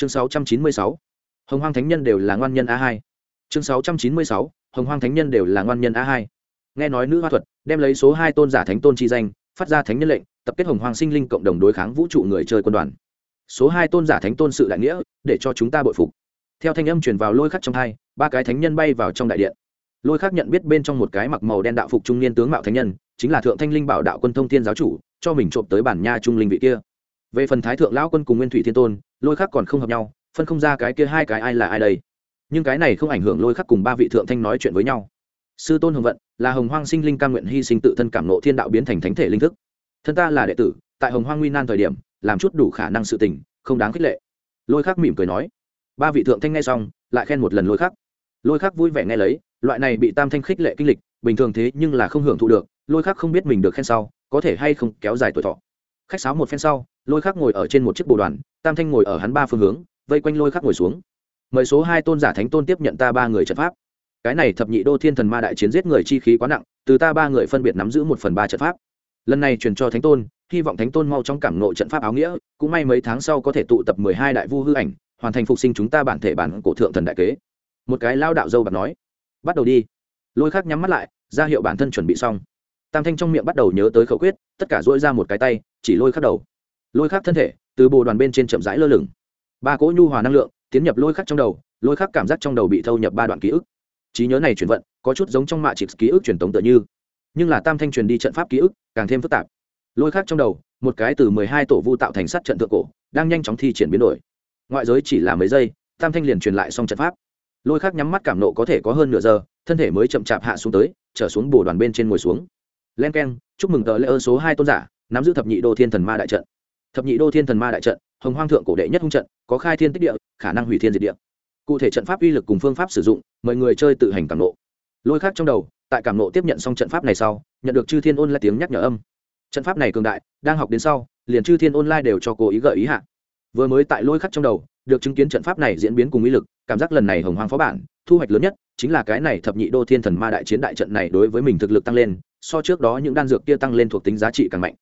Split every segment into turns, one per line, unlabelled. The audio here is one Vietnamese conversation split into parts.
chương 696. hồng hoang thánh nhân đều là ngoan nhân a hai. Chương 696. hồng hoang thánh nhân đều là ngoan nhân a hai. Nghe nói nữ hoa thuật, đem lấy số hai tôn giả thánh tôn chi danh, phát ra thánh nhân lệnh, tập kết hồng hoang sinh linh cộng đồng đối kháng vũ trụ người chơi quân đoàn. Số hai tôn giả thánh tôn sự đại nghĩa, để cho chúng ta bội phục. Theo thanh âm truyền vào lôi khắc trong hai, ba cái thánh nhân bay vào trong đại điện. Lôi khắc nhận biết bên trong một cái mặc màu đen đạo phục trung niên tướng mạo thánh nhân, chính là thượng thanh linh bảo đạo quân thông thiên giáo chủ, cho mình trộm tới bản nha trung linh vị kia. Về phần thái thượng lão quân cùng nguyên thủy thiên tôn lôi khắc còn không hợp nhau, phân không ra cái kia hai cái ai là ai đây. Nhưng cái này không ảnh hưởng lôi khắc cùng ba vị thượng thanh nói chuyện với nhau. Sư tôn hồng vận, là hồng hoang sinh linh ca nguyện hy sinh tự thân cảm nộ thiên đạo biến thành thánh thể linh thức. Thân ta là đệ tử, tại hồng hoang nguy nan thời điểm, làm chút đủ khả năng sự tình, không đáng khích lệ. Lôi khắc mỉm cười nói. Ba vị thượng thanh nghe xong, lại khen một lần lôi khắc. Lôi khắc vui vẻ nghe lấy, loại này bị tam thanh khích lệ kinh lịch, bình thường thế nhưng là không hưởng thụ được, lôi khắc không biết mình được khen sau, có thể hay không kéo dài tuổi thọ. Khách sáo một phen sau lôi khắc ngồi ở trên một chiếc bồ đoàn, tam thanh ngồi ở hắn ba phương hướng, vây quanh lôi khắc ngồi xuống. Mời số hai tôn giả thánh tôn tiếp nhận ta ba người trận pháp. Cái này thập nhị đô thiên thần ma đại chiến giết người chi khí quá nặng, từ ta ba người phân biệt nắm giữ một phần ba trận pháp. Lần này truyền cho thánh tôn, hy vọng thánh tôn mau trong cảm nộ trận pháp áo nghĩa, cũng may mấy tháng sau có thể tụ tập mười hai đại vu hư ảnh, hoàn thành phục sinh chúng ta bản thể bản cổ thượng thần đại kế. Một cái lao đạo dâu bạc nói, bắt đầu đi. Lôi khắc nhắm mắt lại, ra hiệu bản thân chuẩn bị xong. Tam thanh trong miệng bắt đầu nhớ tới khẩu quyết, tất cả dỗi ra một cái tay, chỉ lôi khắc đầu lôi khắc thân thể, từ bồ đoàn bên trên chậm rãi lơ lửng. Ba cỗ nhu hòa năng lượng tiến nhập lôi khắc trong đầu, lôi khắc cảm giác trong đầu bị thâu nhập ba đoạn ký ức. Trí nhớ này chuyển vận, có chút giống trong mạ chịp ký ức truyền tống tựa như. Nhưng là tam thanh truyền đi trận pháp ký ức, càng thêm phức tạp. Lôi khắc trong đầu, một cái từ mười hai tổ vu tạo thành sắt trận thượng cổ, đang nhanh chóng thi triển biến đổi. Ngoại giới chỉ là mấy giây, tam thanh liền truyền lại xong trận pháp. Lôi khắc nhắm mắt cảm nộ có thể có hơn nửa giờ, thân thể mới chậm chạp hạ xuống tới, trở xuống bồ đoàn bên trên ngồi xuống. Len k e n chúc mừng tờ lễ ơn số hai tôn giả, nắm giữ thập nhị đô thiên thần ma đại trận thập nhị đô thiên thần ma đại trận, hồng hoang thượng cổ đệ nhất hung trận, có khai thiên tích địa, khả năng hủy thiên diệt địa. Cụ thể trận pháp uy lực cùng phương pháp sử dụng, mời người chơi tự hành cảm nộ. Lôi khác trong đầu, tại cảm nộ tiếp nhận xong trận pháp này sau, nhận được chư thiên ôn lại tiếng nhắc nhở âm. Trận pháp này cường đại, đang học đến sau, liền chư thiên online đều cho cố ý gợi ý hạ. Vừa mới tại lôi khắc trong đầu, được chứng kiến trận pháp này diễn biến cùng ý lực, cảm giác lần này hồng hoang phó bản, thu hoạch lớn nhất, chính là cái này thập nhị đô thiên thần ma đại chiến đại trận này đối với mình thực lực tăng lên, so trước đó những đan dược kia tăng lên thuộc tính giá trị càng mạnh.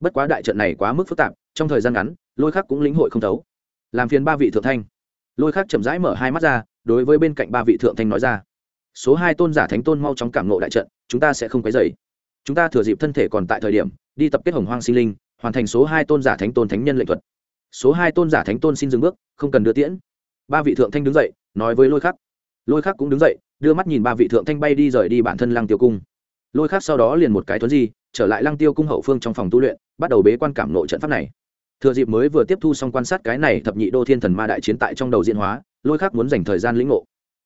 Bất quá đại trận này quá mức phức tạp trong thời gian ngắn, lôi khắc cũng lĩnh hội không thấu. Làm phiền ba vị thượng thanh. Lôi khắc chậm rãi mở hai mắt ra, đối với bên cạnh ba vị thượng thanh nói ra. Số hai tôn giả thánh tôn mau chóng cảm nộ đại trận, chúng ta sẽ không quấy dày chúng ta thừa dịp thân thể còn tại thời điểm, đi tập kết hồng hoang sinh linh, hoàn thành số hai tôn giả thánh tôn thánh nhân lệnh thuật. Số hai tôn giả thánh tôn xin dừng bước, không cần đưa tiễn. Ba vị thượng thanh đứng dậy, nói với lôi khắc. Lôi khắc cũng đứng dậy, đưa mắt nhìn ba vị thượng thanh bay đi rời đi bản thân lăng tiêu cung. Lôi khắc sau đó liền một cái thuấn di, trở lại lăng tiêu cung hậu phương trong phòng tu luyện, bắt đầu bế quan cảm nộ trận pháp này thừa dịp mới vừa tiếp thu xong quan sát cái này thập nhị đô thiên thần ma đại chiến tại trong đầu diễn hóa, lôi khắc muốn dành thời gian lĩnh ngộ.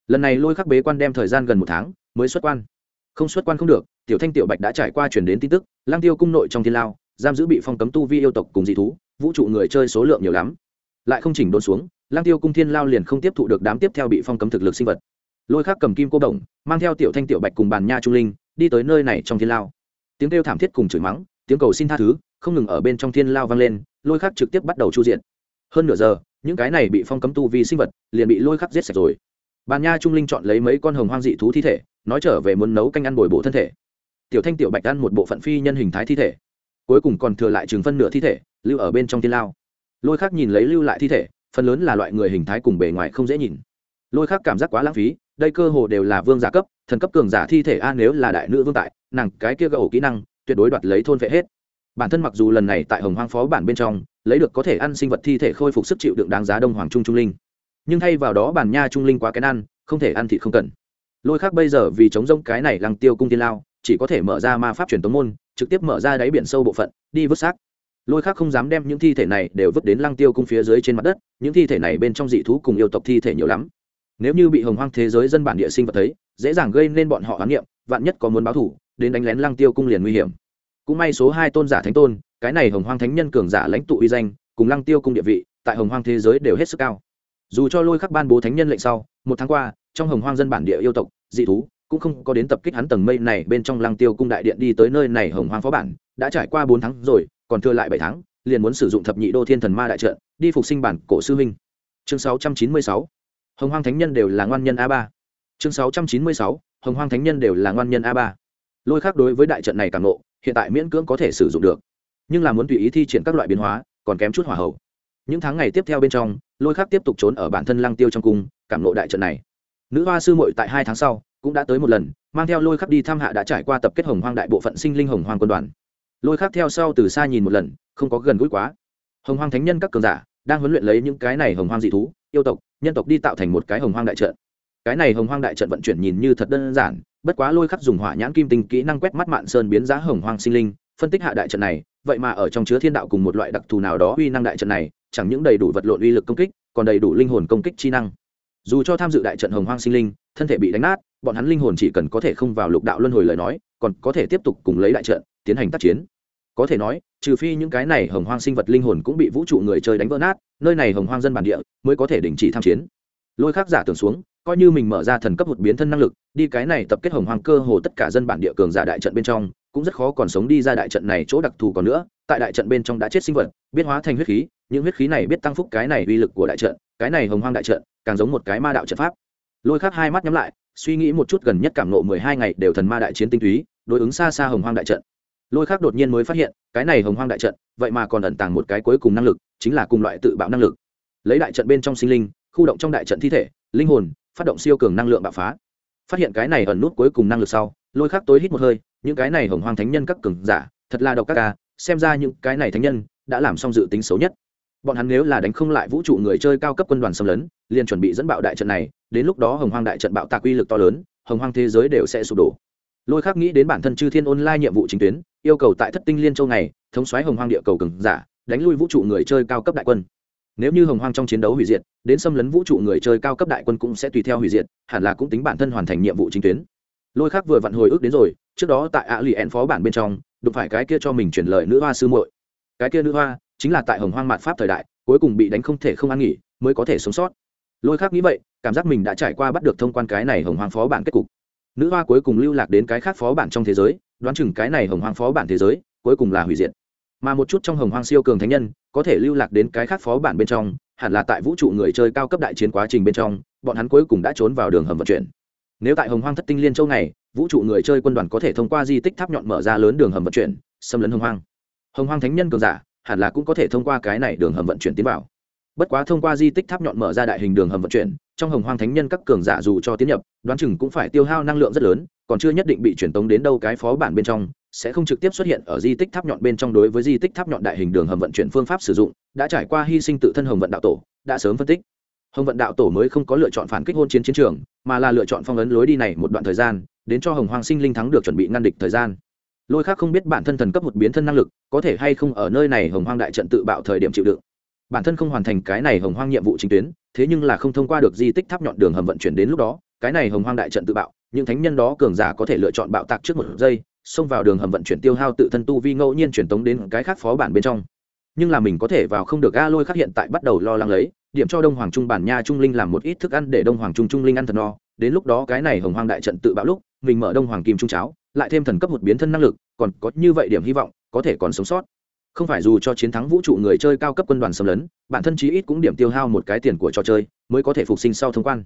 Lần này lôi khắc bế quan đem thời gian gần một tháng, mới xuất quan. Không xuất quan không được, tiểu thanh tiểu bạch đã trải qua chuyển đến tin tức Lang tiêu cung nội trong thiên lao, giam giữ bị phong cấm tu vi yêu tộc cùng dị thú, vũ trụ người chơi số lượng nhiều lắm. Lại không chỉnh đốn xuống Lang tiêu cung thiên lao liền không tiếp thụ được đám tiếp theo bị phong cấm thực lực sinh vật. Lôi khắc cầm kim cô đồng, mang theo tiểu thanh tiểu bạch cùng bàn nha trung linh, đi tới nơi này trong thiên lao. Tiếng kêu thảm thiết cùng chửi mắng, tiếng cầu xin tha thứ không ngừng ở bên trong thiên lao vang lên, lôi khắc trực tiếp bắt đầu chu diện hơn nửa giờ, những cái này bị phong cấm tu vi sinh vật liền bị lôi khắc giết sạch rồi. Bàn nha trung linh chọn lấy mấy con hồng hoang dị thú thi thể, nói trở về muốn nấu canh ăn bồi bổ thân thể. Tiểu thanh, tiểu bạch ăn một bộ phận phi nhân hình thái thi thể, cuối cùng còn thừa lại chừng phân nửa thi thể, lưu ở bên trong thiên lao. Lôi khắc nhìn lấy lưu lại thi thể, phần lớn là loại người hình thái cùng bề ngoài không dễ nhìn. Lôi khắc cảm giác quá lãng phí, đây cơ hồ đều là vương giả cấp, thần cấp cường giả thi thể, a nếu là đại nữ vương tại, nàng cái kia gậu kỹ năng, tuyệt đối đoạt lấy thôn vệ hết bản thân mặc dù lần này tại hồng hoang phó bản bên trong, lấy được có thể ăn sinh vật thi thể khôi phục sức chịu đựng đáng giá đông hoàng trung trung linh. Nhưng thay vào đó bản nha trung linh quá kén ăn, không thể ăn thịt không cần. Lôi khác bây giờ vì chống rông cái này lăng tiêu cung tiên lao, chỉ có thể mở ra ma pháp truyền tống môn, trực tiếp mở ra đáy biển sâu bộ phận, đi vứt xác. Lôi khác không dám đem những thi thể này đều vứt đến lăng tiêu cung phía dưới trên mặt đất, những thi thể này bên trong dị thú cùng yêu tộc thi thể nhiều lắm. Nếu như bị hồng hoang thế giới dân bản địa sinh vật thấy, dễ dàng gây nên bọn họ ám niệm, vạn nhất có muốn báo thủ đến đánh lén lăng tiêu cung liền nguy hiểm cũng may số hai tôn giả thánh tôn, cái này hồng hoang thánh nhân cường giả lãnh tụ uy danh, cùng lăng tiêu cung địa vị, tại hồng hoang thế giới đều hết sức cao. Dù cho lôi khắc ban bố thánh nhân lệnh sau, một tháng qua, trong hồng hoang dân bản địa yêu tộc, dị thú, cũng không có đến tập kích hắn tầng mây này bên trong lăng tiêu cung đại điện đi tới nơi này hồng hoang phó bản, đã trải qua bốn tháng rồi, còn thừa lại bảy tháng, liền muốn sử dụng thập nhị đô thiên thần ma đại trận, đi phục sinh bản cổ sư huynh. Chương sáu trăm chín mươi sáu, hồng hoang thánh nhân đều là ngoan nhân a ba. Chương sáu trăm chín mươi sáu, hồng hoang thánh nhân đều là ngoan nhân a ba. Lôi khác đối với đại trận này càng nộ hiện tại miễn cưỡng có thể sử dụng được. Nhưng là muốn tùy ý thi triển các loại biến hóa, còn kém chút hỏa hậu những tháng ngày tiếp theo bên trong, lôi khác tiếp tục trốn ở bản thân lăng tiêu trong cung, cảm lộ đại trận này. Nữ hoa sư muội tại hai tháng sau, cũng đã tới một lần, mang theo lôi khắc đi thăm hạ đã trải qua tập kết hồng hoang đại bộ phận sinh linh hồng hoang quân đoàn. Lôi khắc theo sau từ xa nhìn một lần, không có gần gũi quá. Hồng hoang thánh nhân các cường giả, đang huấn luyện lấy những cái này hồng hoang dị thú, yêu tộc, nhân tộc đi tạo thành một cái hồng hoang đại trận cái này hồng hoang đại trận vận chuyển nhìn như thật đơn giản, bất quá lôi khắc dùng hỏa nhãn kim tinh kỹ năng quét mắt mạn sơn biến giá hồng hoang sinh linh, phân tích hạ đại trận này, vậy mà ở trong chứa thiên đạo cùng một loại đặc thù nào đó uy năng đại trận này, chẳng những đầy đủ vật lộn uy lực công kích, còn đầy đủ linh hồn công kích chi năng. Dù cho tham dự đại trận hồng hoang sinh linh, thân thể bị đánh nát, bọn hắn linh hồn chỉ cần có thể không vào lục đạo luân hồi lời nói, còn có thể tiếp tục cùng lấy đại trận, tiến hành tác chiến. Có thể nói, trừ phi những cái này hồng hoang sinh vật linh hồn cũng bị vũ trụ người chơi đánh vỡ nát, nơi này hồng hoang dân bản địa mới có thể đình chỉ tham chiến. Lôi khắc giả tưởng xuống coi như mình mở ra thần cấp một biến thân năng lực, đi cái này tập kết hồng hoàng cơ hồ tất cả dân bản địa cường giả đại trận bên trong, cũng rất khó còn sống đi ra đại trận này chỗ đặc thù còn nữa, tại đại trận bên trong đã chết sinh vật, biết hóa thành huyết khí, những huyết khí này biết tăng phúc cái này uy lực của đại trận, cái này hồng hoang đại trận, càng giống một cái ma đạo trận pháp. Lôi khắc hai mắt nhắm lại, suy nghĩ một chút gần nhất cảm nộ mười hai ngày đều thần ma đại chiến tinh túy, đối ứng xa xa hồng hoang đại trận. Lôi khắc đột nhiên mới phát hiện, cái này hồng hoang đại trận, vậy mà còn ẩn tàng một cái cuối cùng năng lực, chính là cùng loại tự bạo năng lực. Lấy đại trận bên trong sinh linh, khu động trong đại trận thi thể, linh hồn phát động siêu cường năng lượng bạo phá. Phát hiện cái này ẩn nút cuối cùng năng lực sau, lôi khắc tối hít một hơi, những cái này hồng hoang thánh nhân các cường giả, thật là độc các ca à, xem ra những cái này thánh nhân đã làm xong dự tính xấu nhất. Bọn hắn nếu là đánh không lại vũ trụ người chơi cao cấp quân đoàn xâm lấn, liền chuẩn bị dẫn bạo đại trận này, đến lúc đó hồng hoang đại trận bạo tạc uy lực to lớn, hồng hoang thế giới đều sẽ sụp đổ. Lôi khắc nghĩ đến bản thân chư thiên online nhiệm vụ chính tuyến, yêu cầu tại thất tinh liên châu này, thống xoáy hồng hoang địa cầu cường giả, đánh lui vũ trụ người chơi cao cấp đại quân nếu như hồng hoang trong chiến đấu hủy diệt, đến xâm lấn vũ trụ người chơi cao cấp đại quân cũng sẽ tùy theo hủy diệt, hẳn là cũng tính bản thân hoàn thành nhiệm vụ chính tuyến. Lôi khác vừa vặn hồi ức đến rồi, trước đó tại ạ lì ẹn phó bản bên trong, đụng phải cái kia cho mình chuyển lời nữ hoa sư muội. Cái kia nữ hoa, chính là tại hồng hoang mạt pháp thời đại, cuối cùng bị đánh không thể không ăn nghỉ, mới có thể sống sót. Lôi khác nghĩ vậy, cảm giác mình đã trải qua bắt được thông quan cái này hồng hoang phó bản kết cục. Nữ hoa cuối cùng lưu lạc đến cái khác phó bản trong thế giới, đoán chừng cái này hồng hoang phó bản thế giới, cuối cùng là hủy diệt mà một chút trong hồng hoang siêu cường thánh nhân có thể lưu lạc đến cái khác phó bản bên trong, hẳn là tại vũ trụ người chơi cao cấp đại chiến quá trình bên trong, bọn hắn cuối cùng đã trốn vào đường hầm vận chuyển. Nếu tại hồng hoang thất tinh liên châu này, vũ trụ người chơi quân đoàn có thể thông qua di tích tháp nhọn mở ra lớn đường hầm vận chuyển, xâm lấn hồng hoang. Hồng hoang thánh nhân cường giả, hẳn là cũng có thể thông qua cái này đường hầm vận chuyển tiến vào. Bất quá thông qua di tích tháp nhọn mở ra đại hình đường hầm vận chuyển, trong hồng hoang thánh nhân các cường giả dù cho tiến nhập, đoán chừng cũng phải tiêu hao năng lượng rất lớn, còn chưa nhất định bị truyền tống đến đâu cái phó bản bên trong sẽ không trực tiếp xuất hiện ở di tích tháp nhọn bên trong đối với di tích tháp nhọn đại hình đường hầm vận chuyển phương pháp sử dụng, đã trải qua hy sinh tự thân hồng vận đạo tổ, đã sớm phân tích. Hồng vận đạo tổ mới không có lựa chọn phản kích hôn chiến chiến trường, mà là lựa chọn phong ấn lối đi này một đoạn thời gian, đến cho hồng hoàng sinh linh thắng được chuẩn bị ngăn địch thời gian. Lôi khác không biết bản thân thần cấp một biến thân năng lực, có thể hay không ở nơi này hồng hoang đại trận tự bạo thời điểm chịu đựng. Bản thân không hoàn thành cái này hồng hoang nhiệm vụ chính tuyến, thế nhưng là không thông qua được di tích tháp nhọn đường hầm vận chuyển đến lúc đó, cái này hồng hoang đại trận tự bạo, những thánh nhân đó cường giả có thể lựa chọn bạo tạc trước một giây xông vào đường hầm vận chuyển tiêu hao tự thân tu vi ngẫu nhiên truyền tống đến cái khác phó bản bên trong. Nhưng là mình có thể vào không được a lôi khắc hiện tại bắt đầu lo lắng lấy, điểm cho đông hoàng trung bản nha trung linh làm một ít thức ăn để đông hoàng trung trung linh ăn thật no. Đến lúc đó cái này hồng hoang đại trận tự bạo lúc, mình mở đông hoàng kim trung cháo, lại thêm thần cấp một biến thân năng lực, còn có như vậy điểm hy vọng, có thể còn sống sót. Không phải dù cho chiến thắng vũ trụ người chơi cao cấp quân đoàn xâm lấn, bản thân chí ít cũng điểm tiêu hao một cái tiền của trò chơi, mới có thể phục sinh sau thông quan.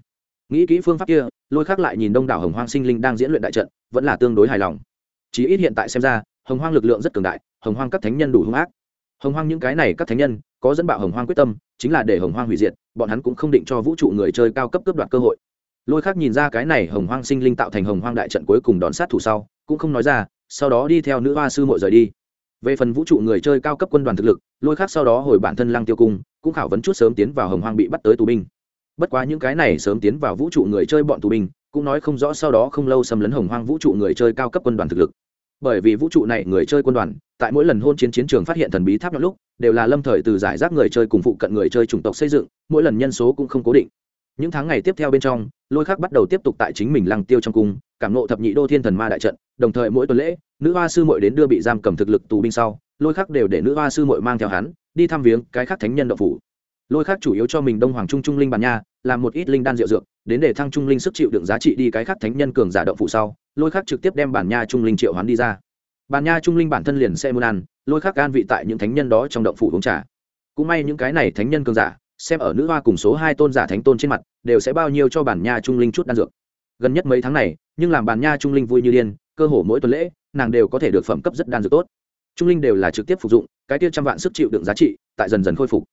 Nghĩ kỹ phương pháp kia, lôi khác lại nhìn đông đảo hồng hoang sinh linh đang diễn luyện đại trận, vẫn là tương đối hài lòng chí ít hiện tại xem ra, hồng hoang lực lượng rất cường đại, hồng hoang các thánh nhân đủ hung ác. Hồng hoang những cái này các thánh nhân, có dẫn bạo hồng hoang quyết tâm, chính là để hồng hoang hủy diệt, bọn hắn cũng không định cho vũ trụ người chơi cao cấp cướp đoạt cơ hội. Lôi khác nhìn ra cái này hồng hoang sinh linh tạo thành hồng hoang đại trận cuối cùng đón sát thủ sau, cũng không nói ra, sau đó đi theo nữ hoa sư mội rời đi. Về phần vũ trụ người chơi cao cấp quân đoàn thực lực, lôi khác sau đó hồi bản thân lăng tiêu cung, cũng khảo vấn chút sớm tiến vào hồng hoang bị bắt tới tù binh. Bất quá những cái này sớm tiến vào vũ trụ người chơi bọn tù binh cũng nói không rõ sau đó không lâu xâm lấn hồng hoang vũ trụ người chơi cao cấp quân đoàn thực lực. Bởi vì vũ trụ này người chơi quân đoàn, tại mỗi lần hôn chiến chiến trường phát hiện thần bí tháp nhọn lúc, đều là lâm thời từ giải rác người chơi cùng phụ cận người chơi chủng tộc xây dựng, mỗi lần nhân số cũng không cố định. Những tháng ngày tiếp theo bên trong, lôi khắc bắt đầu tiếp tục tại chính mình lăng tiêu trong cung, cảm nộ thập nhị đô thiên thần ma đại trận, đồng thời mỗi tuần lễ, nữ hoa sư mội đến đưa bị giam cầm thực lực tù binh sau, lôi khắc đều để nữ hoa sư mội mang theo hắn, đi thăm viếng cái khác thánh nhân đậu phủ. Lôi khắc chủ yếu cho mình đông hoàng trung trung linh bàn nha, làm một ít linh đan rượu dược đến để thăng trung linh sức chịu đựng giá trị đi cái khác thánh nhân cường giả động phủ sau, lôi khắc trực tiếp đem bản nha trung linh triệu hoán đi ra. Bản nha trung linh bản thân liền sẽ muốn ăn, lôi khắc gan vị tại những thánh nhân đó trong động phủ uống trà. Cũng may những cái này thánh nhân cường giả, xem ở nữ hoa cùng số hai tôn giả thánh tôn trên mặt, đều sẽ bao nhiêu cho bản nha trung linh chút đan dược. Gần nhất mấy tháng này, nhưng làm bản nha trung linh vui như điên, cơ hồ mỗi tuần lễ, nàng đều có thể được phẩm cấp rất đan dược tốt. Trung linh đều là trực tiếp phục dụng, cái tiêu trăm vạn sức chịu đựng giá trị, tại dần dần khôi phục.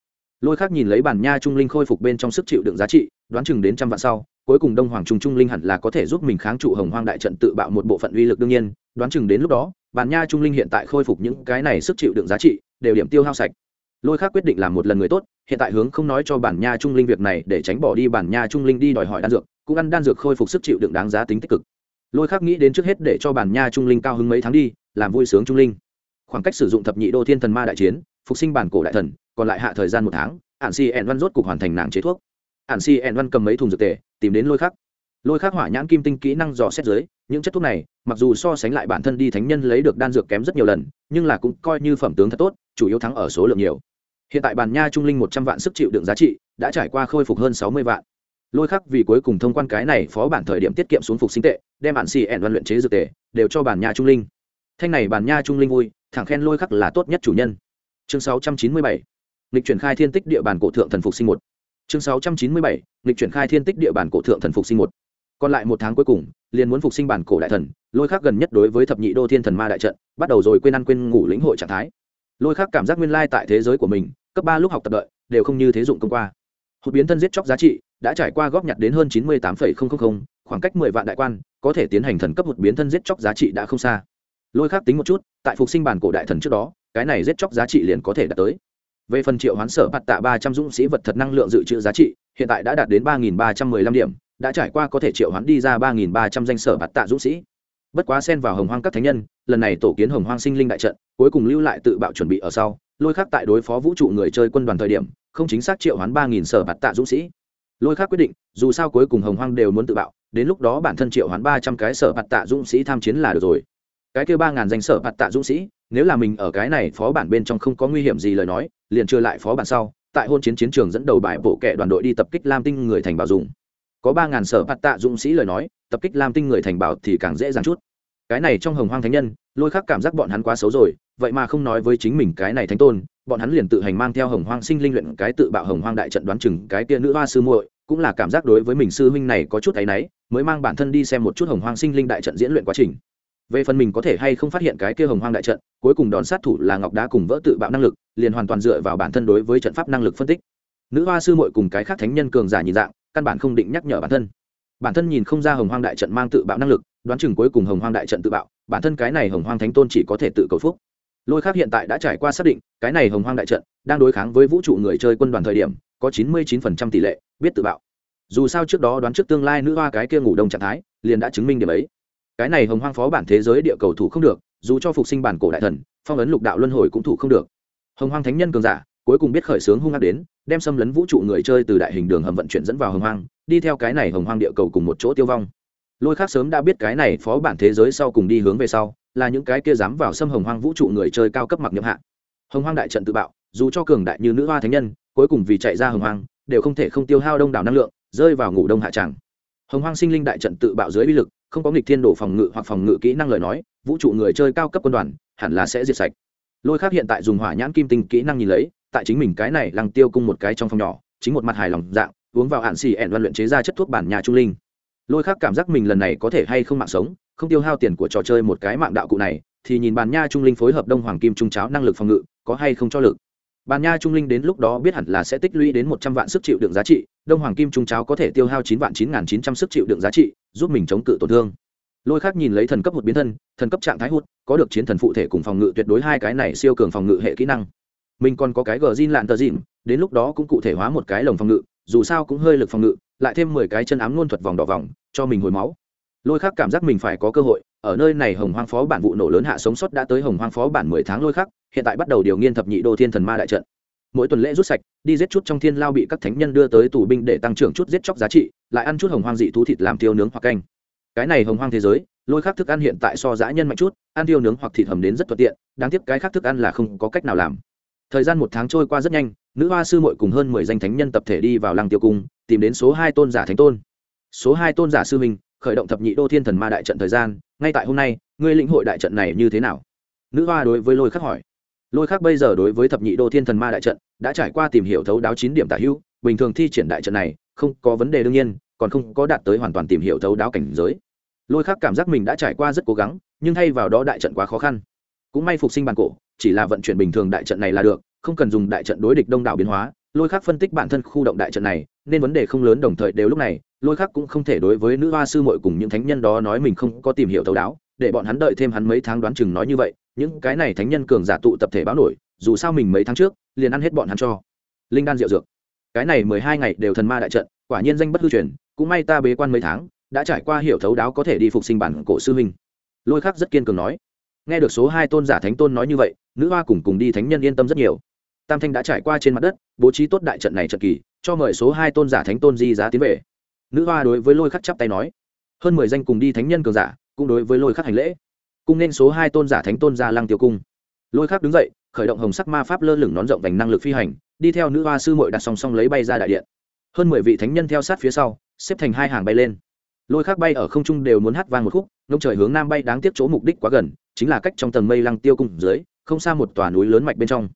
Lôi khác nhìn lấy bản nha trung linh khôi phục bên trong sức chịu đựng giá trị đoán chừng đến trăm vạn sau, cuối cùng đông hoàng trung trung linh hẳn là có thể giúp mình kháng trụ hồng hoang đại trận tự bạo một bộ phận uy lực đương nhiên, đoán chừng đến lúc đó, bản nha trung linh hiện tại khôi phục những cái này sức chịu đựng giá trị, đều điểm tiêu hao sạch. Lôi khác quyết định làm một lần người tốt, hiện tại hướng không nói cho bản nha trung linh việc này để tránh bỏ đi bản nha trung linh đi đòi hỏi đan dược, cũng ăn đan dược khôi phục sức chịu đựng đáng giá tính tích cực. Lôi khác nghĩ đến trước hết để cho bản nha trung linh cao hứng mấy tháng đi, làm vui sướng trung linh. Khoảng cách sử dụng thập nhị đô thiên thần ma đại chiến, phục sinh bản cổ đại thần, còn lại hạ thời gian một tháng ạn si ẹn văn rốt cục hoàn thành nàng chế thuốc ản si ẹn văn cầm mấy thùng dược tề, tìm đến lôi khắc. Lôi khắc hỏa nhãn kim tinh kỹ năng dò xét dưới, những chất thuốc này, mặc dù so sánh lại bản thân đi thánh nhân lấy được đan dược kém rất nhiều lần, nhưng là cũng coi như phẩm tướng thật tốt, chủ yếu thắng ở số lượng nhiều. Hiện tại bàn nha trung linh một trăm vạn sức chịu đựng giá trị, đã trải qua khôi phục hơn sáu mươi vạn. Lôi khắc vì cuối cùng thông quan cái này phó bản thời điểm tiết kiệm xuống phục sinh tệ, đem bản xì ẹn văn luyện chế dược tệ đều cho bản nha trung linh. Thanh này bản nha trung linh vui, thẳng khen lôi khắc là tốt nhất chủ nhân. Chương sáu trăm chín mươi bảy. Lịch chuyển khai thiên tích địa bàn cổ thượng thần phục sinh một chương sáu trăm chín mươi bảy lịch chuyển khai thiên tích địa bàn cổ thượng thần phục sinh một. Còn lại một tháng cuối cùng, liền muốn phục sinh bản cổ đại thần, lôi khắc gần nhất đối với thập nhị đô thiên thần ma đại trận, bắt đầu rồi quên ăn quên ngủ lĩnh hội trạng thái. Lôi khắc cảm giác nguyên lai tại thế giới của mình, cấp ba lúc học tập đợi, đều không như thế dụng công qua. Hụt biến thân giết chóc giá trị, đã trải qua góp nhặt đến hơn chín mươi tám khoảng cách mười vạn đại quan, có thể tiến hành thần cấp hụt biến thân giết chóc giá trị đã không xa. Lôi khắc tính một chút, tại phục sinh bản cổ đại thần trước đó, cái này giết chóc giá trị liền có thể đạt tới về phần triệu hoán sở bạt tạ ba trăm dũng sĩ vật thật năng lượng dự trữ giá trị, hiện tại đã đạt đến ba nghìn ba trăm mười lăm điểm, đã trải qua có thể triệu hoán đi ra ba nghìn ba trăm danh sở bạt tạ dũng sĩ. Bất quá xen vào hồng hoang các thánh nhân, lần này tổ kiến hồng hoang sinh linh đại trận, cuối cùng lưu lại tự bạo chuẩn bị ở sau, lôi khắc tại đối phó vũ trụ người chơi quân đoàn thời điểm, không chính xác triệu hoán ba nghìn sở bạt tạ dũng sĩ. Lôi khắc quyết định, dù sao cuối cùng hồng hoang đều muốn tự bạo, đến lúc đó bản thân triệu hoán ba trăm cái sở bạt tạ dũng sĩ tham chiến là được rồi. Cái kêu ba ngàn danh sở bạt tạ dũng sĩ, nếu là mình ở cái này phó bản bên trong không có nguy hiểm gì lời nói liền chưa lại phó bản sau, tại hôn chiến chiến trường dẫn đầu bài bộ kệ đoàn đội đi tập kích lam tinh người thành bảo dùng. Có ba ngàn sở bạt tạ dũng sĩ lời nói, tập kích lam tinh người thành bảo thì càng dễ dàng chút. Cái này trong hồng hoang thánh nhân, lôi khắc cảm giác bọn hắn quá xấu rồi, vậy mà không nói với chính mình cái này thánh tôn, bọn hắn liền tự hành mang theo hồng hoang sinh linh luyện cái tự bạo hồng hoang đại trận đoán chừng cái tia nữ hoa sư muội, cũng là cảm giác đối với mình sư huynh này có chút áy náy, mới mang bản thân đi xem một chút hồng hoang sinh linh đại trận diễn luyện quá trình về phần mình có thể hay không phát hiện cái kia hồng hoang đại trận, cuối cùng đòn sát thủ là ngọc đá cùng vỡ tự bạo năng lực, liền hoàn toàn dựa vào bản thân đối với trận pháp năng lực phân tích. Nữ hoa sư muội cùng cái khác thánh nhân cường giả nhìn dạng, căn bản không định nhắc nhở bản thân. Bản thân nhìn không ra hồng hoang đại trận mang tự bạo năng lực, đoán chừng cuối cùng hồng hoang đại trận tự bạo, bản thân cái này hồng hoang thánh tôn chỉ có thể tự cầu phúc. Lôi khác hiện tại đã trải qua xác định, cái này hồng hoang đại trận đang đối kháng với vũ trụ người chơi quân đoàn thời điểm, có chín mươi chín phần trăm tỷ lệ biết tự bạo. Dù sao trước đó đoán trước tương lai nữ hoa cái kia ngủ đông trạng thái, liền đã chứng minh điểm ấy cái này hồng hoang phó bản thế giới địa cầu thủ không được, dù cho phục sinh bản cổ đại thần, phong ấn lục đạo luân hồi cũng thủ không được. Hồng hoang thánh nhân cường giả, cuối cùng biết khởi xướng hung hăng đến, đem xâm lấn vũ trụ người chơi từ đại hình đường hầm vận chuyển dẫn vào hồng hoang, đi theo cái này hồng hoang địa cầu cùng một chỗ tiêu vong. Lôi khác sớm đã biết cái này phó bản thế giới sau cùng đi hướng về sau, là những cái kia dám vào xâm hồng hoang vũ trụ người chơi cao cấp mặc nhập hạ. Hồng hoang đại trận tự bạo, dù cho cường đại như nữ hoa thánh nhân, cuối cùng vì chạy ra hồng hoang, đều không thể không tiêu hao đông đảo năng lượng, rơi vào ngủ đông hạ tràng. Hồng hoang sinh linh đại trận tự bạo dưới uy lực không có nghịch thiên đổ phòng ngự hoặc phòng ngự kỹ năng lời nói, vũ trụ người chơi cao cấp quân đoàn hẳn là sẽ diệt sạch. Lôi khác hiện tại dùng hỏa nhãn kim tinh kỹ năng nhìn lấy, tại chính mình cái này lăng tiêu cung một cái trong phòng nhỏ, chính một mặt hài lòng dạng, uống vào hạn xì ẹn văn luyện chế ra chất thuốc bản nhà trung linh. Lôi khác cảm giác mình lần này có thể hay không mạng sống, không tiêu hao tiền của trò chơi một cái mạng đạo cụ này, thì nhìn bàn nha trung linh phối hợp đông hoàng kim trung cháo năng lực phòng ngự, có hay không cho lực. Bàn nha trung linh đến lúc đó biết hẳn là sẽ tích lũy đến một trăm vạn sức chịu đựng giá trị đông hoàng kim trung cháo có thể tiêu hao chín vạn chín n g h n chín trăm sức chịu đựng giá trị, giúp mình chống cự tổn thương. Lôi khác nhìn lấy thần cấp một biến thân, thần cấp trạng thái hút có được chiến thần phụ thể cùng phòng ngự tuyệt đối hai cái này siêu cường phòng ngự hệ kỹ năng. Mình còn có cái gờ zin lạn tờ dìm đến lúc đó cũng cụ thể hóa một cái lồng phòng ngự, dù sao cũng hơi lực phòng ngự, lại thêm mười cái chân ám luôn thuật vòng đỏ vòng, cho mình hồi máu. Lôi khác cảm giác mình phải có cơ hội, ở nơi này hồng hoang phó bản vụ nổ lớn hạ sống sót đã tới hồng hoang phó bản mười tháng lôi khác hiện tại bắt đầu điều nghiên thập nhị đô thiên thần ma đại trận mỗi tuần lễ rút sạch, đi giết chút trong thiên lao bị các thánh nhân đưa tới tù binh để tăng trưởng chút giết chóc giá trị, lại ăn chút hồng hoang dị thú thịt làm tiêu nướng hoặc canh. Cái này hồng hoang thế giới, lôi khác thức ăn hiện tại so dã nhân mạnh chút, ăn tiêu nướng hoặc thịt hầm đến rất thuận tiện, đáng tiếc cái khác thức ăn là không có cách nào làm. Thời gian một tháng trôi qua rất nhanh, nữ hoa sư mội cùng hơn mười danh thánh nhân tập thể đi vào lăng tiêu cung, tìm đến số hai tôn giả thánh tôn. Số hai tôn giả sư minh khởi động thập nhị đô thiên thần ma đại trận thời gian, ngay tại hôm nay, ngươi lĩnh hội đại trận này như thế nào? Nữ hoa đối với lôi khắc hỏi lôi khắc bây giờ đối với thập nhị đô thiên thần ma đại trận, đã trải qua tìm hiểu thấu đáo chín điểm tả hữu, bình thường thi triển đại trận này, không có vấn đề đương nhiên, còn không có đạt tới hoàn toàn tìm hiểu thấu đáo cảnh giới. Lôi khắc cảm giác mình đã trải qua rất cố gắng, nhưng thay vào đó đại trận quá khó khăn. Cũng may phục sinh bản cổ, chỉ là vận chuyển bình thường đại trận này là được, không cần dùng đại trận đối địch đông đảo biến hóa, lôi khác phân tích bản thân khu động đại trận này, nên vấn đề không lớn đồng thời đều lúc này, lôi khác cũng không thể đối với nữ hoa sư mội cùng những thánh nhân đó nói mình không có tìm hiểu thấu đáo, để bọn hắn đợi thêm hắn mấy tháng đoán chừng nói như vậy những cái này thánh nhân cường giả tụ tập thể báo nổi, dù sao mình mấy tháng trước, liền ăn hết bọn hắn cho. Linh đan rượu dược. Cái này mười hai ngày đều thần ma đại trận, quả nhiên danh bất hư truyền, cũng may ta bế quan mấy tháng, đã trải qua hiểu thấu đáo có thể đi phục sinh bản cổ sư huynh. Lôi khắc rất kiên cường nói. Nghe được số hai tôn giả thánh tôn nói như vậy, nữ hoa cùng cùng đi thánh nhân yên tâm rất nhiều. Tam thanh đã trải qua trên mặt đất, bố trí tốt đại trận này trận kỳ, cho mời số hai tôn giả thánh tôn di giá tiến về. Nữ hoa đối với lôi khắc chắp tay nói. Hơn mười danh cùng đi thánh nhân cường giả, cũng đối với lôi khắc hành lễ cung nên số hai tôn giả thánh tôn ra lăng tiêu cung. Lôi khắc đứng dậy, khởi động hồng sắc ma pháp lơ lửng nón rộng vành năng lực phi hành, đi theo nữ hoa sư mội đặt song song lấy bay ra đại điện. Hơn mười vị thánh nhân theo sát phía sau, xếp thành hai hàng bay lên. Lôi khắc bay ở không trung đều muốn hát vang một khúc, ngông trời hướng nam bay đáng tiếc chỗ mục đích quá gần, chính là cách trong tầng mây lăng tiêu cung dưới, không xa một tòa núi lớn mạch bên trong.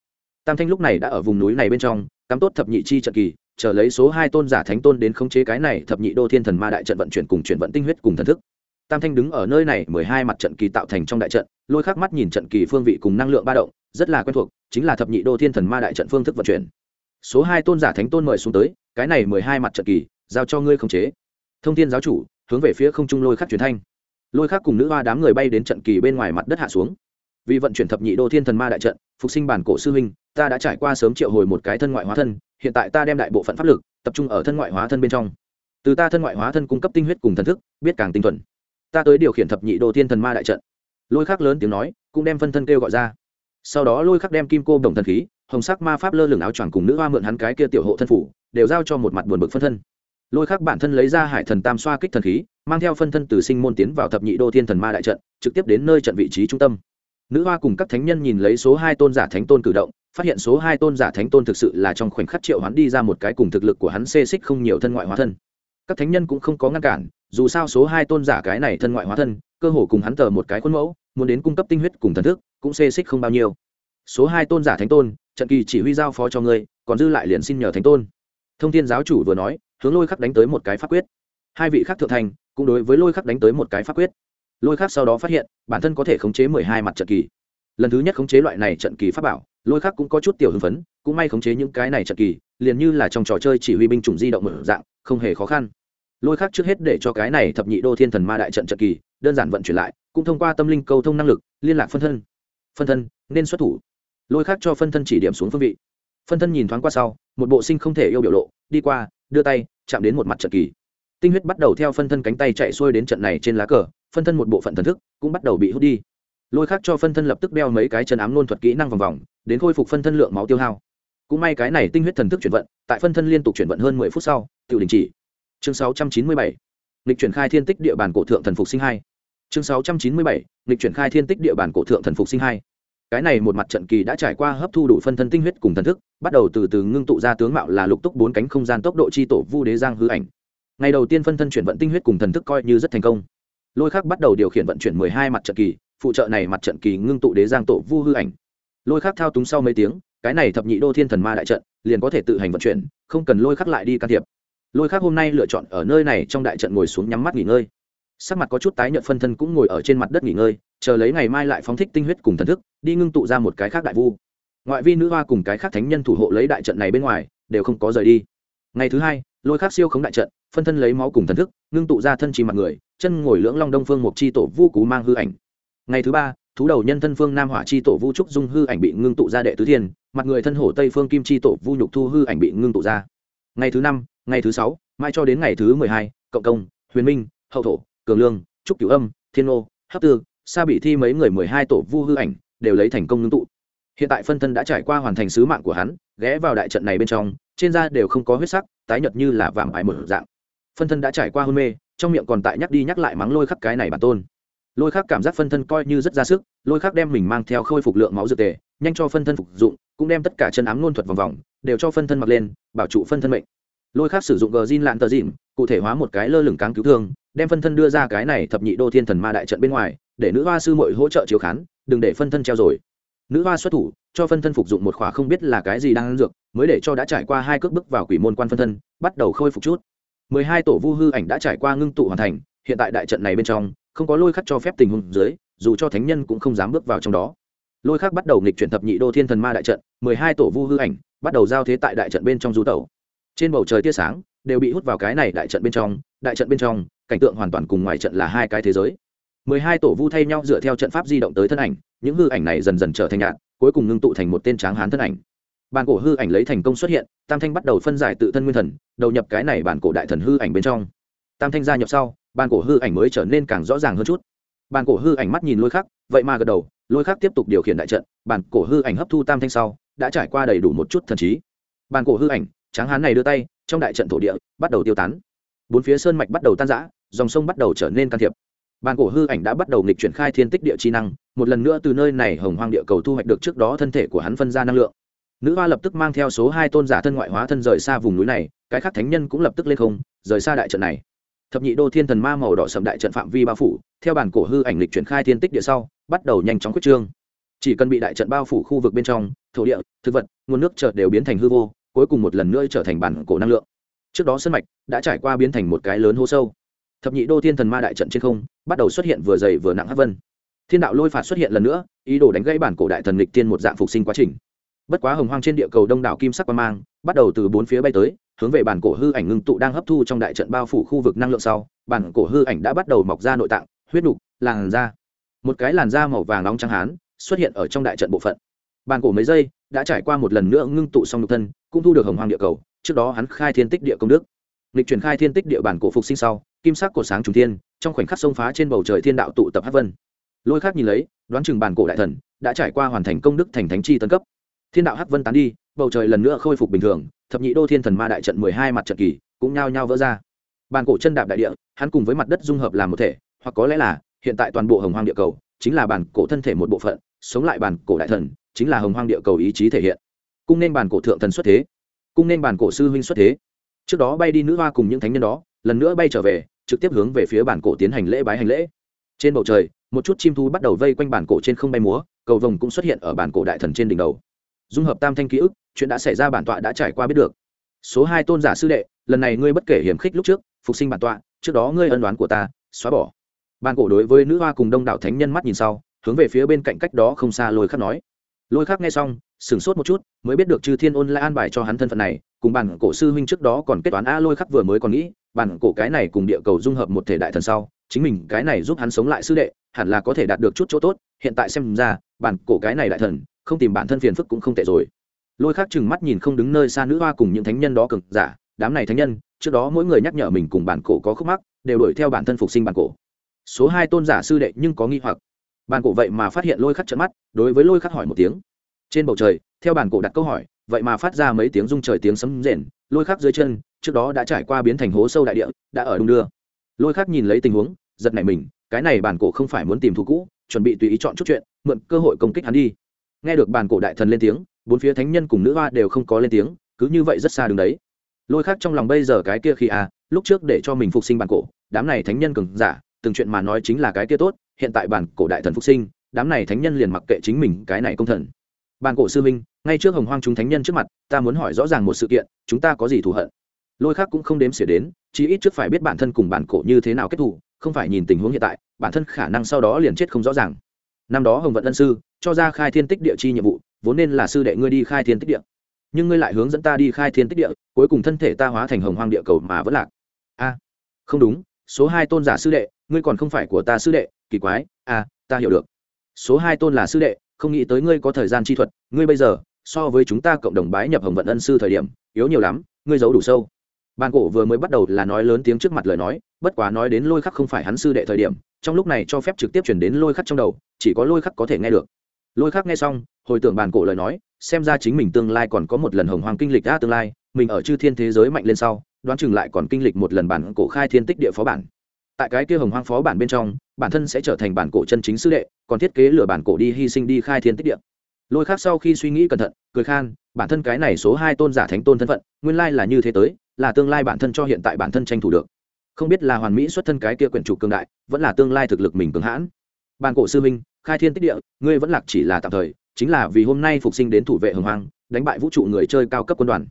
Tam thanh lúc này đã ở vùng núi này bên trong, cắm tốt thập nhị chi trận kỳ, chờ lấy số hai tôn giả thánh tôn đến khống chế cái này thập nhị đô thiên thần ma đại trận vận chuyển cùng chuyển vận tinh huyết cùng thần thức tam thanh đứng ở nơi này mười hai mặt trận kỳ tạo thành trong đại trận, lôi khắc mắt nhìn trận kỳ phương vị cùng năng lượng ba động, rất là quen thuộc, chính là thập nhị đô thiên thần ma đại trận phương thức vận chuyển. Số hai tôn giả thánh tôn mời xuống tới, cái này mười hai mặt trận kỳ, giao cho ngươi khống chế. Thông thiên giáo chủ, hướng về phía không trung lôi khắc truyền thanh. Lôi khắc cùng nữ hoa đám người bay đến trận kỳ bên ngoài mặt đất hạ xuống. Vì vận chuyển thập nhị đô thiên thần ma đại trận, phục sinh bản cổ sư huynh, ta đã trải qua sớm triệu hồi một cái thân ngoại hóa thân, hiện tại ta đem đại bộ phận pháp lực, tập trung ở thân ngoại hóa thân bên trong. Từ ta thân ngoại hóa thân cung cấp tinh huyết cùng thần thức, biết càng tinh thuần ta tới điều khiển thập nhị đồ thiên thần ma đại trận. Lôi khắc lớn tiếng nói, cũng đem phân thân kêu gọi ra. Sau đó lôi khắc đem kim cô đồng thần khí, hồng sắc ma pháp lơ lửng áo choàng cùng nữ hoa mượn hắn cái kia tiểu hộ thân phủ, đều giao cho một mặt buồn bực phân thân. Lôi khắc bản thân lấy ra hải thần tam xoa kích thần khí, mang theo phân thân từ sinh môn tiến vào thập nhị đô thiên thần ma đại trận, trực tiếp đến nơi trận vị trí trung tâm. Nữ hoa cùng các thánh nhân nhìn lấy số hai tôn giả thánh tôn cử động, phát hiện số hai tôn giả thánh tôn thực sự là trong khoảnh khắc triệu hắn đi ra một cái cùng thực lực của hắn xê xích không nhiều thân ngoại hóa thân các thánh nhân cũng không có ngăn cản, dù sao số hai tôn giả cái này thân ngoại hóa thân, cơ hồ cùng hắn tờ một cái khuôn mẫu, muốn đến cung cấp tinh huyết cùng thần thức, cũng xê xích không bao nhiêu. Số hai tôn giả thánh tôn, trận kỳ chỉ huy giao phó cho ngươi, còn dư lại liền xin nhờ thánh tôn. Thông thiên giáo chủ vừa nói, hướng lôi khắc đánh tới một cái pháp quyết. Hai vị khắc thượng thành, cũng đối với lôi khắc đánh tới một cái pháp quyết. Lôi khắc sau đó phát hiện, bản thân có thể khống chế mười hai mặt trận kỳ. Lần thứ nhất khống chế loại này trận kỳ pháp bảo, lôi khắc cũng có chút tiểu hưng phấn, cũng may khống chế những cái này trận kỳ, liền như là trong trò chơi chỉ huy binh chủng di động mở dạng, không hề khó khăn lôi khác trước hết để cho cái này thập nhị đô thiên thần ma đại trận trận kỳ, đơn giản vận chuyển lại, cũng thông qua tâm linh cầu thông năng lực, liên lạc phân thân. Phân thân, nên xuất thủ. Lôi khác cho phân thân chỉ điểm xuống phương vị. Phân thân nhìn thoáng qua sau, một bộ sinh không thể yêu biểu lộ, đi qua, đưa tay, chạm đến một mặt trận kỳ. Tinh huyết bắt đầu theo phân thân cánh tay chạy xuôi đến trận này trên lá cờ, phân thân một bộ phận thần thức cũng bắt đầu bị hút đi. Lôi khác cho phân thân lập tức đeo mấy cái chân ám nôn thuật kỹ năng vòng vòng, đến khôi phục phân thân lượng máu tiêu hao. Cũng may cái này tinh huyết thần thức chuyển vận, tại phân thân liên tục chuyển vận hơn mười phút sau tự đình chỉ chương sáu trăm chín mươi bảy lịch chuyển khai thiên tích địa bàn cổ thượng thần phục sinh hai. Chương sáu trăm chín mươi bảy lịch chuyển khai thiên tích địa bàn cổ thượng thần phục sinh hai. Cái này một mặt trận kỳ đã trải qua hấp thu đủ phân thân tinh huyết cùng thần thức, bắt đầu từ từ ngưng tụ ra tướng mạo là lục túc bốn cánh không gian tốc độ chi tổ vu đế giang hư ảnh. Ngày đầu tiên phân thân chuyển vận tinh huyết cùng thần thức coi như rất thành công. Lôi khắc bắt đầu điều khiển vận chuyển mười hai mặt trận kỳ, phụ trợ này mặt trận kỳ ngưng tụ đế giang tổ vu hư ảnh. Lôi khắc thao túng sau mấy tiếng, cái này thập nhị đô thiên thần ma đại trận, liền có thể tự hành vận chuyển, không cần lôi khắc lại đi can thiệp lôi khắc hôm nay lựa chọn ở nơi này trong đại trận ngồi xuống nhắm mắt nghỉ ngơi. Sắc mặt có chút tái nhợt phân thân cũng ngồi ở trên mặt đất nghỉ ngơi, chờ lấy ngày mai lại phóng thích tinh huyết cùng thần thức, đi ngưng tụ ra một cái khác đại vu. Ngoại vi nữ hoa cùng cái khác thánh nhân thủ hộ lấy đại trận này bên ngoài, đều không có rời đi. Ngày thứ hai, lôi khắc siêu khống đại trận, phân thân lấy máu cùng thần thức, ngưng tụ ra thân trì mặt người, chân ngồi lưỡng long đông phương mục chi tổ vu cú mang hư ảnh. Ngày thứ ba, thú đầu nhân thân phương nam hỏa chi tổ vu trúc dung hư ảnh bị ngưng tụ ra đệ tứ thiên, mặt người thân hổ tây phương kim chi tổ vu nhục thu hư ảnh bị ngưng tụ ra. Ngày thứ năm ngày thứ sáu, mai cho đến ngày thứ mười hai, cộng công, huyền minh, hậu thổ, cường lương, trúc cửu âm, thiên ô hấp tư, sa bị thi mấy người mười hai tổ vu hư ảnh, đều lấy thành công ngưng tụ. Hiện tại phân thân đã trải qua hoàn thành sứ mạng của hắn, ghé vào đại trận này bên trong, trên da đều không có huyết sắc, tái nhợt như là vàng ải một dạng. Phân thân đã trải qua hôn mê, trong miệng còn tại nhắc đi nhắc lại mắng lôi khắc cái này bản tôn. Lôi khắc cảm giác phân thân coi như rất ra sức, lôi khắc đem mình mang theo khôi phục lượng máu dược tề, nhanh cho phân thân phục dụng, cũng đem tất cả chân ám luôn thuật vòng vòng, đều cho phân thân mặc lên, bảo trụ phân thân mệnh lôi khắc sử dụng gờ zin lạn tờ dìm, cụ thể hóa một cái lơ lửng cáng cứu thương, đem phân thân đưa ra cái này thập nhị đô thiên thần ma đại trận bên ngoài, để nữ hoa sư mội hỗ trợ chiếu khán, đừng để phân thân treo rồi. Nữ hoa xuất thủ, cho phân thân phục dụng một khóa không biết là cái gì đang ăn dược, mới để cho đã trải qua hai cước bước vào quỷ môn quan phân thân, bắt đầu khôi phục chút. Mười hai tổ vu hư ảnh đã trải qua ngưng tụ hoàn thành, hiện tại đại trận này bên trong, không có lôi khắc cho phép tình huống dưới, dù cho thánh nhân cũng không dám bước vào trong đó. Lôi khắc bắt đầu nghịch chuyển thập nhị đô thiên thần ma đại trận, mười hai tổ vu hư ảnh bắt đầu giao thế tại đại trận bên trong du tẩu trên bầu trời tia sáng đều bị hút vào cái này đại trận bên trong, đại trận bên trong, cảnh tượng hoàn toàn cùng ngoài trận là hai cái thế giới. Mười hai tổ vu thay nhau dựa theo trận pháp di động tới thân ảnh, những hư ảnh này dần dần trở thành nhạn cuối cùng ngưng tụ thành một tên tráng hán thân ảnh. Bản cổ hư ảnh lấy thành công xuất hiện, tam thanh bắt đầu phân giải tự thân nguyên thần, đầu nhập cái này bản cổ đại thần hư ảnh bên trong. Tam thanh gia nhập sau, bản cổ hư ảnh mới trở nên càng rõ ràng hơn chút. Bản cổ hư ảnh mắt nhìn lôi khắc, vậy mà gật đầu, lôi khắc tiếp tục điều khiển đại trận, bản cổ hư ảnh hấp thu tam thanh sau, đã trải qua đầy đủ một chút thần trí. Bản cổ hư ảnh tráng hán này đưa tay, trong đại trận thổ địa bắt đầu tiêu tán. Bốn phía sơn mạch bắt đầu tan rã, dòng sông bắt đầu trở nên can thiệp. Bàn cổ hư ảnh đã bắt đầu nghịch chuyển khai thiên tích địa chi năng, một lần nữa từ nơi này hồng hoang địa cầu thu hoạch được trước đó thân thể của hắn phân ra năng lượng. Nữ hoa lập tức mang theo số hai tôn giả thân ngoại hóa thân rời xa vùng núi này, cái khác thánh nhân cũng lập tức lên không, rời xa đại trận này. Thập nhị đô thiên thần ma màu đỏ sầm đại trận phạm vi bao phủ, theo bản cổ hư ảnh lịch chuyển khai thiên tích địa sau, bắt đầu nhanh chóng quyết trương. Chỉ cần bị đại trận bao phủ khu vực bên trong, thổ địa, thực vật, nguồn nước chợt đều biến thành hư vô cuối cùng một lần nữa trở thành bản cổ năng lượng. Trước đó sân mạch đã trải qua biến thành một cái lớn hố sâu. Thập nhị đô thiên thần ma đại trận trên không bắt đầu xuất hiện vừa dày vừa nặng hát vân. Thiên đạo lôi phạt xuất hiện lần nữa, ý đồ đánh gãy bản cổ đại thần lịch tiên một dạng phục sinh quá trình. Bất quá hồng hoang trên địa cầu đông đảo kim sắc qua mang bắt đầu từ bốn phía bay tới, hướng về bản cổ hư ảnh ngưng tụ đang hấp thu trong đại trận bao phủ khu vực năng lượng sau, bản cổ hư ảnh đã bắt đầu mọc ra nội tạng, huyết đục làn da. Một cái làn da màu vàng nóng trắng hán xuất hiện ở trong đại trận bộ phận bản cổ mấy giây, đã trải qua một lần nữa ngưng tụ xong nhục thân, cũng thu được hồng hoàng địa cầu, trước đó hắn khai thiên tích địa công đức. Lịch truyền khai thiên tích địa bản cổ phục sinh sau, kim sắc cổ sáng trùng thiên, trong khoảnh khắc xông phá trên bầu trời thiên đạo tụ tập hát vân. Lôi khác nhìn lấy, đoán chừng bản cổ đại thần, đã trải qua hoàn thành công đức thành thánh chi tân cấp. Thiên đạo hắc vân tán đi, bầu trời lần nữa khôi phục bình thường, thập nhị đô thiên thần ma đại trận mười hai mặt trận kỳ, cũng nhao nhao vỡ ra. Bàn cổ chân đạp đại địa, hắn cùng với mặt đất dung hợp làm một thể, hoặc có lẽ là, hiện tại toàn bộ hồng hoàng địa cầu, chính là bản cổ thân thể một bộ phận, sống lại bản cổ đại thần chính là hồng hoang địa cầu ý chí thể hiện. Cung nên bản cổ thượng thần xuất thế. Cung nên bản cổ sư huynh xuất thế. Trước đó bay đi nữ hoa cùng những thánh nhân đó, lần nữa bay trở về, trực tiếp hướng về phía bản cổ tiến hành lễ bái hành lễ. Trên bầu trời, một chút chim thu bắt đầu vây quanh bản cổ trên không bay múa, cầu vồng cũng xuất hiện ở bản cổ đại thần trên đỉnh đầu. Dung hợp tam thanh ký ức, chuyện đã xảy ra bản tọa đã trải qua biết được. Số hai tôn giả sư đệ, lần này ngươi bất kể hiểm khích lúc trước, phục sinh bản tọa, trước đó ngươi ân đoán của ta, xóa bỏ. Bản cổ đối với nữ hoa cùng đông đảo thánh nhân mắt nhìn sau, hướng về phía bên cạnh cách đó không xa lôi khắc nói lôi khắc nghe xong, sửng sốt một chút, mới biết được chư thiên ôn lại an bài cho hắn thân phận này, cùng bản cổ sư huynh trước đó còn kết toán a lôi khắc vừa mới còn nghĩ, bản cổ cái này cùng địa cầu dung hợp một thể đại thần sau, chính mình cái này giúp hắn sống lại sư đệ, hẳn là có thể đạt được chút chỗ tốt, hiện tại xem ra, bản cổ cái này đại thần, không tìm bản thân phiền phức cũng không tệ rồi. Lôi khác chừng mắt nhìn không đứng nơi xa nữ hoa cùng những thánh nhân đó cực giả, đám này thánh nhân, trước đó mỗi người nhắc nhở mình cùng bản cổ có khúc mắc, đều đuổi theo bản thân phục sinh bản cổ. Số hai tôn giả sư đệ nhưng có nghi hoặc bàn cổ vậy mà phát hiện lôi khắc trận mắt, đối với lôi khắc hỏi một tiếng. Trên bầu trời, theo bàn cổ đặt câu hỏi, vậy mà phát ra mấy tiếng rung trời tiếng sấm rền, lôi khắc dưới chân, trước đó đã trải qua biến thành hố sâu đại địa, đã ở đung đưa. Lôi khắc nhìn lấy tình huống, giật nảy mình, cái này bàn cổ không phải muốn tìm thú cũ, chuẩn bị tùy ý chọn chút chuyện, mượn cơ hội công kích hắn đi. Nghe được bàn cổ đại thần lên tiếng, bốn phía thánh nhân cùng nữ hoa đều không có lên tiếng, cứ như vậy rất xa đường đấy. Lôi khác trong lòng bây giờ cái kia khi à lúc trước để cho mình phục sinh bàn cổ, đám này thánh nhân cường giả, từng chuyện mà nói chính là cái kia tốt hiện tại bản cổ đại thần phục sinh, đám này thánh nhân liền mặc kệ chính mình cái này công thần. Bản cổ sư minh ngay trước hồng hoang chúng thánh nhân trước mặt, ta muốn hỏi rõ ràng một sự kiện, chúng ta có gì thù hận? Lôi khác cũng không đếm xỉa đến, chí ít trước phải biết bản thân cùng bản cổ như thế nào kết thù, không phải nhìn tình huống hiện tại, bản thân khả năng sau đó liền chết không rõ ràng. Năm đó hồng vận ân sư, cho ra khai thiên tích địa chi nhiệm vụ, vốn nên là sư đệ ngươi đi khai thiên tích địa. Nhưng ngươi lại hướng dẫn ta đi khai thiên tích địa, cuối cùng thân thể ta hóa thành hồng hoang địa cầu mà vẫn lạc. A, không đúng, số hai tôn giả sư đệ, ngươi còn không phải của ta sư đệ kỳ quái a ta hiểu được. Số hai tôn là sư đệ, không nghĩ tới ngươi có thời gian chi thuật, ngươi bây giờ, so với chúng ta cộng đồng bái nhập hồng vận ân sư thời điểm, yếu nhiều lắm, ngươi giấu đủ sâu. Bàn cổ vừa mới bắt đầu là nói lớn tiếng trước mặt lời nói, bất quá nói đến lôi khắc không phải hắn sư đệ thời điểm, trong lúc này cho phép trực tiếp chuyển đến lôi khắc trong đầu, chỉ có lôi khắc có thể nghe được. Lôi khắc nghe xong, hồi tưởng bàn cổ lời nói, xem ra chính mình tương lai còn có một lần hồng hoàng kinh lịch đã tương lai, mình ở chư thiên thế giới mạnh lên sau, đoán chừng lại còn kinh lịch một lần bản cổ khai thiên tích địa phó bản tại cái kia hồng hoang phó bản bên trong, bản thân sẽ trở thành bản cổ chân chính sư đệ, còn thiết kế lửa bản cổ đi hy sinh đi khai thiên tích địa. Lôi khác sau khi suy nghĩ cẩn thận, cười khan, bản thân cái này số hai tôn giả thánh tôn thân phận, nguyên lai là như thế tới, là tương lai bản thân cho hiện tại bản thân tranh thủ được. Không biết là hoàn mỹ xuất thân cái kia quyển trục cường đại, vẫn là tương lai thực lực mình cường hãn. Bản cổ sư minh khai thiên tích địa, ngươi vẫn lạc chỉ là tạm thời, chính là vì hôm nay phục sinh đến thủ vệ hồng hoang, đánh bại vũ trụ người chơi cao cấp quân đoàn.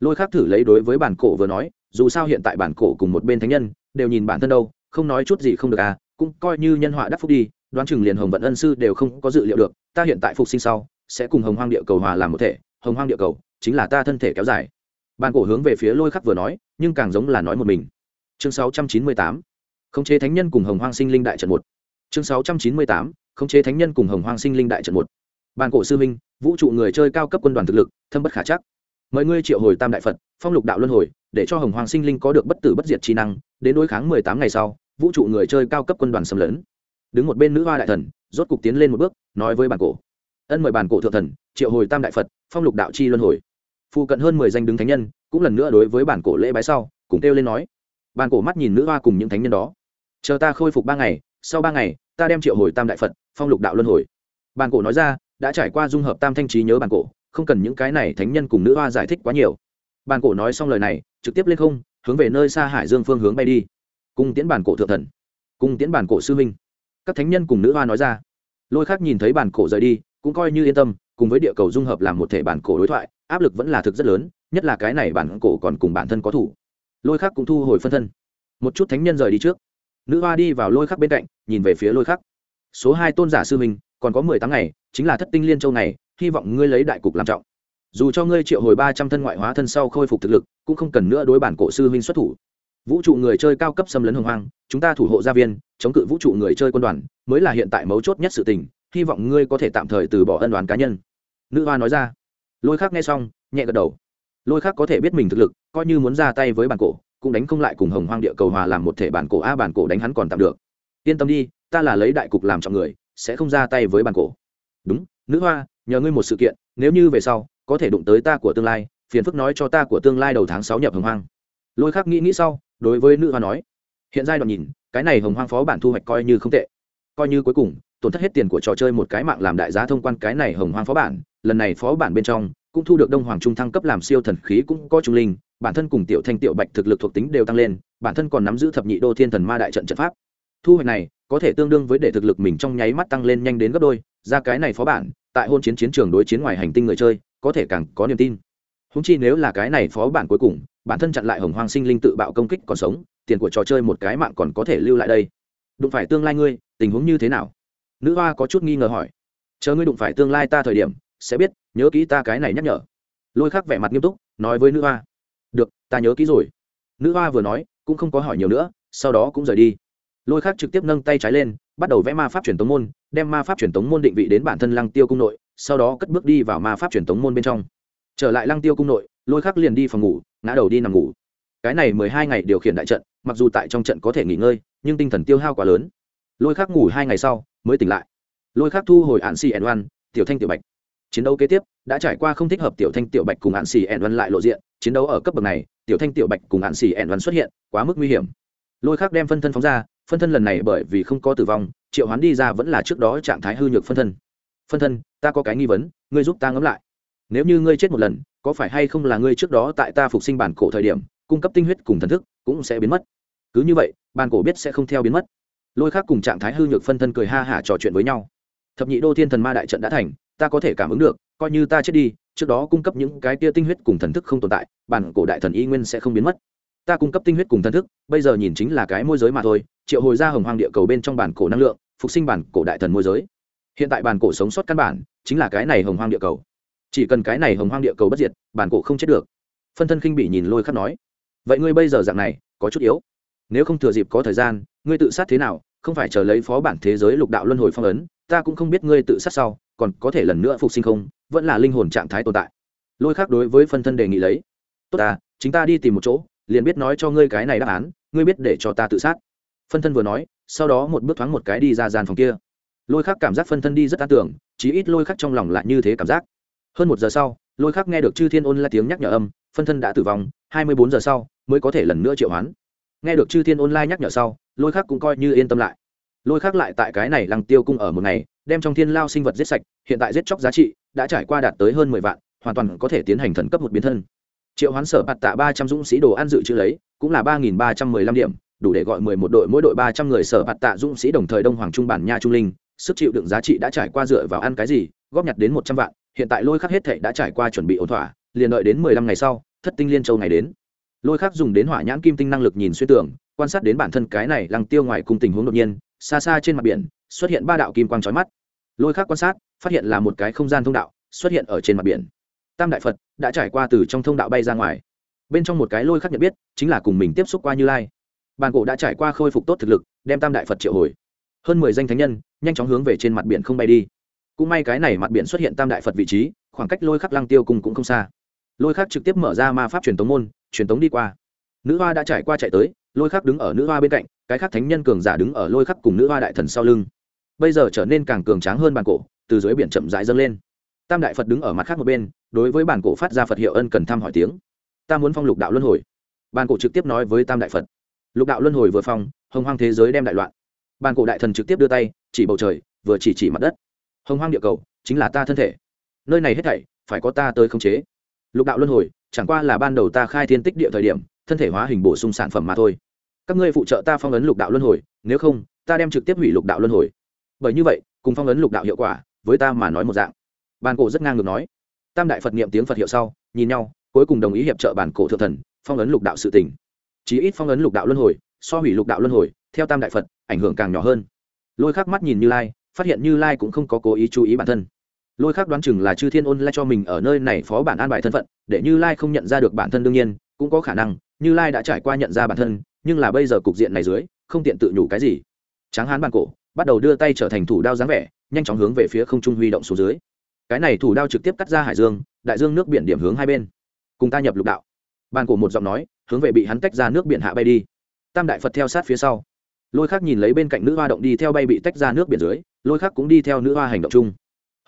Lôi khác thử lấy đối với bản cổ vừa nói, dù sao hiện tại bản cổ cùng một bên thánh nhân, đều nhìn bản thân đâu không nói chút gì không được à cũng coi như nhân họa đắc phúc đi, đoán chừng liền hồng vận ân sư đều không có dự liệu được, ta hiện tại phục sinh sau, sẽ cùng hồng hoang địa cầu hòa làm một thể, hồng hoang địa cầu chính là ta thân thể kéo dài. Bàn cổ hướng về phía lôi khắc vừa nói, nhưng càng giống là nói một mình. Chương 698 khống chế thánh nhân cùng hồng hoang sinh linh đại trận một. Chương 698 khống chế thánh nhân cùng hồng hoang sinh linh đại trận một. Bàn cổ sư minh vũ trụ người chơi cao cấp quân đoàn thực lực, thâm bất khả chắc. Mời ngươi triệu hồi tam đại phật, phong lục đạo luân hồi, để cho hồng hoàng sinh linh có được bất tử bất diệt trí năng, đến đối kháng mười tám ngày sau vũ trụ người chơi cao cấp quân đoàn xâm lấn. Đứng một bên nữ hoa đại thần, rốt cục tiến lên một bước, nói với bản cổ. Ân mời bản cổ thượng thần, triệu hồi tam đại phật, phong lục đạo chi luân hồi. Phụ cận hơn mười danh đứng thánh nhân, cũng lần nữa đối với bản cổ lễ bái sau, cùng kêu lên nói. Bản cổ mắt nhìn nữ hoa cùng những thánh nhân đó. Chờ ta khôi phục ba ngày, sau ba ngày, ta đem triệu hồi tam đại phật, phong lục đạo luân hồi. Bản cổ nói ra, đã trải qua dung hợp tam thanh trí nhớ bản cổ, không cần những cái này thánh nhân cùng nữ hoa giải thích quá nhiều. Bản cổ nói xong lời này, trực tiếp lên không, hướng về nơi xa hải dương phương hướng bay đi cung tiễn bản cổ thượng thần. Cung tiễn bản cổ sư minh các thánh nhân cùng nữ hoa nói ra. Lôi khác nhìn thấy bản cổ rời đi, cũng coi như yên tâm, cùng với địa cầu dung hợp làm một thể bản cổ đối thoại, áp lực vẫn là thực rất lớn, nhất là cái này bản cổ còn cùng bản thân có thủ. Lôi khác cũng thu hồi phân thân. Một chút thánh nhân rời đi trước. Nữ hoa đi vào lôi khắc bên cạnh, nhìn về phía lôi khắc. Số hai tôn giả sư minh còn có mười tám ngày, chính là thất tinh liên châu này hy vọng ngươi lấy đại cục làm trọng. Dù cho ngươi triệu hồi ba trăm thân ngoại hóa thân sau khôi phục thực lực, cũng không cần nữa đối bản cổ sư huynh xuất thủ vũ trụ người chơi cao cấp xâm lấn hồng hoang, chúng ta thủ hộ gia viên, chống cự vũ trụ người chơi quân đoàn, mới là hiện tại mấu chốt nhất sự tình, hy vọng ngươi có thể tạm thời từ bỏ ân đoàn cá nhân. Nữ hoa nói ra. Lôi khác nghe xong, nhẹ gật đầu. Lôi khác có thể biết mình thực lực, coi như muốn ra tay với bản cổ, cũng đánh không lại cùng hồng hoang địa cầu hòa làm một thể bản cổ a, bản cổ đánh hắn còn tạm được. Yên tâm đi, ta là lấy đại cục làm trọng người, sẽ không ra tay với bản cổ. Đúng, nữ hoa, nhờ ngươi một sự kiện, nếu như về sau, có thể đụng tới ta của tương lai, phiền phức nói cho ta của tương lai đầu tháng sáu nhập hồng hoang. Lôi khắc nghĩ nghĩ sau đối với nữ hoa nói, hiện giai đoạn nhìn, cái này hồng hoang phó bản thu hoạch coi như không tệ. Coi như cuối cùng, tổn thất hết tiền của trò chơi một cái mạng làm đại giá thông quan cái này hồng hoang phó bản, lần này phó bản bên trong, cũng thu được đông hoàng trung thăng cấp làm siêu thần khí cũng có trung linh, bản thân cùng tiểu thanh tiểu bạch thực lực thuộc tính đều tăng lên, bản thân còn nắm giữ thập nhị đô thiên thần ma đại trận trận pháp. Thu hoạch này, có thể tương đương với để thực lực mình trong nháy mắt tăng lên nhanh đến gấp đôi, ra cái này phó bản, tại hôn chiến chiến trường đối chiến ngoài hành tinh người chơi, có thể càng có niềm tin. Húng chi nếu là cái này phó bản cuối cùng bản thân chặn lại hồng hoang sinh linh tự bạo công kích còn sống, tiền của trò chơi một cái mạng còn có thể lưu lại đây. Đụng phải tương lai ngươi, tình huống như thế nào? Nữ hoa có chút nghi ngờ hỏi. Chờ ngươi đụng phải tương lai ta thời điểm, sẽ biết, nhớ kỹ ta cái này nhắc nhở. Lôi khắc vẻ mặt nghiêm túc, nói với nữ hoa. Được, ta nhớ kỹ rồi. Nữ hoa vừa nói, cũng không có hỏi nhiều nữa, sau đó cũng rời đi. Lôi khắc trực tiếp nâng tay trái lên, bắt đầu vẽ ma pháp truyền tống môn, đem ma pháp truyền tống môn định vị đến bản thân lăng tiêu cung nội, sau đó cất bước đi vào ma pháp truyền tống môn bên trong. Trở lại lăng tiêu cung nội, lôi khắc liền đi phòng ngủ ngã đầu đi nằm ngủ. Cái này mười hai ngày điều khiển đại trận, mặc dù tại trong trận có thể nghỉ ngơi, nhưng tinh thần tiêu hao quá lớn. Lôi khắc ngủ hai ngày sau, mới tỉnh lại. Lôi khắc thu hồi hạn xì ẩn oan, tiểu thanh tiểu bạch. Chiến đấu kế tiếp, đã trải qua không thích hợp tiểu thanh tiểu bạch cùng hạn xì ẩn oan lại lộ diện. Chiến đấu ở cấp bậc này, tiểu thanh tiểu bạch cùng hạn xì ẩn oan xuất hiện, quá mức nguy hiểm. Lôi khắc đem phân thân phóng ra, phân thân lần này bởi vì không có tử vong, triệu hoán đi ra vẫn là trước đó trạng thái hư nhược phân thân. Phân thân, ta có cái nghi vấn, ngươi giúp ta ngẫm lại nếu như ngươi chết một lần, có phải hay không là ngươi trước đó tại ta phục sinh bản cổ thời điểm, cung cấp tinh huyết cùng thần thức, cũng sẽ biến mất? Cứ như vậy, bản cổ biết sẽ không theo biến mất. Lôi khác cùng trạng thái hư nhược phân thân cười ha hả trò chuyện với nhau. Thập nhị đô thiên thần ma đại trận đã thành, ta có thể cảm ứng được, coi như ta chết đi, trước đó cung cấp những cái tia tinh huyết cùng thần thức không tồn tại, bản cổ đại thần y nguyên sẽ không biến mất. Ta cung cấp tinh huyết cùng thần thức, bây giờ nhìn chính là cái môi giới mà thôi, triệu hồi ra hồng hoang địa cầu bên trong bản cổ năng lượng, phục sinh bản cổ đại thần môi giới. Hiện tại bản cổ sống sót căn bản, chính là cái này hồng hoang địa cầu chỉ cần cái này hồng hoang địa cầu bất diệt, bản cổ không chết được. Phân thân khinh bị nhìn lôi khắc nói, vậy ngươi bây giờ dạng này, có chút yếu. Nếu không thừa dịp có thời gian, ngươi tự sát thế nào, không phải chờ lấy phó bản thế giới lục đạo luân hồi phong ấn, ta cũng không biết ngươi tự sát sau, còn có thể lần nữa phục sinh không, vẫn là linh hồn trạng thái tồn tại. Lôi khắc đối với phân thân đề nghị lấy, tốt ta, chính ta đi tìm một chỗ, liền biết nói cho ngươi cái này đáp án, ngươi biết để cho ta tự sát. Phân thân vừa nói, sau đó một bước thoáng một cái đi ra gian phòng kia. Lôi khắc cảm giác phân thân đi rất an tưởng, chí ít lôi khắc trong lòng lại như thế cảm giác hơn một giờ sau, lôi khắc nghe được chư thiên ôn la tiếng nhắc nhở âm, phân thân đã tử vong, hai mươi bốn giờ sau mới có thể lần nữa triệu hoán. Nghe được chư thiên ôn lai nhắc nhở sau, lôi khắc cũng coi như yên tâm lại. Lôi khắc lại tại cái này lăng tiêu cung ở một ngày, đem trong thiên lao sinh vật giết sạch, hiện tại giết chóc giá trị đã trải qua đạt tới hơn mười vạn, hoàn toàn có thể tiến hành thần cấp một biến thân. Triệu hoán sở bạt tạ ba trăm dũng sĩ đồ ăn dự trữ lấy, cũng là ba nghìn ba trăm mười lăm điểm, đủ để gọi mười một đội, mỗi đội ba trăm người sở bạt tạ dũng sĩ đồng thời đông hoàng trung bản nha trung linh, sức chịu đựng giá trị đã trải qua dựa vào ăn cái gì góp nhặt đến một trăm vạn, hiện tại lôi khắc hết thệ đã trải qua chuẩn bị ổn thỏa, liền đợi đến mười lăm ngày sau, thất tinh liên châu ngày đến. Lôi khắc dùng đến hỏa nhãn kim tinh năng lực nhìn xuyên tưởng, quan sát đến bản thân cái này lăng tiêu ngoài cùng tình huống đột nhiên, xa xa trên mặt biển, xuất hiện ba đạo kim quang trói mắt. Lôi khắc quan sát, phát hiện là một cái không gian thông đạo, xuất hiện ở trên mặt biển. Tam đại phật đã trải qua từ trong thông đạo bay ra ngoài. Bên trong một cái lôi khắc nhận biết, chính là cùng mình tiếp xúc qua như lai. Bàn cổ đã trải qua khôi phục tốt thực lực, đem tam đại phật triệu hồi. Hơn mười danh thánh nhân, nhanh chóng hướng về trên mặt biển không bay đi cũng may cái này mặt biển xuất hiện tam đại phật vị trí, khoảng cách lôi khắc lăng tiêu cùng cũng không xa. Lôi khắc trực tiếp mở ra ma pháp truyền tống môn, truyền tống đi qua. Nữ hoa đã trải qua chạy tới, lôi khắc đứng ở nữ hoa bên cạnh, cái khắc thánh nhân cường giả đứng ở lôi khắc cùng nữ hoa đại thần sau lưng. Bây giờ trở nên càng cường tráng hơn bàn cổ, từ dưới biển chậm rãi dâng lên. Tam đại phật đứng ở mặt khác một bên, đối với bản cổ phát ra phật hiệu ân cần thăm hỏi tiếng. Ta muốn phong lục đạo luân hồi. Bàn cổ trực tiếp nói với tam đại phật. Lục đạo luân hồi vừa phong, hồng hoang thế giới đem đại loạn. Bàn cổ đại thần trực tiếp đưa tay, chỉ bầu trời, vừa chỉ chỉ mặt đất hồng hoang địa cầu chính là ta thân thể. Nơi này hết thảy phải có ta tới khống chế. Lục đạo luân hồi, chẳng qua là ban đầu ta khai thiên tích địa thời điểm, thân thể hóa hình bổ sung sản phẩm mà thôi. Các ngươi phụ trợ ta phong ấn lục đạo luân hồi, nếu không, ta đem trực tiếp hủy lục đạo luân hồi. Bởi như vậy, cùng phong ấn lục đạo hiệu quả, với ta mà nói một dạng. Bàn cổ rất ngang ngược nói. Tam đại phật niệm tiếng phật hiệu sau, nhìn nhau, cuối cùng đồng ý hiệp trợ bản cổ thượng thần, phong ấn lục đạo sự tình. Chí ít phong ấn lục đạo luân hồi, so hủy lục đạo luân hồi, theo tam đại phật, ảnh hưởng càng nhỏ hơn. Lôi khắc mắt nhìn như lai phát hiện như lai cũng không có cố ý chú ý bản thân. Lôi khắc đoán chừng là chư thiên ôn lai cho mình ở nơi này phó bản an bài thân phận, để như lai không nhận ra được bản thân đương nhiên, cũng có khả năng, như lai đã trải qua nhận ra bản thân, nhưng là bây giờ cục diện này dưới, không tiện tự nhủ cái gì. Tráng hán bản cổ, bắt đầu đưa tay trở thành thủ đao dáng vẻ, nhanh chóng hướng về phía không trung huy động xuống dưới. Cái này thủ đao trực tiếp cắt ra hải dương, đại dương nước biển điểm hướng hai bên. Cùng ta nhập lục đạo. Bàn cổ một giọng nói, hướng về bị hắn tách ra nước biển hạ bay đi. Tam đại phật theo sát phía sau lôi khác nhìn lấy bên cạnh nữ hoa động đi theo bay bị tách ra nước biển dưới, lôi khác cũng đi theo nữ hoa hành động chung.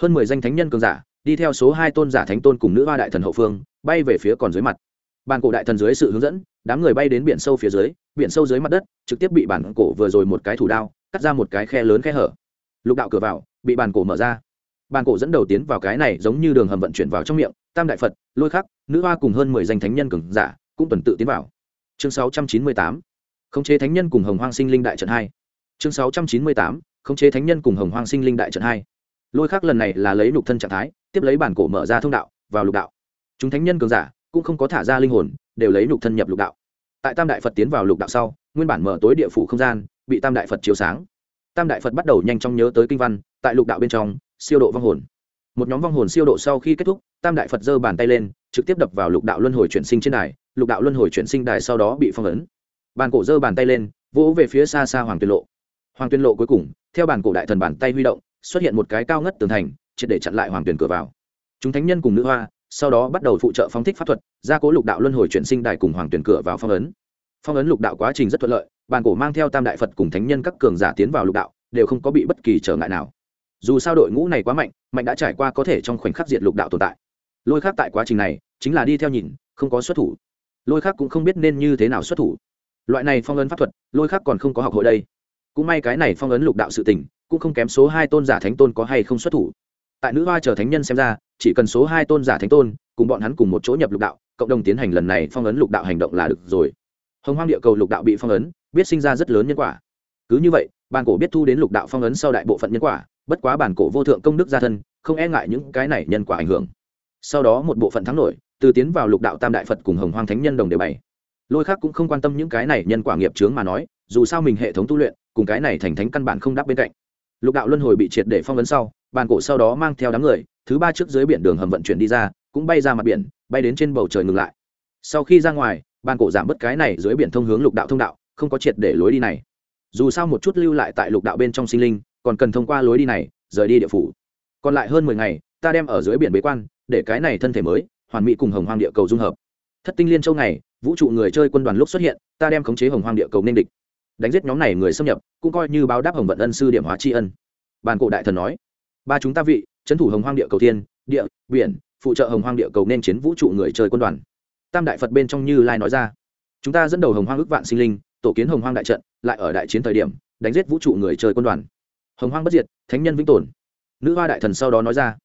Hơn mười danh thánh nhân cường giả, đi theo số hai tôn giả thánh tôn cùng nữ hoa đại thần hậu phương, bay về phía còn dưới mặt. Bàn cổ đại thần dưới sự hướng dẫn, đám người bay đến biển sâu phía dưới, biển sâu dưới mặt đất, trực tiếp bị bản cổ vừa rồi một cái thủ đao, cắt ra một cái khe lớn khe hở. Lục đạo cửa vào, bị bàn cổ mở ra. Bàn cổ dẫn đầu tiến vào cái này giống như đường hầm vận chuyển vào trong miệng, tam đại phật, lôi khắc, nữ hoa cùng hơn mười danh thánh nhân cường giả, cũng tuần tự tiến vào. Chương sáu trăm chín mươi tám khống chế thánh nhân cùng hồng hoang sinh linh đại trận hai. Chương sáu trăm chín mươi tám, khống chế thánh nhân cùng hồng hoang sinh linh đại trận hai. Lôi khắc lần này là lấy lục thân trạng thái, tiếp lấy bản cổ mở ra thông đạo, vào lục đạo. Chúng thánh nhân cường giả cũng không có thả ra linh hồn, đều lấy lục thân nhập lục đạo. Tại tam đại phật tiến vào lục đạo sau, nguyên bản mở tối địa phủ không gian, bị tam đại phật chiếu sáng. Tam đại phật bắt đầu nhanh chóng nhớ tới kinh văn, tại lục đạo bên trong, siêu độ vong hồn. Một nhóm vong hồn siêu độ sau khi kết thúc, tam đại phật giơ bàn tay lên, trực tiếp đập vào lục đạo luân hồi chuyển sinh trên đài, lục đạo luân hồi chuyển sinh đài sau đó bị phong ấn bàn cổ giơ bàn tay lên, vỗ về phía xa xa hoàng tuyên lộ. Hoàng tuyên lộ cuối cùng, theo bàn cổ đại thần bàn tay huy động, xuất hiện một cái cao ngất tường thành, triệt để chặn lại hoàng tuyển cửa vào. Chúng thánh nhân cùng nữ hoa, sau đó bắt đầu phụ trợ phóng thích pháp thuật, gia cố lục đạo luân hồi chuyển sinh đài cùng hoàng tuyển cửa vào phong ấn. Phong ấn lục đạo quá trình rất thuận lợi, bàn cổ mang theo tam đại phật cùng thánh nhân các cường giả tiến vào lục đạo, đều không có bị bất kỳ trở ngại nào. Dù sao đội ngũ này quá mạnh mạnh đã trải qua có thể trong khoảnh khắc diệt lục đạo tồn tại. Lôi khác tại quá trình này, chính là đi theo nhìn, không có xuất thủ. Lôi khác cũng không biết nên như thế nào xuất thủ loại này phong ấn pháp thuật, lôi khác còn không có học hội đây. Cũng may cái này phong ấn lục đạo sự tình, cũng không kém số hai tôn giả thánh tôn có hay không xuất thủ. Tại nữ hoa chờ thánh nhân xem ra, chỉ cần số hai tôn giả thánh tôn, cùng bọn hắn cùng một chỗ nhập lục đạo, cộng đồng tiến hành lần này phong ấn lục đạo hành động là được rồi. Hồng hoang địa cầu lục đạo bị phong ấn, biết sinh ra rất lớn nhân quả. Cứ như vậy bàn cổ biết thu đến lục đạo phong ấn sau đại bộ phận nhân quả, bất quá bản cổ vô thượng công đức gia thân, không e ngại những cái này nhân quả ảnh hưởng. Sau đó một bộ phận thắng nổi, từ tiến vào lục đạo tam đại phật cùng hồng hoang thánh nhân đồng đề bày lôi khác cũng không quan tâm những cái này nhân quả nghiệp chướng mà nói, dù sao mình hệ thống tu luyện, cùng cái này thành thánh căn bản không đáp bên cạnh. Lục đạo luân hồi bị triệt để phong vấn sau, bàn cổ sau đó mang theo đám người, thứ ba trước dưới biển đường hầm vận chuyển đi ra, cũng bay ra mặt biển, bay đến trên bầu trời ngừng lại. Sau khi ra ngoài, bàn cổ giảm bớt cái này dưới biển thông hướng lục đạo thông đạo, không có triệt để lối đi này. Dù sao một chút lưu lại tại lục đạo bên trong sinh linh, còn cần thông qua lối đi này, rời đi địa phủ. Còn lại hơn mười ngày, ta đem ở dưới biển bế quan, để cái này thân thể mới, hoàn mỹ cùng hồng hoang địa cầu dung hợp. Thất tinh liên châu này vũ trụ người chơi quân đoàn lúc xuất hiện, ta đem khống chế hồng hoang địa cầu nên địch. Đánh giết nhóm này người xâm nhập, cũng coi như báo đáp hồng vận ân sư điểm hóa tri ân. Bàn cổ đại thần nói, ba chúng ta vị, trấn thủ hồng hoang địa cầu thiên, địa, biển, phụ trợ hồng hoang địa cầu nên chiến vũ trụ người chơi quân đoàn. Tam đại phật bên trong như lai nói ra, chúng ta dẫn đầu hồng hoang ước vạn sinh linh, tổ kiến hồng hoang đại trận, lại ở đại chiến thời điểm, đánh giết vũ trụ người chơi quân đoàn. Hồng hoang bất diệt, thánh nhân vĩnh tồn. Nữ hoa đại thần sau đó nói ra,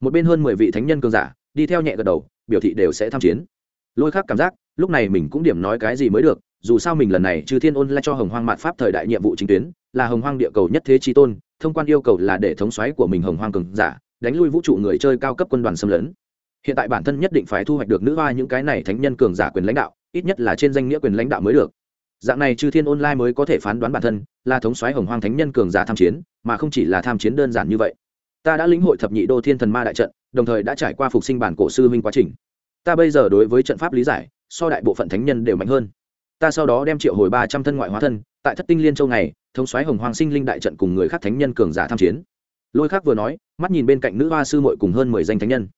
một bên hơn mười vị thánh nhân cường giả, đi theo nhẹ gật đầu, biểu thị đều sẽ tham chiến. Lôi khắc cảm giác lúc này mình cũng điểm nói cái gì mới được, dù sao mình lần này trừ thiên ôn lại cho hồng hoang mạn pháp thời đại nhiệm vụ chính tuyến, là hồng hoang địa cầu nhất thế chi tôn, thông quan yêu cầu là để thống xoáy của mình hồng hoang cường giả, đánh lui vũ trụ người chơi cao cấp quân đoàn xâm lấn. Hiện tại bản thân nhất định phải thu hoạch được nữ hoa những cái này thánh nhân cường giả quyền lãnh đạo, ít nhất là trên danh nghĩa quyền lãnh đạo mới được. Dạng này chư thiên online mới có thể phán đoán bản thân, là thống soái hồng hoang thánh nhân cường giả tham chiến, mà không chỉ là tham chiến đơn giản như vậy. Ta đã lĩnh hội thập nhị đô thiên thần ma đại trận, đồng thời đã trải qua phục sinh bản cổ sư huynh quá trình ta bây giờ đối với trận pháp lý giải, so đại bộ phận thánh nhân đều mạnh hơn. Ta sau đó đem triệu hồi ba trăm thân ngoại hóa thân, tại thất tinh liên châu này thống xoáy hồng hoàng sinh linh đại trận cùng người khác thánh nhân cường giả tham chiến. Lôi khác vừa nói, mắt nhìn bên cạnh nữ hoa sư mội cùng hơn mười danh thánh nhân.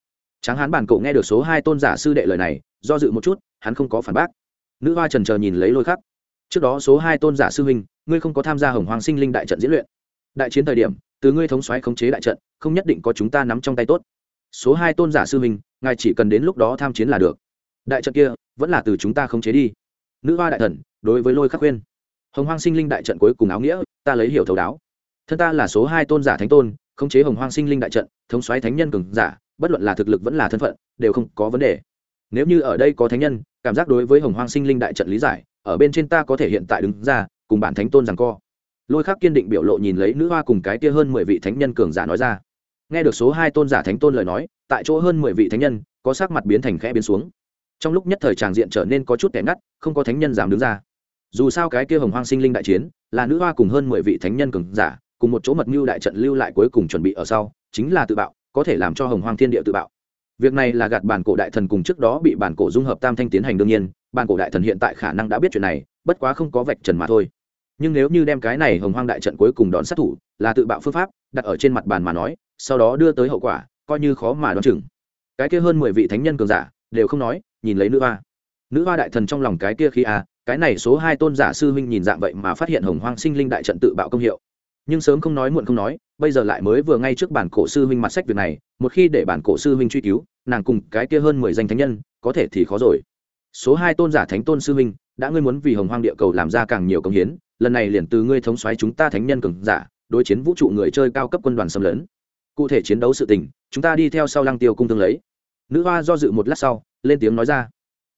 Tráng hán bản cậu nghe được số hai tôn giả sư đệ lời này, do dự một chút, hắn không có phản bác. Nữ hoa trần chờ nhìn lấy lôi khắc. Trước đó số hai tôn giả sư huynh, ngươi không có tham gia hồng hoàng sinh linh đại trận diễn luyện. Đại chiến thời điểm, từ ngươi thống xoáy khống chế đại trận, không nhất định có chúng ta nắm trong tay tốt số hai tôn giả sư huynh, ngài chỉ cần đến lúc đó tham chiến là được. Đại trận kia, vẫn là từ chúng ta không chế đi. Nữ hoa đại thần, đối với lôi khắc khuyên. Hồng hoang sinh linh đại trận cuối cùng áo nghĩa, ta lấy hiểu thấu đáo. Thân ta là số hai tôn giả thánh tôn, khống chế hồng hoang sinh linh đại trận, thống xoáy thánh nhân cường giả, bất luận là thực lực vẫn là thân phận, đều không có vấn đề. Nếu như ở đây có thánh nhân, cảm giác đối với hồng hoang sinh linh đại trận lý giải, ở bên trên ta có thể hiện tại đứng ra, cùng bản thánh tôn rằng co. Lôi khắc kiên định biểu lộ nhìn lấy nữ hoa cùng cái kia hơn mười vị thánh nhân cường giả nói ra nghe được số hai tôn giả thánh tôn lời nói, tại chỗ hơn mười vị thánh nhân, có sắc mặt biến thành khẽ biến xuống. Trong lúc nhất thời tràng diện trở nên có chút kẻ ngắt, không có thánh nhân dám đứng ra. Dù sao cái kia hồng hoang sinh linh đại chiến, là nữ hoa cùng hơn mười vị thánh nhân cường giả, cùng một chỗ mật mưu đại trận lưu lại cuối cùng chuẩn bị ở sau, chính là tự bạo, có thể làm cho hồng hoang thiên địa tự bạo. Việc này là gạt bản cổ đại thần cùng trước đó bị bản cổ dung hợp tam thanh tiến hành đương nhiên, bản cổ đại thần hiện tại khả năng đã biết chuyện này, bất quá không có vạch trần mà thôi nhưng nếu như đem cái này hồng hoang đại trận cuối cùng đón sát thủ, là tự bạo phương pháp, đặt ở trên mặt bàn mà nói, sau đó đưa tới hậu quả, coi như khó mà đoán chừng. Cái kia hơn mười vị thánh nhân cường giả, đều không nói, nhìn lấy nữ hoa. Nữ hoa đại thần trong lòng cái kia khi a à, cái này số hai tôn giả sư huynh nhìn dạng vậy mà phát hiện hồng hoang sinh linh đại trận tự bạo công hiệu. Nhưng sớm không nói muộn không nói, bây giờ lại mới vừa ngay trước bản cổ sư huynh mặt sách việc này, một khi để bản cổ sư huynh truy cứu, nàng cùng cái kia hơn mười danh thánh nhân, có thể thì khó rồi. Số hai tôn giả thánh tôn sư huynh, đã ngươi muốn vì hồng hoang địa cầu làm ra càng nhiều công hiến lần này liền từ ngươi thống xoáy chúng ta thánh nhân cường giả, đối chiến vũ trụ người chơi cao cấp quân đoàn xâm lấn. Cụ thể chiến đấu sự tình, chúng ta đi theo sau lăng tiêu cung tương lấy. Nữ hoa do dự một lát sau, lên tiếng nói ra.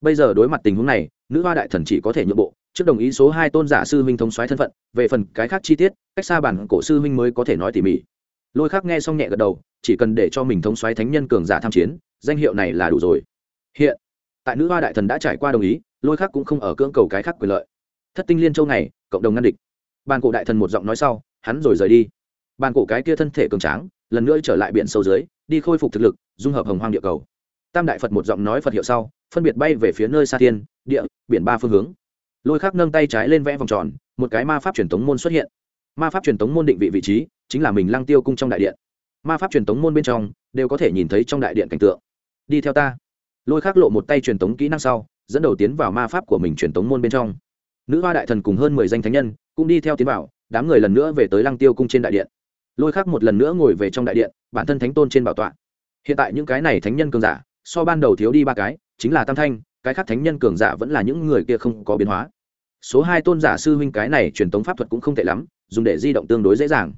Bây giờ đối mặt tình huống này, nữ hoa đại thần chỉ có thể nhượng bộ, trước đồng ý số hai tôn giả sư huynh thống xoáy thân phận, về phần cái khác chi tiết, cách xa bản cổ sư huynh mới có thể nói tỉ mỉ. Lôi khác nghe xong nhẹ gật đầu, chỉ cần để cho mình thống xoáy thánh nhân cường giả tham chiến, danh hiệu này là đủ rồi. Hiện, tại nữ hoa đại thần đã trải qua đồng ý, lôi khác cũng không ở cưỡng cầu cái khác quyền lợi thất tinh liên châu này, cộng đồng ngăn địch. Bàn cổ đại thần một giọng nói sau, hắn rồi rời đi. Bàn cổ cái kia thân thể cường tráng, lần nữa trở lại biển sâu dưới, đi khôi phục thực lực, dung hợp hồng hoang địa cầu. Tam đại phật một giọng nói phật hiệu sau, phân biệt bay về phía nơi xa thiên, địa, biển ba phương hướng. Lôi khắc nâng tay trái lên vẽ vòng tròn, một cái ma pháp truyền tống môn xuất hiện. Ma pháp truyền tống môn định vị vị trí, chính là mình lăng tiêu cung trong đại điện. Ma pháp truyền tống môn bên trong, đều có thể nhìn thấy trong đại điện cảnh tượng. Đi theo ta. Lôi khắc lộ một tay truyền tống kỹ năng sau, dẫn đầu tiến vào ma pháp của mình truyền tống môn bên trong nữ hoa đại thần cùng hơn mười danh thánh nhân cũng đi theo tiến vào, đám người lần nữa về tới lăng tiêu cung trên đại điện. Lôi khắc một lần nữa ngồi về trong đại điện, bản thân thánh tôn trên bảo tọa. Hiện tại những cái này thánh nhân cường giả, so ban đầu thiếu đi ba cái, chính là tam thanh, cái khác thánh nhân cường giả vẫn là những người kia không có biến hóa. Số hai tôn giả sư huynh cái này truyền tống pháp thuật cũng không tệ lắm, dùng để di động tương đối dễ dàng.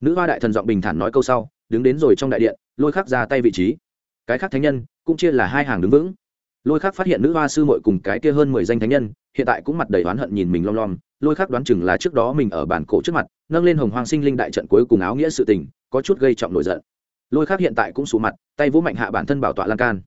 Nữ hoa đại thần giọng bình thản nói câu sau, đứng đến rồi trong đại điện, lôi khắc ra tay vị trí. Cái khác thánh nhân cũng chia là hai hàng đứng vững. Lôi khắc phát hiện nữ hoa sư mội cùng cái kia hơn mười danh thánh nhân hiện tại cũng mặt đầy oán hận nhìn mình lom lom, lôi khắc đoán chừng là trước đó mình ở bản cổ trước mặt, nâng lên hồng hoàng sinh linh đại trận cuối cùng áo nghĩa sự tình, có chút gây trọng nổi giận. Lôi khắc hiện tại cũng sụ mặt, tay vỗ mạnh hạ bản thân bảo tọa lan can.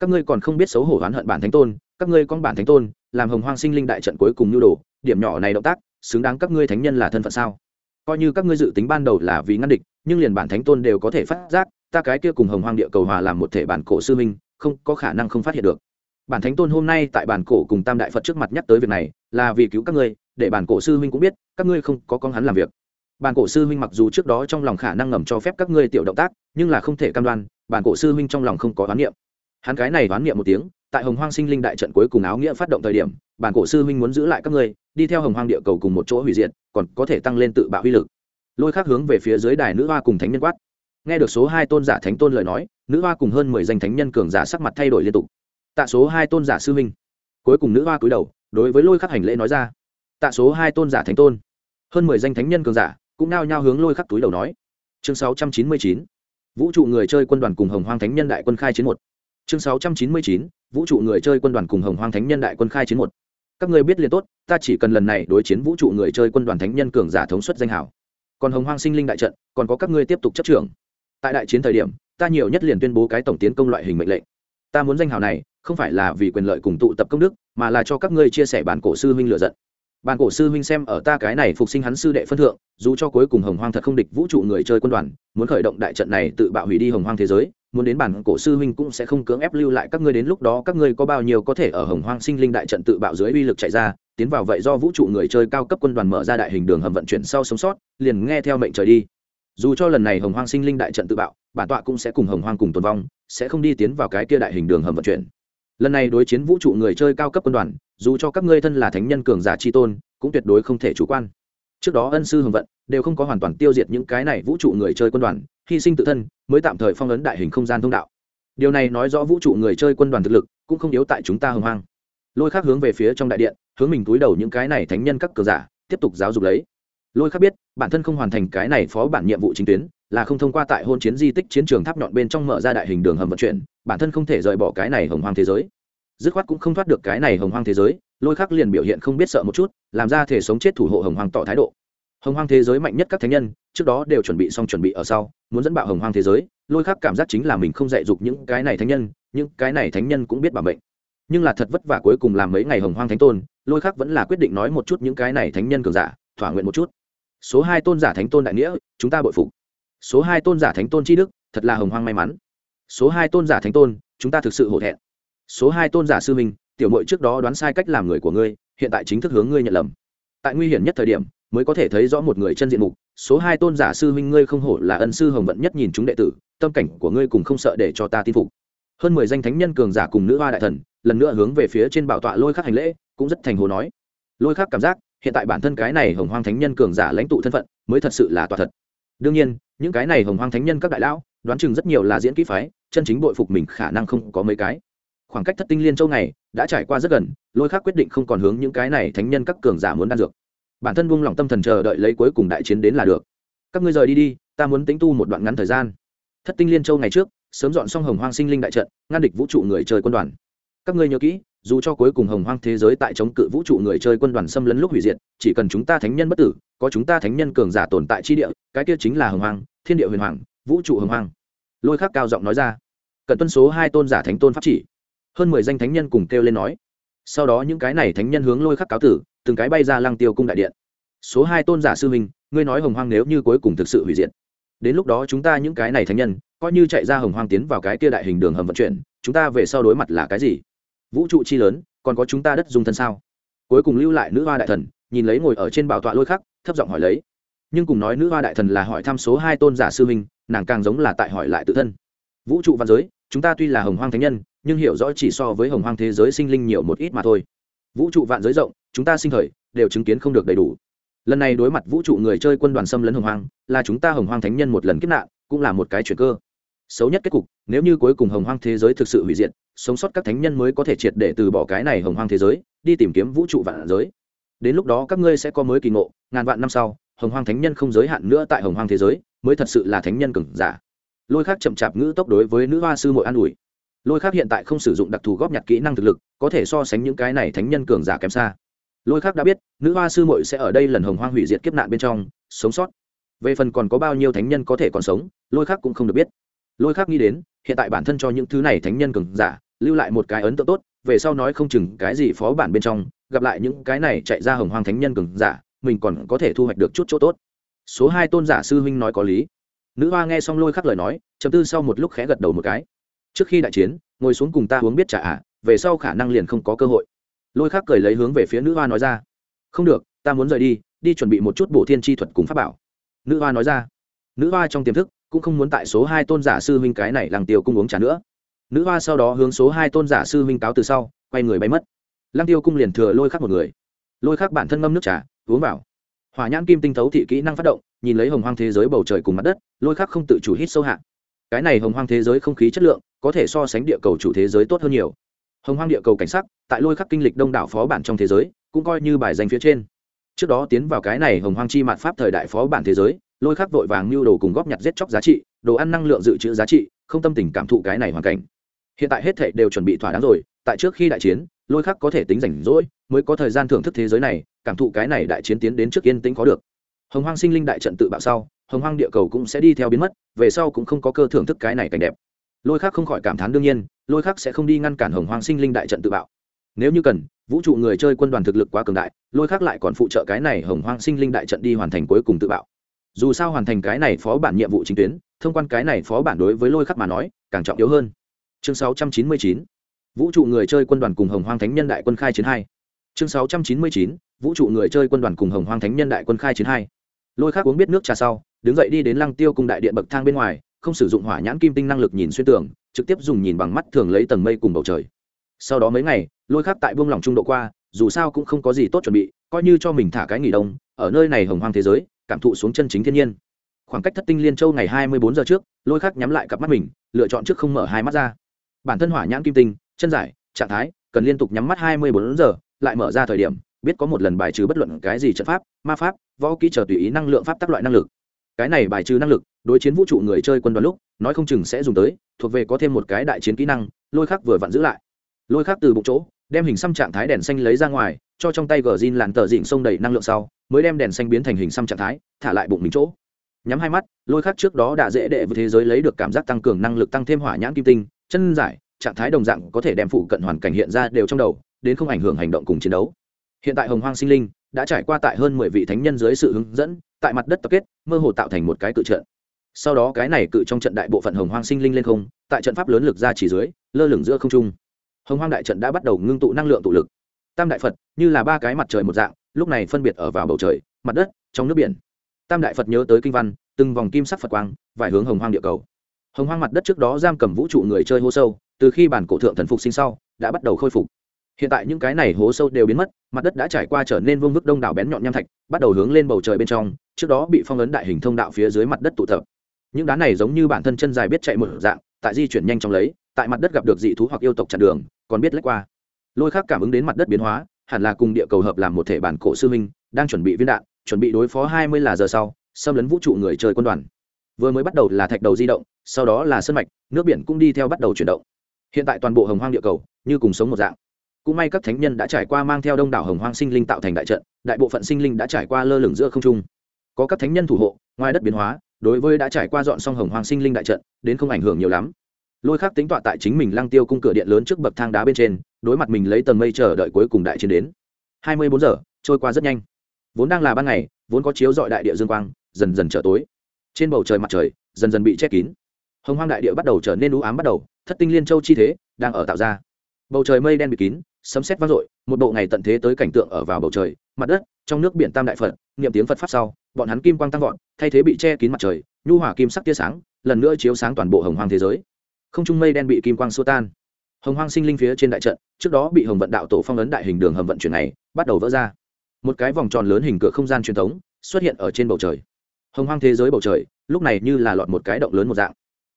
Các ngươi còn không biết xấu hổ oán hận bản thánh tôn, các ngươi con bản thánh tôn, làm hồng hoang sinh linh đại trận cuối cùng nhu đồ, điểm nhỏ này động tác, xứng đáng các ngươi thánh nhân là thân phận sao? Coi như các ngươi dự tính ban đầu là vì ngăn địch, nhưng liền bản thánh tôn đều có thể phát giác, ta cái kia cùng hồng hoang địa cầu hòa làm một thể bản cổ sư minh không có khả năng không phát hiện được bản thánh tôn hôm nay tại bản cổ cùng tam đại phật trước mặt nhắc tới việc này, là vì cứu các ngươi, để bản cổ sư huynh cũng biết, các ngươi không có con hắn làm việc. Bản cổ sư huynh mặc dù trước đó trong lòng khả năng ngầm cho phép các ngươi tiểu động tác, nhưng là không thể cam đoan, bản cổ sư huynh trong lòng không có oán niệm. Hắn cái này oán niệm một tiếng, tại hồng hoang sinh linh đại trận cuối cùng áo nghĩa phát động thời điểm, bản cổ sư huynh muốn giữ lại các ngươi, đi theo hồng hoang địa cầu cùng một chỗ hủy diệt, còn có thể tăng lên tự bạo uy lực. Lôi khác hướng về phía dưới đài nữ hoa cùng thánh nhân quát. Nghe được số hai tôn giả thánh tôn lời nói, nữ hoa cùng hơn mười danh thánh nhân cường giả sắc mặt thay đổi liên tục tạ số hai tôn giả sư huynh. Cuối cùng nữ hoa cúi đầu, đối với lôi khắc hành lễ nói ra. Tạ số hai tôn giả thánh tôn. Hơn mười danh thánh nhân cường giả cũng nao nhao hướng lôi khắc túi đầu nói. Chương sáu trăm chín mươi chín. Vũ trụ người chơi quân đoàn cùng hồng hoang thánh nhân đại quân khai chiến một. Chương sáu trăm chín mươi chín. Vũ trụ người chơi quân đoàn cùng hồng hoang thánh nhân đại quân khai chiến một. Các người biết liền tốt, ta chỉ cần lần này đối chiến vũ trụ người chơi quân đoàn thánh nhân cường giả thống suất danh hảo còn hồng hoang sinh linh đại trận, còn có các ngươi tiếp tục chấp trưởng. Tại đại chiến thời điểm, ta nhiều nhất liền tuyên bố cái tổng tiến công loại hình mệnh lệnh. Ta muốn danh hào này không phải là vì quyền lợi cùng tụ tập công đức, mà là cho các ngươi chia sẻ bản cổ sư huynh lựa giận. Bản cổ sư huynh xem ở ta cái này phục sinh hắn sư đệ phân thượng, dù cho cuối cùng hồng hoang thật không địch vũ trụ người chơi quân đoàn, muốn khởi động đại trận này tự bạo hủy đi hồng hoang thế giới, muốn đến bản cổ sư huynh cũng sẽ không cưỡng ép lưu lại các ngươi đến lúc đó các ngươi có bao nhiêu có thể ở hồng hoang sinh linh đại trận tự bạo dưới uy lực chạy ra, tiến vào vậy do vũ trụ người chơi cao cấp quân đoàn mở ra đại hình đường hầm vận chuyển sau sống sót, liền nghe theo mệnh trời đi. Dù cho lần này hồng hoang sinh linh đại trận tự bạo, bản tọa cũng sẽ cùng hồng hoang cùng tồn vong, sẽ không đi tiến vào cái kia đại hình đường hầm vận chuyển lần này đối chiến vũ trụ người chơi cao cấp quân đoàn, dù cho các ngươi thân là thánh nhân cường giả tri tôn, cũng tuyệt đối không thể chủ quan. Trước đó ân sư hồng vận, đều không có hoàn toàn tiêu diệt những cái này vũ trụ người chơi quân đoàn, hy sinh tự thân, mới tạm thời phong ấn đại hình không gian thông đạo. Điều này nói rõ vũ trụ người chơi quân đoàn thực lực, cũng không yếu tại chúng ta hồng hoang. Lôi khác hướng về phía trong đại điện, hướng mình túi đầu những cái này thánh nhân các cờ giả, tiếp tục giáo dục lấy. Lôi khác biết, bản thân không hoàn thành cái này phó bản nhiệm vụ chính tuyến, là không thông qua tại hôn chiến di tích chiến trường tháp nhọn bên trong mở ra đại hình đường hầm vận chuyển bản thân không thể rời bỏ cái này hồng hoang thế giới. Dứt khoát cũng không thoát được cái này hồng hoang thế giới, lôi khắc liền biểu hiện không biết sợ một chút, làm ra thể sống chết thủ hộ hồng hoang tỏ thái độ. Hồng hoang thế giới mạnh nhất các thánh nhân, trước đó đều chuẩn bị xong chuẩn bị ở sau, muốn dẫn bạo hồng hoang thế giới, lôi khắc cảm giác chính là mình không dạy dục những cái này thánh nhân, những cái này thánh nhân cũng biết bảo mệnh. Nhưng là thật vất vả cuối cùng làm mấy ngày hồng hoang thánh tôn, lôi khắc vẫn là quyết định nói một chút những cái này thánh nhân cường giả, thỏa nguyện một chút. Số hai tôn giả thánh tôn đại nghĩa, chúng ta bội phục. Số hai tôn giả thánh tôn tri đức, thật là hồng hoang may mắn số hai tôn giả thánh tôn, chúng ta thực sự hổ thẹn. Số hai tôn giả sư minh tiểu mội trước đó đoán sai cách làm người của ngươi, hiện tại chính thức hướng ngươi nhận lầm. Tại nguy hiểm nhất thời điểm, mới có thể thấy rõ một người chân diện mục. Số hai tôn giả sư minh ngươi không hổ là ân sư hồng vận nhất nhìn chúng đệ tử, tâm cảnh của ngươi cùng không sợ để cho ta tin phục. Hơn mười danh thánh nhân cường giả cùng nữ hoa đại thần, lần nữa hướng về phía trên bảo tọa lôi khắc hành lễ, cũng rất thành hồ nói. Lôi khắc cảm giác, hiện tại bản thân cái này hồng hoang thánh nhân cường giả lãnh tụ thân phận, mới thật sự là tọa thật. Đương nhiên, những cái này hồng hoang thánh nhân các đại lão đoán chừng rất nhiều là diễn kỹ phái, chân chính bội phục mình khả năng không có mấy cái. Khoảng cách thất tinh liên châu này đã trải qua rất gần, lôi khác quyết định không còn hướng những cái này thánh nhân các cường giả muốn đan dược. Bản thân buông lòng tâm thần chờ đợi lấy cuối cùng đại chiến đến là được. Các ngươi rời đi đi, ta muốn tính tu một đoạn ngắn thời gian. Thất tinh liên châu ngày trước, sớm dọn xong hồng hoang sinh linh đại trận, ngăn địch vũ trụ người chơi quân đoàn. Các ngươi nhớ kỹ, dù cho cuối cùng hồng hoang thế giới tại chống cự vũ trụ người chơi quân đoàn xâm lấn lúc hủy diệt, chỉ cần chúng ta thánh nhân bất tử, có chúng ta thánh nhân cường giả tồn tại chi địa, cái kia chính là hồng hoang, thiên địa huyền hoàng vũ trụ hồng hoang. Lôi khắc cao giọng nói ra cần tuân số hai tôn giả thánh tôn pháp chỉ. Hơn mười danh thánh nhân cùng kêu lên nói. Sau đó những cái này thánh nhân hướng lôi khắc cáo tử từng cái bay ra lăng tiêu cung đại điện. Số hai tôn giả sư minh, ngươi nói hồng hoang nếu như cuối cùng thực sự hủy diệt đến lúc đó chúng ta những cái này thánh nhân coi như chạy ra hồng hoang tiến vào cái kia đại hình đường hầm vận chuyển chúng ta về sau đối mặt là cái gì? Vũ trụ chi lớn còn có chúng ta đất dung thân sao? Cuối cùng lưu lại nữ hoa đại thần nhìn lấy ngồi ở trên bảo tọa lôi khắc thấp giọng hỏi lấy nhưng cùng nói nữ hoa đại thần là hỏi thăm số hai tôn giả sư minh nàng càng giống là tại hỏi lại tự thân. Vũ trụ văn giới, chúng ta tuy là hồng hoang thánh nhân, nhưng hiểu rõ chỉ so với hồng hoang thế giới sinh linh nhiều một ít mà thôi. Vũ trụ vạn giới rộng, chúng ta sinh thời, đều chứng kiến không được đầy đủ. Lần này đối mặt vũ trụ người chơi quân đoàn xâm lấn hồng hoang, là chúng ta hồng hoang thánh nhân một lần kiếp nạn, cũng là một cái chuyện cơ. Xấu nhất kết cục, nếu như cuối cùng hồng hoang thế giới thực sự hủy diệt, sống sót các thánh nhân mới có thể triệt để từ bỏ cái này hồng hoang thế giới, đi tìm kiếm vũ trụ vạn giới. Đến lúc đó các ngươi sẽ có mới kỳ ngộ, ngàn vạn năm sau hồng hoang thánh nhân không giới hạn nữa tại hồng hoang thế giới, mới thật sự là thánh nhân cừng giả. Lôi khác chậm chạp ngữ tốc đối với nữ hoa sư mội an ủi. Lôi khác hiện tại không sử dụng đặc thù góp nhặt kỹ năng thực lực, có thể so sánh những cái này thánh nhân cường giả kém xa. Lôi khác đã biết, nữ hoa sư mội sẽ ở đây lần hồng hoang hủy diệt kiếp nạn bên trong, sống sót. Về phần còn có bao nhiêu thánh nhân có thể còn sống, lôi khác cũng không được biết. Lôi khác nghĩ đến, hiện tại bản thân cho những thứ này thánh nhân cường giả, lưu lại một cái ấn tượng tốt, về sau nói không chừng cái gì phó bản bên trong, gặp lại những cái này chạy ra hồng hoang thánh nhân cường giả mình còn có thể thu hoạch được chút chỗ tốt. Số hai tôn giả sư huynh nói có lý. Nữ hoa nghe xong lôi khắc lời nói chấm tư sau một lúc khẽ gật đầu một cái. Trước khi đại chiến ngồi xuống cùng ta uống biết trả à, về sau khả năng liền không có cơ hội. Lôi khắc cười lấy hướng về phía nữ hoa nói ra. Không được ta muốn rời đi đi chuẩn bị một chút bổ thiên chi thuật cùng pháp bảo. Nữ hoa nói ra. Nữ hoa trong tiềm thức cũng không muốn tại số hai tôn giả sư huynh cái này làng tiêu cung uống trà nữa. Nữ hoa sau đó hướng số hai tôn giả sư huynh cáo từ sau quay người bay mất. Lăng tiêu cung liền thừa lôi khắc một người. Lôi khắc bản thân ngâm nước trà uống vào. Hỏa nhãn kim tinh thấu thị kỹ năng phát động, nhìn lấy hồng hoang thế giới bầu trời cùng mặt đất, lôi khắc không tự chủ hít sâu hạ. Cái này hồng hoang thế giới không khí chất lượng, có thể so sánh địa cầu chủ thế giới tốt hơn nhiều. Hồng hoang địa cầu cảnh sắc, tại lôi khắc kinh lịch đông đảo phó bản trong thế giới, cũng coi như bài danh phía trên. Trước đó tiến vào cái này hồng hoang chi mạt pháp thời đại phó bản thế giới, lôi khắc vội vàng lưu đồ cùng góp nhặt giết chóc giá trị, đồ ăn năng lượng dự trữ giá trị, không tâm tình cảm thụ cái này hoàn cảnh. Hiện tại hết thể đều chuẩn bị thỏa đáng rồi, tại trước khi đại chiến, lôi khắc có thể tính rảnh rỗi, mới có thời gian thưởng thức thế giới này cảm thụ cái này đại chiến tiến đến trước yên tĩnh có được. Hồng hoang sinh linh đại trận tự bạo sau, hồng hoang địa cầu cũng sẽ đi theo biến mất, về sau cũng không có cơ thưởng thức cái này cảnh đẹp. Lôi khác không khỏi cảm thán đương nhiên, lôi khác sẽ không đi ngăn cản hồng hoang sinh linh đại trận tự bạo. Nếu như cần, vũ trụ người chơi quân đoàn thực lực quá cường đại, lôi khác lại còn phụ trợ cái này hồng hoang sinh linh đại trận đi hoàn thành cuối cùng tự bạo. Dù sao hoàn thành cái này phó bản nhiệm vụ chính tuyến, thông quan cái này phó bản đối với lôi khắc mà nói, càng trọng yếu hơn. Chương 699 vũ trụ người chơi quân đoàn cùng hồng hoang thánh nhân đại quân khai chiến hai chương 699 vũ trụ người chơi quân đoàn cùng hồng hoang thánh nhân đại quân khai chiến hai. Lôi khắc uống biết nước trà sau, đứng dậy đi đến lăng tiêu cùng đại điện bậc thang bên ngoài, không sử dụng hỏa nhãn kim tinh năng lực nhìn xuyên tường, trực tiếp dùng nhìn bằng mắt thường lấy tầng mây cùng bầu trời. Sau đó mấy ngày, lôi khắc tại buông lỏng trung độ qua, dù sao cũng không có gì tốt chuẩn bị, coi như cho mình thả cái nghỉ đông, ở nơi này hồng hoang thế giới, cảm thụ xuống chân chính thiên nhiên. Khoảng cách thất tinh liên châu ngày hai mươi bốn giờ trước, lôi khắc nhắm lại cặp mắt mình, lựa chọn trước không mở hai mắt ra. Bản thân hỏa nhãn kim tinh, chân giải trạng thái cần liên tục nhắm mắt hai mươi bốn giờ, lại mở ra thời điểm, biết có một lần bài trừ bất luận cái gì trận pháp, ma pháp, võ kỹ chờ tùy ý năng lượng pháp tác loại năng lực. Cái này bài trừ năng lực, đối chiến vũ trụ người chơi quân đoàn lúc, nói không chừng sẽ dùng tới, thuộc về có thêm một cái đại chiến kỹ năng, lôi khắc vừa vặn giữ lại. Lôi khắc từ bụng chỗ, đem hình xăm trạng thái đèn xanh lấy ra ngoài, cho trong tay gờ zin làn tờ dịnh sông đầy năng lượng sau, mới đem đèn xanh biến thành hình xăm trạng thái, thả lại bụng mình chỗ. Nhắm hai mắt, lôi khắc trước đó đã dễ đệ với thế giới lấy được cảm giác tăng cường năng lực tăng thêm hỏa nhãn kim tinh, chân giải trạng thái đồng dạng có thể đem phụ cận hoàn cảnh hiện ra đều trong đầu, đến không ảnh hưởng hành động cùng chiến đấu. Hiện tại hồng hoang sinh linh đã trải qua tại hơn mười vị thánh nhân dưới sự hướng dẫn, tại mặt đất tập kết, mơ hồ tạo thành một cái cự trận. Sau đó cái này cự trong trận đại bộ phận hồng hoang sinh linh lên không, tại trận pháp lớn lực ra chỉ dưới, lơ lửng giữa không trung. Hồng hoang đại trận đã bắt đầu ngưng tụ năng lượng tụ lực. Tam đại phật như là ba cái mặt trời một dạng, lúc này phân biệt ở vào bầu trời, mặt đất, trong nước biển. Tam đại phật nhớ tới kinh văn, từng vòng kim sắc phật quang, vài hướng hồng hoang địa cầu. Hồng hoang mặt đất trước đó giam cầm vũ trụ người chơi hô sâu từ khi bản cổ thượng thần phục sinh sau, đã bắt đầu khôi phục. Hiện tại những cái này hố sâu đều biến mất, mặt đất đã trải qua trở nên vương vức đông đảo bén nhọn nham thạch, bắt đầu hướng lên bầu trời bên trong, trước đó bị phong ấn đại hình thông đạo phía dưới mặt đất tụ tập. Những đá này giống như bản thân chân dài biết chạy một dạng, tại di chuyển nhanh chóng lấy, tại mặt đất gặp được dị thú hoặc yêu tộc chặn đường, còn biết lách qua. Lôi khác cảm ứng đến mặt đất biến hóa, hẳn là cùng địa cầu hợp làm một thể bản cổ sư minh đang chuẩn bị viên đạn, chuẩn bị đối phó hai mươi là giờ sau, xâm lấn vũ trụ người chơi quân đoàn. Vừa mới bắt đầu là thạch đầu di động, sau đó là sân mạch, nước biển cũng đi theo bắt đầu chuyển động hiện tại toàn bộ hồng hoang địa cầu như cùng sống một dạng. Cũng may các thánh nhân đã trải qua mang theo đông đảo hồng hoang sinh linh tạo thành đại trận, đại bộ phận sinh linh đã trải qua lơ lửng giữa không trung. Có các thánh nhân thủ hộ, ngoài đất biến hóa, đối với đã trải qua dọn xong hồng hoang sinh linh đại trận, đến không ảnh hưởng nhiều lắm. Lôi khắc tính tọa tại chính mình lăng tiêu cung cửa điện lớn trước bậc thang đá bên trên, đối mặt mình lấy tầng mây chờ đợi cuối cùng đại chiến đến. Hai mươi bốn giờ, trôi qua rất nhanh. Vốn đang là ban ngày, vốn có chiếu dọi đại địa dương quang, dần dần trở tối. Trên bầu trời mặt trời, dần dần bị che kín hồng hoang đại địa bắt đầu trở nên u ám bắt đầu, thất tinh liên châu chi thế đang ở tạo ra. Bầu trời mây đen bị kín, sấm sét vang dội, một bộ ngày tận thế tới cảnh tượng ở vào bầu trời, mặt đất, trong nước biển tam đại phật, niệm tiếng phật pháp sau, bọn hắn kim quang tăng vọt, thay thế bị che kín mặt trời, nhu hỏa kim sắc tia sáng, lần nữa chiếu sáng toàn bộ hồng hoang thế giới. Không trung mây đen bị kim quang xua tan. Hồng hoang sinh linh phía trên đại trận, trước đó bị hồng vận đạo tổ phong ấn đại hình đường hầm vận chuyển này, bắt đầu vỡ ra. Một cái vòng tròn lớn hình cửa không gian truyền thống xuất hiện ở trên bầu trời. Hồng hoang thế giới bầu trời, lúc này như là lọt một cái động lớn một dạng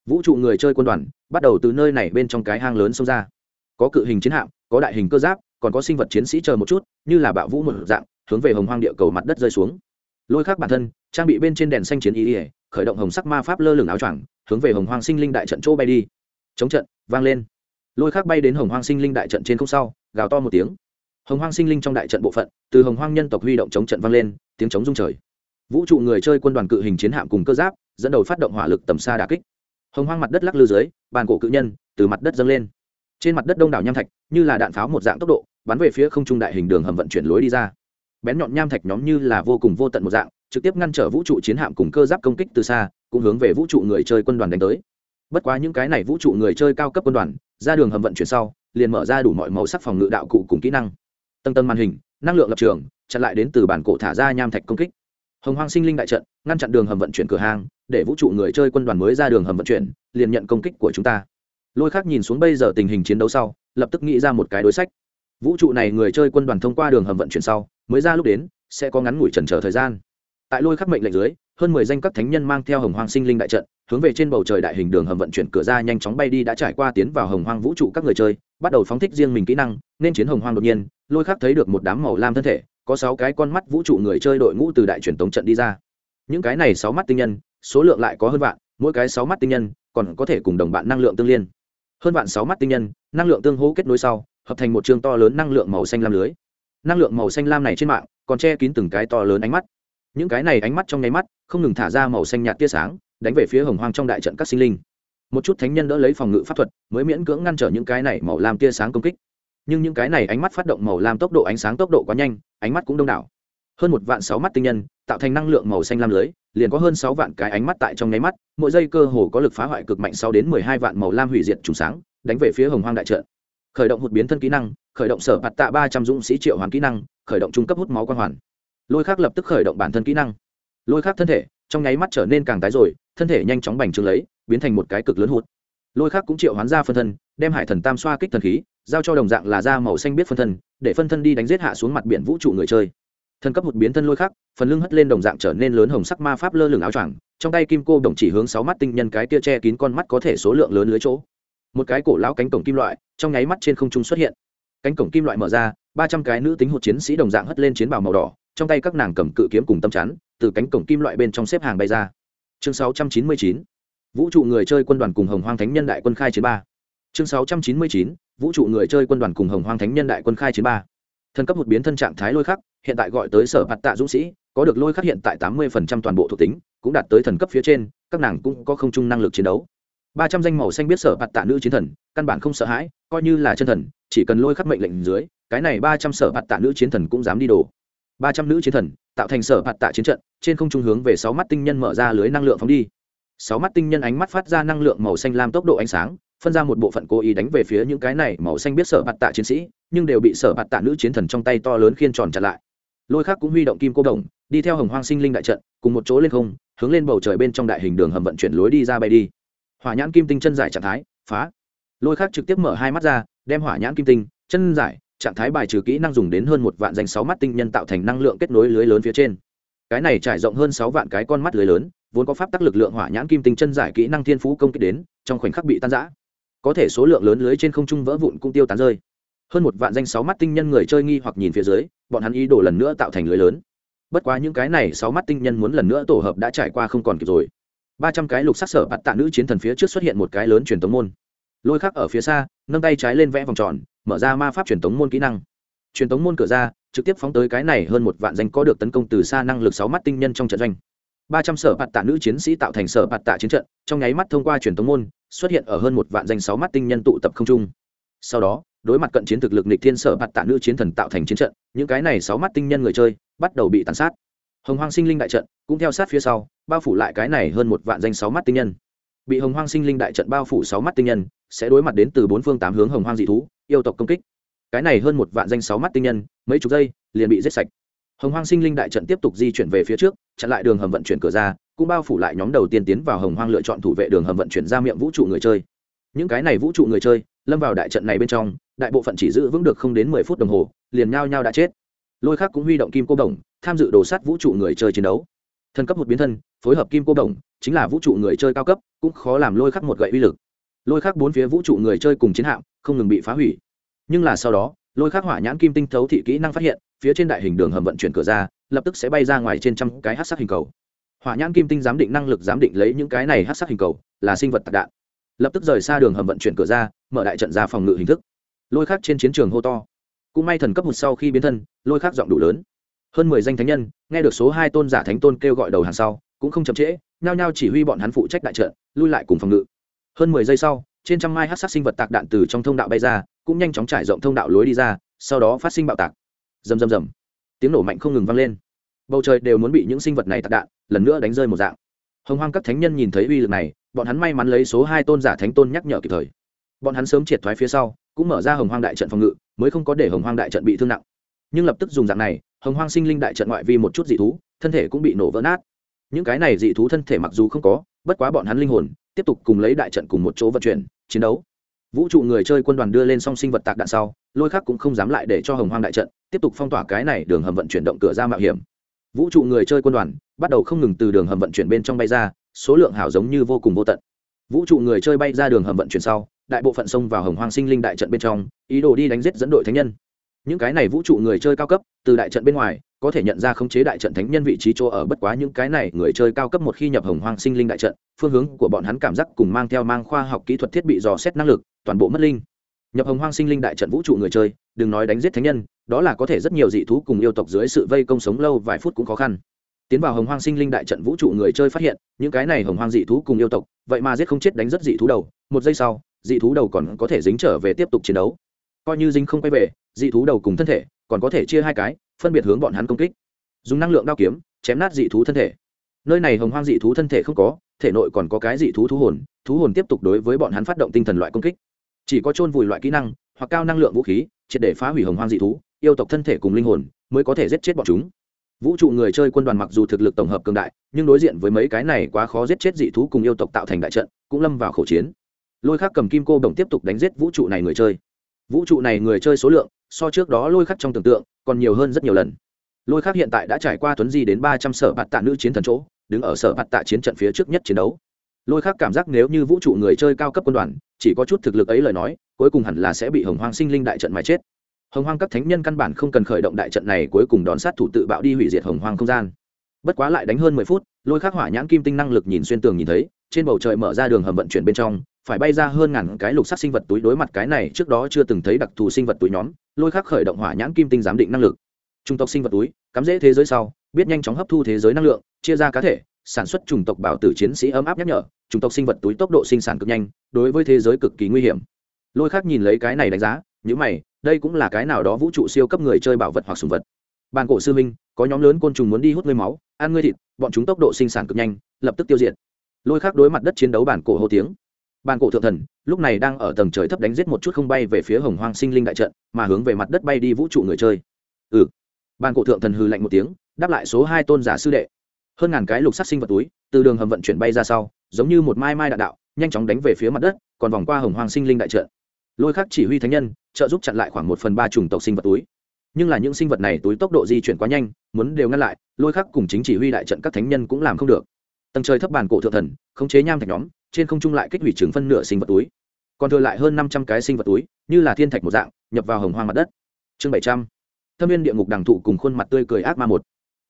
vũ trụ người chơi quân đoàn bắt đầu từ nơi này bên trong cái hang lớn xông ra. Có cự hình chiến hạm, có đại hình cơ giáp, còn có sinh vật chiến sĩ chờ một chút, như là bạo vũ một dạng, hướng về hồng hoang địa cầu mặt đất rơi xuống. Lôi khác bản thân, trang bị bên trên đèn xanh chiến y ỉa khởi động hồng sắc ma pháp lơ lửng áo choàng, hướng về hồng hoang sinh linh đại trận chỗ bay đi. Chống trận, vang lên. Lôi khác bay đến hồng hoang sinh linh đại trận trên không sau, gào to một tiếng. Hồng hoang sinh linh trong đại trận bộ phận, từ hồng hoang nhân tộc huy động chống trận vang lên, tiếng chống rung trời. Vũ trụ người chơi quân đoàn cự hình chiến hạm cùng cơ giáp, dẫn đầu phát động hỏa lực tầm xa đà kích hồng hoang mặt đất lắc lư dưới, bàn cổ cự nhân từ mặt đất dâng lên. Trên mặt đất đông đảo nham thạch như là đạn pháo một dạng tốc độ, bắn về phía không trung đại hình đường hầm vận chuyển lối đi ra. Bén nhọn nham thạch nhóm như là vô cùng vô tận một dạng, trực tiếp ngăn trở vũ trụ chiến hạm cùng cơ giáp công kích từ xa, cũng hướng về vũ trụ người chơi quân đoàn đánh tới. Bất quá những cái này vũ trụ người chơi cao cấp quân đoàn, ra đường hầm vận chuyển sau, liền mở ra đủ mọi màu sắc phòng ngự đạo cụ cùng kỹ năng. Tầng tầng màn hình, năng lượng lập trường, chặn lại đến từ bản cổ thả ra nham thạch công kích. Hồng hoang sinh linh đại trận, ngăn chặn đường hầm vận chuyển cửa hàng để vũ trụ người chơi quân đoàn mới ra đường hầm vận chuyển, liền nhận công kích của chúng ta. Lôi khác nhìn xuống bây giờ tình hình chiến đấu sau, lập tức nghĩ ra một cái đối sách. Vũ trụ này người chơi quân đoàn thông qua đường hầm vận chuyển sau, mới ra lúc đến, sẽ có ngắn ngủi trần trở thời gian. Tại lôi khắc mệnh lệnh dưới, hơn mười danh các thánh nhân mang theo hồng hoang sinh linh đại trận, hướng về trên bầu trời đại hình đường hầm vận chuyển cửa ra nhanh chóng bay đi đã trải qua tiến vào hồng hoang vũ trụ các người chơi, bắt đầu phóng thích riêng mình kỹ năng, nên chiến hồng hoang đột nhiên, lôi khắc thấy được một đám màu lam thân thể, có sáu cái con mắt vũ trụ người chơi đội ngũ từ đại truyền tống trận đi ra. Những cái này sáu mắt tinh nhân số lượng lại có hơn vạn, mỗi cái sáu mắt tinh nhân còn có thể cùng đồng bạn năng lượng tương liên. Hơn vạn sáu mắt tinh nhân, năng lượng tương hỗ kết nối sau, hợp thành một trường to lớn năng lượng màu xanh lam lưới. Năng lượng màu xanh lam này trên mạng còn che kín từng cái to lớn ánh mắt. Những cái này ánh mắt trong nháy mắt không ngừng thả ra màu xanh nhạt tia sáng, đánh về phía hồng hoang trong đại trận các sinh linh. Một chút thánh nhân đỡ lấy phòng ngự pháp thuật, mới miễn cưỡng ngăn trở những cái này màu lam tia sáng công kích. Nhưng những cái này ánh mắt phát động màu lam tốc độ ánh sáng tốc độ quá nhanh, ánh mắt cũng đông đảo. Hơn một vạn sáu mắt tinh nhân tạo thành năng lượng màu xanh lam lưới, liền có hơn sáu vạn cái ánh mắt tại trong nháy mắt, mỗi giây cơ hồ có lực phá hoại cực mạnh sáu đến mười hai vạn màu lam hủy diệt trùng sáng, đánh về phía hồng hoang đại trận. Khởi động hụt biến thân kỹ năng, khởi động sở bạt tạ ba trăm dũng sĩ triệu hoàn kỹ năng, khởi động trung cấp hút máu quan hoàn. Lôi khác lập tức khởi động bản thân kỹ năng. Lôi khác thân thể, trong nháy mắt trở nên càng tái rồi, thân thể nhanh chóng bành trướng lấy, biến thành một cái cực lớn hụt. Lôi khác cũng triệu hoán ra phân thân, đem hải thần tam xoa kích thần khí, giao cho đồng dạng là da màu xanh biết phân thân, để phân thân đi đánh giết hạ xuống mặt biển vũ trụ người chơi thân cấp một biến thân lôi khắc, phần lưng hất lên đồng dạng trở nên lớn hồng sắc ma pháp lơ lửng áo choàng, trong tay kim cô đồng chỉ hướng sáu mắt tinh nhân cái tia che kín con mắt có thể số lượng lớn lưới chỗ. Một cái cổ lão cánh cổng kim loại, trong nháy mắt trên không trung xuất hiện. Cánh cổng kim loại mở ra, ba trăm cái nữ tính hụt chiến sĩ đồng dạng hất lên chiến bào màu đỏ, trong tay các nàng cầm cự kiếm cùng tâm chắn, từ cánh cổng kim loại bên trong xếp hàng bay ra. Chương sáu trăm chín mươi chín, vũ trụ người chơi quân đoàn cùng hồng hoang thánh nhân đại quân khai chiến ba. Chương sáu trăm chín mươi chín, vũ trụ người chơi quân đoàn cùng hồng hoang thánh nhân đại quân khai chiến ba. Thân cấp một biến thân trạng thái lôi khắc hiện tại gọi tới sở bạt tạ dũng sĩ, có được lôi khắc hiện tại tám mươi toàn bộ thuộc tính, cũng đạt tới thần cấp phía trên, các nàng cũng có không chung năng lực chiến đấu. ba trăm danh màu xanh biết sở bạt tạ nữ chiến thần, căn bản không sợ hãi, coi như là chân thần, chỉ cần lôi khắc mệnh lệnh dưới, cái này ba trăm sở bạt tạ nữ chiến thần cũng dám đi đổ. ba trăm nữ chiến thần, tạo thành sở bạt tạ chiến trận, trên không trung hướng về sáu mắt tinh nhân mở ra lưới năng lượng phóng đi. sáu mắt tinh nhân ánh mắt phát ra năng lượng màu xanh lam tốc độ ánh sáng, phân ra một bộ phận cố ý đánh về phía những cái này màu xanh biết sở bạt tạ chiến sĩ, nhưng đều bị sở bạt tạ nữ chiến thần trong tay to lớn khiên tròn chặt lại lôi khác cũng huy động kim cô đồng, đi theo hồng hoang sinh linh đại trận, cùng một chỗ lên không, hướng lên bầu trời bên trong đại hình đường hầm vận chuyển lối đi ra bay đi. Hỏa nhãn kim tinh chân giải trạng thái, phá. Lôi khác trực tiếp mở hai mắt ra, đem hỏa nhãn kim tinh, chân giải, trạng thái bài trừ kỹ năng dùng đến hơn một vạn dành sáu mắt tinh nhân tạo thành năng lượng kết nối lưới lớn phía trên. Cái này trải rộng hơn sáu vạn cái con mắt lưới lớn, vốn có pháp tắc lực lượng hỏa nhãn kim tinh chân giải kỹ năng thiên phú công kích đến, trong khoảnh khắc bị tan giã có thể số lượng lớn lưới trên không trung vỡ vụn cũng tiêu tán rơi. Hơn một vạn danh sáu mắt tinh nhân người chơi nghi hoặc nhìn phía dưới bọn hắn ý đồ lần nữa tạo thành lưới lớn. Bất quá những cái này sáu mắt tinh nhân muốn lần nữa tổ hợp đã trải qua không còn kịp rồi. Ba trăm cái lục sắc sở bạt tạ nữ chiến thần phía trước xuất hiện một cái lớn truyền tống môn. Lôi khắc ở phía xa, nâng tay trái lên vẽ vòng tròn, mở ra ma pháp truyền tống môn kỹ năng. Truyền tống môn cửa ra, trực tiếp phóng tới cái này hơn một vạn danh có được tấn công từ xa năng lực sáu mắt tinh nhân trong trận doanh. Ba trăm sở bạt tạ nữ chiến sĩ tạo thành sở bạt tạ chiến trận, trong nháy mắt thông qua truyền tống môn, xuất hiện ở hơn một vạn danh sáu mắt tinh nhân tụ tập không trung. Sau đó đối mặt cận chiến thực lực nịch thiên sở bạt tạ nữ chiến thần tạo thành chiến trận, những cái này sáu mắt tinh nhân người chơi bắt đầu bị tàn sát. Hồng hoang sinh linh đại trận cũng theo sát phía sau, bao phủ lại cái này hơn một vạn danh sáu mắt tinh nhân. Bị hồng hoang sinh linh đại trận bao phủ sáu mắt tinh nhân, sẽ đối mặt đến từ bốn phương tám hướng hồng hoang dị thú, yêu tộc công kích. Cái này hơn một vạn danh sáu mắt tinh nhân, mấy chục giây, liền bị giết sạch. Hồng hoang sinh linh đại trận tiếp tục di chuyển về phía trước, chặn lại đường hầm vận chuyển cửa ra, cũng bao phủ lại nhóm đầu tiên tiến vào hồng hoang lựa chọn thủ vệ đường hầm vận chuyển ra miệng vũ trụ người chơi. Những cái này vũ trụ người chơi lâm vào đại trận này bên trong đại bộ phận chỉ giữ vững được không đến mười phút đồng hồ, liền nhao nhao đã chết. Lôi khác cũng huy động kim cô đồng, tham dự đồ sát vũ trụ người chơi chiến đấu. Thân cấp một biến thân, phối hợp kim cô đồng, chính là vũ trụ người chơi cao cấp, cũng khó làm lôi khắc một gậy uy lực. Lôi khắc bốn phía vũ trụ người chơi cùng chiến hạm, không ngừng bị phá hủy. Nhưng là sau đó, lôi khắc hỏa nhãn kim tinh thấu thị kỹ năng phát hiện, phía trên đại hình đường hầm vận chuyển cửa ra, lập tức sẽ bay ra ngoài trên trăm cái hát sắc hình cầu. Hỏa nhãn kim tinh giám định năng lực giám định lấy những cái này hát sắc hình cầu, là sinh vật tạc đạn. Lập tức rời xa đường hầm vận chuyển cửa ra, mở đại trận ra phòng ngự hình thức lôi khác trên chiến trường hô to. Cũng may thần cấp một sau khi biến thân, lôi khác giọng đủ lớn. Hơn mười danh thánh nhân, nghe được số hai tôn giả thánh tôn kêu gọi đầu hàng sau, cũng không chậm trễ, nhao nhao chỉ huy bọn hắn phụ trách đại trận, lui lại cùng phòng ngự. Hơn mười giây sau, trên trăm mai hát sắc sinh vật tạc đạn từ trong thông đạo bay ra, cũng nhanh chóng trải rộng thông đạo lối đi ra, sau đó phát sinh bạo tạc. Rầm rầm rầm. Tiếng nổ mạnh không ngừng vang lên. Bầu trời đều muốn bị những sinh vật này tạc đạn, lần nữa đánh rơi một dạng. Hồng hoang các thánh nhân nhìn thấy uy lực này, bọn hắn may mắn lấy số hai tôn giả thánh tôn nhắc nhở kịp thời bọn hắn sớm triệt thoái phía sau, cũng mở ra hồng hoang đại trận phòng ngự, mới không có để hồng hoang đại trận bị thương nặng. Nhưng lập tức dùng dạng này, hồng hoang sinh linh đại trận ngoại vi một chút dị thú, thân thể cũng bị nổ vỡ nát. Những cái này dị thú thân thể mặc dù không có, bất quá bọn hắn linh hồn, tiếp tục cùng lấy đại trận cùng một chỗ vận chuyển, chiến đấu. Vũ trụ người chơi quân đoàn đưa lên song sinh vật tạc đạn sau, lôi khác cũng không dám lại để cho hồng hoang đại trận tiếp tục phong tỏa cái này đường hầm vận chuyển động cửa ra mạo hiểm. Vũ trụ người chơi quân đoàn bắt đầu không ngừng từ đường hầm vận chuyển bên trong bay ra, số lượng hảo giống như vô cùng vô tận. Vũ trụ người chơi bay ra đường hầm vận chuyển sau đại bộ phận xông vào hồng hoang sinh linh đại trận bên trong, ý đồ đi đánh giết dẫn đội thánh nhân. Những cái này vũ trụ người chơi cao cấp, từ đại trận bên ngoài, có thể nhận ra khống chế đại trận thánh nhân vị trí chỗ ở bất quá những cái này người chơi cao cấp một khi nhập hồng hoang sinh linh đại trận, phương hướng của bọn hắn cảm giác cùng mang theo mang khoa học kỹ thuật thiết bị dò xét năng lực, toàn bộ mất linh. Nhập hồng hoang sinh linh đại trận vũ trụ người chơi, đừng nói đánh giết thánh nhân, đó là có thể rất nhiều dị thú cùng yêu tộc dưới sự vây công sống lâu vài phút cũng khó khăn. Tiến vào hồng hoang sinh linh đại trận vũ trụ người chơi phát hiện, những cái này hồng hoang dị thú cùng yêu tộc, vậy mà giết không chết đánh rất dị thú đầu, một giây sau dị thú đầu còn có thể dính trở về tiếp tục chiến đấu. Coi như dính không quay về, dị thú đầu cùng thân thể còn có thể chia hai cái, phân biệt hướng bọn hắn công kích. Dùng năng lượng đao kiếm, chém nát dị thú thân thể. Nơi này hồng hoang dị thú thân thể không có, thể nội còn có cái dị thú thú hồn thú hồn tiếp tục đối với bọn hắn phát động tinh thần loại công kích. Chỉ có chôn vùi loại kỹ năng, hoặc cao năng lượng vũ khí, triệt để phá hủy hồng hoang dị thú, yêu tộc thân thể cùng linh hồn mới có thể giết chết bọn chúng. Vũ trụ người chơi quân đoàn mặc dù thực lực tổng hợp cường đại, nhưng đối diện với mấy cái này quá khó giết chết dị thú cùng yêu tộc tạo thành đại trận, cũng lâm vào khẩu chiến lôi khắc cầm kim cô đồng tiếp tục đánh giết vũ trụ này người chơi. Vũ trụ này người chơi số lượng, so trước đó lôi khắc trong tưởng tượng, còn nhiều hơn rất nhiều lần. Lôi khắc hiện tại đã trải qua tuấn di đến ba trăm sở bạt tạ nữ chiến thần chỗ, đứng ở sở bạt tạ chiến trận phía trước nhất chiến đấu. Lôi khắc cảm giác nếu như vũ trụ người chơi cao cấp quân đoàn, chỉ có chút thực lực ấy lời nói, cuối cùng hẳn là sẽ bị hồng hoang sinh linh đại trận mà chết. Hồng hoang các thánh nhân căn bản không cần khởi động đại trận này cuối cùng đón sát thủ tự bạo đi hủy diệt hồng hoang không gian. Bất quá lại đánh hơn mười phút, lôi khắc hỏa nhãn kim tinh năng lực nhìn xuyên tường nhìn thấy, trên bầu trời mở ra đường hầm vận chuyển bên trong phải bay ra hơn ngàn cái lục sắc sinh vật túi đối mặt cái này trước đó chưa từng thấy đặc thù sinh vật túi nhóm, lôi khắc khởi động hỏa nhãn kim tinh giám định năng lực. Trung tộc sinh vật túi, cắm dễ thế giới sau, biết nhanh chóng hấp thu thế giới năng lượng, chia ra cá thể, sản xuất chủng tộc bảo tử chiến sĩ ấm áp nhắc nhở, chủng tộc sinh vật túi tốc độ sinh sản cực nhanh, đối với thế giới cực kỳ nguy hiểm. Lôi khắc nhìn lấy cái này đánh giá những mày, đây cũng là cái nào đó vũ trụ siêu cấp người chơi bảo vật hoặc sùng vật. Bàn cổ sư minh có nhóm lớn côn trùng muốn đi hút ngươi máu, ăn ngươi thịt, bọn chúng tốc độ sinh sản cực nhanh, lập tức tiêu diệt. Lôi khắc đối mặt đất chiến đấu bản cổ hô tiếng bàn cổ thượng thần, lúc này đang ở tầng trời thấp đánh giết một chút không bay về phía hồng hoang sinh linh đại trận, mà hướng về mặt đất bay đi vũ trụ người chơi. Ừ. Bàn cổ thượng thần hư lạnh một tiếng, đáp lại số hai tôn giả sư đệ. Hơn ngàn cái lục sắc sinh vật túi, từ đường hầm vận chuyển bay ra sau, giống như một mai mai đạn đạo, nhanh chóng đánh về phía mặt đất, còn vòng qua hồng hoang sinh linh đại trận. Lôi khắc chỉ huy thánh nhân, trợ giúp chặn lại khoảng một phần ba chủng tộc sinh vật túi. Nhưng là những sinh vật này túi tốc độ di chuyển quá nhanh, muốn đều ngăn lại, lôi khắc cùng chính chỉ huy đại trận các thánh nhân cũng làm không được. Tầng trời thấp bàn cổ thượng thần, khống chế nham thạch nhóm trên không trung lại kích hủy trứng phân nửa sinh vật túi. Còn thừa lại hơn năm trăm cái sinh vật túi, như là thiên thạch một dạng, nhập vào hồng hoang mặt đất. Chương bảy trăm. Thâm viên địa ngục đằng thụ cùng khuôn mặt tươi cười ác ma một.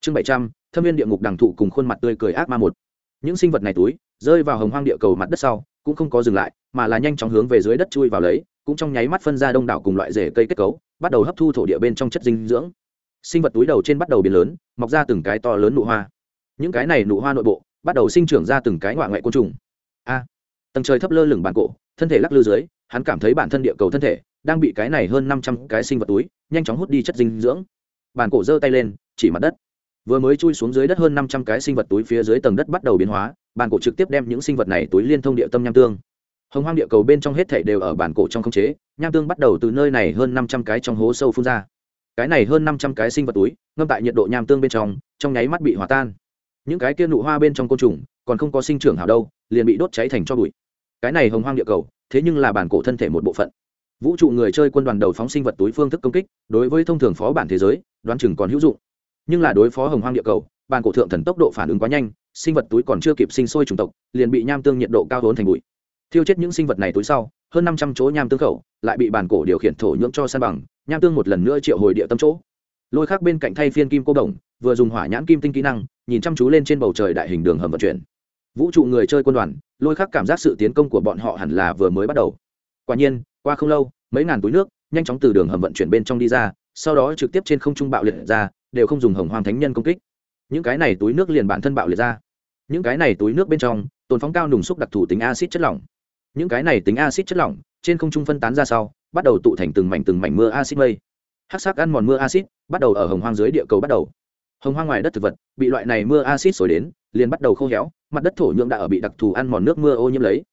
Chương bảy trăm. Thâm viên địa ngục đằng thụ cùng khuôn mặt tươi cười ác ma một. Những sinh vật này túi, rơi vào hồng hoang địa cầu mặt đất sau, cũng không có dừng lại, mà là nhanh chóng hướng về dưới đất chui vào lấy, cũng trong nháy mắt phân ra đông đảo cùng loại rễ cây kết cấu, bắt đầu hấp thu thổ địa bên trong chất dinh dưỡng. Sinh vật túi đầu trên bắt đầu biến lớn, mọc ra từng cái to lớn nụ hoa. Những cái này nụ hoa nội bộ, bắt đầu sinh trưởng ra từng cái ngoại ngoại côn trùng a. Tầng trời thấp lơ lửng bàn cổ, thân thể lắc lư dưới, hắn cảm thấy bản thân địa cầu thân thể đang bị cái này hơn năm trăm cái sinh vật túi nhanh chóng hút đi chất dinh dưỡng. Bàn cổ giơ tay lên, chỉ mặt đất. Vừa mới chui xuống dưới đất hơn năm trăm cái sinh vật túi phía dưới tầng đất bắt đầu biến hóa, bàn cổ trực tiếp đem những sinh vật này túi liên thông địa tâm nham tương. Hồng hoang địa cầu bên trong hết thảy đều ở bản cổ trong không chế, nham tương bắt đầu từ nơi này hơn năm trăm cái trong hố sâu phun ra. Cái này hơn năm trăm cái sinh vật túi, ngâm tại nhiệt độ nham tương bên trong trong nháy mắt bị hòa tan. Những cái kia nụ hoa bên trong côn trùng, còn không có sinh trưởng hào đâu liền bị đốt cháy thành cho bụi. Cái này hồng hoang địa cầu, thế nhưng là bản cổ thân thể một bộ phận. Vũ trụ người chơi quân đoàn đầu phóng sinh vật túi phương thức công kích, đối với thông thường phó bản thế giới, đoán chừng còn hữu dụng. Nhưng là đối phó hồng hoang địa cầu, bản cổ thượng thần tốc độ phản ứng quá nhanh, sinh vật túi còn chưa kịp sinh sôi chủng tộc, liền bị nham tương nhiệt độ cao vốn thành bụi. Thiêu chết những sinh vật này túi sau, hơn năm trăm chỗ nham tương khẩu lại bị bản cổ điều khiển thổ nhưỡng cho san bằng, nham tương một lần nữa triệu hồi địa tâm chỗ. Lôi khác bên cạnh thay phiên kim cô đồng, vừa dùng hỏa nhãn kim tinh kỹ năng, nhìn chăm chú lên trên bầu trời đại hình đường hầm vận chuyển vũ trụ người chơi quân đoàn, lôi khắc cảm giác sự tiến công của bọn họ hẳn là vừa mới bắt đầu. Quả nhiên, qua không lâu, mấy ngàn túi nước, nhanh chóng từ đường hầm vận chuyển bên trong đi ra, sau đó trực tiếp trên không trung bạo liệt ra, đều không dùng hồng hoàng thánh nhân công kích. Những cái này túi nước liền bản thân bạo liệt ra. Những cái này túi nước bên trong, tồn phóng cao nùng xúc đặc thù tính acid chất lỏng. Những cái này tính acid chất lỏng, trên không trung phân tán ra sau, bắt đầu tụ thành từng mảnh từng mảnh mưa acid mây. Hắc sắc ăn mòn mưa acid bắt đầu ở hồng hoang dưới địa cầu bắt đầu hồng hoang ngoài đất thực vật, bị loại này mưa acid sồi đến, liền bắt đầu khô héo, mặt đất thổ nhưỡng đã ở bị đặc thù ăn mòn nước mưa ô nhiễm lấy.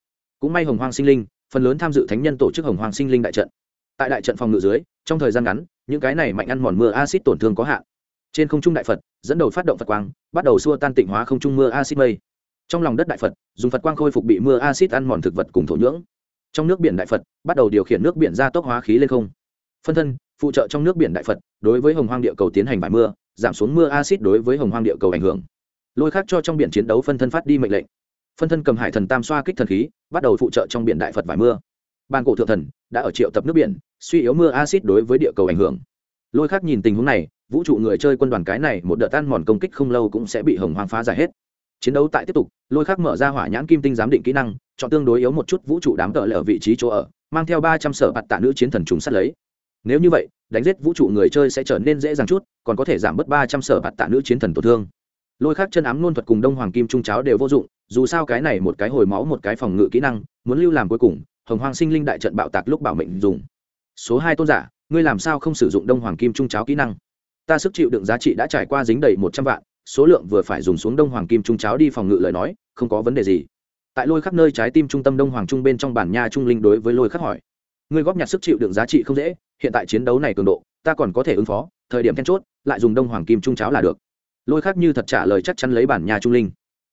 Cũng may hồng hoang sinh linh, phần lớn tham dự thánh nhân tổ chức hồng hoang sinh linh đại trận. Tại đại trận phòng ngự dưới, trong thời gian ngắn, những cái này mạnh ăn mòn mưa acid tổn thương có hạn. Trên không trung đại phật, dẫn đầu phát động phật quang, bắt đầu xua tan tịnh hóa không trung mưa acid mây. Trong lòng đất đại phật, dùng phật quang khôi phục bị mưa acid ăn mòn thực vật cùng thổ nhưỡng. Trong nước biển đại phật, bắt đầu điều khiển nước biển ra tốc hóa khí lên không. Phân thân, phụ trợ trong nước biển đại phật, đối với hồng hoang địa cầu tiến hành vải mưa giảm xuống mưa acid đối với hồng hoang địa cầu ảnh hưởng. Lôi khác cho trong biển chiến đấu phân thân phát đi mệnh lệnh. Phân thân cầm hải thần tam xoa kích thần khí, bắt đầu phụ trợ trong biển đại phật vải mưa. Ban cổ thượng thần đã ở triệu tập nước biển, suy yếu mưa acid đối với địa cầu ảnh hưởng. Lôi khác nhìn tình huống này, vũ trụ người chơi quân đoàn cái này một đợt tan mòn công kích không lâu cũng sẽ bị hồng hoang phá giải hết. Chiến đấu tại tiếp tục, lôi khác mở ra hỏa nhãn kim tinh giám định kỹ năng, chọn tương đối yếu một chút vũ trụ đám tợ lở ở vị trí chỗ ở, mang theo ba trăm sở bạt tạ nữ chiến thần trùng sát lấy nếu như vậy, đánh giết vũ trụ người chơi sẽ trở nên dễ dàng chút, còn có thể giảm bớt ba trăm sở bạt tạ nữ chiến thần tổn thương. Lôi khác chân ám nôn thuật cùng đông hoàng kim trung cháo đều vô dụng, dù sao cái này một cái hồi máu, một cái phòng ngự kỹ năng, muốn lưu làm cuối cùng, hồng Hoàng sinh linh đại trận bạo tạc lúc bảo mệnh dùng. Số hai tôn giả, ngươi làm sao không sử dụng đông hoàng kim trung cháo kỹ năng? Ta sức chịu đựng giá trị đã trải qua dính đầy một trăm vạn, số lượng vừa phải dùng xuống đông hoàng kim trung cháo đi phòng ngự lời nói, không có vấn đề gì. Tại lôi khắc nơi trái tim trung tâm đông hoàng trung bên trong bản nha trung linh đối với lôi khắc hỏi ngươi góp nhặt sức chịu đựng giá trị không dễ, hiện tại chiến đấu này cường độ, ta còn có thể ứng phó, thời điểm then chốt, lại dùng đông hoàng kim trung cháo là được. Lôi khác như thật trả lời chắc chắn lấy bản nha trung linh.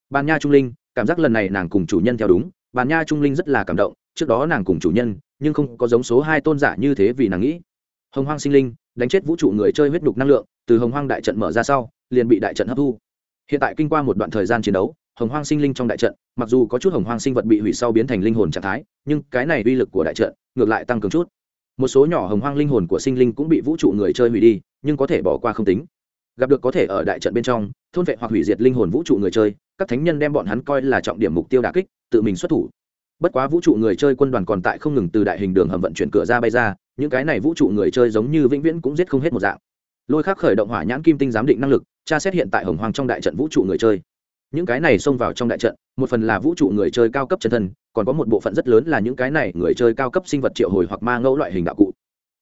Bản nha trung linh, cảm giác lần này nàng cùng chủ nhân theo đúng, bản nha trung linh rất là cảm động, trước đó nàng cùng chủ nhân, nhưng không có giống số hai tôn giả như thế vì nàng nghĩ. Hồng hoang sinh linh, đánh chết vũ trụ người chơi huyết đục năng lượng, từ hồng hoang đại trận mở ra sau, liền bị đại trận hấp thu. Hiện tại kinh qua một đoạn thời gian chiến đấu, hồng hoang sinh linh trong đại trận, mặc dù có chút hồng hoang sinh vật bị hủy sau biến thành linh hồn trạng thái, nhưng cái này uy lực của đại trận ngược lại tăng cường chút. Một số nhỏ hồng hoang linh hồn của sinh linh cũng bị vũ trụ người chơi hủy đi, nhưng có thể bỏ qua không tính. Gặp được có thể ở đại trận bên trong, thôn vệ hoặc hủy diệt linh hồn vũ trụ người chơi, các thánh nhân đem bọn hắn coi là trọng điểm mục tiêu đà kích, tự mình xuất thủ. Bất quá vũ trụ người chơi quân đoàn còn tại không ngừng từ đại hình đường hầm vận chuyển cửa ra bay ra, những cái này vũ trụ người chơi giống như vĩnh viễn cũng giết không hết một dạng. Lôi khắc khởi động hỏa nhãn kim tinh giám định năng lực, tra xét hiện tại hồng hoàng trong đại trận vũ trụ người chơi. Những cái này xông vào trong đại trận một phần là vũ trụ người chơi cao cấp chân thân, còn có một bộ phận rất lớn là những cái này người chơi cao cấp sinh vật triệu hồi hoặc ma ngẫu loại hình đạo cụ.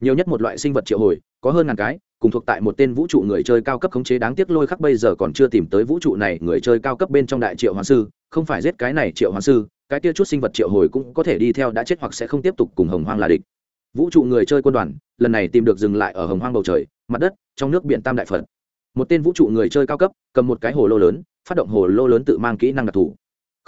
Nhiều nhất một loại sinh vật triệu hồi, có hơn ngàn cái, cùng thuộc tại một tên vũ trụ người chơi cao cấp khống chế đáng tiếc lôi khắc bây giờ còn chưa tìm tới vũ trụ này người chơi cao cấp bên trong đại triệu hoàng sư, không phải giết cái này triệu hoàng sư, cái kia chút sinh vật triệu hồi cũng có thể đi theo đã chết hoặc sẽ không tiếp tục cùng hồng hoang là địch. Vũ trụ người chơi quân đoàn, lần này tìm được dừng lại ở hồng hoang bầu trời, mặt đất, trong nước biển tam đại phật. Một tên vũ trụ người chơi cao cấp, cầm một cái hồ lô lớn, phát động hồ lô lớn tự mang kỹ năng đặc thù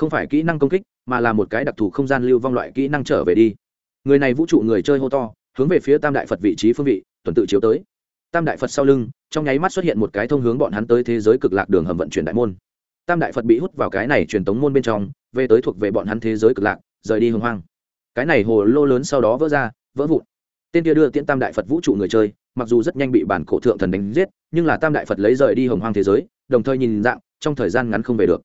không phải kỹ năng công kích, mà là một cái đặc thù không gian lưu vong loại kỹ năng trở về đi. Người này vũ trụ người chơi hô to, hướng về phía tam đại phật vị trí phương vị, tuần tự chiếu tới. Tam đại phật sau lưng, trong nháy mắt xuất hiện một cái thông hướng bọn hắn tới thế giới cực lạc đường hầm vận chuyển đại môn. Tam đại phật bị hút vào cái này truyền tống môn bên trong, về tới thuộc về bọn hắn thế giới cực lạc, rời đi hưng hoang. Cái này hồ lô lớn sau đó vỡ ra, vỡ vụn. Tên kia đưa tiễn tam đại phật vũ trụ người chơi, mặc dù rất nhanh bị bản cổ thượng thần đánh giết, nhưng là tam đại phật lấy rời đi hồng hoang thế giới, đồng thời nhìn dạng, trong thời gian ngắn không về được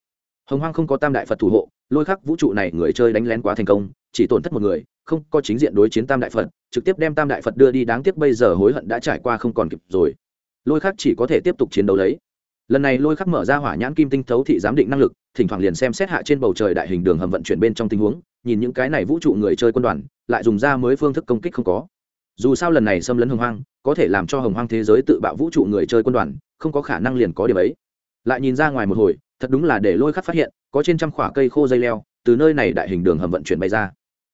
hồng hoang không có tam đại phật thủ hộ, lôi khắc vũ trụ này người chơi đánh lén quá thành công, chỉ tổn thất một người, không, có chính diện đối chiến tam đại phật, trực tiếp đem tam đại phật đưa đi đáng tiếc bây giờ hối hận đã trải qua không còn kịp rồi. Lôi khắc chỉ có thể tiếp tục chiến đấu lấy. Lần này lôi khắc mở ra hỏa nhãn kim tinh thấu thị giám định năng lực, thỉnh thoảng liền xem xét hạ trên bầu trời đại hình đường hầm vận chuyển bên trong tình huống, nhìn những cái này vũ trụ người chơi quân đoàn, lại dùng ra mới phương thức công kích không có. Dù sao lần này xâm lấn hồng hoang, có thể làm cho hồng hoang thế giới tự bạo vũ trụ người chơi quân đoàn, không có khả năng liền có điểm ấy. Lại nhìn ra ngoài một hồi thật đúng là để lôi khắc phát hiện, có trên trăm khoả cây khô dây leo, từ nơi này đại hình đường hầm vận chuyển bay ra.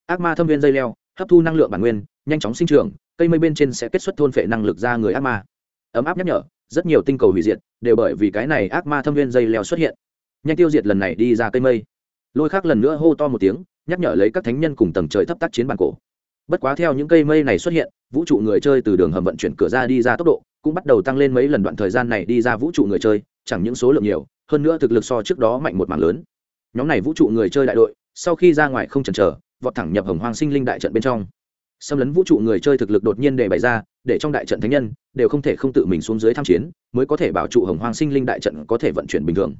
Ác ma thâm viên dây leo, hấp thu năng lượng bản nguyên, nhanh chóng sinh trưởng, cây mây bên trên sẽ kết xuất thôn phệ năng lực ra người ác ma. Ấm áp nhắc nhở, rất nhiều tinh cầu hủy diệt, đều bởi vì cái này ác ma thâm viên dây leo xuất hiện. Nhanh tiêu diệt lần này đi ra cây mây. Lôi khác lần nữa hô to một tiếng, nhắc nhở lấy các thánh nhân cùng tầng trời thấp tác chiến bàn cổ. Bất quá theo những cây mây này xuất hiện, vũ trụ người chơi từ đường hầm vận chuyển cửa ra đi ra tốc độ, cũng bắt đầu tăng lên mấy lần đoạn thời gian này đi ra vũ trụ người chơi, chẳng những số lượng nhiều hơn nữa thực lực so trước đó mạnh một mảng lớn. Nhóm này vũ trụ người chơi đại đội, sau khi ra ngoài không chần chờ, vọt thẳng nhập hồng hoang sinh linh đại trận bên trong. Xâm lấn vũ trụ người chơi thực lực đột nhiên để bày ra, để trong đại trận thánh nhân đều không thể không tự mình xuống dưới tham chiến, mới có thể bảo trụ hồng hoang sinh linh đại trận có thể vận chuyển bình thường.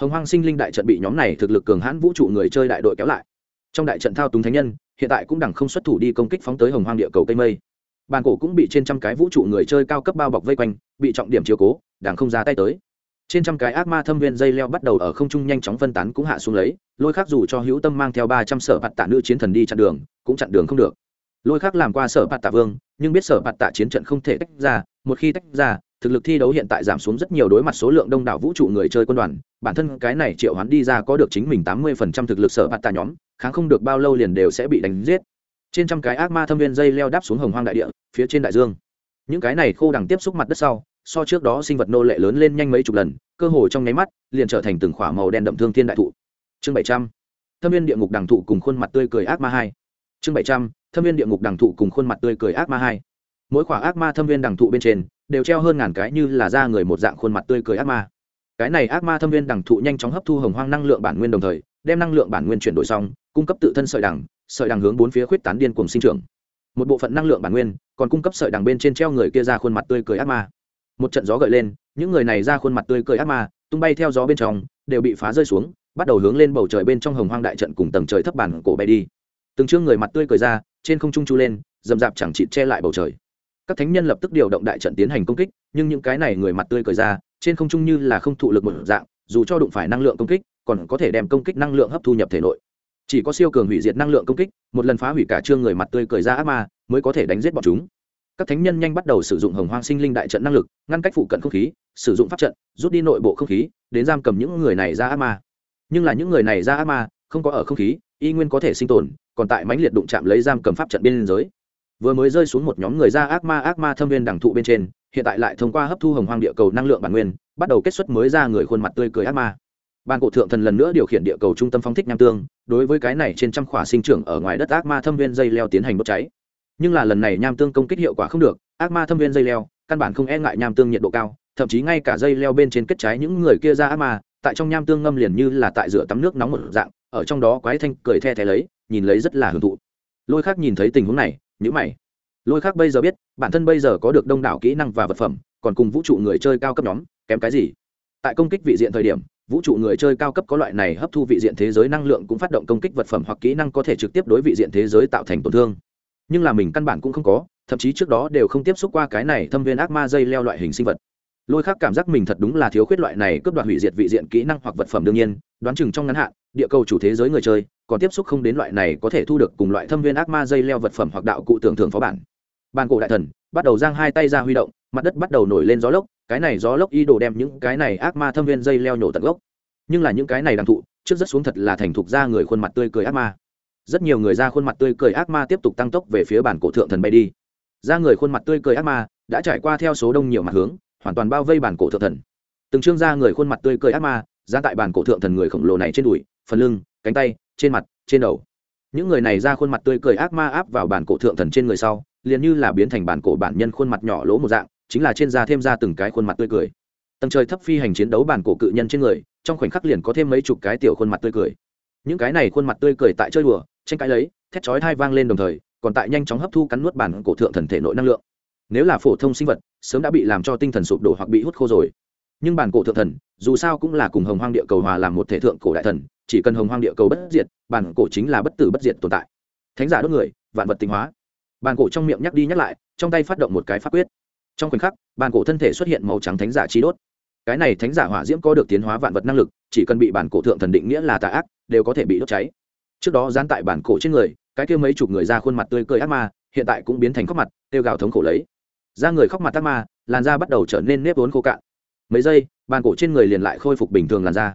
Hồng hoang sinh linh đại trận bị nhóm này thực lực cường hãn vũ trụ người chơi đại đội kéo lại. Trong đại trận thao túng thánh nhân, hiện tại cũng đẳng không xuất thủ đi công kích phóng tới hồng hoang địa cầu cây mây. Bàn cổ cũng bị trên trăm cái vũ trụ người chơi cao cấp bao bọc vây quanh, bị trọng điểm chiếu cố đảng không ra tay tới trên trăm cái ác ma thâm viên dây leo bắt đầu ở không trung nhanh chóng phân tán cũng hạ xuống lấy, lôi khác dù cho hữu tâm mang theo ba trăm sở bạt tạ nữ chiến thần đi chặn đường, cũng chặn đường không được. Lôi khác làm qua sở bạt tạ vương, nhưng biết sở bạt tạ chiến trận không thể tách ra, một khi tách ra, thực lực thi đấu hiện tại giảm xuống rất nhiều đối mặt số lượng đông đảo vũ trụ người chơi quân đoàn, bản thân cái này triệu hắn đi ra có được chính mình tám mươi phần trăm thực lực sở bạt tạ nhóm, kháng không được bao lâu liền đều sẽ bị đánh giết. Trên trăm cái ác ma thâm viên dây leo đáp xuống hồng hoang đại địa, phía trên đại dương. Những cái này khô đằng tiếp xúc mặt đất sau so trước đó sinh vật nô lệ lớn lên nhanh mấy chục lần, cơ hồ trong nháy mắt, liền trở thành từng khỏa màu đen đậm thương thiên đại thụ. Chương bảy trăm. Thâm viên địa ngục đằng thụ cùng khuôn mặt tươi cười ác ma hai. Chương bảy trăm. Thâm viên địa ngục đằng thụ cùng khuôn mặt tươi cười ác ma hai. Mỗi khỏa ác ma thâm viên đằng thụ bên trên, đều treo hơn ngàn cái như là da người một dạng khuôn mặt tươi cười ác ma. Cái này ác ma thâm viên đằng thụ nhanh chóng hấp thu hồng hoang năng lượng bản nguyên đồng thời, đem năng lượng bản nguyên chuyển đổi xong, cung cấp tự thân sợi đằng sợi đằng hướng bốn phía khuyết tán điên cùng sinh trưởng. Một bộ phận năng lượng bản nguyên, còn cung cấp sợi đằng bên trên treo người kia ra khuôn mặt tươi cười ác ma một trận gió gợi lên, những người này ra khuôn mặt tươi cười ác ma, tung bay theo gió bên trong, đều bị phá rơi xuống, bắt đầu hướng lên bầu trời bên trong hồng hoang đại trận cùng tầng trời thấp bản cổ bay đi. Từng chương người mặt tươi cười ra, trên không trung chu lên, dầm dạp chẳng chịt che lại bầu trời. Các thánh nhân lập tức điều động đại trận tiến hành công kích, nhưng những cái này người mặt tươi cười ra, trên không trung như là không thụ lực một dạng, dù cho đụng phải năng lượng công kích, còn có thể đem công kích năng lượng hấp thu nhập thể nội. Chỉ có siêu cường hủy diệt năng lượng công kích, một lần phá hủy cả chương người mặt tươi cười ra ác ma, mới có thể đánh giết bọn chúng các thánh nhân nhanh bắt đầu sử dụng hồng hoang sinh linh đại trận năng lực, ngăn cách phụ cận không khí, sử dụng pháp trận, rút đi nội bộ không khí, đến giam cầm những người này ra ác ma. Nhưng là những người này ra ác ma, không có ở không khí, y nguyên có thể sinh tồn, còn tại mãnh liệt đụng chạm lấy giam cầm pháp trận biên giới vừa mới rơi xuống một nhóm người ra ác ma ác ma thâm viên đẳng thụ bên trên, hiện tại lại thông qua hấp thu hồng hoang địa cầu năng lượng bản nguyên, bắt đầu kết xuất mới ra người khuôn mặt tươi cười ác ma. Ban cổ thượng thần lần nữa điều khiển địa cầu trung tâm phóng thích nham tương, đối với cái này trên trăm khỏa sinh trưởng ở ngoài đất ác ma thâm viên dây leo tiến hành đốt cháy nhưng là lần này nham tương công kích hiệu quả không được, ác ma thâm viên dây leo, căn bản không e ngại nham tương nhiệt độ cao, thậm chí ngay cả dây leo bên trên kết trái những người kia ra ác ma, tại trong nham tương ngâm liền như là tại rửa tắm nước nóng một dạng, ở trong đó quái thanh cười the thé lấy, nhìn lấy rất là hưởng thụ. Lôi khác nhìn thấy tình huống này nhữ mày. Lôi khác bây giờ biết, bản thân bây giờ có được đông đảo kỹ năng và vật phẩm, còn cùng vũ trụ người chơi cao cấp nhóm, kém cái gì? Tại công kích vị diện thời điểm, vũ trụ người chơi cao cấp có loại này hấp thu vị diện thế giới năng lượng cũng phát động công kích vật phẩm hoặc kỹ năng có thể trực tiếp đối vị diện thế giới tạo thành tổn thương nhưng là mình căn bản cũng không có, thậm chí trước đó đều không tiếp xúc qua cái này thâm viên ác ma dây leo loại hình sinh vật. Lôi khác cảm giác mình thật đúng là thiếu khuyết loại này cướp đoạt hủy diệt vị diện kỹ năng hoặc vật phẩm đương nhiên, đoán chừng trong ngắn hạn, địa cầu chủ thế giới người chơi, còn tiếp xúc không đến loại này có thể thu được cùng loại thâm viên ác ma dây leo vật phẩm hoặc đạo cụ tưởng thường phó bản. Bàn cổ đại thần, bắt đầu giang hai tay ra huy động, mặt đất bắt đầu nổi lên gió lốc, cái này gió lốc y đồ đem những cái này ác ma thâm viên dây leo nhổ tận gốc. Nhưng là những cái này đang thụ, trước rất xuống thật là thành thục ra người khuôn mặt tươi cười ác ma rất nhiều người ra khuôn mặt tươi cười ác ma tiếp tục tăng tốc về phía bản cổ thượng thần bay đi. Ra người khuôn mặt tươi cười ác ma đã trải qua theo số đông nhiều mặt hướng, hoàn toàn bao vây bản cổ thượng thần. Từng trương ra người khuôn mặt tươi cười ác ma, ra tại bản cổ thượng thần người khổng lồ này trên đùi, phần lưng, cánh tay, trên mặt, trên đầu. Những người này ra khuôn mặt tươi cười ác ma áp vào bản cổ thượng thần trên người sau, liền như là biến thành bản cổ bản nhân khuôn mặt nhỏ lỗ một dạng, chính là trên da thêm ra từng cái khuôn mặt tươi cười. Tầng trời thấp phi hành chiến đấu bản cổ cự nhân trên người, trong khoảnh khắc liền có thêm mấy chục cái tiểu khuôn mặt tươi cười những cái này khuôn mặt tươi cười tại chơi đùa, tranh cãi lấy, thét chói thai vang lên đồng thời, còn tại nhanh chóng hấp thu cắn nuốt bản cổ thượng thần thể nội năng lượng. Nếu là phổ thông sinh vật, sớm đã bị làm cho tinh thần sụp đổ hoặc bị hút khô rồi. Nhưng bản cổ thượng thần, dù sao cũng là cùng hồng hoang địa cầu hòa làm một thể thượng cổ đại thần, chỉ cần hồng hoang địa cầu bất diệt, bản cổ chính là bất tử bất diệt tồn tại. Thánh giả đốt người, vạn vật tinh hóa. Bản cổ trong miệng nhắc đi nhắc lại, trong tay phát động một cái pháp quyết. Trong khoảnh khắc, bản cổ thân thể xuất hiện màu trắng thánh giả chi đốt. Cái này thánh giả hỏa diễm có được tiến hóa vạn vật năng lực, chỉ cần bị bản cổ thượng thần định nghĩa là tà ác đều có thể bị đốt cháy. Trước đó dán tại bản cổ trên người, cái kia mấy chục người ra khuôn mặt tươi cười ác ma, hiện tại cũng biến thành khóc mặt tiêu gào thống khổ lấy. Ra người khóc mặt ác ma, làn da bắt đầu trở nên nếp vốn khô cạn. Mấy giây, bản cổ trên người liền lại khôi phục bình thường làn da.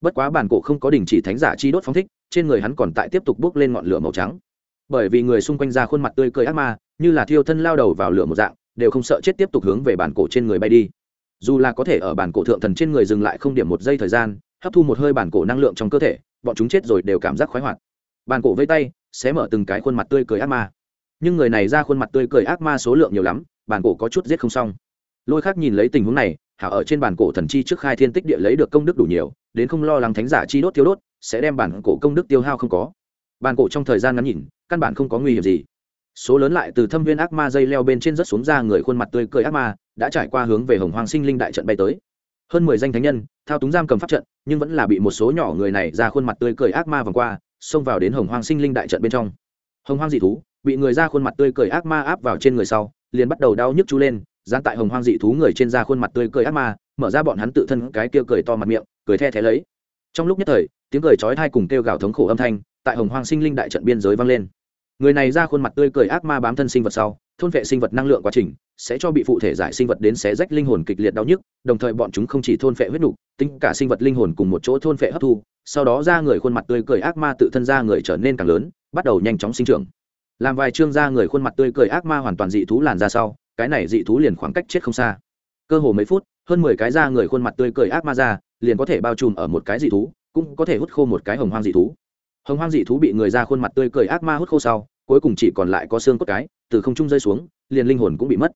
Bất quá bản cổ không có đình chỉ thánh giả chi đốt phóng thích, trên người hắn còn tại tiếp tục bước lên ngọn lửa màu trắng. Bởi vì người xung quanh ra khuôn mặt tươi cười ác ma, như là thiêu thân lao đầu vào lửa một dạng, đều không sợ chết tiếp tục hướng về bản cổ trên người bay đi. Dù là có thể ở bản cổ thượng thần trên người dừng lại không điểm một giây thời gian, hấp thu một hơi bản cổ năng lượng trong cơ thể bọn chúng chết rồi đều cảm giác khoái hoạt. Bàn cổ vây tay, xé mở từng cái khuôn mặt tươi cười ác ma. Nhưng người này ra khuôn mặt tươi cười ác ma số lượng nhiều lắm, bàn cổ có chút giết không xong. Lôi khác nhìn lấy tình huống này hảo ở trên bàn cổ thần chi trước khai thiên tích địa lấy được công đức đủ nhiều, đến không lo lắng thánh giả chi đốt thiếu đốt, sẽ đem bản cổ công đức tiêu hao không có. Bàn cổ trong thời gian ngắn nhìn, căn bản không có nguy hiểm gì. Số lớn lại từ thâm viên ác ma dây leo bên trên rất xuống ra người khuôn mặt tươi cười ác ma, đã trải qua hướng về hồng hoàng sinh linh đại trận bay tới. Hơn mười danh thánh nhân thao túng giam cầm pháp trận, nhưng vẫn là bị một số nhỏ người này ra khuôn mặt tươi cười ác ma vòng qua, xông vào đến hồng hoang sinh linh đại trận bên trong. Hồng hoang dị thú, bị người ra khuôn mặt tươi cười ác ma áp vào trên người sau, liền bắt đầu đau nhức chú lên, dán tại hồng hoang dị thú người trên da khuôn mặt tươi cười ác ma, mở ra bọn hắn tự thân cái kia cười to mặt miệng, cười the thé lấy. Trong lúc nhất thời, tiếng cười chói thai cùng kêu gào thống khổ âm thanh tại hồng hoang sinh linh đại trận biên giới vang lên. Người này ra khuôn mặt tươi cười ác ma bám thân sinh vật sau thôn vệ sinh vật năng lượng quá trình sẽ cho bị phụ thể giải sinh vật đến xé rách linh hồn kịch liệt đau nhức, đồng thời bọn chúng không chỉ thôn phệ huyết nục, tính cả sinh vật linh hồn cùng một chỗ thôn phệ hấp thu, sau đó ra người khuôn mặt tươi cười ác ma tự thân ra người trở nên càng lớn, bắt đầu nhanh chóng sinh trưởng. Làm vài chương ra người khuôn mặt tươi cười ác ma hoàn toàn dị thú làn ra sau, cái này dị thú liền khoảng cách chết không xa. Cơ hồ mấy phút, hơn mười cái ra người khuôn mặt tươi cười ác ma ra, liền có thể bao trùm ở một cái dị thú, cũng có thể hút khô một cái hồng hoang dị thú. Hồng hoang dị thú bị người ra khuôn mặt tươi cười ác ma hút khô sau cuối cùng chỉ còn lại có xương cốt cái, từ không trung rơi xuống, liền linh hồn cũng bị mất.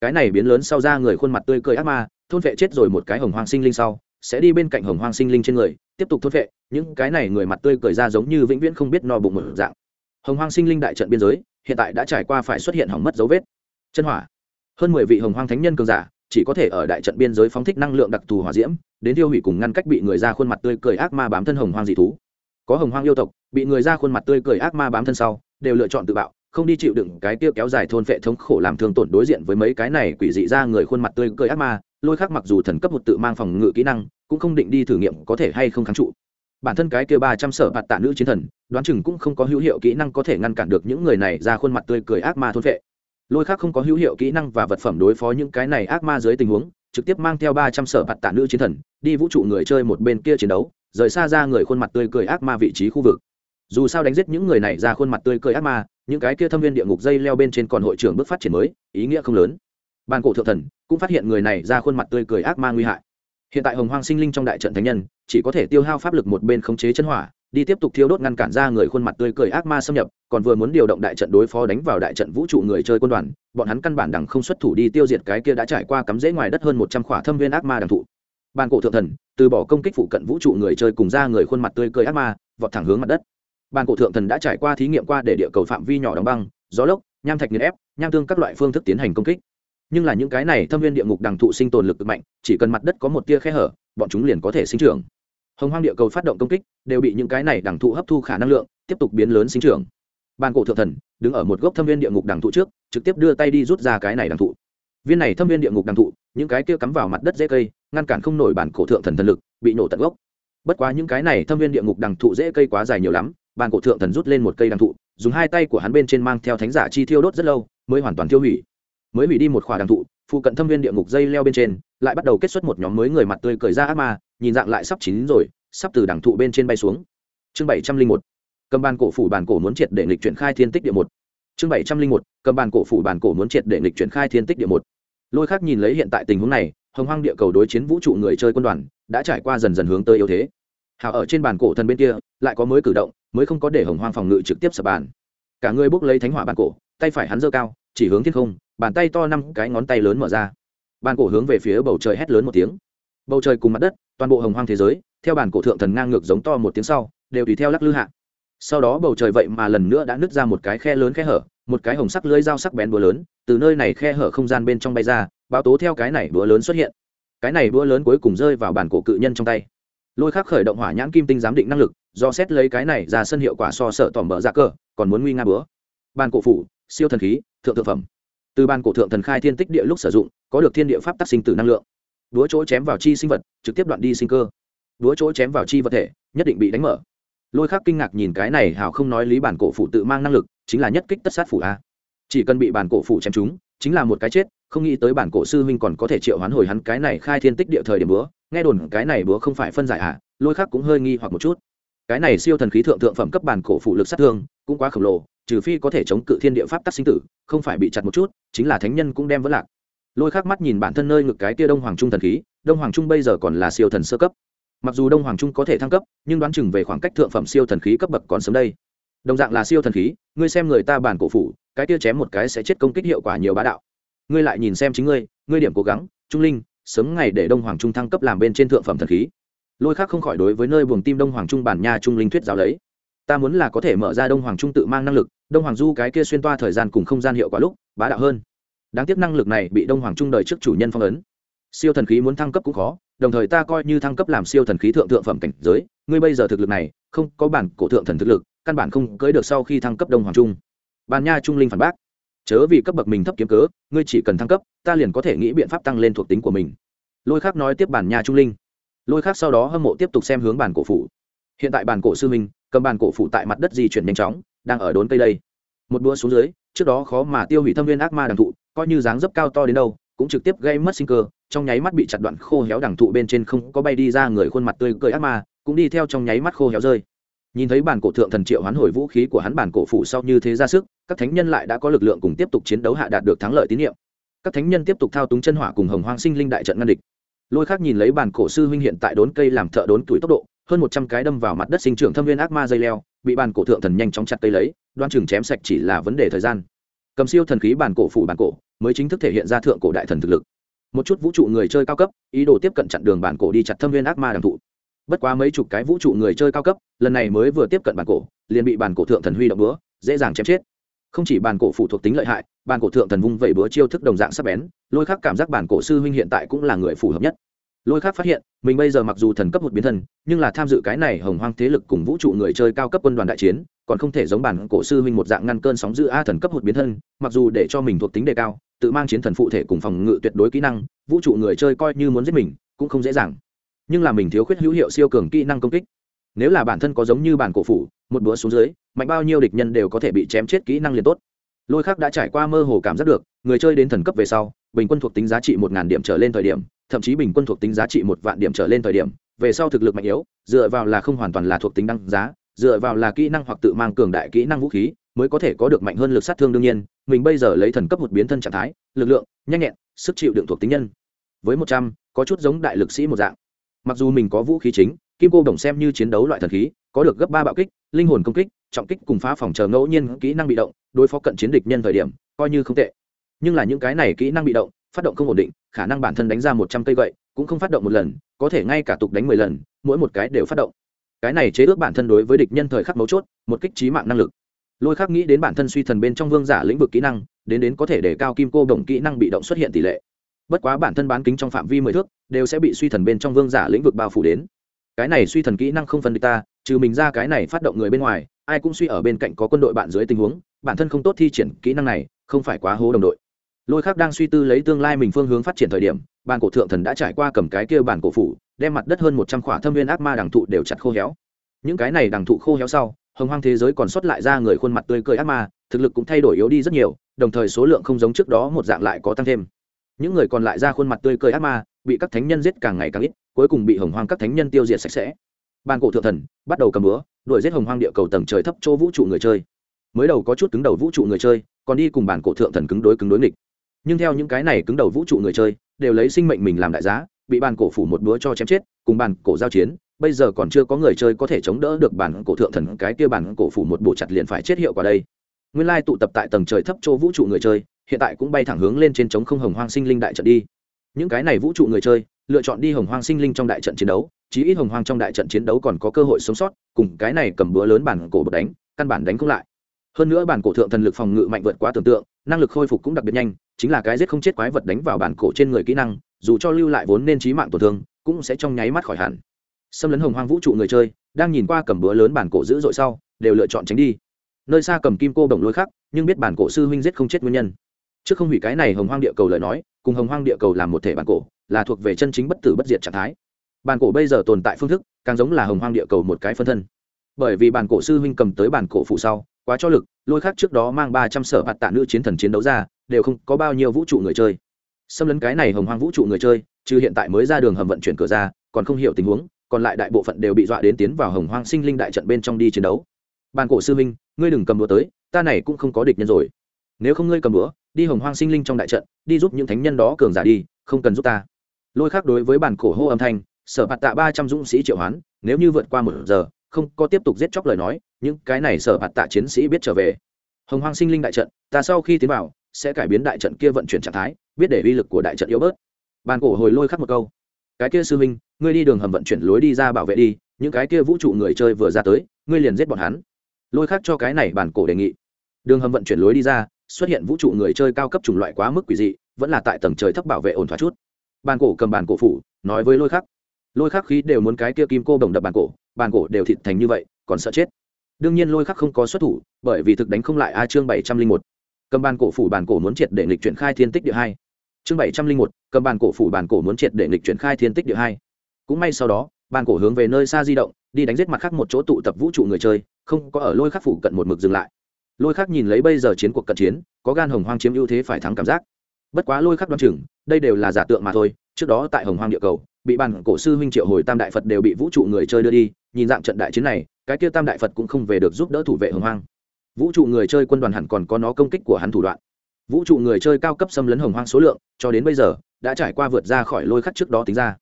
Cái này biến lớn sau ra người khuôn mặt tươi cười ác ma, thôn vệ chết rồi một cái hồng hoang sinh linh sau, sẽ đi bên cạnh hồng hoang sinh linh trên người, tiếp tục thôn vệ, những cái này người mặt tươi cười ra giống như vĩnh viễn không biết no bụng một dạng. Hồng hoang sinh linh đại trận biên giới, hiện tại đã trải qua phải xuất hiện hỏng mất dấu vết. Chân hỏa. Hơn mười vị hồng hoang thánh nhân cường giả, chỉ có thể ở đại trận biên giới phóng thích năng lượng đặc thù hỏa diễm, đến tiêu hủy cùng ngăn cách bị người ra khuôn mặt tươi cười ác ma bám thân hồng hoang dị thú. Có hồng hoang yêu tộc, bị người ra khuôn mặt tươi cười ác ma bám thân sau đều lựa chọn tự bạo, không đi chịu đựng cái kia kéo dài thôn phệ thống khổ làm thương tổn đối diện với mấy cái này quỷ dị ra người khuôn mặt tươi cười ác ma, lôi khắc mặc dù thần cấp một tự mang phòng ngự kỹ năng, cũng không định đi thử nghiệm có thể hay không kháng trụ. Bản thân cái kia ba trăm sở bạt tạ nữ chiến thần, đoán chừng cũng không có hữu hiệu kỹ năng có thể ngăn cản được những người này ra khuôn mặt tươi cười ác ma thôn vệ lôi khác không có hữu hiệu kỹ năng và vật phẩm đối phó những cái này ác ma dưới tình huống, trực tiếp mang theo ba trăm sở bạt tạ nữ chiến thần, đi vũ trụ người chơi một bên kia chiến đấu, rời xa ra người khuôn mặt tươi cười ác ma vị trí khu vực dù sao đánh giết những người này ra khuôn mặt tươi cười ác ma, những cái kia thâm viên địa ngục dây leo bên trên còn hội trưởng bước phát triển mới, ý nghĩa không lớn. Ban cổ thượng thần cũng phát hiện người này ra khuôn mặt tươi cười ác ma nguy hại. Hiện tại hồng hoang sinh linh trong đại trận thánh nhân, chỉ có thể tiêu hao pháp lực một bên khống chế chân hỏa, đi tiếp tục thiêu đốt ngăn cản ra người khuôn mặt tươi cười ác ma xâm nhập, còn vừa muốn điều động đại trận đối phó đánh vào đại trận vũ trụ người chơi quân đoàn, bọn hắn căn bản đẳng không xuất thủ đi tiêu diệt cái kia đã trải qua cắm rễ ngoài đất hơn một trăm khỏa thâm viên ác ma đằng thụ. Ban cổ thượng thần, từ bỏ công kích phụ cận vũ trụ người chơi cùng ra người khuôn mặt tươi cười ác ma, vọt thẳng hướng mặt đất ban cổ thượng thần đã trải qua thí nghiệm qua để địa cầu phạm vi nhỏ đóng băng, gió lốc, nham thạch nghiền ép, nham tương các loại phương thức tiến hành công kích. Nhưng là những cái này thâm viên địa ngục đằng thụ sinh tồn lực mạnh, chỉ cần mặt đất có một tia khe hở, bọn chúng liền có thể sinh trưởng. Hồng hoang địa cầu phát động công kích, đều bị những cái này đằng thụ hấp thu khả năng lượng, tiếp tục biến lớn sinh trưởng. Ban cổ thượng thần đứng ở một gốc thâm viên địa ngục đằng thụ trước, trực tiếp đưa tay đi rút ra cái này đằng thụ. Viên này thâm viên địa ngục đằng thụ, những cái kia cắm vào mặt đất dễ cây, ngăn cản không nổi bản cổ thượng thần thần lực, bị nổ tận gốc. Bất quá những cái này thâm viên địa ngục đằng thụ dễ cây quá dài nhiều lắm bàn cổ thượng thần rút lên một cây đằng thụ, dùng hai tay của hắn bên trên mang theo thánh giả chi thiêu đốt rất lâu, mới hoàn toàn tiêu hủy. Mới hủy đi một khỏa đằng thụ, phụ cận thâm viên địa ngục dây leo bên trên, lại bắt đầu kết xuất một nhóm mới người mặt tươi cười ra ác ma, nhìn dạng lại sắp chín rồi, sắp từ đằng thụ bên trên bay xuống. Chương bảy trăm linh một, cầm bàn cổ phủ bàn cổ muốn triệt để nghịch chuyển khai thiên tích địa một. Chương bảy trăm linh một, cầm bàn cổ phủ bàn cổ muốn triệt để nghịch chuyển khai thiên tích địa một. Lôi khác nhìn lấy hiện tại tình huống này, hồng hoang địa cầu đối chiến vũ trụ người chơi quân đoàn, đã trải qua dần dần hướng tới yếu thế. Hào ở trên bàn cổ thần bên kia, lại có mới cử động mới không có để hồng hoang phòng ngự trực tiếp sập bàn. Cả người bốc lấy thánh hỏa bàn cổ, tay phải hắn giơ cao, chỉ hướng thiên không, bàn tay to năm cái ngón tay lớn mở ra. Bàn cổ hướng về phía bầu trời hét lớn một tiếng. Bầu trời cùng mặt đất, toàn bộ hồng hoang thế giới, theo bàn cổ thượng thần ngang ngược giống to một tiếng sau, đều tùy theo lắc lư hạ. Sau đó bầu trời vậy mà lần nữa đã nứt ra một cái khe lớn khe hở, một cái hồng sắc lưới dao sắc bén búa lớn, từ nơi này khe hở không gian bên trong bay ra báo tố theo cái này búa lớn xuất hiện. Cái này búa lớn cuối cùng rơi vào bàn cổ cự nhân trong tay lôi khắc khởi động hỏa nhãn kim tinh giám định năng lực, do xét lấy cái này ra sân hiệu quả so sợ tỏm bỡ ra dạ cờ, còn muốn nguy nga bữa. Bàn cổ phủ, siêu thần khí, thượng thượng phẩm. Từ bàn cổ thượng thần khai thiên tích địa lúc sử dụng, có được thiên địa pháp tác sinh tử năng lượng. Đúa chỗ chém vào chi sinh vật, trực tiếp đoạn đi sinh cơ. Đúa chỗ chém vào chi vật thể, nhất định bị đánh mở. Lôi khắc kinh ngạc nhìn cái này hào không nói lý bản cổ phủ tự mang năng lực, chính là nhất kích tất sát phủ a. Chỉ cần bị bản cổ phủ chém chúng chính là một cái chết, không nghĩ tới bản cổ sư huynh còn có thể triệu hoán hồi hắn cái này khai thiên tích địa thời điểm bữa nghe đồn cái này búa không phải phân giải ạ à, lôi khác cũng hơi nghi hoặc một chút. Cái này siêu thần khí thượng thượng phẩm cấp bản cổ phủ lực sát thương cũng quá khổng lồ trừ phi có thể chống cự thiên địa pháp tắc sinh tử không phải bị chặt một chút chính là thánh nhân cũng đem vỡ lạc. Lôi khác mắt nhìn bản thân nơi ngực cái tia đông hoàng trung thần khí đông hoàng trung bây giờ còn là siêu thần sơ cấp. Mặc dù đông hoàng trung có thể thăng cấp nhưng đoán chừng về khoảng cách thượng phẩm siêu thần khí cấp bậc còn sớm đây. Đồng dạng là siêu thần khí ngươi xem người ta bản cổ phủ cái tia chém một cái sẽ chết công kích hiệu quả nhiều bá đạo. Ngươi lại nhìn xem chính ngươi ngươi điểm cố gắng trung linh sớm ngày để đông hoàng trung thăng cấp làm bên trên thượng phẩm thần khí. Lôi khác không khỏi đối với nơi buồng tim đông hoàng trung bản nha trung linh thuyết giáo lấy. Ta muốn là có thể mở ra đông hoàng trung tự mang năng lực, đông hoàng du cái kia xuyên toa thời gian cùng không gian hiệu quả lúc, bá đạo hơn. Đáng tiếc năng lực này bị đông hoàng trung đời trước chủ nhân phong ấn. Siêu thần khí muốn thăng cấp cũng khó, đồng thời ta coi như thăng cấp làm siêu thần khí thượng thượng phẩm cảnh giới, ngươi bây giờ thực lực này, không có bản cổ thượng thần thực lực, căn bản không cưới được sau khi thăng cấp đông hoàng trung. Bàn nha trung linh phản bác chớ vì cấp bậc mình thấp kiếm cớ, ngươi chỉ cần thăng cấp, ta liền có thể nghĩ biện pháp tăng lên thuộc tính của mình. Lôi khác nói tiếp bản nha trung linh. Lôi khác sau đó hâm mộ tiếp tục xem hướng bản cổ phủ. Hiện tại bản cổ sư minh cầm bản cổ phủ tại mặt đất di chuyển nhanh chóng, đang ở đốn cây đây. Một đũa xuống dưới, trước đó khó mà tiêu hủy thâm viên ác ma đằng thụ, coi như dáng dấp cao to đến đâu, cũng trực tiếp gây mất sinh cơ, trong nháy mắt bị chặt đoạn khô héo đằng thụ bên trên không có bay đi ra người khuôn mặt tươi cười ác ma, cũng đi theo trong nháy mắt khô héo rơi nhìn thấy bản cổ thượng thần triệu hoán hồi vũ khí của hắn bản cổ phủ sau như thế ra sức, các thánh nhân lại đã có lực lượng cùng tiếp tục chiến đấu hạ đạt được thắng lợi tín nhiệm. Các thánh nhân tiếp tục thao túng chân hỏa cùng hồng hoang sinh linh đại trận ngăn địch. Lôi khác nhìn lấy bản cổ sư huynh hiện tại đốn cây làm thợ đốn tuổi tốc độ, hơn một trăm cái đâm vào mặt đất sinh trưởng thâm viên ác ma dây leo, bị bản cổ thượng thần nhanh chóng chặt cây lấy, đoan chừng chém sạch chỉ là vấn đề thời gian. Cầm siêu thần khí bản cổ phủ bản cổ, mới chính thức thể hiện ra thượng cổ đại thần thực lực. Một chút vũ trụ người chơi cao cấp, ý đồ tiếp cận chặn đường bản cổ đi chặt thâm viên ác ma đằng thụ bất quá mấy chục cái vũ trụ người chơi cao cấp, lần này mới vừa tiếp cận bản cổ, liền bị bản cổ thượng thần huy động búa, dễ dàng chém chết. Không chỉ bản cổ phụ thuộc tính lợi hại, bản cổ thượng thần vung vẩy búa chiêu thức đồng dạng sắc bén, lôi khắc cảm giác bản cổ sư huynh hiện tại cũng là người phù hợp nhất. Lôi khắc phát hiện, mình bây giờ mặc dù thần cấp một biến thân, nhưng là tham dự cái này hồng hoang thế lực cùng vũ trụ người chơi cao cấp quân đoàn đại chiến, còn không thể giống bản cổ sư huynh một dạng ngăn cơn sóng giữ a thần cấp một biến thân, mặc dù để cho mình thuộc tính đề cao, tự mang chiến thần phụ thể cùng phòng ngự tuyệt đối kỹ năng, vũ trụ người chơi coi như muốn giết mình, cũng không dễ dàng nhưng là mình thiếu khuyết hữu hiệu siêu cường kỹ năng công kích. Nếu là bản thân có giống như bản cổ phủ, một búa xuống dưới, mạnh bao nhiêu địch nhân đều có thể bị chém chết kỹ năng liền tốt. Lôi khác đã trải qua mơ hồ cảm giác được, người chơi đến thần cấp về sau, bình quân thuộc tính giá trị một ngàn điểm trở lên thời điểm, thậm chí bình quân thuộc tính giá trị một vạn điểm trở lên thời điểm, về sau thực lực mạnh yếu, dựa vào là không hoàn toàn là thuộc tính đăng giá, dựa vào là kỹ năng hoặc tự mang cường đại kỹ năng vũ khí, mới có thể có được mạnh hơn lực sát thương đương nhiên, mình bây giờ lấy thần cấp một biến thân trạng thái, lực lượng, nhanh nhẹn, sức chịu đựng thuộc tính nhân. Với một trăm, có chút giống đại lực sĩ một dạng mặc dù mình có vũ khí chính, kim cô đồng xem như chiến đấu loại thần khí, có được gấp ba bạo kích, linh hồn công kích, trọng kích cùng phá phòng chờ ngẫu nhiên kỹ năng bị động, đối phó cận chiến địch nhân thời điểm, coi như không tệ. Nhưng là những cái này kỹ năng bị động, phát động không ổn định, khả năng bản thân đánh ra một trăm cây gậy, cũng không phát động một lần, có thể ngay cả tục đánh mười lần, mỗi một cái đều phát động. Cái này chế ước bản thân đối với địch nhân thời khắc mấu chốt, một kích trí mạng năng lực. Lôi khắc nghĩ đến bản thân suy thần bên trong vương giả lĩnh vực kỹ năng, đến đến có thể để cao kim cô đồng kỹ năng bị động xuất hiện tỷ lệ bất quá bản thân bán kính trong phạm vi mười thước, đều sẽ bị suy thần bên trong vương giả lĩnh vực bao phủ đến. Cái này suy thần kỹ năng không phân địch ta, trừ mình ra cái này phát động người bên ngoài, ai cũng suy ở bên cạnh có quân đội bạn dưới tình huống, bản thân không tốt thi triển kỹ năng này, không phải quá hố đồng đội. Lôi khác đang suy tư lấy tương lai mình phương hướng phát triển thời điểm, bàn cổ thượng thần đã trải qua cầm cái kia bản cổ phủ, đem mặt đất hơn một trăm khỏa thâm viên ác ma đằng thụ đều chặt khô héo. Những cái này đằng thụ khô héo sau, hồng hoang thế giới còn xuất lại ra người khuôn mặt tươi cười ác ma, thực lực cũng thay đổi yếu đi rất nhiều, đồng thời số lượng không giống trước đó một dạng lại có tăng thêm những người còn lại ra khuôn mặt tươi cười ác ma, bị các thánh nhân giết càng ngày càng ít, cuối cùng bị hồng hoang các thánh nhân tiêu diệt sạch sẽ. Bàn cổ thượng thần, bắt đầu cầm búa, đuổi giết hồng hoang địa cầu tầng trời thấp chỗ vũ trụ người chơi. Mới đầu có chút cứng đầu vũ trụ người chơi, còn đi cùng bản cổ thượng thần cứng đối cứng đối nghịch. Nhưng theo những cái này cứng đầu vũ trụ người chơi, đều lấy sinh mệnh mình làm đại giá, bị bàn cổ phủ một búa cho chém chết, cùng bàn cổ giao chiến, bây giờ còn chưa có người chơi có thể chống đỡ được bản cổ thượng thần, cái kia bản cổ phủ một bộ chặt liền phải chết hiệu quả đây. Nguyên lai tụ tập tại tầng trời thấp chỗ vũ trụ người chơi hiện tại cũng bay thẳng hướng lên trên trống không hồng hoang sinh linh đại trận đi. Những cái này vũ trụ người chơi, lựa chọn đi hồng hoang sinh linh trong đại trận chiến đấu, chí ít hồng hoang trong đại trận chiến đấu còn có cơ hội sống sót, cùng cái này cầm búa lớn bản cổ bật đánh, căn bản đánh không lại. Hơn nữa bản cổ thượng thần lực phòng ngự mạnh vượt quá tưởng tượng, năng lực khôi phục cũng đặc biệt nhanh, chính là cái giết không chết quái vật đánh vào bản cổ trên người kỹ năng, dù cho lưu lại vốn nên trí mạng tổn thương, cũng sẽ trong nháy mắt khỏi hẳn. Xâm lấn hồng hoang vũ trụ người chơi, đang nhìn qua cầm búa lớn bản cổ dữ dội sau, đều lựa chọn tránh đi. Nơi xa cầm kim cô động lôi khắc, nhưng biết bản cổ sư huynh giết không chết nguyên nhân trước không hủy cái này hồng hoang địa cầu lời nói, cùng hồng hoang địa cầu làm một thể bản cổ, là thuộc về chân chính bất tử bất diệt trạng thái. Bản cổ bây giờ tồn tại phương thức, càng giống là hồng hoang địa cầu một cái phân thân. Bởi vì bản cổ sư huynh cầm tới bản cổ phụ sau, quá cho lực, lôi khác trước đó mang ba trăm sở bạt tạ nữ chiến thần chiến đấu ra, đều không có bao nhiêu vũ trụ người chơi. Xâm lấn cái này hồng hoang vũ trụ người chơi chứ hiện tại mới ra đường hầm vận chuyển cửa ra, còn không hiểu tình huống, còn lại đại bộ phận đều bị dọa đến tiến vào hồng hoang sinh linh đại trận bên trong đi chiến đấu. Bàn cổ sư minh ngươi đừng cầm đũa tới, ta này cũng không có địch nhân rồi. Nếu không ngươi cầm đũa đi hồng hoang sinh linh trong đại trận, đi giúp những thánh nhân đó cường giả đi, không cần giúp ta. Lôi khác đối với bản cổ hô âm thanh, sở bạt tạ ba trăm dũng sĩ triệu hoán, nếu như vượt qua một giờ, không có tiếp tục giết chóc lời nói, những cái này sở bạt tạ chiến sĩ biết trở về. Hồng hoang sinh linh đại trận, ta sau khi tiến vào, sẽ cải biến đại trận kia vận chuyển trạng thái, biết để uy lực của đại trận yếu bớt. Bàn cổ hồi lôi khắc một câu. Cái kia sư minh ngươi đi đường hầm vận chuyển lối đi ra bảo vệ đi, những cái kia vũ trụ người chơi vừa ra tới, ngươi liền giết bọn hắn. Lôi khắc cho cái này bàn cổ đề nghị. Đường hầm vận chuyển lối đi ra xuất hiện vũ trụ người chơi cao cấp chủng loại quá mức quỷ dị, vẫn là tại tầng trời thấp bảo vệ ổn thỏa chút. Bàn cổ cầm bàn cổ phủ, nói với lôi khắc. Lôi khắc khí đều muốn cái kia kim cô đồng đập bàn cổ bàn cổ đều thịt thành như vậy, còn sợ chết. Đương nhiên lôi khắc không có xuất thủ, bởi vì thực đánh không lại a chương bảy trăm linh một. Cầm bàn cổ phủ bàn cổ muốn triệt để nghịch chuyển khai thiên tích địa hai. Chương bảy trăm linh một, cầm bàn cổ phủ bàn cổ muốn triệt để nghịch chuyển khai thiên tích địa hai. Cũng may sau đó, bàn cổ hướng về nơi xa di động, đi đánh giết mặt khác một chỗ tụ tập vũ trụ người chơi, không có ở lôi khắc phủ cận một mực dừng lại lôi khắc nhìn lấy bây giờ chiến cuộc cận chiến, có gan hồng hoang chiếm ưu thế phải thắng cảm giác. Bất quá lôi khắc đoan chừng, đây đều là giả tượng mà thôi, trước đó tại hồng hoang địa cầu, bị bàn cổ sư huynh triệu hồi tam đại phật đều bị vũ trụ người chơi đưa đi, nhìn dạng trận đại chiến này, cái kia tam đại phật cũng không về được giúp đỡ thủ vệ hồng hoang. Vũ trụ người chơi quân đoàn hẳn còn có nó công kích của hắn thủ đoạn. Vũ trụ người chơi cao cấp xâm lấn hồng hoang số lượng, cho đến bây giờ, đã trải qua vượt ra khỏi lôi khắc trước đó tính ra.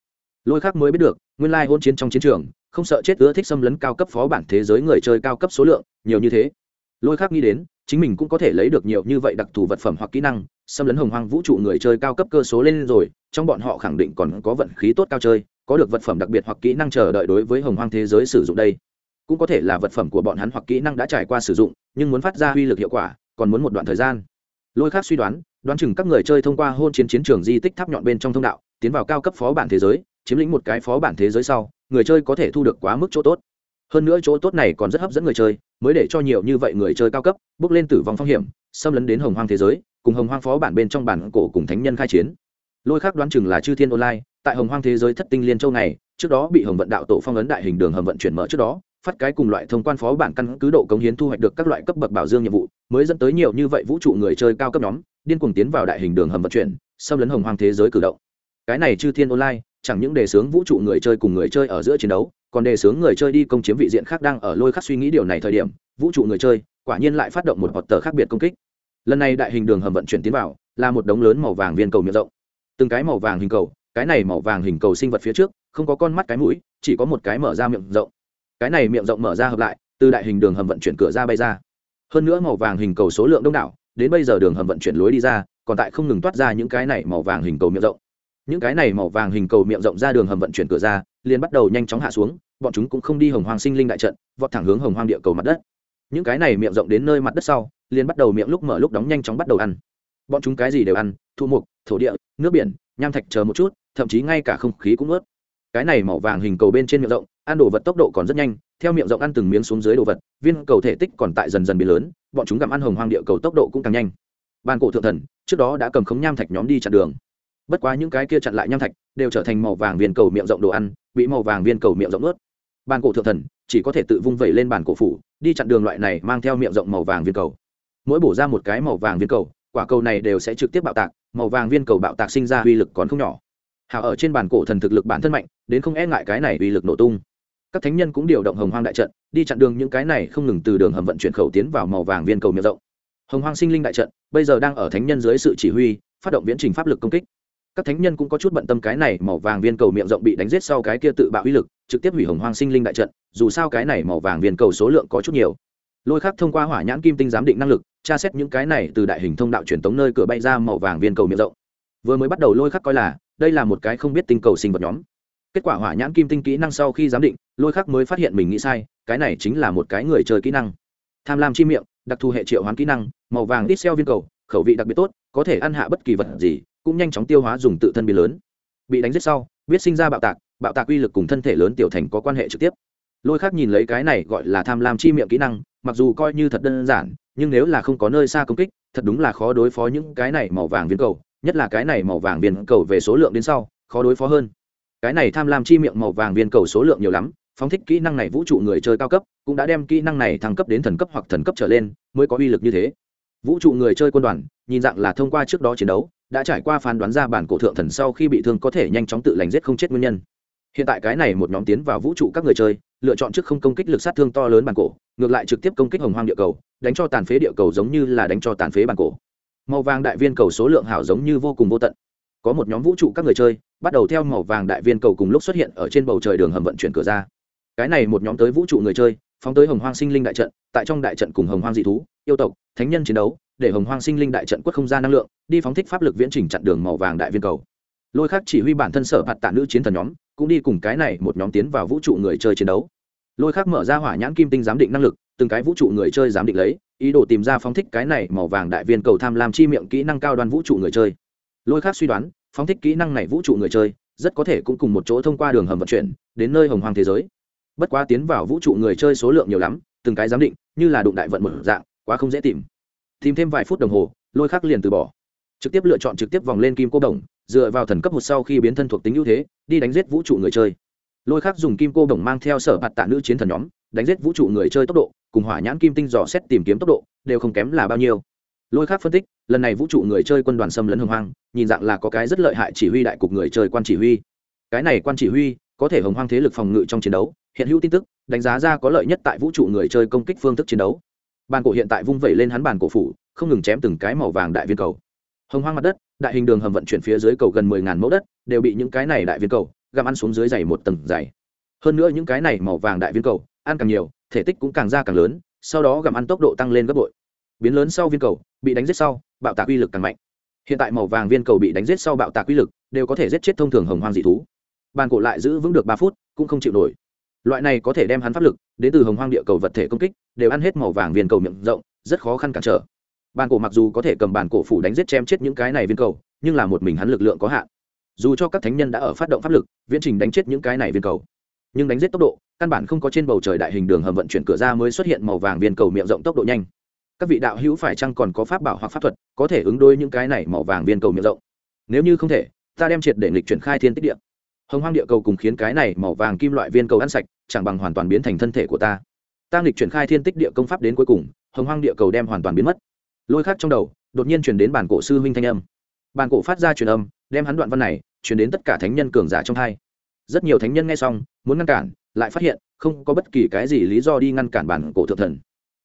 Lôi khắc mới biết được, nguyên lai hôn chiến trong chiến trường, không sợ chết ưa thích xâm lấn cao cấp phó bản thế giới người chơi cao cấp số lượng, nhiều như thế lôi khác nghĩ đến, chính mình cũng có thể lấy được nhiều như vậy đặc thù vật phẩm hoặc kỹ năng, xâm lấn hồng hoang vũ trụ người chơi cao cấp cơ số lên rồi, trong bọn họ khẳng định còn có vận khí tốt cao chơi, có được vật phẩm đặc biệt hoặc kỹ năng chờ đợi đối với hồng hoang thế giới sử dụng đây. Cũng có thể là vật phẩm của bọn hắn hoặc kỹ năng đã trải qua sử dụng, nhưng muốn phát ra uy lực hiệu quả, còn muốn một đoạn thời gian. Lôi khác suy đoán đoán chừng các người chơi thông qua hôn chiến chiến trường di tích tháp nhọn bên trong thông đạo, tiến vào cao cấp phó bản thế giới, chiếm lĩnh một cái phó bản thế giới sau, người chơi có thể thu được quá mức chỗ tốt hơn nữa chỗ tốt này còn rất hấp dẫn người chơi, mới để cho nhiều như vậy người chơi cao cấp, bước lên tử vong phong hiểm, xâm lấn đến hồng hoang thế giới, cùng hồng hoang phó bản bên trong bản cổ cùng thánh nhân khai chiến. Lôi khác đoán chừng là chư thiên online, tại hồng hoang thế giới thất tinh liên châu này, trước đó bị hồng vận đạo tổ phong ấn đại hình đường hầm vận chuyển mở trước đó, phát cái cùng loại thông quan phó bản căn cứ độ cống hiến thu hoạch được các loại cấp bậc bảo dương nhiệm vụ, mới dẫn tới nhiều như vậy vũ trụ người chơi cao cấp nhóm, điên cuồng tiến vào đại hình đường hầm vận chuyển, xâm lấn hồng hoang thế giới cử động. Cái này chư thiên online, chẳng những đề xướng vũ trụ người chơi cùng người chơi ở giữa chiến đấu còn đề xướng người chơi đi công chiếm vị diện khác đang ở lôi khắc suy nghĩ điều này thời điểm, vũ trụ người chơi, quả nhiên lại phát động một hoạt tờ khác biệt công kích. Lần này đại hình đường hầm vận chuyển tiến vào, là một đống lớn màu vàng viên cầu miệng rộng. Từng cái màu vàng hình cầu, cái này màu vàng hình cầu sinh vật phía trước, không có con mắt cái mũi, chỉ có một cái mở ra miệng rộng. Cái này miệng rộng mở ra hợp lại, từ đại hình đường hầm vận chuyển cửa ra bay ra. Hơn nữa màu vàng hình cầu số lượng đông đảo, đến bây giờ đường hầm vận chuyển lối đi ra, còn tại không ngừng toát ra những cái này màu vàng hình cầu miệng rộng. Những cái này màu vàng hình cầu miệng rộng ra đường hầm vận chuyển cửa ra liền bắt đầu nhanh chóng hạ xuống, bọn chúng cũng không đi hồng hoàng sinh linh đại trận, vọt thẳng hướng hồng hoàng địa cầu mặt đất. Những cái này miệng rộng đến nơi mặt đất sau, liền bắt đầu miệng lúc mở lúc đóng nhanh chóng bắt đầu ăn. Bọn chúng cái gì đều ăn, thu mục, thổ địa, nước biển, nham thạch chờ một chút, thậm chí ngay cả không khí cũng ướt. Cái này màu vàng hình cầu bên trên miệng rộng, ăn đồ vật tốc độ còn rất nhanh, theo miệng rộng ăn từng miếng xuống dưới đồ vật, viên cầu thể tích còn tại dần dần biến lớn, bọn chúng gặm ăn hồng hoang địa cầu tốc độ cũng càng nhanh. Ban cổ thượng thần, trước đó đã cầm khống nham thạch nhóm đi chặn đường bất quá những cái kia chặn lại nham thạch đều trở thành màu vàng viên cầu miệng rộng đồ ăn, bị màu vàng viên cầu miệng rộng ướt Bàn cổ thượng thần chỉ có thể tự vung vẩy lên bàn cổ phủ, đi chặn đường loại này mang theo miệng rộng màu vàng viên cầu. Mỗi bổ ra một cái màu vàng viên cầu, quả cầu này đều sẽ trực tiếp bạo tạc, màu vàng viên cầu bạo tạc sinh ra uy lực còn không nhỏ. Hào ở trên bàn cổ thần thực lực bản thân mạnh, đến không e ngại cái này uy lực nổ tung. Các thánh nhân cũng điều động hồng hoang đại trận, đi chặn đường những cái này không ngừng từ đường hầm vận chuyển khẩu tiến vào màu vàng viên cầu miệng rộng. Hồng hoang sinh linh đại trận, bây giờ đang ở thánh nhân dưới sự chỉ huy, phát động viễn trình pháp lực công kích các thánh nhân cũng có chút bận tâm cái này màu vàng viên cầu miệng rộng bị đánh giết sau cái kia tự bạo uy lực, trực tiếp hủy hồng hoang sinh linh đại trận, dù sao cái này màu vàng viên cầu số lượng có chút nhiều. Lôi khắc thông qua hỏa nhãn kim tinh giám định năng lực, tra xét những cái này từ đại hình thông đạo truyền tống nơi cửa bay ra màu vàng viên cầu miệng rộng. Vừa mới bắt đầu lôi khắc coi là, đây là một cái không biết tinh cầu sinh vật nhóm. Kết quả hỏa nhãn kim tinh kỹ năng sau khi giám định, lôi khắc mới phát hiện mình nghĩ sai, cái này chính là một cái người chơi kỹ năng. Tham lam chi miệng, đặc thù hệ triệu hoán kỹ năng, màu vàng ít xeo viên cầu, khẩu vị đặc biệt tốt, có thể ăn hạ bất kỳ vật gì cũng nhanh chóng tiêu hóa dùng tự thân biến lớn. Bị đánh giết sau, biết sinh ra bạo tạc bạo tạc uy lực cùng thân thể lớn tiểu thành có quan hệ trực tiếp. Lôi khác nhìn lấy cái này gọi là tham lam chi miệng kỹ năng, mặc dù coi như thật đơn giản, nhưng nếu là không có nơi xa công kích, thật đúng là khó đối phó những cái này màu vàng viên cầu, nhất là cái này màu vàng viên cầu về số lượng đến sau, khó đối phó hơn. Cái này tham lam chi miệng màu vàng viên cầu số lượng nhiều lắm, phóng thích kỹ năng này vũ trụ người chơi cao cấp, cũng đã đem kỹ năng này thăng cấp đến thần cấp hoặc thần cấp trở lên, mới có uy lực như thế. Vũ trụ người chơi quân đoàn, nhìn dạng là thông qua trước đó chiến đấu đã trải qua phán đoán ra bản cổ thượng thần sau khi bị thương có thể nhanh chóng tự lành giết không chết nguyên nhân. Hiện tại cái này một nhóm tiến vào vũ trụ các người chơi, lựa chọn trước không công kích lực sát thương to lớn bản cổ, ngược lại trực tiếp công kích hồng hoang địa cầu, đánh cho tàn phế địa cầu giống như là đánh cho tàn phế bản cổ. Màu vàng đại viên cầu số lượng hảo giống như vô cùng vô tận. Có một nhóm vũ trụ các người chơi, bắt đầu theo màu vàng đại viên cầu cùng lúc xuất hiện ở trên bầu trời đường hầm vận chuyển cửa ra. Cái này một nhóm tới vũ trụ người chơi, phóng tới hồng hoang sinh linh đại trận, tại trong đại trận cùng hồng hoang dị thú, yêu tộc, thánh nhân chiến đấu để hồng hoang sinh linh đại trận quất không gian năng lượng, đi phóng thích pháp lực viễn trình chặn đường màu vàng đại viên cầu. Lôi khác chỉ huy bản thân sở hạt tạ nữ chiến thần nhóm, cũng đi cùng cái này một nhóm tiến vào vũ trụ người chơi chiến đấu. Lôi khác mở ra hỏa nhãn kim tinh giám định năng lực, từng cái vũ trụ người chơi giám định lấy, ý đồ tìm ra phóng thích cái này màu vàng đại viên cầu tham lam chi miệng kỹ năng cao đoan vũ trụ người chơi. Lôi khác suy đoán, phóng thích kỹ năng này vũ trụ người chơi, rất có thể cũng cùng một chỗ thông qua đường hầm vận chuyển, đến nơi hồng hoàng thế giới. Bất quá tiến vào vũ trụ người chơi số lượng nhiều lắm, từng cái giám định, như là đụng đại vận một dạng, quá không dễ tìm tìm thêm vài phút đồng hồ, lôi khắc liền từ bỏ. Trực tiếp lựa chọn trực tiếp vòng lên kim cô đồng, dựa vào thần cấp một sau khi biến thân thuộc tính ưu thế, đi đánh giết vũ trụ người chơi. Lôi khắc dùng kim cô đồng mang theo sở hạt tạ nữ chiến thần nhóm, đánh giết vũ trụ người chơi tốc độ, cùng hỏa nhãn kim tinh dò xét tìm kiếm tốc độ, đều không kém là bao nhiêu. Lôi khắc phân tích, lần này vũ trụ người chơi quân đoàn xâm lấn hồng hoang, nhìn dạng là có cái rất lợi hại chỉ huy đại cục người chơi quan chỉ huy. Cái này quan chỉ huy, có thể hồng hoang thế lực phòng ngự trong chiến đấu, hiện hữu tin tức, đánh giá ra có lợi nhất tại vũ trụ người chơi công kích phương thức chiến đấu bàn cổ hiện tại vung vẩy lên hắn bàn cổ phủ, không ngừng chém từng cái màu vàng đại viên cầu. Hồng hoang mặt đất, đại hình đường hầm vận chuyển phía dưới cầu gần mười ngàn mẫu đất, đều bị những cái này đại viên cầu gặm ăn xuống dưới dày một tầng dày. Hơn nữa những cái này màu vàng đại viên cầu, ăn càng nhiều, thể tích cũng càng ra càng lớn, sau đó gặm ăn tốc độ tăng lên gấp bội. Biến lớn sau viên cầu, bị đánh giết sau, bạo tạc uy lực càng mạnh. Hiện tại màu vàng viên cầu bị đánh giết sau bạo tạc uy lực, đều có thể giết chết thông thường hồng hoang dị thú. Bàn cổ lại giữ vững được ba phút, cũng không chịu nổi loại này có thể đem hắn pháp lực đến từ hồng hoang địa cầu vật thể công kích, đều ăn hết màu vàng viên cầu miệng rộng, rất khó khăn cản trở. Bàn cổ mặc dù có thể cầm bàn cổ phủ đánh giết chém chết những cái này viên cầu, nhưng là một mình hắn lực lượng có hạn. Dù cho các thánh nhân đã ở phát động pháp lực, viễn trình đánh chết những cái này viên cầu. Nhưng đánh giết tốc độ, căn bản không có trên bầu trời đại hình đường hầm vận chuyển cửa ra mới xuất hiện màu vàng viên cầu miệng rộng tốc độ nhanh. Các vị đạo hữu phải chăng còn có pháp bảo hoặc pháp thuật, có thể ứng đối những cái này màu vàng viên cầu miệng rộng? Nếu như không thể, ta đem triệt để lịch chuyển khai thiên tích địa hồng hoang địa cầu cùng khiến cái này màu vàng kim loại viên cầu ăn sạch, chẳng bằng hoàn toàn biến thành thân thể của ta. Ta nghịch triển khai thiên tích địa công pháp đến cuối cùng, hồng hoang địa cầu đem hoàn toàn biến mất. Lôi khác trong đầu, đột nhiên chuyển đến bản cổ sư huynh thanh âm. Bản cổ phát ra truyền âm, đem hắn đoạn văn này chuyển đến tất cả thánh nhân cường giả trong hai. Rất nhiều thánh nhân nghe xong, muốn ngăn cản, lại phát hiện không có bất kỳ cái gì lý do đi ngăn cản bản cổ thượng thần.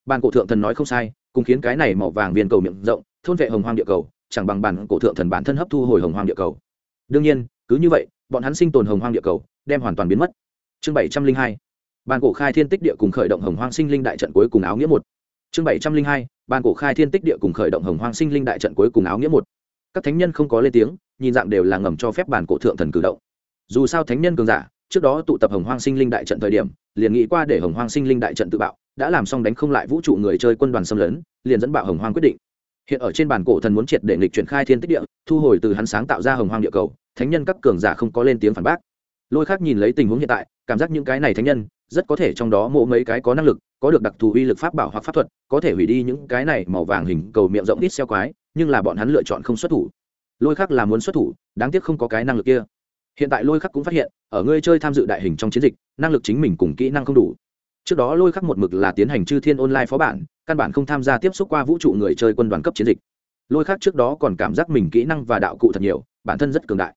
Bản cổ thượng thần nói không sai, cùng khiến cái này màu vàng viên cầu miệng rộng, thôn vệ hồng hoang địa cầu, chẳng bằng bản cổ thượng thần bản thân hấp thu hồi hồng hoang địa cầu. Đương nhiên, cứ như vậy bọn hắn sinh tồn hồng hoang địa cầu, đem hoàn toàn biến mất. Chương bảy trăm linh hai, bàn cổ khai thiên tích địa cùng khởi động hồng hoang sinh linh đại trận cuối cùng áo nghĩa một. Chương bảy trăm linh hai, bàn cổ khai thiên tích địa cùng khởi động hồng hoang sinh linh đại trận cuối cùng áo nghĩa một. Các thánh nhân không có lên tiếng, nhìn dạng đều là ngầm cho phép bàn cổ thượng thần cử động. Dù sao thánh nhân cường giả, trước đó tụ tập hồng hoang sinh linh đại trận thời điểm, liền nghĩ qua để hồng hoang sinh linh đại trận tự bạo, đã làm xong đánh không lại vũ trụ người chơi quân đoàn xâm lấn, liền dẫn bạo hồng hoang quyết định. Hiện ở trên bàn cổ thần muốn triệt để nghịch chuyển khai thiên tích địa, thu hồi từ hắn sáng tạo ra hồng hoang địa cầu thánh nhân các cường giả không có lên tiếng phản bác. Lôi khác nhìn lấy tình huống hiện tại, cảm giác những cái này thánh nhân, rất có thể trong đó mộ mấy cái có năng lực, có được đặc thù uy lực pháp bảo hoặc pháp thuật, có thể hủy đi những cái này màu vàng hình cầu miệng rộng ít xeo quái, nhưng là bọn hắn lựa chọn không xuất thủ. Lôi khắc là muốn xuất thủ, đáng tiếc không có cái năng lực kia. Hiện tại lôi khắc cũng phát hiện, ở ngươi chơi tham dự đại hình trong chiến dịch, năng lực chính mình cùng kỹ năng không đủ. Trước đó lôi khắc một mực là tiến hành chư thiên online phó bản, căn bản không tham gia tiếp xúc qua vũ trụ người chơi quân đoàn cấp chiến dịch. Lôi khắc trước đó còn cảm giác mình kỹ năng và đạo cụ thật nhiều, bản thân rất cường đại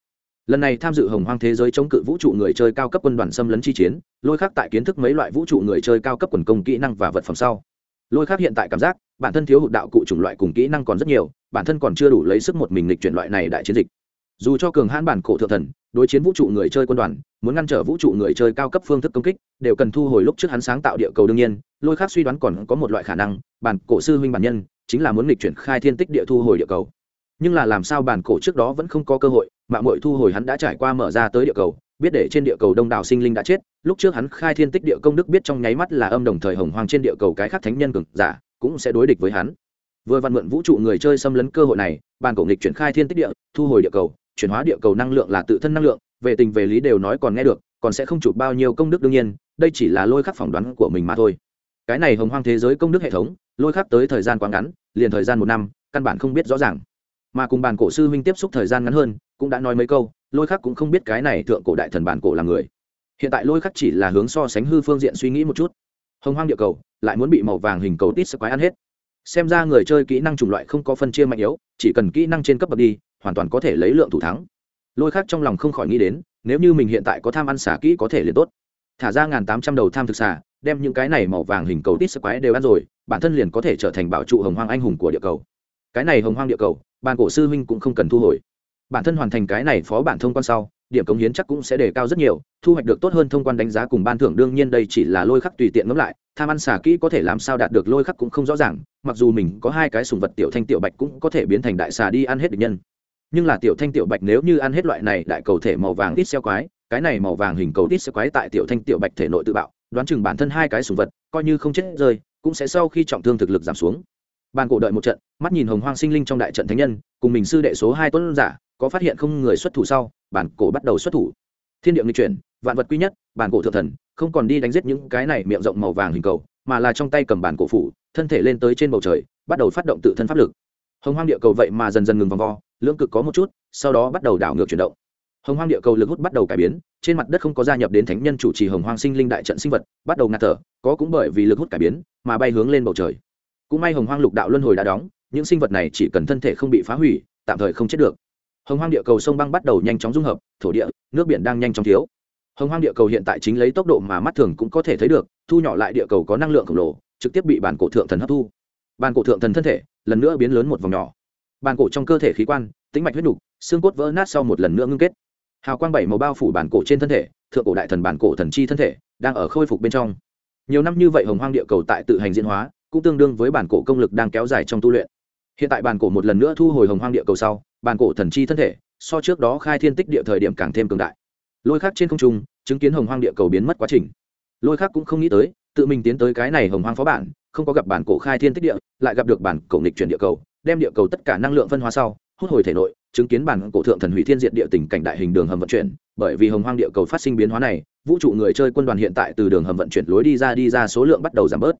lần này tham dự hồng hoang thế giới chống cự vũ trụ người chơi cao cấp quân đoàn xâm lấn chi chiến, lôi khắc tại kiến thức mấy loại vũ trụ người chơi cao cấp quần công kỹ năng và vật phẩm sau. Lôi khắc hiện tại cảm giác, bản thân thiếu hụt đạo cụ chủng loại cùng kỹ năng còn rất nhiều, bản thân còn chưa đủ lấy sức một mình lịch chuyển loại này đại chiến dịch. Dù cho cường hãn bản cổ thượng thần, đối chiến vũ trụ người chơi quân đoàn, muốn ngăn trở vũ trụ người chơi cao cấp phương thức công kích, đều cần thu hồi lúc trước hắn sáng tạo địa cầu đương nhiên, lôi khác suy đoán còn có một loại khả năng, bản cổ sư huynh bản nhân, chính là muốn lịch chuyển khai thiên tích địa thu hồi địa cầu. Nhưng là làm sao bản cổ trước đó vẫn không có cơ hội mạng mội thu hồi hắn đã trải qua mở ra tới địa cầu, biết để trên địa cầu đông đảo sinh linh đã chết, lúc trước hắn khai thiên tích địa công đức biết trong nháy mắt là âm đồng thời hồng hoang trên địa cầu cái khác thánh nhân cực giả, cũng sẽ đối địch với hắn. Vừa văn mượn vũ trụ người chơi xâm lấn cơ hội này, bàn cổ nghịch chuyển khai thiên tích địa, thu hồi địa cầu, chuyển hóa địa cầu năng lượng là tự thân năng lượng, về tình về lý đều nói còn nghe được, còn sẽ không chụp bao nhiêu công đức đương nhiên, đây chỉ là lôi khắc phỏng đoán của mình mà thôi. Cái này hồng hoang thế giới công đức hệ thống, lôi khắc tới thời gian quá ngắn, liền thời gian một năm, căn bản không biết rõ ràng. Mà cùng bàn cổ sư huynh tiếp xúc thời gian ngắn hơn cũng đã nói mấy câu, lôi khắc cũng không biết cái này thượng cổ đại thần bản cổ là người. Hiện tại lôi khắc chỉ là hướng so sánh hư phương diện suy nghĩ một chút. Hồng hoang địa cầu, lại muốn bị màu vàng hình cầu tít sẽ quái ăn hết. Xem ra người chơi kỹ năng chủng loại không có phân chia mạnh yếu, chỉ cần kỹ năng trên cấp bậc đi, hoàn toàn có thể lấy lượng thủ thắng. Lôi khắc trong lòng không khỏi nghĩ đến, nếu như mình hiện tại có tham ăn xả kỹ có thể liền tốt. Thả ra ngàn tám trăm đầu tham thực xả, đem những cái này màu vàng hình cầu tít sức quái đều ăn rồi, bản thân liền có thể trở thành bảo trụ hồng hoang anh hùng của địa cầu. Cái này hồng hoang địa cầu bàn cổ sư huynh cũng không cần thu hồi bản thân hoàn thành cái này phó bản thông quan sau, điểm cống hiến chắc cũng sẽ đề cao rất nhiều, thu hoạch được tốt hơn thông quan đánh giá cùng ban thưởng đương nhiên đây chỉ là lôi khắc tùy tiện ngẫm lại, tham ăn xả kỹ có thể làm sao đạt được lôi khắc cũng không rõ ràng, mặc dù mình có hai cái sùng vật tiểu thanh tiểu bạch cũng có thể biến thành đại xà đi ăn hết địch nhân. Nhưng là tiểu thanh tiểu bạch nếu như ăn hết loại này đại cầu thể màu vàng ít xeo quái, cái này màu vàng hình cầu ít xeo quái tại tiểu thanh tiểu bạch thể nội tự bạo, đoán chừng bản thân hai cái sùng vật coi như không chết rơi, cũng sẽ sau khi trọng thương thực lực giảm xuống. Bàn cổ đợi một trận, mắt nhìn hồng hoang sinh linh trong đại trận thánh nhân, cùng mình sư đệ số hai tuấn giả có phát hiện không người xuất thủ sau, bản cổ bắt đầu xuất thủ. Thiên địa nghịch chuyển, vạn vật quy nhất, bản cổ thượng thần, không còn đi đánh giết những cái này miệng rộng màu vàng hình cầu, mà là trong tay cầm bản cổ phủ, thân thể lên tới trên bầu trời, bắt đầu phát động tự thân pháp lực. Hồng hoang địa cầu vậy mà dần dần ngừng vòng vo, lưỡng cực có một chút, sau đó bắt đầu đảo ngược chuyển động. Hồng hoang địa cầu lực hút bắt đầu cải biến, trên mặt đất không có gia nhập đến thánh nhân chủ trì hồng hoang sinh linh đại trận sinh vật, bắt đầu ngạt thở, có cũng bởi vì lực hút cải biến mà bay hướng lên bầu trời. Cũng may hồng hoang lục đạo luân hồi đã đóng, những sinh vật này chỉ cần thân thể không bị phá hủy, tạm thời không chết được hồng hoang địa cầu sông băng bắt đầu nhanh chóng dung hợp, thổ địa, nước biển đang nhanh chóng thiếu. Hồng hoang địa cầu hiện tại chính lấy tốc độ mà mắt thường cũng có thể thấy được, thu nhỏ lại địa cầu có năng lượng khổng lồ, trực tiếp bị bản cổ thượng thần hấp thu. Bản cổ thượng thần thân thể, lần nữa biến lớn một vòng nhỏ. Bản cổ trong cơ thể khí quan tính mạch huyết đục xương cốt vỡ nát sau một lần nữa ngưng kết. Hào quang bảy màu bao phủ bản cổ trên thân thể, thượng cổ đại thần bản cổ thần chi thân thể, đang ở khôi phục bên trong. Nhiều năm như vậy hồng hoang địa cầu tại tự hành diễn hóa, cũng tương đương với bản cổ công lực đang kéo dài trong tu luyện hiện tại bản cổ một lần nữa thu hồi hồng hoang địa cầu sau, bản cổ thần chi thân thể, so trước đó khai thiên tích địa thời điểm càng thêm cường đại. Lôi khác trên không trung, chứng kiến hồng hoang địa cầu biến mất quá trình. Lôi khác cũng không nghĩ tới, tự mình tiến tới cái này hồng hoang phó bản, không có gặp bản cổ khai thiên tích địa, lại gặp được bản cổ nghịch chuyển địa cầu, đem địa cầu tất cả năng lượng phân hóa sau, hút hồi thể nội, chứng kiến bản cổ thượng thần hủy thiên diện địa tình cảnh đại hình đường hầm vận chuyển, bởi vì hồng hoang địa cầu phát sinh biến hóa này, vũ trụ người chơi quân đoàn hiện tại từ đường hầm vận chuyển lối đi ra đi ra số lượng bắt đầu giảm bớt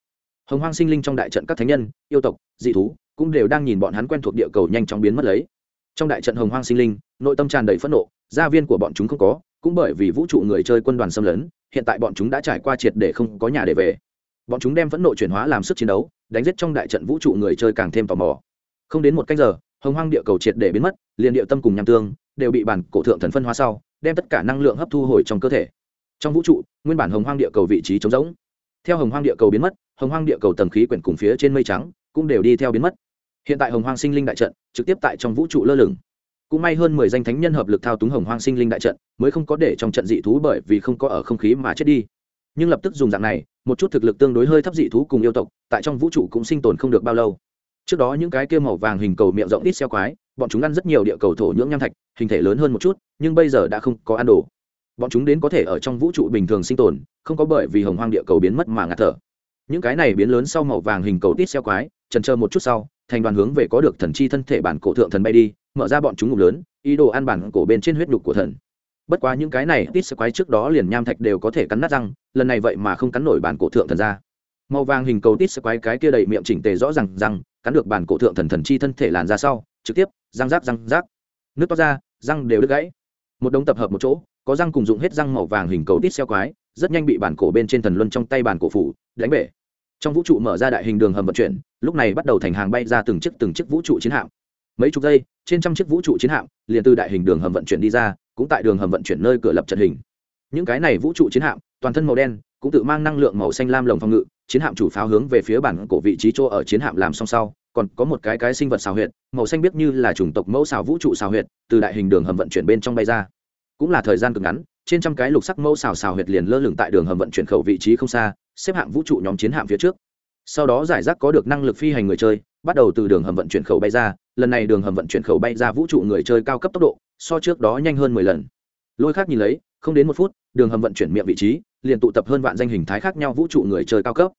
hồng hoang sinh linh trong đại trận các thánh nhân, yêu tộc, dị thú cũng đều đang nhìn bọn hắn quen thuộc địa cầu nhanh chóng biến mất lấy. Trong đại trận hồng hoang sinh linh, nội tâm tràn đầy phẫn nộ, gia viên của bọn chúng không có, cũng bởi vì vũ trụ người chơi quân đoàn xâm lấn, hiện tại bọn chúng đã trải qua triệt để không có nhà để về. Bọn chúng đem phẫn nộ chuyển hóa làm sức chiến đấu, đánh giết trong đại trận vũ trụ người chơi càng thêm tò mò. Không đến một cách giờ, hồng hoang địa cầu triệt để biến mất, liền địa tâm cùng nham tương đều bị bản cổ thượng thần phân hóa sau, đem tất cả năng lượng hấp thu hồi trong cơ thể. Trong vũ trụ, nguyên bản hồng hoang địa cầu vị trí trống rỗng theo hồng hoang địa cầu biến mất, hồng hoang địa cầu tầng khí quyển cùng phía trên mây trắng cũng đều đi theo biến mất. Hiện tại hồng hoang sinh linh đại trận trực tiếp tại trong vũ trụ lơ lửng. Cũng may hơn mười danh thánh nhân hợp lực thao túng hồng hoang sinh linh đại trận, mới không có để trong trận dị thú bởi vì không có ở không khí mà chết đi. Nhưng lập tức dùng dạng này, một chút thực lực tương đối hơi thấp dị thú cùng yêu tộc, tại trong vũ trụ cũng sinh tồn không được bao lâu. Trước đó những cái kia màu vàng hình cầu miệng rộng ít xeo quái, bọn chúng ăn rất nhiều địa cầu thổ nhưỡng nham thạch, hình thể lớn hơn một chút, nhưng bây giờ đã không có ăn đồ bọn chúng đến có thể ở trong vũ trụ bình thường sinh tồn, không có bởi vì hồng hoang địa cầu biến mất mà ngạt thở. Những cái này biến lớn sau màu vàng hình cầu tít xeo quái, trần chờ một chút sau, thành đoàn hướng về có được thần chi thân thể bản cổ thượng thần bay đi, mở ra bọn chúng ngục lớn, ý đồ ăn bản cổ bên trên huyết nhục của thần. Bất quá những cái này tít xeo quái trước đó liền nham thạch đều có thể cắn nát răng, lần này vậy mà không cắn nổi bản cổ thượng thần ra. Màu vàng hình cầu tít xeo quái cái kia đầy miệng chỉnh tề rõ ràng răng, cắn được bản cổ thượng thần thần chi thân thể làn ra sau, trực tiếp, răng rác răng rác. Nước to ra, răng đều đứt gãy một đống tập hợp một chỗ, có răng cùng dụng hết răng màu vàng hình cầu tít xeo quái, rất nhanh bị bản cổ bên trên thần luân trong tay bản cổ phủ đánh bể. Trong vũ trụ mở ra đại hình đường hầm vận chuyển, lúc này bắt đầu thành hàng bay ra từng chiếc từng chiếc vũ trụ chiến hạm. Mấy chục giây, trên trăm chiếc vũ trụ chiến hạm liền từ đại hình đường hầm vận chuyển đi ra, cũng tại đường hầm vận chuyển nơi cửa lập trận hình. Những cái này vũ trụ chiến hạm, toàn thân màu đen, cũng tự mang năng lượng màu xanh lam lồng phòng ngự, chiến hạm chủ pháo hướng về phía bản cổ vị trí chỗ ở chiến hạm làm song sau còn có một cái cái sinh vật xào huyệt, màu xanh biết như là chủng tộc mẫu xào vũ trụ xào huyệt, từ đại hình đường hầm vận chuyển bên trong bay ra. Cũng là thời gian cực ngắn, trên trăm cái lục sắc mẫu xào xào huyệt liền lơ lửng tại đường hầm vận chuyển khẩu vị trí không xa, xếp hạng vũ trụ nhóm chiến hạm phía trước. Sau đó giải rác có được năng lực phi hành người chơi, bắt đầu từ đường hầm vận chuyển khẩu bay ra, lần này đường hầm vận chuyển khẩu bay ra vũ trụ người chơi cao cấp tốc độ, so trước đó nhanh hơn mười lần. Lôi khác nhìn lấy, không đến một phút, đường hầm vận chuyển miệng vị trí, liền tụ tập hơn vạn danh hình thái khác nhau vũ trụ người chơi cao cấp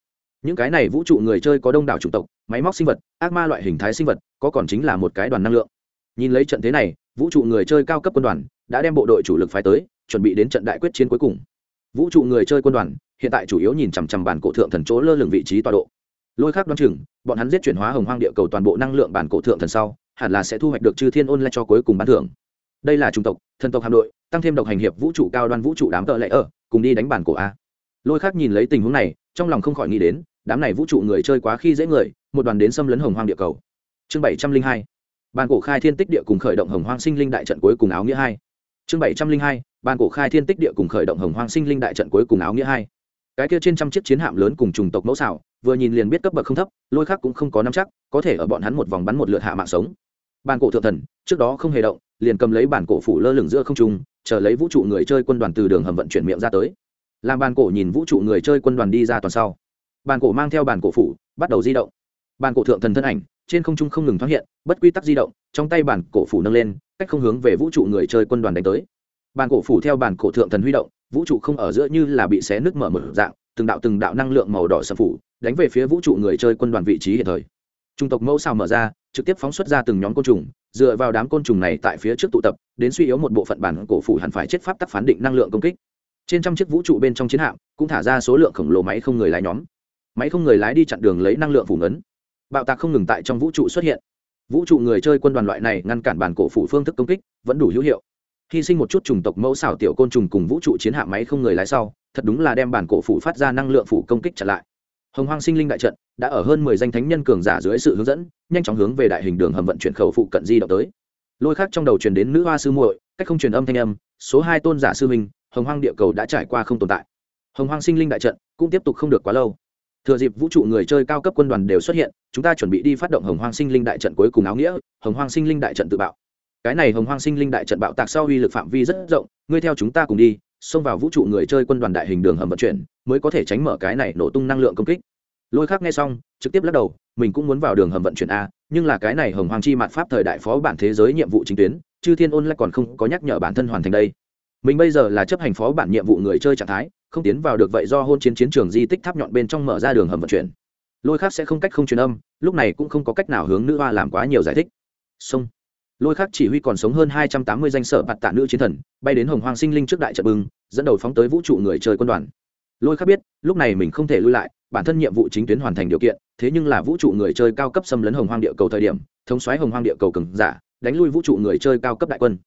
những cái này vũ trụ người chơi có đông đảo chủng tộc, máy móc sinh vật, ác ma loại hình thái sinh vật, có còn chính là một cái đoàn năng lượng. Nhìn lấy trận thế này, vũ trụ người chơi cao cấp quân đoàn đã đem bộ đội chủ lực phái tới, chuẩn bị đến trận đại quyết chiến cuối cùng. Vũ trụ người chơi quân đoàn hiện tại chủ yếu nhìn chằm chằm bản cổ thượng thần chỗ lơ lửng vị trí tọa độ. Lôi khác đoán chừng, bọn hắn giết chuyển hóa hồng hoang địa cầu toàn bộ năng lượng bản cổ thượng thần sau, hẳn là sẽ thu hoạch được chư thiên ôn lại cho cuối cùng bán thưởng. Đây là chủng tộc, thần tộc hạm đội, tăng thêm độc hành hiệp vũ trụ cao đoan vũ trụ đám tợ lệ ở, cùng đi đánh bản cổ a. Lôi khác nhìn lấy tình huống này, trong lòng không khỏi nghĩ đến đám này vũ trụ người chơi quá khi dễ người, một đoàn đến xâm lấn hồng hoang địa cầu. Chương bảy trăm linh hai, bàn cổ khai thiên tích địa cùng khởi động hồng hoang sinh linh đại trận cuối cùng áo nghĩa hai. Chương bảy trăm linh hai, bàn cổ khai thiên tích địa cùng khởi động hồng hoang sinh linh đại trận cuối cùng áo nghĩa hai. Cái kia trên trăm chiếc chiến hạm lớn cùng trùng tộc mẫu xảo, vừa nhìn liền biết cấp bậc không thấp, lôi khác cũng không có nắm chắc, có thể ở bọn hắn một vòng bắn một lượt hạ mạng sống. Bàn cổ thượng thần, trước đó không hề động, liền cầm lấy bản cổ phủ lơ lửng giữa không trung, chờ lấy vũ trụ người chơi quân đoàn từ đường hầm vận chuyển miệng ra tới. Làm bàn cổ nhìn vũ trụ người chơi quân đoàn đi ra toàn sau bàn cổ mang theo bàn cổ phủ, bắt đầu di động. Bàn cổ thượng thần thân ảnh, trên không trung không ngừng thoát hiện, bất quy tắc di động, trong tay bàn cổ phủ nâng lên, cách không hướng về vũ trụ người chơi quân đoàn đánh tới. Bàn cổ phủ theo bàn cổ thượng thần huy động, vũ trụ không ở giữa như là bị xé nước mở một dạng, từng đạo từng đạo năng lượng màu đỏ sập phủ, đánh về phía vũ trụ người chơi quân đoàn vị trí hiện thời. Trung tộc mẫu xào mở ra, trực tiếp phóng xuất ra từng nhóm côn trùng, dựa vào đám côn trùng này tại phía trước tụ tập, đến suy yếu một bộ phận bản cổ phủ hẳn phải chết pháp tắc phán định năng lượng công kích. Trên trăm chiếc vũ trụ bên trong chiến hạm cũng thả ra số lượng khổng lồ máy không người lái nhóm máy không người lái đi chặn đường lấy năng lượng phủ ngấn. Bạo tạc không ngừng tại trong vũ trụ xuất hiện. Vũ trụ người chơi quân đoàn loại này ngăn cản bản cổ phủ phương thức công kích, vẫn đủ hữu hiệu. Hy sinh một chút trùng tộc mẫu xảo tiểu côn trùng cùng vũ trụ chiến hạ máy không người lái sau, thật đúng là đem bản cổ phủ phát ra năng lượng phủ công kích trở lại. Hồng hoang sinh linh đại trận đã ở hơn mười danh thánh nhân cường giả dưới sự hướng dẫn, nhanh chóng hướng về đại hình đường hầm vận chuyển khẩu phụ cận di động tới. Lôi khác trong đầu truyền đến nữ hoa sư muội, cách không truyền âm thanh âm, số hai tôn giả sư minh hồng hoang địa cầu đã trải qua không tồn tại. Hồng hoang sinh linh đại trận cũng tiếp tục không được quá lâu thừa dịp vũ trụ người chơi cao cấp quân đoàn đều xuất hiện, chúng ta chuẩn bị đi phát động hồng hoang sinh linh đại trận cuối cùng áo nghĩa, hồng hoang sinh linh đại trận tự bạo. Cái này hồng hoang sinh linh đại trận bạo tạc sau uy lực phạm vi rất rộng, ngươi theo chúng ta cùng đi, xông vào vũ trụ người chơi quân đoàn đại hình đường hầm vận chuyển, mới có thể tránh mở cái này nổ tung năng lượng công kích. Lôi khác nghe xong, trực tiếp lắc đầu, mình cũng muốn vào đường hầm vận chuyển a, nhưng là cái này hồng Hoang chi mạn pháp thời đại phó bản thế giới nhiệm vụ chính tuyến, chư thiên ôn lại còn không có nhắc nhở bản thân hoàn thành đây mình bây giờ là chấp hành phó bản nhiệm vụ người chơi trạng thái, không tiến vào được vậy do hôn chiến chiến trường di tích tháp nhọn bên trong mở ra đường hầm vận chuyển. Lôi khác sẽ không cách không truyền âm, lúc này cũng không có cách nào hướng nữ hoa làm quá nhiều giải thích. Xong. Lôi khác chỉ huy còn sống hơn hai trăm tám mươi danh sở bạt tạ nữ chiến thần, bay đến hồng hoàng sinh linh trước đại trận bưng dẫn đầu phóng tới vũ trụ người chơi quân đoàn. Lôi khác biết, lúc này mình không thể lui lại, bản thân nhiệm vụ chính tuyến hoàn thành điều kiện, thế nhưng là vũ trụ người chơi cao cấp xâm lấn hồng hoang địa cầu thời điểm, thống xoáy hồng hoang địa cầu cừng giả, đánh lui vũ trụ người chơi cao cấp đại quân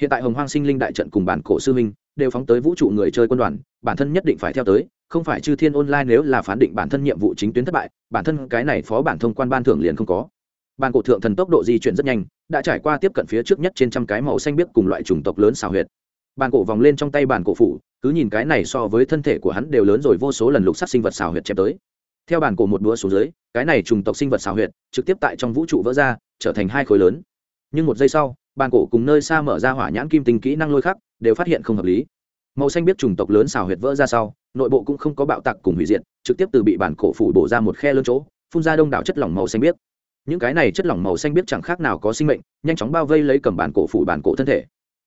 hiện tại hồng hoang sinh linh đại trận cùng bản cổ sư minh đều phóng tới vũ trụ người chơi quân đoàn, bản thân nhất định phải theo tới, không phải chư thiên online nếu là phán định bản thân nhiệm vụ chính tuyến thất bại, bản thân cái này phó bản thông quan ban thưởng liền không có. Bản cổ thượng thần tốc độ di chuyển rất nhanh, đã trải qua tiếp cận phía trước nhất trên trăm cái màu xanh biếc cùng loại chủng tộc lớn xào huyệt. Bản cổ vòng lên trong tay bản cổ phủ, cứ nhìn cái này so với thân thể của hắn đều lớn rồi vô số lần lục sắc sinh vật xào huyệt chém tới. Theo bản cổ một đũa xuống dưới, cái này trùng tộc sinh vật xào huyệt trực tiếp tại trong vũ trụ vỡ ra, trở thành hai khối lớn. Nhưng một giây sau bàn cổ cùng nơi xa mở ra hỏa nhãn kim tinh kỹ năng lôi khắc, đều phát hiện không hợp lý. Màu xanh biết chủng tộc lớn xào huyệt vỡ ra sau, nội bộ cũng không có bạo tặc cùng hủy diệt, trực tiếp từ bị bản cổ phủ bổ ra một khe lớn chỗ, phun ra đông đảo chất lỏng màu xanh biếc những cái này chất lỏng màu xanh biếc chẳng khác nào có sinh mệnh, nhanh chóng bao vây lấy cầm bản cổ phủ bản cổ thân thể.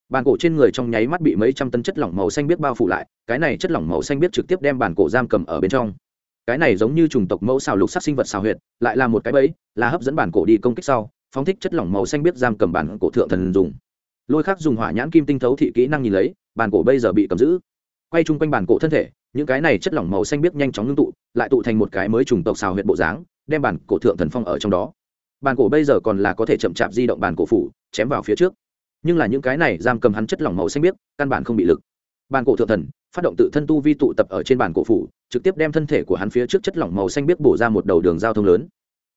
Bản cổ trên người trong nháy mắt bị mấy trăm tấn chất lỏng màu xanh biếc bao phủ lại, cái này chất lỏng màu xanh biếc trực tiếp đem bản cổ giam cầm ở bên trong. Cái này giống như chủng tộc mẫu xào lục sắc sinh vật xào huyệt, lại là một cái bẫy, là hấp dẫn bản cổ đi công kích sau phóng thích chất lỏng màu xanh biếc giam cầm bản cổ thượng thần dùng. Lôi khắc dùng hỏa nhãn kim tinh thấu thị kỹ năng nhìn lấy, bản cổ bây giờ bị cầm giữ. Quay chung quanh bản cổ thân thể, những cái này chất lỏng màu xanh biếc nhanh chóng ngưng tụ, lại tụ thành một cái mới trùng tộc xào huyện bộ dáng, đem bản cổ thượng thần phong ở trong đó. Bản cổ bây giờ còn là có thể chậm chạp di động bản cổ phủ, chém vào phía trước. Nhưng là những cái này giam cầm hắn chất lỏng màu xanh biếc căn bản không bị lực. Bản cổ thượng thần, phát động tự thân tu vi tụ tập ở trên bản cổ phủ, trực tiếp đem thân thể của hắn phía trước chất lỏng màu xanh biếc bổ ra một đầu đường giao thông lớn.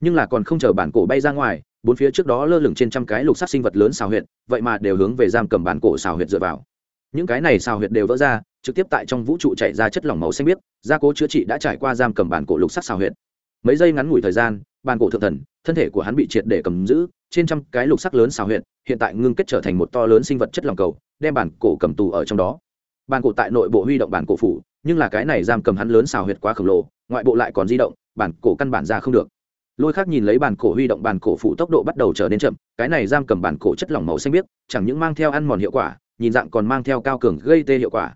Nhưng là còn không chờ bản cổ bay ra ngoài bốn phía trước đó lơ lửng trên trăm cái lục sắc sinh vật lớn xào huyệt, vậy mà đều hướng về giam cầm bản cổ xào huyệt dựa vào. Những cái này xào huyệt đều vỡ ra, trực tiếp tại trong vũ trụ chạy ra chất lỏng màu xanh biếc, gia cố chữa trị đã trải qua giam cầm bản cổ lục sắc xào huyệt. Mấy giây ngắn ngủi thời gian, bản cổ thượng thần, thân thể của hắn bị triệt để cầm giữ, trên trăm cái lục sắc lớn xào huyệt, hiện tại ngưng kết trở thành một to lớn sinh vật chất lỏng cầu, đem bản cổ cầm tù ở trong đó. Bản cổ tại nội bộ huy động bản cổ phủ, nhưng là cái này giam cầm hắn lớn xào huyệt quá khổng lồ, ngoại bộ lại còn di động, bản cổ căn bản ra không được lôi khác nhìn lấy bản cổ huy động bản cổ phụ tốc độ bắt đầu trở nên chậm, cái này giam cầm bản cổ chất lỏng màu xanh biếc, chẳng những mang theo ăn mòn hiệu quả, nhìn dạng còn mang theo cao cường gây tê hiệu quả.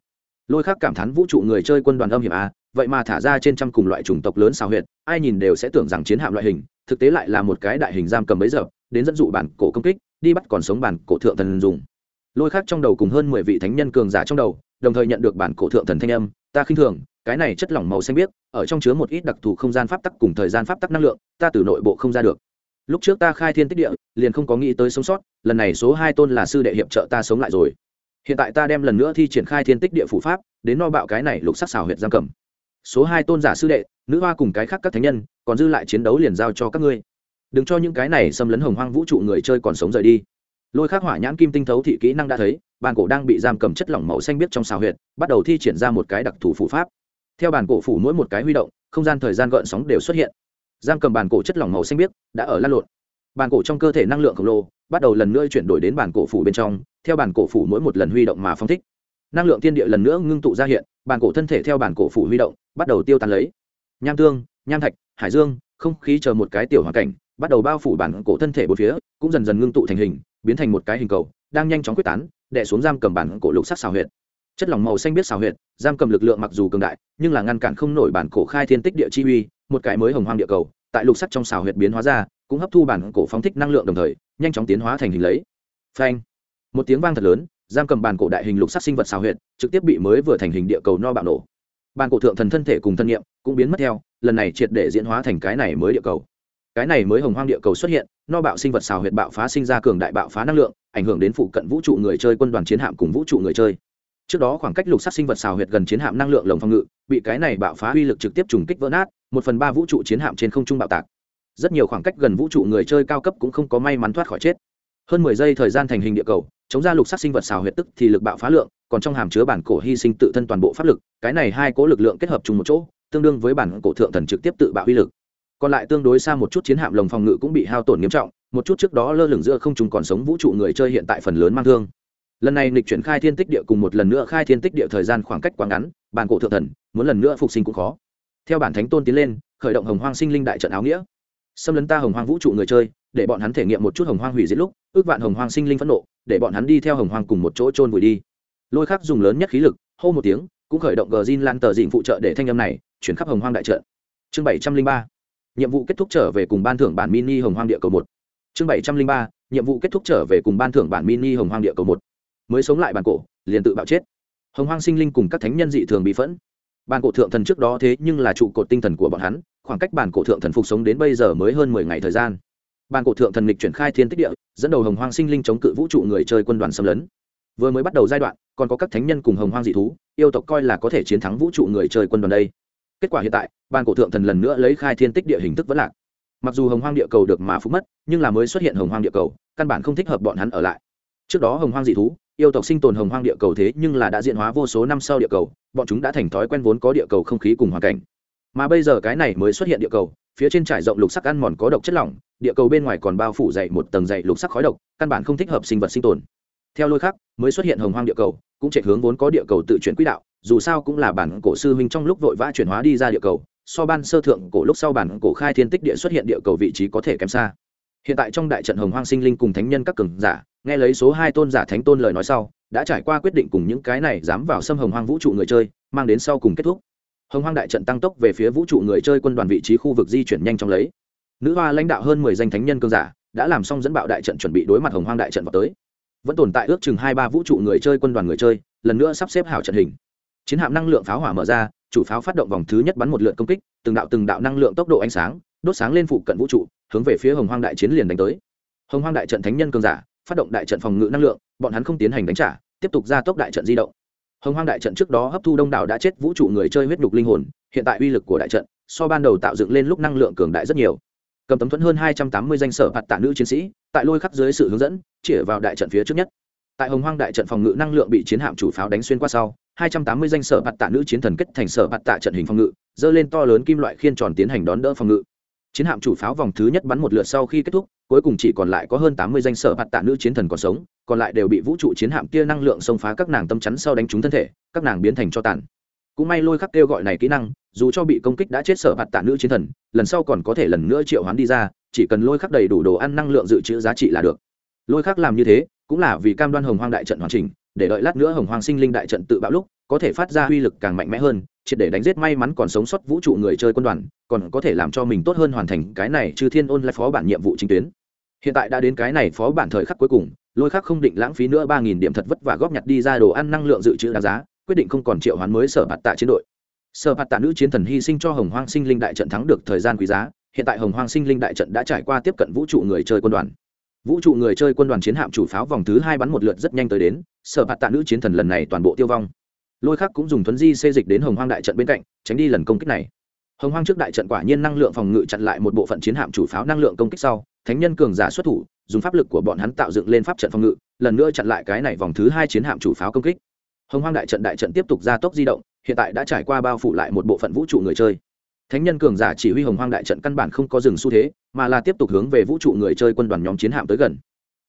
Lôi khác cảm thán vũ trụ người chơi quân đoàn âm hiểm a, vậy mà thả ra trên trăm cùng loại chủng tộc lớn xào huyệt, ai nhìn đều sẽ tưởng rằng chiến hạm loại hình, thực tế lại là một cái đại hình giam cầm bấy giờ, đến dẫn dụ bản cổ công kích, đi bắt còn sống bản cổ thượng thần dùng. Lôi khác trong đầu cùng hơn mười vị thánh nhân cường giả trong đầu, đồng thời nhận được bản cổ thượng thần thanh âm, ta khinh thường cái này chất lỏng màu xanh biếc, ở trong chứa một ít đặc thù không gian pháp tắc cùng thời gian pháp tắc năng lượng, ta từ nội bộ không ra được. Lúc trước ta khai thiên tích địa, liền không có nghĩ tới sống sót, lần này số hai tôn là sư đệ hiệp trợ ta sống lại rồi. Hiện tại ta đem lần nữa thi triển khai thiên tích địa phủ pháp, đến no bạo cái này lục sắc xào huyện giam cầm. Số hai tôn giả sư đệ, nữ hoa cùng cái khác các thánh nhân, còn dư lại chiến đấu liền giao cho các ngươi. Đừng cho những cái này xâm lấn hồng hoang vũ trụ người chơi còn sống rời đi. Lôi khắc hỏa nhãn kim tinh thấu thị kỹ năng đã thấy, bàn cổ đang bị giam cầm chất lỏng màu xanh biếc trong xào huyệt, bắt đầu thi triển ra một cái đặc thù phụ pháp theo bản cổ phủ mỗi một cái huy động, không gian thời gian gợn sóng đều xuất hiện. Giam cầm bản cổ chất lỏng màu xanh biếc đã ở lan lộn. Bản cổ trong cơ thể năng lượng khổng lồ bắt đầu lần nữa chuyển đổi đến bản cổ phủ bên trong, theo bản cổ phủ mỗi một lần huy động mà phong thích. Năng lượng tiên địa lần nữa ngưng tụ ra hiện, Bản cổ thân thể theo bản cổ phủ huy động, bắt đầu tiêu tan lấy. Nham tương, nham thạch, hải dương, không khí chờ một cái tiểu hoàn cảnh, bắt đầu bao phủ bản cổ thân thể bốn phía, cũng dần dần ngưng tụ thành hình, biến thành một cái hình cầu, đang nhanh chóng quyết tán, đè xuống giam cầm bản cổ lục sắc xào huyệt chất lỏng màu xanh biết xào huyệt, giam cầm lực lượng mặc dù cường đại, nhưng là ngăn cản không nổi bản cổ khai thiên tích địa chi uy, một cái mới hồng hoang địa cầu, tại lục sắt trong xào huyệt biến hóa ra, cũng hấp thu bản cổ phóng thích năng lượng đồng thời, nhanh chóng tiến hóa thành hình lấy. Phanh! Một tiếng vang thật lớn, giam cầm bản cổ đại hình lục sắt sinh vật xào huyệt, trực tiếp bị mới vừa thành hình địa cầu no bạo nổ. Bản cổ thượng thần thân thể cùng thân nhiệm cũng biến mất theo, lần này triệt để diễn hóa thành cái này mới địa cầu. Cái này mới hồng hoang địa cầu xuất hiện, no bạo sinh vật xào huyệt bạo phá sinh ra cường đại bạo phá năng lượng, ảnh hưởng đến phụ cận vũ trụ người chơi quân đoàn chiến hạm cùng vũ trụ người chơi trước đó khoảng cách lục sắc sinh vật xào huyệt gần chiến hạm năng lượng lồng phòng ngự, bị cái này bạo phá uy lực trực tiếp trùng kích vỡ nát, một phần ba vũ trụ chiến hạm trên không trung bạo tạc. Rất nhiều khoảng cách gần vũ trụ người chơi cao cấp cũng không có may mắn thoát khỏi chết. Hơn mười giây thời gian thành hình địa cầu, chống ra lục sắc sinh vật xào huyệt tức thì lực bạo phá lượng, còn trong hàm chứa bản cổ hy sinh tự thân toàn bộ pháp lực, cái này hai cố lực lượng kết hợp chung một chỗ, tương đương với bản cổ thượng thần trực tiếp tự bạo uy lực. Còn lại tương đối xa một chút chiến hạm lồng phòng ngự cũng bị hao tổn nghiêm trọng, một chút trước đó lơ lửng giữa không chúng còn sống vũ trụ người chơi hiện tại phần lớn mang thương lần này lịch chuyển khai thiên tích địa cùng một lần nữa khai thiên tích địa thời gian khoảng cách quá ngắn, bản cổ thượng thần, muốn lần nữa phục sinh cũng khó. Theo bản thánh tôn tiến lên, khởi động hồng hoang sinh linh đại trận áo nghĩa. Xâm lấn ta hồng hoang vũ trụ người chơi, để bọn hắn thể nghiệm một chút hồng hoang hủy diệt lúc, ước vạn hồng hoang sinh linh phẫn nộ, để bọn hắn đi theo hồng hoang cùng một chỗ trôn vùi đi. Lôi khắc dùng lớn nhất khí lực, hô một tiếng, cũng khởi động gờ zin lan tờ dịnh phụ trợ để thanh âm này, chuyển khắp hồng hoang đại trận. Chương bảy trăm linh ba, nhiệm vụ kết thúc trở về cùng ban thưởng bản mini hồng hoang địa cầu một. Chương bảy trăm linh ba, nhiệm vụ kết thúc trở về cùng ban thưởng bản mini hồng hoang địa cầu một mới sống lại bản cổ, liền tự bạo chết. Hồng hoang sinh linh cùng các thánh nhân dị thường bị phẫn. Bản cổ thượng thần trước đó thế nhưng là trụ cột tinh thần của bọn hắn, khoảng cách bản cổ thượng thần phục sống đến bây giờ mới hơn mười ngày thời gian. Bản cổ thượng thần lịch chuyển khai thiên tích địa, dẫn đầu hồng hoang sinh linh chống cự vũ trụ người chơi quân đoàn xâm lấn. Vừa mới bắt đầu giai đoạn, còn có các thánh nhân cùng hồng hoang dị thú, yêu tộc coi là có thể chiến thắng vũ trụ người chơi quân đoàn đây. Kết quả hiện tại, bản cổ thượng thần lần nữa lấy khai thiên tích địa hình thức vẫn lạc. Mặc dù hồng hoang địa cầu được mà phúc mất, nhưng là mới xuất hiện hồng hoang địa cầu, căn bản không thích hợp bọn hắn ở lại. Trước đó hồng hoang dị thú yêu tộc sinh tồn hồng hoang địa cầu thế nhưng là đã diễn hóa vô số năm sau địa cầu, bọn chúng đã thành thói quen vốn có địa cầu không khí cùng hoàn cảnh. Mà bây giờ cái này mới xuất hiện địa cầu, phía trên trải rộng lục sắc ăn mòn có độc chất lỏng, địa cầu bên ngoài còn bao phủ dày một tầng dày lục sắc khói độc, căn bản không thích hợp sinh vật sinh tồn. Theo lôi khắc mới xuất hiện hồng hoang địa cầu, cũng chạy hướng vốn có địa cầu tự chuyển quỹ đạo, dù sao cũng là bản cổ sư huynh trong lúc vội vã chuyển hóa đi ra địa cầu, so ban sơ thượng cổ lúc sau bản cổ khai thiên tích địa xuất hiện địa cầu vị trí có thể kém xa hiện tại trong đại trận hồng hoang sinh linh cùng thánh nhân các cường giả, nghe lấy số hai tôn giả thánh tôn lời nói sau, đã trải qua quyết định cùng những cái này dám vào xâm hồng hoang vũ trụ người chơi, mang đến sau cùng kết thúc. Hồng hoang đại trận tăng tốc về phía vũ trụ người chơi quân đoàn vị trí khu vực di chuyển nhanh chóng lấy. Nữ hoa lãnh đạo hơn mười danh thánh nhân cường giả, đã làm xong dẫn bạo đại trận chuẩn bị đối mặt hồng hoang đại trận vào tới. Vẫn tồn tại ước chừng hai ba vũ trụ người chơi quân đoàn người chơi, lần nữa sắp xếp hảo trận hình. Chiến hạm năng lượng pháo hỏa mở ra, chủ pháo phát động vòng thứ nhất bắn một lượt công kích, từng đạo từng đạo năng lượng tốc độ ánh sáng, đốt sáng lên phụ cận vũ trụ hướng về phía hồng hoang đại chiến liền đánh tới. Hồng hoang đại trận thánh nhân cường giả, phát động đại trận phòng ngự năng lượng, bọn hắn không tiến hành đánh trả, tiếp tục ra tốc đại trận di động. Hồng hoang đại trận trước đó hấp thu đông đảo đã chết vũ trụ người chơi huyết nhục linh hồn, hiện tại uy lực của đại trận, so ban đầu tạo dựng lên lúc năng lượng cường đại rất nhiều. Cầm tấm thuẫn hơn hai trăm tám mươi danh sở hạt tạ nữ chiến sĩ, tại lôi khắc dưới sự hướng dẫn, chĩa vào đại trận phía trước nhất. Tại hồng hoang đại trận phòng ngự năng lượng bị chiến hạm chủ pháo đánh xuyên qua sau, hai trăm tám mươi danh sở hạt tạ nữ chiến thần kết thành sở hạt tạ trận hình phòng ngự, dơ lên to lớn kim loại khiên tròn tiến hành đón đỡ phòng ngự chiến hạm chủ pháo vòng thứ nhất bắn một lượt sau khi kết thúc, cuối cùng chỉ còn lại có hơn tám mươi danh sở hạt tạ nữ chiến thần còn sống, còn lại đều bị vũ trụ chiến hạm kia năng lượng xông phá các nàng tâm chắn sau đánh trúng thân thể, các nàng biến thành cho tàn. Cũng may lôi khắc kêu gọi này kỹ năng, dù cho bị công kích đã chết sở hạt tạ nữ chiến thần, lần sau còn có thể lần nữa triệu hoán đi ra, chỉ cần lôi khắc đầy đủ đồ ăn năng lượng dự trữ giá trị là được. Lôi khắc làm như thế, cũng là vì cam đoan hồng hoang đại trận hoàn chỉnh, để đợi lát nữa hồng hoang sinh linh đại trận tự bạo lúc, có thể phát ra uy lực càng mạnh mẽ hơn triệt để đánh giết may mắn còn sống sót vũ trụ người chơi quân đoàn, còn có thể làm cho mình tốt hơn hoàn thành cái này trừ thiên ôn lại phó bản nhiệm vụ chính tuyến. Hiện tại đã đến cái này phó bản thời khắc cuối cùng, lôi khắc không định lãng phí nữa ba nghìn điểm thật vất và góp nhặt đi ra đồ ăn năng lượng dự trữ đáng giá, quyết định không còn triệu hoán mới sở bạt tạ chiến đội. Sở bạt tạ nữ chiến thần hy sinh cho hồng hoang sinh linh đại trận thắng được thời gian quý giá, hiện tại hồng hoang sinh linh đại trận đã trải qua tiếp cận vũ trụ người chơi quân đoàn. Vũ trụ người chơi quân đoàn chiến hạm chủ pháo vòng thứ hai bắn một lượt rất nhanh tới đến, sở bạt tạ nữ chiến thần lần này toàn bộ tiêu vong lôi khắc cũng dùng thuấn di xê dịch đến hồng hoang đại trận bên cạnh, tránh đi lần công kích này. Hồng hoang trước đại trận quả nhiên năng lượng phòng ngự chặn lại một bộ phận chiến hạm chủ pháo năng lượng công kích sau, thánh nhân cường giả xuất thủ, dùng pháp lực của bọn hắn tạo dựng lên pháp trận phòng ngự, lần nữa chặn lại cái này vòng thứ hai chiến hạm chủ pháo công kích. Hồng hoang đại trận đại trận tiếp tục gia tốc di động, hiện tại đã trải qua bao phủ lại một bộ phận vũ trụ người chơi. Thánh nhân cường giả chỉ huy hồng hoang đại trận căn bản không có dừng xu thế, mà là tiếp tục hướng về vũ trụ người chơi quân đoàn nhóm chiến hạm tới gần.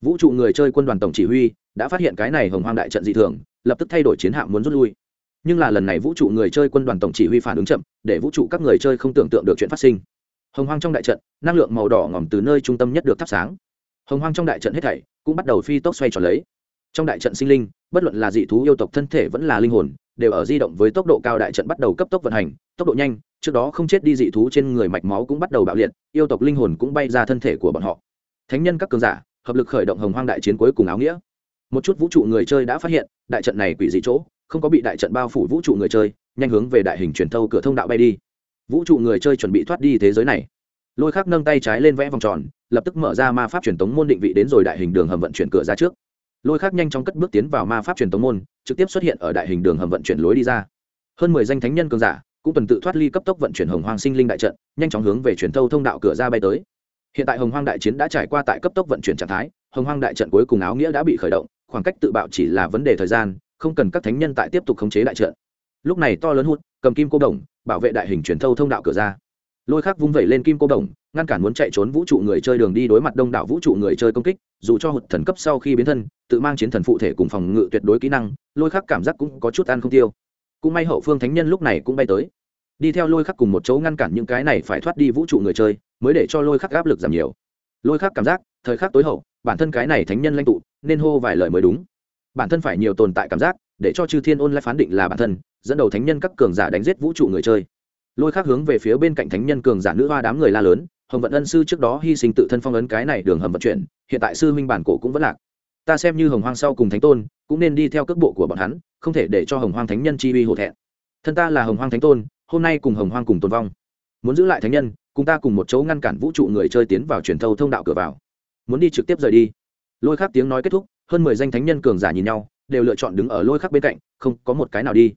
Vũ trụ người chơi quân đoàn tổng chỉ huy đã phát hiện cái này hồng hoang đại trận dị thường lập tức thay đổi chiến hạm muốn rút lui. Nhưng là lần này vũ trụ người chơi quân đoàn tổng chỉ huy phản ứng chậm, để vũ trụ các người chơi không tưởng tượng được chuyện phát sinh. Hồng hoang trong đại trận, năng lượng màu đỏ ngỏm từ nơi trung tâm nhất được thắp sáng. Hồng hoang trong đại trận hết thảy cũng bắt đầu phi tốc xoay tròn lấy. Trong đại trận sinh linh, bất luận là dị thú yêu tộc thân thể vẫn là linh hồn, đều ở di động với tốc độ cao đại trận bắt đầu cấp tốc vận hành, tốc độ nhanh, trước đó không chết đi dị thú trên người mạch máu cũng bắt đầu bạo liệt, yêu tộc linh hồn cũng bay ra thân thể của bọn họ. Thánh nhân các cường giả, hợp lực khởi động hồng hoang đại chiến cuối cùng áo nghĩa một chút vũ trụ người chơi đã phát hiện, đại trận này quỷ dị chỗ, không có bị đại trận bao phủ vũ trụ người chơi, nhanh hướng về đại hình truyền thâu cửa thông đạo bay đi. Vũ trụ người chơi chuẩn bị thoát đi thế giới này. Lôi khắc nâng tay trái lên vẽ vòng tròn, lập tức mở ra ma pháp truyền tống môn định vị đến rồi đại hình đường hầm vận chuyển cửa ra trước. Lôi khắc nhanh chóng cất bước tiến vào ma pháp truyền tống môn, trực tiếp xuất hiện ở đại hình đường hầm vận chuyển lối đi ra. Hơn mười danh thánh nhân cường giả cũng tuần tự thoát ly cấp tốc vận chuyển hồng hoang sinh linh đại trận, nhanh chóng hướng về truyền thâu thông đạo cửa ra bay tới. Hiện tại hồng hoang đại chiến đã trải qua tại cấp tốc vận chuyển trạng thái, hồng hoang đại trận cuối cùng áo nghĩa đã bị khởi động khoảng cách tự bạo chỉ là vấn đề thời gian, không cần các thánh nhân tại tiếp tục khống chế đại trận. Lúc này to lớn hút, cầm kim cô đồng, bảo vệ đại hình truyền thâu thông đạo cửa ra. Lôi khắc vung vẩy lên kim cô đồng, ngăn cản muốn chạy trốn vũ trụ người chơi đường đi đối mặt đông đảo vũ trụ người chơi công kích, dù cho hụt thần cấp sau khi biến thân, tự mang chiến thần phụ thể cùng phòng ngự tuyệt đối kỹ năng, lôi khắc cảm giác cũng có chút ăn không tiêu. Cũng may hậu phương thánh nhân lúc này cũng bay tới. Đi theo lôi khắc cùng một chỗ ngăn cản những cái này phải thoát đi vũ trụ người chơi, mới để cho lôi khắc áp lực giảm nhiều. Lôi khắc cảm giác, thời khắc tối hậu, bản thân cái này thánh nhân lãnh tụ nên hô vài lời mới đúng. Bản thân phải nhiều tồn tại cảm giác, để cho chư thiên ôn lại phán định là bản thân, dẫn đầu thánh nhân các cường giả đánh giết vũ trụ người chơi. Lôi khác hướng về phía bên cạnh thánh nhân cường giả nữ hoa đám người la lớn, hồng vận ân sư trước đó hy sinh tự thân phong ấn cái này đường hầm vận chuyển, hiện tại sư minh bản cổ cũng vẫn lạc. Ta xem như hồng hoang sau cùng thánh tôn, cũng nên đi theo cước bộ của bọn hắn, không thể để cho hồng hoang thánh nhân chi uy hổ thẹn. Thân ta là hồng hoang thánh tôn, hôm nay cùng hồng hoang cùng tồn vong. Muốn giữ lại thánh nhân, cùng ta cùng một chỗ ngăn cản vũ trụ người chơi tiến vào truyền thâu thông đạo cửa vào. Muốn đi trực tiếp rời đi lôi khắc tiếng nói kết thúc, hơn mười danh thánh nhân cường giả nhìn nhau, đều lựa chọn đứng ở lôi khắc bên cạnh, không có một cái nào đi.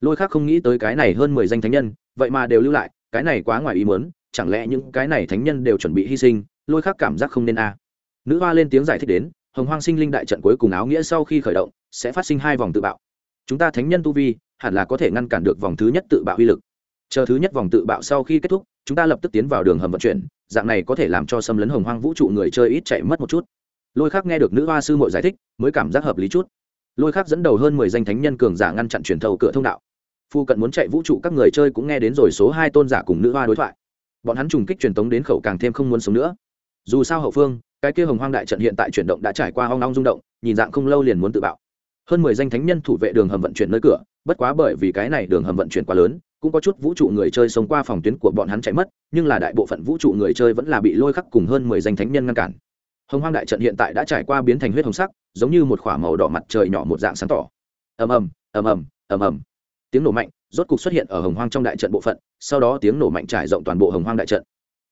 Lôi khắc không nghĩ tới cái này hơn mười danh thánh nhân, vậy mà đều lưu lại, cái này quá ngoài ý muốn, chẳng lẽ những cái này thánh nhân đều chuẩn bị hy sinh, lôi khắc cảm giác không nên a. À. Nữ hoa lên tiếng giải thích đến, hồng hoang sinh linh đại trận cuối cùng áo nghĩa sau khi khởi động, sẽ phát sinh hai vòng tự bạo. Chúng ta thánh nhân tu vi, hẳn là có thể ngăn cản được vòng thứ nhất tự bạo uy lực. Chờ thứ nhất vòng tự bạo sau khi kết thúc, chúng ta lập tức tiến vào đường hầm vận chuyển, dạng này có thể làm cho xâm lấn hồng hoang vũ trụ người chơi ít chạy mất một chút lôi khác nghe được nữ hoa sư mội giải thích, mới cảm giác hợp lý chút. Lôi khác dẫn đầu hơn mười danh thánh nhân cường giả ngăn chặn truyền thầu cửa thông đạo. Phu cận muốn chạy vũ trụ các người chơi cũng nghe đến rồi số hai tôn giả cùng nữ hoa đối thoại. Bọn hắn trùng kích truyền tống đến khẩu càng thêm không muốn sống nữa. Dù sao hậu phương, cái kia hồng hoang đại trận hiện tại chuyển động đã trải qua hoang long rung động, nhìn dạng không lâu liền muốn tự bạo. Hơn mười danh thánh nhân thủ vệ đường hầm vận chuyển nơi cửa, bất quá bởi vì cái này đường hầm vận chuyển quá lớn, cũng có chút vũ trụ người chơi sống qua phòng tuyến của bọn hắn chạy mất, nhưng là đại bộ phận vũ trụ người chơi vẫn là bị lôi khắc cùng hơn mười danh thánh nhân ngăn cản hồng hoang đại trận hiện tại đã trải qua biến thành huyết hồng sắc, giống như một k h ỏ a màu đỏ mặt trời nhỏ một dạng sáng tỏ. Ầm ầm ầm ầm ầm ầm. Tiếng nổ mạnh, rốt cục xuất hiện ở hồng hoang trong đại trận bộ phận, sau đó tiếng nổ mạnh trải rộng toàn bộ hồng hoang đại trận.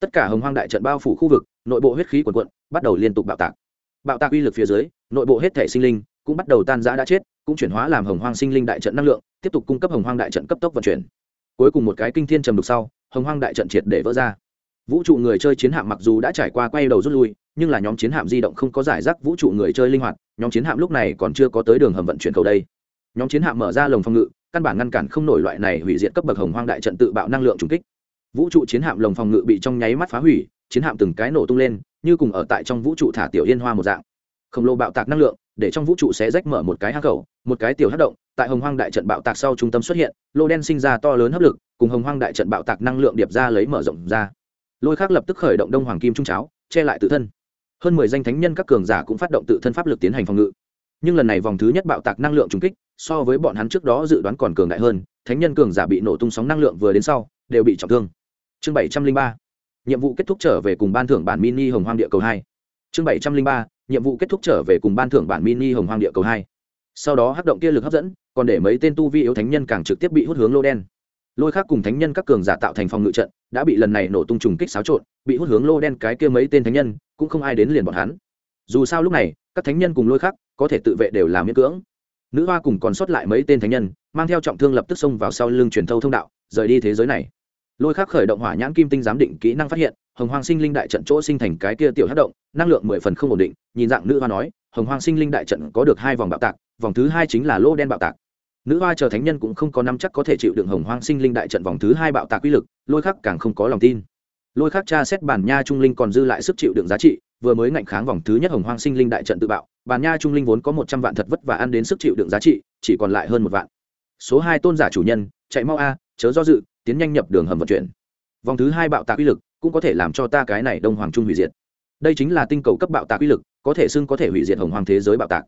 Tất cả hồng hoang đại trận bao phủ khu vực, nội bộ huyết khí quần quận bắt đầu liên tục bạo tạc. Bạo tạc uy lực phía dưới, nội bộ hết thể sinh linh cũng bắt đầu tan giã đã chết, cũng chuyển hóa làm hồng hoang sinh linh đại trận năng lượng, tiếp tục cung cấp hồng hoang đại trận cấp tốc vận chuyển. Cuối cùng một cái kinh thiên trầm đục sau, hồng hoang đại trận triệt để vỡ ra. Vũ trụ người chơi chiến hạm mặc dù đã trải qua quay đầu rút lui nhưng là nhóm chiến hạm di động không có giải rác vũ trụ người chơi linh hoạt, nhóm chiến hạm lúc này còn chưa có tới đường hầm vận chuyển cầu đây. Nhóm chiến hạm mở ra lồng phòng ngự, căn bản ngăn cản không nổi loại này hủy diệt cấp bậc hồng hoang đại trận tự bạo năng lượng trùng kích. Vũ trụ chiến hạm lồng phòng ngự bị trong nháy mắt phá hủy, chiến hạm từng cái nổ tung lên, như cùng ở tại trong vũ trụ thả tiểu yên hoa một dạng. Khổng lồ bạo tạc năng lượng, để trong vũ trụ sẽ rách mở một cái hang khẩu một cái tiểu hát động, tại hồng hoang đại trận bạo tạc sau trung tâm xuất hiện, lô đen sinh ra to lớn hấp lực, cùng hồng hoang đại trận bạo tạc năng lượng điệp ra lấy mở rộng ra. Lôi khác lập tức khởi động đông hoàng kim trung cháo, che lại tự thân hơn mười danh thánh nhân các cường giả cũng phát động tự thân pháp lực tiến hành phòng ngự. Nhưng lần này vòng thứ nhất bạo tạc năng lượng trùng kích, so với bọn hắn trước đó dự đoán còn cường đại hơn, thánh nhân cường giả bị nổ tung sóng năng lượng vừa đến sau, đều bị trọng thương. Chương bảy trăm linh ba, nhiệm vụ kết thúc trở về cùng ban thưởng bản mini hồng hoang địa cầu hai. Chương bảy trăm linh ba, nhiệm vụ kết thúc trở về cùng ban thưởng bản mini hồng hoang địa cầu hai. Sau đó hắc động kia lực hấp dẫn, còn để mấy tên tu vi yếu thánh nhân càng trực tiếp bị hút hướng lô đen lôi khác cùng thánh nhân các cường giả tạo thành phòng ngự trận, đã bị lần này nổ tung trùng kích xáo trộn, bị hút hướng lô đen cái kia mấy tên thánh nhân, cũng không ai đến liền bọn hắn. Dù sao lúc này, các thánh nhân cùng lôi khác có thể tự vệ đều làm miễn cưỡng. Nữ hoa cùng còn sót lại mấy tên thánh nhân, mang theo trọng thương lập tức xông vào sau lưng truyền thâu thông đạo, rời đi thế giới này. Lôi khác khởi động hỏa nhãn kim tinh giám định kỹ năng phát hiện, hồng hoàng sinh linh đại trận chỗ sinh thành cái kia tiểu hát động, năng lượng mười phần không ổn định, nhìn dạng nữ hoa nói, hồng hoàng sinh linh đại trận có được hai vòng bạo tạc, vòng thứ hai chính là lô đen bạo tạc nữ hoa chờ thánh nhân cũng không có năm chắc có thể chịu đựng hồng hoang sinh linh đại trận vòng thứ hai bạo tạc uy lực, lôi khắc càng không có lòng tin. Lôi khắc tra xét bản nha trung linh còn dư lại sức chịu đựng giá trị, vừa mới ngạnh kháng vòng thứ nhất hồng hoang sinh linh đại trận tự bạo, bản nha trung linh vốn có một trăm vạn thật vất và ăn đến sức chịu đựng giá trị, chỉ còn lại hơn một vạn. Số hai tôn giả chủ nhân, chạy mau a, chớ do dự, tiến nhanh nhập đường hầm vận chuyển. Vòng thứ hai bạo tạc uy lực cũng có thể làm cho ta cái này đông hoàng trung hủy diệt. Đây chính là tinh cầu cấp bạo tạc uy lực, có thể xưng có thể hủy diệt hồng hoàng thế giới bạo tạc.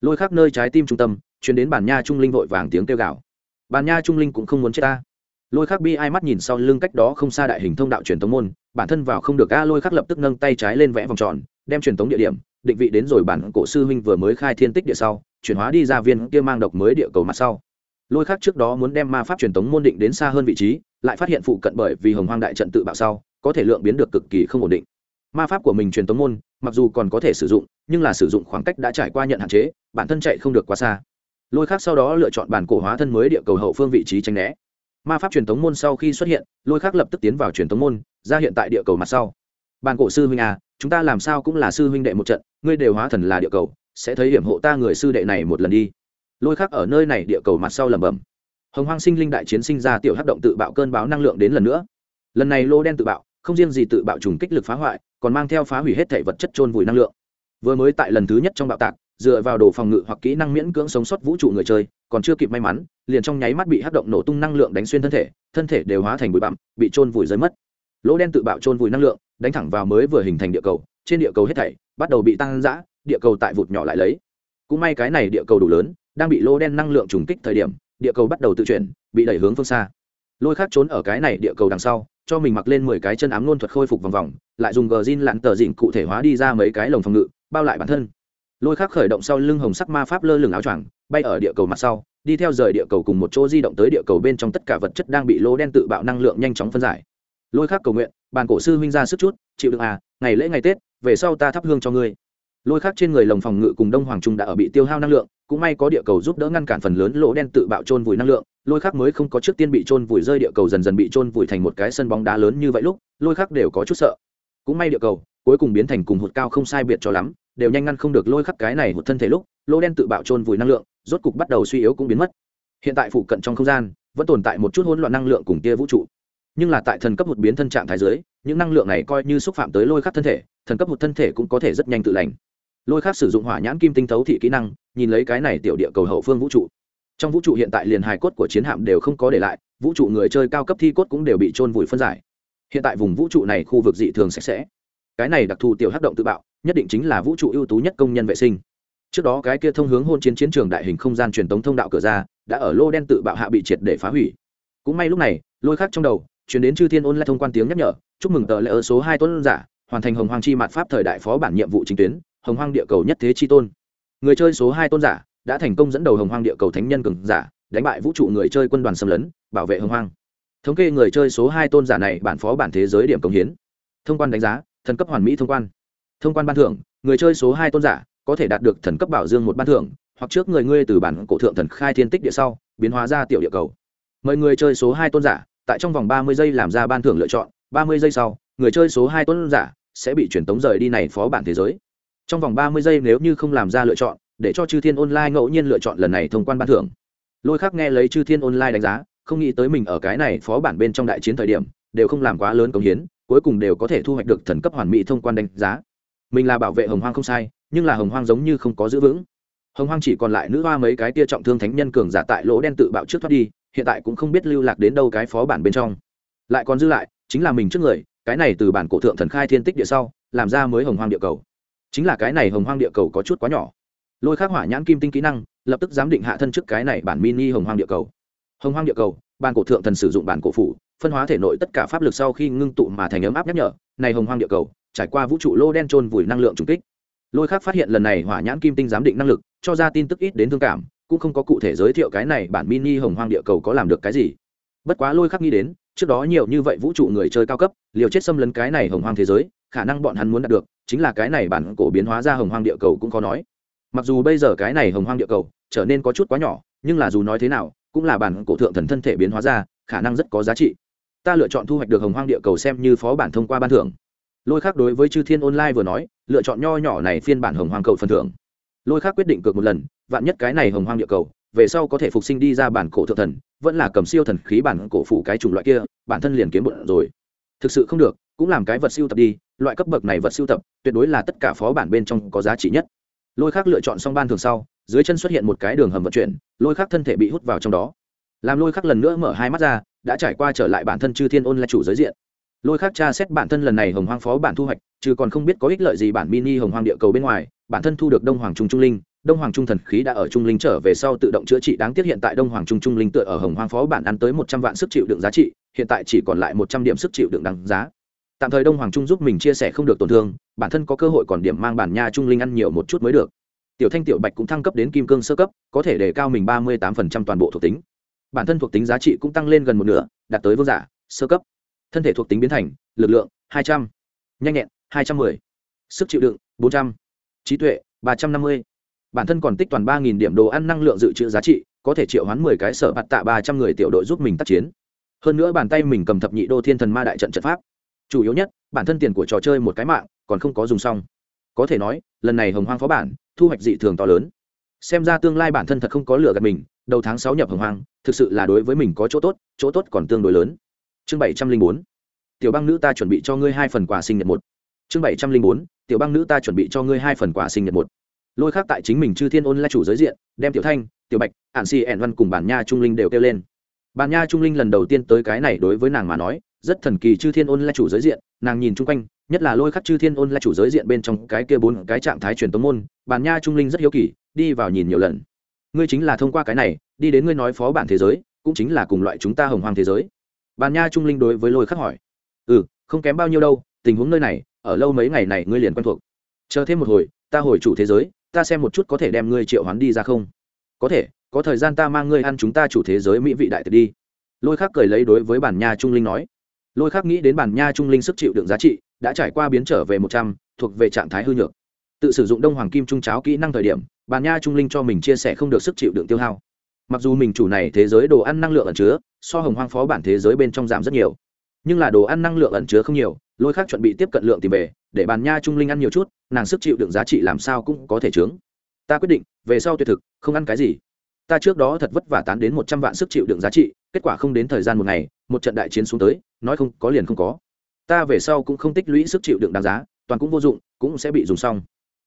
Lôi khắc nơi trái tim trung tâm chuyển đến bản nha trung linh vội vàng tiếng kêu gào. Bản nha trung linh cũng không muốn chết ta. Lôi khắc bi ai mắt nhìn sau lưng cách đó không xa đại hình thông đạo truyền tống môn, bản thân vào không được, a, lôi khắc lập tức nâng tay trái lên vẽ vòng tròn, đem truyền tống địa điểm, định vị đến rồi bản cổ sư huynh vừa mới khai thiên tích địa sau, chuyển hóa đi ra viên kia mang độc mới địa cầu mặt sau. Lôi khắc trước đó muốn đem ma pháp truyền tống môn định đến xa hơn vị trí, lại phát hiện phụ cận bởi vì hồng hoang đại trận tự bạo sau, có thể lượng biến được cực kỳ không ổn định. Ma pháp của mình truyền tống môn, mặc dù còn có thể sử dụng, nhưng là sử dụng khoảng cách đã trải qua nhận hạn chế, bản thân chạy không được quá xa lôi khác sau đó lựa chọn bản cổ hóa thân mới địa cầu hậu phương vị trí tranh né. Ma pháp truyền thống môn sau khi xuất hiện, lôi khác lập tức tiến vào truyền thống môn, ra hiện tại địa cầu mặt sau. Bản cổ sư huynh à chúng ta làm sao cũng là sư huynh đệ một trận, ngươi đều hóa thần là địa cầu, sẽ thấy hiểm hộ ta người sư đệ này một lần đi. Lôi khác ở nơi này địa cầu mặt sau lẩm bẩm. Hồng hoang sinh linh đại chiến sinh ra tiểu hắc động tự bạo cơn báo năng lượng đến lần nữa. Lần này lô đen tự bạo, không riêng gì tự bạo trùng kích lực phá hoại, còn mang theo phá hủy hết thể vật chất trôn vùi năng lượng. Vừa mới tại lần thứ nhất trong bạo tạc dựa vào đồ phòng ngự hoặc kỹ năng miễn cưỡng sống sót vũ trụ người chơi, còn chưa kịp may mắn, liền trong nháy mắt bị hắc động nổ tung năng lượng đánh xuyên thân thể thân thể đều hóa thành bụi bặm, bị trôn vùi rơi mất. Lỗ đen tự bạo trôn vùi năng lượng, đánh thẳng vào mới vừa hình thành địa cầu, trên địa cầu hết thảy bắt đầu bị tăng giã địa cầu tại vụt nhỏ lại lấy. Cũng may cái này địa cầu đủ lớn, đang bị lỗ đen năng lượng trùng kích thời điểm, địa cầu bắt đầu tự chuyển, bị đẩy hướng phương xa. Lôi khác trốn ở cái này địa cầu đằng sau, cho mình mặc lên mười cái chân ám luôn thuật khôi phục vòng vòng, lại dùng gờ zin lặn tờ dịn cụ thể hóa đi ra mấy cái lồng phòng ngự, bao lại bản thân lôi khác khởi động sau lưng hồng sắc ma pháp lơ lửng áo choàng, bay ở địa cầu mặt sau, đi theo rời địa cầu cùng một chỗ di động tới địa cầu bên trong tất cả vật chất đang bị lô đen tự bạo năng lượng nhanh chóng phân giải. Lôi khác cầu nguyện, bàn cổ sư huynh ra sức chút, chịu được à ngày lễ ngày tết, về sau ta thắp hương cho ngươi. Lôi khác trên người lồng phòng ngự cùng đông hoàng trung đã ở bị tiêu hao năng lượng, cũng may có địa cầu giúp đỡ ngăn cản phần lớn lỗ đen tự bạo trôn vùi năng lượng. Lôi khác mới không có trước tiên bị trôn vùi, rơi địa cầu dần dần bị trôn vùi thành một cái sân bóng đá lớn như vậy lúc, lôi khác đều có chút sợ. Cũng may địa cầu cuối cùng biến thành cùng hụt cao không sai biệt cho lắm đều nhanh ngăn không được lôi khắc cái này một thân thể lúc, lô đen tự bạo trôn vùi năng lượng, rốt cục bắt đầu suy yếu cũng biến mất. Hiện tại phụ cận trong không gian, vẫn tồn tại một chút hỗn loạn năng lượng cùng tia vũ trụ. Nhưng là tại thần cấp một biến thân trạng thái giới những năng lượng này coi như xúc phạm tới lôi khắc thân thể, thần cấp một thân thể cũng có thể rất nhanh tự lành. Lôi khắc sử dụng hỏa nhãn kim tinh thấu thị kỹ năng, nhìn lấy cái này tiểu địa cầu hậu phương vũ trụ. Trong vũ trụ hiện tại liền hài cốt của chiến hạm đều không có để lại, vũ trụ người chơi cao cấp thi cốt cũng đều bị trôn vùi phân giải. Hiện tại vùng vũ trụ này khu vực dị thường sạch sẽ. Cái này đặc thù tiểu hắc động tự bạo nhất định chính là vũ trụ ưu tú nhất công nhân vệ sinh. Trước đó cái kia thông hướng hôn chiến chiến trường đại hình không gian truyền tống thông đạo cửa ra, đã ở lô đen tự bạo hạ bị triệt để phá hủy. Cũng may lúc này, lôi khác trong đầu chuyển đến chư thiên ôn lại thông quan tiếng nhắc nhở, chúc mừng tờ lễ ở số hai tuấn giả, hoàn thành hồng hoang chi mạt pháp thời đại phó bản nhiệm vụ chính tuyến, hồng hoang địa cầu nhất thế chi tôn. Người chơi số hai tôn giả đã thành công dẫn đầu hồng hoang địa cầu thánh nhân cường giả, đánh bại vũ trụ người chơi quân đoàn xâm lấn, bảo vệ hồng hoang. Thống kê người chơi số hai tôn giả này bản phó bản thế giới điểm công hiến. Thông quan đánh giá, thần cấp hoàn mỹ thông quan thông quan ban thưởng, người chơi số hai tôn giả, có thể đạt được thần cấp bảo dương một ban thưởng, hoặc trước người ngươi từ bản cổ thượng thần khai thiên tích địa sau, biến hóa ra tiểu địa cầu. Mời người chơi số hai tôn giả, tại trong vòng ba mươi giây làm ra ban thưởng lựa chọn. Ba mươi giây sau, người chơi số hai tôn giả sẽ bị chuyển tống rời đi này phó bản thế giới. Trong vòng ba mươi giây nếu như không làm ra lựa chọn, để cho chư thiên online ngẫu nhiên lựa chọn lần này thông quan ban thưởng. Lôi khác nghe lấy chư thiên online đánh giá, không nghĩ tới mình ở cái này phó bản bên trong đại chiến thời điểm, đều không làm quá lớn công hiến, cuối cùng đều có thể thu hoạch được thần cấp hoàn mỹ thông quan đánh giá mình là bảo vệ hồng hoang không sai, nhưng là hồng hoang giống như không có giữ vững. Hồng hoang chỉ còn lại nữ hoa mấy cái tia trọng thương thánh nhân cường giả tại lỗ đen tự bạo trước thoát đi, hiện tại cũng không biết lưu lạc đến đâu cái phó bản bên trong. Lại còn dư lại, chính là mình trước người, cái này từ bản cổ thượng thần khai thiên tích địa sau, làm ra mới hồng hoang địa cầu. Chính là cái này hồng hoang địa cầu có chút quá nhỏ. Lôi khắc hỏa nhãn kim tinh kỹ năng, lập tức giám định hạ thân trước cái này bản mini hồng hoang địa cầu. Hồng hoang địa cầu Bàn cổ thượng thần sử dụng bản cổ phủ, phân hóa thể nội tất cả pháp lực sau khi ngưng tụ mà thành ấm áp nhắc nhở, này hồng hoang địa cầu, trải qua vũ trụ lô đen trôn vùi năng lượng trùng kích. Lôi khác phát hiện lần này hỏa nhãn kim tinh giám định năng lực, cho ra tin tức ít đến thương cảm, cũng không có cụ thể giới thiệu cái này bản mini hồng hoang địa cầu có làm được cái gì. Bất quá lôi khắc nghĩ đến, trước đó nhiều như vậy vũ trụ người chơi cao cấp, liều chết xâm lấn cái này hồng hoang thế giới, khả năng bọn hắn muốn đạt được, chính là cái này bản cổ biến hóa ra hồng hoang địa cầu cũng có nói. Mặc dù bây giờ cái này hồng hoang địa cầu trở nên có chút quá nhỏ, nhưng là dù nói thế nào cũng là bản cổ thượng thần thân thể biến hóa ra, khả năng rất có giá trị. Ta lựa chọn thu hoạch được hồng hoang địa cầu xem như phó bản thông qua ban thưởng. Lôi khác đối với chư thiên online vừa nói, lựa chọn nho nhỏ này phiên bản hồng hoang cầu phần thưởng. Lôi khác quyết định cược một lần, vạn nhất cái này hồng hoang địa cầu, về sau có thể phục sinh đi ra bản cổ thượng thần, vẫn là cầm siêu thần khí bản cổ phủ cái chủng loại kia, bản thân liền kiếm bụng rồi. Thực sự không được, cũng làm cái vật siêu tập đi, loại cấp bậc này vật siêu tập, tuyệt đối là tất cả phó bản bên trong có giá trị nhất. Lôi khác lựa chọn xong ban thường sau dưới chân xuất hiện một cái đường hầm vận chuyển, lôi Khắc thân thể bị hút vào trong đó. Làm lôi khắc lần nữa mở hai mắt ra, đã trải qua trở lại bản thân chư thiên ôn là chủ giới diện. Lôi khắc tra xét bản thân lần này hồng hoang phó bản thu hoạch, chứ còn không biết có ích lợi gì bản mini hồng hoang địa cầu bên ngoài, bản thân thu được đông hoàng trung trung linh, đông hoàng trung thần khí đã ở trung linh trở về sau tự động chữa trị đáng tiếc hiện tại đông hoàng trung trung linh tựa ở hồng hoang phó bản ăn tới một trăm vạn sức chịu đựng giá trị, hiện tại chỉ còn lại một trăm điểm sức chịu đựng đáng giá. Tạm thời đông hoàng trung giúp mình chia sẻ không được tổn thương, bản thân có cơ hội còn điểm mang bản nha trung linh ăn nhiều một chút mới được tiểu thanh, tiểu bạch cũng thăng cấp đến kim cương sơ cấp, có thể để cao mình ba mươi tám toàn bộ thuộc tính. Bản thân thuộc tính giá trị cũng tăng lên gần một nửa, đạt tới vương giả, sơ cấp. Thân thể thuộc tính biến thành, lực lượng, hai trăm. N h a n h nhẹn, hai trăm m ư ơ i sức chịu đựng, bốn trăm. Trí tuệ, ba trăm năm mươi. Bản thân còn tích toàn ba điểm đồ ăn năng lượng dự trữ giá trị, có thể triệu hoán mười cái sở bạt tạ ba trăm người tiểu đội giúp mình tác chiến. Hơn nữa bàn tay mình cầm thập nhị đô thiên thần ma đại trận trận pháp. Chủ yếu nhất, bản thân tiền của trò chơi một cái mạng, còn không có dùng xong. Có thể nói, lần này hồng hoang phó bản thu hoạch dị thường to lớn. Xem ra tương lai bản thân thật không có lửa gạt mình, đầu tháng sáu nhập hồng hoang, thực sự là đối với mình có chỗ tốt chỗ tốt còn tương đối lớn. Chương bảy trăm linh bốn, tiểu băng nữ ta chuẩn bị cho ngươi hai phần quà sinh nhật một. Chương bảy trăm linh bốn, tiểu băng nữ ta chuẩn bị cho ngươi hai phần quà sinh nhật một. Lôi khác tại chính mình chư thiên ôn Lai chủ giới diện, đem tiểu thanh, tiểu bạch ạn si ẻn văn cùng bản nha trung linh đều kêu lên. Bản nha trung linh lần đầu tiên tới cái này đối với nàng mà nói, rất thần kỳ chư thiên ôn Lai chủ giới diện, nàng nhìn chung quanh nhất là lôi khắc chư thiên ôn là chủ giới diện bên trong cái kia bốn cái trạng thái truyền tống môn, bản nha trung linh rất hiếu kỳ, đi vào nhìn nhiều lần. Ngươi chính là thông qua cái này, đi đến ngươi nói phó bản thế giới, cũng chính là cùng loại chúng ta hồng hoang thế giới. Bàn nha trung linh đối với lôi khắc hỏi. Ừ không kém bao nhiêu đâu, tình huống nơi này, ở lâu mấy ngày này ngươi liền quen thuộc. Chờ thêm một hồi, ta hồi chủ thế giới, ta xem một chút có thể đem ngươi triệu hoán đi ra không? Có thể, có thời gian ta mang ngươi ăn chúng ta chủ thế giới mỹ vị đại tiệc đi. Lôi khắc cười lấy đối với bản nha trung linh nói. Lôi khắc nghĩ đến bản nha trung linh sức chịu đựng giá trị đã trải qua biến trở về một trăm, thuộc về trạng thái hư nhược. Tự sử dụng đông hoàng kim trung cháo kỹ năng thời điểm bàn nha trung linh cho mình chia sẻ không được sức chịu đựng tiêu hao. Mặc dù mình chủ này thế giới đồ ăn năng lượng ẩn chứa, so hồng hoang phó bản thế giới bên trong giảm rất nhiều. Nhưng là đồ ăn năng lượng ẩn chứa không nhiều, lôi khác chuẩn bị tiếp cận lượng tìm về, để bàn nha trung linh ăn nhiều chút, nàng sức chịu đựng giá trị làm sao cũng có thể trướng ta quyết định, về sau tuyệt thực, không ăn cái gì. Ta trước đó thật vất vả tán đến một trăm vạn sức chịu đựng giá trị, kết quả không đến thời gian một ngày, một trận đại chiến xuống tới, nói không có liền không có ta về sau cũng không tích lũy sức chịu đựng đáng giá, toàn cũng vô dụng, cũng sẽ bị dùng xong.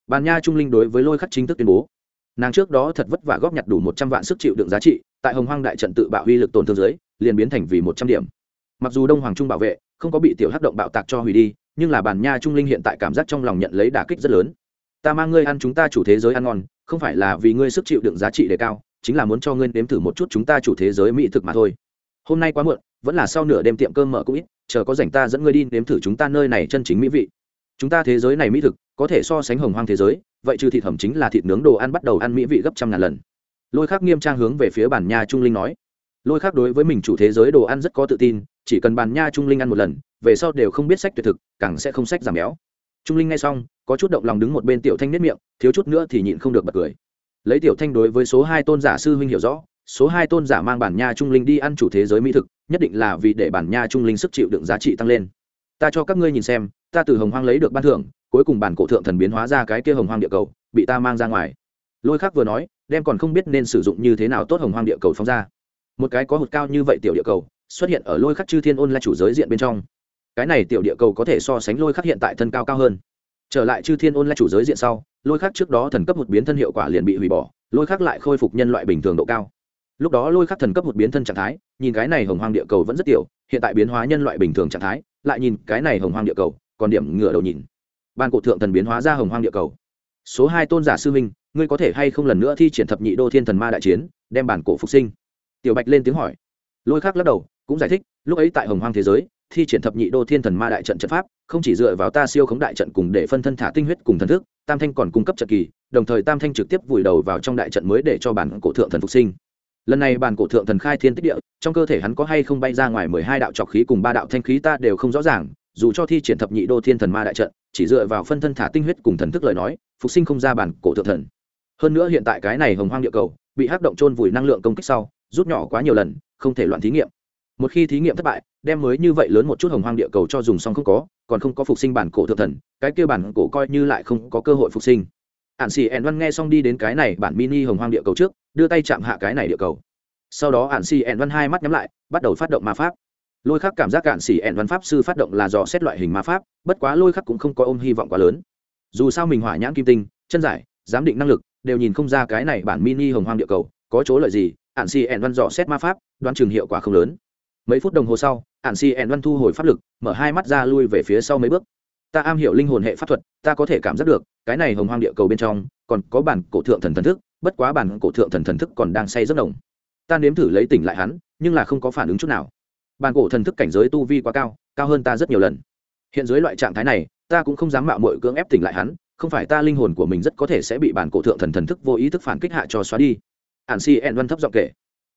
Bàn nha trung linh đối với lôi khắc chính thức tuyên bố, nàng trước đó thật vất vả góp nhặt đủ một trăm vạn sức chịu đựng giá trị, tại hồng hoang đại trận tự bạo huy lực tổn thương giới liền biến thành vì một trăm điểm. Mặc dù đông hoàng trung bảo vệ, không có bị tiểu hắc động bạo tạc cho hủy đi, nhưng là bàn nha trung linh hiện tại cảm giác trong lòng nhận lấy đả kích rất lớn. Ta mang ngươi ăn chúng ta chủ thế giới ăn ngon, không phải là vì ngươi sức chịu đựng giá trị đề cao, chính là muốn cho ngươi nếm thử một chút chúng ta chủ thế giới mỹ thực mà thôi hôm nay quá muộn, vẫn là sau nửa đêm tiệm cơm mở cũng ít, chờ có rảnh ta dẫn ngươi đi nếm thử chúng ta nơi này chân chính mỹ vị. Chúng ta thế giới này mỹ thực, có thể so sánh hồng hoang thế giới, vậy trừ thịt hầm chính là thịt nướng đồ ăn bắt đầu ăn mỹ vị gấp trăm ngàn lần. Lôi khắc nghiêm trang hướng về phía bản nha trung linh nói. Lôi khắc đối với mình chủ thế giới đồ ăn rất có tự tin, chỉ cần bản nha trung linh ăn một lần, về sau đều không biết sách tuyệt thực, càng sẽ không sách giảm béo. Trung linh nghe xong, có chút động lòng đứng một bên tiểu thanh nết miệng, thiếu chút nữa thì nhịn không được bật cười. Lấy tiểu thanh đối với số hai tôn giả sư huynh hiểu rõ số hai tôn giả mang bản nha trung linh đi ăn chủ thế giới mỹ thực, nhất định là vì để bản nha trung linh sức chịu đựng giá trị tăng lên. Ta cho các ngươi nhìn xem, ta từ hồng hoang lấy được ban thưởng, cuối cùng bản cổ thượng thần biến hóa ra cái kia hồng hoang địa cầu, bị ta mang ra ngoài. Lôi khác vừa nói, đem còn không biết nên sử dụng như thế nào tốt hồng hoang địa cầu phóng ra. Một cái có hụt cao như vậy tiểu địa cầu, xuất hiện ở lôi khắc chư thiên ôn là chủ giới diện bên trong. Cái này tiểu địa cầu có thể so sánh lôi khắc hiện tại thân cao cao hơn. Trở lại chư thiên ôn là chủ giới diện sau, lôi khắc trước đó thần cấp một biến thân hiệu quả liền bị hủy bỏ, lôi khắc lại khôi phục nhân loại bình thường độ cao lúc đó lôi khắc thần cấp một biến thân trạng thái, nhìn cái này hồng hoang địa cầu vẫn rất tiểu, hiện tại biến hóa nhân loại bình thường trạng thái, lại nhìn cái này hồng hoang địa cầu, còn điểm ngựa đầu nhìn. Ban cổ thượng thần biến hóa ra hồng hoang địa cầu. Số hai tôn giả sư minh ngươi có thể hay không lần nữa thi triển thập nhị đô thiên thần ma đại chiến, đem bản cổ phục sinh? Tiểu bạch lên tiếng hỏi. Lôi khắc lắc đầu, cũng giải thích, lúc ấy tại hồng hoang thế giới, thi triển thập nhị đô thiên thần ma đại trận trận pháp, không chỉ dựa vào ta siêu khống đại trận cùng để phân thân thả tinh huyết cùng thần thức, tam thanh còn cung cấp trận kỳ, đồng thời tam thanh trực tiếp vùi đầu vào trong đại trận mới để cho bản cổ thượng thần phục sinh lần này bản cổ thượng thần khai thiên tích địa, trong cơ thể hắn có hay không bay ra ngoài mười hai đạo trọc khí cùng ba đạo thanh khí ta đều không rõ ràng, dù cho thi triển thập nhị đô thiên thần ma đại trận, chỉ dựa vào phân thân thả tinh huyết cùng thần thức lời nói, phục sinh không ra bản cổ thượng thần. Hơn nữa hiện tại cái này hồng hoang địa cầu, bị hắc động trôn vùi năng lượng công kích sau, rút nhỏ quá nhiều lần, không thể loạn thí nghiệm. Một khi thí nghiệm thất bại, đem mới như vậy lớn một chút hồng hoang địa cầu cho dùng xong không có, còn không có phục sinh bản cổ thượng thần, cái kia bản cổ coi như lại không có cơ hội phục sinh ạn xì ẻn văn nghe xong đi đến cái này bản mini hồng hoang địa cầu trước, đưa tay chạm hạ cái này địa cầu. Sau đó ạn xì ẻn văn hai mắt nhắm lại, bắt đầu phát động ma pháp. Lôi khắc cảm giác cạn xì ẻn văn pháp sư phát động là dò xét loại hình ma pháp, bất quá lôi khắc cũng không có ôm hy vọng quá lớn. Dù sao mình hỏa nhãn kim tinh, chân giải, giám định năng lực, đều nhìn không ra cái này bản mini hồng hoang địa cầu có chỗ lợi gì ạn xì ẻn văn dò xét ma pháp, đoán chừng hiệu quả không lớn. Mấy phút đồng hồ sau ạn xì ẻn văn thu hồi pháp lực, mở hai mắt ra lui về phía sau mấy bước ta am hiểu linh hồn hệ pháp thuật, ta có thể cảm giác được, cái này hồng hoang địa cầu bên trong, còn có bản cổ thượng thần thần thức, bất quá bản cổ thượng thần thần thức còn đang say rất nồng. Ta nếm thử lấy tỉnh lại hắn, nhưng là không có phản ứng chút nào. Bản cổ thần thức cảnh giới tu vi quá cao cao hơn ta rất nhiều lần. Hiện dưới loại trạng thái này, ta cũng không dám mạo mội cưỡng ép tỉnh lại hắn, không phải ta linh hồn của mình rất có thể sẽ bị bản cổ thượng thần thần thức vô ý thức phản kích hạ cho xóa đi. Ạn si ẹn văn thấp giọng kể.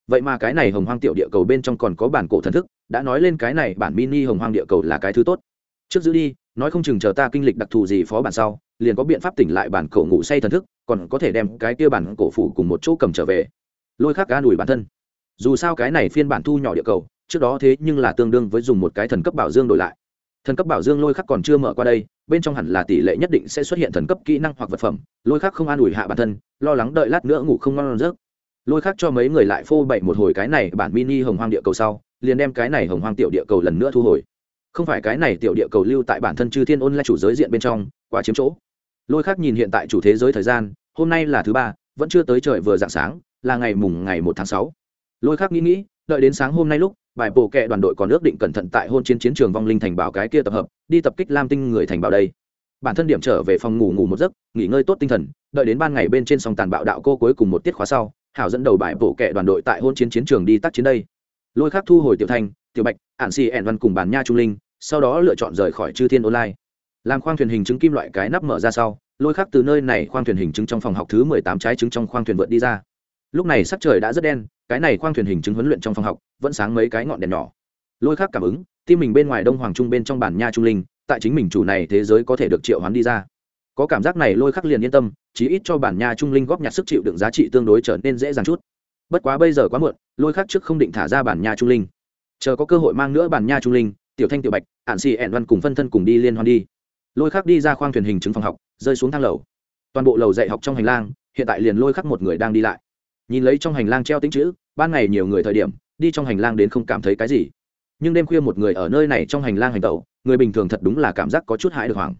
Vậy mà cái này hồng hoang tiểu địa cầu bên trong còn có bản cổ thần thức, đã nói lên cái này bản mini hồng hoang địa cầu là cái thứ tốt. Trước giữ đi nói không chừng chờ ta kinh lịch đặc thù gì phó bản sau, liền có biện pháp tỉnh lại bản cổ ngủ say thần thức, còn có thể đem cái kia bản cổ phủ cùng một chỗ cầm trở về. Lôi khắc ca đùi bản thân. Dù sao cái này phiên bản thu nhỏ địa cầu, trước đó thế nhưng là tương đương với dùng một cái thần cấp bảo dương đổi lại. Thần cấp bảo dương lôi khắc còn chưa mở qua đây, bên trong hẳn là tỷ lệ nhất định sẽ xuất hiện thần cấp kỹ năng hoặc vật phẩm. Lôi khắc không an ủi hạ bản thân, lo lắng đợi lát nữa ngủ không ngon giấc. Lôi khắc cho mấy người lại phô bậy một hồi cái này bản mini hồng hoang địa cầu sau, liền đem cái này hồng hoang tiểu địa cầu lần nữa thu hồi không phải cái này tiểu địa cầu lưu tại bản thân chư thiên ôn lại chủ giới diện bên trong, quá chiếm chỗ. Lôi khắc nhìn hiện tại chủ thế giới thời gian, hôm nay là thứ ba, vẫn chưa tới trời vừa dạng sáng, là ngày mùng ngày một tháng sáu. Lôi khắc nghĩ nghĩ, đợi đến sáng hôm nay lúc, bài bổ kệ đoàn đội còn ước định cẩn thận tại hôn chiến chiến trường vong linh thành bảo cái kia tập hợp, đi tập kích lam tinh người thành bảo đây. Bản thân điểm trở về phòng ngủ ngủ một giấc, nghỉ ngơi tốt tinh thần, đợi đến ban ngày bên trên sòng tàn bạo đạo cô cuối cùng một tiết khóa sau, hảo dẫn đầu bài bổ kệ đoàn đội tại hôn chiến chiến trường đi tác chiến đây. Lôi khắc thu hồi tiểu thanh, tiểu bạch, ản si ẻn văn cùng bản nha trung linh sau đó lựa chọn rời khỏi chư thiên online. Làm khoang thuyền hình chứng kim loại cái nắp mở ra sau, lôi khắc từ nơi này khoang thuyền hình chứng trong phòng học thứ mười tám trái trứng trong khoang thuyền vượt đi ra. Lúc này sắc trời đã rất đen, cái này khoang thuyền hình chứng huấn luyện trong phòng học vẫn sáng mấy cái ngọn đèn nhỏ. Lôi khắc cảm ứng, tim mình bên ngoài đông hoàng trung bên trong bản nha trung linh, tại chính mình chủ này thế giới có thể được triệu hoán đi ra. Có cảm giác này lôi khắc liền yên tâm, chí ít cho bản nha trung linh góp nhặt sức chịu đựng giá trị tương đối trở nên dễ dàng chút. Bất quá bây giờ quá muộn, lôi khắc trước không định thả ra bản nha trung linh. Chờ có cơ hội mang nữa bản nha trung linh tiểu thanh tiểu bạch ạn xì ẻn văn cùng phân thân cùng đi liên hoan đi. Lôi khắc đi ra khoang thuyền hình chứng phòng học rơi xuống thang lầu. Toàn bộ lầu dạy học trong hành lang hiện tại liền lôi khắc một người đang đi lại. Nhìn lấy trong hành lang treo tính chữ ban ngày nhiều người thời điểm đi trong hành lang đến không cảm thấy cái gì. Nhưng đêm khuya một người ở nơi này trong hành lang hành tẩu người bình thường thật đúng là cảm giác có chút hãi được hoảng.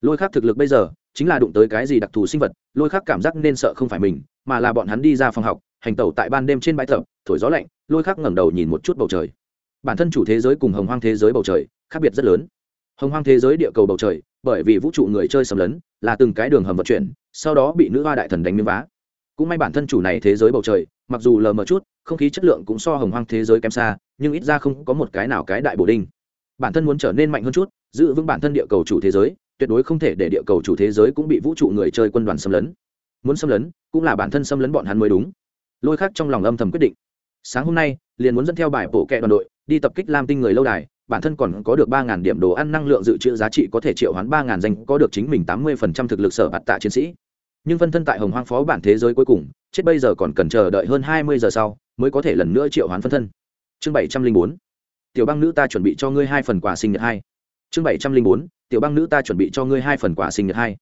Lôi khắc thực lực bây giờ chính là đụng tới cái gì đặc thù sinh vật lôi khắc cảm giác nên sợ không phải mình mà là bọn hắn đi ra phòng học hành tẩu tại ban đêm trên bãi tập, thổi gió lạnh lôi khắc ngẩng đầu nhìn một chút bầu trời bản thân chủ thế giới cùng hồng hoang thế giới bầu trời khác biệt rất lớn. Hồng hoang thế giới địa cầu bầu trời, bởi vì vũ trụ người chơi xâm lấn, là từng cái đường hầm vận chuyển, sau đó bị nữ hoa đại thần đánh miếng vá. Cũng may bản thân chủ này thế giới bầu trời, mặc dù lờ mờ chút, không khí chất lượng cũng so hồng hoang thế giới kém xa, nhưng ít ra không có một cái nào cái đại bổ đinh. Bản thân muốn trở nên mạnh hơn chút, giữ vững bản thân địa cầu chủ thế giới, tuyệt đối không thể để địa cầu chủ thế giới cũng bị vũ trụ người chơi quân đoàn xâm lấn. Muốn xâm lấn, cũng là bản thân xâm lấn bọn hắn mới đúng. Lôi khác trong lòng âm thầm quyết định. Sáng hôm nay, liền muốn dẫn theo bài bộ kệ đoàn đội đi tập kích lam tinh người lâu đài, bản thân còn có được ba ngàn điểm đồ ăn năng lượng dự trữ giá trị có thể triệu hoán ba ngàn danh, có được chính mình tám mươi phần trăm thực lực sở bạt tạ chiến sĩ. Nhưng phân thân tại hồng hoang phó bản thế giới cuối cùng, chết bây giờ còn cần chờ đợi hơn hai mươi giờ sau mới có thể lần nữa triệu hoán phân thân. Chương bảy trăm linh bốn, tiểu băng nữ ta chuẩn bị cho ngươi hai phần quà sinh nhật hai. Chương bảy trăm linh bốn, tiểu băng nữ ta chuẩn bị cho ngươi hai phần quà sinh nhật hai.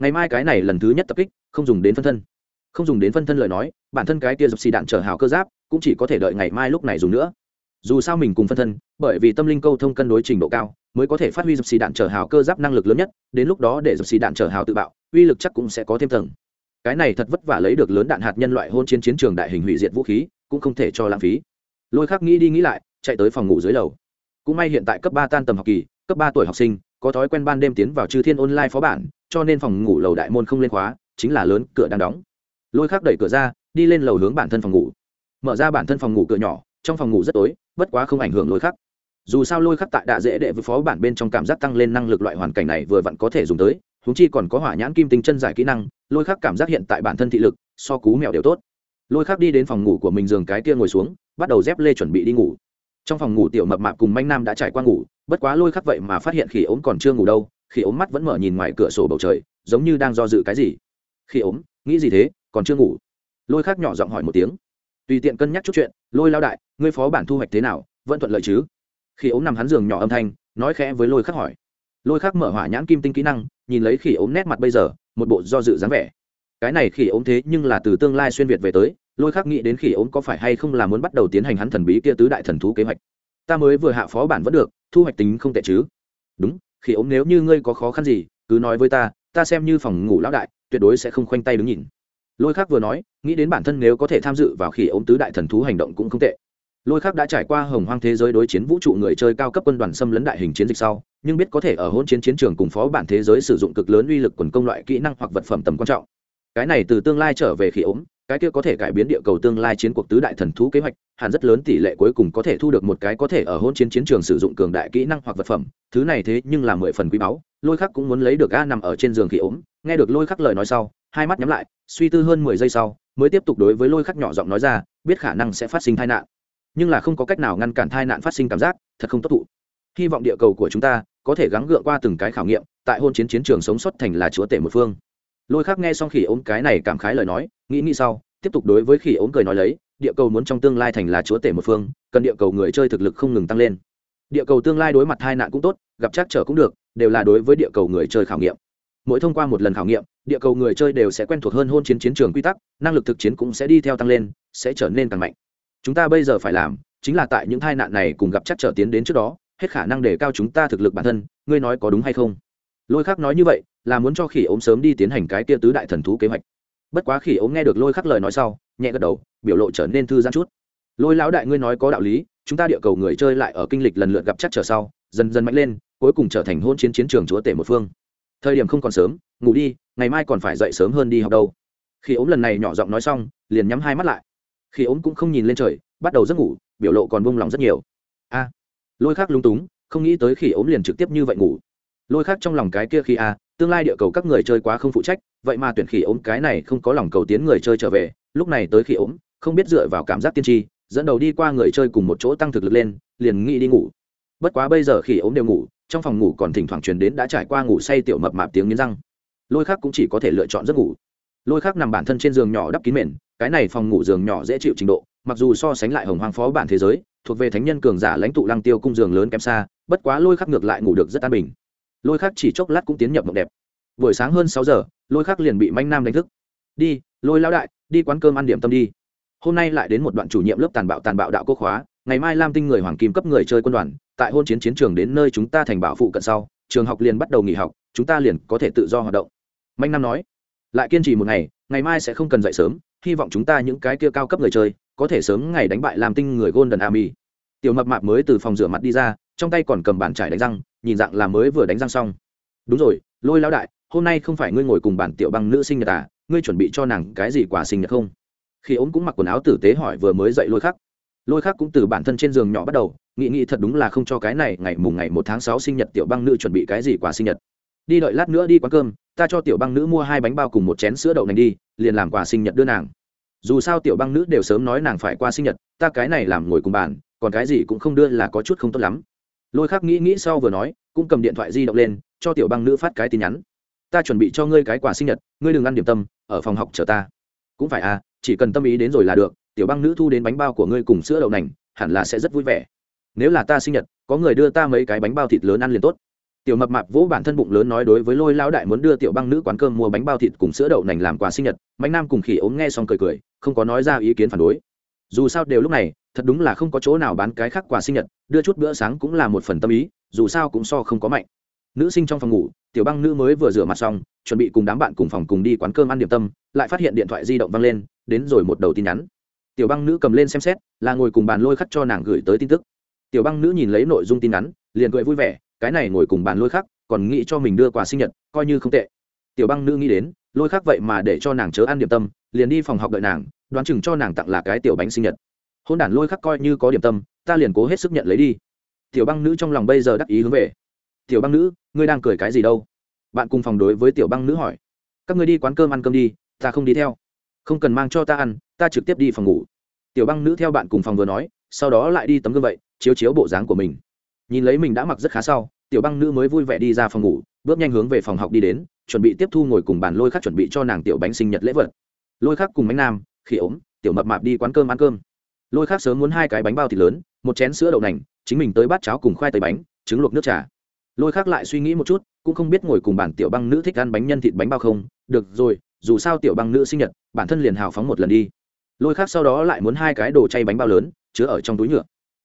Ngày mai cái này lần thứ nhất tập kích, không dùng đến phân thân. Không dùng đến phân thân lời nói, bản thân cái tia dập xì đạn trở hào cơ giáp, cũng chỉ có thể đợi ngày mai lúc này dùng nữa dù sao mình cùng phân thân, bởi vì tâm linh câu thông cân đối trình độ cao, mới có thể phát huy dập xì đạn trở hào cơ giáp năng lực lớn nhất, đến lúc đó để dập xì đạn trở hào tự bạo, uy lực chắc cũng sẽ có thêm tầng. Cái này thật vất vả lấy được lớn đạn hạt nhân loại hôn chiến chiến trường đại hình hủy diệt vũ khí, cũng không thể cho lãng phí. Lôi khắc nghĩ đi nghĩ lại, chạy tới phòng ngủ dưới lầu. Cũng may hiện tại cấp ba tan tầm học kỳ, cấp ba tuổi học sinh, có thói quen ban đêm tiến vào chư thiên online phó bản, cho nên phòng ngủ lầu đại môn không lên khóa, chính là lớn cửa đang đóng. Lôi khắc đẩy cửa ra, đi lên lầu hướng bản thân phòng ngủ. Mở ra bản thân phòng ngủ cửa nhỏ, trong phòng ngủ rất tối bất quá không ảnh hưởng lôi khắc. Dù sao lôi khắc tại đạ dễ đệ với phó bản bên trong cảm giác tăng lên năng lực loại hoàn cảnh này vừa vặn có thể dùng tới húng chi còn có hỏa nhãn kim tinh chân giải kỹ năng, lôi khắc cảm giác hiện tại bản thân thị lực, so cú mèo đều tốt. Lôi khắc đi đến phòng ngủ của mình giường cái kia ngồi xuống, bắt đầu dép lê chuẩn bị đi ngủ. Trong phòng ngủ tiểu mập mạp cùng manh nam đã trải qua ngủ, bất quá lôi khắc vậy mà phát hiện khi ốm còn chưa ngủ đâu khi ốm mắt vẫn mở nhìn ngoài cửa sổ bầu trời, giống như đang do dự cái gì. Khi ốm, nghĩ gì thế, còn chưa ngủ. Lôi khắc nhỏ giọng hỏi một tiếng tùy tiện cân nhắc chút chuyện, lôi lao đại, ngươi phó bản thu hoạch thế nào? Vẫn thuận lợi chứ? Khi ốm nằm hắn giường nhỏ âm thanh, nói khẽ với lôi khắc hỏi. Lôi khắc mở hỏa nhãn kim tinh kỹ năng, nhìn lấy khỉ ốm nét mặt bây giờ, một bộ do dự dáng vẻ. Cái này khỉ ốm thế nhưng là từ tương lai xuyên việt về tới, lôi khắc nghĩ đến khỉ ốm có phải hay không là muốn bắt đầu tiến hành hắn thần bí kia tứ đại thần thú kế hoạch. Ta mới vừa hạ phó bản vẫn được, thu hoạch tính không tệ chứ? Đúng, khỉ ốm nếu như ngươi có khó khăn gì, cứ nói với ta ta xem như phòng ngủ lão đại, tuyệt đối sẽ không khoanh tay đứng nhìn lôi Khác vừa nói, nghĩ đến bản thân nếu có thể tham dự vào khỉ ốm tứ đại thần thú hành động cũng không tệ. Lôi Khác đã trải qua hồng hoang thế giới đối chiến vũ trụ người chơi cao cấp quân đoàn xâm lấn đại hình chiến dịch sau, nhưng biết có thể ở hôn chiến chiến trường cùng phó bản thế giới sử dụng cực lớn uy lực quần công loại kỹ năng hoặc vật phẩm tầm quan trọng. Cái này từ tương lai trở về khi ốm, cái kia có thể cải biến địa cầu tương lai chiến cuộc tứ đại thần thú kế hoạch, hẳn rất lớn tỷ lệ cuối cùng có thể thu được một cái có thể ở hôn chiến chiến trường sử dụng cường đại kỹ năng hoặc vật phẩm, thứ này thế nhưng là mười phần quý báu, lôi khắc cũng muốn lấy được a nằm ở trên giường khi ốm, nghe được lôi khắc lời nói sau hai mắt nhắm lại, suy tư hơn mười giây sau, mới tiếp tục đối với lôi khắc nhỏ giọng nói ra, biết khả năng sẽ phát sinh tai nạn. Nhưng là không có cách nào ngăn cản tai nạn phát sinh cảm giác, thật không tốt thụ. Hy vọng địa cầu của chúng ta có thể gắng gượng qua từng cái khảo nghiệm, tại hôn chiến chiến trường sống sót thành là chúa tể một phương. Lôi khắc nghe xong khỉ ốm cái này cảm khái lời nói, nghĩ nghĩ sau, tiếp tục đối với khỉ ốm cười nói lấy, địa cầu muốn trong tương lai thành là chúa tể một phương, cần địa cầu người chơi thực lực không ngừng tăng lên. Địa cầu tương lai đối mặt hai nạn cũng tốt, gặp chắc trở cũng được, đều là đối với địa cầu người chơi khảo nghiệm mỗi thông qua một lần khảo nghiệm, địa cầu người chơi đều sẽ quen thuộc hơn hôn chiến chiến trường quy tắc, năng lực thực chiến cũng sẽ đi theo tăng lên, sẽ trở nên càng mạnh. Chúng ta bây giờ phải làm chính là tại những tai nạn này cùng gặp chắc trở tiến đến trước đó, hết khả năng để cao chúng ta thực lực bản thân, ngươi nói có đúng hay không? Lôi khắc nói như vậy, là muốn cho khỉ ốm sớm đi tiến hành cái kia tứ đại thần thú kế hoạch. Bất quá khỉ ốm nghe được lôi khắc lời nói sau, nhẹ gật đầu, biểu lộ trở nên thư giãn chút. Lôi lão đại ngươi nói có đạo lý, chúng ta địa cầu người chơi lại ở kinh lịch lần lượt gặp chắc trở sau, dần dần mạnh lên, cuối cùng trở thành hôn chiến chiến trường chúa tể một phương thời điểm không còn sớm, ngủ đi, ngày mai còn phải dậy sớm hơn đi học đâu. Khi ốm lần này nhỏ giọng nói xong, liền nhắm hai mắt lại. Khi ốm cũng không nhìn lên trời, bắt đầu giấc ngủ, biểu lộ còn buông lòng rất nhiều. A. Lôi khác lung túng, không nghĩ tới khi ốm liền trực tiếp như vậy ngủ. Lôi khác trong lòng cái kia khi a, tương lai địa cầu các người chơi quá không phụ trách, vậy mà tuyển khỉ ốm cái này không có lòng cầu tiến người chơi trở về, lúc này tới khỉ ốm, không biết dựa vào cảm giác tiên tri, dẫn đầu đi qua người chơi cùng một chỗ tăng thực lực lên, liền nghĩ đi ngủ. Bất quá bây giờ khỉ ốm đều ngủ trong phòng ngủ còn thỉnh thoảng truyền đến đã trải qua ngủ say tiểu mập mạp tiếng nghiến răng. Lôi khác cũng chỉ có thể lựa chọn giấc ngủ. Lôi khác nằm bản thân trên giường nhỏ đắp kín mền, cái này phòng ngủ giường nhỏ dễ chịu trình độ, mặc dù so sánh lại hồng hoàng phó bản thế giới, thuộc về thánh nhân cường giả lãnh tụ lăng tiêu cung giường lớn kém xa, bất quá lôi khác ngược lại ngủ được rất an bình. Lôi khác chỉ chốc lát cũng tiến nhập mộng đẹp. Buổi sáng hơn sáu giờ, lôi khác liền bị manh nam đánh thức. Đi, lôi lao đại, đi quán cơm ăn điểm tâm đi. Hôm nay lại đến một đoạn chủ nhiệm lớp tàn bạo tàn bạo đạo quốc khóa ngày mai lam tinh người hoàng kim cấp người chơi quân đoàn, tại hôn chiến chiến trường đến nơi chúng ta thành bảo phụ cận sau, trường học liền bắt đầu nghỉ học, chúng ta liền có thể tự do hoạt động. Mạnh nam nói. Lại kiên trì một ngày ngày mai sẽ không cần dậy sớm, hy vọng chúng ta những cái kia cao cấp người chơi, có thể sớm ngày đánh bại lam tinh người golden army. Tiểu mập mạp mới từ phòng rửa mặt đi ra, trong tay còn cầm bàn trải đánh răng, nhìn dạng là mới vừa đánh răng xong. Đúng rồi, lôi lão đại, hôm nay không phải ngươi ngồi cùng bản tiểu băng nữ sinh nhật à ngươi chuẩn bị cho nàng cái gì quà sinh nhật không? Khi ống cũng mặc quần áo tử tế hỏi vừa mới dậy lôi khắc lôi khác cũng từ bản thân trên giường nhỏ bắt đầu, nghĩ nghĩ thật đúng là không cho cái này ngày mùng ngày một tháng sáu sinh nhật tiểu băng nữ chuẩn bị cái gì quà sinh nhật. Đi đợi lát nữa đi quán cơm, ta cho tiểu băng nữ mua hai bánh bao cùng một chén sữa đậu nành đi, liền làm quà sinh nhật đưa nàng. Dù sao tiểu băng nữ đều sớm nói nàng phải qua sinh nhật, ta cái này làm ngồi cùng bàn, còn cái gì cũng không đưa là có chút không tốt lắm. Lôi khác nghĩ nghĩ sau vừa nói, cũng cầm điện thoại di động lên, cho tiểu băng nữ phát cái tin nhắn. Ta chuẩn bị cho ngươi cái quà sinh nhật, ngươi đừng ăn điểm tâm, ở phòng học chờ ta. Cũng phải à chỉ cần tâm ý đến rồi là được tiểu băng nữ thu đến bánh bao của ngươi cùng sữa đậu nành, hẳn là sẽ rất vui vẻ. Nếu là ta sinh nhật, có người đưa ta mấy cái bánh bao thịt lớn ăn liền tốt. Tiểu mập mạp vỗ bản thân bụng lớn nói đối với lôi lão đại muốn đưa tiểu băng nữ quán cơm mua bánh bao thịt cùng sữa đậu nành làm quà sinh nhật, mạnh nam cùng khỉ ốm nghe xong cười cười, không có nói ra ý kiến phản đối. Dù sao đều lúc này, thật đúng là không có chỗ nào bán cái khác quà sinh nhật, đưa chút bữa sáng cũng là một phần tâm ý, dù sao cũng so không có mạnh. Nữ sinh trong phòng ngủ, tiểu băng nữ mới vừa rửa mặt xong, chuẩn bị cùng đám bạn cùng phòng cùng đi quán cơm ăn điểm tâm, lại phát hiện điện thoại di động văng lên, đến rồi một đầu tin nhắn tiểu băng nữ cầm lên xem xét, là ngồi cùng bàn lôi khắc cho nàng gửi tới tin tức. Tiểu băng nữ nhìn lấy nội dung tin nhắn liền cười vui vẻ, cái này ngồi cùng bàn lôi khắc, còn nghĩ cho mình đưa quà sinh nhật, coi như không tệ. Tiểu băng nữ nghĩ đến, lôi khắc vậy mà để cho nàng chớ ăn điểm tâm, liền đi phòng học đợi nàng, đoán chừng cho nàng tặng là cái tiểu bánh sinh nhật. Hôn đản lôi khắc coi như có điểm tâm, ta liền cố hết sức nhận lấy đi. Tiểu băng nữ trong lòng bây giờ đắc ý hướng về. Tiểu băng nữ, ngươi đang cười cái gì đâu? Bạn cùng phòng đối với tiểu băng nữ hỏi. Các ngươi đi quán cơm ăn cơm đi, ta không đi theo. Không cần mang cho ta ăn ta trực tiếp đi phòng ngủ. Tiểu băng nữ theo bạn cùng phòng vừa nói, sau đó lại đi tấm gương vậy, chiếu chiếu bộ dáng của mình. Nhìn lấy mình đã mặc rất khá sau, tiểu băng nữ mới vui vẻ đi ra phòng ngủ, bước nhanh hướng về phòng học đi đến, chuẩn bị tiếp thu ngồi cùng bàn lôi khắc chuẩn bị cho nàng tiểu bánh sinh nhật lễ vật. Lôi khắc cùng bánh nam khi ốm, tiểu mập mạp đi quán cơm ăn cơm. Lôi khắc sớm muốn hai cái bánh bao thịt lớn, một chén sữa đậu nành, chính mình tới bát cháo cùng khoai tây bánh, trứng luộc nước trà. Lôi khắc lại suy nghĩ một chút, cũng không biết ngồi cùng bàn tiểu băng nữ thích ăn bánh nhân thịt bánh bao không. Được rồi, dù sao tiểu băng nữ sinh nhật, bản thân liền hào phóng một lần đi lôi khắc sau đó lại muốn hai cái đồ chay bánh bao lớn, chứa ở trong túi nhựa.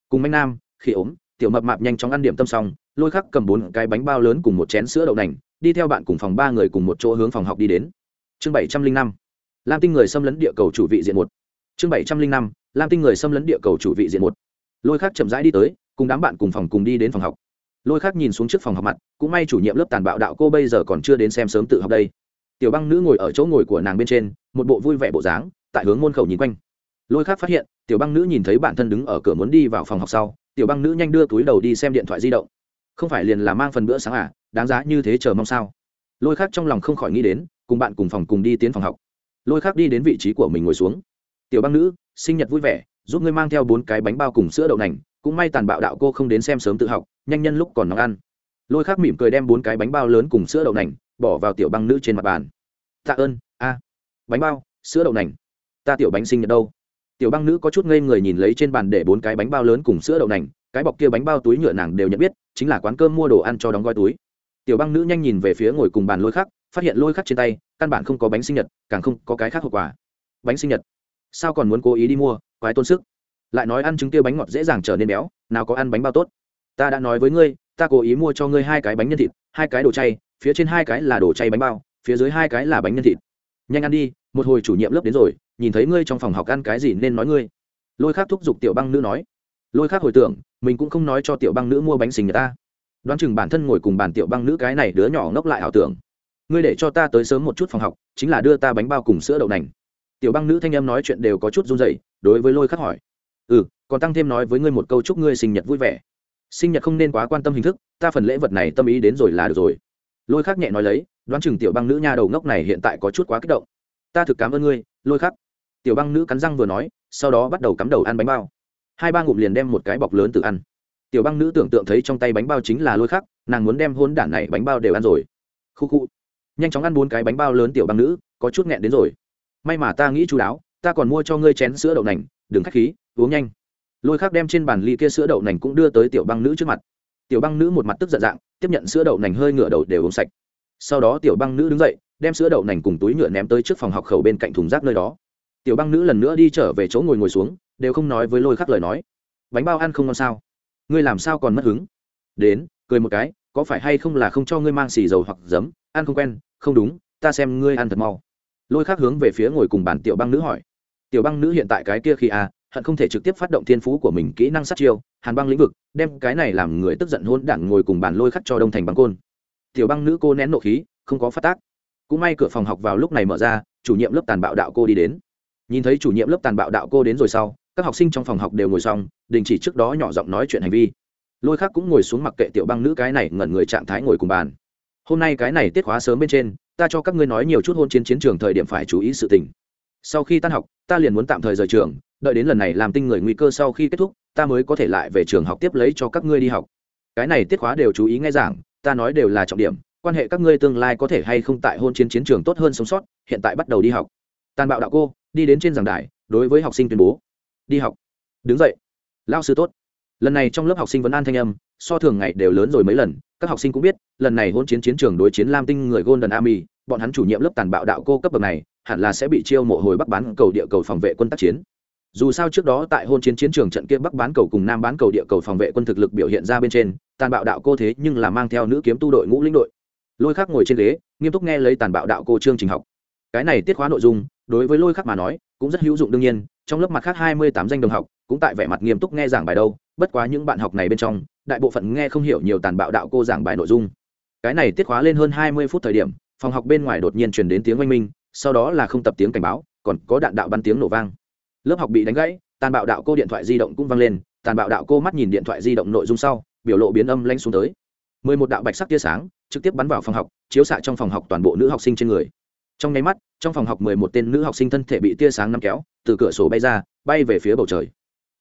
Cùng bánh nam khi ốm, tiểu mập mạp nhanh chóng ăn điểm tâm xong, lôi khắc cầm bốn cái bánh bao lớn cùng một chén sữa đậu nành, đi theo bạn cùng phòng ba người cùng một chỗ hướng phòng học đi đến. Chương bảy trăm linh năm, lam tinh người xâm lấn địa cầu chủ vị diện một. Chương bảy trăm linh năm, lam tinh người xâm lấn địa cầu chủ vị diện một. Lôi khắc chậm rãi đi tới, cùng đám bạn cùng phòng cùng đi đến phòng học. Lôi khắc nhìn xuống trước phòng học mặt, cũng may chủ nhiệm lớp tàn bạo đạo cô bây giờ còn chưa đến xem sớm tự học đây. Tiểu băng nữ ngồi ở chỗ ngồi của nàng bên trên, một bộ vui vẻ bộ dáng tại hướng môn khẩu nhìn quanh. Lôi khác phát hiện, tiểu băng nữ nhìn thấy bản thân đứng ở cửa muốn đi vào phòng học sau, tiểu băng nữ nhanh đưa túi đầu đi xem điện thoại di động. Không phải liền là mang phần bữa sáng à đáng giá như thế chờ mong sao? Lôi khác trong lòng không khỏi nghĩ đến, cùng bạn cùng phòng cùng đi tiến phòng học. Lôi khác đi đến vị trí của mình ngồi xuống. Tiểu băng nữ, sinh nhật vui vẻ, giúp ngươi mang theo bốn cái bánh bao cùng sữa đậu nành, cũng may tàn bạo đạo cô không đến xem sớm tự học, nhanh nhân lúc còn nóng ăn. Lôi khác mỉm cười đem bốn cái bánh bao lớn cùng sữa đậu nành, bỏ vào tiểu băng nữ trên mặt bàn. Tạ ơn, a. Bánh bao, sữa đậu nành ta tiểu bánh sinh nhật đâu? Tiểu băng nữ có chút ngây người nhìn lấy trên bàn để bốn cái bánh bao lớn cùng sữa đậu nành, cái bọc kia bánh bao túi nhựa nàng đều nhận biết, chính là quán cơm mua đồ ăn cho đóng gói túi. Tiểu băng nữ nhanh nhìn về phía ngồi cùng bàn lôi khắc, phát hiện lôi khắc trên tay, căn bản không có bánh sinh nhật, càng không có cái khác hậu quả. Bánh sinh nhật? Sao còn muốn cố ý đi mua, quái tôn sức. Lại nói ăn trứng tiêu bánh ngọt dễ dàng trở nên béo, nào có ăn bánh bao tốt. Ta đã nói với ngươi, ta cố ý mua cho ngươi hai cái bánh nhân thịt, hai cái đồ chay, phía trên hai cái là đồ chay bánh bao, phía dưới hai cái là bánh nhân thịt. Nhanh ăn đi, một hồi chủ nhiệm lớp đến rồi nhìn thấy ngươi trong phòng học ăn cái gì nên nói ngươi. Lôi khác thúc giục tiểu băng nữ nói. Lôi khác hồi tưởng, mình cũng không nói cho tiểu băng nữ mua bánh sinh người ta. Đoán chừng bản thân ngồi cùng bàn tiểu băng nữ cái này đứa nhỏ ngốc lại ảo tưởng. Ngươi để cho ta tới sớm một chút phòng học, chính là đưa ta bánh bao cùng sữa đậu nành. Tiểu băng nữ thanh em nói chuyện đều có chút run dậy đối với lôi khắc hỏi. Ừ còn tăng thêm nói với ngươi một câu chúc ngươi sinh nhật vui vẻ. Sinh nhật không nên quá quan tâm hình thức, ta phần lễ vật này tâm ý đến rồi là được rồi. Lôi khắc nhẹ nói lấy, đoán chừng tiểu băng nữ nha đầu ngốc này hiện tại có chút quá kích động. Ta thực cảm ơn ngươi, lôi khắc tiểu băng nữ cắn răng vừa nói, sau đó bắt đầu cắm đầu ăn bánh bao. Hai ba ngụm liền đem một cái bọc lớn tự ăn. Tiểu băng nữ tưởng tượng thấy trong tay bánh bao chính là lôi khắc, nàng muốn đem hôn đản này bánh bao đều ăn rồi. Khu khu. Nhanh chóng ăn bốn cái bánh bao lớn tiểu băng nữ, có chút nghẹn đến rồi. May mà ta nghĩ chú đáo, ta còn mua cho ngươi chén sữa đậu nành, đừng khách khí, uống nhanh. Lôi khắc đem trên bàn ly kia sữa đậu nành cũng đưa tới tiểu băng nữ trước mặt. Tiểu băng nữ một mặt tức giận dạng, tiếp nhận sữa đậu nành hơi ngửa đầu đều uống sạch. Sau đó tiểu băng nữ đứng dậy, đem sữa đậu nành cùng túi nhựa ném tới trước phòng học khẩu bên cạnh thùng rác nơi đó tiểu băng nữ lần nữa đi trở về chỗ ngồi ngồi xuống, đều không nói với lôi khắc lời nói. Bánh bao ăn không ngon sao? Ngươi làm sao còn mất hứng? Đến, cười một cái, có phải hay không là không cho ngươi mang xì dầu hoặc giấm? Ăn không quen, không đúng, ta xem ngươi ăn thật mau. Lôi khắc hướng về phía ngồi cùng bàn tiểu băng nữ hỏi. Tiểu băng nữ hiện tại cái kia khi à hận không thể trực tiếp phát động thiên phú của mình kỹ năng sát chiêu, hàn băng lĩnh vực, đem cái này làm người tức giận hôn đảng ngồi cùng bàn lôi khắc cho đông thành băng côn. Tiểu băng nữ cô nén nộ khí, không có phát tác. Cũng may cửa phòng học vào lúc này mở ra, chủ nhiệm lớp tàn bạo đạo cô đi đến nhìn thấy chủ nhiệm lớp tàn bạo đạo cô đến rồi sau, các học sinh trong phòng học đều ngồi xong, đình chỉ trước đó nhỏ giọng nói chuyện hành vi. Lôi khác cũng ngồi xuống mặc kệ tiểu băng nữ cái này ngẩn người trạng thái ngồi cùng bàn. Hôm nay cái này tiết khóa sớm bên trên, ta cho các ngươi nói nhiều chút hôn chiến chiến trường thời điểm phải chú ý sự tình. Sau khi tan học, ta liền muốn tạm thời rời trường, đợi đến lần này làm tinh người nguy cơ sau khi kết thúc, ta mới có thể lại về trường học tiếp lấy cho các ngươi đi học. Cái này tiết khóa đều chú ý nghe giảng, ta nói đều là trọng điểm, quan hệ các ngươi tương lai có thể hay không tại hôn chiến chiến trường tốt hơn sống sót, hiện tại bắt đầu đi học tàn bạo đạo cô, đi đến trên giảng đài, đối với học sinh tuyên bố, đi học. Đứng dậy. Lao sư tốt. Lần này trong lớp học sinh vẫn an thanh âm, so thường ngày đều lớn rồi mấy lần, các học sinh cũng biết, lần này hôn chiến chiến trường đối chiến lam tinh người golden army, bọn hắn chủ nhiệm lớp tàn bạo đạo cô cấp bậc này, hẳn là sẽ bị chiêu mộ hồi bắc bán cầu địa cầu phòng vệ quân tác chiến. Dù sao trước đó tại hôn chiến chiến trường trận kia bắc bán cầu cùng nam bán cầu địa cầu phòng vệ quân thực lực biểu hiện ra bên trên, tàn bạo đạo cô thế nhưng là mang theo nữ kiếm tu đội ngũ lĩnh đội. Lôi khác ngồi trên ghế, nghiêm túc nghe lấy tàn bạo đạo cô chương trình học cái này tiết khóa nội dung, đối với lôi khắc mà nói, cũng rất hữu dụng đương nhiên, trong lớp mặt khác hai mươi tám danh đồng học, cũng tại vẻ mặt nghiêm túc nghe giảng bài đâu, bất quá những bạn học này bên trong, đại bộ phận nghe không hiểu nhiều tàn bạo đạo cô giảng bài nội dung. Cái này tiết khóa lên hơn hai mươi phút thời điểm, phòng học bên ngoài đột nhiên truyền đến tiếng oanh minh, sau đó là không tập tiếng cảnh báo, còn có đạn đạo bắn tiếng nổ vang. Lớp học bị đánh gãy, tàn bạo đạo cô điện thoại di động cũng vang lên, tàn bạo đạo cô mắt nhìn điện thoại di động nội dung sau, biểu lộ biến âm lanh xuống tới. mười một đạo bạch sắc tia sáng, trực tiếp bắn vào phòng học, chiếu xạ trong phòng học toàn bộ nữ học sinh trên người trong nháy mắt, trong phòng học mười một tên nữ học sinh thân thể bị tia sáng nắm kéo, từ cửa sổ bay ra, bay về phía bầu trời.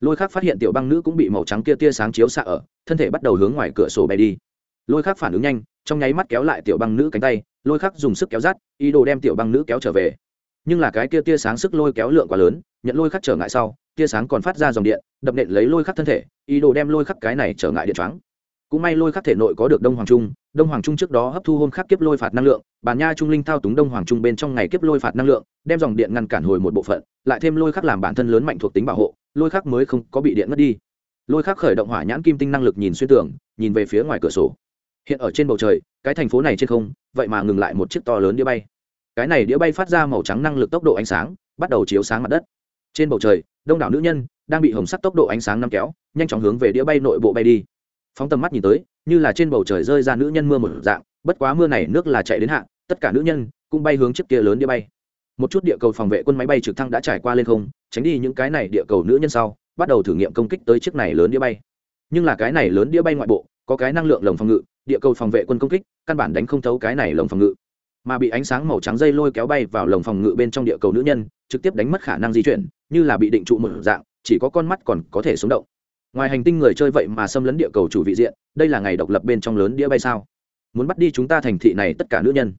Lôi khác phát hiện tiểu băng nữ cũng bị màu trắng kia tia sáng chiếu xạ ở, thân thể bắt đầu hướng ngoài cửa sổ bay đi. Lôi khác phản ứng nhanh, trong nháy mắt kéo lại tiểu băng nữ cánh tay, lôi khác dùng sức kéo rát ý đồ đem tiểu băng nữ kéo trở về. Nhưng là cái kia tia sáng sức lôi kéo lượng quá lớn, nhận lôi khắc trở ngại sau, tia sáng còn phát ra dòng điện, đập nện lấy lôi khắc thân thể, ý đồ đem lôi khắc cái này trở ngại điện choáng cũng may lôi khắc thể nội có được đông hoàng trung, đông hoàng trung trước đó hấp thu hôn khắc kiếp lôi phạt năng lượng bàn nha trung linh thao túng đông hoàng trung bên trong ngày kiếp lôi phạt năng lượng, đem dòng điện ngăn cản hồi một bộ phận, lại thêm lôi khắc làm bản thân lớn mạnh thuộc tính bảo hộ, lôi khắc mới không có bị điện mất đi. Lôi khắc khởi động hỏa nhãn kim tinh năng lực nhìn xuyên tường, nhìn về phía ngoài cửa sổ. Hiện ở trên bầu trời, cái thành phố này trên không, vậy mà ngừng lại một chiếc to lớn đĩa bay. Cái này đĩa bay phát ra màu trắng năng lực tốc độ ánh sáng, bắt đầu chiếu sáng mặt đất. Trên bầu trời, đông đảo nữ nhân đang bị hồng sắc tốc độ ánh sáng nắm kéo, nhanh chóng hướng về đĩa bay nội bộ bay đi phóng tầm mắt nhìn tới, như là trên bầu trời rơi ra nữ nhân mưa một dạng, bất quá mưa này nước là chạy đến hạ, tất cả nữ nhân cũng bay hướng chiếc kia lớn đĩa bay. Một chút địa cầu phòng vệ quân máy bay trực thăng đã trải qua lên không, tránh đi những cái này địa cầu nữ nhân sau, bắt đầu thử nghiệm công kích tới chiếc này lớn đĩa bay. Nhưng là cái này lớn đĩa bay ngoại bộ, có cái năng lượng lồng phòng ngự, địa cầu phòng vệ quân công kích, căn bản đánh không thấu cái này lồng phòng ngự. Mà bị ánh sáng màu trắng dây lôi kéo bay vào lồng phòng ngự bên trong địa cầu nữ nhân, trực tiếp đánh mất khả năng di chuyển, như là bị định trụ một dạng, chỉ có con mắt còn có thể sống động ngoài hành tinh người chơi vậy mà xâm lấn địa cầu chủ vị diện, đây là ngày độc lập bên trong lớn đĩa bay sao? Muốn bắt đi chúng ta thành thị này tất cả nữ nhân.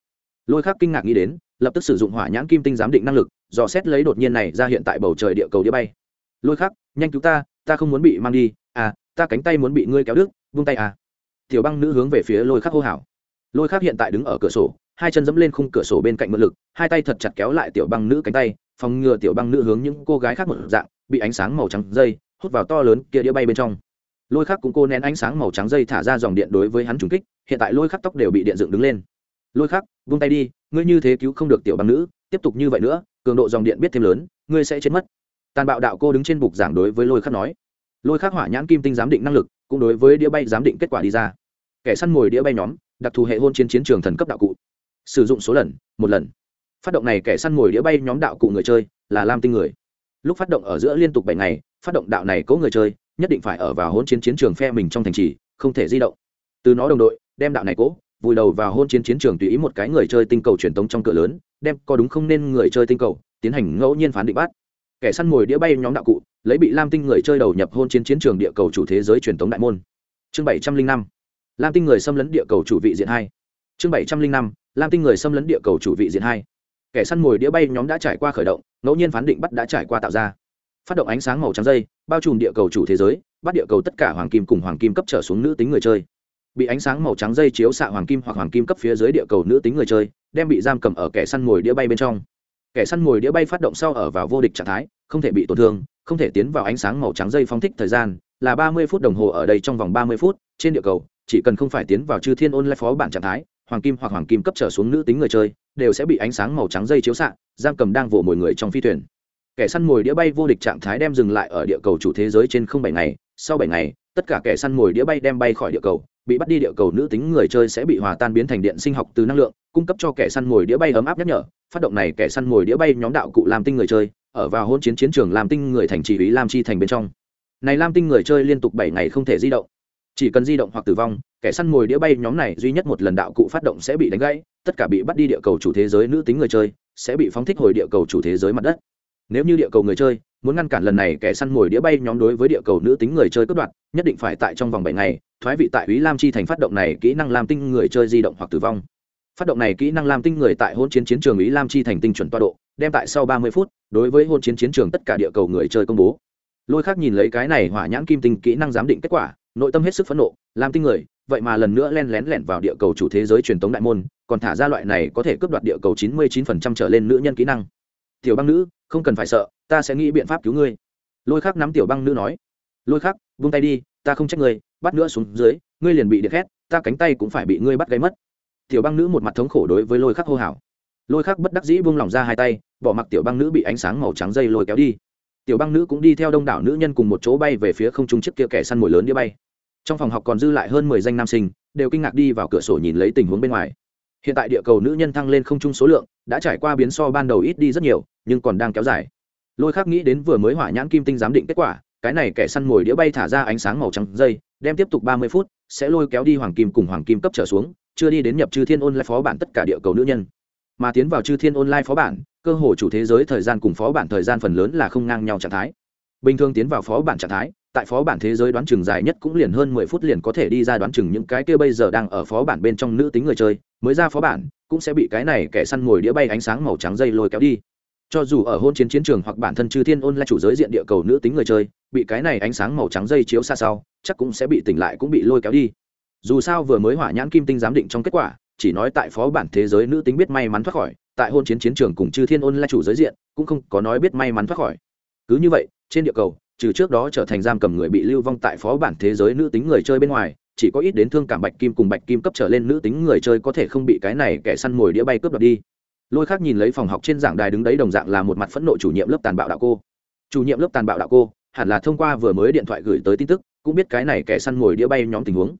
Lôi khác kinh ngạc nghĩ đến, lập tức sử dụng hỏa nhãn kim tinh giám định năng lực, dò xét lấy đột nhiên này ra hiện tại bầu trời địa cầu đĩa bay. Lôi khác nhanh cứu ta ta không muốn bị mang đi à ta cánh tay muốn bị ngươi kéo đứt, vung tay à. Tiểu băng nữ hướng về phía lôi khắc hô hào. Lôi khắc hiện tại đứng ở cửa sổ, hai chân dẫm lên khung cửa sổ bên cạnh mượn lực, hai tay thật chặt kéo lại tiểu băng nữ cánh tay, phòng ngừa tiểu băng nữ hướng những cô gái khác một dạng, bị ánh sáng màu trắng dây hút vào to lớn kia đĩa bay bên trong. Lôi khắc cũng cô nén ánh sáng màu trắng dây thả ra dòng điện đối với hắn trùng kích, hiện tại lôi khắc tóc đều bị điện dựng đứng lên. Lôi khắc vung tay đi, ngươi như thế cứu không được tiểu băng nữ, tiếp tục như vậy nữa, cường độ dòng điện biết thêm lớn, ngươi sẽ chết mất. Tàn bạo đạo cô đứng trên bục giảng đối với lôi khắc nói. Lôi khắc hỏa nhãn kim tinh giám định năng lực, cũng đối với đĩa bay giám định kết quả đi ra. Kẻ săn mồi đĩa bay nhóm, đặc thù hệ hôn chiến chiến trường thần cấp đạo cụ. Sử dụng số lần, một lần. Phát động này kẻ săn mồi đĩa bay nhóm đạo cụ người chơi, là lam tinh người. Lúc phát động ở giữa liên tục bảy ngày phát động đạo này có người chơi, nhất định phải ở vào hôn chiến chiến trường phe mình trong thành trì, không thể di động. Từ nó đồng đội, đem đạo này cố, vùi đầu vào hôn chiến chiến trường tùy ý một cái người chơi tinh cầu truyền tống trong cửa lớn, đem có đúng không nên người chơi tinh cầu, tiến hành ngẫu nhiên phán định bắt. Kẻ săn mồi đĩa bay nhóm đạo cụ, lấy bị lam tinh người chơi đầu nhập hôn chiến chiến trường địa cầu chủ thế giới truyền tống đại môn. Chương bảy trăm linh năm, lam tinh người xâm lấn địa cầu chủ vị diện hai. Chương bảy trăm linh năm, lam tinh người xâm lấn địa cầu chủ vị diện hai. Kẻ săn mồi đĩa bay nhóm đã trải qua khởi động, ngẫu nhiên phán định bắt đã trải qua tạo ra phát động ánh sáng màu trắng dây, bao trùm địa cầu chủ thế giới, bắt địa cầu tất cả hoàng kim cùng hoàng kim cấp trở xuống nữ tính người chơi. Bị ánh sáng màu trắng dây chiếu xạ hoàng kim hoặc hoàng kim cấp phía dưới địa cầu nữ tính người chơi, đem bị giam cầm ở kẻ săn mồi đĩa bay bên trong. Kẻ săn mồi đĩa bay phát động sau ở vào vô địch trạng thái, không thể bị tổn thương, không thể tiến vào ánh sáng màu trắng dây phóng thích thời gian, là ba mươi phút đồng hồ ở đây trong vòng ba mươi phút, trên địa cầu, chỉ cần không phải tiến vào chư thiên ôn lại phó bản trạng thái, hoàng kim hoặc hoàng kim cấp trở xuống nữ tính người chơi, đều sẽ bị ánh sáng màu trắng dây chiếu xạ, giam cầm đang vỗ mồi người trong phi thuyền kẻ săn mồi đĩa bay vô địch trạng thái đem dừng lại ở địa cầu chủ thế giới trên không bảy ngày. Sau bảy ngày, tất cả kẻ săn mồi đĩa bay đem bay khỏi địa cầu, bị bắt đi địa cầu nữ tính người chơi sẽ bị hòa tan biến thành điện sinh học từ năng lượng, cung cấp cho kẻ săn mồi đĩa bay ấm áp nhắc nhở. Phát động này, kẻ săn mồi đĩa bay nhóm đạo cụ làm tinh người chơi, ở vào hôn chiến chiến trường làm tinh người thành chỉ ý lam chi thành bên trong. Này lam tinh người chơi liên tục bảy ngày không thể di động. Chỉ cần di động hoặc tử vong, kẻ săn mồi đĩa bay nhóm này duy nhất một lần đạo cụ phát động sẽ bị đánh gãy, tất cả bị bắt đi địa cầu chủ thế giới nữ tính người chơi sẽ bị phóng thích hồi địa cầu chủ thế giới mặt đất nếu như địa cầu người chơi muốn ngăn cản lần này, kẻ săn mồi đĩa bay nhóm đối với địa cầu nữ tính người chơi cướp đoạt, nhất định phải tại trong vòng bảy ngày, thoái vị tại ý lam chi thành phát động này, kỹ năng làm tinh người chơi di động hoặc tử vong. Phát động này, kỹ năng làm tinh người tại hôn chiến chiến trường ý lam chi thành tinh chuẩn toa độ, đem tại sau ba mươi phút, đối với hôn chiến chiến trường tất cả địa cầu người chơi công bố. Lôi khác nhìn lấy cái này hỏa nhãn kim tinh, kỹ năng giám định kết quả, nội tâm hết sức phẫn nộ làm tinh người, vậy mà lần nữa len lén lẻn vào địa cầu chủ thế giới truyền thống đại môn, còn thả ra loại này có thể cướp đoạt địa cầu chín mươi chín phần trăm trở lên nữ nhân kỹ năng tiểu băng nữ, không cần phải sợ, ta sẽ nghĩ biện pháp cứu ngươi. Lôi khắc nắm tiểu băng nữ nói. Lôi khắc vung tay đi, ta không trách ngươi, bắt nữa xuống dưới, ngươi liền bị điện khét ta cánh tay cũng phải bị ngươi bắt gáy mất. Tiểu băng nữ một mặt thống khổ đối với lôi khắc hô hào. Lôi khắc bất đắc dĩ buông lỏng ra hai tay, bỏ mặc tiểu băng nữ bị ánh sáng màu trắng dây lôi kéo đi. Tiểu băng nữ cũng đi theo đông đảo nữ nhân cùng một chỗ bay về phía không trung chiếc kia kẻ săn mồi lớn đi bay. Trong phòng học còn dư lại hơn mười danh nam sinh, đều kinh ngạc đi vào cửa sổ nhìn lấy tình huống bên ngoài. Hiện tại địa cầu nữ nhân thăng lên không trung số lượng đã trải qua biến so ban đầu ít đi rất nhiều, nhưng còn đang kéo dài. Lôi khác nghĩ đến vừa mới hỏa nhãn kim tinh giám định kết quả, cái này kẻ săn mồi đĩa bay thả ra ánh sáng màu trắng dây, đem tiếp tục ba mươi phút, sẽ lôi kéo đi hoàng kim cùng hoàng kim cấp trở xuống, chưa đi đến nhập chư thiên ôn online phó bản tất cả địa cầu nữ nhân. Mà tiến vào chư thiên online phó bản, cơ hồ chủ thế giới thời gian cùng phó bản thời gian phần lớn là không ngang nhau trạng thái. Bình thường tiến vào phó bản trạng thái, tại phó bản thế giới đoán chừng dài nhất cũng liền hơn mười phút liền có thể đi ra đoán chừng những cái kia bây giờ đang ở phó bản bên trong nữ tính người chơi mới ra phó bản, cũng sẽ bị cái này kẻ săn mồi đĩa bay ánh sáng màu trắng dây lôi kéo đi. Cho dù ở hôn chiến chiến trường hoặc bản thân chư thiên ôn là chủ giới diện địa cầu nữ tính người chơi, bị cái này ánh sáng màu trắng dây chiếu xa sau, chắc cũng sẽ bị tỉnh lại cũng bị lôi kéo đi. Dù sao vừa mới hỏa nhãn kim tinh giám định trong kết quả, chỉ nói tại phó bản thế giới nữ tính biết may mắn thoát khỏi, tại hôn chiến chiến trường cùng chư thiên ôn là chủ giới diện, cũng không có nói biết may mắn thoát khỏi. Cứ như vậy, trên địa cầu, trừ trước đó trở thành giam cầm người bị lưu vong tại phó bản thế giới nữ tính người chơi bên ngoài chỉ có ít đến thương cảm bạch kim cùng bạch kim cấp trở lên nữ tính người chơi có thể không bị cái này kẻ săn mồi đĩa bay cướp đoạt đi. Lôi khác nhìn lấy phòng học trên giảng đài đứng đấy đồng dạng là một mặt phẫn nộ chủ nhiệm lớp tàn bạo đạo cô. Chủ nhiệm lớp tàn bạo đạo cô, hẳn là thông qua vừa mới điện thoại gửi tới tin tức, cũng biết cái này kẻ săn mồi đĩa bay nhóm tình huống.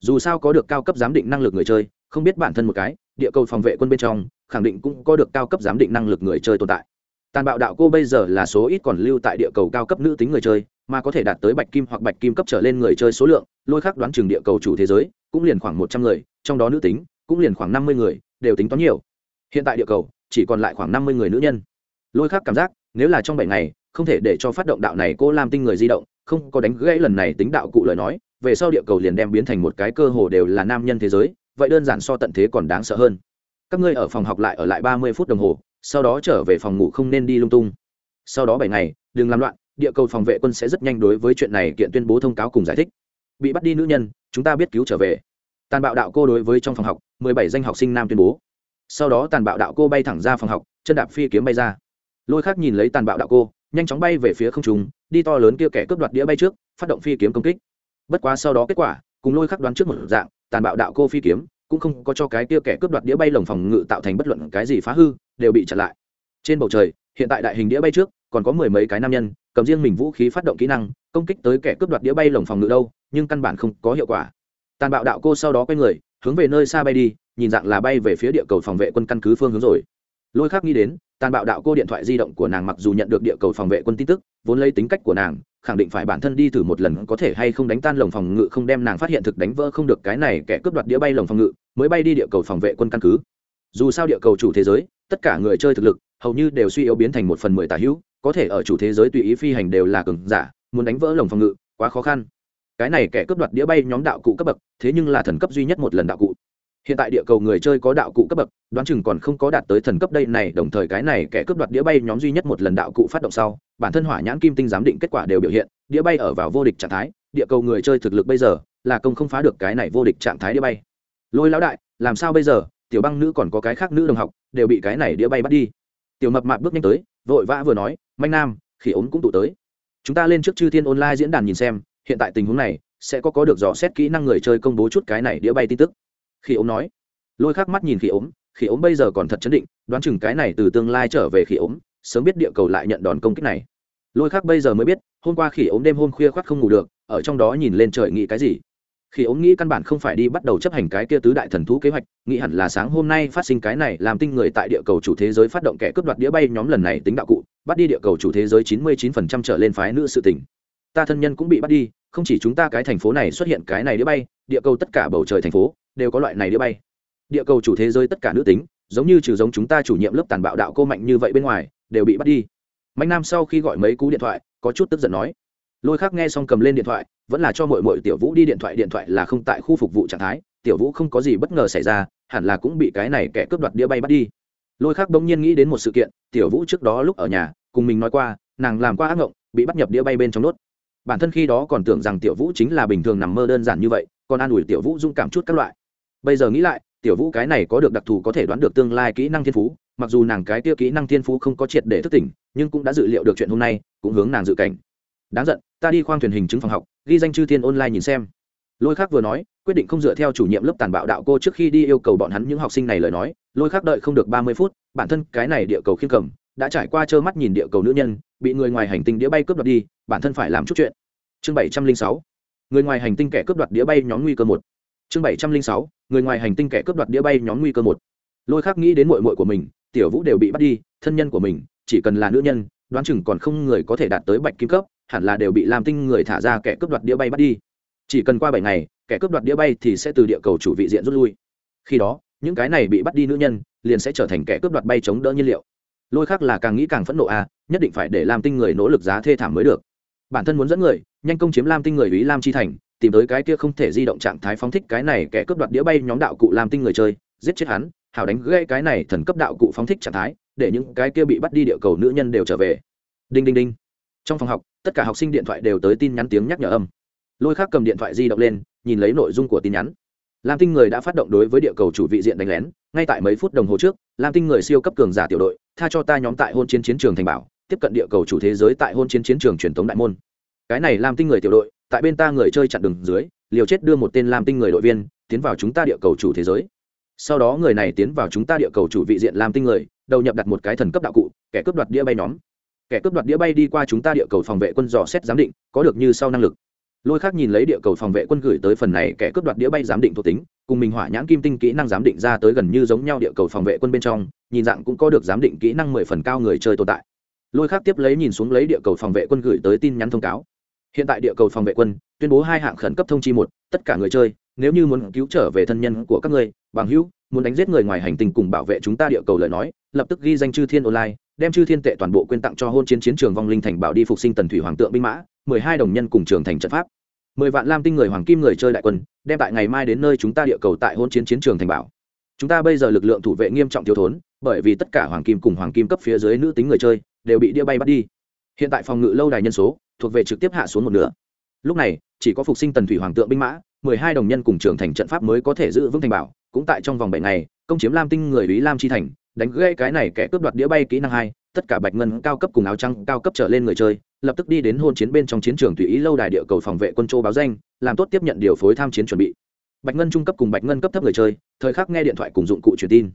Dù sao có được cao cấp giám định năng lực người chơi, không biết bản thân một cái, địa cầu phòng vệ quân bên trong, khẳng định cũng có được cao cấp giám định năng lực người chơi tồn tại. Tàn bạo đạo cô bây giờ là số ít còn lưu tại địa cầu cao cấp nữ tính người chơi, mà có thể đạt tới bạch kim hoặc bạch kim cấp trở lên người chơi số lượng lôi khác đoán chừng địa cầu chủ thế giới, cũng liền khoảng một trăm người, trong đó nữ tính, cũng liền khoảng năm mươi người, đều tính toán nhiều. Hiện tại địa cầu, chỉ còn lại khoảng năm mươi người nữ nhân. Lôi khác cảm giác, nếu là trong bảy ngày, không thể để cho phát động đạo này cô làm tinh người di động, không có đánh gãy lần này tính đạo cụ lời nói, về sau địa cầu liền đem biến thành một cái cơ hồ đều là nam nhân thế giới, vậy đơn giản so tận thế còn đáng sợ hơn. Các ngươi ở phòng học lại ở lại ba mươi phút đồng hồ, sau đó trở về phòng ngủ không nên đi lung tung. Sau đó bảy ngày, đừng làm loạn, địa cầu phòng vệ quân sẽ rất nhanh đối với chuyện này kiện tuyên bố thông cáo cùng giải thích bị bắt đi nữ nhân, chúng ta biết cứu trở về. Tàn bạo đạo cô đối với trong phòng học, mười bảy danh học sinh nam tuyên bố. Sau đó tàn bạo đạo cô bay thẳng ra phòng học, chân đạp phi kiếm bay ra. Lôi khác nhìn lấy tàn bạo đạo cô, nhanh chóng bay về phía không trùng đi to lớn kia kẻ cướp đoạt đĩa bay trước, phát động phi kiếm công kích. Bất quá sau đó kết quả, cùng lôi khắc đoán trước một dạng, tàn bạo đạo cô phi kiếm cũng không có cho cái kia kẻ cướp đoạt đĩa bay lồng phòng ngự tạo thành bất luận cái gì phá hư, đều bị chặn lại. Trên bầu trời, hiện tại đại hình đĩa bay trước, còn có mười mấy cái nam nhân, cầm riêng mình vũ khí phát động kỹ năng, công kích tới kẻ cướp đoạt đĩa bay lồng phòng ngự đâu nhưng căn bản không có hiệu quả. Tàn bạo đạo cô sau đó quay người, hướng về nơi xa bay đi, nhìn dạng là bay về phía địa cầu phòng vệ quân căn cứ phương hướng rồi. Lôi khác nghĩ đến, tàn bạo đạo cô điện thoại di động của nàng mặc dù nhận được địa cầu phòng vệ quân tin tức, vốn lấy tính cách của nàng, khẳng định phải bản thân đi thử một lần có thể hay không đánh tan lồng phòng ngự không đem nàng phát hiện thực đánh vỡ không được cái này kẻ cướp đoạt đĩa bay lồng phòng ngự, mới bay đi địa cầu phòng vệ quân căn cứ. Dù sao địa cầu chủ thế giới, tất cả người chơi thực lực, hầu như đều suy yếu biến thành một phần mười tà hữu, có thể ở chủ thế giới tùy ý phi hành đều là cường giả, muốn đánh vỡ lồng phòng ngự, quá khó khăn cái này kẻ cướp đoạt đĩa bay nhóm đạo cụ cấp bậc, thế nhưng là thần cấp duy nhất một lần đạo cụ. Hiện tại địa cầu người chơi có đạo cụ cấp bậc, đoán chừng còn không có đạt tới thần cấp đây này, đồng thời cái này kẻ cướp đoạt đĩa bay nhóm duy nhất một lần đạo cụ phát động sau, bản thân hỏa nhãn kim tinh giám định kết quả đều biểu hiện, đĩa bay ở vào vô địch trạng thái, địa cầu người chơi thực lực bây giờ là công không phá được cái này vô địch trạng thái đĩa bay. Lôi lão đại, làm sao bây giờ? Tiểu băng nữ còn có cái khác nữ đồng học, đều bị cái này đĩa bay bắt đi. Tiểu mập mạp bước nhanh tới, vội vã vừa nói, manh nam khi ốm cũng tụ tới. Chúng ta lên trước chư thiên online diễn đàn nhìn xem hiện tại tình huống này sẽ có có được dò xét kỹ năng người chơi công bố chút cái này đĩa bay tin tức. Khi ốm nói, lôi khắc mắt nhìn khi ốm khi ốm bây giờ còn thật chấn định, đoán chừng cái này từ tương lai trở về khi ốm, sớm biết địa cầu lại nhận đòn công kích này. Lôi khắc bây giờ mới biết, hôm qua khi ốm đêm hôm khuya khoác không ngủ được, ở trong đó nhìn lên trời nghĩ cái gì. Khi ốm nghĩ căn bản không phải đi bắt đầu chấp hành cái kia tứ đại thần thú kế hoạch, nghĩ hẳn là sáng hôm nay phát sinh cái này làm tinh người tại địa cầu chủ thế giới phát động kẻ cướp đoạt đĩa bay nhóm lần này tính đạo cụ, bắt đi địa cầu chủ thế giới chín mươi chín phần trăm trở lên phái nữ sự tình ta thân nhân cũng bị bắt đi, không chỉ chúng ta cái thành phố này xuất hiện cái này đĩa bay, địa cầu tất cả bầu trời thành phố đều có loại này đĩa bay. Địa cầu chủ thế giới tất cả nữ tính, giống như trừ giống chúng ta chủ nhiệm lớp tàn bạo đạo cô mạnh như vậy bên ngoài, đều bị bắt đi. Mạnh nam sau khi gọi mấy cú điện thoại, có chút tức giận nói. Lôi khác nghe xong cầm lên điện thoại, vẫn là cho mội mội tiểu vũ đi điện thoại điện thoại là không tại khu phục vụ trạng thái, tiểu vũ không có gì bất ngờ xảy ra, hẳn là cũng bị cái này kẻ cướp đoạt đĩa bay bắt đi. Lôi khác bỗng nhiên nghĩ đến một sự kiện, tiểu vũ trước đó lúc ở nhà, cùng mình nói qua, nàng làm qua ác ngộng, bị bắt nhập đĩa bay bên trong nốt bản thân khi đó còn tưởng rằng tiểu vũ chính là bình thường nằm mơ đơn giản như vậy, còn an ủi tiểu vũ dung cảm chút các loại. Bây giờ nghĩ lại, tiểu vũ cái này có được đặc thù có thể đoán được tương lai kỹ năng thiên phú, mặc dù nàng cái kia kỹ năng thiên phú không có triệt để thức tỉnh, nhưng cũng đã dự liệu được chuyện hôm nay, cũng hướng nàng dự cảnh. Đáng giận, ta đi khoang thuyền hình chứng phòng học, ghi danh chư thiên online nhìn xem. Lôi khác vừa nói, quyết định không dựa theo chủ nhiệm lớp tàn bạo đạo cô trước khi đi yêu cầu bọn hắn những học sinh này lời nói, lôi khác đợi không được ba mươi phút, bản thân cái này địa cầu khiêm cầm đã trải qua trơ mắt nhìn địa cầu nữ nhân, bị người ngoài hành tinh đĩa bay cướp đoạt đi, bản thân phải làm chút chuyện. Chương bảy trăm linh sáu. Người ngoài hành tinh kẻ cướp đoạt đĩa bay nhóm nguy cơ một. Chương bảy trăm linh sáu. Người ngoài hành tinh kẻ cướp đoạt đĩa bay nhóm nguy cơ một. Lôi khác nghĩ đến mội mội của mình, tiểu vũ đều bị bắt đi, thân nhân của mình, chỉ cần là nữ nhân, đoán chừng còn không người có thể đạt tới bạch kim cấp, hẳn là đều bị làm tinh người thả ra kẻ cướp đoạt đĩa bay bắt đi. Chỉ cần qua bảy ngày, kẻ cướp đoạt đĩa bay thì sẽ từ địa cầu chủ vị diện rút lui. Khi đó, những cái này bị bắt đi nữ nhân, liền sẽ trở thành kẻ cướp đoạt bay chống đỡ nhiên liệu lôi khác là càng nghĩ càng phẫn nộ à nhất định phải để lam tinh người nỗ lực giá thê thảm mới được. Bản thân muốn dẫn người, nhanh công chiếm lam tinh người ý lam chi thành, tìm tới cái kia không thể di động trạng thái phóng thích cái này kẻ cướp đoạt đĩa bay nhóm đạo cụ lam tinh người chơi, giết chết hắn, hảo đánh gãy cái này thần cấp đạo cụ phóng thích trạng thái, để những cái kia bị bắt đi địa cầu nữ nhân đều trở về. Đinh đinh đinh. Trong phòng học, tất cả học sinh điện thoại đều tới tin nhắn tiếng nhắc nhở âm. Lôi khác cầm điện thoại di động lên, nhìn lấy nội dung của tin nhắn. Lam tinh người đã phát động đối với địa cầu chủ vị diện đánh lén, ngay tại mấy phút đồng hồ trước, lam tinh người siêu cấp cường giả tiểu đội tha cho ta nhóm tại hôn chiến chiến trường thành bảo, tiếp cận địa cầu chủ thế giới tại hôn chiến chiến trường truyền thống đại môn. Cái này làm tinh người tiểu đội, tại bên ta người chơi chặn đường dưới, liều chết đưa một tên làm tinh người đội viên, tiến vào chúng ta địa cầu chủ thế giới. Sau đó người này tiến vào chúng ta địa cầu chủ vị diện làm tinh người, đầu nhập đặt một cái thần cấp đạo cụ, kẻ cướp đoạt đĩa bay nhóm. Kẻ cướp đoạt đĩa bay đi qua chúng ta địa cầu phòng vệ quân dò xét giám định, có được như sau năng lực lôi khác nhìn lấy địa cầu phòng vệ quân gửi tới phần này kẻ cướp đoạt đĩa bay giám định thuộc tính, cùng mình hỏa nhãn kim tinh kỹ năng giám định ra tới gần như giống nhau địa cầu phòng vệ quân bên trong, nhìn dạng cũng có được giám định kỹ năng mười phần cao người chơi tồn tại. Lôi khác tiếp lấy nhìn xuống lấy địa cầu phòng vệ quân gửi tới tin nhắn thông cáo. Hiện tại địa cầu phòng vệ quân tuyên bố hai hạng khẩn cấp thông chi một, tất cả người chơi, nếu như muốn cứu trở về thân nhân của các ngươi, bằng hữu, muốn đánh giết người ngoài hành tinh cùng bảo vệ chúng ta địa cầu lời nói, lập tức ghi danh chư thiên online, đem chư thiên tệ toàn bộ quyên tặng cho hôn chiến chiến trường vong linh thành bảo đi phục sinh tần thủy hoàng tượng binh mã mười hai đồng nhân cùng trường thành trận pháp. Mười vạn lam tinh người hoàng kim người chơi đại quân, đem tại ngày mai đến nơi chúng ta địa cầu tại hôn chiến chiến trường thành bảo. Chúng ta bây giờ lực lượng thủ vệ nghiêm trọng thiếu thốn, bởi vì tất cả hoàng kim cùng hoàng kim cấp phía dưới nữ tính người chơi đều bị đĩa bay bắt đi. Hiện tại phòng ngự lâu đài nhân số thuộc về trực tiếp hạ xuống một nửa. Lúc này, chỉ có phục sinh tần thủy hoàng tượng binh mã, mười hai đồng nhân cùng trưởng thành trận pháp mới có thể giữ vững thành bảo, cũng tại trong vòng bảy ngày, công chiếm lam tinh người ý lam chi thành, đánh gãy cái này kẻ cướp đoạt đĩa bay kỹ năng hai tất cả bạch ngân cao cấp cùng áo trắng cao cấp trở lên người chơi, lập tức đi đến hôn chiến bên trong chiến trường tùy ý lâu đài địa cầu phòng vệ quân châu báo danh, làm tốt tiếp nhận điều phối tham chiến chuẩn bị. Bạch ngân trung cấp cùng bạch ngân cấp thấp người chơi, thời khắc nghe điện thoại cùng dụng cụ truyền tin.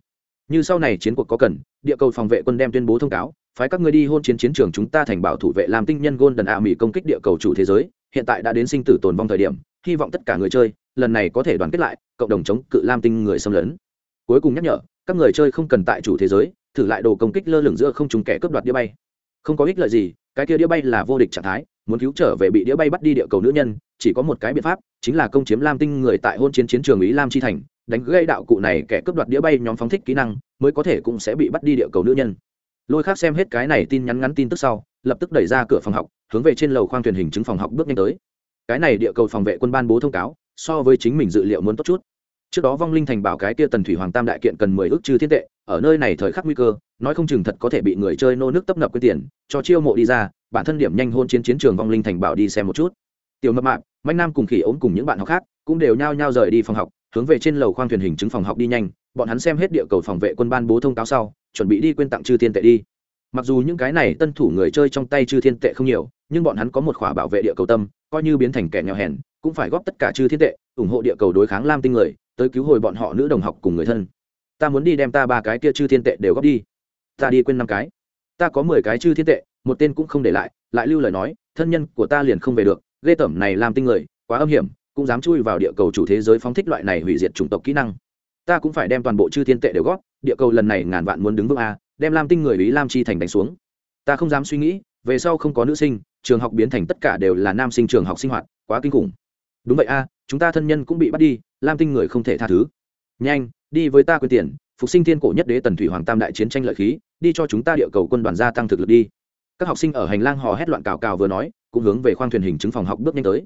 Như sau này chiến cuộc có cần, địa cầu phòng vệ quân đem tuyên bố thông cáo, phái các ngươi đi hôn chiến chiến trường chúng ta thành bảo thủ vệ làm tinh nhân gôn đần ạ mỹ công kích địa cầu chủ thế giới, hiện tại đã đến sinh tử tồn vong thời điểm, hy vọng tất cả người chơi, lần này có thể đoàn kết lại, cộng đồng chống cự lam tinh người xâm lấn. Cuối cùng nhắc nhở, các người chơi không cần tại chủ thế giới thử lại đồ công kích lơ lửng giữa không trùng kẻ cướp đoạt đĩa bay. Không có ích lợi gì, cái kia đĩa bay là vô địch trạng thái, muốn cứu trở về bị đĩa bay bắt đi địa cầu nữ nhân, chỉ có một cái biện pháp, chính là công chiếm lam tinh người tại hôn chiến chiến trường ý lam chi thành, đánh gây đạo cụ này kẻ cướp đoạt đĩa bay nhóm phóng thích kỹ năng, mới có thể cũng sẽ bị bắt đi địa cầu nữ nhân. Lôi khác xem hết cái này tin nhắn ngắn tin tức sau, lập tức đẩy ra cửa phòng học, hướng về trên lầu khoang thuyền hình chứng phòng học bước nhanh tới. Cái này địa cầu phòng vệ quân ban bố thông cáo, so với chính mình dự liệu muốn tốt chút. Trước đó vong linh thành bảo cái kia tần thủy hoàng tam đại kiện cần mười ước chư thiên tệ ở nơi này thời khắc nguy cơ, nói không chừng thật có thể bị người chơi nô nước tấp nập quyết tiền, cho chiêu mộ đi ra, bản thân điểm nhanh hôn chiến chiến trường vong linh thành bảo đi xem một chút. Tiểu mập mạp mạnh nam cùng khỉ ốm cùng những bạn học khác cũng đều nhao nhao rời đi phòng học, hướng về trên lầu khoang thuyền hình chứng phòng học đi nhanh, bọn hắn xem hết địa cầu phòng vệ quân ban bố thông cáo sau, chuẩn bị đi quên tặng chư thiên tệ đi. Mặc dù những cái này tân thủ người chơi trong tay chư thiên tệ không nhiều, nhưng bọn hắn có một khỏa bảo vệ địa cầu tâm, coi như biến thành kẻ nghèo hèn, cũng phải góp tất cả chư thiên tệ, ủng hộ địa cầu đối kháng lam tinh người, tới cứu hồi bọn họ nữ đồng học cùng người thân ta muốn đi đem ta ba cái kia chư thiên tệ đều góp đi. Ta đi quên năm cái. Ta có mười cái chư thiên tệ, một tên cũng không để lại lại lưu lời nói, thân nhân của ta liền không về được, ghê tởm này làm tinh người, quá âm hiểm, cũng dám chui vào địa cầu chủ thế giới phóng thích loại này hủy diệt chủng tộc kỹ năng. Ta cũng phải đem toàn bộ chư thiên tệ đều góp, địa cầu lần này ngàn vạn muốn đứng vững a, đem lam tinh người ý lam chi thành đánh xuống. Ta không dám suy nghĩ, về sau không có nữ sinh, trường học biến thành tất cả đều là nam sinh trường học sinh hoạt, quá kinh khủng. Đúng vậy a, chúng ta thân nhân cũng bị bắt đi, lam tinh người không thể tha thứ. Nhanh đi với ta quyên tiền, phục sinh thiên cổ nhất đế tần thủy hoàng tam đại chiến tranh lợi khí, đi cho chúng ta địa cầu quân đoàn gia tăng thực lực đi. Các học sinh ở hành lang hò hét loạn cào cào vừa nói, cũng hướng về khoang thuyền hình chứng phòng học bước nhanh tới.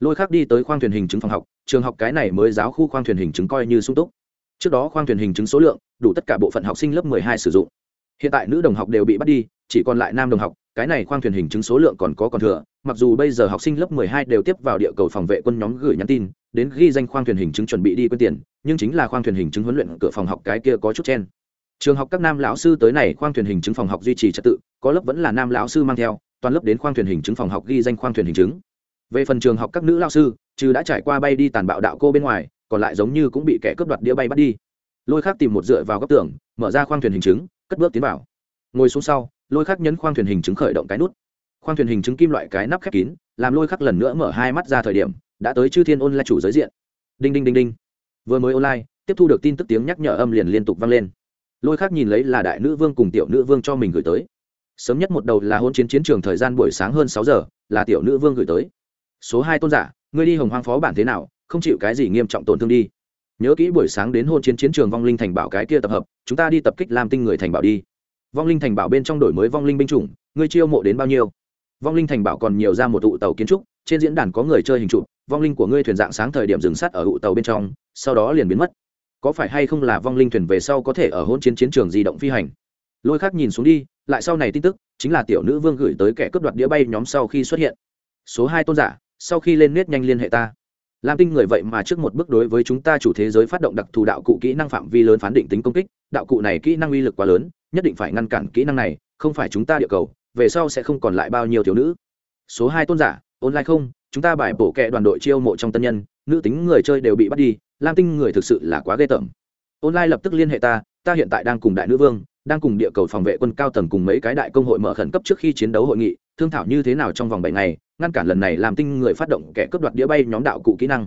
Lôi khác đi tới khoang thuyền hình chứng phòng học, trường học cái này mới giáo khu khoang thuyền hình chứng coi như sung túc. Trước đó khoang thuyền hình chứng số lượng, đủ tất cả bộ phận học sinh lớp 12 sử dụng. Hiện tại nữ đồng học đều bị bắt đi, chỉ còn lại nam đồng học cái này khoang thuyền hình chứng số lượng còn có còn thừa, mặc dù bây giờ học sinh lớp 12 đều tiếp vào địa cầu phòng vệ quân nhóm gửi nhắn tin, đến ghi danh khoang thuyền hình chứng chuẩn bị đi quên tiền, nhưng chính là khoang thuyền hình chứng huấn luyện cửa phòng học cái kia có chút chen. Trường học các nam lão sư tới này khoang thuyền hình chứng phòng học duy trì trật tự, có lớp vẫn là nam lão sư mang theo, toàn lớp đến khoang thuyền hình chứng phòng học ghi danh khoang thuyền hình chứng. Về phần trường học các nữ lão sư, trừ đã trải qua bay đi tàn bạo đạo cô bên ngoài, còn lại giống như cũng bị kẻ cướp đoạt đĩa bay bắt đi. Lôi khác tìm một dựa vào góc tường, mở ra khoang thuyền hình chứng, cất bước tiến vào. Ngồi xuống sau lôi khắc nhấn khoang thuyền hình chứng khởi động cái nút. Khoang thuyền hình chứng kim loại cái nắp khép kín, làm lôi khắc lần nữa mở hai mắt ra thời điểm, đã tới chư thiên ôn là chủ giới diện. Đinh đinh đinh đinh. Vừa mới online, tiếp thu được tin tức tiếng nhắc nhở âm liền liên tục vang lên. Lôi khắc nhìn lấy là đại nữ vương cùng tiểu nữ vương cho mình gửi tới. Sớm nhất một đầu là hôn chiến chiến trường thời gian buổi sáng hơn sáu giờ, là tiểu nữ vương gửi tới. Số hai tôn giả, ngươi đi hồng hoang phó bản thế nào, không chịu cái gì nghiêm trọng tổn thương đi. Nhớ kỹ buổi sáng đến hôn chiến chiến trường vong linh thành bảo cái kia tập hợp, chúng ta đi tập kích làm tinh người thành bảo đi vong linh thành bảo bên trong đổi mới vong linh binh chủng, ngươi chiêu mộ đến bao nhiêu? Vong linh thành bảo còn nhiều ra một tụ tàu kiến trúc, trên diễn đàn có người chơi hình trụ, vong linh của ngươi thuyền dạng sáng thời điểm dừng sắt ở tụ tàu bên trong, sau đó liền biến mất. Có phải hay không là vong linh thuyền về sau có thể ở hôn chiến chiến trường di động phi hành? Lôi khác nhìn xuống đi, lại sau này tin tức, chính là tiểu nữ vương gửi tới kẻ cướp đoạt đĩa bay nhóm sau khi xuất hiện. Số hai tôn giả, sau khi lên nết nhanh liên hệ ta. Lam tinh người vậy mà trước một bước đối với chúng ta chủ thế giới phát động đặc thù đạo cụ kỹ năng phạm vi lớn phán định tính công kích, đạo cụ này kỹ năng uy lực quá lớn nhất định phải ngăn cản kỹ năng này, không phải chúng ta địa cầu, về sau sẽ không còn lại bao nhiêu thiếu nữ. Số hai tôn giả, online không, chúng ta bài bổ kẹ đoàn đội chiêu mộ trong tân nhân, nữ tính người chơi đều bị bắt đi, lam tinh người thực sự là quá ghê tởm. Online lập tức liên hệ ta ta hiện tại đang cùng đại nữ vương, đang cùng địa cầu phòng vệ quân cao tầng cùng mấy cái đại công hội mở khẩn cấp trước khi chiến đấu hội nghị, thương thảo như thế nào trong vòng bảy ngày, ngăn cản lần này làm tinh người phát động kẻ cướp đoạt đĩa bay nhóm đạo cụ kỹ năng.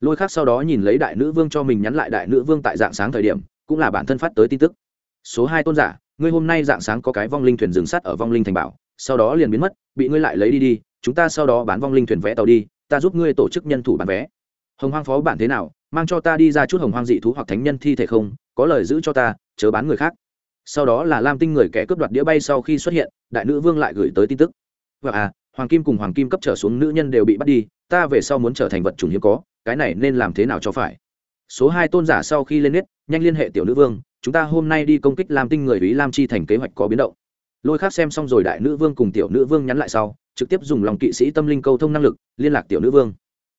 Lôi khác sau đó nhìn lấy đại nữ vương cho mình nhắn lại đại nữ vương tại dạng sáng thời điểm, cũng là bản thân phát tới tin tức số hai tôn giả, ngươi hôm nay dạng sáng có cái vong linh thuyền dừng sắt ở vong linh thành bảo, sau đó liền biến mất, bị ngươi lại lấy đi đi, chúng ta sau đó bán vong linh thuyền vé tàu đi, ta giúp ngươi tổ chức nhân thủ bán vé. Hồng hoang phó bản thế nào? Mang cho ta đi ra chút hồng hoang dị thú hoặc thánh nhân thi thể không? Có lời giữ cho ta, chớ bán người khác. Sau đó là lam tinh người kẻ cướp đoạt đĩa bay sau khi xuất hiện, đại nữ vương lại gửi tới tin tức. Và à hoàng kim cùng hoàng kim cấp trở xuống nữ nhân đều bị bắt đi, ta về sau muốn trở thành vật chủng hiếm có, cái này nên làm thế nào cho phải? Số hai tôn giả sau khi lên nết, nhanh liên hệ tiểu nữ vương chúng ta hôm nay đi công kích lam tinh người ý lam chi thành kế hoạch có biến động. Lôi khác xem xong rồi đại nữ vương cùng tiểu nữ vương nhắn lại sau, trực tiếp dùng lòng kỵ sĩ tâm linh câu thông năng lực, liên lạc tiểu nữ vương.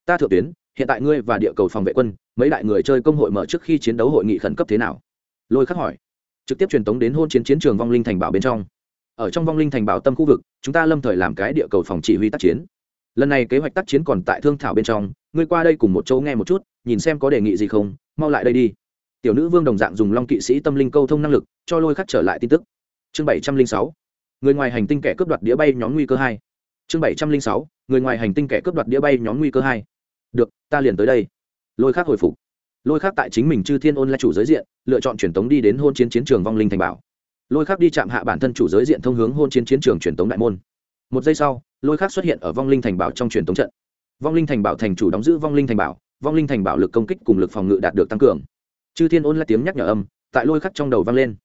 Ta thượng tuyến, hiện tại ngươi và địa cầu phòng vệ quân, mấy đại người chơi công hội mở trước khi chiến đấu hội nghị khẩn cấp thế nào? Lôi khắc hỏi. Trực tiếp truyền tống đến hôn chiến chiến trường vong linh thành bảo bên trong. Ở trong vong linh thành bảo tâm khu vực, chúng ta lâm thời làm cái địa cầu phòng chỉ huy tác chiến. Lần này kế hoạch tác chiến còn tại thương thảo bên trong, ngươi qua đây cùng một chỗ nghe một chút, nhìn xem có đề nghị gì không, mau lại đây đi tiểu nữ vương đồng dạng dùng long kỵ sĩ tâm linh câu thông năng lực, cho lôi khắc trở lại tin tức. Chương bảy trăm linh sáu, người ngoài hành tinh kẻ cướp đoạt đĩa bay nhóm nguy cơ hai. Chương bảy trăm linh sáu, người ngoài hành tinh kẻ cướp đoạt đĩa bay nhóm nguy cơ hai. Được, ta liền tới đây. Lôi khắc hồi phục. Lôi khắc tại chính mình chư thiên ôn là chủ giới diện, lựa chọn truyền tống đi đến hôn chiến chiến trường vong linh thành bảo. Lôi khắc đi chạm hạ bản thân chủ giới diện thông hướng hôn chiến chiến trường truyền tống đại môn. Một giây sau, lôi khắc xuất hiện ở vong linh thành bảo trong truyền tống trận. Vong linh thành bảo thành chủ đóng giữ vong linh thành bảo, vong linh thành bảo lực công kích cùng lực phòng ngự đạt được tăng cường chư thiên ôn lại tiếng nhắc nhở âm, tại lôi khắc trong đầu vang lên.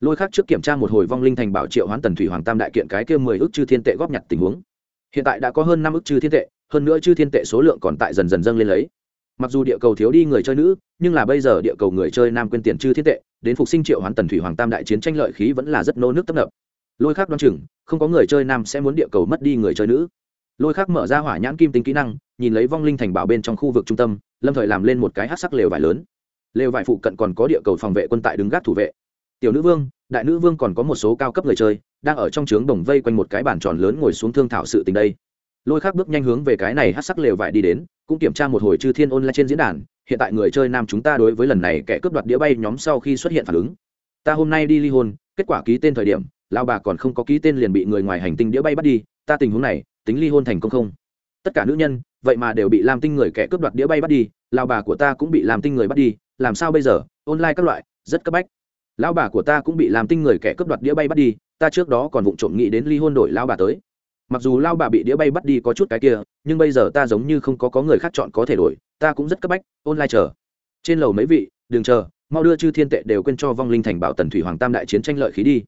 Lôi khắc trước kiểm tra một hồi vong linh thành bảo triệu hoán tần thủy hoàng tam đại kiện cái kia mười ước chư thiên tệ góp nhặt tình huống. Hiện tại đã có hơn năm ước chư thiên tệ, hơn nữa chư thiên tệ số lượng còn tại dần dần dâng lên lấy. Mặc dù địa cầu thiếu đi người chơi nữ, nhưng là bây giờ địa cầu người chơi nam quên tiền chư Thiên tệ, đến phục sinh triệu hoán tần thủy hoàng tam đại chiến tranh lợi khí vẫn là rất nô nước tấp nập. Lôi khác đoán chừng, không có người chơi nam sẽ muốn địa cầu mất đi người chơi nữ. Lôi khác mở ra hỏa nhãn kim tính kỹ năng, nhìn lấy vong linh thành bảo bên trong khu vực trung tâm, lâm thời làm lên một cái hát sắc lều vải lớn lều vải phụ cận còn có địa cầu phòng vệ quân tại đứng gác thủ vệ. Tiểu nữ vương, đại nữ vương còn có một số cao cấp người chơi, đang ở trong trướng đồng vây quanh một cái bàn tròn lớn ngồi xuống thương thảo sự tình đây. Lôi khác bước nhanh hướng về cái này hát sắc lều vải đi đến, cũng kiểm tra một hồi chư thiên ôn lại trên diễn đàn, hiện tại người chơi nam chúng ta đối với lần này kẻ cướp đoạt đĩa bay nhóm sau khi xuất hiện phản ứng. Ta hôm nay đi ly hôn, kết quả ký tên thời điểm lao bà còn không có ký tên liền bị người ngoài hành tinh đĩa bay bắt đi, ta tình huống này, tính ly hôn thành công không? Tất cả nữ nhân, vậy mà đều bị làm tinh người kẻ cướp đoạt đĩa bay bắt đi lao bà của ta cũng bị làm tinh người bắt đi làm sao bây giờ? Online các loại, rất cấp bách. Lão bà của ta cũng bị làm tinh người kẻ cướp đoạt đĩa bay bắt đi, ta trước đó còn vụng trộm nghĩ đến ly hôn đổi lao bà tới. Mặc dù lao bà bị đĩa bay bắt đi có chút cái kia, nhưng bây giờ ta giống như không có có người khác chọn có thể đổi, ta cũng rất cấp bách, online chờ. Trên lầu mấy vị, đừng chờ, mau đưa chư thiên tệ đều quên cho vong linh thành bảo tần thủy hoàng tam đại chiến tranh lợi khí đi.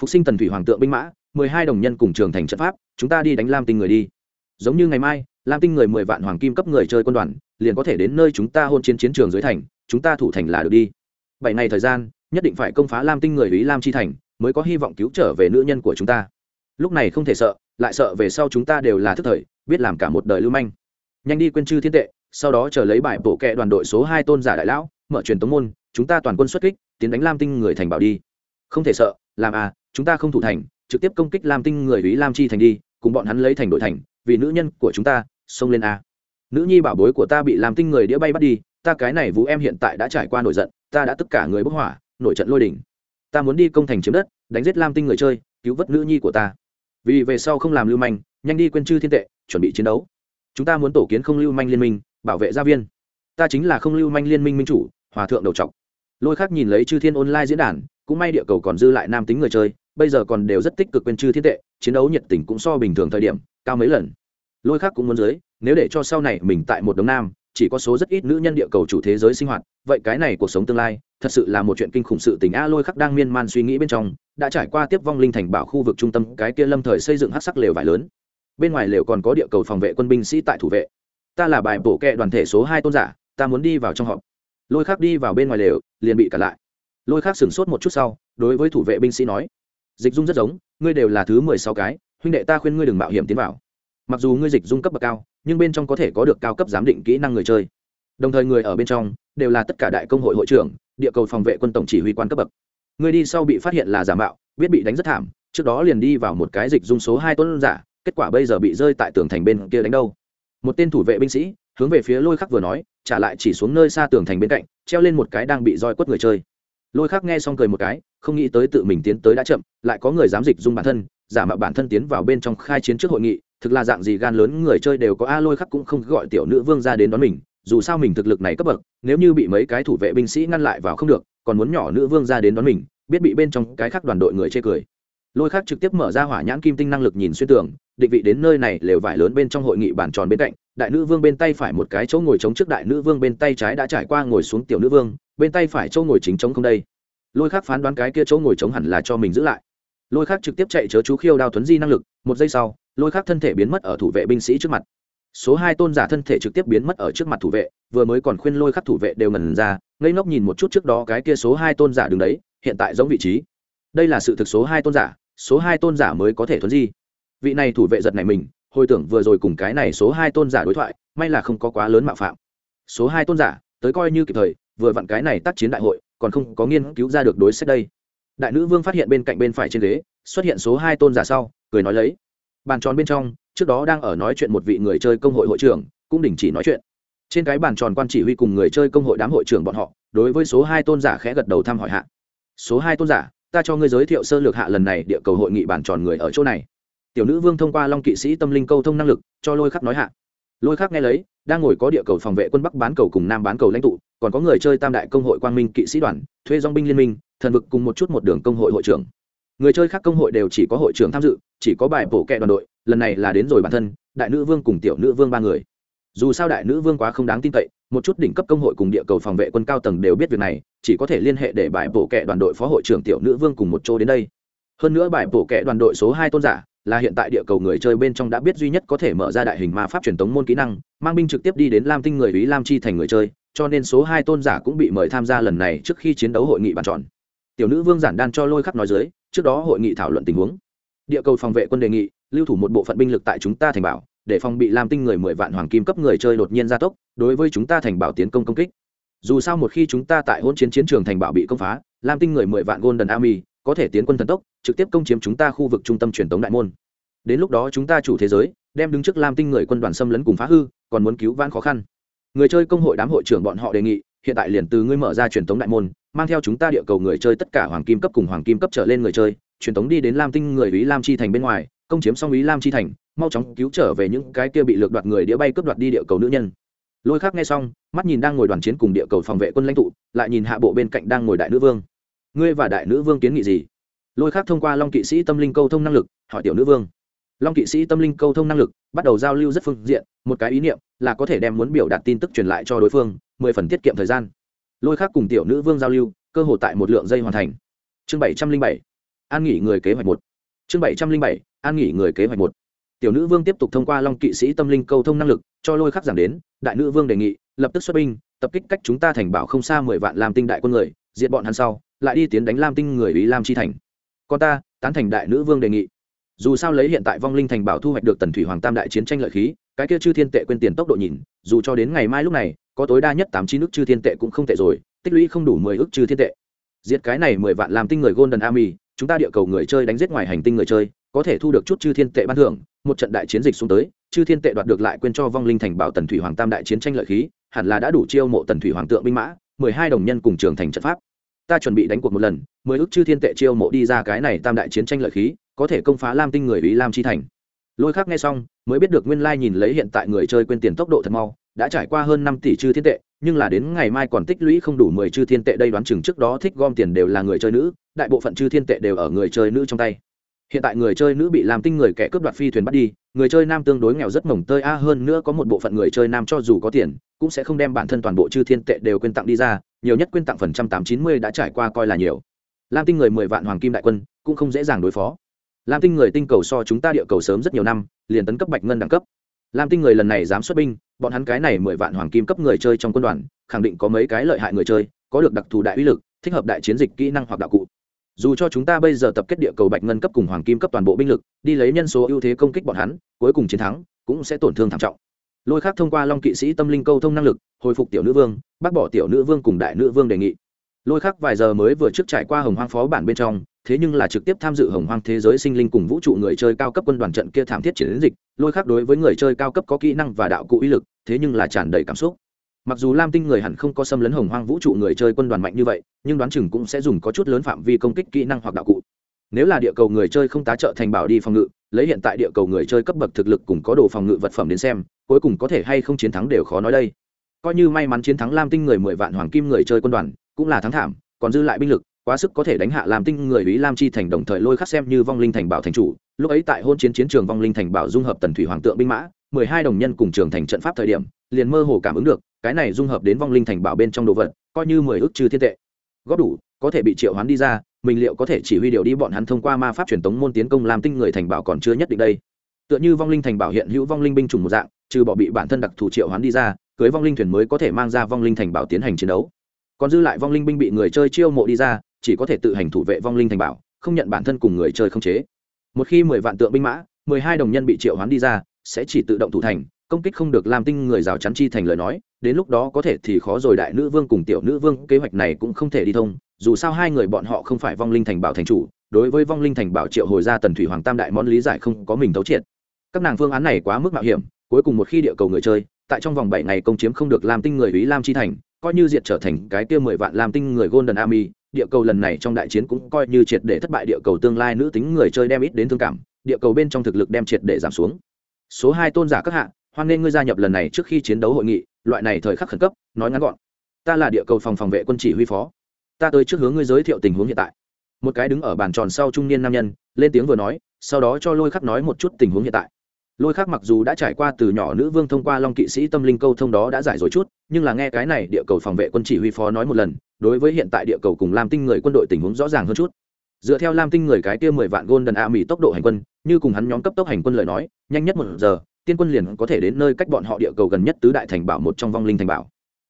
Phục sinh tần thủy hoàng tượng binh mã, mười hai đồng nhân cùng trường thành trận pháp, chúng ta đi đánh lam tinh người đi. Giống như ngày mai, lam tinh người mười vạn hoàng kim cấp người chơi quân đoàn, liền có thể đến nơi chúng ta hôn chiến chiến trường dưới thành chúng ta thủ thành là được đi. Bảy ngày thời gian, nhất định phải công phá lam tinh người ý lam chi thành, mới có hy vọng cứu trở về nữ nhân của chúng ta. Lúc này không thể sợ, lại sợ về sau chúng ta đều là thức thời, biết làm cả một đời lưu manh. Nhanh đi quên chư thiên tệ, sau đó chờ lấy bài bộ kệ đoàn đội số hai tôn giả đại lão, mở truyền tống môn, chúng ta toàn quân xuất kích, tiến đánh lam tinh người thành bảo đi. Không thể sợ, làm à chúng ta không thủ thành, trực tiếp công kích lam tinh người ý lam chi thành đi, cùng bọn hắn lấy thành đội thành, vì nữ nhân của chúng ta, xông lên a. Nữ nhi bảo bối của ta bị Lam tinh người đĩa bay bắt đi ta cái này vũ em hiện tại đã trải qua nổi giận, ta đã tất cả người bốc hỏa, nổi trận lôi đỉnh ta muốn đi công thành chiếm đất, đánh giết lam tinh người chơi, cứu vớt nữ nhi của ta. Vì về sau không làm lưu manh, nhanh đi quên chư thiên tệ, chuẩn bị chiến đấu. Chúng ta muốn tổ kiến không lưu manh liên minh, bảo vệ gia viên. Ta chính là không lưu manh liên minh minh chủ, hòa thượng đầu trọc. Lôi khác nhìn lấy chư thiên online diễn đàn, cũng may địa cầu còn dư lại nam tính người chơi, bây giờ còn đều rất tích cực quên chư thiên tệ, chiến đấu nhiệt tình cũng so bình thường thời điểm, cao mấy lần. Lôi khác cũng muốn dưới nếu để cho sau này mình tại một đống nam chỉ có số rất ít nữ nhân địa cầu chủ thế giới sinh hoạt. Vậy cái này cuộc sống tương lai, thật sự là một chuyện kinh khủng sự tình. A lôi khắc đang miên man suy nghĩ bên trong, đã trải qua tiếp vong linh thành bảo khu vực trung tâm, cái kia lâm thời xây dựng hát sắc lều vải lớn. Bên ngoài lều còn có địa cầu phòng vệ quân binh sĩ tại thủ vệ. Ta là bài bổ kệ đoàn thể số hai tôn giả, ta muốn đi vào trong họp. Lôi khắc đi vào bên ngoài lều, liền bị cả lại. Lôi khắc sửng sốt một chút sau, đối với thủ vệ binh sĩ nói, dịch dung rất giống, ngươi đều là thứ mười sáu cái, huynh đệ ta khuyên ngươi đừng mạo hiểm tiến vào. Mặc dù ngươi dịch dung cấp bậc cao nhưng bên trong có thể có được cao cấp giám định kỹ năng người chơi. Đồng thời người ở bên trong đều là tất cả đại công hội hội trưởng, địa cầu phòng vệ quân tổng chỉ huy quan cấp bậc. Người đi sau bị phát hiện là giả mạo, biết bị đánh rất thảm, trước đó liền đi vào một cái dịch dung số hai tuấn giả, kết quả bây giờ bị rơi tại tường thành bên kia đánh đâu. Một tên thủ vệ binh sĩ hướng về phía lôi khắc vừa nói, trả lại chỉ xuống nơi xa tường thành bên cạnh, treo lên một cái đang bị roi quất người chơi. Lôi khắc nghe xong cười một cái, không nghĩ tới tự mình tiến tới đã chậm, lại có người dám dịch dung bản thân, giả mạo bản thân tiến vào bên trong khai chiến trước hội nghị thực là dạng gì gan lớn người chơi đều có a lôi khắc cũng không gọi tiểu nữ vương ra đến đón mình, dù sao mình thực lực này cấp bậc, nếu như bị mấy cái thủ vệ binh sĩ ngăn lại vào không được, còn muốn nhỏ nữ vương ra đến đón mình, biết bị bên trong cái khác đoàn đội người chê cười. Lôi khắc trực tiếp mở ra hỏa nhãn kim tinh năng lực nhìn xuyên tường, định vị đến nơi này lều vải lớn bên trong hội nghị bàn tròn bên cạnh, đại nữ vương bên tay phải một cái chỗ ngồi chống trước đại nữ vương bên tay trái đã trải qua ngồi xuống tiểu nữ vương, bên tay phải chỗ ngồi chính chống không đây. Lôi khắc phán đoán cái kia chỗ ngồi chống hẳn là cho mình giữ lại lôi khắc trực tiếp chạy chớ chú khiêu đao thuấn di năng lực, một giây sau, lôi khắc thân thể biến mất ở thủ vệ binh sĩ trước mặt. Số hai tôn giả thân thể trực tiếp biến mất ở trước mặt thủ vệ, vừa mới còn khuyên lôi khắc thủ vệ đều ngần ra, ngây ngốc nhìn một chút trước đó cái kia số hai tôn giả đứng đấy, hiện tại giống vị trí. Đây là sự thực số hai tôn giả, số hai tôn giả mới có thể thuấn di. Vị này thủ vệ giật này mình, hồi tưởng vừa rồi cùng cái này số hai tôn giả đối thoại, may là không có quá lớn mạo phạm. Số hai tôn giả, tới coi như kịp thời, vừa vặn cái này tác chiến đại hội, còn không có nghiên cứu ra được đối sách đây đại nữ vương phát hiện bên cạnh bên phải trên ghế, xuất hiện số hai tôn giả sau, cười nói lấy. Bàn tròn bên trong, trước đó đang ở nói chuyện một vị người chơi công hội hội trưởng, cũng đình chỉ nói chuyện. Trên cái bàn tròn quan chỉ huy cùng người chơi công hội đám hội trưởng bọn họ, đối với số hai tôn giả khẽ gật đầu thăm hỏi hạ. Số hai tôn giả, ta cho ngươi giới thiệu sơ lược hạ lần này địa cầu hội nghị bàn tròn người ở chỗ này. Tiểu nữ vương thông qua long kỵ sĩ tâm linh câu thông năng lực, cho lôi khắc nói hạ lôi khác nghe lấy, đang ngồi có địa cầu phòng vệ quân bắc bán cầu cùng nam bán cầu lãnh tụ, còn có người chơi tam đại công hội quang minh kỵ sĩ đoàn, thuê dong binh liên minh, thần vực cùng một chút một đường công hội hội trưởng. Người chơi khác công hội đều chỉ có hội trưởng tham dự, chỉ có bài bổ kẹ đoàn đội, lần này là đến rồi bản thân, đại nữ vương cùng tiểu nữ vương ba người. Dù sao đại nữ vương quá không đáng tin cậy, một chút đỉnh cấp công hội cùng địa cầu phòng vệ quân cao tầng đều biết việc này, chỉ có thể liên hệ để bài bổ kẹ đoàn đội phó hội trưởng tiểu nữ vương cùng một chỗ đến đây. Hơn nữa bài bổ kẹ đoàn đội số hai tôn giả là hiện tại địa cầu người chơi bên trong đã biết duy nhất có thể mở ra đại hình ma pháp truyền tống môn kỹ năng, mang binh trực tiếp đi đến lam tinh người ý lam chi thành người chơi, cho nên số hai tôn giả cũng bị mời tham gia lần này trước khi chiến đấu hội nghị bàn tròn. Tiểu nữ vương giản đan cho lôi khắc nói dưới, trước đó hội nghị thảo luận tình huống. Địa cầu phòng vệ quân đề nghị, lưu thủ một bộ phận binh lực tại chúng ta thành bảo, để phòng bị lam tinh người mười vạn hoàng kim cấp người chơi đột nhiên gia tốc, đối với chúng ta thành bảo tiến công công kích. Dù sao một khi chúng ta tại hôn chiến chiến trường thành bảo bị công phá, lam tinh người mười vạn golden army có thể tiến quân thần tốc trực tiếp công chiếm chúng ta khu vực trung tâm truyền tống đại môn. Đến lúc đó chúng ta chủ thế giới, đem đứng trước lam tinh người quân đoàn xâm lấn cùng phá hư, còn muốn cứu vãn khó khăn. Người chơi công hội đám hội trưởng bọn họ đề nghị, hiện tại liền từ ngươi mở ra truyền tống đại môn, mang theo chúng ta địa cầu người chơi tất cả hoàng kim cấp cùng hoàng kim cấp trở lên người chơi, truyền tống đi đến lam tinh người ý lam chi thành bên ngoài, công chiếm xong ý lam chi thành, mau chóng cứu trở về những cái kia bị lược đoạt người đĩa bay cướp đoạt đi địa cầu nữ nhân. Lôi khác nghe xong, mắt nhìn đang ngồi đoàn chiến cùng địa cầu phòng vệ quân lãnh tụ, lại nhìn hạ bộ bên cạnh đang ngồi đại nữ vương. Ngươi và đại nữ vương kiến nghị gì? Lôi khác thông qua long kỵ sĩ tâm linh câu thông năng lực, hỏi tiểu nữ vương. Long kỵ sĩ tâm linh câu thông năng lực, bắt đầu giao lưu rất phương diện, một cái ý niệm là có thể đem muốn biểu đạt tin tức truyền lại cho đối phương, mười phần tiết kiệm thời gian. Lôi khác cùng tiểu nữ vương giao lưu, cơ hội tại một lượng dây hoàn thành. Chương bảy trăm linh bảy, an nghỉ người kế hoạch một. Chương bảy trăm linh bảy, an nghỉ người kế hoạch một. Tiểu nữ vương tiếp tục thông qua long kỵ sĩ tâm linh câu thông năng lực, cho lôi khắc giảng đến, đại nữ vương đề nghị, lập tức xuất binh, tập kích cách chúng ta thành bảo không xa mười vạn làm tinh đại quân người, diệt bọn hắn sau, lại đi tiến đánh lam tinh người ý lam chi thành con ta, tán thành đại nữ vương đề nghị. Dù sao lấy hiện tại vong linh thành bảo thu hoạch được tần thủy hoàng tam đại chiến tranh lợi khí, cái kia chư thiên tệ quên tiền tốc độ nhìn, dù cho đến ngày mai lúc này, có tối đa nhất tám chín ước chư thiên tệ cũng không tệ rồi, tích lũy không đủ mười ước chư thiên tệ. Diệt cái này mười vạn làm tinh người golden army, chúng ta địa cầu người chơi đánh giết ngoài hành tinh người chơi, có thể thu được chút chư thiên tệ ban thưởng, một trận đại chiến dịch xuống tới, chư thiên tệ đoạt được lại quên cho vong linh thành bảo tần thủy hoàng tam đại chiến tranh lợi khí, hẳn là đã đủ chiêu mộ tần thủy hoàng tượng binh mã, mười hai đồng nhân cùng trường thành trận pháp ta chuẩn bị đánh cuộc một lần, mười ước chư thiên tệ chiêu mộ đi ra cái này tam đại chiến tranh lợi khí, có thể công phá lam tinh người ý lam chi thành. Lôi khác nghe xong, mới biết được nguyên lai nhìn lấy hiện tại người chơi quên tiền tốc độ thật mau, đã trải qua hơn năm tỷ chư thiên tệ, nhưng là đến ngày mai còn tích lũy không đủ mười chư thiên tệ đây đoán chừng trước đó thích gom tiền đều là người chơi nữ, đại bộ phận chư thiên tệ đều ở người chơi nữ trong tay hiện tại người chơi nữ bị làm tinh người kẻ cướp đoạt phi thuyền bắt đi, người chơi nam tương đối nghèo rất mỏng tơi a, hơn nữa có một bộ phận người chơi nam cho dù có tiền, cũng sẽ không đem bản thân toàn bộ chư thiên tệ đều quên tặng đi ra, nhiều nhất quên tặng phần trăm tám chín mươi đã trải qua coi là nhiều. Lam tinh người mười vạn hoàng kim đại quân, cũng không dễ dàng đối phó. Lam tinh người tinh cầu so chúng ta địa cầu sớm rất nhiều năm, liền tấn cấp bạch ngân đẳng cấp. Lam tinh người lần này dám xuất binh, bọn hắn cái này mười vạn hoàng kim cấp người chơi trong quân đoàn, khẳng định có mấy cái lợi hại người chơi, có được đặc thù đại uy lực, thích hợp đại chiến dịch kỹ năng hoặc đạo cụ dù cho chúng ta bây giờ tập kết địa cầu bạch ngân cấp cùng hoàng kim cấp toàn bộ binh lực, đi lấy nhân số ưu thế công kích bọn hắn, cuối cùng chiến thắng, cũng sẽ tổn thương thảm trọng. Lôi khác thông qua long kỵ sĩ tâm linh câu thông năng lực, hồi phục tiểu nữ vương, bác bỏ tiểu nữ vương cùng đại nữ vương đề nghị. Lôi khác vài giờ mới vừa trước trải qua hồng hoang phó bản bên trong, thế nhưng là trực tiếp tham dự hồng hoang thế giới sinh linh cùng vũ trụ người chơi cao cấp quân đoàn trận kia thảm thiết chiến dịch, lôi khác đối với người chơi cao cấp có kỹ năng và đạo cụ uy lực, thế nhưng là tràn đầy cảm xúc mặc dù lam tinh người hẳn không có xâm lấn hồng hoang vũ trụ người chơi quân đoàn mạnh như vậy, nhưng đoán chừng cũng sẽ dùng có chút lớn phạm vi công kích kỹ năng hoặc đạo cụ. Nếu là địa cầu người chơi không tá trợ thành bảo đi phòng ngự, lấy hiện tại địa cầu người chơi cấp bậc thực lực cùng có đồ phòng ngự vật phẩm đến xem, cuối cùng có thể hay không chiến thắng đều khó nói đây. Coi như may mắn chiến thắng lam tinh người mười vạn hoàng kim người chơi quân đoàn, cũng là thắng thảm, còn dư lại binh lực, quá sức có thể đánh hạ làm tinh người ý lam chi thành đồng thời lôi khắc xem như vong linh thành bảo thành chủ. Lúc ấy tại hôn chiến chiến trường vong linh thành bảo dung hợp tần thủy hoàng tượng binh mã, mười hai đồng nhân cùng trường thành trận pháp thời điểm, liền mơ hồ cảm ứng được cái này dung hợp đến vong linh thành bảo bên trong đồ vật, coi như mười ước trừ thiên tệ. Góp đủ, có thể bị triệu hoán đi ra, mình liệu có thể chỉ huy điều đi bọn hắn thông qua ma pháp truyền tống môn tiến công làm tinh người thành bảo còn chưa nhất định đây. Tựa như vong linh thành bảo hiện hữu vong linh binh chủng một dạng, trừ bỏ bị bản thân đặc thù triệu hoán đi ra, cưới vong linh thuyền mới có thể mang ra vong linh thành bảo tiến hành chiến đấu. Còn dư lại vong linh binh bị người chơi chiêu mộ đi ra, chỉ có thể tự hành thủ vệ vong linh thành bảo, không nhận bản thân cùng người chơi không chế. Một khi mười vạn tượng binh mã, mười hai đồng nhân bị triệu hoán đi ra, sẽ chỉ tự động thủ thành công kích không được làm tinh người rào chắn chi thành lời nói, đến lúc đó có thể thì khó rồi đại nữ vương cùng tiểu nữ vương kế hoạch này cũng không thể đi thông, dù sao hai người bọn họ không phải vong linh thành bảo thành chủ, đối với vong linh thành bảo triệu hồi ra tần thủy hoàng tam đại món lý giải không có mình thấu triệt. Các nàng phương án này quá mức mạo hiểm, cuối cùng một khi địa cầu người chơi, tại trong vòng bảy ngày công chiếm không được làm tinh người ý lam chi thành, coi như diệt trở thành cái kia mười vạn làm tinh người golden army, địa cầu lần này trong đại chiến cũng coi như triệt để thất bại địa cầu tương lai nữ tính người chơi đem ít đến thương cảm, địa cầu bên trong thực lực đem triệt để giảm xuống. Số hai tôn giả các hạ hoan nên ngươi gia nhập lần này trước khi chiến đấu hội nghị, loại này thời khắc khẩn cấp, nói ngắn gọn. Ta là địa cầu phòng phòng vệ quân chỉ huy phó. Ta tới trước hướng ngươi giới thiệu tình huống hiện tại. Một cái đứng ở bàn tròn sau trung niên nam nhân, lên tiếng vừa nói, sau đó cho lôi khắc nói một chút tình huống hiện tại. Lôi khắc mặc dù đã trải qua từ nhỏ nữ vương thông qua long kỵ sĩ tâm linh câu thông đó đã giải rồi chút, nhưng là nghe cái này địa cầu phòng vệ quân chỉ huy phó nói một lần, đối với hiện tại địa cầu cùng lam tinh người quân đội tình huống rõ ràng hơn chút. Dựa theo lam tinh người cái kia mười vạn gôn đần a mỹ tốc độ hành quân, như cùng hắn nhóm cấp tốc hành quân lời nói, nhanh nhất một giờ tiên quân liền có thể đến nơi cách bọn họ địa cầu gần nhất tứ đại thành bảo một trong vong linh thành bảo.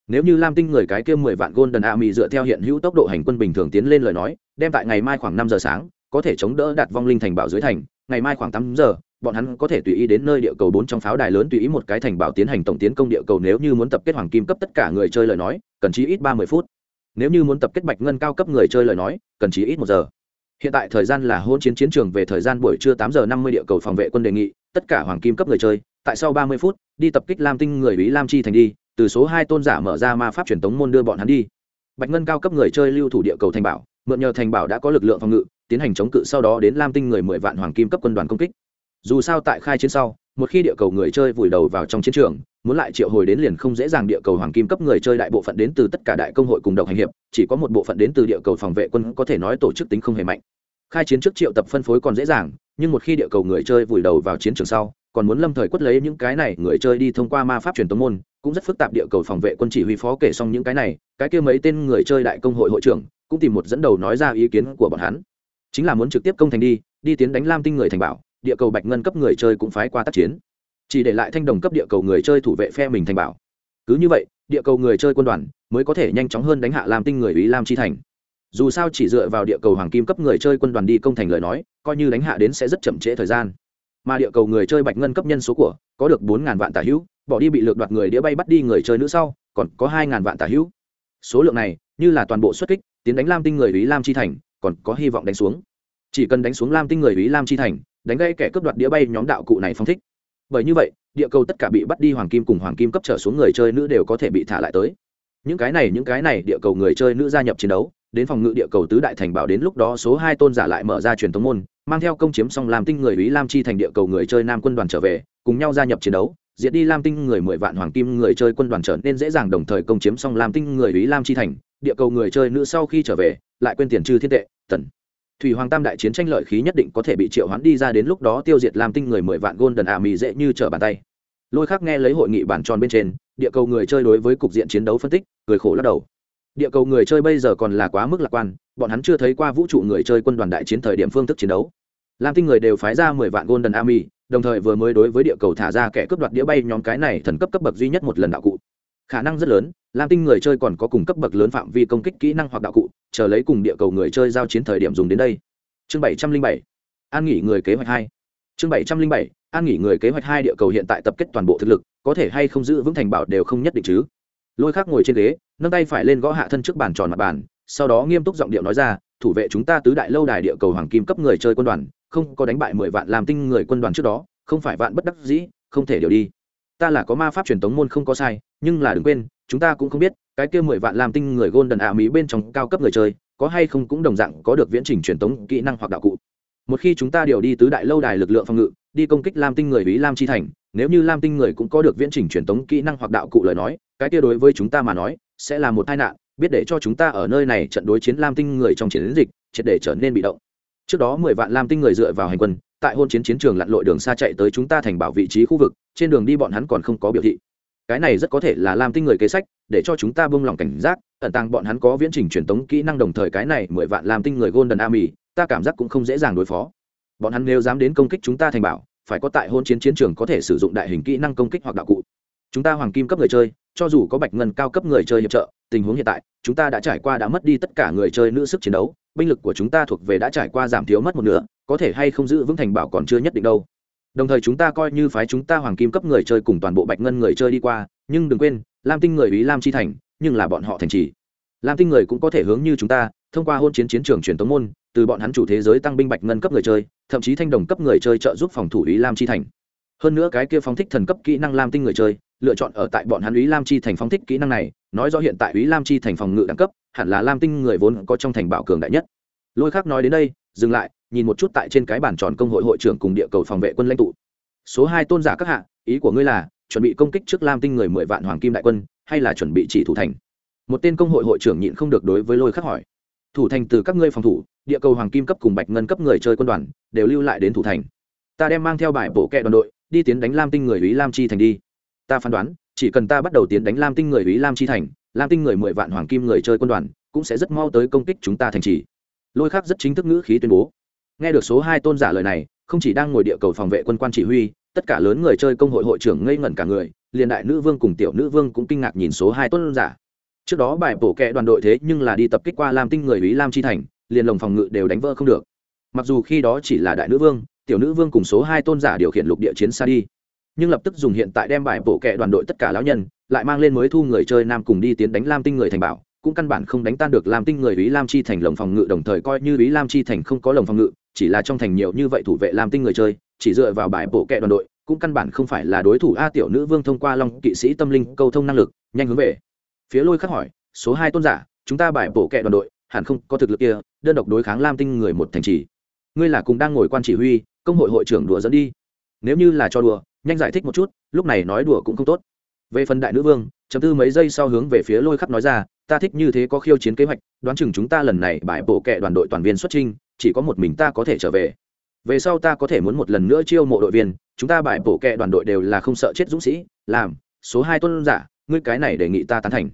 Nếu như lam tinh người cái kia mười vạn gôn đần a mỹ dựa theo hiện hữu tốc độ hành quân bình thường tiến lên lời nói, đem tại ngày mai khoảng năm giờ sáng, có thể chống đỡ đạt vong linh thành bảo dưới thành, ngày mai khoảng tám giờ, bọn hắn có thể tùy ý đến nơi địa cầu bốn trong pháo đài lớn tùy ý một cái thành bảo tiến hành tổng tiến công địa cầu nếu như muốn tập kết hoàng kim cấp tất cả người chơi lời nói, cần chí ít ba mươi phút. Nếu như muốn tập kết bạch ngân cao cấp người chơi lời nói, cần chí ít một giờ. Hiện tại thời gian là hôn chiến chiến trường về thời gian buổi trưa tám giờ năm mươi địa cầu phòng vệ quân đề nghị, tất cả hoàng kim cấp người chơi tại sau ba mươi phút, đi tập kích lam tinh người ý lam chi thành đi, từ số hai tôn giả mở ra ma pháp truyền tống môn đưa bọn hắn đi. Bạch ngân cao cấp người chơi lưu thủ địa cầu thành bảo, mượn nhờ thành bảo đã có lực lượng phòng ngự, tiến hành chống cự sau đó đến lam tinh người mười vạn hoàng kim cấp quân đoàn công kích. Dù sao tại khai chiến sau, một khi địa cầu người chơi vùi đầu vào trong chiến trường, muốn lại triệu hồi đến liền không dễ dàng địa cầu hoàng kim cấp người chơi đại bộ phận đến từ tất cả đại công hội cùng độc hành hiệp, chỉ có một bộ phận đến từ địa cầu phòng vệ quân có thể nói tổ chức tính không hề mạnh. Khai chiến trước triệu tập phân phối còn dễ dàng, nhưng một khi địa cầu người chơi vùi đầu vào chiến trường sau còn muốn lâm thời quất lấy những cái này, người chơi đi thông qua ma pháp truyền tống môn, cũng rất phức tạp địa cầu phòng vệ quân chỉ huy phó kể xong những cái này, cái kia mấy tên người chơi đại công hội hội trưởng cũng tìm một dẫn đầu nói ra ý kiến của bọn hắn. Chính là muốn trực tiếp công thành đi đi tiến đánh lam tinh người thành bảo, địa cầu bạch ngân cấp người chơi cũng phái qua tác chiến. Chỉ để lại thanh đồng cấp địa cầu người chơi thủ vệ phe mình thành bảo. Cứ như vậy, địa cầu người chơi quân đoàn mới có thể nhanh chóng hơn đánh hạ lam tinh người ý lam chi thành. Dù sao chỉ dựa vào địa cầu hoàng kim cấp người chơi quân đoàn đi công thành lời nói, coi như đánh hạ đến sẽ rất chậm trễ thời gian mà địa cầu người chơi bạch ngân cấp nhân số của, có được bốn ngàn vạn tả hữu, bỏ đi bị lược đoạt người đĩa bay bắt đi người chơi nữ sau, còn có hai ngàn vạn tả hữu. Số lượng này, như là toàn bộ xuất kích, tiến đánh lam tinh người ý lam chi thành, còn có hy vọng đánh xuống. Chỉ cần đánh xuống lam tinh người ý lam chi thành, đánh gây kẻ cướp đoạt đĩa bay nhóm đạo cụ này phong thích. Bởi như vậy, địa cầu tất cả bị bắt đi hoàng kim cùng hoàng kim cấp trở xuống người chơi nữ đều có thể bị thả lại tới. Những cái này, những cái này, địa cầu người chơi nữ gia nhập chiến đấu đến phòng ngự địa cầu tứ đại thành bảo đến lúc đó số hai tôn giả lại mở ra truyền thống môn, mang theo công chiếm xong làm tinh người ý lam chi thành địa cầu người chơi nam quân đoàn trở về, cùng nhau gia nhập chiến đấu, diệt đi lam tinh người mười vạn hoàng kim người chơi quân đoàn trở nên dễ dàng đồng thời công chiếm xong lam tinh người ý lam chi thành, địa cầu người chơi nữ sau khi trở về, lại quên tiền trừ thiên tệ tần thủy hoàng tam đại chiến tranh lợi khí nhất định có thể bị triệu hoán đi ra đến lúc đó tiêu diệt lam tinh người mười vạn gôn đần ả mì dễ như trở bàn tay. Lôi khác nghe lấy hội nghị bàn tròn bên trên, địa cầu người chơi đối với cục diện chiến đấu phân tích, cười khổ lắc đầu địa cầu người chơi bây giờ còn là quá mức lạc quan, bọn hắn chưa thấy qua vũ trụ người chơi quân đoàn đại chiến thời điểm phương thức chiến đấu. Lam tinh người đều phái ra mười vạn gôn army, đồng thời vừa mới đối với địa cầu thả ra kẻ cướp đoạt đĩa bay nhóm cái này thần cấp cấp bậc duy nhất một lần đạo cụ. Khả năng rất lớn, lam tinh người chơi còn có cùng cấp bậc lớn phạm vi công kích kỹ năng hoặc đạo cụ, chờ lấy cùng địa cầu người chơi giao chiến thời điểm dùng đến đây. Chương bảy trăm linh bảy, an nghỉ người kế hoạch hai. Chương bảy trăm linh bảy, an nghỉ người kế hoạch hai địa cầu hiện tại tập kết toàn bộ thực lực, có thể hay không giữ vững thành bảo đều không nhất định chứ. Lôi khác ngồi trên ghế nâng tay phải lên gõ hạ thân trước bàn tròn mặt bàn, sau đó nghiêm túc giọng điệu nói ra, thủ vệ chúng ta tứ đại lâu đài địa cầu hoàng kim cấp người chơi quân đoàn, không có đánh bại mười vạn làm tinh người quân đoàn trước đó, không phải vạn bất đắc dĩ, không thể điều đi. Ta là có ma pháp truyền tống môn không có sai, nhưng là đừng quên, chúng ta cũng không biết, cái kia mười vạn làm tinh người gôn đần ạ mỹ bên trong cao cấp người chơi, có hay không cũng đồng dạng có được viễn trình truyền tống kỹ năng hoặc đạo cụ. Một khi chúng ta điều đi tứ đại lâu đài lực lượng phòng ngự, đi công kích lam tinh người ý lam chi thành, nếu như lam tinh người cũng có được viễn trình truyền tống kỹ năng hoặc đạo cụ lời nói cái kia đối với chúng ta mà nói, sẽ là một tai nạn, biết để cho chúng ta ở nơi này trận đối chiến lam tinh người trong chiến dịch, triệt để trở nên bị động. Trước đó mười vạn lam tinh người dựa vào hành quân, tại hôn chiến chiến trường lặn lội đường xa chạy tới chúng ta thành bảo vị trí khu vực, trên đường đi bọn hắn còn không có biểu thị. Cái này rất có thể là lam tinh người kế sách, để cho chúng ta buông lỏng cảnh giác, ẩn tàng bọn hắn có viễn trình truyền tống kỹ năng đồng thời cái này mười vạn lam tinh người golden army, ta cảm giác cũng không dễ dàng đối phó. Bọn hắn nếu dám đến công kích chúng ta thành bảo, phải có tại hôn chiến chiến trường có thể sử dụng đại hình kỹ năng công kích hoặc đạo cụ. Chúng ta hoàng kim cấp người chơi cho dù có bạch ngân cao cấp người chơi hiệp trợ, tình huống hiện tại, chúng ta đã trải qua đã mất đi tất cả người chơi nữ sức chiến đấu, binh lực của chúng ta thuộc về đã trải qua giảm thiếu mất một nửa, có thể hay không giữ vững thành bảo còn chưa nhất định đâu. Đồng thời chúng ta coi như phái chúng ta hoàng kim cấp người chơi cùng toàn bộ bạch ngân người chơi đi qua, nhưng đừng quên, lam tinh người ý lam chi thành, nhưng là bọn họ thành trì. Lam tinh người cũng có thể hướng như chúng ta, thông qua hôn chiến chiến trường truyền tống môn, từ bọn hắn chủ thế giới tăng binh bạch ngân cấp người chơi, thậm chí thanh đồng cấp người chơi trợ giúp phòng thủ ý lam chi thành. Hơn nữa cái kia phóng thích thần cấp kỹ năng lam tinh người chơi lựa chọn ở tại bọn hắn ý lam chi thành phóng thích kỹ năng này, nói rõ hiện tại ý lam chi thành phòng ngự đẳng cấp, hẳn là lam tinh người vốn có trong thành bảo cường đại nhất. Lôi khác nói đến đây, dừng lại, nhìn một chút tại trên cái bàn tròn công hội hội trưởng cùng địa cầu phòng vệ quân lãnh tụ. Số hai tôn giả các hạ, ý của ngươi là, chuẩn bị công kích trước lam tinh người mười vạn hoàng kim đại quân, hay là chuẩn bị chỉ thủ thành? Một tên công hội hội trưởng nhịn không được đối với lôi khắc hỏi. Thủ thành từ các ngươi phòng thủ, địa cầu hoàng kim cấp cùng bạch ngân cấp người chơi quân đoàn, đều lưu lại đến thủ thành. Ta đem mang theo bài bổ kẹ đoàn đội, đi tiến đánh lam tinh người ý lam chi thành đi ta phán đoán, chỉ cần ta bắt đầu tiến đánh lam tinh người ý lam chi thành, lam tinh người mười vạn hoàng kim người chơi quân đoàn cũng sẽ rất mau tới công kích chúng ta thành trì. Lôi khắc rất chính thức ngữ khí tuyên bố. Nghe được số hai tôn giả lời này, không chỉ đang ngồi địa cầu phòng vệ quân quan chỉ huy, tất cả lớn người chơi công hội hội trưởng ngây ngẩn cả người, liền đại nữ vương cùng tiểu nữ vương cũng kinh ngạc nhìn số hai tôn giả. Trước đó bài bổ kẹ đoàn đội thế nhưng là đi tập kích qua lam tinh người ý lam chi thành, liền lồng phòng ngự đều đánh vỡ không được. Mặc dù khi đó chỉ là đại nữ vương, tiểu nữ vương cùng số hai tôn giả điều khiển lục địa chiến xa đi nhưng lập tức dùng hiện tại đem bài bổ kẹ đoàn đội tất cả lão nhân, lại mang lên mới thu người chơi nam cùng đi tiến đánh lam tinh người thành bảo, cũng căn bản không đánh tan được lam tinh người ý lam chi thành lồng phòng ngự, đồng thời coi như ý lam chi thành không có lồng phòng ngự, chỉ là trong thành nhiều như vậy thủ vệ lam tinh người chơi, chỉ dựa vào bài bổ kẹ đoàn đội, cũng căn bản không phải là đối thủ a tiểu nữ vương thông qua long kỵ sĩ tâm linh câu thông năng lực, nhanh hướng về. Phía lôi khắc hỏi, số hai tôn giả, chúng ta bài bổ kẹ đoàn đội, hẳn không có thực lực kia, đơn độc đối kháng lam tinh người một thành trì. Ngươi là cùng đang ngồi quan chỉ huy, công hội hội trưởng đùa dẫn đi. Nếu như là cho đùa nhanh giải thích một chút, lúc này nói đùa cũng không tốt. Về phần đại nữ vương, chấm tư mấy giây sau hướng về phía lôi khắc nói ra, ta thích như thế có khiêu chiến kế hoạch, đoán chừng chúng ta lần này bãi bộ kệ đoàn đội toàn viên xuất trinh chỉ có một mình ta có thể trở về. Về sau ta có thể muốn một lần nữa chiêu mộ đội viên, chúng ta bãi bộ kệ đoàn đội đều là không sợ chết dũng sĩ, làm, số hai tuân giả, ngươi cái này đề nghị ta tán thành.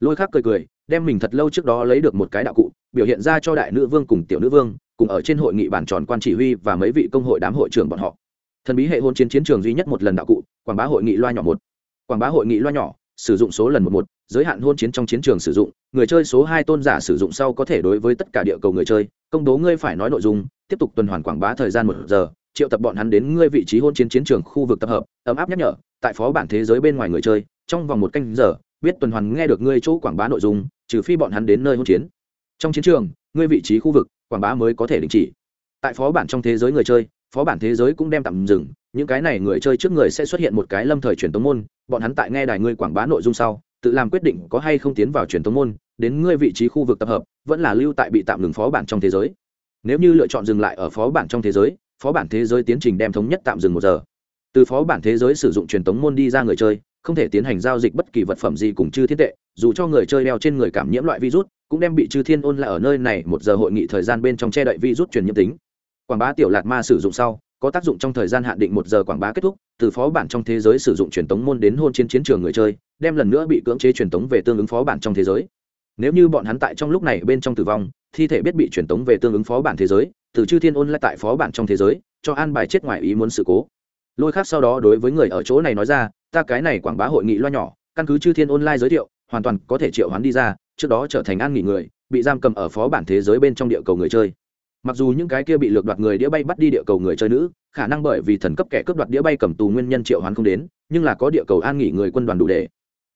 Lôi khắc cười cười, đem mình thật lâu trước đó lấy được một cái đạo cụ, biểu hiện ra cho đại nữ vương cùng tiểu nữ vương, cùng ở trên hội nghị bàn tròn quan chỉ huy và mấy vị công hội đám hội trưởng bọn họ thần bí hệ hôn chiến chiến trường duy nhất một lần đạo cụ, quảng bá hội nghị loa nhỏ một. Quảng bá hội nghị loa nhỏ, sử dụng số lần một một, giới hạn hôn chiến trong chiến trường sử dụng, người chơi số hai tôn giả sử dụng sau có thể đối với tất cả địa cầu người chơi, công bố ngươi phải nói nội dung, tiếp tục tuần hoàn quảng bá thời gian một giờ, triệu tập bọn hắn đến ngươi vị trí hôn chiến chiến trường khu vực tập hợp, ấm áp nhắc nhở, tại phó bản thế giới bên ngoài người chơi, trong vòng một canh giờ, biết tuần hoàn nghe được ngươi chỗ quảng bá nội dung, trừ phi bọn hắn đến nơi hôn chiến. Trong chiến trường, ngươi vị trí khu vực, quảng bá mới có thể đình chỉ. Tại phó bản trong thế giới người chơi phó bản thế giới cũng đem tạm dừng, những cái này người chơi trước người sẽ xuất hiện một cái lâm thời truyền tống môn, bọn hắn tại nghe đài ngươi quảng bá nội dung sau, tự làm quyết định có hay không tiến vào truyền tống môn, đến ngươi vị trí khu vực tập hợp, vẫn là lưu tại bị tạm ngừng phó bản trong thế giới. Nếu như lựa chọn dừng lại ở phó bản trong thế giới, phó bản thế giới tiến trình đem thống nhất tạm dừng một giờ. Từ phó bản thế giới sử dụng truyền tống môn đi ra người chơi, không thể tiến hành giao dịch bất kỳ vật phẩm gì cùng chư thiên tệ, dù cho người chơi đeo trên người cảm nhiễm loại virus, cũng đem bị chư thiên ôn lại ở nơi này một giờ hội nghị thời gian bên trong che đậy virus truyền nhiễm tính quảng bá tiểu lạt ma sử dụng sau, có tác dụng trong thời gian hạn định một giờ quảng bá kết thúc, từ phó bản trong thế giới sử dụng truyền tống môn đến hôn chiến chiến trường người chơi, đem lần nữa bị cưỡng chế truyền tống về tương ứng phó bản trong thế giới. Nếu như bọn hắn tại trong lúc này bên trong tử vong, thi thể biết bị truyền tống về tương ứng phó bản thế giới, từ chư thiên ôn lại tại phó bản trong thế giới, cho an bài chết ngoài ý muốn sự cố. Lôi khác sau đó đối với người ở chỗ này nói ra, ta cái này quảng bá hội nghị loa nhỏ, căn cứ chư thiên online giới thiệu, hoàn toàn có thể triệu hoán đi ra, trước đó trở thành an nghỉ người, bị giam cầm ở phó bản thế giới bên trong địa cầu người chơi mặc dù những cái kia bị lược đoạt người đĩa bay bắt đi địa cầu người chơi nữ, khả năng bởi vì thần cấp kẻ cướp đoạt đĩa bay cầm tù nguyên nhân triệu hoán không đến, nhưng là có địa cầu an nghỉ người quân đoàn đủ để.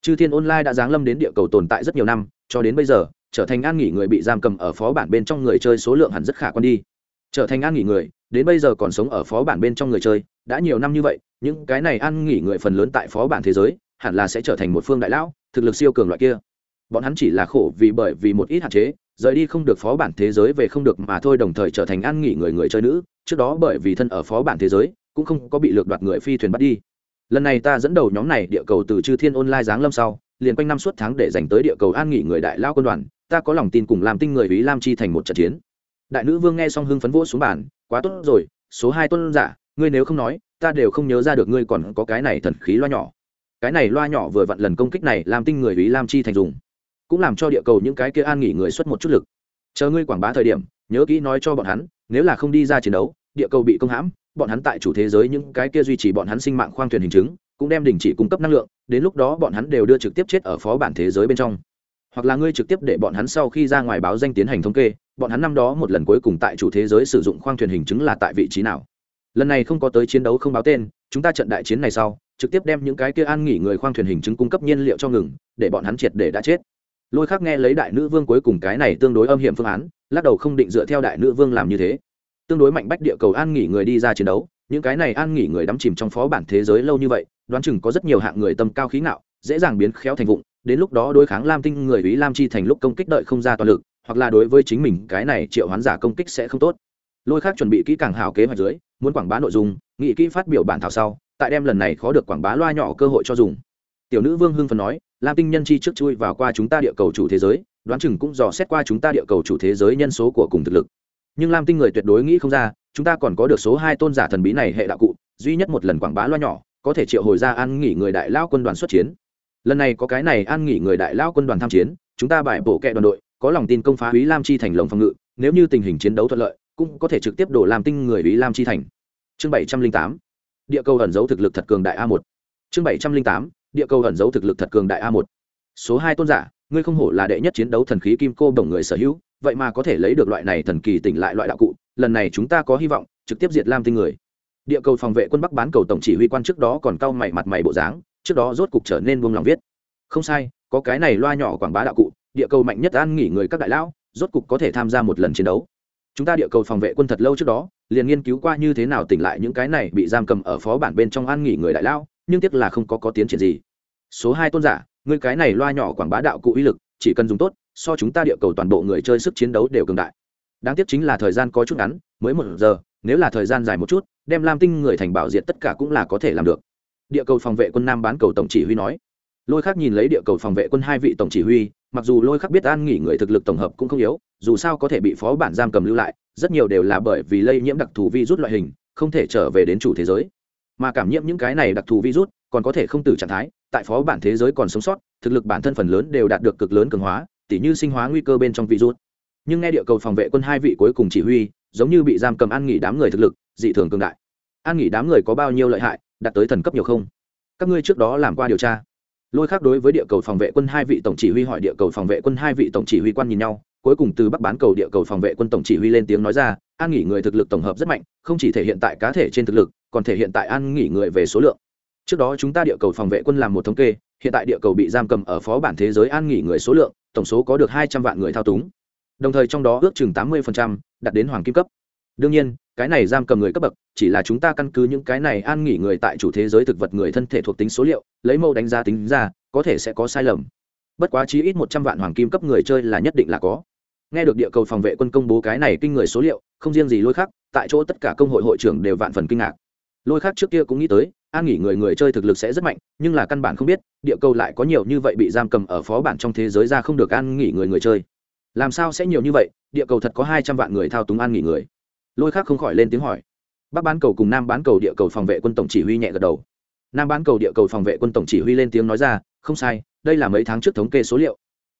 Chư thiên online đã giáng lâm đến địa cầu tồn tại rất nhiều năm, cho đến bây giờ, trở thành an nghỉ người bị giam cầm ở phó bản bên trong người chơi số lượng hẳn rất khả quan đi. Trở thành an nghỉ người, đến bây giờ còn sống ở phó bản bên trong người chơi, đã nhiều năm như vậy, những cái này an nghỉ người phần lớn tại phó bản thế giới, hẳn là sẽ trở thành một phương đại lão, thực lực siêu cường loại kia. Bọn hắn chỉ là khổ vì bởi vì một ít hạn chế rời đi không được phó bản thế giới về không được mà thôi đồng thời trở thành an nghỉ người người chơi nữ. Trước đó bởi vì thân ở phó bản thế giới, cũng không có bị lược đoạt người phi thuyền bắt đi. Lần này ta dẫn đầu nhóm này địa cầu từ chư thiên online giáng lâm sau, liền quanh năm suốt tháng để dành tới địa cầu an nghỉ người đại lao quân đoàn. Ta có lòng tin cùng làm tinh người ý lam chi thành một trận chiến. Đại nữ vương nghe xong hưng phấn vỗ xuống bản quá tốt rồi, số hai tuân giả, ngươi nếu không nói, ta đều không nhớ ra được ngươi còn có cái này thần khí loa nhỏ. Cái này loa nhỏ vừa vặn lần công kích này làm tinh người ý lam chi thành dùng cũng làm cho địa cầu những cái kia an nghỉ người xuất một chút lực. Chờ ngươi quảng bá thời điểm, nhớ kỹ nói cho bọn hắn, nếu là không đi ra chiến đấu, địa cầu bị công hãm, bọn hắn tại chủ thế giới những cái kia duy trì bọn hắn sinh mạng khoang thuyền hình chứng, cũng đem đình chỉ cung cấp năng lượng, đến lúc đó bọn hắn đều đưa trực tiếp chết ở phó bản thế giới bên trong. Hoặc là ngươi trực tiếp để bọn hắn sau khi ra ngoài báo danh tiến hành thống kê, bọn hắn năm đó một lần cuối cùng tại chủ thế giới sử dụng khoang thuyền hình chứng là tại vị trí nào. Lần này không có tới chiến đấu không báo tên, chúng ta trận đại chiến này sau, trực tiếp đem những cái kia an nghỉ người khoang thuyền hình chứng cung cấp nhiên liệu cho ngừng, để bọn hắn triệt để đã chết lôi khác nghe lấy đại nữ vương cuối cùng cái này tương đối âm hiểm phương án, lắc đầu không định dựa theo đại nữ vương làm như thế. Tương đối mạnh bách địa cầu an nghỉ người đi ra chiến đấu, những cái này an nghỉ người đắm chìm trong phó bản thế giới lâu như vậy, đoán chừng có rất nhiều hạng người tâm cao khí ngạo, dễ dàng biến khéo thành vụng, đến lúc đó đối kháng lam tinh, người ý lam chi thành lúc công kích đợi không ra toàn lực, hoặc là đối với chính mình cái này triệu hoán giả công kích sẽ không tốt. Lôi khác chuẩn bị kỹ càng hào kế hoạch dưới, muốn quảng bá nội dung, nghị kỹ phát biểu bản thảo sau, tại đem lần này khó được quảng bá loa nhỏ cơ hội cho dùng. Tiểu nữ vương hưng phần nói lam tinh nhân chi trước chui vào qua chúng ta địa cầu chủ thế giới, đoán chừng cũng dò xét qua chúng ta địa cầu chủ thế giới nhân số của cùng thực lực. Nhưng lam tinh người tuyệt đối nghĩ không ra, chúng ta còn có được số hai tôn giả thần bí này hệ đạo cụ, duy nhất một lần quảng bá loa nhỏ, có thể triệu hồi ra an nghỉ người đại lao quân đoàn xuất chiến. Lần này có cái này an nghỉ người đại lao quân đoàn tham chiến, chúng ta bài bổ kệ đoàn đội, có lòng tin công phá ý lam chi thành lồng phòng ngự, nếu như tình hình chiến đấu thuận lợi, cũng có thể trực tiếp đổ làm tinh người ý lam chi thành. Chương bảy trăm linh tám, địa cầu ẩn giấu thực lực thật cường đại a một. Chương bảy trăm linh tám địa cầu ẩn giấu thực lực thật cường đại a một. Số hai tôn giả, ngươi không hổ là đệ nhất chiến đấu thần khí kim cô đồng người sở hữu, vậy mà có thể lấy được loại này thần kỳ tỉnh lại loại đạo cụ, lần này chúng ta có hy vọng, trực tiếp diệt lam tinh người. Địa cầu phòng vệ quân bắc bán cầu tổng chỉ huy quan trước đó còn cau mày mặt mày bộ dáng, trước đó rốt cục trở nên buông lòng viết. Không sai, có cái này loa nhỏ quảng bá đạo cụ, địa cầu mạnh nhất an nghỉ người các đại lão, rốt cục có thể tham gia một lần chiến đấu. Chúng ta địa cầu phòng vệ quân thật lâu trước đó, liền nghiên cứu qua như thế nào tỉnh lại những cái này bị giam cầm ở phó bản bên trong an nghỉ người đại lão nhưng tiếc là không có có tiến triển gì. Số hai tôn giả người cái này loa nhỏ quảng bá đạo cụ uy lực, chỉ cần dùng tốt, so chúng ta địa cầu toàn bộ người chơi sức chiến đấu đều cường đại. Đáng tiếc chính là thời gian có chút ngắn, mới một giờ, nếu là thời gian dài một chút, đem lam tinh người thành bảo diệt tất cả cũng là có thể làm được. Địa cầu phòng vệ quân nam bán cầu tổng chỉ huy nói. Lôi khác nhìn lấy địa cầu phòng vệ quân hai vị tổng chỉ huy, mặc dù lôi khắc biết an nghỉ người thực lực tổng hợp cũng không yếu, dù sao có thể bị phó bản giam cầm lưu lại, rất nhiều đều là bởi vì lây nhiễm đặc thù virus loại hình, không thể trở về đến chủ thế giới mà cảm nhiễm những cái này đặc thù virus, còn có thể không tử trạng thái, tại phó bản thế giới còn sống sót, thực lực bản thân phần lớn đều đạt được cực lớn cường hóa, tỉ như sinh hóa nguy cơ bên trong virus. Nhưng nghe địa cầu phòng vệ quân hai vị cuối cùng chỉ huy, giống như bị giam cầm an nghỉ đám người thực lực, dị thường cường đại. An nghỉ đám người có bao nhiêu lợi hại, đạt tới thần cấp nhiều không? Các ngươi trước đó làm qua điều tra. Lôi khác đối với địa cầu phòng vệ quân hai vị tổng chỉ huy hỏi địa cầu phòng vệ quân hai vị tổng chỉ huy quan nhìn nhau cuối cùng từ bắc bán cầu địa cầu phòng vệ quân tổng chỉ huy lên tiếng nói ra, an nghỉ người thực lực tổng hợp rất mạnh, không chỉ thể hiện tại cá thể trên thực lực, còn thể hiện tại an nghỉ người về số lượng. Trước đó chúng ta địa cầu phòng vệ quân làm một thống kê, hiện tại địa cầu bị giam cầm ở phó bản thế giới an nghỉ người số lượng, tổng số có được hai trăm vạn người thao túng. Đồng thời trong đó ước chừng tám mươi đạt đến hoàng kim cấp. Đương nhiên, cái này giam cầm người cấp bậc, chỉ là chúng ta căn cứ những cái này an nghỉ người tại chủ thế giới thực vật người thân thể thuộc tính số liệu, lấy mẫu đánh giá tính ra, có thể sẽ có sai lầm bất quá chí ít một trăm vạn hoàng kim cấp người chơi là nhất định là có. Nghe được địa cầu phòng vệ quân công bố cái này kinh người số liệu không riêng gì lôi khắc, tại chỗ tất cả công hội hội trưởng đều vạn phần kinh ngạc. Lôi khắc trước kia cũng nghĩ tới an nghỉ người người chơi thực lực sẽ rất mạnh nhưng là căn bản không biết địa cầu lại có nhiều như vậy bị giam cầm ở phó bản trong thế giới ra không được an nghỉ người người chơi. Làm sao sẽ nhiều như vậy địa cầu thật có hai trăm vạn người thao túng an nghỉ người? Lôi khắc không khỏi lên tiếng hỏi. Bắc bán cầu cùng nam bán cầu địa cầu phòng vệ quân tổng chỉ huy nhẹ gật đầu nam bán cầu địa cầu phòng vệ quân tổng chỉ huy lên tiếng nói ra, không sai, đây là mấy tháng trước thống kê số liệu.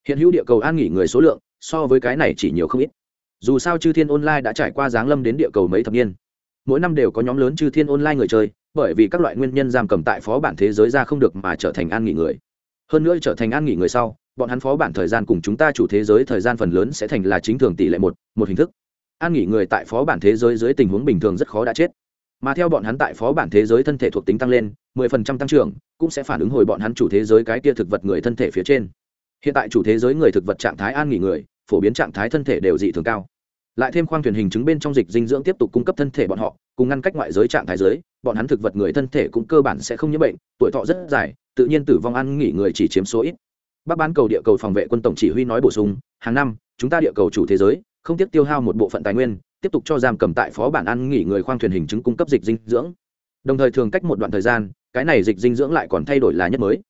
Hiện hữu địa cầu an nghỉ người số lượng, so với cái này chỉ nhiều không ít. Dù sao chư thiên online đã trải qua giáng lâm đến địa cầu mấy thập niên. Mỗi năm đều có nhóm lớn chư thiên online người chơi, bởi vì các loại nguyên nhân giam cầm tại phó bản thế giới ra không được mà trở thành an nghỉ người. Hơn nữa trở thành an nghỉ người sau, bọn hắn phó bản thời gian cùng chúng ta chủ thế giới thời gian phần lớn sẽ thành là chính thường tỷ lệ một một hình thức. An nghỉ người tại phó bản thế giới dưới tình huống bình thường rất khó đã chết mà theo bọn hắn tại phó bản thế giới thân thể thuộc tính tăng lên 10% tăng trưởng, cũng sẽ phản ứng hồi bọn hắn chủ thế giới cái kia thực vật người thân thể phía trên. Hiện tại chủ thế giới người thực vật trạng thái an nghỉ người, phổ biến trạng thái thân thể đều dị thường cao. Lại thêm khoang thuyền hình chứng bên trong dịch dinh dưỡng tiếp tục cung cấp thân thể bọn họ, cùng ngăn cách ngoại giới trạng thái giới, bọn hắn thực vật người thân thể cũng cơ bản sẽ không nhiễm bệnh, tuổi thọ rất dài, tự nhiên tử vong ăn nghỉ người chỉ chiếm số ít. Bác bán cầu địa cầu phòng vệ quân tổng chỉ huy nói bổ sung, hàng năm, chúng ta địa cầu chủ thế giới, không tiếc tiêu hao một bộ phận tài nguyên tiếp tục cho giam cầm tại phó bản ăn nghỉ người khoang thuyền hình chứng cung cấp dịch dinh dưỡng. Đồng thời thường cách một đoạn thời gian, cái này dịch dinh dưỡng lại còn thay đổi là nhất mới.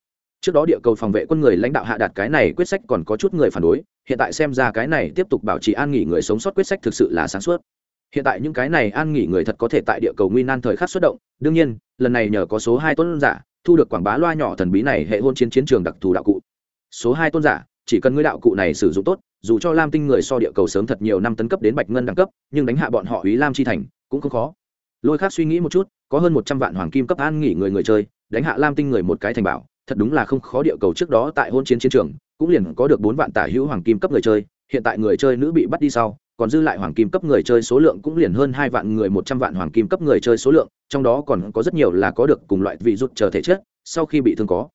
Trước đó địa cầu phòng vệ quân người lãnh đạo hạ đạt cái này quyết sách còn có chút người phản đối, hiện tại xem ra cái này tiếp tục bảo trì an nghỉ người sống sót quyết sách thực sự là sáng suốt. Hiện tại những cái này an nghỉ người thật có thể tại địa cầu nguy nan thời khắc xuất động, đương nhiên, lần này nhờ có số hai tôn giả, thu được quảng bá loa nhỏ thần bí này hệ hôn chiến chiến trường đặc thù đạo cụ. Số hai tôn giả chỉ cần ngươi đạo cụ này sử dụng tốt dù cho lam tinh người so địa cầu sớm thật nhiều năm tấn cấp đến bạch ngân đẳng cấp nhưng đánh hạ bọn họ ý lam chi thành cũng không khó. Lôi khác suy nghĩ một chút có hơn một trăm vạn hoàng kim cấp an nghỉ người người chơi đánh hạ lam tinh người một cái thành bảo thật đúng là không khó địa cầu trước đó tại hôn chiến chiến trường cũng liền có được bốn vạn tả hữu hoàng kim cấp người chơi hiện tại người chơi nữ bị bắt đi sau còn dư lại hoàng kim cấp người chơi số lượng cũng liền hơn hai vạn người một trăm vạn hoàng kim cấp người chơi số lượng trong đó còn có rất nhiều là có được cùng loại vị rút chờ thể chết, sau khi bị thương có.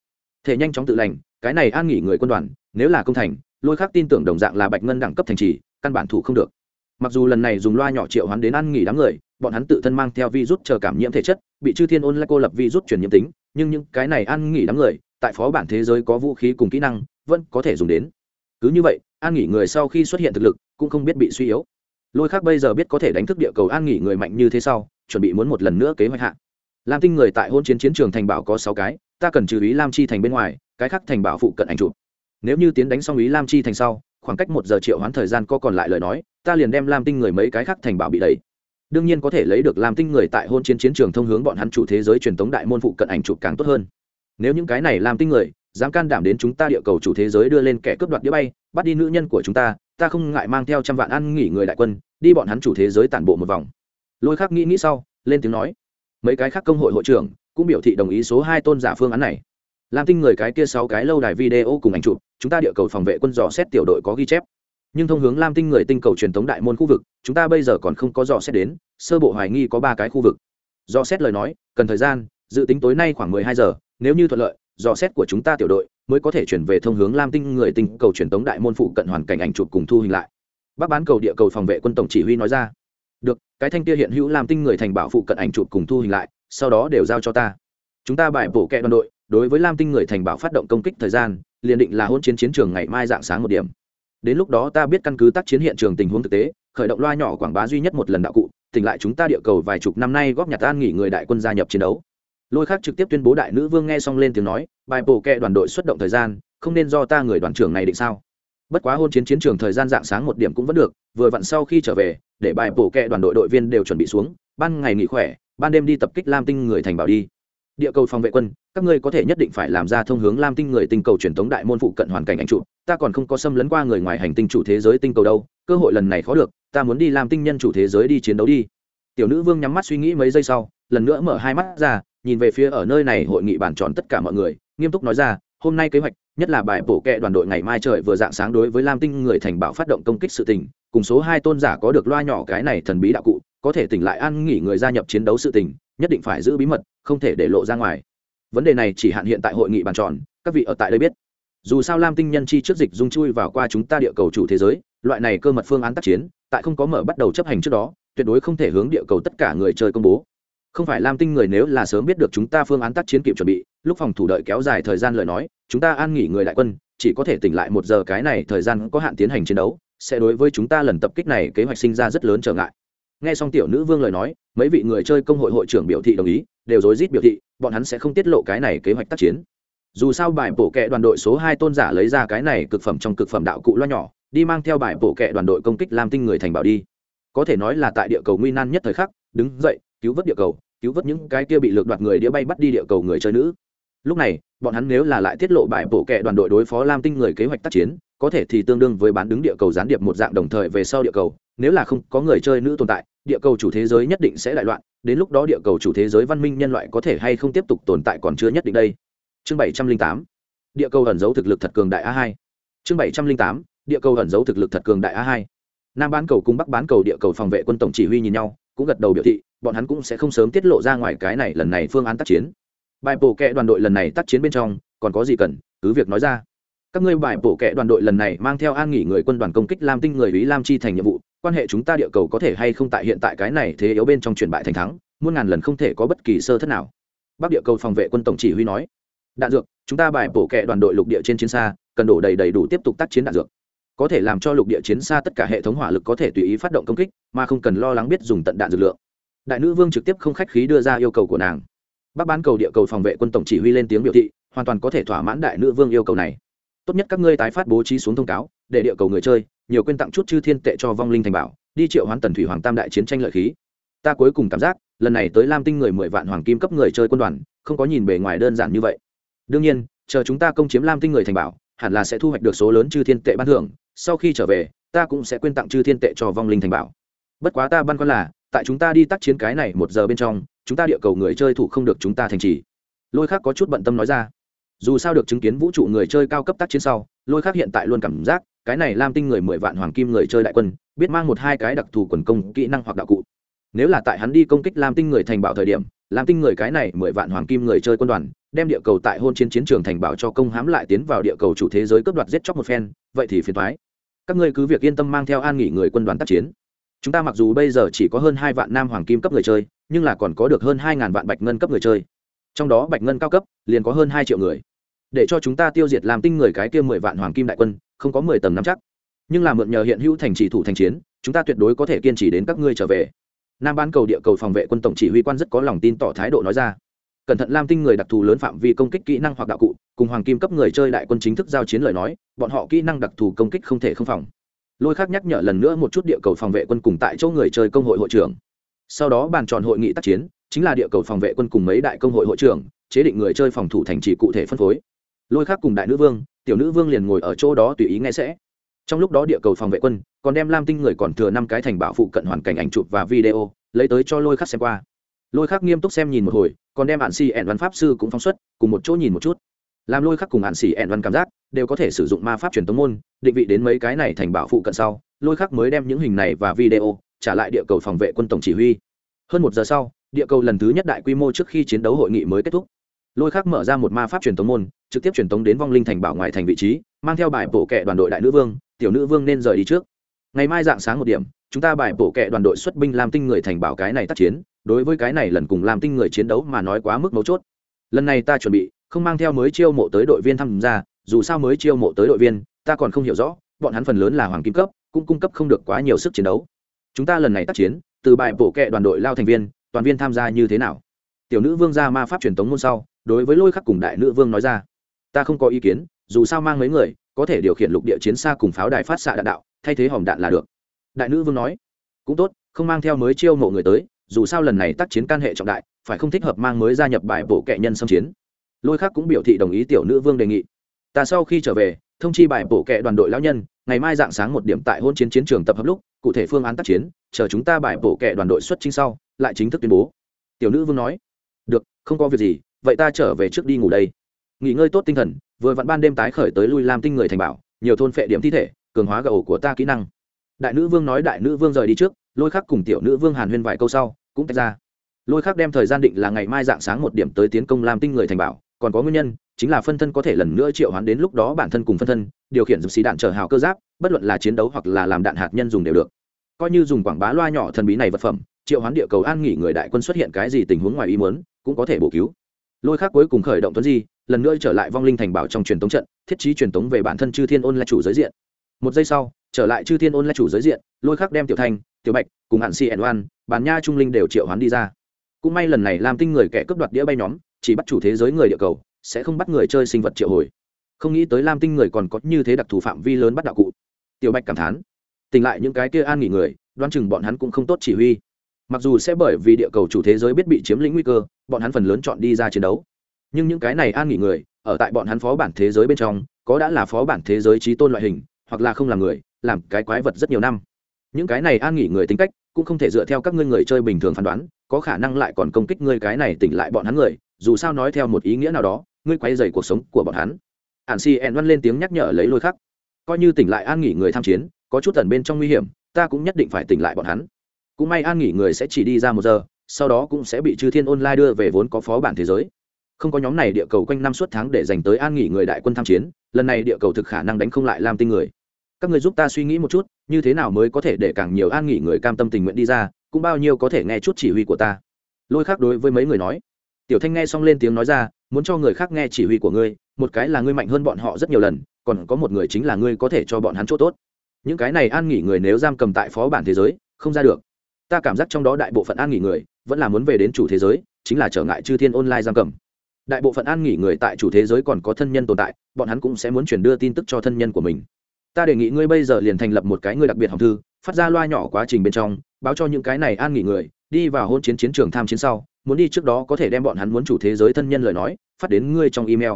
Thể nhanh chóng tự lành cái này an nghỉ người quân đoàn nếu là công thành, lôi khác tin tưởng đồng dạng là bạch ngân đẳng cấp thành trì, căn bản thủ không được. Mặc dù lần này dùng loa nhỏ triệu hắn đến ăn nghỉ đám người, bọn hắn tự thân mang theo virus chờ cảm nhiễm thể chất, bị chư thiên ôn lại cô lập virus truyền nhiễm tính, nhưng những cái này ăn nghỉ đám người, tại phó bản thế giới có vũ khí cùng kỹ năng, vẫn có thể dùng đến. Cứ như vậy an nghỉ người sau khi xuất hiện thực lực, cũng không biết bị suy yếu. Lôi khác bây giờ biết có thể đánh thức địa cầu an nghỉ người mạnh như thế sau, chuẩn bị muốn một lần nữa kế hoạch hạ. Lam tinh người tại hôn chiến chiến trường thành bảo có sáu cái, ta cần trừ ý lam chi thành bên ngoài, cái khác thành bảo phụ cận ảnh chụp nếu như tiến đánh xong ý lam chi thành sau, khoảng cách một giờ triệu hoán thời gian có còn lại lời nói, ta liền đem lam tinh người mấy cái khác thành bảo bị đẩy. Đương nhiên có thể lấy được lam tinh người tại hôn chiến chiến trường thông hướng bọn hắn chủ thế giới truyền thống đại môn phụ cận ảnh chụp càng tốt hơn. Nếu những cái này lam tinh người, dám can đảm đến chúng ta địa cầu chủ thế giới đưa lên kẻ cướp đoạt đĩa bay, bắt đi nữ nhân của chúng ta ta không ngại mang theo trăm vạn ăn nghỉ người đại quân, đi bọn hắn chủ thế giới tản bộ một vòng. Lôi khắc nghĩ nghĩ sau, lên tiếng nói. Mấy cái khác công hội hội trưởng cũng biểu thị đồng ý số hai tôn giả phương án này lam tinh người cái kia sáu cái lâu đài video cùng ảnh chụp, chúng ta địa cầu phòng vệ quân dò xét tiểu đội có ghi chép. Nhưng thông hướng lam tinh người tinh cầu truyền thống đại môn khu vực, chúng ta bây giờ còn không có dò xét đến, sơ bộ hoài nghi có ba cái khu vực. Dò xét lời nói, cần thời gian, dự tính tối nay khoảng mười hai giờ, nếu như thuận lợi, dò xét của chúng ta tiểu đội mới có thể chuyển về thông hướng lam tinh người tinh cầu truyền thống đại môn phụ cận hoàn cảnh ảnh chụp cùng thu hình lại. Bác bán cầu địa cầu phòng vệ quân tổng chỉ huy nói ra. Được, cái thanh kia hiện hữu lam tinh người thành bảo phụ cận ảnh chụp cùng thu hình lại, sau đó đều giao cho ta. Chúng ta bài bổ kẹ đoàn đội đối với lam tinh người thành bảo phát động công kích thời gian, liền định là hôn chiến chiến trường ngày mai dạng sáng một điểm. Đến lúc đó ta biết căn cứ tác chiến hiện trường tình huống thực tế, khởi động loa nhỏ quảng bá duy nhất một lần đạo cụ, tỉnh lại chúng ta địa cầu vài chục năm nay góp nhặt an nghỉ người đại quân gia nhập chiến đấu. Lôi khác trực tiếp tuyên bố đại nữ vương nghe xong lên tiếng nói, bài bổ kẹ đoàn đội xuất động thời gian, không nên do ta người đoàn trưởng này định sao? Bất quá hôn chiến chiến trường thời gian dạng sáng một điểm cũng vẫn được, vừa vặn sau khi trở về, để bài bổ kẹ đoàn đội đội viên đều chuẩn bị xuống, ban ngày nghỉ khỏe, ban đêm đi tập kích lam tinh người thành bảo đi địa cầu phòng vệ quân, các ngươi có thể nhất định phải làm ra thông hướng lam tinh người tinh cầu truyền thống đại môn phụ cận hoàn cảnh ảnh trụ. Ta còn không có xâm lấn qua người ngoài hành tinh chủ thế giới tinh cầu đâu, cơ hội lần này khó được, ta muốn đi làm tinh nhân chủ thế giới đi chiến đấu đi. Tiểu nữ vương nhắm mắt suy nghĩ mấy giây sau, lần nữa mở hai mắt ra, nhìn về phía ở nơi này hội nghị bàn tròn tất cả mọi người, nghiêm túc nói ra, hôm nay kế hoạch, nhất là bài bổ kệ đoàn đội ngày mai trời vừa dạng sáng đối với lam tinh người thành bảo phát động công kích sự tình, cùng số hai tôn giả có được loa nhỏ cái này thần bí đạo cụ, có thể tỉnh lại an nghỉ người gia nhập chiến đấu sự tình nhất định phải giữ bí mật, không thể để lộ ra ngoài. Vấn đề này chỉ hạn hiện tại hội nghị bàn tròn, các vị ở tại đây biết. Dù sao lam tinh nhân chi trước dịch dung chui vào qua chúng ta địa cầu chủ thế giới, loại này cơ mật phương án tác chiến, tại không có mở bắt đầu chấp hành trước đó, tuyệt đối không thể hướng địa cầu tất cả người chơi công bố. Không phải lam tinh người nếu là sớm biết được chúng ta phương án tác chiến kịp chuẩn bị, lúc phòng thủ đợi kéo dài thời gian lời nói, chúng ta an nghỉ người đại quân, chỉ có thể tỉnh lại một giờ cái này thời gian có hạn tiến hành chiến đấu, sẽ đối với chúng ta lần tập kích này kế hoạch sinh ra rất lớn trở ngại. Nghe xong tiểu nữ vương lời nói mấy vị người chơi công hội hội trưởng biểu thị đồng ý, đều rối rít biểu thị, bọn hắn sẽ không tiết lộ cái này kế hoạch tác chiến. Dù sao bài bổ kẹ đoàn đội số hai tôn giả lấy ra cái này cực phẩm trong cực phẩm đạo cụ lo nhỏ, đi mang theo bài bổ kẹ đoàn đội công kích lam tinh người thành bảo đi. Có thể nói là tại địa cầu nguy nan nhất thời khắc, đứng dậy, cứu vớt địa cầu, cứu vớt những cái kia bị lược đoạt người đĩa bay bắt đi địa cầu người chơi nữ. Lúc này, bọn hắn nếu là lại tiết lộ bài bổ kẹ đoàn đội đối phó lam tinh người kế hoạch tác chiến, có thể thì tương đương với bán đứng địa cầu gián điệp một dạng đồng thời về sau địa cầu, nếu là không có người chơi nữ tồn tại địa cầu chủ thế giới nhất định sẽ đại loạn, đến lúc đó địa cầu chủ thế giới văn minh nhân loại có thể hay không tiếp tục tồn tại còn chưa nhất định đây. Chương bảy trăm linh tám, địa cầu ẩn giấu thực lực thật cường đại a hai. Chương bảy trăm linh tám, địa cầu ẩn giấu thực lực thật cường đại a hai. Nam bán cầu cùng bắc bán cầu địa cầu phòng vệ quân tổng chỉ huy nhìn nhau, cũng gật đầu biểu thị, bọn hắn cũng sẽ không sớm tiết lộ ra ngoài cái này lần này phương án tác chiến. Bài bổ kệ đoàn đội lần này tác chiến bên trong, còn có gì cần, cứ việc nói ra. Các ngươi bài bổ kệ đoàn đội lần này mang theo an nghỉ người quân đoàn công kích lam tinh người ý lam chi thành nhiệm vụ quan hệ chúng ta địa cầu có thể hay không tại hiện tại cái này thế yếu bên trong chuyển bại thành thắng, muôn ngàn lần không thể có bất kỳ sơ thất nào. Bắc địa cầu phòng vệ quân tổng chỉ huy nói. Đạn dược, chúng ta bài bổ kệ đoàn đội lục địa trên chiến xa, cần đổ đầy đầy đủ tiếp tục tác chiến đạn dược. Có thể làm cho lục địa chiến xa tất cả hệ thống hỏa lực có thể tùy ý phát động công kích, mà không cần lo lắng biết dùng tận đạn dược lượng. Đại nữ vương trực tiếp không khách khí đưa ra yêu cầu của nàng. Bắc bán cầu địa cầu phòng vệ quân tổng chỉ huy lên tiếng biểu thị, hoàn toàn có thể thỏa mãn đại nữ vương yêu cầu này. Tốt nhất các ngươi tái phát bố trí xuống thông cáo, để địa cầu người chơi nhiều quên tặng chút chư thiên tệ cho vong linh thành bảo, đi triệu hoán tần thủy hoàng tam đại chiến tranh lợi khí. Ta cuối cùng cảm giác, lần này tới lam tinh người mười vạn hoàng kim cấp người chơi quân đoàn, không có nhìn bề ngoài đơn giản như vậy. Đương nhiên, chờ chúng ta công chiếm lam tinh người thành bảo, hẳn là sẽ thu hoạch được số lớn chư thiên tệ ban thưởng. Sau khi trở về, ta cũng sẽ quên tặng chư thiên tệ cho vong linh thành bảo. Bất quá ta băn khoăn là, tại chúng ta đi tác chiến cái này một giờ bên trong, chúng ta địa cầu người chơi thủ không được chúng ta thành trì. Lôi khác có chút bận tâm nói ra. Dù sao được chứng kiến vũ trụ người chơi cao cấp tác chiến sau, lôi khác hiện tại luôn cảm giác cái này lam tinh người mười vạn hoàng kim người chơi đại quân, biết mang một hai cái đặc thù quần công, kỹ năng hoặc đạo cụ. Nếu là tại hắn đi công kích lam tinh người thành bảo thời điểm, lam tinh người cái này mười vạn hoàng kim người chơi quân đoàn, đem địa cầu tại hôn chiến chiến trường thành bảo cho công hãm lại tiến vào địa cầu chủ thế giới cướp đoạt giết chóc một phen, vậy thì phiền thoái các ngươi cứ việc yên tâm mang theo an nghỉ người quân đoàn tác chiến. Chúng ta mặc dù bây giờ chỉ có hơn hai vạn nam hoàng kim cấp người chơi, nhưng là còn có được hơn hai ngàn vạn bạch ngân cấp người chơi. Trong đó bạch ngân cao cấp, liền có hơn hai triệu người. Để cho chúng ta tiêu diệt làm tinh người cái kia mười vạn hoàng kim đại quân không có mười tầng năm chắc. Nhưng là mượn nhờ hiện hữu thành trì thủ thành chiến, chúng ta tuyệt đối có thể kiên trì đến các ngươi trở về. Nam bán cầu địa cầu phòng vệ quân tổng chỉ huy quan rất có lòng tin tỏ thái độ nói ra. Cẩn thận lam tinh người đặc thù lớn phạm vi công kích kỹ năng hoặc đạo cụ, cùng hoàng kim cấp người chơi đại quân chính thức giao chiến lời nói, bọn họ kỹ năng đặc thù công kích không thể không phòng. Lôi khác nhắc nhở lần nữa một chút địa cầu phòng vệ quân cùng tại chỗ người chơi công hội hội trưởng. Sau đó bàn tròn hội nghị tác chiến, chính là địa cầu phòng vệ quân cùng mấy đại công hội hội trưởng, chế định người chơi phòng thủ thành trì cụ thể phân phối. Lôi khác cùng đại nữ vương tiểu nữ vương liền ngồi ở chỗ đó tùy ý nghe sẽ. Trong lúc đó địa cầu phòng vệ quân còn đem lam tinh người còn thừa năm cái thành bảo phụ cận hoàn cảnh ảnh chụp và video lấy tới cho lôi khắc xem qua. Lôi khắc nghiêm túc xem nhìn một hồi, còn đem hạn xì ẹn văn pháp sư cũng phóng xuất, cùng một chỗ nhìn một chút. Làm lôi khắc cùng hạn xì ẹn văn cảm giác đều có thể sử dụng ma pháp truyền tống môn, định vị đến mấy cái này thành bảo phụ cận sau, lôi khắc mới đem những hình này và video trả lại địa cầu phòng vệ quân tổng chỉ huy. Hơn một giờ sau, địa cầu lần thứ nhất đại quy mô trước khi chiến đấu hội nghị mới kết thúc lôi khắc mở ra một ma pháp truyền tống môn, trực tiếp truyền tống đến vong linh thành bảo ngoài thành vị trí, mang theo bài bổ kệ đoàn đội đại nữ vương, tiểu nữ vương nên rời đi trước. Ngày mai dạng sáng một điểm, chúng ta bài bổ kệ đoàn đội xuất binh làm tinh người thành bảo cái này tác chiến, đối với cái này lần cùng làm tinh người chiến đấu mà nói quá mức mấu chốt. Lần này ta chuẩn bị, không mang theo mới chiêu mộ tới đội viên tham gia, dù sao mới chiêu mộ tới đội viên, ta còn không hiểu rõ, bọn hắn phần lớn là hoàng kim cấp, cũng cung cấp không được quá nhiều sức chiến đấu. Chúng ta lần này tác chiến, từ bài bổ kệ đoàn đội lao thành viên, toàn viên tham gia như thế nào? Tiểu nữ vương ra ma pháp truyền tống môn sau, đối với lôi khắc cùng đại nữ vương nói ra, ta không có ý kiến, dù sao mang mấy người, có thể điều khiển lục địa chiến xa cùng pháo đài phát xạ đạn đạo, thay thế hòm đạn là được. Đại nữ vương nói, cũng tốt, không mang theo mới chiêu mộ người tới, dù sao lần này tác chiến can hệ trọng đại, phải không thích hợp mang mới gia nhập bài bổ kệ nhân xâm chiến. Lôi khác cũng biểu thị đồng ý tiểu nữ vương đề nghị, ta sau khi trở về, thông chi bài bổ kệ đoàn đội lão nhân, ngày mai dạng sáng một điểm tại hôn chiến chiến trường tập hợp lúc, cụ thể phương án tác chiến, chờ chúng ta bài bổ kệ đoàn đội xuất chính sau, lại chính thức tuyên bố. Tiểu nữ vương nói được, không có việc gì, vậy ta trở về trước đi ngủ đây. Nghỉ ngơi tốt tinh thần, vừa vặn ban đêm tái khởi tới lui làm tinh người thành bảo, nhiều thôn phệ điểm thi thể, cường hóa gầu của ta kỹ năng. Đại nữ vương nói đại nữ vương rời đi trước, lôi khắc cùng tiểu nữ vương hàn huyên vài câu sau, cũng tách ra. Lôi khắc đem thời gian định là ngày mai dạng sáng một điểm tới tiến công làm tinh người thành bảo, còn có nguyên nhân, chính là phân thân có thể lần nữa triệu hoán đến lúc đó bản thân cùng phân thân, điều khiển dược xì đạn trở hào cơ giáp, bất luận là chiến đấu hoặc là làm đạn hạt nhân dùng đều được. Coi như dùng quảng bá loa nhỏ thần bí này vật phẩm triệu hoán địa cầu an nghỉ người đại quân xuất hiện cái gì tình huống ngoài ý muốn, cũng có thể bổ cứu. Lôi khác cuối cùng khởi động tuấn di, lần nữa trở lại vong linh thành bảo trong truyền tống trận, thiết trí truyền tống về bản thân chư thiên ôn là chủ giới diện. Một giây sau, trở lại chư thiên ôn là chủ giới diện, lôi khác đem tiểu thanh, tiểu bạch cùng hạn si ẩn oan bàn nha trung linh đều triệu hoán đi ra. Cũng may lần này làm tinh người kẻ cướp đoạt đĩa bay nhóm, chỉ bắt chủ thế giới người địa cầu, sẽ không bắt người chơi sinh vật triệu hồi. Không nghĩ tới lam tinh người còn có như thế đặc thù phạm vi lớn bắt đạo cụ. Tiểu bạch cảm thán, tỉnh lại những cái kia an nghỉ người, đoán chừng bọn hắn cũng không tốt chỉ huy mặc dù sẽ bởi vì địa cầu chủ thế giới biết bị chiếm lĩnh nguy cơ, bọn hắn phần lớn chọn đi ra chiến đấu. Nhưng những cái này an nghỉ người, ở tại bọn hắn phó bản thế giới bên trong, có đã là phó bản thế giới trí tôn loại hình, hoặc là không làm người, làm cái quái vật rất nhiều năm. Những cái này an nghỉ người tính cách, cũng không thể dựa theo các ngươi người chơi bình thường phán đoán, có khả năng lại còn công kích ngươi cái này tỉnh lại bọn hắn người, dù sao nói theo một ý nghĩa nào đó, ngươi quay dày cuộc sống của bọn hắn. Ạn si ẹn văn lên tiếng nhắc nhở lấy lôi khắc. Coi như tỉnh lại an nghỉ người tham chiến, có chút tần bên trong nguy hiểm, ta cũng nhất định phải tỉnh lại bọn hắn cũng may an nghỉ người sẽ chỉ đi ra một giờ, sau đó cũng sẽ bị chư thiên online đưa về vốn có phó bản thế giới. Không có nhóm này địa cầu quanh năm suốt tháng để dành tới an nghỉ người đại quân tham chiến, lần này địa cầu thực khả năng đánh không lại lam tinh người. Các người giúp ta suy nghĩ một chút, như thế nào mới có thể để càng nhiều an nghỉ người cam tâm tình nguyện đi ra, cũng bao nhiêu có thể nghe chút chỉ huy của ta. Lôi khác đối với mấy người nói. Tiểu thanh nghe xong lên tiếng nói ra, muốn cho người khác nghe chỉ huy của ngươi, một cái là ngươi mạnh hơn bọn họ rất nhiều lần, còn có một người chính là ngươi có thể cho bọn hắn chỗ tốt. Những cái này an nghỉ người nếu giam cầm tại phó bản thế giới, không ra được ta cảm giác trong đó đại bộ phận an nghỉ người vẫn là muốn về đến chủ thế giới, chính là trở ngại chư thiên online giam cầm. Đại bộ phận an nghỉ người tại chủ thế giới còn có thân nhân tồn tại, bọn hắn cũng sẽ muốn chuyển đưa tin tức cho thân nhân của mình. Ta đề nghị ngươi bây giờ liền thành lập một cái ngươi đặc biệt học thư, phát ra loa nhỏ quá trình bên trong, báo cho những cái này an nghỉ người, đi vào hôn chiến chiến trường tham chiến sau, muốn đi trước đó có thể đem bọn hắn muốn chủ thế giới thân nhân lời nói, phát đến ngươi trong email.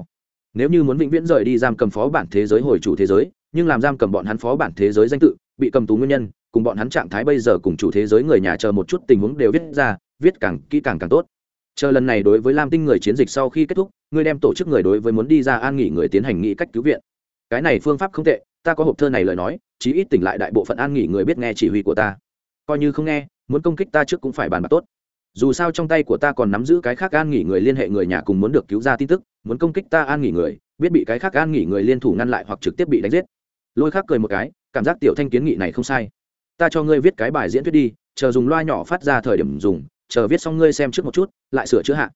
Nếu như muốn vĩnh viễn rời đi giam cầm phó bản thế giới hồi chủ thế giới, nhưng làm giam cầm bọn hắn phó bản thế giới danh tự bị cầm tù nguyên nhân, cùng bọn hắn trạng thái bây giờ cùng chủ thế giới người nhà chờ một chút tình huống đều viết ra, viết càng kỹ càng càng tốt. Chờ lần này đối với lam tinh người chiến dịch sau khi kết thúc, ngươi đem tổ chức người đối với muốn đi ra an nghỉ người tiến hành nghị cách cứu viện. Cái này phương pháp không tệ, ta có hộp thơ này lời nói, chí ít tỉnh lại đại bộ phận an nghỉ người biết nghe chỉ huy của ta. Coi như không nghe, muốn công kích ta trước cũng phải bàn bạc tốt. Dù sao trong tay của ta còn nắm giữ cái khác an nghỉ người liên hệ người nhà cùng muốn được cứu ra tin tức, muốn công kích ta an nghỉ người, biết bị cái khác an nghỉ người liên thủ ngăn lại hoặc trực tiếp bị đánh giết. Lôi khác cười một cái cảm giác tiểu thanh kiến nghị này không sai. Ta cho ngươi viết cái bài diễn thuyết đi, chờ dùng loa nhỏ phát ra thời điểm dùng, chờ viết xong ngươi xem trước một chút, lại sửa chữa hạ.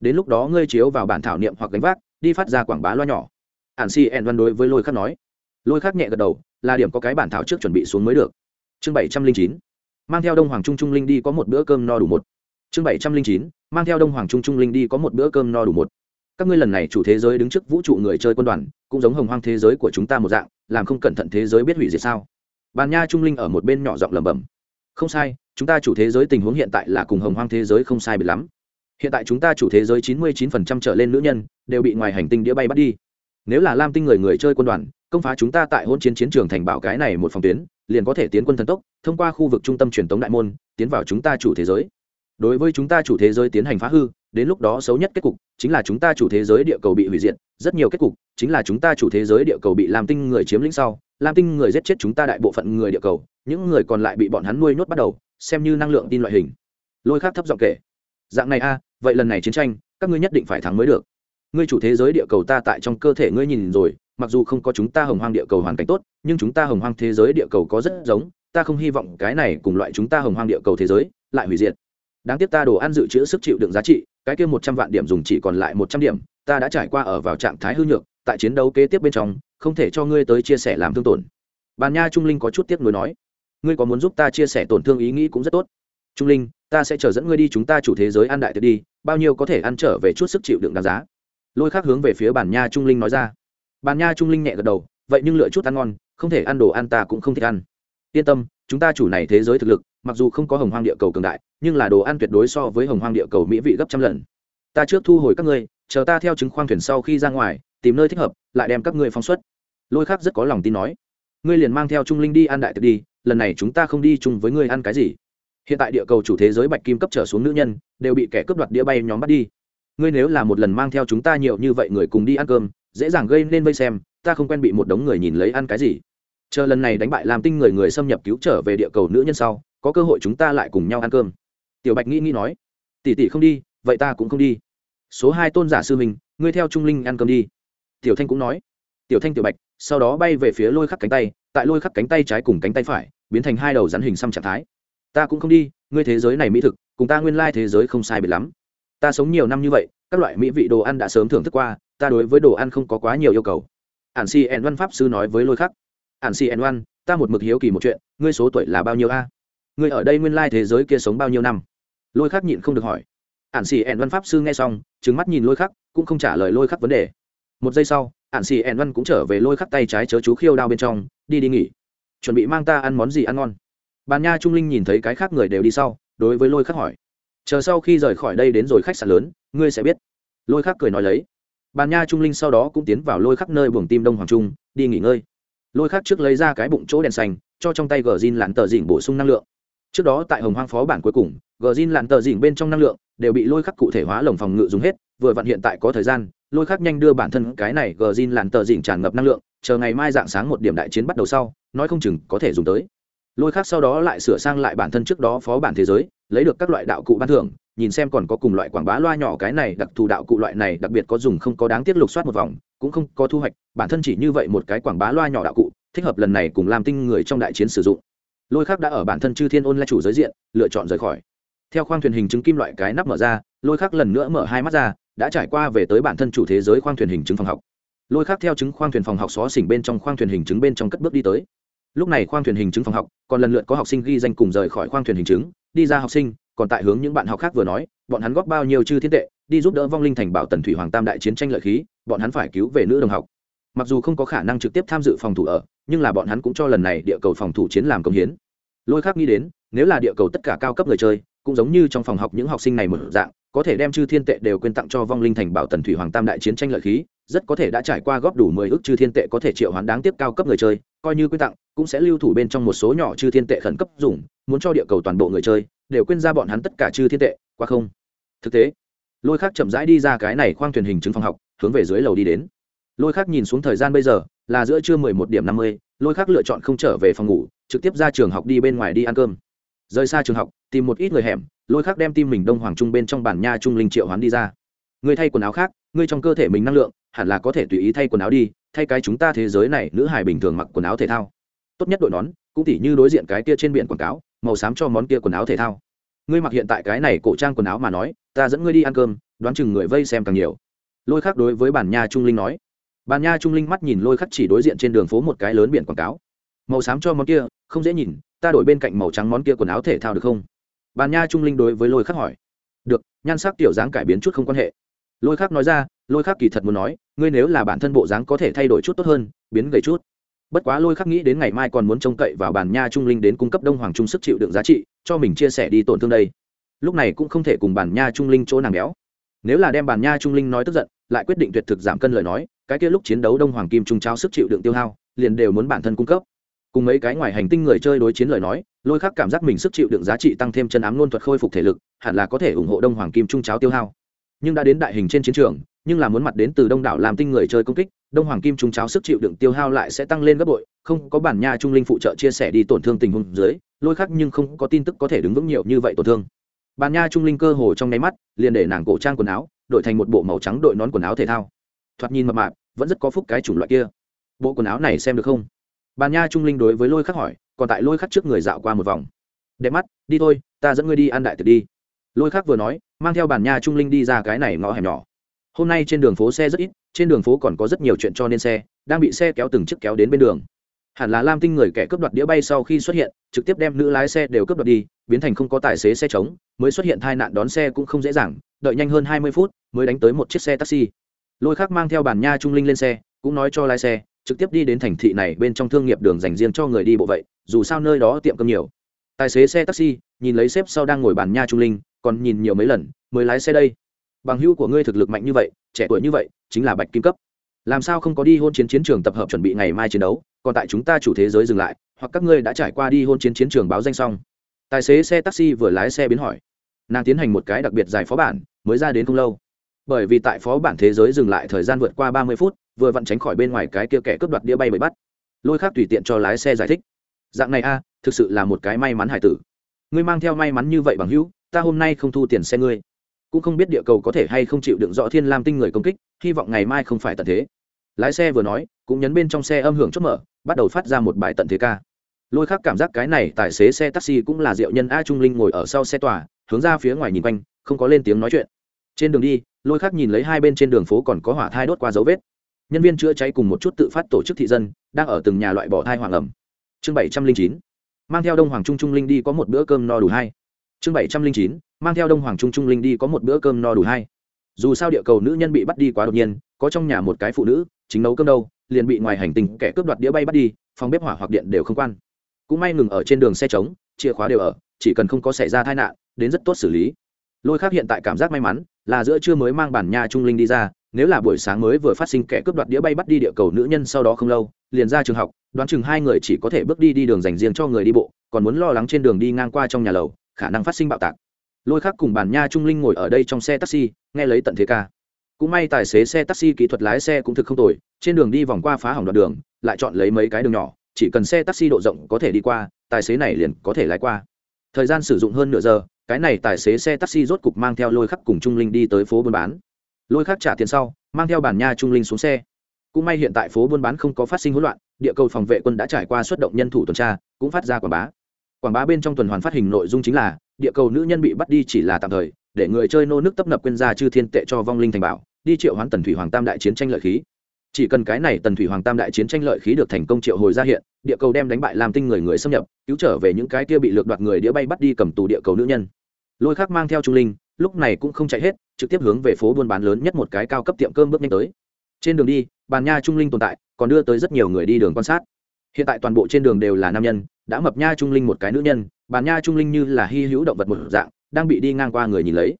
Đến lúc đó ngươi chiếu vào bản thảo niệm hoặc gánh vác, đi phát ra quảng bá loa nhỏ. Ản si ẹn văn đối với lôi khắc nói. Lôi khắc nhẹ gật đầu, là điểm có cái bản thảo trước chuẩn bị xuống mới được. Chương bảy trăm linh chín. Mang theo đông hoàng trung trung linh đi có một bữa cơm no đủ một. Chương bảy trăm linh chín. Mang theo đông hoàng trung trung linh đi có một bữa cơm no đủ một các ngươi lần này chủ thế giới đứng trước vũ trụ người chơi quân đoàn, cũng giống hồng hoang thế giới của chúng ta một dạng, làm không cẩn thận thế giới biết hủy diệt sao? Bàn nha trung linh ở một bên nhỏ giọng lẩm bẩm. Không sai, chúng ta chủ thế giới tình huống hiện tại là cùng hồng hoang thế giới không sai biệt lắm. Hiện tại chúng ta chủ thế giới chín mươi chín phần trăm trở lên nữ nhân, đều bị ngoài hành tinh đĩa bay bắt đi. Nếu là lam tinh người người chơi quân đoàn, công phá chúng ta tại hôn chiến chiến trường thành bảo cái này một phòng tuyến, liền có thể tiến quân thần tốc, thông qua khu vực trung tâm truyền tống đại môn, tiến vào chúng ta chủ thế giới. Đối với chúng ta chủ thế giới tiến hành phá hư đến lúc đó xấu nhất kết cục chính là chúng ta chủ thế giới địa cầu bị hủy diệt. Rất nhiều kết cục chính là chúng ta chủ thế giới địa cầu bị làm tinh người chiếm lĩnh sau. Làm tinh người giết chết chúng ta đại bộ phận người địa cầu, những người còn lại bị bọn hắn nuôi nhốt bắt đầu, xem như năng lượng tin loại hình. Lôi khác thấp giọng kể, dạng này a, vậy lần này chiến tranh, các ngươi nhất định phải thắng mới được. Ngươi chủ thế giới địa cầu ta tại trong cơ thể ngươi nhìn rồi, mặc dù không có chúng ta hồng hoang địa cầu hoàn cảnh tốt, nhưng chúng ta hồng hoang thế giới địa cầu có rất giống, ta không hy vọng cái này cùng loại chúng ta hồng hoang địa cầu thế giới lại hủy diệt đáng tiếc ta đồ ăn dự trữ sức chịu đựng giá trị, cái kia một trăm vạn điểm dùng chỉ còn lại một trăm điểm, ta đã trải qua ở vào trạng thái hư nhược, tại chiến đấu kế tiếp bên trong, không thể cho ngươi tới chia sẻ làm thương tổn. Bàn nha trung linh có chút tiếc nuối nói, ngươi có muốn giúp ta chia sẻ tổn thương ý nghĩ cũng rất tốt. Trung linh, ta sẽ chờ dẫn ngươi đi chúng ta chủ thế giới ăn đại tiệc đi, bao nhiêu có thể ăn trở về chút sức chịu đựng đáng giá. Lôi khác hướng về phía bàn nha trung linh nói ra. Bàn nha trung linh nhẹ gật đầu, vậy nhưng lựa chút ăn ngon, không thể ăn đồ ăn ta cũng không thích ăn. Yên tâm, chúng ta chủ này thế giới thực lực mặc dù không có hồng hoang địa cầu cường đại, nhưng là đồ ăn tuyệt đối so với hồng hoang địa cầu mỹ vị gấp trăm lần. Ta trước thu hồi các ngươi, chờ ta theo chứng khoang thuyền sau khi ra ngoài, tìm nơi thích hợp, lại đem các ngươi phóng xuất. Lôi khác rất có lòng tin nói. Ngươi liền mang theo trung linh đi ăn đại tiệc đi, lần này chúng ta không đi chung với ngươi ăn cái gì. Hiện tại địa cầu chủ thế giới bạch kim cấp trở xuống nữ nhân, đều bị kẻ cướp đoạt đĩa bay nhóm bắt đi. Ngươi nếu là một lần mang theo chúng ta nhiều như vậy người cùng đi ăn cơm, dễ dàng gây nên vây xem, ta không quen bị một đống người nhìn lấy ăn cái gì. Chờ lần này đánh bại làm tinh người người xâm nhập cứu trở về địa cầu nữ nhân sau có cơ hội chúng ta lại cùng nhau ăn cơm. Tiểu bạch nghĩ nghĩ nói tỷ tỷ không đi vậy ta cũng không đi. Số hai tôn giả sư mình, ngươi theo trung linh ăn cơm đi. Tiểu thanh cũng nói. Tiểu thanh tiểu bạch sau đó bay về phía lôi khắc cánh tay tại lôi khắc cánh tay trái cùng cánh tay phải biến thành hai đầu rắn hình xăm trạng thái. Ta cũng không đi ngươi thế giới này mỹ thực cùng ta nguyên lai thế giới không sai biệt lắm. Ta sống nhiều năm như vậy các loại mỹ vị đồ ăn đã sớm thưởng thức qua ta đối với đồ ăn không có quá nhiều yêu cầu. Ản si ẩn văn pháp sư nói với lôi khắc. Ản si ẩn văn ta một mực hiếu kỳ một chuyện ngươi số tuổi là bao nhiêu a? Người ở đây nguyên lai thế giới kia sống bao nhiêu năm? Lôi khắc nhịn không được hỏi. Ản xì ẹn văn pháp sư nghe xong trứng mắt nhìn lôi khắc, cũng không trả lời lôi khắc vấn đề. Một giây sau ạn xì ẹn văn cũng trở về lôi khắc tay trái chớ chú khiêu đao bên trong, đi đi nghỉ. Chuẩn bị mang ta ăn món gì ăn ngon? Bàn nha trung linh nhìn thấy cái khác người đều đi sau, đối với lôi khắc hỏi. Chờ sau khi rời khỏi đây đến rồi khách sạn lớn, ngươi sẽ biết. Lôi khắc cười nói lấy. Bàn nha trung linh sau đó cũng tiến vào lôi khắc nơi buồng tim đông hoàng trung, đi nghỉ ngơi. Lôi khắc trước lấy ra cái bụng chỗ đèn xanh, cho trong tay gờ zin lặn tờ dịnh bổ sung năng lượng trước đó tại hồng hoang phó bản cuối cùng gờ zin lặn tờ dỉn bên trong năng lượng đều bị lôi khắc cụ thể hóa lồng phòng ngự dùng hết, vừa vặn hiện tại có thời gian, lôi khắc nhanh đưa bản thân cái này gờ zin làn tờ dỉn tràn ngập năng lượng, chờ ngày mai dạng sáng một điểm đại chiến bắt đầu sau, nói không chừng có thể dùng tới. Lôi khắc sau đó lại sửa sang lại bản thân trước đó phó bản thế giới, lấy được các loại đạo cụ ban thưởng, nhìn xem còn có cùng loại quảng bá loa nhỏ cái này, đặc thù đạo cụ loại này đặc biệt có dùng không có đáng tiết lục soát một vòng, cũng không có thu hoạch, bản thân chỉ như vậy một cái quảng bá loa nhỏ đạo cụ, thích hợp lần này cùng làm tinh người trong đại chiến sử dụng lôi khắc đã ở bản thân chư thiên ôn Lai chủ giới diện, lựa chọn rời khỏi. Theo khoang thuyền hình chứng kim loại cái nắp mở ra, lôi khắc lần nữa mở hai mắt ra, đã trải qua về tới bản thân chủ thế giới khoang thuyền hình chứng phòng học. Lôi khác theo chứng khoang thuyền phòng học xó xỉnh bên trong khoang thuyền hình chứng bên trong cất bước đi tới. Lúc này khoang thuyền hình chứng phòng học, còn lần lượt có học sinh ghi danh cùng rời khỏi khoang thuyền hình chứng, đi ra học sinh, còn tại hướng những bạn học khác vừa nói, bọn hắn góp bao nhiêu chư thiên tệ, đi giúp đỡ vong linh thành bảo tần thủy hoàng tam đại chiến tranh lợi khí, bọn hắn phải cứu về nữ đồng học mặc dù không có khả năng trực tiếp tham dự phòng thủ ở, nhưng là bọn hắn cũng cho lần này địa cầu phòng thủ chiến làm công hiến. Lôi khác nghĩ đến, nếu là địa cầu tất cả cao cấp người chơi, cũng giống như trong phòng học những học sinh này một dạng, có thể đem chư thiên tệ đều quên tặng cho vong linh thành bảo tần thủy hoàng tam đại chiến tranh lợi khí, rất có thể đã trải qua góp đủ mười ước chư thiên tệ có thể triệu hoán đáng tiếp cao cấp người chơi, coi như quyên tặng, cũng sẽ lưu thủ bên trong một số nhỏ chư thiên tệ khẩn cấp dùng, muốn cho địa cầu toàn bộ người chơi, đều quên ra bọn hắn tất cả chư thiên tệ qua không. Thực tế, lôi khác chậm rãi đi ra cái này khoang thuyền hình chứng phòng học, hướng về dưới lầu đi đến lôi khác nhìn xuống thời gian bây giờ, là giữa trưa mười một điểm năm mươi, lôi khác lựa chọn không trở về phòng ngủ, trực tiếp ra trường học đi bên ngoài đi ăn cơm. Rời xa trường học, tìm một ít người hẻm, lôi khác đem tim mình đông hoàng trung bên trong bản nha trung linh triệu hoán đi ra. Ngươi thay quần áo khác ngươi trong cơ thể mình năng lượng, hẳn là có thể tùy ý thay quần áo đi, thay cái chúng ta thế giới này, nữ hài bình thường mặc quần áo thể thao. Tốt nhất đội nón, cũng tỉ như đối diện cái kia trên biển quảng cáo, màu xám cho món kia quần áo thể thao. Ngươi mặc hiện tại cái này cổ trang quần áo mà nói, ta dẫn ngươi đi ăn cơm, đoán chừng người vây xem càng nhiều. Lôi khác đối với bản nha trung linh nói bản nha trung linh mắt nhìn lôi khắc chỉ đối diện trên đường phố một cái lớn biển quảng cáo. Màu xám cho món kia, không dễ nhìn, ta đổi bên cạnh màu trắng món kia quần áo thể thao được không? Bàn nha trung linh đối với lôi khắc hỏi. Được, nhan sắc tiểu dáng cải biến chút không quan hệ. Lôi khắc nói ra, lôi khắc kỳ thật muốn nói, ngươi nếu là bản thân bộ dáng có thể thay đổi chút tốt hơn, biến gầy chút. Bất quá lôi khắc nghĩ đến ngày mai còn muốn trông cậy vào bàn nha trung linh đến cung cấp đông hoàng trung sức chịu đựng giá trị, cho mình chia sẻ đi tổn thương đây. Lúc này cũng không thể cùng bàn nha trung linh chỗ nàng béo. Nếu là đem bàn nha trung linh nói tức giận, lại quyết định tuyệt thực giảm cân lời nói cái kia lúc chiến đấu đông hoàng kim trung cháo sức chịu đựng tiêu hao, liền đều muốn bản thân cung cấp. Cùng mấy cái ngoài hành tinh người chơi đối chiến lời nói, lôi khắc cảm giác mình sức chịu đựng giá trị tăng thêm chân ám luôn thuật khôi phục thể lực, hẳn là có thể ủng hộ đông hoàng kim trung cháo tiêu hao. Nhưng đã đến đại hình trên chiến trường, nhưng là muốn mặt đến từ đông đảo làm tinh người chơi công kích, đông hoàng kim trung cháo sức chịu đựng tiêu hao lại sẽ tăng lên gấp bội, không có bản nha trung linh phụ trợ chia sẻ đi tổn thương tình huống dưới, lôi khắc nhưng không có tin tức có thể đứng vững nhiều như vậy tổn thương. Bản nha trung linh cơ hồ trong nháy mắt, liền để nàng cổ trang quần áo, đổi thành một bộ màu trắng đội nón quần áo thể thao thoạt nhìn mập mạp, vẫn rất có phúc cái chủng loại kia. Bộ quần áo này xem được không? Bàn nha trung linh đối với lôi khắc hỏi, còn tại lôi khắc trước người dạo qua một vòng. Đẹp mắt, đi thôi, ta dẫn ngươi đi ăn đại tiệc đi. Lôi khắc vừa nói, mang theo bàn nha trung linh đi ra cái này ngõ hẻm nhỏ. Hôm nay trên đường phố xe rất ít, trên đường phố còn có rất nhiều chuyện cho nên xe, đang bị xe kéo từng chiếc kéo đến bên đường. Hẳn là lam tinh người kẻ cướp đoạt đĩa bay sau khi xuất hiện, trực tiếp đem nữ lái xe đều cướp đoạt đi, biến thành không có tài xế xe trống, mới xuất hiện tai nạn đón xe cũng không dễ dàng, đợi nhanh hơn hai mươi phút, mới đánh tới một chiếc xe taxi lôi khác mang theo bàn nha trung linh lên xe, cũng nói cho lái xe, trực tiếp đi đến thành thị này bên trong thương nghiệp đường dành riêng cho người đi bộ vậy, dù sao nơi đó tiệm cơm nhiều. Tài xế xe taxi, nhìn lấy xếp sau đang ngồi bàn nha trung linh, còn nhìn nhiều mấy lần, mới lái xe đây. Bằng hữu của ngươi thực lực mạnh như vậy, trẻ tuổi như vậy, chính là bạch kim cấp. Làm sao không có đi hôn chiến chiến trường tập hợp chuẩn bị ngày mai chiến đấu, còn tại chúng ta chủ thế giới dừng lại, hoặc các ngươi đã trải qua đi hôn chiến chiến trường báo danh xong. Tài xế xe taxi vừa lái xe biến hỏi. Nàng tiến hành một cái đặc biệt giải phó bản, mới ra đến không lâu bởi vì tại phó bản thế giới dừng lại thời gian vượt qua ba mươi phút, vừa vặn tránh khỏi bên ngoài cái kia kẻ cướp đoạt đĩa bay bị bắt. Lôi khác tùy tiện cho lái xe giải thích. Dạng này a, thực sự là một cái may mắn hải tử. Ngươi mang theo may mắn như vậy bằng hữu, ta hôm nay không thu tiền xe ngươi. Cũng không biết địa cầu có thể hay không chịu đựng rõ thiên lam tinh người công kích, hy vọng ngày mai không phải tận thế. Lái xe vừa nói, cũng nhấn bên trong xe âm hưởng chốt mở, bắt đầu phát ra một bài tận thế ca. Lôi khác cảm giác cái này tài xế xe taxi cũng là diệu nhân a trung linh ngồi ở sau xe tòa, hướng ra phía ngoài nhìn quanh, không có lên tiếng nói chuyện. Trên đường đi lôi khác nhìn lấy hai bên trên đường phố còn có hỏa thai đốt qua dấu vết. Nhân viên chữa cháy cùng một chút tự phát tổ chức thị dân đang ở từng nhà loại bỏ thai hoàng ẩm. Chương bảy trăm linh chín, mang theo đông hoàng trung trung linh đi có một bữa cơm no đủ hai. Chương bảy trăm linh chín, mang theo đông hoàng trung trung linh đi có một bữa cơm no đủ hai. Dù sao địa cầu nữ nhân bị bắt đi quá đột nhiên, có trong nhà một cái phụ nữ, chính nấu cơm đâu, liền bị ngoài hành tinh kẻ cướp đoạt đĩa bay bắt đi, phòng bếp hỏa hoặc điện đều không quan. Cũng may ngừng ở trên đường xe trống, chìa khóa đều ở, chỉ cần không có xảy ra tai nạn, đến rất tốt xử lý lôi khác hiện tại cảm giác may mắn, là giữa trưa mới mang bản nha trung linh đi ra, nếu là buổi sáng mới vừa phát sinh kẻ cướp đoạt đĩa bay bắt đi địa cầu nữ nhân sau đó không lâu, liền ra trường học, đoán chừng hai người chỉ có thể bước đi đi đường dành riêng cho người đi bộ, còn muốn lo lắng trên đường đi ngang qua trong nhà lầu, khả năng phát sinh bạo tạc. Lôi khác cùng bản nha trung linh ngồi ở đây trong xe taxi, nghe lấy tận thế ca. Cũng may tài xế xe taxi kỹ thuật lái xe cũng thực không tồi, trên đường đi vòng qua phá hỏng đoạn đường, lại chọn lấy mấy cái đường nhỏ, chỉ cần xe taxi độ rộng có thể đi qua, tài xế này liền có thể lái qua. Thời gian sử dụng hơn nửa giờ cái này tài xế xe taxi rốt cục mang theo lôi khắc cùng trung linh đi tới phố buôn bán. Lôi khắc trả tiền sau, mang theo bản nha trung linh xuống xe. Cũng may hiện tại phố buôn bán không có phát sinh hỗn loạn, địa cầu phòng vệ quân đã trải qua xuất động nhân thủ tuần tra, cũng phát ra quảng bá. Quảng bá bên trong tuần hoàn phát hình nội dung chính là, địa cầu nữ nhân bị bắt đi chỉ là tạm thời, để người chơi nô nước tấp nập quên ra chư thiên tệ cho vong linh thành bảo, đi triệu hoán tần thủy hoàng tam đại chiến tranh lợi khí. Chỉ cần cái này tần thủy hoàng tam đại chiến tranh lợi khí được thành công triệu hồi ra hiện địa cầu đem đánh bại làm tinh người người xâm nhập, cứu trở về những cái kia bị lược đoạt người đĩa bay bắt đi cầm tù địa cầu nữ nhân. Lôi khác mang theo trung linh, lúc này cũng không chạy hết, trực tiếp hướng về phố buôn bán lớn nhất một cái cao cấp tiệm cơm bước nhanh tới. Trên đường đi, bàn nha trung linh tồn tại, còn đưa tới rất nhiều người đi đường quan sát. Hiện tại toàn bộ trên đường đều là nam nhân, đã mập nha trung linh một cái nữ nhân, bàn nha trung linh như là hy hữu động vật một dạng, đang bị đi ngang qua người nhìn lấy.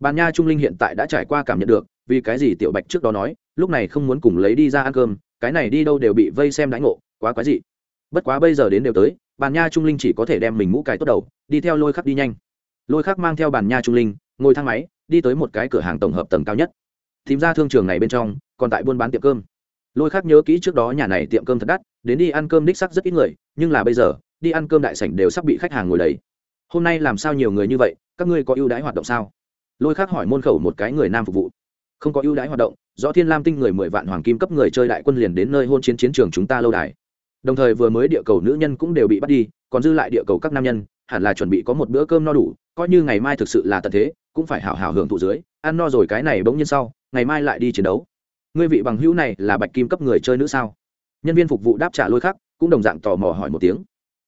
Bàn nha trung linh hiện tại đã trải qua cảm nhận được, vì cái gì tiểu bạch trước đó nói, lúc này không muốn cùng lấy đi ra ăn cơm, cái này đi đâu đều bị vây xem đánh ngộ, quá quái dị bất quá bây giờ đến đều tới, bàn nha trung linh chỉ có thể đem mình mũ cài tốt đầu, đi theo lôi khắc đi nhanh. Lôi khắc mang theo bàn nha trung linh, ngồi thang máy, đi tới một cái cửa hàng tổng hợp tầng cao nhất. Tìm ra thương trường này bên trong, còn tại buôn bán tiệm cơm. Lôi khắc nhớ kỹ trước đó nhà này tiệm cơm thật đắt, đến đi ăn cơm đích sắc rất ít người, nhưng là bây giờ, đi ăn cơm đại sảnh đều sắp bị khách hàng ngồi đầy. Hôm nay làm sao nhiều người như vậy, các ngươi có ưu đãi hoạt động sao? Lôi khắc hỏi môn khẩu một cái người nam phục vụ. Không có ưu đãi hoạt động do thiên lam tinh người mười vạn hoàng kim cấp người chơi đại quân liền đến nơi hôn chiến chiến trường chúng ta lâu đài đồng thời vừa mới địa cầu nữ nhân cũng đều bị bắt đi, còn dư lại địa cầu các nam nhân, hẳn là chuẩn bị có một bữa cơm no đủ, coi như ngày mai thực sự là tận thế, cũng phải hảo hảo hưởng thụ dưới, ăn no rồi cái này bỗng nhiên sau, ngày mai lại đi chiến đấu. Ngươi vị bằng hữu này là bạch kim cấp người chơi nữ sao? Nhân viên phục vụ đáp trả lôi khắc, cũng đồng dạng tò mò hỏi một tiếng.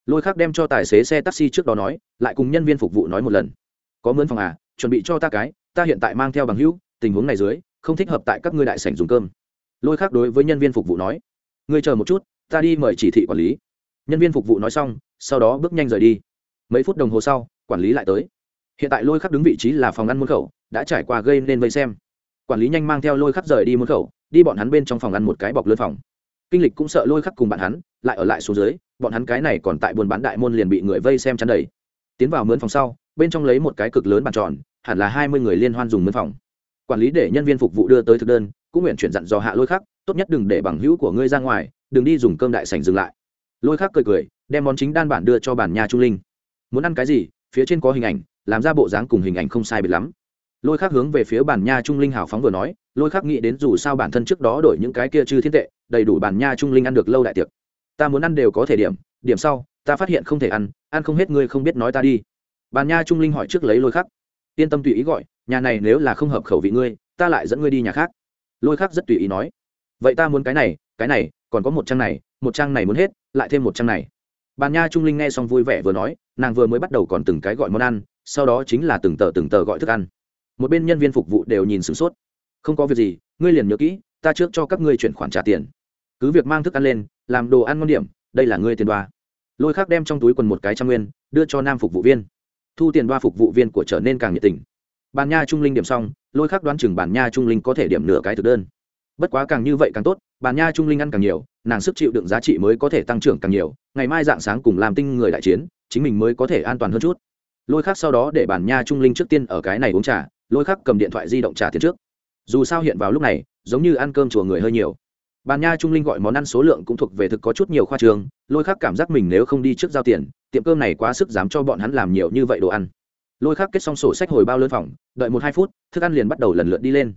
Lôi khắc đem cho tài xế xe taxi trước đó nói, lại cùng nhân viên phục vụ nói một lần. Có mướn phòng à chuẩn bị cho ta cái, ta hiện tại mang theo bằng hữu, tình huống này dưới, không thích hợp tại các ngươi đại sảnh dùng cơm. Lôi khắc đối với nhân viên phục vụ nói. Ngươi chờ một chút ta đi mời chỉ thị quản lý. Nhân viên phục vụ nói xong, sau đó bước nhanh rời đi. Mấy phút đồng hồ sau, quản lý lại tới. Hiện tại lôi khắc đứng vị trí là phòng ăn môn khẩu, đã trải qua gây nên vây xem. Quản lý nhanh mang theo lôi khắc rời đi môn khẩu, đi bọn hắn bên trong phòng ăn một cái bọc lớn phòng. Kinh lịch cũng sợ lôi khắc cùng bạn hắn, lại ở lại xuống dưới, bọn hắn cái này còn tại buôn bán đại môn liền bị người vây xem chắn đầy. Tiến vào mướn phòng sau, bên trong lấy một cái cực lớn bàn tròn, hẳn là hai mươi người liên hoan dùng mướn phòng. Quản lý để nhân viên phục vụ đưa tới thực đơn, cũng nguyện chuyển dặn dò hạ lôi khắc, tốt nhất đừng để bằng hữu của ngươi ra ngoài đừng đi dùng cơm đại sảnh dừng lại. Lôi khắc cười cười, đem món chính đan bản đưa cho bản nhà trung linh. Muốn ăn cái gì, phía trên có hình ảnh, làm ra bộ dáng cùng hình ảnh không sai biệt lắm. Lôi khắc hướng về phía bản nha trung linh hào phóng vừa nói, lôi khắc nghĩ đến dù sao bản thân trước đó đổi những cái kia chư thiên tệ, đầy đủ bản nha trung linh ăn được lâu đại tiệc. Ta muốn ăn đều có thể điểm điểm sau, ta phát hiện không thể ăn ăn không hết ngươi không biết nói ta đi. Bản nha trung linh hỏi trước lấy lôi khắc. Yên tâm tùy ý gọi, nhà này nếu là không hợp khẩu vị ngươi, ta lại dẫn ngươi đi nhà khác. Lôi khắc rất tùy ý nói. Vậy ta muốn cái này cái này còn có một trang này, một trang này muốn hết, lại thêm một trang này. Bàn nha trung linh nghe xong vui vẻ vừa nói, nàng vừa mới bắt đầu còn từng cái gọi món ăn, sau đó chính là từng tờ từng tờ gọi thức ăn. Một bên nhân viên phục vụ đều nhìn sửng sốt. Không có việc gì, ngươi liền nhớ kỹ, ta trước cho các ngươi chuyển khoản trả tiền. Cứ việc mang thức ăn lên, làm đồ ăn ngon điểm, đây là ngươi tiền đoa lôi khác đem trong túi quần một cái trăm nguyên, đưa cho nam phục vụ viên. Thu tiền đoa phục vụ viên của trở nên càng nhiệt tình. Bàn nha trung linh điểm xong, lôi khác đoán chừng bàn nha trung linh có thể điểm nửa cái thực đơn bất quá càng như vậy càng tốt bàn nha trung linh ăn càng nhiều, nàng sức chịu đựng giá trị mới có thể tăng trưởng càng nhiều, ngày mai dạng sáng cùng làm tinh người đại chiến, chính mình mới có thể an toàn hơn chút. Lôi khác sau đó để bàn nha trung linh trước tiên ở cái này uống trà, lôi khác cầm điện thoại di động trả tiền trước. Dù sao hiện vào lúc này, giống như ăn cơm chùa người hơi nhiều. Bàn nha trung linh gọi món ăn số lượng cũng thuộc về thực có chút nhiều khoa trường, lôi khác cảm giác mình nếu không đi trước giao tiền, tiệm cơm này quá sức dám cho bọn hắn làm nhiều như vậy đồ ăn. Lôi khác kết xong sổ sách hồi bao lớn phòng, đợi một hai phút, thức ăn liền bắt đầu lần lượt đi lên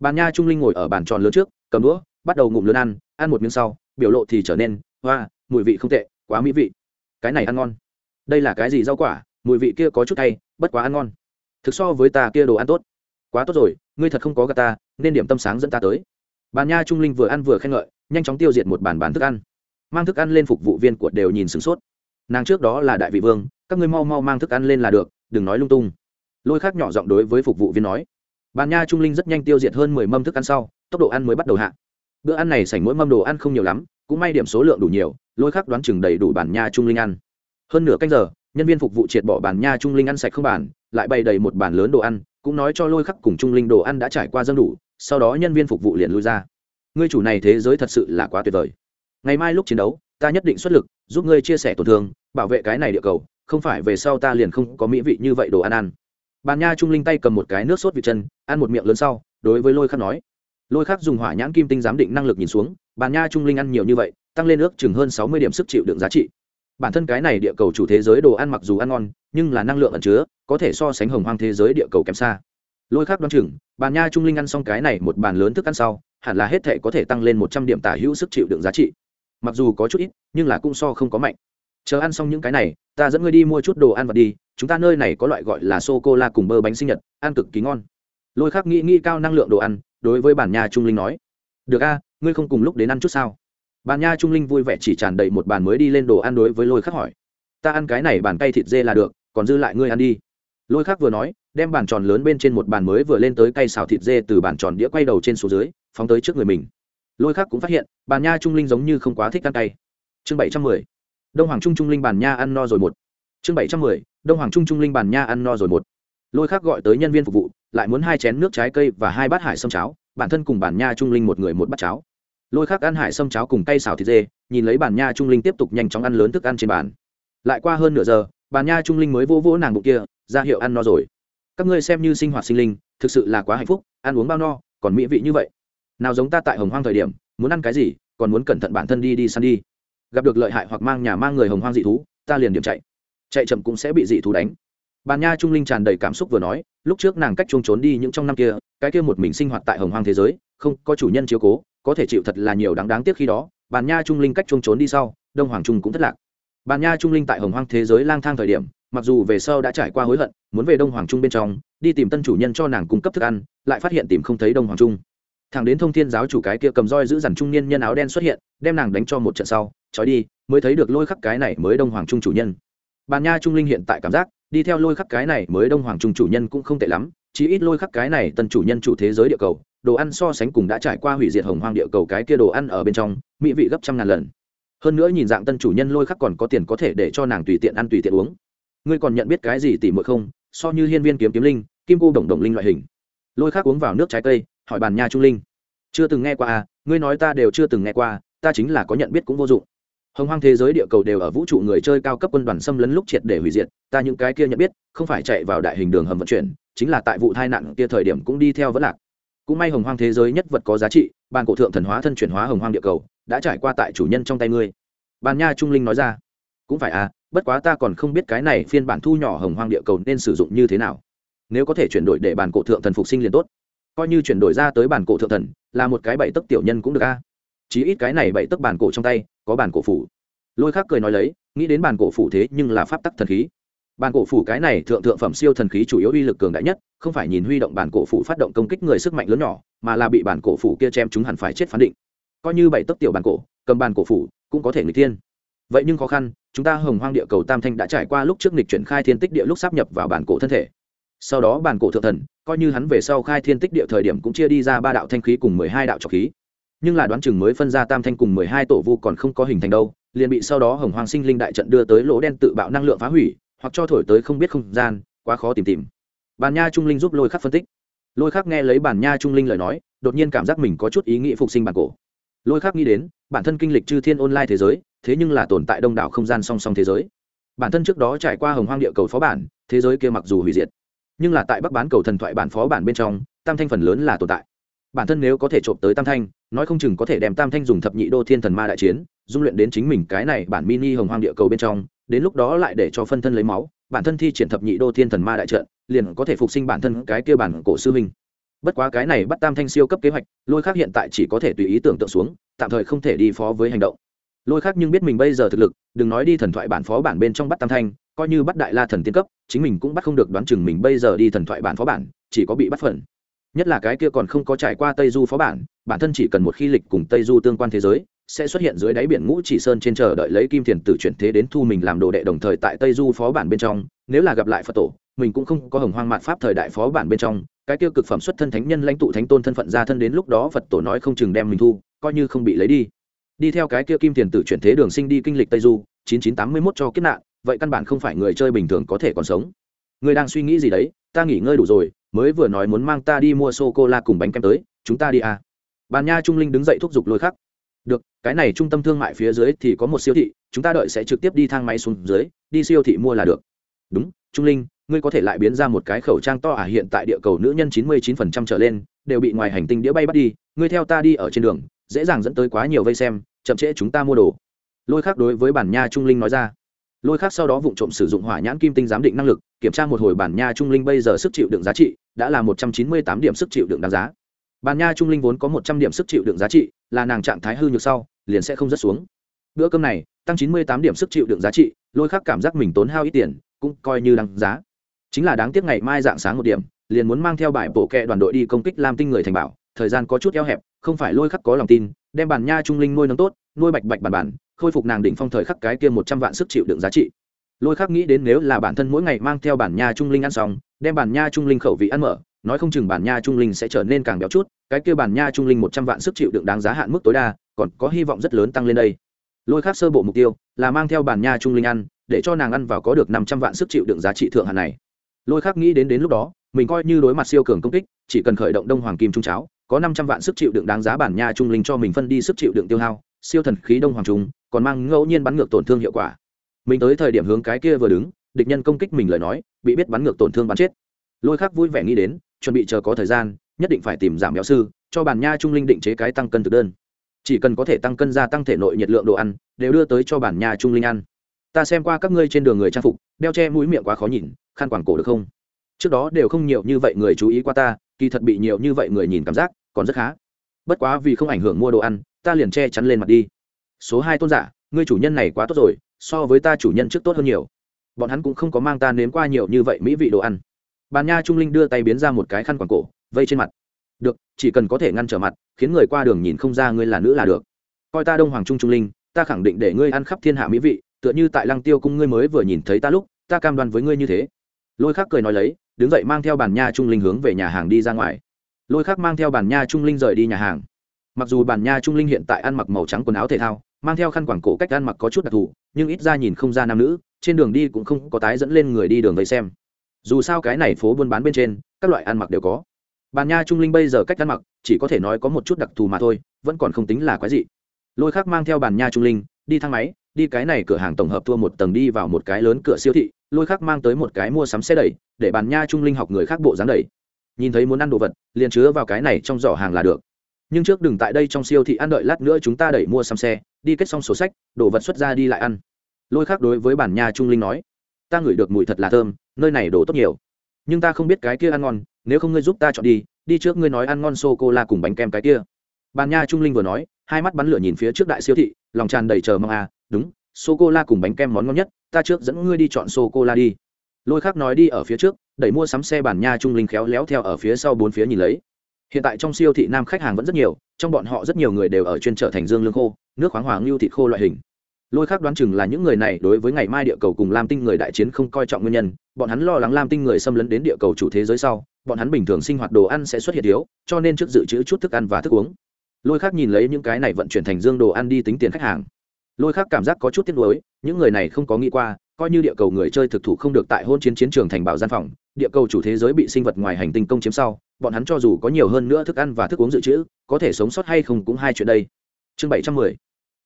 bàn nha trung linh ngồi ở bàn tròn lớn trước, cầm đũa, bắt đầu ngụm lớn ăn ăn một miếng sau, biểu lộ thì trở nên hoa, mùi vị không tệ, quá mỹ vị. Cái này ăn ngon. Đây là cái gì rau quả? Mùi vị kia có chút hay bất quá ăn ngon. Thực so với ta kia đồ ăn tốt. Quá tốt rồi, ngươi thật không có gà ta, nên điểm tâm sáng dẫn ta tới. Bàn nha trung linh vừa ăn vừa khen ngợi, nhanh chóng tiêu diệt một bàn bàn thức ăn. Mang thức ăn lên phục vụ viên của đều nhìn sửng sốt. Nàng trước đó là đại vị vương, các ngươi mau mau mang thức ăn lên là được, đừng nói lung tung. Lôi khác nhỏ giọng đối với phục vụ viên nói bàn nha trung linh rất nhanh tiêu diệt hơn mười mâm thức ăn sau tốc độ ăn mới bắt đầu hạ. Bữa ăn này sảnh mỗi mâm đồ ăn không nhiều lắm cũng may điểm số lượng đủ nhiều lôi khắc đoán chừng đầy đủ bản nha trung linh ăn. Hơn nửa canh giờ nhân viên phục vụ triệt bỏ bản nha trung linh ăn sạch không bàn, lại bày đầy một bàn lớn đồ ăn cũng nói cho lôi khắc cùng trung linh đồ ăn đã trải qua dân đủ sau đó nhân viên phục vụ liền lui ra. Ngươi chủ này thế giới thật sự là quá tuyệt vời. Ngày mai lúc chiến đấu ta nhất định xuất lực giúp ngươi chia sẻ tổn thương bảo vệ cái này địa cầu không phải về sau ta liền không có mỹ vị như vậy đồ ăn ăn bàn nha trung linh tay cầm một cái nước sốt vị chân, ăn một miệng lớn sau, đối với lôi khắc nói. Lôi khắc dùng hỏa nhãn kim tinh giám định năng lực nhìn xuống, bàn nha trung linh ăn nhiều như vậy, tăng lên ước chừng hơn sáu mươi điểm sức chịu đựng giá trị. Bản thân cái này địa cầu chủ thế giới đồ ăn mặc dù ăn ngon, nhưng là năng lượng ẩn chứa, có thể so sánh hồng hoang thế giới địa cầu kém xa. Lôi khắc đoán chừng, bàn nha trung linh ăn xong cái này một bàn lớn thức ăn sau, hẳn là hết thể có thể tăng lên một trăm điểm tả hữu sức chịu đựng giá trị. Mặc dù có chút ít, nhưng là cũng so không có mạnh. Chờ ăn xong những cái này ta dẫn ngươi đi mua chút đồ ăn và đi, chúng ta nơi này có loại gọi là sô cô la cùng bơ bánh sinh nhật, ăn cực kỳ ngon. Lôi khắc nghĩ nghĩ cao năng lượng đồ ăn, đối với bản nhà trung linh nói. Được a, ngươi không cùng lúc đến ăn chút sao? Bản nha trung linh vui vẻ chỉ tràn đầy một bàn mới đi lên đồ ăn đối với lôi khắc hỏi. Ta ăn cái này bàn cay thịt dê là được, còn dư lại ngươi ăn đi. Lôi khắc vừa nói, đem bàn tròn lớn bên trên một bàn mới vừa lên tới cây xào thịt dê từ bàn tròn đĩa quay đầu trên số dưới, phóng tới trước người mình. Lôi khắc cũng phát hiện, bàn nha trung linh giống như không quá thích ăn cay. Chương bảy trăm mười đông hoàng trung trung linh bàn nha ăn no rồi một. Chương bảy trăm mười, đông hoàng trung trung linh bàn nha ăn no rồi một. Lôi khác gọi tới nhân viên phục vụ, lại muốn hai chén nước trái cây và hai bát hải sâm cháo, bản thân cùng bản nha trung linh một người một bát cháo. Lôi khác ăn hải sâm cháo cùng tay xào thịt dê, nhìn lấy bản nha trung linh tiếp tục nhanh chóng ăn lớn thức ăn trên bàn. Lại qua hơn nửa giờ bản nha trung linh mới vỗ vỗ nàng bụng kia, ra hiệu ăn no rồi. Các ngươi xem như sinh hoạt sinh linh, thực sự là quá hạnh phúc, ăn uống bao no, còn mỹ vị như vậy. Nào giống ta tại hồng hoang thời điểm, muốn ăn cái gì, còn muốn cẩn thận bản thân đi đi săn đi gặp được lợi hại hoặc mang nhà mang người hồng hoang dị thú, ta liền điểm chạy. Chạy chậm cũng sẽ bị dị thú đánh. Bàn nha trung linh tràn đầy cảm xúc vừa nói, lúc trước nàng cách chuông trốn đi những trong năm kia, cái kia một mình sinh hoạt tại hồng hoang thế giới, không có chủ nhân chiếu cố, có thể chịu thật là nhiều đáng đáng tiếc khi đó, bàn nha trung linh cách chuông trốn đi sau, đông hoàng trung cũng thất lạc. Bàn nha trung linh tại hồng hoang thế giới lang thang thời điểm, mặc dù về sau đã trải qua hối hận, muốn về đông hoàng trung bên trong, đi tìm tân chủ nhân cho nàng cung cấp thức ăn, lại phát hiện tìm không thấy đông hoàng trung. Thằng đến thông thiên giáo chủ cái kia cầm roi giữ dằn trung niên nhân áo đen xuất hiện, đem nàng đánh cho một trận sau trói đi, mới thấy được lôi khắc cái này mới đông hoàng trung chủ nhân. Bàn nha trung linh hiện tại cảm giác, đi theo lôi khắc cái này mới đông hoàng trung chủ nhân cũng không tệ lắm, chí ít lôi khắc cái này tân chủ nhân chủ thế giới địa cầu, đồ ăn so sánh cùng đã trải qua hủy diệt hồng hoang địa cầu cái kia đồ ăn ở bên trong, mỹ vị gấp trăm ngàn lần. Hơn nữa nhìn dạng tân chủ nhân lôi khắc còn có tiền có thể để cho nàng tùy tiện ăn tùy tiện uống. Ngươi còn nhận biết cái gì tỉ mượn không? So như hiên viên kiếm kiếm linh, kim cô đồng đồng linh loại hình. Lôi khắc uống vào nước trái cây, hỏi bàn nha trung linh. Chưa từng nghe qua à ngươi nói ta đều chưa từng nghe qua, ta chính là có nhận biết cũng vô dụng hồng hoang thế giới địa cầu đều ở vũ trụ người chơi cao cấp quân đoàn xâm lấn lúc triệt để hủy diệt. Ta những cái kia nhận biết, không phải chạy vào đại hình đường hầm vận chuyển, chính là tại vụ tai nạn kia thời điểm cũng đi theo vẫn lạc. Cũng may hồng hoang thế giới nhất vật có giá trị, bàn cổ thượng thần hóa thân chuyển hóa hồng hoang địa cầu, đã trải qua tại chủ nhân trong tay ngươi. Bàn nha trung linh nói ra. Cũng phải à bất quá ta còn không biết cái này phiên bản thu nhỏ hồng hoang địa cầu nên sử dụng như thế nào. Nếu có thể chuyển đổi để bàn cổ thượng thần phục sinh liền tốt. Coi như chuyển đổi ra tới bàn cổ thượng thần, là một cái bảy tấc tiểu nhân cũng được a chí ít cái này bảy tấc bàn cổ trong tay, có bàn cổ phủ. Lôi khác cười nói lấy, nghĩ đến bàn cổ phủ thế nhưng là pháp tắc thần khí. Bàn cổ phủ cái này thượng thượng phẩm siêu thần khí chủ yếu uy lực cường đại nhất, không phải nhìn huy động bàn cổ phủ phát động công kích người sức mạnh lớn nhỏ, mà là bị bàn cổ phủ kia chém chúng hẳn phải chết phán định. Coi như bảy tấc tiểu bàn cổ, cầm bàn cổ phủ, cũng có thể người tiên vậy nhưng khó khăn, chúng ta hồng hoang địa cầu tam thanh đã trải qua lúc trước nghịch chuyển khai thiên tích địa lúc sắp nhập vào bản cổ thân thể. Sau đó bản cổ thượng thần, coi như hắn về sau khai thiên tích địa thời điểm cũng chia đi ra ba đạo thanh khí cùng mười hai đạo trọc khí nhưng là đoán chừng mới phân ra tam thanh cùng mười hai tổ vu còn không có hình thành đâu, liền bị sau đó hồng hoàng sinh linh đại trận đưa tới lỗ đen tự bạo năng lượng phá hủy, hoặc cho thổi tới không biết không gian, quá khó tìm tìm. Bàn nha trung linh giúp lôi khắc phân tích. Lôi khắc nghe lấy bàn nha trung linh lời nói, đột nhiên cảm giác mình có chút ý nghĩ phục sinh bản cổ. Lôi khắc nghĩ đến, bản thân kinh lịch chư thiên online thế giới, thế nhưng là tồn tại đông đảo không gian song song thế giới. Bản thân trước đó trải qua hồng hoang địa cầu phó bản, thế giới kia mặc dù hủy diệt, nhưng là tại bắc bán cầu thần thoại bản phó bản bên trong, tam thanh phần lớn là tồn tại bản thân nếu có thể trộm tới tam thanh, nói không chừng có thể đem tam thanh dùng thập nhị đô thiên thần ma đại chiến, dung luyện đến chính mình cái này bản mini hồng hoang địa cầu bên trong, đến lúc đó lại để cho phân thân lấy máu, bản thân thi triển thập nhị đô thiên thần ma đại trận, liền có thể phục sinh bản thân cái kia bản cổ sư huynh. Bất quá cái này bắt tam thanh siêu cấp kế hoạch, lôi khác hiện tại chỉ có thể tùy ý tưởng tượng xuống, tạm thời không thể đi phó với hành động. Lôi khác nhưng biết mình bây giờ thực lực, đừng nói đi thần thoại bản phó bản bên trong bắt tam thanh, coi như bắt đại la thần tiên cấp, chính mình cũng bắt không được đoán chừng mình bây giờ đi thần thoại bản phó bản, chỉ có bị bắt phần nhất là cái kia còn không có trải qua tây du phó bản bản thân chỉ cần một khi lịch cùng tây du tương quan thế giới, sẽ xuất hiện dưới đáy biển ngũ chỉ sơn trên chờ đợi lấy kim thiền tử chuyển thế đến thu mình làm đồ đệ đồng thời tại tây du phó bản bên trong, nếu là gặp lại phật tổ, mình cũng không có hồng hoang mạt pháp thời đại phó bản bên trong, cái tiêu cực phẩm xuất thân thánh nhân lãnh tụ thánh tôn thân phận ra thân đến lúc đó phật tổ nói không chừng đem mình thu, coi như không bị lấy đi. Đi theo cái kia kim tiền tử chuyển thế đường sinh đi kinh lịch tây du, chín chín tám mươi mốt cho kiếp nạn, vậy căn bản không phải người chơi bình thường có thể còn sống. Người đang suy nghĩ gì đấy? Ta nghỉ ngơi đủ rồi mới vừa nói muốn mang ta đi mua sô cô la cùng bánh kem tới, chúng ta đi à. bàn nha trung linh đứng dậy thúc giục lôi khắc. Được, cái này trung tâm thương mại phía dưới thì có một siêu thị, chúng ta đợi sẽ trực tiếp đi thang máy xuống dưới, đi siêu thị mua là được. Đúng, trung linh, ngươi có thể lại biến ra một cái khẩu trang to à hiện tại địa cầu nữ nhân chín mươi chín phần trăm trở lên, đều bị ngoài hành tinh đĩa bay bắt đi, ngươi theo ta đi ở trên đường, dễ dàng dẫn tới quá nhiều vây xem, chậm trễ chúng ta mua đồ. Lôi khác đối với bản nha trung linh nói ra lôi khác sau đó vụ trộm sử dụng hỏa nhãn kim tinh giám định năng lực, kiểm tra một hồi bản nha trung linh bây giờ sức chịu đựng giá trị đã là một trăm chín mươi tám điểm sức chịu đựng đáng giá. Bản nha trung linh vốn có một trăm điểm sức chịu đựng giá trị, là nàng trạng thái hư nhược sau, liền sẽ không rớt xuống. Bữa cơm này, tăng chín mươi tám điểm sức chịu đựng giá trị, lôi khác cảm giác mình tốn hao ít tiền, cũng coi như đáng giá. Chính là đáng tiếc ngày mai dạng sáng một điểm, liền muốn mang theo bài bộ kẹ đoàn đội đi công kích lam tinh người thành bảo, thời gian có chút eo hẹp, không phải lôi khắc có lòng tin, đem bản nha trung linh nuôi nấng tốt nuôi bạch bạch bản bản, khôi phục nàng đỉnh phong thời khắc cái kia một trăm vạn sức chịu đựng giá trị. Lôi khắc nghĩ đến nếu là bản thân mỗi ngày mang theo bản nha trung linh ăn xong, đem bản nha trung linh khẩu vị ăn mở, nói không chừng bản nha trung linh sẽ trở nên càng béo chút, cái kia bản nha trung linh một trăm vạn sức chịu đựng đáng giá hạn mức tối đa, còn có hy vọng rất lớn tăng lên đây. Lôi khắc sơ bộ mục tiêu là mang theo bản nha trung linh ăn, để cho nàng ăn vào có được năm trăm vạn sức chịu đựng giá trị thượng hạn này. Lôi khắc nghĩ đến đến lúc đó, mình coi như đối mặt siêu cường công kích, chỉ cần khởi động đông hoàng kim trung cháo, có năm trăm vạn sức chịu đựng đáng giá bản nha trung linh cho mình phân đi sức chịu đựng tiêu hao siêu thần khí đông hoàng trung, còn mang ngẫu nhiên bắn ngược tổn thương hiệu quả. Mình tới thời điểm hướng cái kia vừa đứng, địch nhân công kích mình lời nói, bị biết bắn ngược tổn thương bắn chết. Lôi khác vui vẻ nghĩ đến, chuẩn bị chờ có thời gian, nhất định phải tìm giảm béo sư, cho bản nha trung linh định chế cái tăng cân thực đơn. Chỉ cần có thể tăng cân gia tăng thể nội nhiệt lượng đồ ăn, đều đưa tới cho bản nhà trung linh ăn. Ta xem qua các ngươi trên đường người trang phục, đeo che mũi miệng quá khó nhìn, khăn quàng cổ được không? Trước đó đều không nhiều như vậy người chú ý qua ta, kỳ thật bị nhiều như vậy người nhìn cảm giác, còn rất khá. Bất quá vì không ảnh hưởng mua đồ ăn ta liền che chắn lên mặt đi. Số hai tôn giả, ngươi chủ nhân này quá tốt rồi, so với ta chủ nhân trước tốt hơn nhiều. Bọn hắn cũng không có mang ta nếm qua nhiều như vậy mỹ vị đồ ăn. Bàn nha trung linh đưa tay biến ra một cái khăn quàng cổ, vây trên mặt. Được, chỉ cần có thể ngăn trở mặt, khiến người qua đường nhìn không ra ngươi là nữ là được. Coi ta đông hoàng trung trung linh, ta khẳng định để ngươi ăn khắp thiên hạ mỹ vị, tựa như tại lăng tiêu cung ngươi mới vừa nhìn thấy ta lúc, ta cam đoan với ngươi như thế. Lôi khắc cười nói lấy, đứng dậy mang theo bàn nha trung linh hướng về nhà hàng đi ra ngoài. Lôi khắc mang theo bàn nha trung linh rời đi nhà hàng mặc dù bàn nha trung linh hiện tại ăn mặc màu trắng quần áo thể thao, mang theo khăn quảng cổ cách ăn mặc có chút đặc thù, nhưng ít ra nhìn không ra nam nữ, trên đường đi cũng không có tái dẫn lên người đi đường vây xem. Dù sao cái này phố buôn bán bên trên, các loại ăn mặc đều có. Bàn nha trung linh bây giờ cách ăn mặc, chỉ có thể nói có một chút đặc thù mà thôi, vẫn còn không tính là quái gì lôi khác mang theo bàn nha trung linh, đi thang máy, đi cái này cửa hàng tổng hợp thua một tầng đi vào một cái lớn cửa siêu thị, lôi khác mang tới một cái mua sắm xe đẩy, để bàn nha trung linh học người khác bộ dáng đẩy. Nhìn thấy muốn ăn đồ vật, liền chứa vào cái này trong giỏ hàng là được nhưng trước đừng tại đây trong siêu thị ăn đợi lát nữa chúng ta đẩy mua xăm xe, đi kết xong sổ sách, đồ vật xuất ra đi lại ăn. Lôi khác đối với bản nhà trung linh nói, ta ngửi được mùi thật là thơm, nơi này đồ tốt nhiều. Nhưng ta không biết cái kia ăn ngon, nếu không ngươi giúp ta chọn đi đi trước ngươi nói ăn ngon sô cô la cùng bánh kem cái kia. Bàn nha trung linh vừa nói, hai mắt bắn lửa nhìn phía trước đại siêu thị, lòng tràn đầy chờ mong à đúng sô cô la cùng bánh kem món ngon nhất, ta trước dẫn ngươi đi chọn sô cô la đi. Lôi khác nói đi ở phía trước, đẩy mua sắm xe bản nha trung linh khéo léo theo ở phía sau bốn phía nhìn lấy hiện tại trong siêu thị nam khách hàng vẫn rất nhiều, trong bọn họ rất nhiều người đều ở chuyên trở thành dương lương khô, nước khoáng hoàng lưu thịt khô loại hình. Lôi khác đoán chừng là những người này đối với ngày mai địa cầu cùng lam tinh người đại chiến không coi trọng nguyên nhân, bọn hắn lo lắng lam tinh người xâm lấn đến địa cầu chủ thế giới sau, bọn hắn bình thường sinh hoạt đồ ăn sẽ xuất hiện thiếu, cho nên trước dự trữ chút thức ăn và thức uống. Lôi khác nhìn lấy những cái này vận chuyển thành dương đồ ăn đi tính tiền khách hàng. Lôi khác cảm giác có chút tiếc nuối, những người này không có nghĩ qua, coi như địa cầu người chơi thực thụ không được tại hôn chiến chiến trường thành bảo gian phòng địa cầu chủ thế giới bị sinh vật ngoài hành tinh công chiếm sau, bọn hắn cho dù có nhiều hơn nữa thức ăn và thức uống dự trữ, có thể sống sót hay không cũng hai chuyện đây. Chương bảy trăm mười,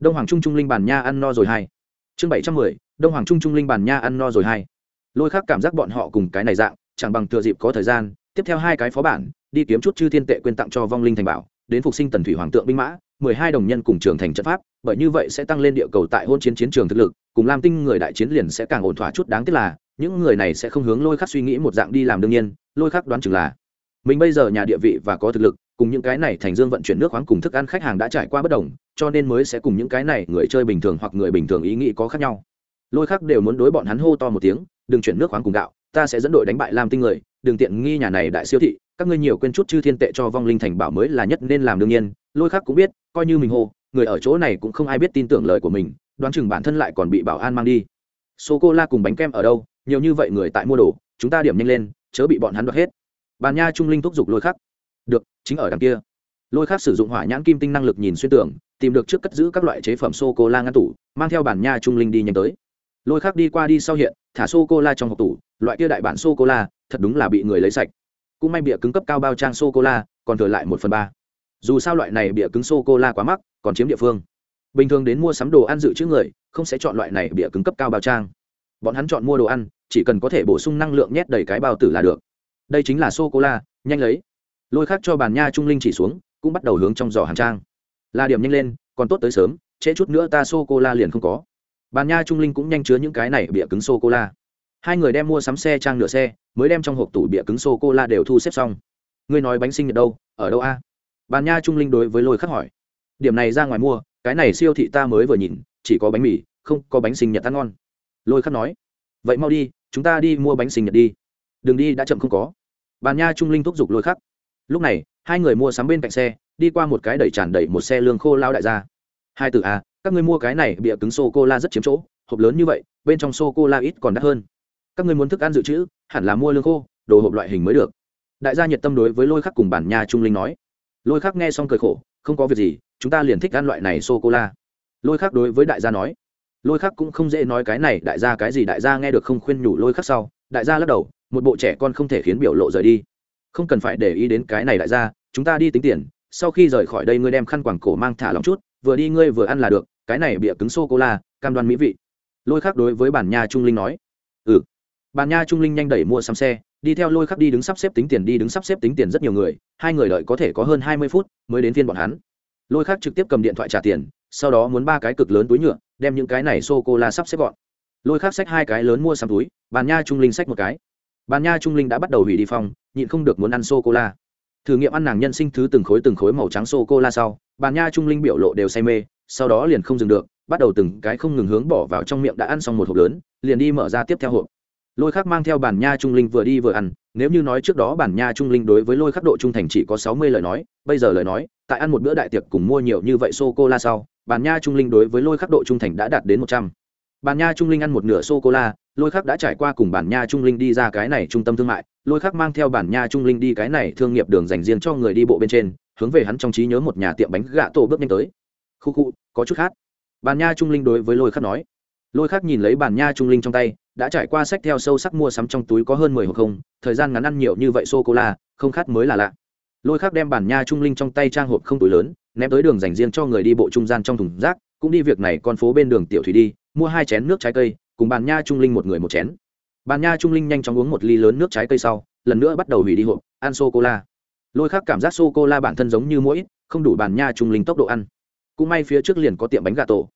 đông hoàng trung trung linh bàn nha ăn no rồi hai chương bảy trăm mười, đông hoàng trung trung linh bàn nha ăn no rồi hai lôi khác cảm giác bọn họ cùng cái này dạng, chẳng bằng thừa dịp có thời gian, tiếp theo hai cái phó bản, đi kiếm chút chư thiên tệ quyên tặng cho vong linh thành bảo, đến phục sinh tần thủy hoàng tượng binh mã, mười hai đồng nhân cùng trường thành trận pháp bởi như vậy sẽ tăng lên địa cầu tại hôn chiến chiến trường thực lực, cùng lam tinh người đại chiến liền sẽ càng ổn thỏa chút đáng tiếc là, những người này sẽ không hướng lôi khắc suy nghĩ một dạng đi làm đương nhiên, lôi khắc đoán chừng là. Mình bây giờ nhà địa vị và có thực lực, cùng những cái này thành dương vận chuyển nước khoáng cùng thức ăn khách hàng đã trải qua bất đồng, cho nên mới sẽ cùng những cái này người chơi bình thường hoặc người bình thường ý nghĩ có khác nhau. Lôi khắc đều muốn đối bọn hắn hô to một tiếng, đừng chuyển nước khoáng cùng gạo, ta sẽ dẫn đội đánh bại lam tinh người, đừng tiện nghi nhà này đại siêu thị, các ngươi nhiều quên chút chư thiên tệ cho vong linh thành bảo mới là nhất nên làm đương nhiên. Lôi khắc cũng biết, coi như mình hô người ở chỗ này cũng không ai biết tin tưởng lời của mình, đoán chừng bản thân lại còn bị bảo an mang đi. Sô cô la cùng bánh kem ở đâu? Nhiều như vậy người tại mua đồ, chúng ta điểm nhanh lên, chớ bị bọn hắn đoạt hết. Bàn nha trung linh thúc giục lôi khắc. Được, chính ở đằng kia. Lôi khắc sử dụng hỏa nhãn kim tinh năng lực nhìn xuyên tưởng tìm được trước cất giữ các loại chế phẩm sô cô la ngăn tủ, mang theo bản nha trung linh đi nhanh tới. Lôi khắc đi qua đi sau hiện, thả sô cô la trong hộp tủ, loại kia đại bản sô cô la thật đúng là bị người lấy sạch. Cũng may bịa cứng cấp cao bao trang sô cô la còn thừa lại một phần ba. Dù sao loại này bịa cứng sô cô la quá mắc còn chiếm địa phương. Bình thường đến mua sắm đồ ăn dự trữ người, không sẽ chọn loại này bịa cứng cấp cao bao trang. Bọn hắn chọn mua đồ ăn, chỉ cần có thể bổ sung năng lượng nhét đầy cái bao tử là được. Đây chính là sô cô la nhanh lấy. Lôi khác cho bàn nha trung linh chỉ xuống, cũng bắt đầu hướng trong giỏ hàng trang. Là điểm nhanh lên, còn tốt tới sớm, trễ chút nữa ta sô cô la liền không có. Bàn nha trung linh cũng nhanh chứa những cái này bịa cứng sô cô la hai người đem mua sắm xe trang nửa xe, mới đem trong hộp tủ bịa cứng sô cô la đều thu xếp xong. Ngươi nói bánh sinh nhật đâu, ở đâu a? Bàn nha trung linh đối với lôi khắc hỏi điểm này ra ngoài mua, cái này siêu thị ta mới vừa nhìn, chỉ có bánh mì, không có bánh sinh nhật ăn ngon. Lôi khắc nói, vậy mau đi, chúng ta đi mua bánh sinh nhật đi. Đừng đi đã chậm không có. Bàn nha trung linh thúc giục lôi khắc. Lúc này, hai người mua sắm bên cạnh xe, đi qua một cái đẩy tràn đầy một xe lương khô lao đại gia. Hai từ à các ngươi mua cái này bịa cứng sô cô la rất chiếm chỗ, hộp lớn như vậy, bên trong sô cô la ít còn đắt hơn. Các ngươi muốn thức ăn dự trữ, hẳn là mua lương khô, đồ hộp loại hình mới được. Đại gia nhiệt tâm đối với lôi khắc cùng bản nha trung linh nói. Lôi khắc nghe xong cười khổ không có việc gì, chúng ta liền thích ăn loại này sô cô la lôi khắc đối với đại gia nói. Lôi khắc cũng không dễ nói cái này, đại gia cái gì đại gia nghe được không khuyên nhủ lôi khắc sau, đại gia lắc đầu, một bộ trẻ con không thể khiến biểu lộ rời đi. Không cần phải để ý đến cái này đại gia, chúng ta đi tính tiền, sau khi rời khỏi đây ngươi đem khăn quàng cổ mang thả lòng chút, vừa đi ngươi vừa ăn là được, cái này bịa cứng sô cô la cam đoan mỹ vị. Lôi khắc đối với bản nha trung linh nói. Ừ. Bản nha trung linh nhanh đẩy mua sắm xe đi theo lôi khắc đi đứng sắp xếp tính tiền, đi đứng sắp xếp tính tiền rất nhiều người, hai người đợi có thể có hơn hai mươi phút mới đến phiên bọn hắn. Lôi khắc trực tiếp cầm điện thoại trả tiền, sau đó muốn ba cái cực lớn túi nhựa, đem những cái này sô cô la sắp xếp gọn. Lôi khắc xách hai cái lớn mua sắm túi, bàn nha trung linh xách một cái. Bàn nha trung linh đã bắt đầu hủy đi phong, nhịn không được muốn ăn sô cô la. Thử nghiệm ăn nàng nhân sinh thứ từng khối từng khối màu trắng sô cô la sau, bàn nha trung linh biểu lộ đều say mê, sau đó liền không dừng được, bắt đầu từng cái không ngừng hướng bỏ vào trong miệng đã ăn xong một hộp lớn, liền đi mở ra tiếp theo hộp lôi khắc mang theo bản nha trung linh vừa đi vừa ăn, nếu như nói trước đó bản nha trung linh đối với lôi khắc độ trung thành chỉ có sáu mươi lời nói, bây giờ lời nói, tại ăn một bữa đại tiệc cùng mua nhiều như vậy sô cô la sau, bản nha trung linh đối với lôi khắc độ trung thành đã đạt đến một trăm. Bản nha trung linh ăn một nửa sô cô la lôi khắc đã trải qua cùng bản nha trung linh đi ra cái này trung tâm thương mại, lôi khắc mang theo bản nha trung linh đi cái này thương nghiệp đường dành riêng cho người đi bộ bên trên, hướng về hắn trong trí nhớ một nhà tiệm bánh gạ tổ bước nhanh tới. Khu khu, có chút khác. Bản nha trung linh đối với lôi khắc nói lôi khắc nhìn lấy bản nha trung linh trong tay đã trải qua sách theo sâu sắc mua sắm trong túi có hơn mười hộp không thời gian ngắn ăn nhiều như vậy sô cô la không khát mới là lạ. Lôi khác đem bản nha trung linh trong tay trang hộp không túi lớn ném tới đường dành riêng cho người đi bộ trung gian trong thùng rác cũng đi việc này con phố bên đường tiểu thủy đi mua hai chén nước trái cây cùng bàn nha trung linh một người một chén. Bàn nha trung linh nhanh chóng uống một ly lớn nước trái cây sau lần nữa bắt đầu hủy đi hộp ăn sô cô la lôi khác cảm giác sô cô la bản thân giống như mũi, không đủ bàn nha trung linh tốc độ ăn. Cũng may phía trước liền có tiệm bánh gà tổ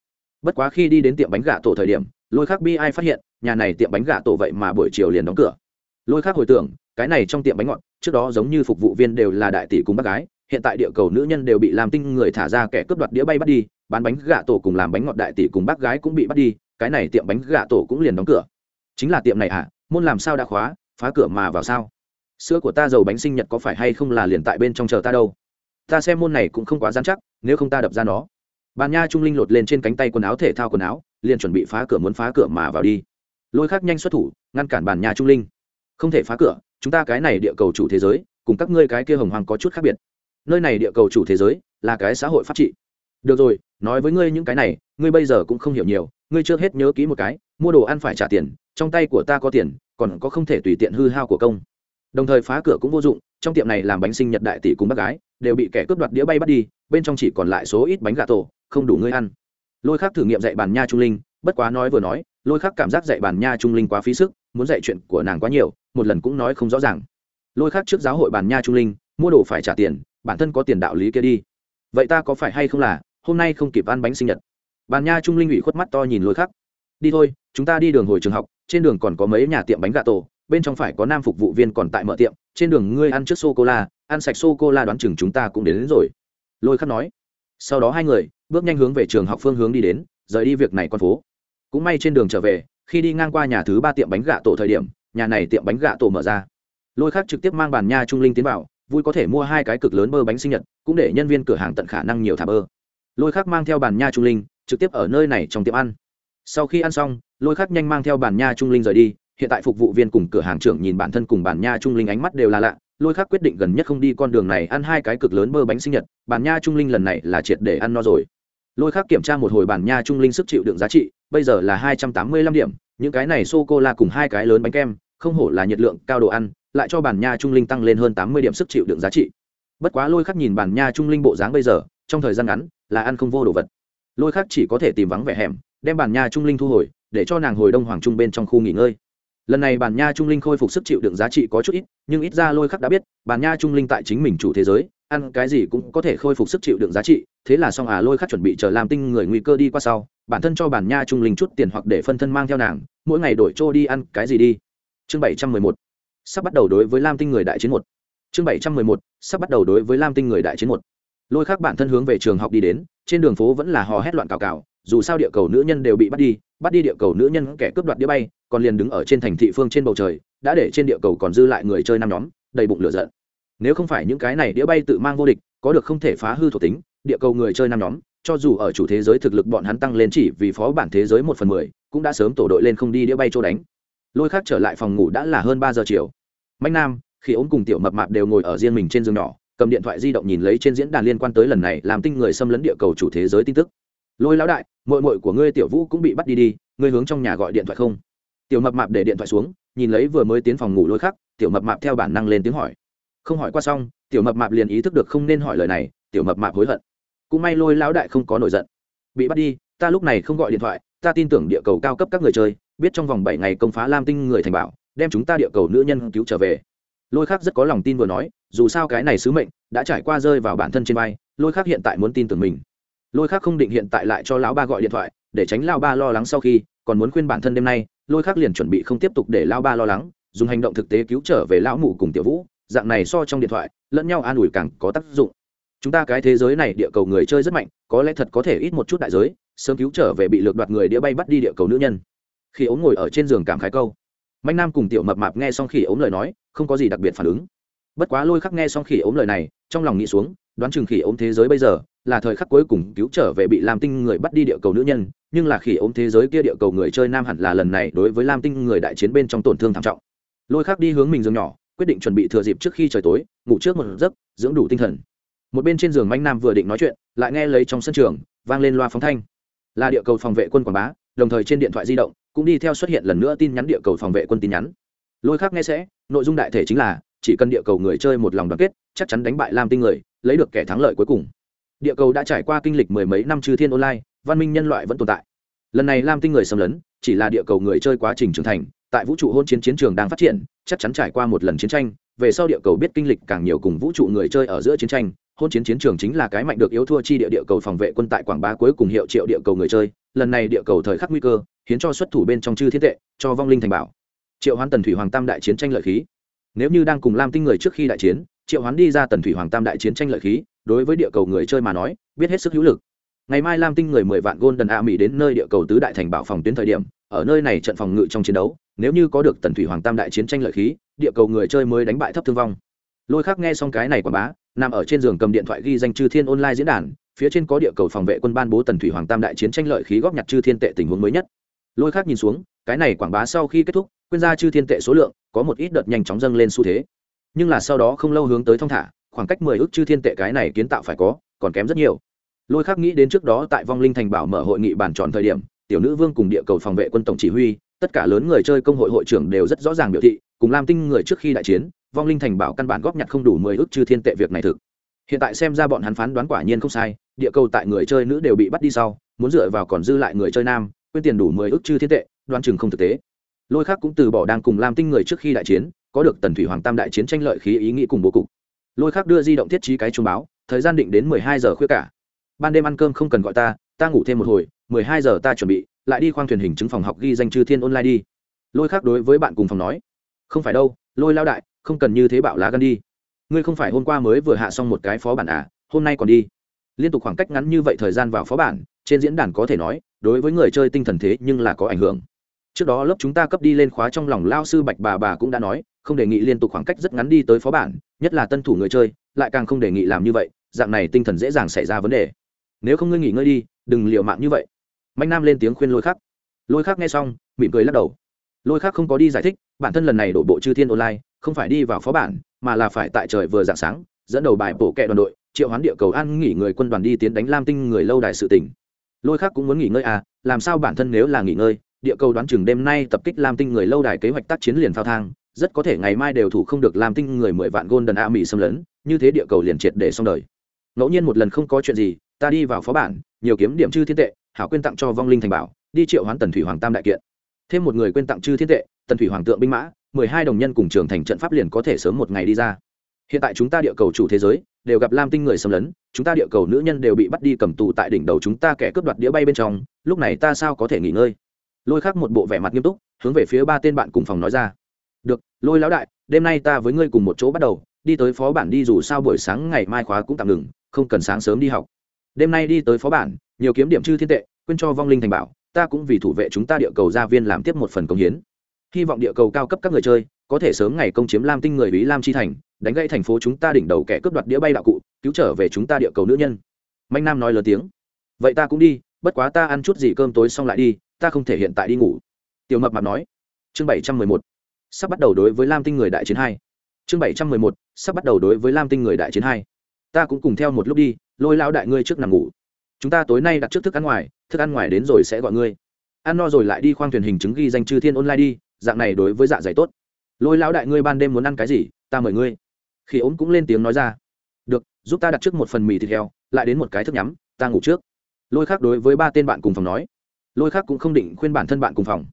bất quá khi đi đến tiệm bánh gà tổ thời điểm, lôi khác bi ai phát hiện, nhà này tiệm bánh gà tổ vậy mà buổi chiều liền đóng cửa. Lôi khác hồi tưởng, cái này trong tiệm bánh ngọt, trước đó giống như phục vụ viên đều là đại tỷ cùng bác gái, hiện tại địa cầu nữ nhân đều bị làm tinh người thả ra kẻ cướp đoạt đĩa bay bắt đi, bán bánh gà tổ cùng làm bánh ngọt đại tỷ cùng bác gái cũng bị bắt đi, cái này tiệm bánh gà tổ cũng liền đóng cửa. Chính là tiệm này à môn làm sao đã khóa, phá cửa mà vào sao? Sữa của ta giàu bánh sinh nhật có phải hay không là liền tại bên trong chờ ta đâu? Ta xem môn này cũng không quá gian chắc, nếu không ta đập ra nó bàn nha trung linh lột lên trên cánh tay quần áo thể thao quần áo, liền chuẩn bị phá cửa muốn phá cửa mà vào đi. Lôi khác nhanh xuất thủ, ngăn cản bàn nha trung linh. Không thể phá cửa, chúng ta cái này địa cầu chủ thế giới, cùng các ngươi cái kia hồng hoàng có chút khác biệt. Nơi này địa cầu chủ thế giới là cái xã hội pháp trị. Được rồi, nói với ngươi những cái này, ngươi bây giờ cũng không hiểu nhiều, ngươi chưa hết nhớ kỹ một cái, mua đồ ăn phải trả tiền, trong tay của ta có tiền, còn có không thể tùy tiện hư hao của công. Đồng thời phá cửa cũng vô dụng, trong tiệm này làm bánh sinh nhật đại tỷ cùng bác gái, đều bị kẻ cướp đoạt đĩa bay bắt đi, bên trong chỉ còn lại số ít bánh gà tổ không đủ ngươi ăn. Lôi khác thử nghiệm dạy bàn nha trung linh bất quá nói vừa nói lôi khác cảm giác dạy bàn nha trung linh quá phí sức muốn dạy chuyện của nàng quá nhiều một lần cũng nói không rõ ràng. Lôi khác trước giáo hội bàn nha trung linh mua đồ phải trả tiền bản thân có tiền đạo lý kia đi. Vậy ta có phải hay không là hôm nay không kịp ăn bánh sinh nhật. Bàn nha trung linh ủy khuất mắt to nhìn lôi khắc. Đi thôi chúng ta đi đường hồi trường học trên đường còn có mấy nhà tiệm bánh gà tổ bên trong phải có nam phục vụ viên còn tại mở tiệm trên đường ngươi ăn trước sô cô la ăn sạch sô cô la đoán chừng chúng ta cũng đến, đến rồi. Lôi khắc nói. Sau đó hai người bước nhanh hướng về trường học phương hướng đi đến, rời đi việc này con phố. Cũng may trên đường trở về, khi đi ngang qua nhà thứ ba tiệm bánh gà tổ thời điểm, nhà này tiệm bánh gà tổ mở ra. Lôi khắc trực tiếp mang bàn nha trung linh tiến vào, vui có thể mua hai cái cực lớn bơ bánh sinh nhật, cũng để nhân viên cửa hàng tận khả năng nhiều thả bơ. Lôi khắc mang theo bàn nha trung linh, trực tiếp ở nơi này trong tiệm ăn. Sau khi ăn xong, lôi khắc nhanh mang theo bàn nha trung linh rời đi, hiện tại phục vụ viên cùng cửa hàng trưởng nhìn bản thân cùng bàn nha trung linh ánh mắt đều là lạ. Lôi khắc quyết định gần nhất không đi con đường này ăn hai cái cực lớn bơ bánh sinh nhật, bàn nha trung linh lần này là triệt để ăn no rồi lôi khác kiểm tra một hồi bàn nha trung linh sức chịu đựng giá trị, bây giờ là hai trăm tám mươi lăm điểm, những cái này sô cô la cùng hai cái lớn bánh kem, không hổ là nhiệt lượng cao độ ăn, lại cho bàn nha trung linh tăng lên hơn tám mươi điểm sức chịu đựng giá trị. Bất quá lôi khắc nhìn bàn nha trung linh bộ dáng bây giờ, trong thời gian ngắn, là ăn không vô đồ vật. Lôi khắc chỉ có thể tìm vắng vẻ hẻm, đem bàn nha trung linh thu hồi, để cho nàng hồi đông hoàng trung bên trong khu nghỉ ngơi lần này bản nha trung linh khôi phục sức chịu đựng giá trị có chút ít, nhưng ít ra lôi khắc đã biết, bản nha trung linh tại chính mình chủ thế giới, ăn cái gì cũng có thể khôi phục sức chịu đựng giá trị. Thế là xong à lôi khắc chuẩn bị chờ làm tinh người nguy cơ đi qua sau, bản thân cho bản nha trung linh chút tiền hoặc để phân thân mang theo nàng, mỗi ngày đổi trô đi ăn cái gì đi. Chương bảy trăm mười một. Sắp bắt đầu đối với lam tinh người đại chiến một. Chương bảy trăm mười một. Sắp bắt đầu đối với lam tinh người đại chiến một. Lôi khắc bản thân hướng về trường học đi đến, trên đường phố vẫn là hò hét loạn cào cào dù sao địa cầu nữ nhân đều bị bắt đi bắt đi địa cầu nữ nhân kẻ cướp đoạt đĩa bay, còn liền đứng ở trên thành thị phương trên bầu trời, đã để trên địa cầu còn dư lại người chơi năm nhóm, đầy bụng lửa giận. Nếu không phải những cái này đĩa bay tự mang vô địch, có được không thể phá hư thuộc tính, địa cầu người chơi năm nhóm, cho dù ở chủ thế giới thực lực bọn hắn tăng lên chỉ vì phó bản thế giới một phần mười, cũng đã sớm tổ đội lên không đi đĩa bay chỗ đánh. Lôi khác trở lại phòng ngủ đã là hơn ba giờ chiều. Mạnh nam, khi ốm cùng tiểu mập mạp đều ngồi ở riêng mình trên giường nhỏ, cầm điện thoại di động nhìn lấy trên diễn đàn liên quan tới lần này làm tinh người xâm lấn địa cầu chủ thế giới tin tức lôi lão đại mội mội của ngươi tiểu vũ cũng bị bắt đi đi, ngươi hướng trong nhà gọi điện thoại không? Tiểu mập mạp để điện thoại xuống, nhìn lấy vừa mới tiến phòng ngủ lôi khắc, tiểu mập mạp theo bản năng lên tiếng hỏi. Không hỏi qua xong, tiểu mập mạp liền ý thức được không nên hỏi lời này, tiểu mập mạp hối hận. Cũng may lôi lão đại không có nổi giận. Bị bắt đi, ta lúc này không gọi điện thoại, ta tin tưởng địa cầu cao cấp các người chơi, biết trong vòng bảy ngày công phá lam tinh người thành bảo, đem chúng ta địa cầu nữ nhân cứu trở về. Lôi khác rất có lòng tin vừa nói, dù sao cái này sứ mệnh đã trải qua rơi vào bản thân trên vai, lôi khác hiện tại muốn tin tưởng mình lôi khác không định hiện tại lại cho lão ba gọi điện thoại, để tránh lao ba lo lắng sau khi, còn muốn khuyên bản thân đêm nay, lôi khác liền chuẩn bị không tiếp tục để lao ba lo lắng, dùng hành động thực tế cứu trở về lão mụ cùng tiểu vũ, dạng này so trong điện thoại, lẫn nhau an ủi càng có tác dụng. Chúng ta cái thế giới này địa cầu người chơi rất mạnh, có lẽ thật có thể ít một chút đại giới, sớm cứu trở về bị lược đoạt người đĩa bay bắt đi địa cầu nữ nhân. Khi ống ngồi ở trên giường cảm khái câu, mạnh nam cùng tiểu mập mạp nghe xong khi ống lời nói, không có gì đặc biệt phản ứng. Bất quá lôi khắc nghe xong khỉ ốm lời này, trong lòng nghĩ xuống, đoán chừng khỉ ốm thế giới bây giờ là thời khắc cuối cùng cứu trở về bị lam tinh người bắt đi địa cầu nữ nhân, nhưng là khi ôm thế giới kia địa cầu người chơi nam hẳn là lần này đối với lam tinh người đại chiến bên trong tổn thương thảm trọng. Lôi khắc đi hướng mình giường nhỏ, quyết định chuẩn bị thừa dịp trước khi trời tối, ngủ trước một giấc, dưỡng đủ tinh thần. Một bên trên giường manh nam vừa định nói chuyện, lại nghe lấy trong sân trường, vang lên loa phóng thanh. Là địa cầu phòng vệ quân quảng bá, đồng thời trên điện thoại di động, cũng đi theo xuất hiện lần nữa tin nhắn địa cầu phòng vệ quân tin nhắn. Lôi khác nghe sẽ, nội dung đại thể chính là, chỉ cần địa cầu người chơi một lòng đoàn kết, chắc chắn đánh bại lam tinh người, lấy được kẻ thắng lợi cuối cùng địa cầu đã trải qua kinh lịch mười mấy năm chư thiên online, văn minh nhân loại vẫn tồn tại. Lần này lam tinh người xâm lấn, chỉ là địa cầu người chơi quá trình trưởng thành, tại vũ trụ hôn chiến chiến trường đang phát triển, chắc chắn trải qua một lần chiến tranh, về sau địa cầu biết kinh lịch càng nhiều cùng vũ trụ người chơi ở giữa chiến tranh, hôn chiến chiến trường chính là cái mạnh được yếu thua chi địa địa cầu phòng vệ quân tại quảng bá cuối cùng hiệu triệu địa cầu người chơi, lần này địa cầu thời khắc nguy cơ khiến cho xuất thủ bên trong chư thiên tệ, cho vong linh thành bảo. Triệu hoán tần thủy hoàng tam đại chiến tranh lợi khí. Nếu như đang cùng lam tinh người trước khi đại chiến, triệu hoán đi ra tần thủy hoàng tam đại chiến tranh lợi khí đối với địa cầu người chơi mà nói, biết hết sức hữu lực. Ngày mai lam tinh người mười vạn gôn đần a mỹ đến nơi địa cầu tứ đại thành bảo phòng tuyến thời điểm, ở nơi này trận phòng ngự trong chiến đấu, nếu như có được tần thủy hoàng tam đại chiến tranh lợi khí, địa cầu người chơi mới đánh bại thấp thương vong. Lôi khác nghe xong cái này quảng bá, nằm ở trên giường cầm điện thoại ghi danh chư thiên online diễn đàn, phía trên có địa cầu phòng vệ quân ban bố tần thủy hoàng tam đại chiến tranh lợi khí góp nhặt chư thiên tệ tình huống mới nhất. Lôi khác nhìn xuống, cái này quảng bá sau khi kết thúc quyên gia chư thiên tệ số lượng, có một ít đợt nhanh chóng dâng lên xu thế. Nhưng là sau đó không lâu hướng tới thong thả khoảng cách mười ước chư thiên tệ cái này kiến tạo phải có, còn kém rất nhiều. Lôi khác nghĩ đến trước đó tại vong linh thành bảo mở hội nghị bàn tròn thời điểm, tiểu nữ vương cùng địa cầu phòng vệ quân tổng chỉ huy, tất cả lớn người chơi công hội hội trưởng đều rất rõ ràng biểu thị, cùng lam tinh người trước khi đại chiến, vong linh thành bảo căn bản góp nhặt không đủ mười ước chư thiên tệ việc này thực. Hiện tại xem ra bọn hắn phán đoán quả nhiên không sai, địa cầu tại người chơi nữ đều bị bắt đi sau, muốn dựa vào còn dư lại người chơi nam quyên tiền đủ mười ước chư thiên tệ, đoán chừng không thực tế. Lôi khác cũng từ bỏ đang cùng lam tinh người trước khi đại chiến, có được tần thủy hoàng tam đại chiến tranh lợi khí ý nghĩ cùng bố cục lôi khác đưa di động thiết trí cái chuông báo, thời gian định đến mười hai giờ khuya cả. Ban đêm ăn cơm không cần gọi ta ta ngủ thêm một hồi, mười hai giờ ta chuẩn bị, lại đi khoang thuyền hình chứng phòng học ghi danh chư thiên online đi. Lôi khác đối với bạn cùng phòng nói, không phải đâu, lôi lao đại, không cần như thế bạo lá gan đi. Ngươi không phải hôm qua mới vừa hạ xong một cái phó bản à hôm nay còn đi. Liên tục khoảng cách ngắn như vậy thời gian vào phó bản, trên diễn đàn có thể nói, đối với người chơi tinh thần thế nhưng là có ảnh hưởng trước đó lớp chúng ta cấp đi lên khóa trong lòng lao sư bạch bà bà cũng đã nói, không đề nghị liên tục khoảng cách rất ngắn đi tới phó bản, nhất là tân thủ người chơi, lại càng không đề nghị làm như vậy, dạng này tinh thần dễ dàng xảy ra vấn đề. Nếu không ngươi nghỉ ngơi đi, đừng liều mạng như vậy. Mạnh nam lên tiếng khuyên lôi khắc. Lôi khắc nghe xong, mỉm cười lắc đầu. Lôi khắc không có đi giải thích, bản thân lần này đổ bộ chư thiên online, không phải đi vào phó bản, mà là phải tại trời vừa dạng sáng, dẫn đầu bài bổ kẹ đoàn đội, triệu hoán địa cầu an nghỉ người quân đoàn đi tiến đánh lam tinh người lâu đài sự tỉnh. Lôi khắc cũng muốn nghỉ ngơi à làm sao bản thân nếu là nghỉ ngơi địa cầu đoán chừng đêm nay tập kích lam tinh người lâu đài kế hoạch tác chiến liền phao thang, rất có thể ngày mai đều thủ không được lam tinh người mười vạn gôn đần a mỹ xâm lấn, như thế địa cầu liền triệt để xong đời. Ngẫu nhiên một lần không có chuyện gì, ta đi vào phó bản, nhiều kiếm điểm chư thiên tệ, hảo quyên tặng cho vong linh thành bảo, đi triệu hoán tần thủy hoàng tam đại kiện. Thêm một người quyên tặng chư thiên tệ, tần thủy hoàng tượng binh mã, mười hai đồng nhân cùng trường thành trận pháp liền có thể sớm một ngày đi ra. Hiện tại chúng ta địa cầu chủ thế giới, đều gặp lam tinh người xâm lấn, chúng ta địa cầu nữ nhân đều bị bắt đi cầm tù tại đỉnh đầu chúng ta kẻ cướp đoạt đĩa bay bên trong, lúc này ta sao có thể nghỉ ngơi? Lôi khắc một bộ vẻ mặt nghiêm túc, hướng về phía ba tên bạn cùng phòng nói ra. Được, lôi lão đại, đêm nay ta với ngươi cùng một chỗ bắt đầu, đi tới phó bản đi dù sao buổi sáng ngày mai khóa cũng tạm ngừng, không cần sáng sớm đi học. Đêm nay đi tới phó bản, nhiều kiếm điểm chư thiên tệ, quên cho vong linh thành bảo, ta cũng vì thủ vệ chúng ta địa cầu gia viên làm tiếp một phần công hiến. Hy vọng địa cầu cao cấp các người chơi, có thể sớm ngày công chiếm lam tinh người ý lam chi thành, đánh gãy thành phố chúng ta đỉnh đầu kẻ cướp đoạt đĩa bay đạo cụ, cứu trở về chúng ta địa cầu nữ nhân. Manh nam nói lớn tiếng. Vậy ta cũng đi, bất quá ta ăn chút gì cơm tối xong lại đi ta không thể hiện tại đi ngủ. Tiểu mập mạp nói. Chương bảy trăm mười một. Sắp bắt đầu đối với lam tinh người đại chiến hai. Chương bảy trăm mười một. Sắp bắt đầu đối với lam tinh người đại chiến hai. Ta cũng cùng theo một lúc đi, lôi lao đại ngươi trước nằm ngủ. Chúng ta tối nay đặt trước thức ăn ngoài, thức ăn ngoài đến rồi sẽ gọi ngươi. Ăn no rồi lại đi khoang thuyền hình chứng ghi danh chư thiên online đi, dạng này đối với dạ dày tốt. Lôi lão đại ngươi ban đêm muốn ăn cái gì, ta mời ngươi. Khi ốm cũng lên tiếng nói ra. Được, giúp ta đặt trước một phần mì thịt heo, lại đến một cái thức nhắm, ta ngủ trước. Lôi khác đối với ba tên bạn cùng phòng nói lôi khác cũng không định khuyên bản thân bạn cùng phòng.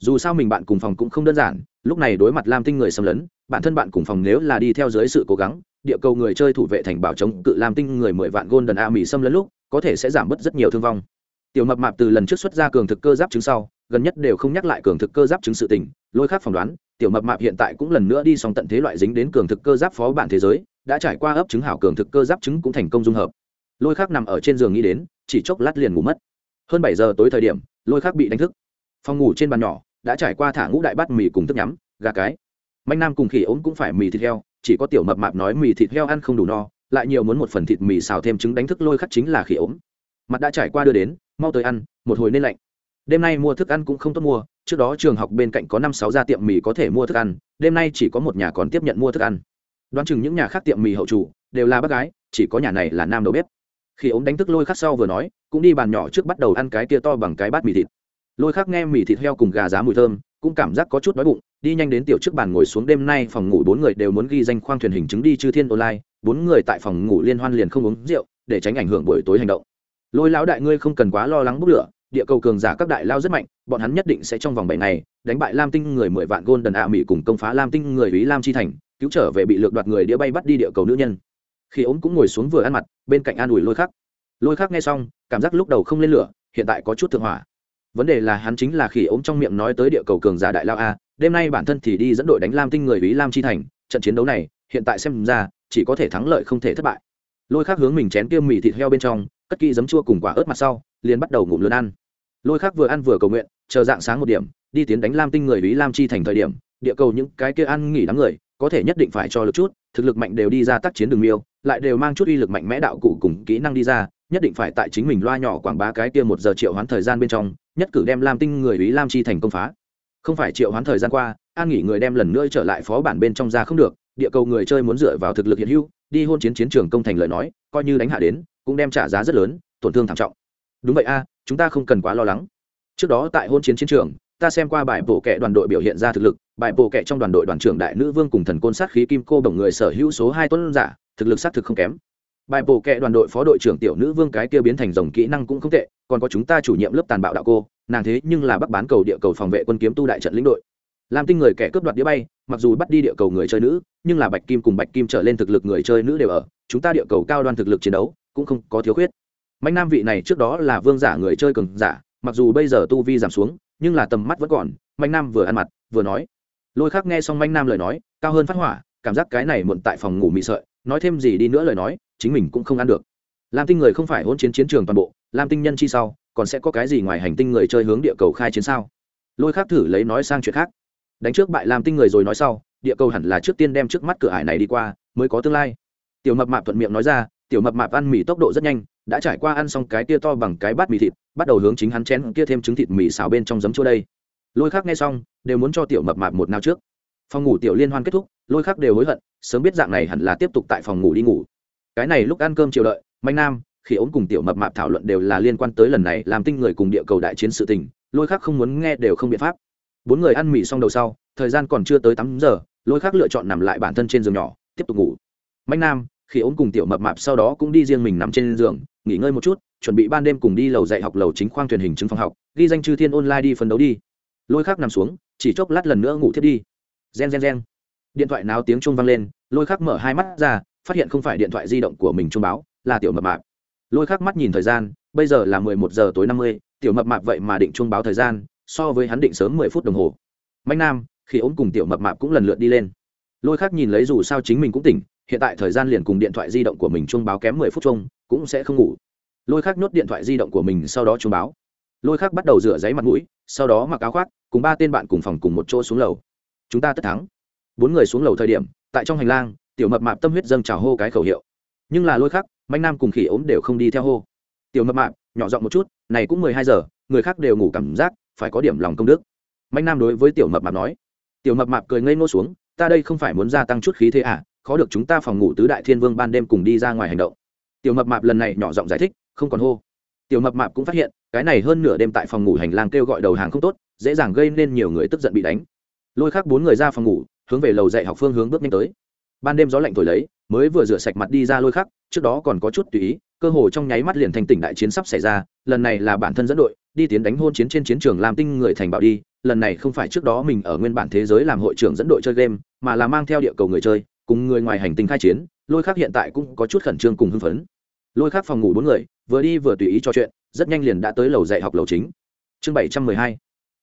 Dù sao mình bạn cùng phòng cũng không đơn giản, lúc này đối mặt lam tinh người xâm lấn, bản thân bạn cùng phòng nếu là đi theo dưới sự cố gắng, địa cầu người chơi thủ vệ thành bảo chống cự lam tinh người mười vạn gôn đần a mỹ xâm lấn lúc, có thể sẽ giảm bớt rất nhiều thương vong. Tiểu mập mạp từ lần trước xuất ra cường thực cơ giáp chứng sau, gần nhất đều không nhắc lại cường thực cơ giáp chứng sự tình, lôi khác phỏng đoán, tiểu mập mạp hiện tại cũng lần nữa đi xong tận thế loại dính đến cường thực cơ giáp phó bản thế giới, đã trải qua ấp chứng hảo cường thực cơ giáp chứng cũng thành công dung hợp. Lôi khác nằm ở trên giường nghĩ đến, chỉ chốc lát liền ngủ mất hơn bảy giờ tối thời điểm, lôi khác bị đánh thức. Phòng ngủ trên bàn nhỏ, đã trải qua thả ngũ đại bát mì cùng thức nhắm, gà cái. Manh nam cùng khỉ ốm cũng phải mì thịt heo, chỉ có tiểu mập mạp nói mì thịt heo ăn không đủ no, lại nhiều muốn một phần thịt mì xào thêm trứng đánh thức lôi khắc chính là khỉ ốm. Mặt đã trải qua đưa đến, mau tới ăn, một hồi nên lạnh. Đêm nay mua thức ăn cũng không tốt mua, trước đó trường học bên cạnh có năm sáu gia tiệm mì có thể mua thức ăn, đêm nay chỉ có một nhà còn tiếp nhận mua thức ăn. Đoán chừng những nhà khác tiệm mì hậu chủ, đều là bác gái, chỉ có nhà này là nam đầu bếp khi ống đánh thức lôi khắc sau vừa nói, cũng đi bàn nhỏ trước bắt đầu ăn cái tia to bằng cái bát mì thịt. Lôi khắc nghe mì thịt heo cùng gà giá mùi thơm, cũng cảm giác có chút đói bụng, đi nhanh đến tiểu trước bàn ngồi xuống đêm nay phòng ngủ bốn người đều muốn ghi danh khoang thuyền hình chứng đi chư thiên online, bốn người tại phòng ngủ liên hoan liền không uống rượu, để tránh ảnh hưởng buổi tối hành động. Lôi lão đại ngươi không cần quá lo lắng bốc lửa, địa cầu cường giả các đại lao rất mạnh, bọn hắn nhất định sẽ trong vòng bảy ngày, đánh bại lam tinh người mười vạn gôn đần ạ mỹ cùng công phá lam tinh người ý lam chi thành, cứu trở về bị lược đoạt người đĩa bay bắt đi địa cầu nữ nhân khi ốm cũng ngồi xuống vừa ăn mặt, bên cạnh an ủi lôi khắc. Lôi khắc nghe xong, cảm giác lúc đầu không lên lửa, hiện tại có chút thượng hỏa. Vấn đề là hắn chính là khi ốm trong miệng nói tới địa cầu cường giả đại lao a, đêm nay bản thân thì đi dẫn đội đánh lam tinh người ý lam chi thành, trận chiến đấu này, hiện tại xem ra, chỉ có thể thắng lợi không thể thất bại. Lôi khắc hướng mình chén kia mì thịt heo bên trong, cất kỹ giấm chua cùng quả ớt mặt sau, liền bắt đầu ngủ lớn ăn. Lôi khắc vừa ăn vừa cầu nguyện, chờ dạng sáng một điểm, đi tiến đánh lam tinh người ý lam chi thành thời điểm, địa cầu những cái kia ăn nghỉ đám người có thể nhất định phải cho lực chút, thực lực mạnh đều đi ra tác chiến đường miêu, lại đều mang chút uy lực mạnh mẽ đạo cụ cùng kỹ năng đi ra, nhất định phải tại chính mình loa nhỏ quảng bá cái kia một giờ triệu hoán thời gian bên trong, nhất cử đem lam tinh người ý lam chi thành công phá. Không phải triệu hoán thời gian qua, an nghỉ người đem lần nữa trở lại phó bản bên trong ra không được, địa cầu người chơi muốn dựa vào thực lực hiện hữu, đi hôn chiến chiến trường công thành lời nói, coi như đánh hạ đến, cũng đem trả giá rất lớn, tổn thương thảm trọng. Đúng vậy a, chúng ta không cần quá lo lắng. Trước đó tại hôn chiến chiến trường, ta xem qua bài bổ kệ đoàn đội biểu hiện ra thực lực bài bộ kệ trong đoàn đội đoàn trưởng đại nữ vương cùng thần côn sát khí kim cô đồng người sở hữu số hai tuấn giả, thực lực xác thực không kém. Bài bộ kệ đoàn đội phó đội trưởng tiểu nữ vương cái kia biến thành dòng kỹ năng cũng không tệ, còn có chúng ta chủ nhiệm lớp tàn bạo đạo cô, nàng thế nhưng là bắc bán cầu địa cầu phòng vệ quân kiếm tu đại trận lĩnh đội. Lam tinh người kẻ cướp đoạt đĩa bay, mặc dù bắt đi địa cầu người chơi nữ, nhưng là bạch kim cùng bạch kim trở lên thực lực người chơi nữ đều ở, chúng ta địa cầu cao đoan thực lực chiến đấu, cũng không có thiếu khuyết. Mạnh nam vị này trước đó là vương giả người chơi cường giả, mặc dù bây giờ tu vi giảm xuống, nhưng là tầm mắt vẫn còn, mạnh nam vừa ăn mặt, vừa nói lôi khác nghe xong manh nam lời nói, cao hơn phát hỏa, cảm giác cái này muộn tại phòng ngủ mị sợi, nói thêm gì đi nữa lời nói, chính mình cũng không ăn được. Lam tinh người không phải hôn chiến chiến trường toàn bộ, lam tinh nhân chi sau, còn sẽ có cái gì ngoài hành tinh người chơi hướng địa cầu khai chiến sao? Lôi khác thử lấy nói sang chuyện khác. Đánh trước bại lam tinh người rồi nói sau, địa cầu hẳn là trước tiên đem trước mắt cửa ải này đi qua, mới có tương lai. Tiểu mập mạp thuận miệng nói ra, tiểu mập mạp ăn mì tốc độ rất nhanh, đã trải qua ăn xong cái tia to bằng cái bát mì thịt, bắt đầu hướng chính hắn chén kia thêm trứng thịt mì xào bên trong giấm chua đây lôi khác nghe xong, đều muốn cho tiểu mập mạp một nào trước. Phòng ngủ tiểu liên hoan kết thúc, lôi khác đều hối hận, sớm biết dạng này hẳn là tiếp tục tại phòng ngủ đi ngủ. Cái này lúc ăn cơm chiều đợi manh nam khi ống cùng tiểu mập mạp thảo luận đều là liên quan tới lần này làm tinh người cùng địa cầu đại chiến sự tình, lôi khác không muốn nghe đều không biện pháp. Bốn người ăn mì xong đầu sau, thời gian còn chưa tới tám giờ, lôi khác lựa chọn nằm lại bản thân trên giường nhỏ, tiếp tục ngủ. Manh nam khi ống cùng tiểu mập mạp sau đó cũng đi riêng mình nằm trên giường, nghỉ ngơi một chút, chuẩn bị ban đêm cùng đi lầu dạy học lầu chính khoang truyền hình chứng phòng học, ghi danh chư thiên online đi phấn đấu đi lôi khắc nằm xuống, chỉ chốc lát lần nữa ngủ thiết đi. Gen gen gen. Điện thoại náo tiếng chuông vang lên, lôi khắc mở hai mắt ra, phát hiện không phải điện thoại di động của mình trung báo, là tiểu mập mạp. Lôi khắc mắt nhìn thời gian, bây giờ là mười một giờ tối năm mươi, tiểu mập mạp vậy mà định trung báo thời gian, so với hắn định sớm mười phút đồng hồ. Mạnh nam, khi ốm cùng tiểu mập mạp cũng lần lượt đi lên. Lôi khắc nhìn lấy dù sao chính mình cũng tỉnh, hiện tại thời gian liền cùng điện thoại di động của mình chuông báo kém mười phút chung cũng sẽ không ngủ. Lôi khắc nhốt điện thoại di động của mình sau đó chuông báo lôi khác bắt đầu rửa giấy mặt mũi, sau đó mặc áo khoác, cùng ba tên bạn cùng phòng cùng một chỗ xuống lầu. Chúng ta tất thắng. Bốn người xuống lầu thời điểm, tại trong hành lang, tiểu mập mạp tâm huyết dâng trào hô cái khẩu hiệu. Nhưng là lôi khắc manh nam cùng khỉ ốm đều không đi theo hô. Tiểu mập mạp, nhỏ giọng một chút, này cũng mười hai giờ, người khác đều ngủ cảm giác, phải có điểm lòng công đức. Manh nam đối với tiểu mập mạp nói. Tiểu mập mạp cười ngây ngô xuống, ta đây không phải muốn gia tăng chút khí thế à khó được chúng ta phòng ngủ tứ đại thiên vương ban đêm cùng đi ra ngoài hành động. Tiểu mập mạp lần này nhỏ giọng giải thích, không còn hô tiểu mập mạp cũng phát hiện, cái này hơn nửa đêm tại phòng ngủ hành lang kêu gọi đầu hàng không tốt, dễ dàng gây nên nhiều người tức giận bị đánh. Lôi khác bốn người ra phòng ngủ, hướng về lầu dạy học phương hướng bước nhanh tới. Ban đêm gió lạnh thổi lấy, mới vừa rửa sạch mặt đi ra lôi khắc trước đó còn có chút tùy ý, cơ hồ trong nháy mắt liền thành tỉnh đại chiến sắp xảy ra, lần này là bản thân dẫn đội, đi tiến đánh hôn chiến trên chiến trường làm tinh người thành bảo đi, lần này không phải trước đó mình ở nguyên bản thế giới làm hội trưởng dẫn đội chơi game, mà là mang theo địa cầu người chơi, cùng người ngoài hành tinh khai chiến, lôi khắc hiện tại cũng có chút khẩn trương cùng hưng phấn. Lôi khắc phòng ngủ bốn người vừa đi vừa tùy ý trò chuyện, rất nhanh liền đã tới lầu dạy học lầu chính. Chương bảy trăm mười hai,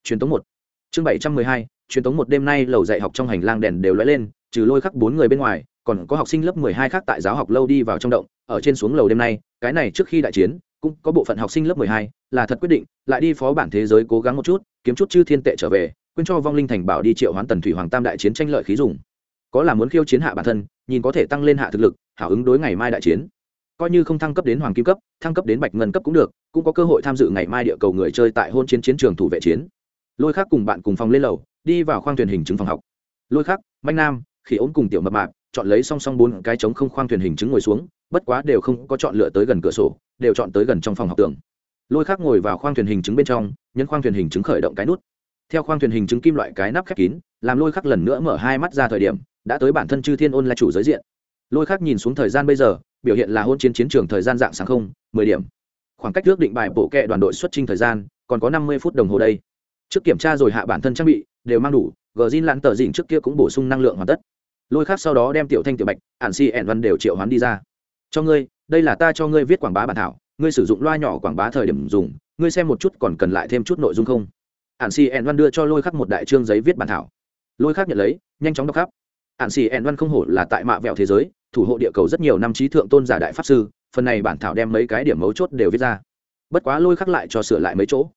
truyền tống một. Chương bảy trăm mười hai, truyền tống một đêm nay lầu dạy học trong hành lang đèn đều lóe lên, trừ lôi khắc bốn người bên ngoài, còn có học sinh lớp mười hai khác tại giáo học lâu đi vào trong động, ở trên xuống lầu đêm nay, cái này trước khi đại chiến, cũng có bộ phận học sinh lớp mười hai, là thật quyết định, lại đi phó bản thế giới cố gắng một chút, kiếm chút chư thiên tệ trở về, quên cho vong linh thành bảo đi triệu hoán tần thủy hoàng tam đại chiến tranh lợi khí dùng. Có là muốn khiêu chiến hạ bản thân, nhìn có thể tăng lên hạ thực lực, hảo ứng đối ngày mai đại chiến coi như không thăng cấp đến hoàng kim cấp, thăng cấp đến bạch ngân cấp cũng được, cũng có cơ hội tham dự ngày mai địa cầu người chơi tại hôn chiến chiến trường thủ vệ chiến. Lôi khác cùng bạn cùng phòng lên lầu, đi vào khoang thuyền hình chứng phòng học. Lôi khác manh nam khi ốm cùng tiểu mập mạp, chọn lấy song song bốn cái trống không khoang thuyền hình chứng ngồi xuống, bất quá đều không có chọn lựa tới gần cửa sổ, đều chọn tới gần trong phòng học tường. Lôi khác ngồi vào khoang thuyền hình chứng bên trong, nhấn khoang thuyền hình chứng khởi động cái nút. Theo khoang thuyền hình chứng kim loại cái nắp khép kín, làm lôi khắc lần nữa mở hai mắt ra thời điểm, đã tới bản thân chư thiên ôn là chủ giới diện. Lôi khắc nhìn xuống thời gian bây giờ biểu hiện là hôn chiến chiến trường thời gian dạng sáng không, mười điểm. Khoảng cách trước định bài bộ kệ đoàn đội xuất trình thời gian, còn có năm mươi phút đồng hồ đây. Trước kiểm tra rồi hạ bản thân trang bị, đều mang đủ gờ zin tờ dịnh trước kia cũng bổ sung năng lượng hoàn tất. Lôi khác sau đó đem tiểu thanh tiểu bạch, ản si ẻn văn đều triệu hoán đi ra. Cho ngươi, đây là ta cho ngươi viết quảng bá bản thảo, ngươi sử dụng loa nhỏ quảng bá thời điểm dùng, ngươi xem một chút còn cần lại thêm chút nội dung không? Ản si ẻn văn đưa cho lôi khắc một đại trương giấy viết bản thảo. Lôi khắc nhận lấy, nhanh chóng đọc khắp. Ản si ẻn văn không hổ là tại mạ vẹo thế giới thủ hộ địa cầu rất nhiều năm trí thượng tôn giả đại pháp sư, phần này bản thảo đem mấy cái điểm mấu chốt đều viết ra. Bất quá lôi khắc lại cho sửa lại mấy chỗ.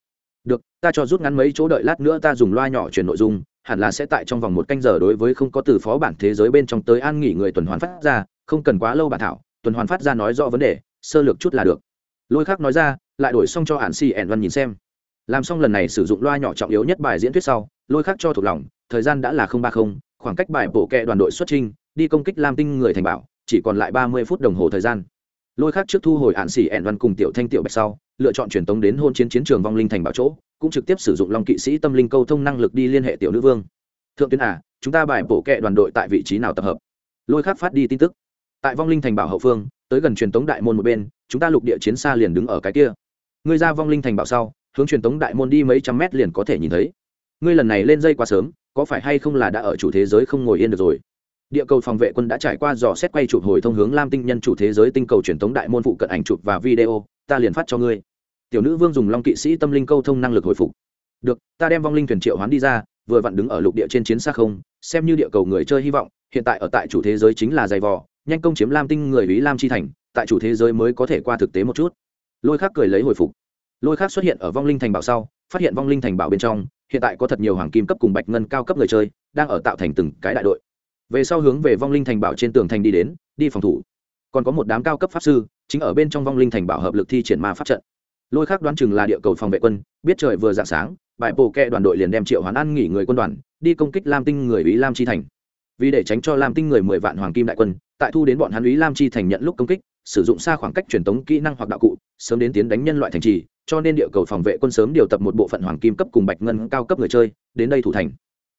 Được, ta cho rút ngắn mấy chỗ đợi lát nữa ta dùng loa nhỏ truyền nội dung, hẳn là sẽ tại trong vòng một canh giờ đối với không có từ phó bản thế giới bên trong tới an nghỉ người tuần hoàn phát ra, không cần quá lâu bản thảo, tuần hoàn phát ra nói rõ vấn đề, sơ lược chút là được. Lôi khắc nói ra, lại đổi xong cho hạn si ẻn văn nhìn xem. Làm xong lần này sử dụng loa nhỏ trọng yếu nhất bài diễn thuyết sau, lôi khắc cho thuộc lòng, thời gian đã là ba không khoảng cách bài bộ kệ đoàn đội xuất trình đi công kích lam tinh người thành bảo, chỉ còn lại ba mươi phút đồng hồ thời gian. Lôi khắc trước thu hồi án sĩ ẻn văn cùng tiểu thanh, tiểu bạch sau, lựa chọn truyền tống đến hôn chiến chiến trường vong linh thành bảo chỗ, cũng trực tiếp sử dụng long kỵ sĩ tâm linh câu thông năng lực đi liên hệ tiểu nữ vương. Thượng tuyến à chúng ta bài bộ kệ đoàn đội tại vị trí nào tập hợp? Lôi khắc phát đi tin tức. Tại vong linh thành bảo hậu phương, tới gần truyền tống đại môn một bên, chúng ta lục địa chiến xa liền đứng ở cái kia. Ngươi ra vong linh thành bảo sau, hướng truyền tống đại môn đi mấy trăm mét liền có thể nhìn thấy. Ngươi lần này lên dây quá sớm có phải hay không là đã ở chủ thế giới không ngồi yên được rồi? Địa cầu phòng vệ quân đã trải qua dò xét quay chụp hồi thông hướng lam tinh nhân chủ thế giới tinh cầu truyền thống đại môn phụ cận ảnh chụp và video, ta liền phát cho ngươi. Tiểu nữ vương dùng long kỵ sĩ tâm linh câu thông năng lực hồi phục. Được, ta đem vong linh thuyền triệu hoán đi ra, vừa vặn đứng ở lục địa trên chiến xa không, xem như địa cầu người chơi hy vọng, hiện tại ở tại chủ thế giới chính là giày vò, nhanh công chiếm lam tinh người ý lam chi thành, tại chủ thế giới mới có thể qua thực tế một chút. Lôi khác cười lấy hồi phục. Lôi khác xuất hiện ở vong linh thành bảo sau phát hiện vong linh thành bảo bên trong, hiện tại có thật nhiều hoàng kim cấp cùng bạch ngân cao cấp người chơi đang ở tạo thành từng cái đại đội. Về sau hướng về vong linh thành bảo trên tường thành đi đến, đi phòng thủ. Còn có một đám cao cấp pháp sư, chính ở bên trong vong linh thành bảo hợp lực thi triển ma pháp trận. Lôi khác đoán chừng là địa cầu phòng vệ quân, biết trời vừa dạng sáng bãi bộ kẹ đoàn đội liền đem triệu hoán ăn nghỉ người quân đoàn, đi công kích lam tinh người ý lam chi thành. Vì để tránh cho lam tinh người mười vạn hoàng kim đại quân, tại thu đến bọn hắn ý lam chi thành nhận lúc công kích sử dụng xa khoảng cách truyền tống kỹ năng hoặc đạo cụ, sớm đến tiến đánh nhân loại thành trì, cho nên địa cầu phòng vệ quân sớm điều tập một bộ phận hoàng kim cấp cùng bạch ngân cao cấp người chơi, đến đây thủ thành.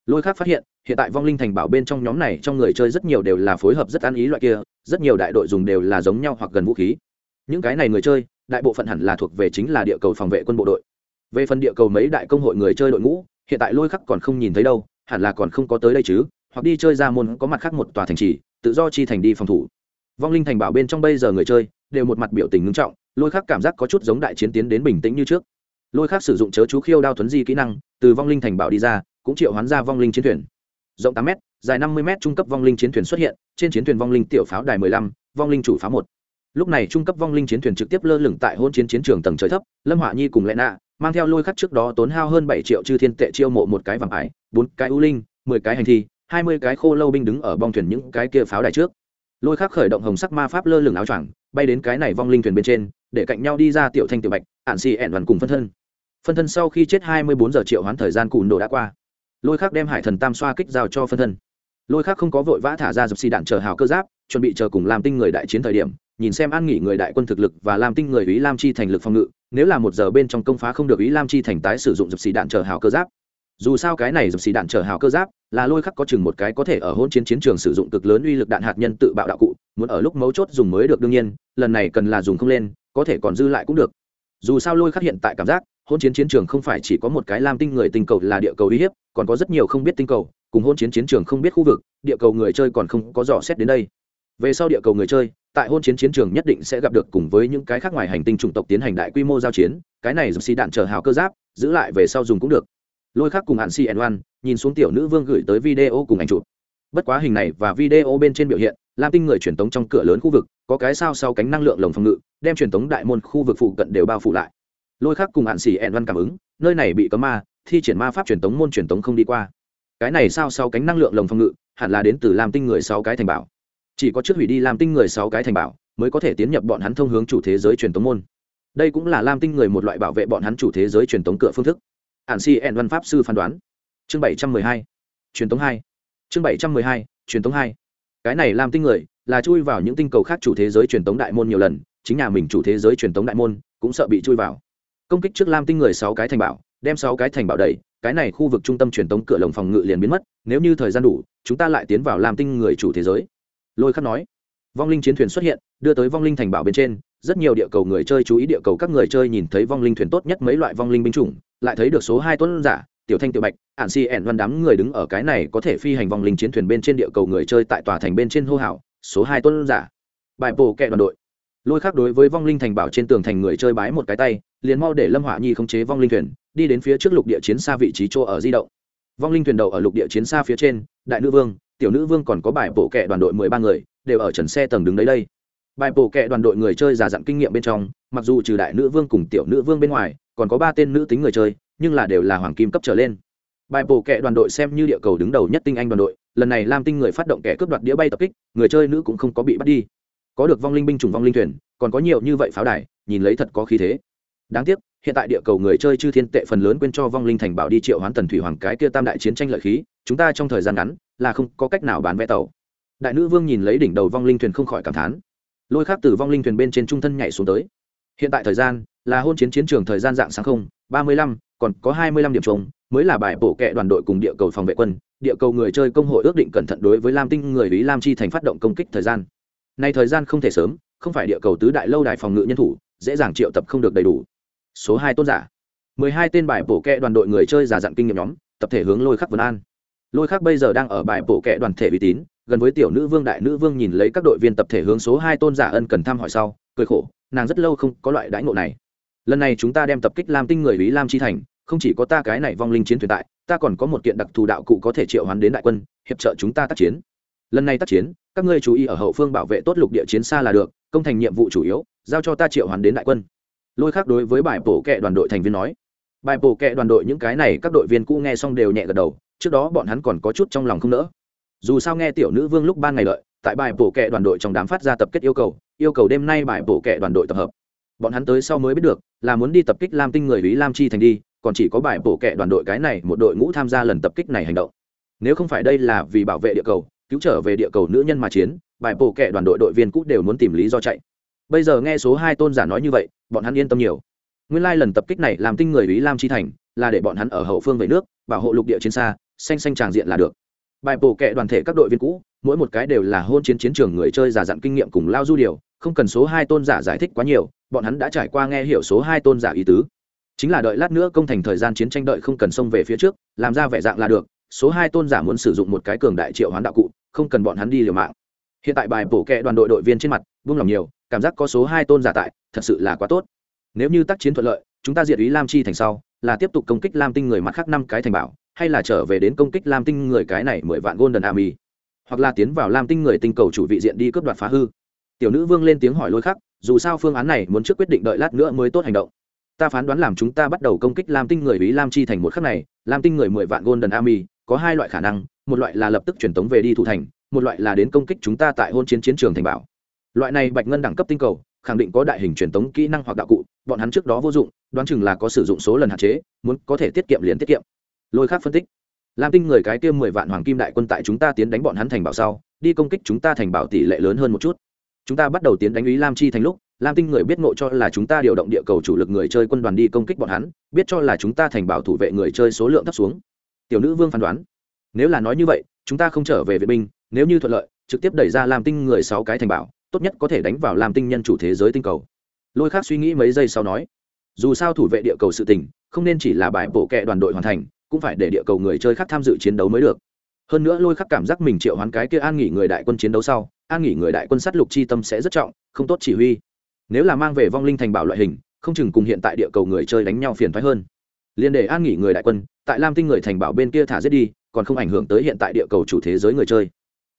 Lôi khác phát hiện hiện tại vong linh thành bảo bên trong nhóm này trong người chơi rất nhiều đều là phối hợp rất ăn ý loại kia, rất nhiều đại đội dùng đều là giống nhau hoặc gần vũ khí. Những cái này người chơi, đại bộ phận hẳn là thuộc về chính là địa cầu phòng vệ quân bộ đội. Về phần địa cầu mấy đại công hội người chơi đội ngũ, hiện tại lôi khắc còn không nhìn thấy đâu, hẳn là còn không có tới đây chứ, hoặc đi chơi ra môn có mặt khác một tòa thành trì, tự do chi thành đi phòng thủ vong linh thành bảo bên trong bây giờ người chơi đều một mặt biểu tình ngưng trọng, lôi khắc cảm giác có chút giống đại chiến tiến đến bình tĩnh như trước. Lôi khắc sử dụng chớ chú khiêu đao thuấn di kỹ năng, từ vong linh thành bảo đi ra, cũng triệu hoán ra vong linh chiến thuyền. Rộng tám m dài năm mươi m trung cấp vong linh chiến thuyền xuất hiện, trên chiến thuyền vong linh tiểu pháo đài mười lăm, vong linh chủ pháo một. Lúc này trung cấp vong linh chiến thuyền trực tiếp lơ lửng tại hôn chiến chiến trường tầng trời thấp, lâm họa nhi cùng lẽ nạ mang theo lôi khắc trước đó tốn hao hơn bảy triệu chư thiên tệ chiêu mộ một cái vàng ải, bốn cái ưu linh, mười cái hành thi, hai mươi cái khô lâu binh đứng ở bong thuyền những cái kia pháo đài trước lôi khắc khởi động hồng sắc ma pháp lơ lửng áo choàng, bay đến cái này vong linh thuyền bên trên, để cạnh nhau đi ra tiểu thanh tiểu bạch, ạn xì ẹn đoàn cùng phân thân. Phân thân sau khi chết hai mươi bốn giờ triệu hoán thời gian cùn đồ đã qua. Lôi khắc đem hải thần tam xoa kích giao cho phân thân. Lôi khắc không có vội vã thả ra dập xì đạn chờ hào cơ giáp, chuẩn bị chờ cùng làm tinh người đại chiến thời điểm, nhìn xem an nghỉ người đại quân thực lực và làm tinh người ý lam chi thành lực phòng ngự, nếu là một giờ bên trong công phá không được ý lam chi thành tái sử dụng dập xì đạn chờ hào cơ giáp dù sao cái này dập xì đạn chờ hào cơ giáp là lôi khắc có chừng một cái có thể ở hôn chiến chiến trường sử dụng cực lớn uy lực đạn hạt nhân tự bạo đạo cụ, muốn ở lúc mấu chốt dùng mới được đương nhiên, lần này cần là dùng không lên, có thể còn dư lại cũng được. Dù sao lôi khắc hiện tại cảm giác, hôn chiến chiến trường không phải chỉ có một cái lam tinh người tinh cầu là địa cầu uy hiếp, còn có rất nhiều không biết tinh cầu, cùng hôn chiến chiến trường không biết khu vực, địa cầu người chơi còn không có dò xét đến đây. Về sau địa cầu người chơi, tại hôn chiến chiến trường nhất định sẽ gặp được cùng với những cái khác ngoài hành tinh chủng tộc tiến hành đại quy mô giao chiến, cái này dùng xì đạn chờ hào cơ giáp, giữ lại về sau dùng cũng được lôi khác cùng hạn cn oan, nhìn xuống tiểu nữ vương gửi tới video cùng ảnh chụp. Bất quá hình này và video bên trên biểu hiện, lam tinh người truyền tống trong cửa lớn khu vực, có cái sao sau cánh năng lượng lồng phòng ngự, đem truyền tống đại môn khu vực phụ cận đều bao phủ lại. Lôi khác cùng hạn xỉ ẹn văn cảm ứng, nơi này bị cấm ma, thi triển ma pháp truyền tống môn truyền tống không đi qua. Cái này sao sau cánh năng lượng lồng phòng ngự, hẳn là đến từ lam tinh người sáu cái thành bảo. Chỉ có trước hủy đi lam tinh người sáu cái thành bảo, mới có thể tiến nhập bọn hắn thông hướng chủ thế giới truyền tống môn. Đây cũng là lam tinh người một loại bảo vệ bọn hắn chủ thế giới truyền tống cửa phương thức hạn si ẹn văn pháp sư phán đoán. Chương bảy trăm mười hai. Truyền thống hai. Chương bảy trăm mười hai, truyền thống hai. Cái này làm tinh người, là chui vào những tinh cầu khác chủ thế giới truyền thống đại môn nhiều lần, chính nhà mình chủ thế giới truyền thống đại môn, cũng sợ bị chui vào. Công kích trước lam tinh người sáu cái thành bảo, đem sáu cái thành bảo đầy cái này khu vực trung tâm truyền thống cửa lồng phòng ngự liền biến mất, nếu như thời gian đủ, chúng ta lại tiến vào làm tinh người chủ thế giới. Lôi khắc nói. Vong linh chiến thuyền xuất hiện, đưa tới vong linh thành bảo bên trên rất nhiều địa cầu người chơi chú ý địa cầu các người chơi nhìn thấy vong linh thuyền tốt nhất mấy loại vong linh binh chủng, lại thấy được số hai tuấn giả, tiểu thanh, tiểu bạch ạn si ẻn văn đám người đứng ở cái này có thể phi hành vong linh chiến thuyền bên trên địa cầu người chơi tại tòa thành bên trên hô hào, số hai tuấn giả. Bài bổ kẹ đoàn đội. Lôi khác đối với vong linh thành bảo trên tường thành người chơi bái một cái tay, liền mau để lâm hỏa nhi khống chế vong linh thuyền, đi đến phía trước lục địa chiến xa vị trí chỗ ở di động. Vong linh thuyền đầu ở lục địa chiến xa phía trên, đại nữ vương, tiểu nữ vương còn có bài bổ kẹ đoàn đội mười ba người, đều ở trần xe tầng đứng đấy đây bài bổ kẹ đoàn đội người chơi già dặn kinh nghiệm bên trong, mặc dù trừ đại nữ vương cùng tiểu nữ vương bên ngoài, còn có ba tên nữ tính người chơi, nhưng là đều là hoàng kim cấp trở lên. Bài bổ kẹ đoàn đội xem như địa cầu đứng đầu nhất tinh anh đoàn đội, lần này lam tinh người phát động kẻ cướp đoạt đĩa bay tập kích, người chơi nữ cũng không có bị bắt đi. Có được vong linh binh chủng vong linh thuyền, còn có nhiều như vậy pháo đài, nhìn lấy thật có khí thế. Đáng tiếc, hiện tại địa cầu người chơi chư thiên tệ phần lớn quên cho vong linh thành bảo đi triệu hoán tần thủy hoàng cái kia tam đại chiến tranh lợi khí, chúng ta trong thời gian ngắn là không có cách nào bán vé tàu. Đại nữ vương nhìn lấy đỉnh đầu vong linh thuyền không khỏi cảm thán lôi khác từ vong linh thuyền bên trên trung thân nhảy xuống tới. Hiện tại thời gian là hôn chiến chiến trường thời gian dạng sáng không, ba mươi lăm, còn có hai mươi lăm điểm trống, mới là bài bổ kệ đoàn đội cùng địa cầu phòng vệ quân, địa cầu người chơi công hội ước định cẩn thận đối với lam tinh người lý lam chi thành phát động công kích thời gian. Nay thời gian không thể sớm, không phải địa cầu tứ đại lâu đài phòng ngự nhân thủ, dễ dàng triệu tập không được đầy đủ. Số hai tôn giả. mười hai tên bài bổ kệ đoàn đội người chơi giả dặn kinh nghiệm nhóm, tập thể hướng lôi khắc vân an. Lôi khắc bây giờ đang ở bài bổ kệ đoàn thể uy tín gần với tiểu nữ vương đại nữ vương nhìn lấy các đội viên tập thể hướng số hai tôn giả ân cần thăm hỏi sau, cười khổ, nàng rất lâu không có loại đãi ngộ này. Lần này chúng ta đem tập kích lam tinh người ý lam chi thành, không chỉ có ta cái này vong linh chiến thuyền tại ta còn có một kiện đặc thù đạo cụ có thể triệu hoán đến đại quân, hiệp trợ chúng ta tác chiến. Lần này tác chiến, các ngươi chú ý ở hậu phương bảo vệ tốt lục địa chiến xa là được, công thành nhiệm vụ chủ yếu, giao cho ta triệu hoán đến đại quân. Lôi khác đối với bài bổ kệ đoàn đội thành viên nói. Bài bổ kệ đoàn đội những cái này các đội viên cũ nghe xong đều nhẹ gật đầu, trước đó bọn hắn còn có chút trong lòng không nỡ dù sao nghe tiểu nữ vương lúc ban ngày lợi tại bài bổ kệ đoàn đội trong đám phát ra tập kết yêu cầu yêu cầu đêm nay bài bổ kệ đoàn đội tập hợp. Bọn hắn tới sau mới biết được, là muốn đi tập kích lam tinh người ý lam chi thành đi, còn chỉ có bài bổ kệ đoàn đội cái này một đội ngũ tham gia lần tập kích này hành động. Nếu không phải đây là vì bảo vệ địa cầu, cứu trở về địa cầu nữ nhân mà chiến, bài bổ kệ đoàn đội đội viên cũ đều muốn tìm lý do chạy. Bây giờ nghe số hai tôn giả nói như vậy, bọn hắn yên tâm nhiều. Nguyên lai lần tập kích này làm tinh người ý lam chi thành là để bọn hắn ở hậu phương về nước, bảo hộ lục địa trên xa, xanh xanh tràng diện là được bài bổ kệ đoàn thể các đội viên cũ, mỗi một cái đều là hôn chiến chiến trường người chơi giả dặn kinh nghiệm cùng lao du điều, không cần số hai tôn giả giải thích quá nhiều, bọn hắn đã trải qua nghe hiểu số hai tôn giả ý tứ. Chính là đợi lát nữa công thành thời gian chiến tranh đợi không cần xông về phía trước, làm ra vẻ dạng là được, số hai tôn giả muốn sử dụng một cái cường đại triệu hoán đạo cụ, không cần bọn hắn đi liều mạng. Hiện tại bài bổ kệ đoàn đội đội viên trên mặt, vung lòng nhiều, cảm giác có số hai tôn giả tại, thật sự là quá tốt. Nếu như tác chiến thuận lợi, chúng ta diệt ý lam chi thành sau, là tiếp tục công kích lam tinh người mặt khác năm cái thành bảo hay là trở về đến công kích lam tinh người cái này mười vạn golden army? Hoặc là tiến vào lam tinh người tinh cầu chủ vị diện đi cướp đoạt phá hư? Tiểu nữ vương lên tiếng hỏi lôi khắc, dù sao phương án này muốn trước quyết định đợi lát nữa mới tốt hành động. Ta phán đoán làm chúng ta bắt đầu công kích lam tinh người ý lam chi thành một khắc này, lam tinh người mười vạn golden army, có hai loại khả năng, một loại là lập tức truyền tống về đi thủ thành, một loại là đến công kích chúng ta tại hôn chiến chiến trường thành bảo. Loại này bạch ngân đẳng cấp tinh cầu, khẳng định có đại hình truyền tống kỹ năng hoặc đạo cụ, bọn hắn trước đó vô dụng, đoán chừng là có sử dụng số lần hạn chế, muốn có thể tiết kiệm liền tiết kiệm lôi khác phân tích. Lam tinh người cái kia mười vạn hoàng kim đại quân tại chúng ta tiến đánh bọn hắn thành bảo sau, đi công kích chúng ta thành bảo tỷ lệ lớn hơn một chút. Chúng ta bắt đầu tiến đánh ý lam chi thành lúc, lam tinh người biết ngộ cho là chúng ta điều động địa cầu chủ lực người chơi quân đoàn đi công kích bọn hắn, biết cho là chúng ta thành bảo thủ vệ người chơi số lượng thấp xuống. Tiểu nữ vương phán đoán, nếu là nói như vậy, chúng ta không trở về vệ binh, nếu như thuận lợi, trực tiếp đẩy ra lam tinh người sáu cái thành bảo, tốt nhất có thể đánh vào lam tinh nhân chủ thế giới tinh cầu. Lôi khác suy nghĩ mấy giây sau nói, dù sao thủ vệ địa cầu sự tình, không nên chỉ là bài bộ kệ đoàn đội hoàn thành cũng phải để địa cầu người chơi khác tham dự chiến đấu mới được. Hơn nữa lôi khắc cảm giác mình triệu hoán cái kia an nghỉ người đại quân chiến đấu sau, an nghỉ người đại quân sát lục chi tâm sẽ rất trọng, không tốt chỉ huy. Nếu là mang về vong linh thành bảo loại hình, không chừng cùng hiện tại địa cầu người chơi đánh nhau phiền thoái hơn. Liên để an nghỉ người đại quân, tại lam tinh người thành bảo bên kia thả giết đi, còn không ảnh hưởng tới hiện tại địa cầu chủ thế giới người chơi.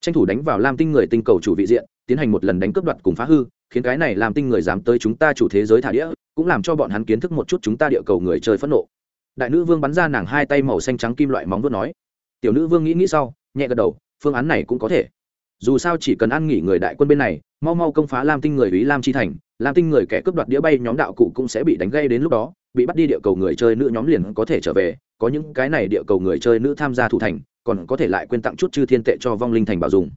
Tranh thủ đánh vào lam tinh người tinh cầu chủ vị diện, tiến hành một lần đánh cướp đoạt cùng phá hư, khiến cái này làm tinh người dám tới chúng ta chủ thế giới thả đĩa, cũng làm cho bọn hắn kiến thức một chút chúng ta địa cầu người chơi phẫn nộ đại nữ vương bắn ra nàng hai tay màu xanh trắng kim loại móng vuốt nói. Tiểu nữ vương nghĩ nghĩ sau, nhẹ gật đầu, phương án này cũng có thể. Dù sao chỉ cần ăn nghỉ người đại quân bên này, mau mau công phá lam tinh người ý lam chi thành, lam tinh người kẻ cướp đoạt đĩa bay nhóm đạo cụ cũng sẽ bị đánh gây đến lúc đó, bị bắt đi địa cầu người chơi nữ nhóm liền có thể trở về. Có những cái này địa cầu người chơi nữ tham gia thủ thành, còn có thể lại quên tặng chút chư thiên tệ cho vong linh thành bảo dùng.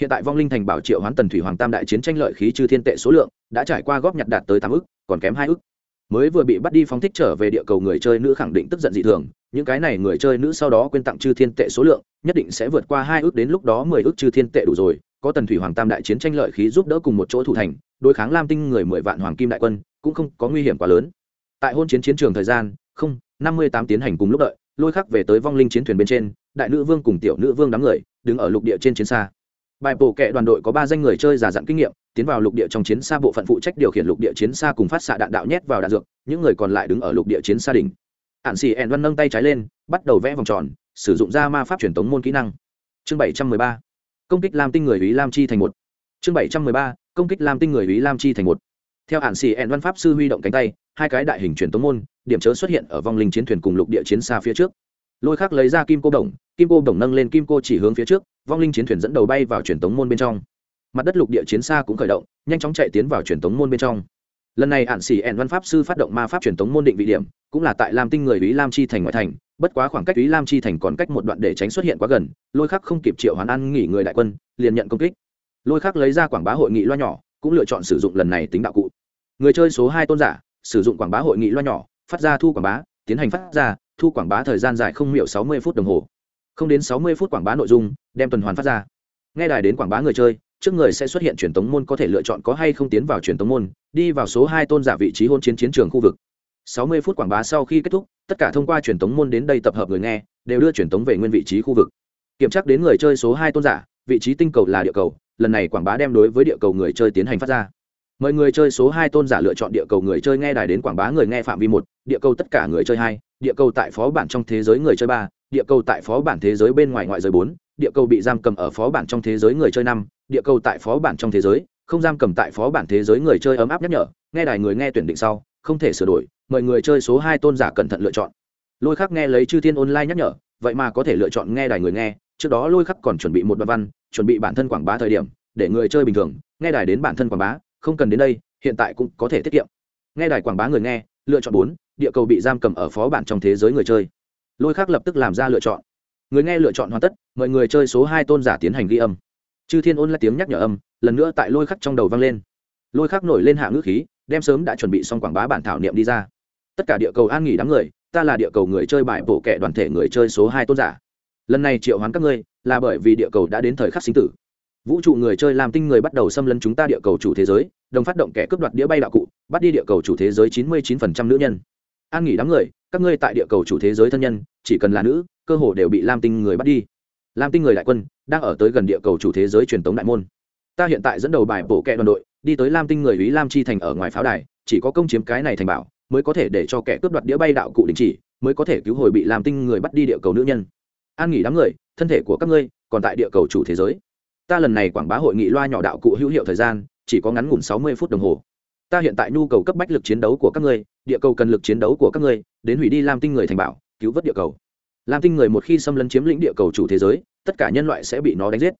Hiện tại vong linh thành bảo triệu hoán tần thủy hoàng tam đại chiến tranh lợi khí chư thiên tệ số lượng đã trải qua góp nhặt đạt tới tám ức, còn kém hai ức mới vừa bị bắt đi phóng thích trở về địa cầu người chơi nữ khẳng định tức giận dị thường, những cái này người chơi nữ sau đó quên tặng chư thiên tệ số lượng, nhất định sẽ vượt qua hai ước đến lúc đó mười ước chư thiên tệ đủ rồi, có tần thủy hoàng tam đại chiến tranh lợi khí giúp đỡ cùng một chỗ thủ thành, đối kháng lam tinh người mười vạn hoàng kim đại quân, cũng không có nguy hiểm quá lớn. Tại hôn chiến chiến trường thời gian, không, năm mươi tám tiến hành cùng lúc đợi, lôi khắc về tới vong linh chiến thuyền bên trên, đại nữ vương cùng tiểu nữ vương đám người, đứng ở lục địa trên chiến xa bài bổ kệ đoàn đội có ba danh người chơi giả dặn kinh nghiệm, tiến vào lục địa trong chiến xa bộ phận phụ trách điều khiển lục địa chiến xa cùng phát xạ đạn đạo nhét vào đạn dược, những người còn lại đứng ở lục địa chiến xa đỉnh. Ạn xì ẹn văn nâng tay trái lên, bắt đầu vẽ vòng tròn, sử dụng ra ma pháp truyền tống môn kỹ năng. Chương bảy trăm mười ba. Công kích lam tinh người ý lam chi thành một. Chương bảy trăm mười ba. Công kích lam tinh người ý lam chi thành một. Theo ạn xì ẹn văn pháp sư huy động cánh tay, hai cái đại hình truyền tống môn, điểm chớ xuất hiện ở vòng linh chiến thuyền cùng lục địa chiến xa phía trước lôi khắc lấy ra kim cô đồng, kim cô đồng nâng lên kim cô chỉ hướng phía trước, vong linh chiến thuyền dẫn đầu bay vào truyền tống môn bên trong. Mặt đất lục địa chiến xa cũng khởi động, nhanh chóng chạy tiến vào truyền tống môn bên trong. Lần này hạn xỉ ẹn văn pháp sư phát động ma pháp truyền tống môn định vị điểm, cũng là tại lam tinh người ý lam chi thành ngoại thành, bất quá khoảng cách ý lam chi thành còn cách một đoạn để tránh xuất hiện quá gần, lôi khắc không kịp triệu hoán ăn nghỉ người đại quân, liền nhận công kích. Lôi khắc lấy ra quảng bá hội nghị loa nhỏ, cũng lựa chọn sử dụng lần này tính đạo cụ. Người chơi số hai tôn giả, sử dụng quảng bá hội nghị loa nhỏ, phát ra thu quảng bá, tiến hành phát ra thu quảng bá thời gian dài không miểu sáu mươi phút đồng hồ. Không đến sáu mươi phút quảng bá nội dung, đem tuần hoàn phát ra. Nghe đài đến quảng bá người chơi, trước người sẽ xuất hiện truyền tống môn có thể lựa chọn có hay không tiến vào truyền tống môn, đi vào số hai tôn giả vị trí hôn chiến chiến trường khu vực. Sáu mươi phút quảng bá sau khi kết thúc, tất cả thông qua truyền tống môn đến đây tập hợp người nghe, đều đưa truyền tống về nguyên vị trí khu vực. Kiểm tra đến người chơi số hai tôn giả, vị trí tinh cầu là địa cầu, lần này quảng bá đem đối với địa cầu người chơi tiến hành phát ra mời người chơi số hai tôn giả lựa chọn địa cầu người chơi nghe đài đến quảng bá người nghe phạm vi một, địa cầu tất cả người chơi hai, địa cầu tại phó bản trong thế giới người chơi ba, địa cầu tại phó bản thế giới bên ngoài ngoại giới bốn, địa cầu bị giam cầm ở phó bản trong thế giới người chơi năm, địa cầu tại phó bản trong thế giới, không giam cầm tại phó bản thế giới người chơi ấm áp nhắc nhở, nghe đài người nghe tuyển định sau, không thể sửa đổi, mời người chơi số hai tôn giả cẩn thận lựa chọn. Lôi khắc nghe lấy chư thiên online nhắc nhở, vậy mà có thể lựa chọn nghe đài người nghe, trước đó lôi khắc còn chuẩn bị một đoạn văn, chuẩn bị bản thân quảng bá thời điểm, để người chơi bình thường, nghe đài đến bản thân quảng bá không cần đến đây, hiện tại cũng có thể tiết kiệm. Nghe đài quảng bá người nghe, lựa chọn bốn, địa cầu bị giam cầm ở phó bản trong thế giới người chơi. Lôi khắc lập tức làm ra lựa chọn. Người nghe lựa chọn hoàn tất mời người chơi số hai tôn giả tiến hành ghi âm. Chư thiên ôn là tiếng nhắc nhở âm, lần nữa tại lôi khắc trong đầu vang lên. Lôi khắc nổi lên hạ ngữ khí, đem sớm đã chuẩn bị xong quảng bá bản thảo niệm đi ra. Tất cả địa cầu an nghỉ đám người, ta là địa cầu người chơi bài bộ kệ đoàn thể người chơi số hai tôn giả. Lần này triệu hoán các ngươi, là bởi vì địa cầu đã đến thời khắc sinh tử vũ trụ người chơi làm tinh người bắt đầu xâm lấn chúng ta địa cầu chủ thế giới, đồng phát động kẻ cướp đoạt đĩa bay đạo cụ, bắt đi địa cầu chủ thế giới chín mươi chín phần trăm nữ nhân. An nghỉ đám người, các ngươi tại địa cầu chủ thế giới thân nhân, chỉ cần là nữ, cơ hồ đều bị lam tinh người bắt đi. Lam tinh người đại quân đang ở tới gần địa cầu chủ thế giới truyền tống đại môn. Ta hiện tại dẫn đầu bài bổ kẹ đoàn đội, đi tới lam tinh người ý lam chi thành ở ngoài pháo đài, chỉ có công chiếm cái này thành bảo, mới có thể để cho kẻ cướp đoạt đĩa bay đạo cụ đình chỉ, mới có thể cứu hồi bị lam tinh người bắt đi địa cầu nữ nhân. An nghỉ đám người, thân thể của các ngươi còn tại địa cầu chủ thế giới ta lần này quảng bá hội nghị loa nhỏ đạo cụ hữu hiệu thời gian, chỉ có ngắn ngủn sáu mươi phút đồng hồ. Ta hiện tại nhu cầu cấp bách lực chiến đấu của các ngươi, địa cầu cần lực chiến đấu của các ngươi, đến hủy đi lam tinh người thành bảo, cứu vớt địa cầu. Lam tinh người một khi xâm lấn chiếm lĩnh địa cầu chủ thế giới, tất cả nhân loại sẽ bị nó đánh giết.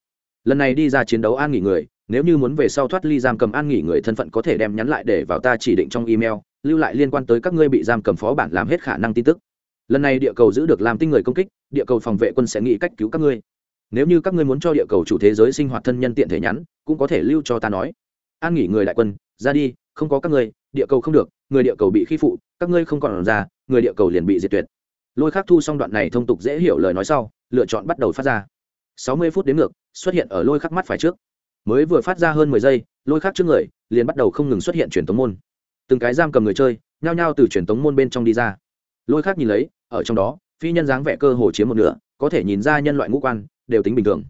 Lần này đi ra chiến đấu an nghỉ người, nếu như muốn về sau thoát ly giam cầm an nghỉ người thân phận có thể đem nhắn lại để vào ta chỉ định trong email, lưu lại liên quan tới các ngươi bị giam cầm phó bản làm hết khả năng tin tức. Lần này địa cầu giữ được làm tinh người công kích, địa cầu phòng vệ quân sẽ nghĩ cách cứu các ngươi nếu như các ngươi muốn cho địa cầu chủ thế giới sinh hoạt thân nhân tiện thể nhắn, cũng có thể lưu cho ta nói. An nghỉ người đại quân, ra đi, không có các ngươi, địa cầu không được, người địa cầu bị khi phụ, các ngươi không còn ra, người địa cầu liền bị diệt tuyệt. Lôi khắc thu xong đoạn này thông tục dễ hiểu lời nói sau, lựa chọn bắt đầu phát ra. Sáu mươi phút đến ngược, xuất hiện ở lôi khắc mắt phải trước. Mới vừa phát ra hơn mười giây, lôi khắc trước người, liền bắt đầu không ngừng xuất hiện truyền tống môn. Từng cái giam cầm người chơi, nhao nhao từ truyền tống môn bên trong đi ra. Lôi khắc nhìn lấy, ở trong đó, phi nhân dáng vẻ cơ hồ chiếm một nửa, có thể nhìn ra nhân loại ngũ quan đều tính bình thường.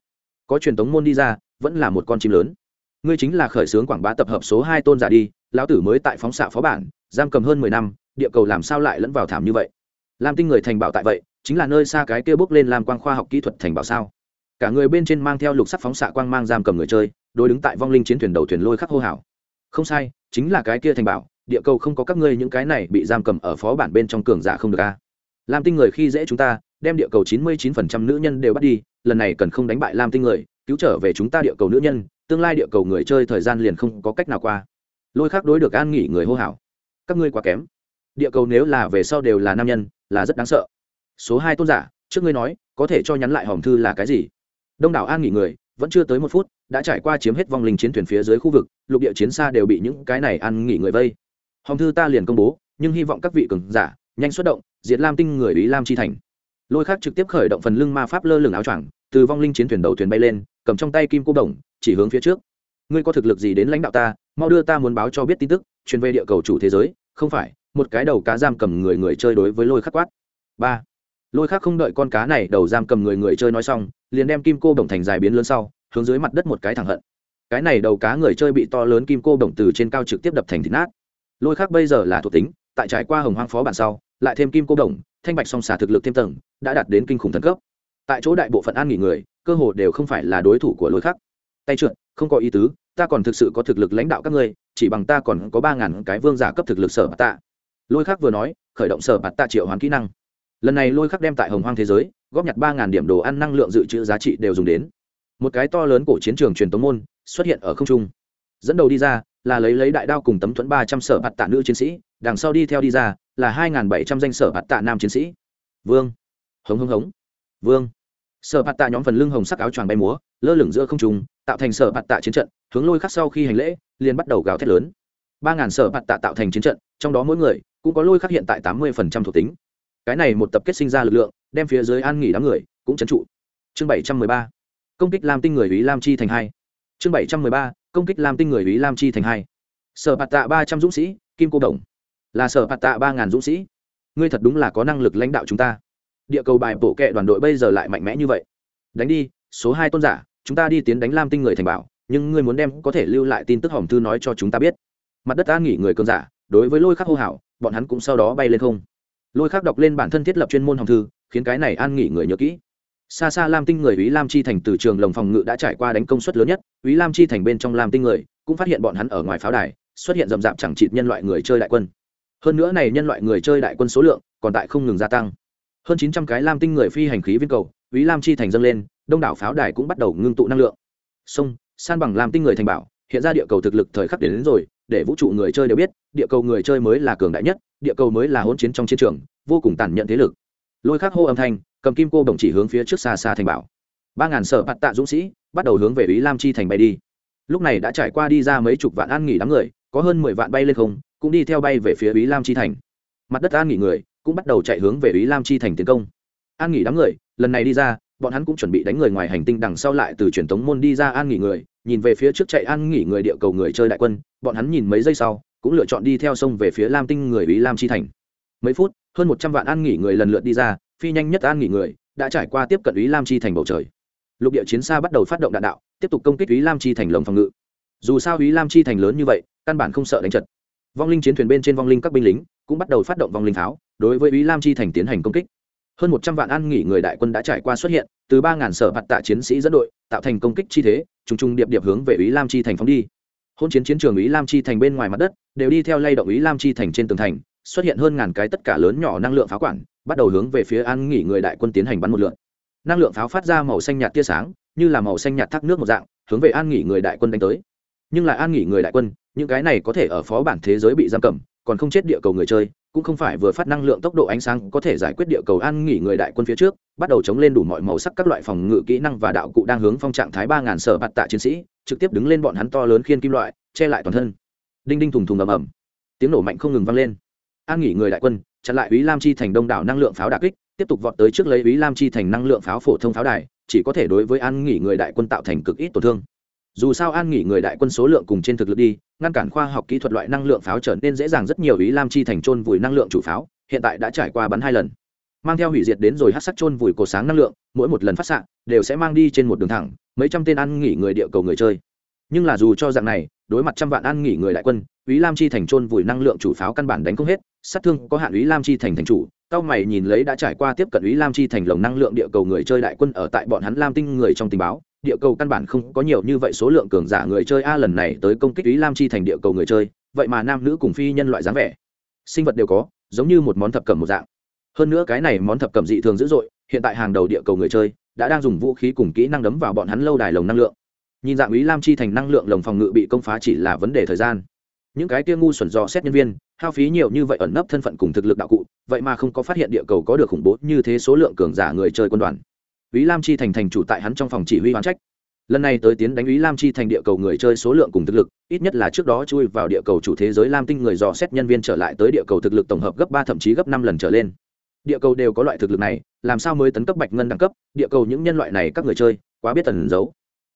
Có truyền tống môn đi ra, vẫn là một con chim lớn. Ngươi chính là khởi xướng quảng bá tập hợp số hai tôn giả đi, lão tử mới tại phóng xạ phó bản, giam cầm hơn mười năm, địa cầu làm sao lại lẫn vào thảm như vậy? Lam tinh người thành bảo tại vậy, chính là nơi xa cái kia bước lên làm quang khoa học kỹ thuật thành bảo sao? Cả người bên trên mang theo lục sắc phóng xạ quang mang giam cầm người chơi, đối đứng tại vong linh chiến thuyền đầu thuyền lôi khắc hô hào. Không sai, chính là cái kia thành bảo, địa cầu không có các ngươi những cái này bị giam cầm ở phó bản bên trong cường giả không được a. Lam tinh người khi dễ chúng ta, đem địa cầu chín mươi chín phần trăm nữ nhân đều bắt đi lần này cần không đánh bại lam tinh người, cứu trở về chúng ta địa cầu nữ nhân, tương lai địa cầu người chơi thời gian liền không có cách nào qua. Lôi khắc đối được an nghỉ người hô hào. Các ngươi quá kém. Địa cầu nếu là về sau đều là nam nhân, là rất đáng sợ. Số hai tôn giả, trước ngươi nói, có thể cho nhắn lại hòm thư là cái gì? Đông đảo an nghỉ người, vẫn chưa tới một phút, đã trải qua chiếm hết vòng linh chiến thuyền phía dưới khu vực, lục địa chiến xa đều bị những cái này ăn nghỉ người vây. Hòm thư ta liền công bố, nhưng hy vọng các vị cường giả, nhanh xuất động, diệt lam tinh người ý lam chi thành lôi khác trực tiếp khởi động phần lưng ma pháp lơ lửng áo choàng, từ vong linh chiến thuyền đầu thuyền bay lên, cầm trong tay kim cô đồng, chỉ hướng phía trước. Ngươi có thực lực gì đến lãnh đạo ta, mau đưa ta muốn báo cho biết tin tức, truyền về địa cầu chủ thế giới, không phải, một cái đầu cá giam cầm người người chơi đối với lôi khắc quát. Ba. Lôi khắc không đợi con cá này đầu giam cầm người người chơi nói xong, liền đem kim cô đồng thành dài biến lớn sau, hướng dưới mặt đất một cái thẳng hận. Cái này đầu cá người chơi bị to lớn kim cô đồng từ trên cao trực tiếp đập thành thịt nát. Lôi khắc bây giờ là thuộc tính, tại trải qua hồng hoang phó bản sau lại thêm kim cô đồng, thanh bạch song xả thực lực thêm tầng, đã đạt đến kinh khủng thần cấp. Tại chỗ đại bộ phận an nghỉ người, cơ hồ đều không phải là đối thủ của lôi khắc tay trượt, không có ý tứ, ta còn thực sự có thực lực lãnh đạo các ngươi, chỉ bằng ta còn có ba ngàn cái vương giả cấp thực lực sở bạt tạ. Lôi khắc vừa nói, khởi động sở bạt tạ triệu hoán kỹ năng. Lần này lôi khắc đem tại hồng hoang thế giới, góp nhặt ba ngàn điểm đồ ăn năng lượng dự trữ giá trị đều dùng đến. Một cái to lớn cổ chiến trường truyền tống môn xuất hiện ở không trung. Dẫn đầu đi ra là lấy lấy đại đao cùng tấm thuẫn ba trăm sở bạt tạ nữ chiến sĩ, đằng sau đi theo đi ra là hai ngàn bảy trăm danh sở bạt tạ nam chiến sĩ. Vương. Hống hống hống. Vương. Sở bạt tạ nhóm phần lưng hồng sắc áo choàng bay múa, lơ lửng giữa không trung, tạo thành sở bạt tạ chiến trận, hướng lôi khắc sau khi hành lễ, liền bắt đầu gào thét lớn. Ba ngàn sở bạt tạ tạo thành chiến trận, trong đó mỗi người cũng có lôi khắc hiện tại tám mươi phần trăm thuộc tính. Cái này một tập kết sinh ra lực lượng, đem phía dưới an nghỉ đám người cũng trấn trụ. Chương bảy trăm mười ba. Công kích lam tinh người ý lam chi thành hai. Chương bảy trăm mười ba công kích lam tinh người ý lam chi thành hai. Sở bạt tạ ba trăm dũng sĩ, kim cô đồng. Là sở bạt tạ ba ngàn dũng sĩ. Ngươi thật đúng là có năng lực lãnh đạo chúng ta. Địa cầu bài bổ kệ đoàn đội bây giờ lại mạnh mẽ như vậy. Đánh đi, số hai tôn giả, chúng ta đi tiến đánh lam tinh người thành bảo, nhưng ngươi muốn đem có thể lưu lại tin tức hỏng thư nói cho chúng ta biết. Mặt đất an nghỉ người cơn giả, đối với lôi khắc hô hào, bọn hắn cũng sau đó bay lên không. Lôi khắc đọc lên bản thân thiết lập chuyên môn hỏng thư, khiến cái này an nghỉ người nhớ kỹ xa xa lam tinh người ý lam chi thành từ trường lồng phòng ngự đã trải qua đánh công suất lớn nhất. Ý lam chi thành bên trong lam tinh người cũng phát hiện bọn hắn ở ngoài pháo đài xuất hiện rậm rạp chẳng chịt nhân loại người chơi đại quân. Hơn nữa này nhân loại người chơi đại quân số lượng còn tại không ngừng gia tăng. Hơn chín trăm cái lam tinh người phi hành khí viên cầu ý lam chi thành dâng lên đông đảo pháo đài cũng bắt đầu ngưng tụ năng lượng. Sông san bằng lam tinh người thành bảo hiện ra địa cầu thực lực thời khắc đến, đến rồi để vũ trụ người chơi đều biết địa cầu người chơi mới là cường đại nhất địa cầu mới là hỗn chiến trong chiến trường vô cùng tàn nhẫn thế lực. Lôi khắc hô âm thanh cầm kim cô đồng chỉ hướng phía trước xa xa thành bảo. Ba ngàn sở bạt tạ dũng sĩ bắt đầu hướng về ý lam chi thành bay đi. Lúc này đã trải qua đi ra mấy chục vạn an nghỉ đám người, có hơn mười vạn bay lên không, cũng đi theo bay về phía ý lam chi thành. Mặt đất an nghỉ người cũng bắt đầu chạy hướng về ý lam chi thành tiến công. An nghỉ đám người, lần này đi ra, bọn hắn cũng chuẩn bị đánh người ngoài hành tinh đằng sau lại từ truyền thống môn đi ra an nghỉ người, nhìn về phía trước chạy an nghỉ người địa cầu người chơi đại quân, bọn hắn nhìn mấy giây sau, cũng lựa chọn đi theo sông về phía lam tinh người ý lam chi thành. Mấy phút, hơn một trăm vạn an nghỉ người lần lượt đi ra phi nhanh nhất an nghỉ người, đã trải qua tiếp cận ý lam chi thành bầu trời. Lục địa chiến xa bắt đầu phát động đạn đạo, tiếp tục công kích ý lam chi thành lồng phòng ngự. Dù sao ý lam chi thành lớn như vậy, căn bản không sợ đánh trận. Vong linh chiến thuyền bên trên vong linh các binh lính cũng bắt đầu phát động vong linh pháo đối với ý lam chi thành tiến hành công kích. Hơn một trăm vạn an nghỉ người đại quân đã trải qua xuất hiện, từ ba ngàn sở bạt tạ chiến sĩ dẫn đội, tạo thành công kích chi thế t r ù n g t r ù n g điệp điệp hướng về ý lam chi thành phóng đi. Hôn chiến chiến trường ý lam chi thành bên ngoài mặt đất, đều đi theo lay động ý lam chi thành trên tường thành, xuất hiện hơn ngàn cái tất cả lớn nhỏ năng lượng pháo quản bắt đầu hướng về phía an nghỉ người đại quân tiến hành bắn một lượn. Năng lượng pháo phát ra màu xanh nhạt tia sáng, như là màu xanh nhạt thác nước một dạng, hướng về an nghỉ người đại quân đánh tới. Nhưng lại an nghỉ người đại quân, những cái này có thể ở phó bản thế giới bị giam cầm, còn không chết địa cầu người chơi, cũng không phải vừa phát năng lượng tốc độ ánh sáng có thể giải quyết địa cầu an nghỉ người đại quân phía trước, bắt đầu chống lên đủ mọi màu sắc các loại phòng ngự kỹ năng và đạo cụ đang hướng phong trạng thái ba ngàn sở bạt tạ chiến sĩ, trực tiếp đứng lên bọn hắn to lớn khiên kim loại, che lại toàn thân. Đinh đinh thùng thùng ầm ầm. Tiếng nổ mạnh không ngừng vang lên. An nghỉ người đại quân chặn lại ý lam chi thành đông đảo năng lượng pháo đà kích, tiếp tục vọt tới trước lấy ý lam chi thành năng lượng pháo phổ thông pháo đài, chỉ có thể đối với an nghỉ người đại quân tạo thành cực ít tổn thương. Dù sao an nghỉ người đại quân số lượng cùng trên thực lực đi, ngăn cản khoa học kỹ thuật loại năng lượng pháo trở nên dễ dàng rất nhiều ý lam chi thành trôn vùi năng lượng chủ pháo, hiện tại đã trải qua bắn hai lần. Mang theo hủy diệt đến rồi hát sắc trôn vùi cổ sáng năng lượng, mỗi một lần phát xạ, đều sẽ mang đi trên một đường thẳng, mấy trăm tên ăn nghỉ người địa cầu người chơi. Nhưng là dù cho dạng này đối mặt trăm vạn an nghỉ người đại quân ý lam chi thành trôn vùi năng lượng chủ pháo căn bản đánh không hết, sát thương có hạn ý lam chi thành thành chủ cao mày nhìn lấy đã trải qua tiếp cận ý lam chi thành lồng năng lượng địa cầu người chơi đại quân ở tại bọn hắn lam tinh người trong tình báo, địa cầu căn bản không có nhiều như vậy số lượng cường giả người chơi a lần này tới công kích ý lam chi thành địa cầu người chơi, vậy mà nam nữ cùng phi nhân loại dáng vẻ, sinh vật đều có, giống như một món thập cẩm một dạng. Hơn nữa cái này món thập cẩm dị thường dữ dội, hiện tại hàng đầu địa cầu người chơi, đã đang dùng vũ khí cùng kỹ năng đấm vào bọn hắn lâu đài lồng năng lượng nhìn dạng ý lam chi thành năng lượng lồng phòng ngự bị công phá chỉ là vấn đề thời gian. Những cái kia ngu xuẩn dò xét nhân viên, hao phí nhiều như vậy ẩn nấp thân phận cùng thực lực đạo cụ, vậy mà không có phát hiện địa cầu có được khủng bố như thế số lượng cường giả người chơi quân đoàn. Ý lam chi thành thành chủ tại hắn trong phòng chỉ huy hoán trách. Lần này tới tiến đánh ý lam chi thành địa cầu người chơi số lượng cùng thực lực, ít nhất là trước đó chui vào địa cầu chủ thế giới lam tinh người dò xét nhân viên trở lại tới địa cầu thực lực tổng hợp gấp ba thậm chí gấp năm lần trở lên. Địa cầu đều có loại thực lực này, làm sao mới tấn cấp bạch ngân đẳng cấp? Địa cầu những nhân loại này các người chơi, quá biết tần giấu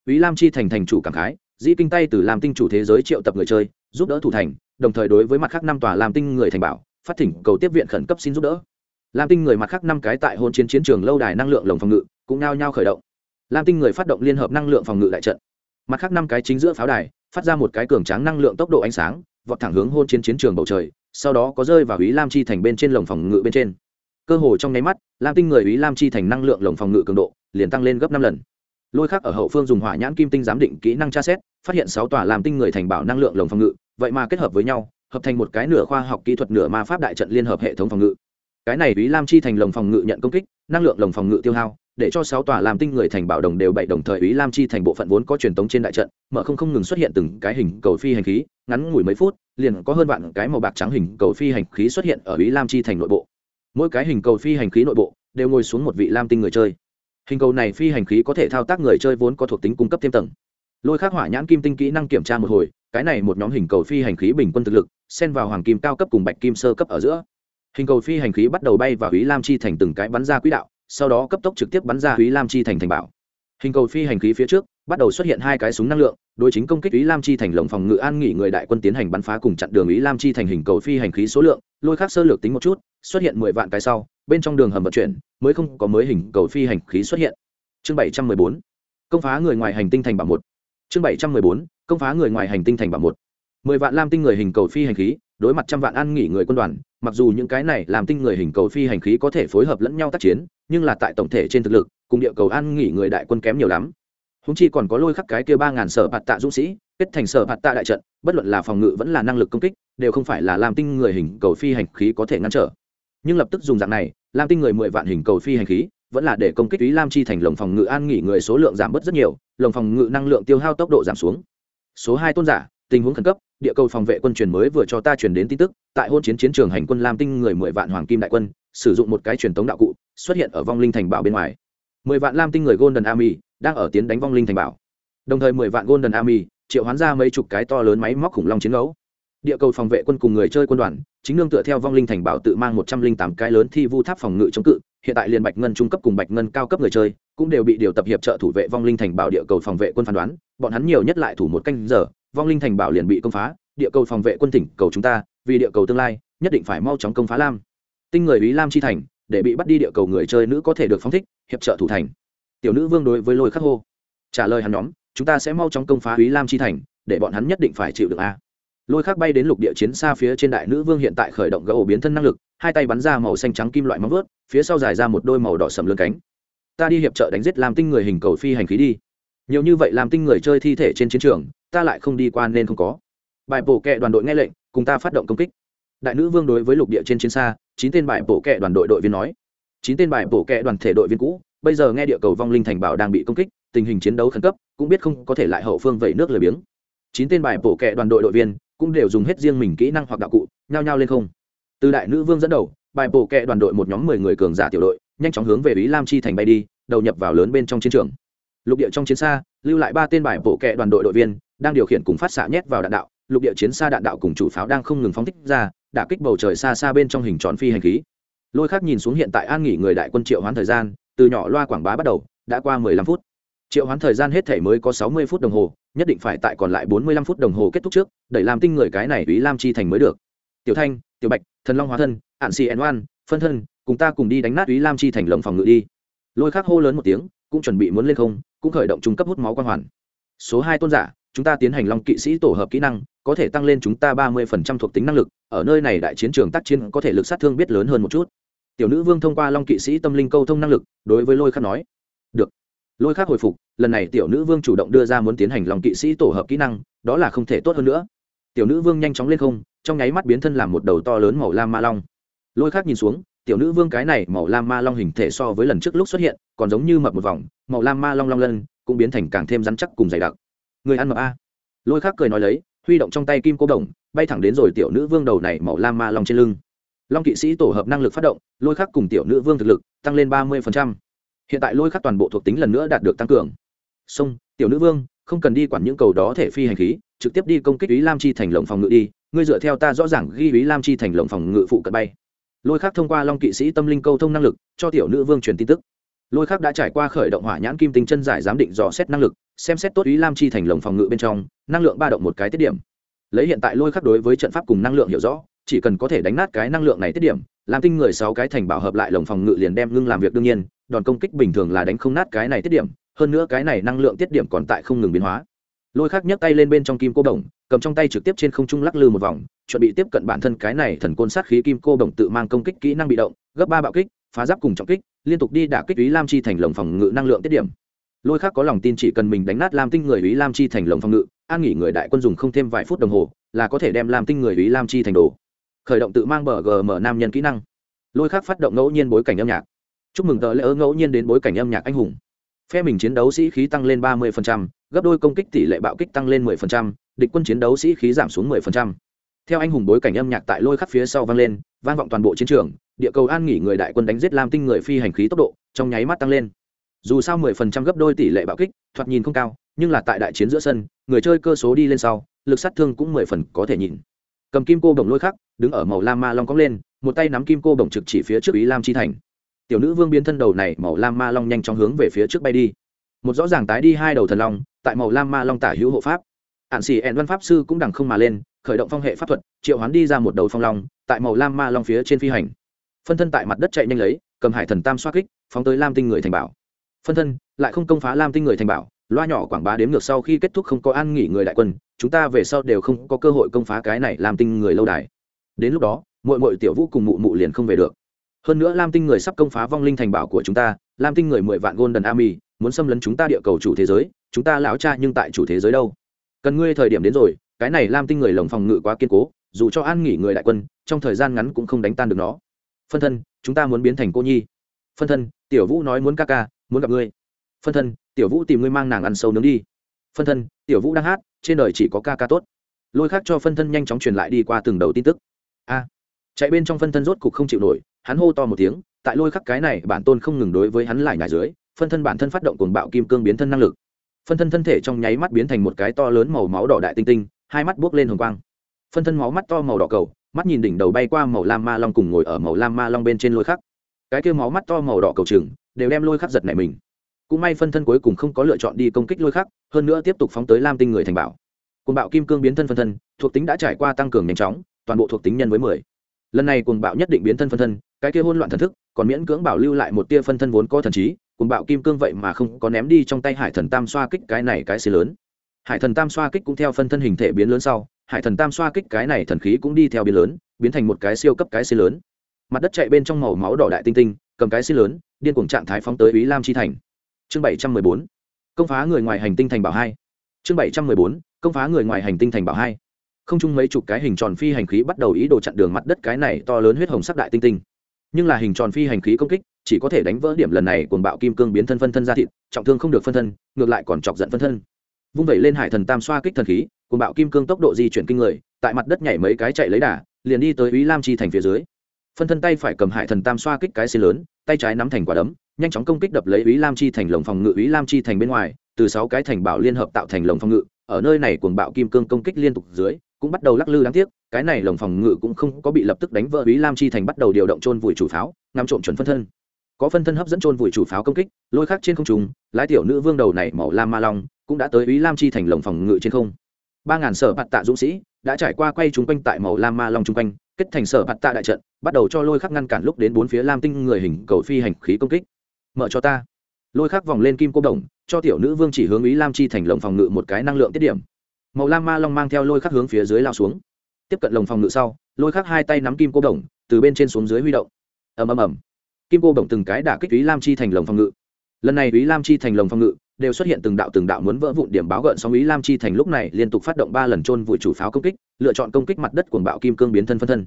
ý lam chi thành thành chủ cảm khái, dĩ kinh tay từ làm tinh chủ thế giới triệu tập người chơi, giúp đỡ thủ thành, đồng thời đối với mặt khác năm tòa làm tinh người thành bảo, phát thỉnh cầu tiếp viện khẩn cấp xin giúp đỡ. Lam tinh người mặt khác năm cái tại hôn chiến chiến trường lâu đài năng lượng lồng phòng ngự, cũng nao nhao khởi động. Lam tinh người phát động liên hợp năng lượng phòng ngự đại trận. Mặt khác năm cái chính giữa pháo đài, phát ra một cái cường tráng năng lượng tốc độ ánh sáng, vọt thẳng hướng hôn chiến chiến trường bầu trời, sau đó có rơi vào ý lam chi thành bên trên lồng phòng ngự bên trên. Cơ hồ trong nháy mắt, lam tinh người ý lam chi thành năng lượng lồng phòng ngự cường độ liền tăng lên gấp năm lần lôi khác ở hậu phương dùng hỏa nhãn kim tinh giám định kỹ năng tra xét, phát hiện sáu tòa làm tinh người thành bảo năng lượng lồng phòng ngự, vậy mà kết hợp với nhau, hợp thành một cái nửa khoa học kỹ thuật nửa ma pháp đại trận liên hợp hệ thống phòng ngự. Cái này ý lam chi thành lồng phòng ngự nhận công kích, năng lượng lồng phòng ngự tiêu hao, để cho sáu tòa làm tinh người thành bảo đồng đều bảy đồng thời ý lam chi thành bộ phận vốn có truyền tống trên đại trận, mở không không ngừng xuất hiện từng cái hình cầu phi hành khí, ngắn ngủi mấy phút, liền có hơn vạn cái màu bạc trắng hình cầu phi hành khí xuất hiện ở ý lam chi thành nội bộ. Mỗi cái hình cầu phi hành khí nội bộ đều ngồi xuống một vị lam tinh người chơi hình cầu này phi hành khí có thể thao tác người chơi vốn có thuộc tính cung cấp thêm tầng. Lôi khắc hỏa nhãn kim tinh kỹ năng kiểm tra một hồi, cái này một nhóm hình cầu phi hành khí bình quân thực lực, xen vào hoàng kim cao cấp cùng bạch kim sơ cấp ở giữa. Hình cầu phi hành khí bắt đầu bay vào ý lam chi thành từng cái bắn ra quỹ đạo, sau đó cấp tốc trực tiếp bắn ra ý lam chi thành thành bảo. Hình cầu phi hành khí phía trước, bắt đầu xuất hiện hai cái súng năng lượng, đối chính công kích ý lam chi thành lồng phòng ngự an nghỉ người đại quân tiến hành bắn phá cùng chặn đường ý lam chi thành hình cầu phi hành khí số lượng, lôi khác sơ lược tính một chút, xuất hiện mười vạn cái sau bên trong đường hầm vận chuyển, mới không có mới hình cầu phi hành khí xuất hiện. Chương bảy trăm mười bốn, công phá người ngoài hành tinh thành bảo một. Chương bảy trăm mười bốn, công phá người ngoài hành tinh thành bảo một. Mười vạn lam tinh người hình cầu phi hành khí, đối mặt trăm vạn ăn nghỉ người quân đoàn, mặc dù những cái này làm tinh người hình cầu phi hành khí có thể phối hợp lẫn nhau tác chiến, nhưng là tại tổng thể trên thực lực, cùng địa cầu ăn nghỉ người đại quân kém nhiều lắm. Húng chi còn có lôi khắc cái kia ba ngàn sở bạt tạ dũng sĩ, kết thành sở bạt tạ đại trận, bất luận là phòng ngự vẫn là năng lực công kích, đều không phải là làm tinh người hình cầu phi hành khí có thể ngăn trở nhưng lập tức dùng dạng này, lam tinh người mười vạn hình cầu phi hành khí, vẫn là để công kích ý lam chi thành lồng phòng ngự an nghỉ người số lượng giảm bớt rất nhiều, lồng phòng ngự năng lượng tiêu hao tốc độ giảm xuống. Số hai tôn giả, tình huống khẩn cấp, địa cầu phòng vệ quân truyền mới vừa cho ta truyền đến tin tức, tại hôn chiến chiến trường hành quân lam tinh người mười vạn hoàng kim đại quân, sử dụng một cái truyền tống đạo cụ, xuất hiện ở vong linh thành bảo bên ngoài. Mười vạn lam tinh người golden army đang ở tiến đánh vong linh thành bảo. Đồng thời mười vạn golden army triệu hoán ra mấy chục cái to lớn máy móc khủng long chiến ngẫu địa cầu phòng vệ quân cùng người chơi quân đoàn chính nương tựa theo vong linh thành bảo tự mang một trăm linh tám cái lớn thi vu tháp phòng ngự chống cự, hiện tại liền bạch ngân trung cấp cùng bạch ngân cao cấp người chơi cũng đều bị điều tập hiệp trợ thủ vệ vong linh thành bảo địa cầu phòng vệ quân phán đoán, bọn hắn nhiều nhất lại thủ một canh giờ, vong linh thành bảo liền bị công phá, địa cầu phòng vệ quân tỉnh cầu chúng ta, vì địa cầu tương lai, nhất định phải mau chóng công phá lam. Tinh người ý lam chi thành, để bị bắt đi địa cầu người chơi nữ có thể được phóng thích, hiệp trợ thủ thành. Tiểu nữ vương đối với lôi khắc hô, trả lời hắn nhóm, chúng ta sẽ mau chóng công phá ý lam chi thành, để bọn hắn nhất định phải chịu được a lôi khác bay đến lục địa chiến xa phía trên đại nữ vương hiện tại khởi động gỗ biến thân năng lực, hai tay bắn ra màu xanh trắng kim loại móng vớt phía sau dài ra một đôi màu đỏ sầm lưng cánh. Ta đi hiệp trợ đánh giết làm tinh người hình cầu phi hành khí đi. Nhiều như vậy làm tinh người chơi thi thể trên chiến trường, ta lại không đi qua nên không có. Bài bổ kệ đoàn đội nghe lệnh, cùng ta phát động công kích. Đại nữ vương đối với lục địa trên chiến xa, chín tên bài bổ kệ đoàn đội đội viên nói. Chín tên bài bổ kệ đoàn thể đội viên cũ, bây giờ nghe địa cầu vong linh thành bảo đang bị công kích, tình hình chiến đấu khẩn cấp, cũng biết không có thể lại hậu phương vẩy nước lười biếng. Chín tên bài bổ kệ đoàn đội đội viên cũng đều dùng hết riêng mình kỹ năng hoặc đạo cụ, nhao nhao lên không. Từ đại nữ vương dẫn đầu, bài bổ kệ đoàn đội một nhóm mười người cường giả tiểu đội, nhanh chóng hướng về ý lam chi thành bay đi, đầu nhập vào lớn bên trong chiến trường. Lục địa trong chiến xa, lưu lại ba tên bài bổ kệ đoàn đội đội viên, đang điều khiển cùng phát xạ nhét vào đạn đạo. Lục địa chiến xa đạn đạo cùng chủ pháo đang không ngừng phóng thích ra, đả kích bầu trời xa xa bên trong hình tròn phi hành khí. Lôi khác nhìn xuống hiện tại an nghỉ người đại quân triệu hoán thời gian, từ nhỏ loa quảng bá bắt đầu, đã qua mười lăm phút. Triệu hoán thời gian hết thể mới có sáu mươi phút đồng hồ nhất định phải tại còn lại bốn mươi lăm phút đồng hồ kết thúc trước, đẩy làm tinh người cái này ý lam chi thành mới được. Tiểu thanh, tiểu bạch, thần long hóa thân, ạn xì n oan, phân thân, cùng ta cùng đi đánh nát ý lam chi thành lồng phòng ngự đi. Lôi Khắc hô lớn một tiếng, cũng chuẩn bị muốn lên không, cũng khởi động trung cấp hút máu quang hoàn. Số hai tôn giả, chúng ta tiến hành long kỵ sĩ tổ hợp kỹ năng, có thể tăng lên chúng ta ba mươi phần trăm thuộc tính năng lực, ở nơi này đại chiến trường tác chiến có thể lực sát thương biết lớn hơn một chút. Tiểu nữ vương thông qua long kỵ sĩ tâm linh câu thông năng lực, đối với lôi khắc nói. Được. Lôi khắc hồi phục lần này tiểu nữ vương chủ động đưa ra muốn tiến hành long kỵ sĩ tổ hợp kỹ năng, đó là không thể tốt hơn nữa. Tiểu nữ vương nhanh chóng lên không, trong nháy mắt biến thân làm một đầu to lớn màu lam ma long. Lôi khác nhìn xuống, tiểu nữ vương cái này màu lam ma long hình thể so với lần trước lúc xuất hiện, còn giống như mập một vòng, màu lam ma long long lân, cũng biến thành càng thêm rắn chắc cùng dày đặc. Người ăn mập a. Lôi khác cười nói lấy, huy động trong tay kim cô đồng, bay thẳng đến rồi tiểu nữ vương đầu này màu lam ma long trên lưng. Long kỵ sĩ tổ hợp năng lực phát động, lôi khắc cùng tiểu nữ vương thực lực tăng lên ba mươi hiện tại lôi khắc toàn bộ thuộc tính lần nữa đạt được tăng cường sông, tiểu nữ vương, không cần đi quản những cầu đó thể phi hành khí, trực tiếp đi công kích ý lam chi thành lồng phòng ngự đi, ngươi dựa theo ta rõ ràng ghi ý lam chi thành lồng phòng ngự phụ cận bay. Lôi khác thông qua long kỵ sĩ tâm linh câu thông năng lực, cho tiểu nữ vương truyền tin tức. Lôi khác đã trải qua khởi động hỏa nhãn kim tinh chân giải giám định dò xét năng lực, xem xét tốt ý lam chi thành lồng phòng ngự bên trong, năng lượng ba động một cái tiết điểm. Lấy hiện tại lôi khắc đối với trận pháp cùng năng lượng hiểu rõ, chỉ cần có thể đánh nát cái năng lượng này tiết điểm, làm tinh người sáu cái thành bảo hợp lại lồng phòng ngự liền đem ngưng làm việc đương nhiên, đòn công kích bình thường là đánh không nát cái này tiết điểm hơn nữa cái này năng lượng tiết điểm còn tại không ngừng biến hóa. Lôi khắc nhấc tay lên bên trong kim cô đồng, cầm trong tay trực tiếp trên không trung lắc lư một vòng, chuẩn bị tiếp cận bản thân cái này thần côn sát khí kim cô đồng tự mang công kích kỹ năng bị động, gấp ba bạo kích, phá giáp cùng trọng kích, liên tục đi đả kích ý lam chi thành lồng phòng ngự năng lượng tiết điểm. Lôi khác có lòng tin chỉ cần mình đánh nát lam tinh người ý lam chi thành lồng phòng ngự, an nghỉ người đại quân dùng không thêm vài phút đồng hồ, là có thể đem lam tinh người ý lam chi thành đồ. Khởi động tự mang bờ gm nam nhân kỹ năng. Lôi khác phát động ngẫu nhiên bối cảnh âm nhạc. Chúc mừng tờ lễ ớ ngẫu nhiên đến bối cảnh âm nhạc anh hùng phe mình chiến đấu sĩ khí tăng lên ba mươi gấp đôi công kích tỷ lệ bạo kích tăng lên 10%, địch quân chiến đấu sĩ khí giảm xuống 10%. theo anh hùng bối cảnh âm nhạc tại lôi khắp phía sau vang lên vang vọng toàn bộ chiến trường địa cầu an nghỉ người đại quân đánh giết lam tinh người phi hành khí tốc độ trong nháy mắt tăng lên. Dù sao 10% gấp đôi tỷ lệ bạo kích thoạt nhìn không cao nhưng là tại đại chiến giữa sân người chơi cơ số đi lên sau lực sát thương cũng 10 phần có thể nhìn. Cầm kim cô bổng lôi khắc đứng ở màu lam ma long cong lên một tay nắm kim cô bổng trực chỉ phía trước ý lam chi thành tiểu nữ vương biến thân đầu này màu lam ma long nhanh chóng hướng về phía trước bay đi. Một rõ ràng tái đi hai đầu thần long, tại màu lam ma long tả hữu hộ pháp. Ạn xỉ ẹn văn pháp sư cũng đằng không mà lên, khởi động phong hệ pháp thuật, triệu hoán đi ra một đầu phong long, tại màu lam ma long phía trên phi hành. Phân thân tại mặt đất chạy nhanh lấy, cầm hải thần tam xoa kích, phóng tới lam tinh người thành bảo. Phân thân, lại không công phá lam tinh người thành bảo, loa nhỏ quảng bá đếm ngược sau khi kết thúc không có an nghỉ người đại quân, chúng ta về sau đều không có cơ hội công phá cái này làm tinh người lâu đài. Đến lúc đó mội mội tiểu vũ cùng mụ mụ liền không về được hơn nữa lam tinh người sắp công phá vong linh thành bảo của chúng ta, lam tinh người mười vạn golden army, muốn xâm lấn chúng ta địa cầu chủ thế giới, chúng ta lão cha nhưng tại chủ thế giới đâu? Cần ngươi thời điểm đến rồi, cái này lam tinh người lồng phòng ngự quá kiên cố, dù cho an nghỉ người đại quân, trong thời gian ngắn cũng không đánh tan được nó. Phân thân, chúng ta muốn biến thành cô nhi. Phân thân, tiểu vũ nói muốn ca ca, muốn gặp ngươi. Phân thân, tiểu vũ tìm ngươi mang nàng ăn sâu nướng đi. Phân thân, tiểu vũ đang hát, trên đời chỉ có ca ca tốt. Lôi khác cho phân thân nhanh chóng truyền lại đi qua từng đầu tin tức. A. Chạy bên trong phân thân rốt cục không chịu nổi hắn hô to một tiếng, tại lôi khắc cái này bản tôn không ngừng đối với hắn lại nhải dưới, phân thân bản thân phát động cuồng bạo kim cương biến thân năng lực. Phân thân thân thể trong nháy mắt biến thành một cái to lớn màu máu đỏ đại tinh tinh, hai mắt buốc lên hồng quang. Phân thân máu mắt to màu đỏ cầu, mắt nhìn đỉnh đầu bay qua màu lam ma long cùng ngồi ở màu lam ma long bên trên lôi khắc. Cái kêu máu mắt to màu đỏ cầu chừng, đều đem lôi khắc giật này mình. Cũng may phân thân cuối cùng không có lựa chọn đi công kích lôi khắc, hơn nữa tiếp tục phóng tới lam tinh người thành bảo. Cuồng bạo kim cương biến thân phân thân, thuộc tính đã trải qua tăng cường nhanh chóng, toàn bộ thuộc tính nhân với mười. Lần này cuồng bạo nhất định biến thân phân thân cái kia hỗn loạn thần thức, còn miễn cưỡng bảo lưu lại một tia phân thân vốn có thần trí, cùng bạo kim cương vậy mà không có ném đi trong tay hải thần tam xoa kích cái này cái xì lớn. Hải thần tam xoa kích cũng theo phân thân hình thể biến lớn sau, hải thần tam xoa kích cái này thần khí cũng đi theo biến lớn, biến thành một cái siêu cấp cái xì lớn. Mặt đất chạy bên trong màu máu đỏ đại tinh tinh, cầm cái xì lớn, điên cuồng trạng thái phóng tới ý lam chi thành. Chương bảy trăm mười bốn. Công phá người ngoài hành tinh thành bảo hai. Chương bảy trăm mười bốn. Công phá người ngoài hành tinh thành bảo hai. Không chung mấy chục cái hình tròn phi hành khí bắt đầu ý đồ chặn đường mặt đất cái này to lớn huyết hồng sắc đại tinh tinh nhưng là hình tròn phi hành khí công kích, chỉ có thể đánh vỡ điểm lần này cuồng bạo kim cương biến thân phân thân ra thịt, trọng thương không được phân thân, ngược lại còn chọc giận phân thân. Vung vẩy lên hải thần tam xoa kích thần khí, cuồng bạo kim cương tốc độ di chuyển kinh người, tại mặt đất nhảy mấy cái chạy lấy đà, liền đi tới ý lam chi thành phía dưới. Phân thân tay phải cầm hải thần tam xoa kích cái xì lớn, tay trái nắm thành quả đấm, nhanh chóng công kích đập lấy ý lam chi thành lồng phòng ngự ý lam chi thành bên ngoài, từ sáu cái thành bảo liên hợp tạo thành lồng phòng ngự, ở nơi này cuồng bạo kim cương công kích liên tục dưới cũng bắt đầu lắc lư đáng tiếc, cái này lồng phòng ngự cũng không có bị lập tức đánh vỡ ý lam chi thành bắt đầu điều động trôn vùi chủ pháo, ngắm trộm chuẩn phân thân. Có phân thân hấp dẫn trôn vùi chủ pháo công kích, lôi khác trên không trùng lái tiểu nữ vương đầu này màu lam ma long, cũng đã tới ý lam chi thành lồng phòng ngự trên không. Ba ngàn sở bạt tạ dũng sĩ đã trải qua quay chung quanh tại màu lam ma long chung quanh, kết thành sở bạt tạ đại trận, bắt đầu cho lôi khắc ngăn cản lúc đến bốn phía lam tinh người hình cầu phi hành khí công kích. Mở cho ta. Lôi khắc vòng lên kim cô đồng, cho tiểu nữ vương chỉ hướng ý lam chi thành lồng phòng ngự một cái năng lượng tiết điểm màu lam ma long mang theo lôi khắc hướng phía dưới lao xuống. Tiếp cận lồng phòng ngự sau, lôi khắc hai tay nắm kim cô đồng, từ bên trên xuống dưới huy động. Ầm ầm ầm. Kim cô đồng từng cái đả kích ý lam chi thành lồng phòng ngự. Lần này ý lam chi thành lồng phòng ngự đều xuất hiện từng đạo từng đạo muốn vỡ vụn điểm báo gợn sóng ý lam chi thành lúc này liên tục phát động ba lần trôn vùi chủ pháo công kích, lựa chọn công kích mặt đất cuồng bạo kim cương biến thân phân thân.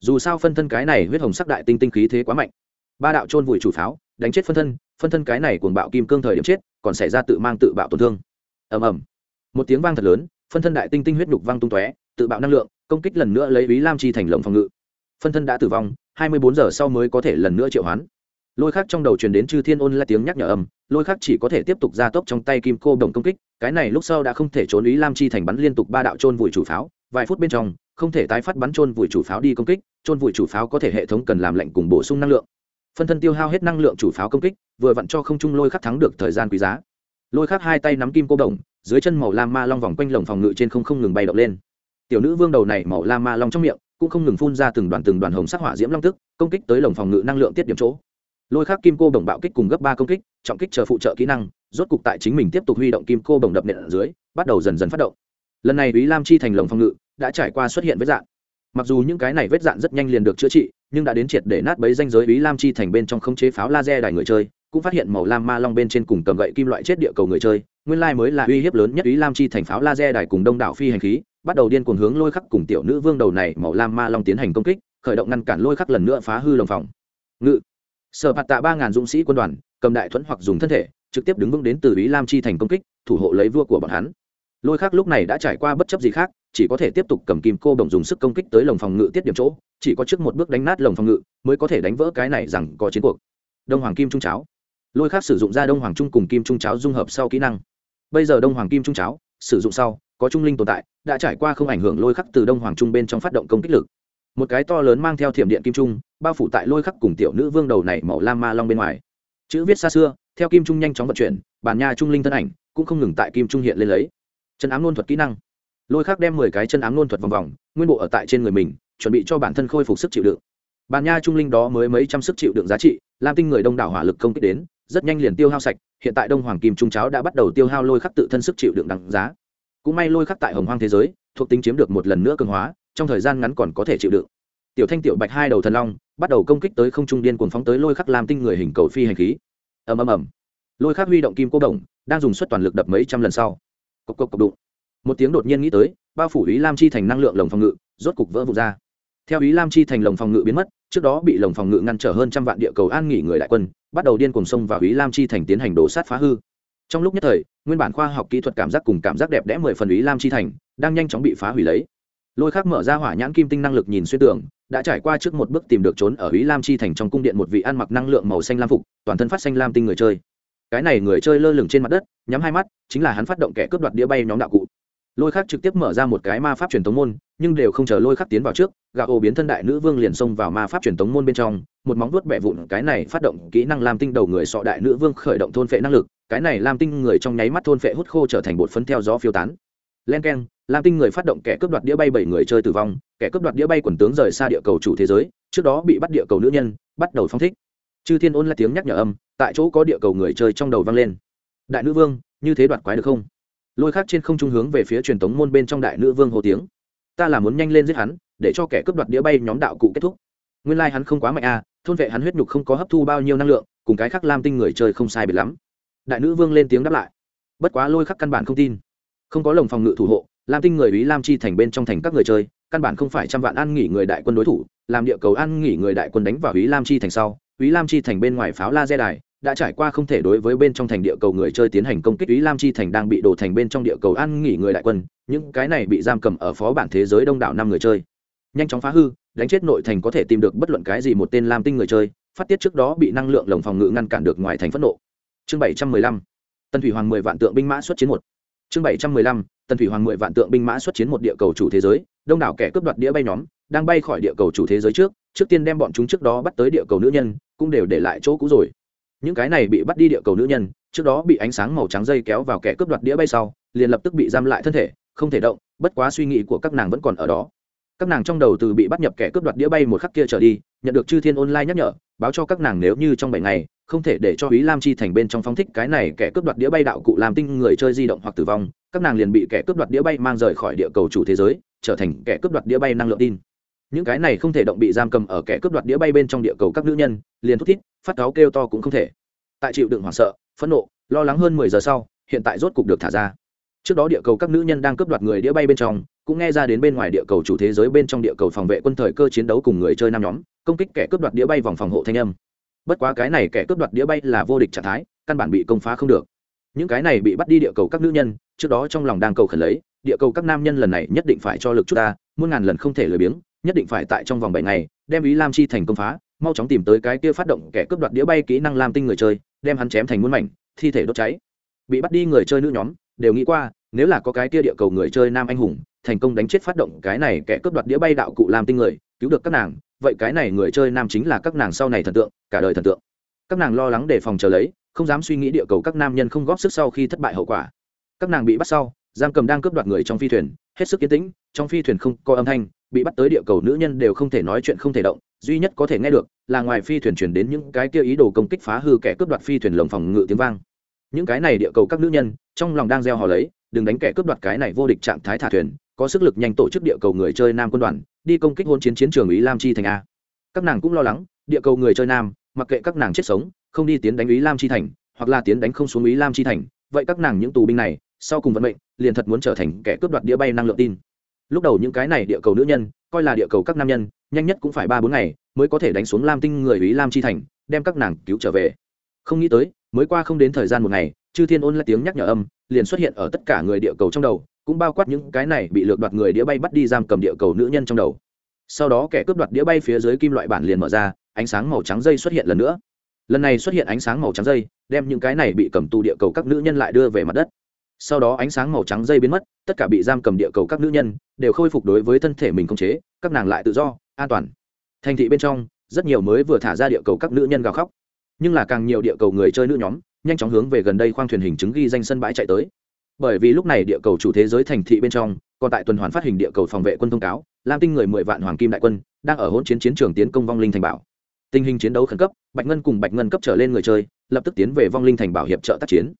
Dù sao phân thân cái này huyết hồng sắc đại tinh tinh khí thế quá mạnh. Ba đạo trôn vùi chủ pháo, đánh chết phân thân phân thân cái này cuồng bạo kim cương thời điểm chết, còn xảy ra tự mang tự bạo tổn thương. Ầm ầm. Một tiếng vang thật lớn phân thân đại tinh tinh huyết nhục văng tung tóe, tự bạo năng lượng, công kích lần nữa lấy ý lam chi thành lồng phòng ngự. Phân thân đã tử vong, hai mươi bốn giờ sau mới có thể lần nữa triệu hoán. Lôi khác trong đầu truyền đến chư thiên ôn là tiếng nhắc nhở âm, lôi khác chỉ có thể tiếp tục ra tốc trong tay kim cô đồng công kích, cái này lúc sau đã không thể trốn ý lam chi thành bắn liên tục ba đạo trôn vùi chủ pháo, vài phút bên trong, không thể tái phát bắn trôn vùi chủ pháo đi công kích trôn vùi chủ pháo có thể hệ thống cần làm lệnh cùng bổ sung năng lượng. Phân thân tiêu hao hết năng lượng chủ pháo công kích, vừa vặn cho không trung lôi khắc thắng được thời gian quý giá. Lôi khắc hai tay nắm kim cô đồng dưới chân màu lam ma long vòng quanh lồng phòng ngự trên không không ngừng bay động lên. Tiểu nữ vương đầu này màu lam ma long trong miệng cũng không ngừng phun ra từng đoàn từng đoàn hồng sắc hỏa diễm long tức, công kích tới lồng phòng ngự năng lượng tiết điểm chỗ. Lôi khắc kim cô đồng bạo kích cùng gấp ba công kích, trọng kích chờ phụ trợ kỹ năng, rốt cục tại chính mình tiếp tục huy động kim cô đồng đập nện ở dưới, bắt đầu dần dần phát động. Lần này ý lam chi thành lồng phòng ngự đã trải qua xuất hiện vết dạn. Mặc dù những cái này vết dạn rất nhanh liền được chữa trị, nhưng đã đến triệt để nát bấy danh giới ý lam chi thành bên trong khống chế pháo laser đài người chơi cũng phát hiện màu lam ma long bên trên cùng cầm gậy kim loại chết địa cầu người chơi, nguyên lai mới là uy hiếp lớn nhất ý lam chi thành pháo laser đài cùng đông đảo phi hành khí, bắt đầu điên cuồng hướng lôi khắc cùng tiểu nữ vương đầu này màu lam ma long tiến hành công kích, khởi động ngăn cản lôi khắc lần nữa phá hư lồng phòng. Ngự. Sở phạt tạ ba ngàn dũng sĩ quân đoàn, cầm đại thuẫn hoặc dùng thân thể, trực tiếp đứng vững đến từ ý lam chi thành công kích, thủ hộ lấy vua của bọn hắn. Lôi khắc lúc này đã trải qua bất chấp gì khác, chỉ có thể tiếp tục cầm kim cô đồng dùng sức công kích tới lồng phòng ngự tiết điểm chỗ, chỉ có trước một bước đánh nát lồng phòng ngự, mới có thể đánh vỡ cái này rằng có chiến cuộc. Đông hoàng kim trung cháo lôi khắc sử dụng ra đông hoàng trung cùng kim trung cháo dung hợp sau kỹ năng. Bây giờ đông hoàng kim trung cháo sử dụng sau, có trung linh tồn tại, đã trải qua không ảnh hưởng lôi khắc từ đông hoàng trung bên trong phát động công kích lực. Một cái to lớn mang theo thiểm điện kim trung, bao phủ tại lôi khắc cùng tiểu nữ vương đầu này màu lam ma long bên ngoài. Chữ viết xa xưa, theo kim trung nhanh chóng vận chuyển bàn nha trung linh thân ảnh cũng không ngừng tại kim trung hiện lên lấy. Chân ám nôn thuật kỹ năng. Lôi khắc đem mười cái chân ám nôn thuật vòng vòng, nguyên bộ ở tại trên người mình, chuẩn bị cho bản thân khôi phục sức chịu đựng. Bàn nha trung linh đó mới mấy trăm sức chịu đựng giá trị lam tinh người đông đảo hỏa lực công kích đến rất nhanh liền tiêu hao sạch, hiện tại đông hoàng kim trung cháo đã bắt đầu tiêu hao lôi khắc tự thân sức chịu đựng đằng giá. Cũng may lôi khắc tại hồng hoang thế giới, thuộc tính chiếm được một lần nữa cường hóa, trong thời gian ngắn còn có thể chịu đựng. Tiểu thanh, tiểu bạch hai đầu thần long, bắt đầu công kích tới không trung điên cuồng phóng tới lôi khắc làm tinh người hình cầu phi hành khí. Ầm ầm ầm. Lôi khắc huy động kim cô đồng, đang dùng suất toàn lực đập mấy trăm lần sau. Cộc cộc cộc đụng. Một tiếng đột nhiên nghĩ tới, bao phủ ý lam chi thành năng lượng lồng phòng ngự, rốt cục vỡ vụt ra. Theo ý lam chi thành lồng phòng ngự biến mất trước đó bị lồng phòng ngự ngăn trở hơn trăm vạn địa cầu an nghỉ người đại quân, bắt đầu điên cuồng xông vào ý lam chi thành tiến hành đổ sát phá hư. Trong lúc nhất thời, nguyên bản khoa học kỹ thuật cảm giác cùng cảm giác đẹp đẽ mười phần ý lam chi thành, đang nhanh chóng bị phá hủy lấy. Lôi khác mở ra hỏa nhãn kim tinh năng lực nhìn xuyên tưởng, đã trải qua trước một bước tìm được trốn ở ý lam chi thành trong cung điện một vị ăn mặc năng lượng màu xanh lam phục, toàn thân phát xanh lam tinh người chơi. Cái này người chơi lơ lửng trên mặt đất, nhắm hai mắt, chính là hắn phát động kẻ cướp đoạt đĩa bay nhóm đạo cụ lôi khắc trực tiếp mở ra một cái ma pháp truyền tống môn, nhưng đều không chờ lôi khắc tiến vào trước gà ô biến thân đại nữ vương liền xông vào ma pháp truyền tống môn bên trong, một móng vuốt bẹ vụn, cái này phát động kỹ năng làm tinh đầu người sọ đại nữ vương khởi động thôn phệ năng lực, cái này làm tinh người trong nháy mắt thôn phệ hút khô trở thành bột phấn theo gió phiêu tán. Len k e n lam tinh người phát động kẻ cướp đoạt đĩa bay bảy người chơi tử vong, kẻ cướp đoạt đĩa bay quần tướng rời xa địa cầu chủ thế giới, trước đó bị bắt địa cầu nữ nhân, bắt đầu phong thích. Chư thiên ôn là tiếng nhắc nhở âm, tại chỗ có địa cầu người chơi trong đầu vang lên. Đại nữ vương, như thế đoạt quái được không? Lôi khác trên không trung hướng về phía truyền thống môn bên trong đại nữ vương hồ tiếng. Ta là muốn nhanh lên giết hắn, để cho kẻ cướp đoạt đĩa bay nhóm đạo cụ kết thúc. Nguyên lai、like、hắn không quá mạnh à thôn vệ hắn huyết nhục không có hấp thu bao nhiêu năng lượng, cùng cái khác lam tinh người chơi không sai biệt lắm. Đại nữ vương lên tiếng đáp lại. Bất quá lôi khắc căn bản không tin. Không có lồng phòng ngự thủ hộ, lam tinh người ý lam chi thành bên trong thành các người chơi, căn bản không phải trăm vạn an nghỉ người đại quân đối thủ, làm địa cầu an nghỉ người đại quân đánh vào ý lam chi thành sau ý lam chi thành bên ngoài pháo la dê đài đã trải qua không thể đối với bên trong thành địa cầu người chơi tiến hành công kích, ý lam chi thành đang bị đổ thành bên trong địa cầu an nghỉ người đại quân, những cái này bị giam cầm ở phó bản thế giới đông đảo năm người chơi. Nhanh chóng phá hư, đánh chết nội thành có thể tìm được bất luận cái gì một tên lam tinh người chơi, phát tiết trước đó bị năng lượng lồng phòng ngự ngăn cản được ngoài thành phẫn nộ. Chương bảy trăm mười lăm, tân thủy hoàng mười vạn tượng binh mã xuất chiến một. Chương bảy trăm mười lăm, tân thủy hoàng mười vạn tượng binh mã xuất chiến một địa cầu chủ thế giới, đông đảo kẻ cướp đoạt đĩa bay nhóm, đang bay khỏi địa cầu chủ thế giới trước trước tiên đem bọn chúng trước đó bắt tới địa cầu nữ nhân, cũng đều để lại chỗ cũ rồi những cái này bị bắt đi địa cầu nữ nhân, trước đó bị ánh sáng màu trắng dây kéo vào kẻ cướp đoạt đĩa bay sau, liền lập tức bị giam lại thân thể, không thể động, bất quá suy nghĩ của các nàng vẫn còn ở đó. Các nàng trong đầu từ bị bắt nhập kẻ cướp đoạt đĩa bay một khắc kia trở đi, nhận được chư thiên online nhắc nhở, báo cho các nàng nếu như trong bảy ngày, không thể để cho ý lam chi thành bên trong phóng thích cái này kẻ cướp đoạt đĩa bay đạo cụ làm tinh người chơi di động hoặc tử vong, các nàng liền bị kẻ cướp đoạt đĩa bay mang rời khỏi địa cầu chủ thế giới, trở thành kẻ cướp đoạt đĩa bay năng lượng tin những cái này không thể động bị giam cầm ở kẻ cướp đoạt đĩa bay bên trong địa cầu các nữ nhân, liền thút thít, phát cáo kêu to cũng không thể. Tại chịu đựng hoảng sợ, phẫn nộ, lo lắng hơn mười giờ sau, hiện tại rốt cục được thả ra. Trước đó địa cầu các nữ nhân đang cướp đoạt người đĩa bay bên trong, cũng nghe ra đến bên ngoài địa cầu chủ thế giới bên trong địa cầu phòng vệ quân thời cơ chiến đấu cùng người chơi năm nhóm, công kích kẻ cướp đoạt đĩa bay vòng phòng hộ thanh âm. Bất quá cái này kẻ cướp đoạt đĩa bay là vô địch trạng thái, căn bản bị công phá không được. Những cái này bị bắt đi địa cầu các nữ nhân, trước đó trong lòng đang cầu khẩn lấy, địa cầu các nam nhân lần này nhất định phải cho lực chút ta, muôn ngàn lần không thể lười biếng nhất định phải tại trong vòng bảy ngày, đem ý lam chi thành công phá, mau chóng tìm tới cái kia phát động kẻ cướp đoạt đĩa bay kỹ năng lam tinh người chơi, đem hắn chém thành muôn mảnh, thi thể đốt cháy. Bị bắt đi người chơi nữ nhóm, đều nghĩ qua, nếu là có cái kia địa cầu người chơi nam anh hùng, thành công đánh chết phát động cái này kẻ cướp đoạt đĩa bay đạo cụ lam tinh người, cứu được các nàng, vậy cái này người chơi nam chính là các nàng sau này thần tượng, cả đời thần tượng. Các nàng lo lắng để phòng chờ lấy, không dám suy nghĩ địa cầu các nam nhân không góp sức sau khi thất bại hậu quả. Các nàng bị bắt sau, giam cầm đang cướp đoạt người trong phi thuyền, hết sức yên tĩnh, trong phi thuyền không có âm thanh bị bắt tới địa cầu nữ nhân đều không thể nói chuyện không thể động, duy nhất có thể nghe được là ngoài phi thuyền chuyển đến những cái kia ý đồ công kích phá hư kẻ cướp đoạt phi thuyền lồng phòng ngự tiếng vang. Những cái này địa cầu các nữ nhân, trong lòng đang gieo họ lấy, đừng đánh kẻ cướp đoạt cái này vô địch trạng thái thả thuyền, có sức lực nhanh tổ chức địa cầu người chơi nam quân đoàn, đi công kích hôn chiến chiến trường ý lam chi thành a. Các nàng cũng lo lắng, địa cầu người chơi nam, mặc kệ các nàng chết sống, không đi tiến đánh ý lam chi thành, hoặc là tiến đánh không xuống ý lam chi thành, vậy các nàng những tù binh này, sau cùng vận mệnh, liền thật muốn trở thành kẻ cướp đoạt đĩa bay năng lượng tin lúc đầu những cái này địa cầu nữ nhân, coi là địa cầu các nam nhân, nhanh nhất cũng phải ba bốn ngày mới có thể đánh xuống lam tinh người ý lam chi thành, đem các nàng cứu trở về. Không nghĩ tới, mới qua không đến thời gian một ngày, chư thiên ôn lại tiếng nhắc nhở âm, liền xuất hiện ở tất cả người địa cầu trong đầu, cũng bao quát những cái này bị lược đoạt người đĩa bay bắt đi giam cầm địa cầu nữ nhân trong đầu. Sau đó kẻ cướp đoạt đĩa bay phía dưới kim loại bản liền mở ra, ánh sáng màu trắng dây xuất hiện lần nữa. Lần này xuất hiện ánh sáng màu trắng dây, đem những cái này bị cầm tù địa cầu các nữ nhân lại đưa về mặt đất sau đó ánh sáng màu trắng dây biến mất, tất cả bị giam cầm địa cầu các nữ nhân đều khôi phục đối với thân thể mình không chế, các nàng lại tự do, an toàn. Thành thị bên trong, rất nhiều mới vừa thả ra địa cầu các nữ nhân gào khóc. Nhưng là càng nhiều địa cầu người chơi nữ nhóm, nhanh chóng hướng về gần đây khoang thuyền hình chứng ghi danh sân bãi chạy tới. Bởi vì lúc này địa cầu chủ thế giới thành thị bên trong, còn tại tuần hoàn phát hình địa cầu phòng vệ quân thông cáo, lam tinh người mười vạn hoàng kim đại quân, đang ở hỗn chiến chiến trường tiến công vong linh thành bảo. Tình hình chiến đấu khẩn cấp, bạch ngân cùng bạch ngân cấp trở lên người chơi, lập tức tiến về vong linh thành bảo hiệp trợ tác chiến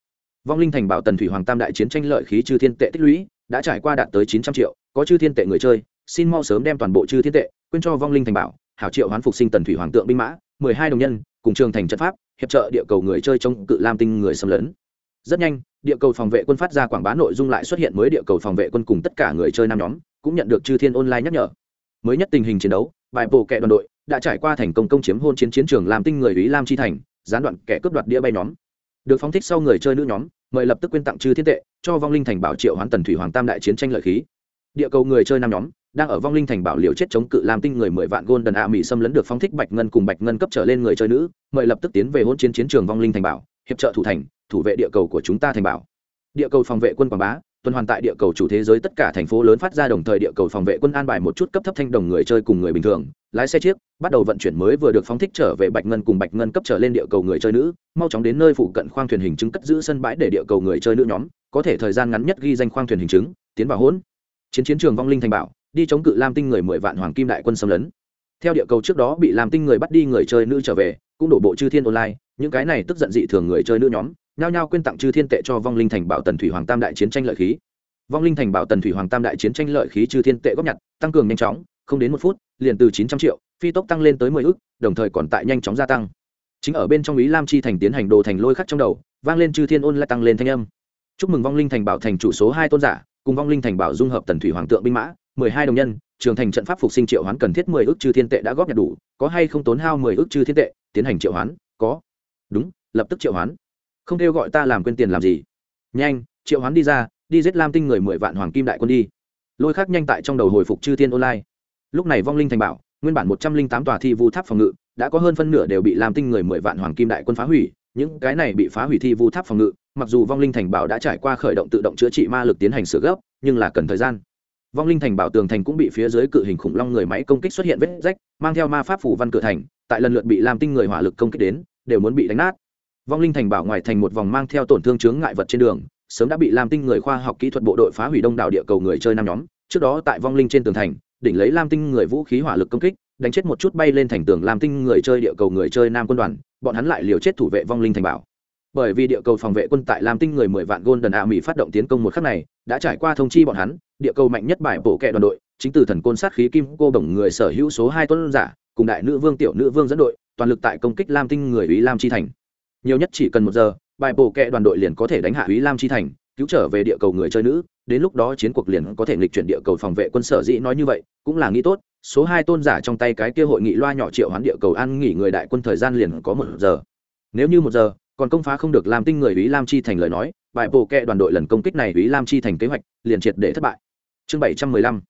vong linh thành bảo tần thủy hoàng tam đại chiến tranh lợi khí chư thiên tệ tích lũy, đã trải qua đạt tới chín trăm triệu, có chư thiên tệ người chơi, xin mau sớm đem toàn bộ chư thiên tệ quyên cho vong linh thành bảo, hảo triệu hoán phục sinh tần thủy hoàng tượng binh mã, mười hai đồng nhân, cùng trường thành trận pháp, hiệp trợ địa cầu người chơi chống cự lam tinh người xâm lấn. Rất nhanh, địa cầu phòng vệ quân phát ra quảng bá nội dung lại xuất hiện mới địa cầu phòng vệ quân cùng tất cả người chơi năm nhóm, cũng nhận được chư thiên online nhắc nhở. Mới nhất tình hình chiến đấu, bài bộ kệ đoàn đội đã trải qua thành công công chiếm hôn chiến chiến trường làm tinh người ý lam chi thành, gián đoạn kẻ cướp đoạt đĩa bay nhóm được phóng thích sau người chơi nữ nhóm, mời lập tức quyên tặng chư thiên tệ, cho vong linh thành bảo triệu hoán tần thủy hoàng tam đại chiến tranh lợi khí. Địa cầu người chơi năm nhóm, đang ở vong linh thành bảo liều chết chống cự làm tinh người mười vạn gôn đần ạ mỹ xâm lấn được phóng thích bạch ngân cùng bạch ngân cấp trở lên người chơi nữ, mời lập tức tiến về hôn chiến chiến trường vong linh thành bảo, hiệp trợ thủ thành, thủ vệ địa cầu của chúng ta thành bảo. Địa cầu phòng vệ quân quảng bá tuần hoàn tại địa cầu chủ thế giới tất cả thành phố lớn phát ra đồng thời địa cầu phòng vệ quân an bài một chút cấp thấp thanh đồng người chơi cùng người bình thường, lái xe chiếc, bắt đầu vận chuyển mới vừa được phóng thích trở về bạch ngân cùng bạch ngân cấp trở lên địa cầu người chơi nữ, mau chóng đến nơi phụ cận khoang thuyền hình chứng cất giữ sân bãi để địa cầu người chơi nữ nhóm, có thể thời gian ngắn nhất ghi danh khoang thuyền hình chứng, tiến vào hỗn. Chiến chiến trường vong linh thành bảo, đi chống cự lam tinh người mười vạn hoàng kim đại quân xâm lấn. Theo địa cầu trước đó bị lam tinh người bắt đi người chơi nữ trở về, cũng đổ bộ chư thiên online, những cái này tức giận dị thường người chơi nữ nhóm nhao nhao quyên tặng chư thiên tệ cho vong linh thành bảo tần thủy hoàng tam đại chiến tranh lợi khí. Vong linh thành bảo tần thủy hoàng tam đại chiến tranh lợi khí chư thiên tệ góp nhặt, tăng cường nhanh chóng, không đến một phút, liền từ chín trăm triệu, phi tốc tăng lên tới mười ước đồng thời còn tại nhanh chóng gia tăng. Chính ở bên trong ý lam chi thành tiến hành đồ thành lôi khắc trong đầu, vang lên chư thiên ôn lại tăng lên thanh âm. Chúc mừng vong linh thành bảo thành chủ số hai tôn giả, cùng vong linh thành bảo dung hợp tần thủy hoàng tượng binh mã, mười hai đồng nhân, trường thành trận pháp phục sinh triệu hoán cần thiết mười ước chư thiên tệ đã góp nhặt đủ, có hay không tốn hao mười ước chư thiên tệ, tiến hành triệu hoán, có. Đúng, lập tức triệu hoán không kêu gọi ta làm quên tiền làm gì. Nhanh, triệu hoán đi ra, đi giết lam tinh người mười vạn hoàng kim đại quân đi. Lôi khắc nhanh tại trong đầu hồi phục chư thiên online. Lúc này vong linh thành bảo, nguyên bản một trăm linh tám tòa thi vu tháp phòng ngự, đã có hơn phân nửa đều bị lam tinh người mười vạn hoàng kim đại quân phá hủy, những cái này bị phá hủy thi vu tháp phòng ngự, mặc dù vong linh thành bảo đã trải qua khởi động tự động chữa trị ma lực tiến hành sửa gấp, nhưng là cần thời gian. Vong linh thành bảo tường thành cũng bị phía dưới cự hình khủng long người máy công kích xuất hiện vết rách, mang theo ma pháp phủ văn cửa thành, tại lần lượt bị lam tinh người hỏa lực công kích đến, đều muốn bị đánh nát vong linh thành bảo ngoài thành một vòng mang theo tổn thương chướng ngại vật trên đường, sớm đã bị lam tinh người khoa học kỹ thuật bộ đội phá hủy đông đảo địa cầu người chơi năm nhóm. Trước đó tại vong linh trên tường thành, đỉnh lấy lam tinh người vũ khí hỏa lực công kích, đánh chết một chút bay lên thành tường lam tinh người chơi địa cầu người chơi nam quân đoàn, bọn hắn lại liều chết thủ vệ vong linh thành bảo. Bởi vì địa cầu phòng vệ quân tại lam tinh người mười vạn golden đần mỹ phát động tiến công một khắc này, đã trải qua thông chi bọn hắn, địa cầu mạnh nhất bài bổ kẹ đoàn đội, chính từ thần côn sát khí kim cô bổng người sở hữu số hai tuấn giả, cùng đại nữ vương tiểu nữ vương dẫn đội, toàn lực tại công kích lam tinh người ý lam chi thành nhiều nhất chỉ cần một giờ, bài bổ kẹ đoàn đội liền có thể đánh hạ ý lam chi thành, cứu trở về địa cầu người chơi nữ. Đến lúc đó chiến cuộc liền có thể nghịch chuyển địa cầu phòng vệ quân sở dĩ nói như vậy, cũng là nghĩ tốt. Số hai tôn giả trong tay cái kia hội nghị loa nhỏ triệu hoán địa cầu an nghỉ người đại quân thời gian liền có một giờ. Nếu như một giờ, còn công phá không được làm tinh người ý lam chi thành lời nói, bài bổ kệ đoàn đội lần công kích này ý lam chi thành kế hoạch liền triệt để thất bại. Chương bảy trăm mười lăm,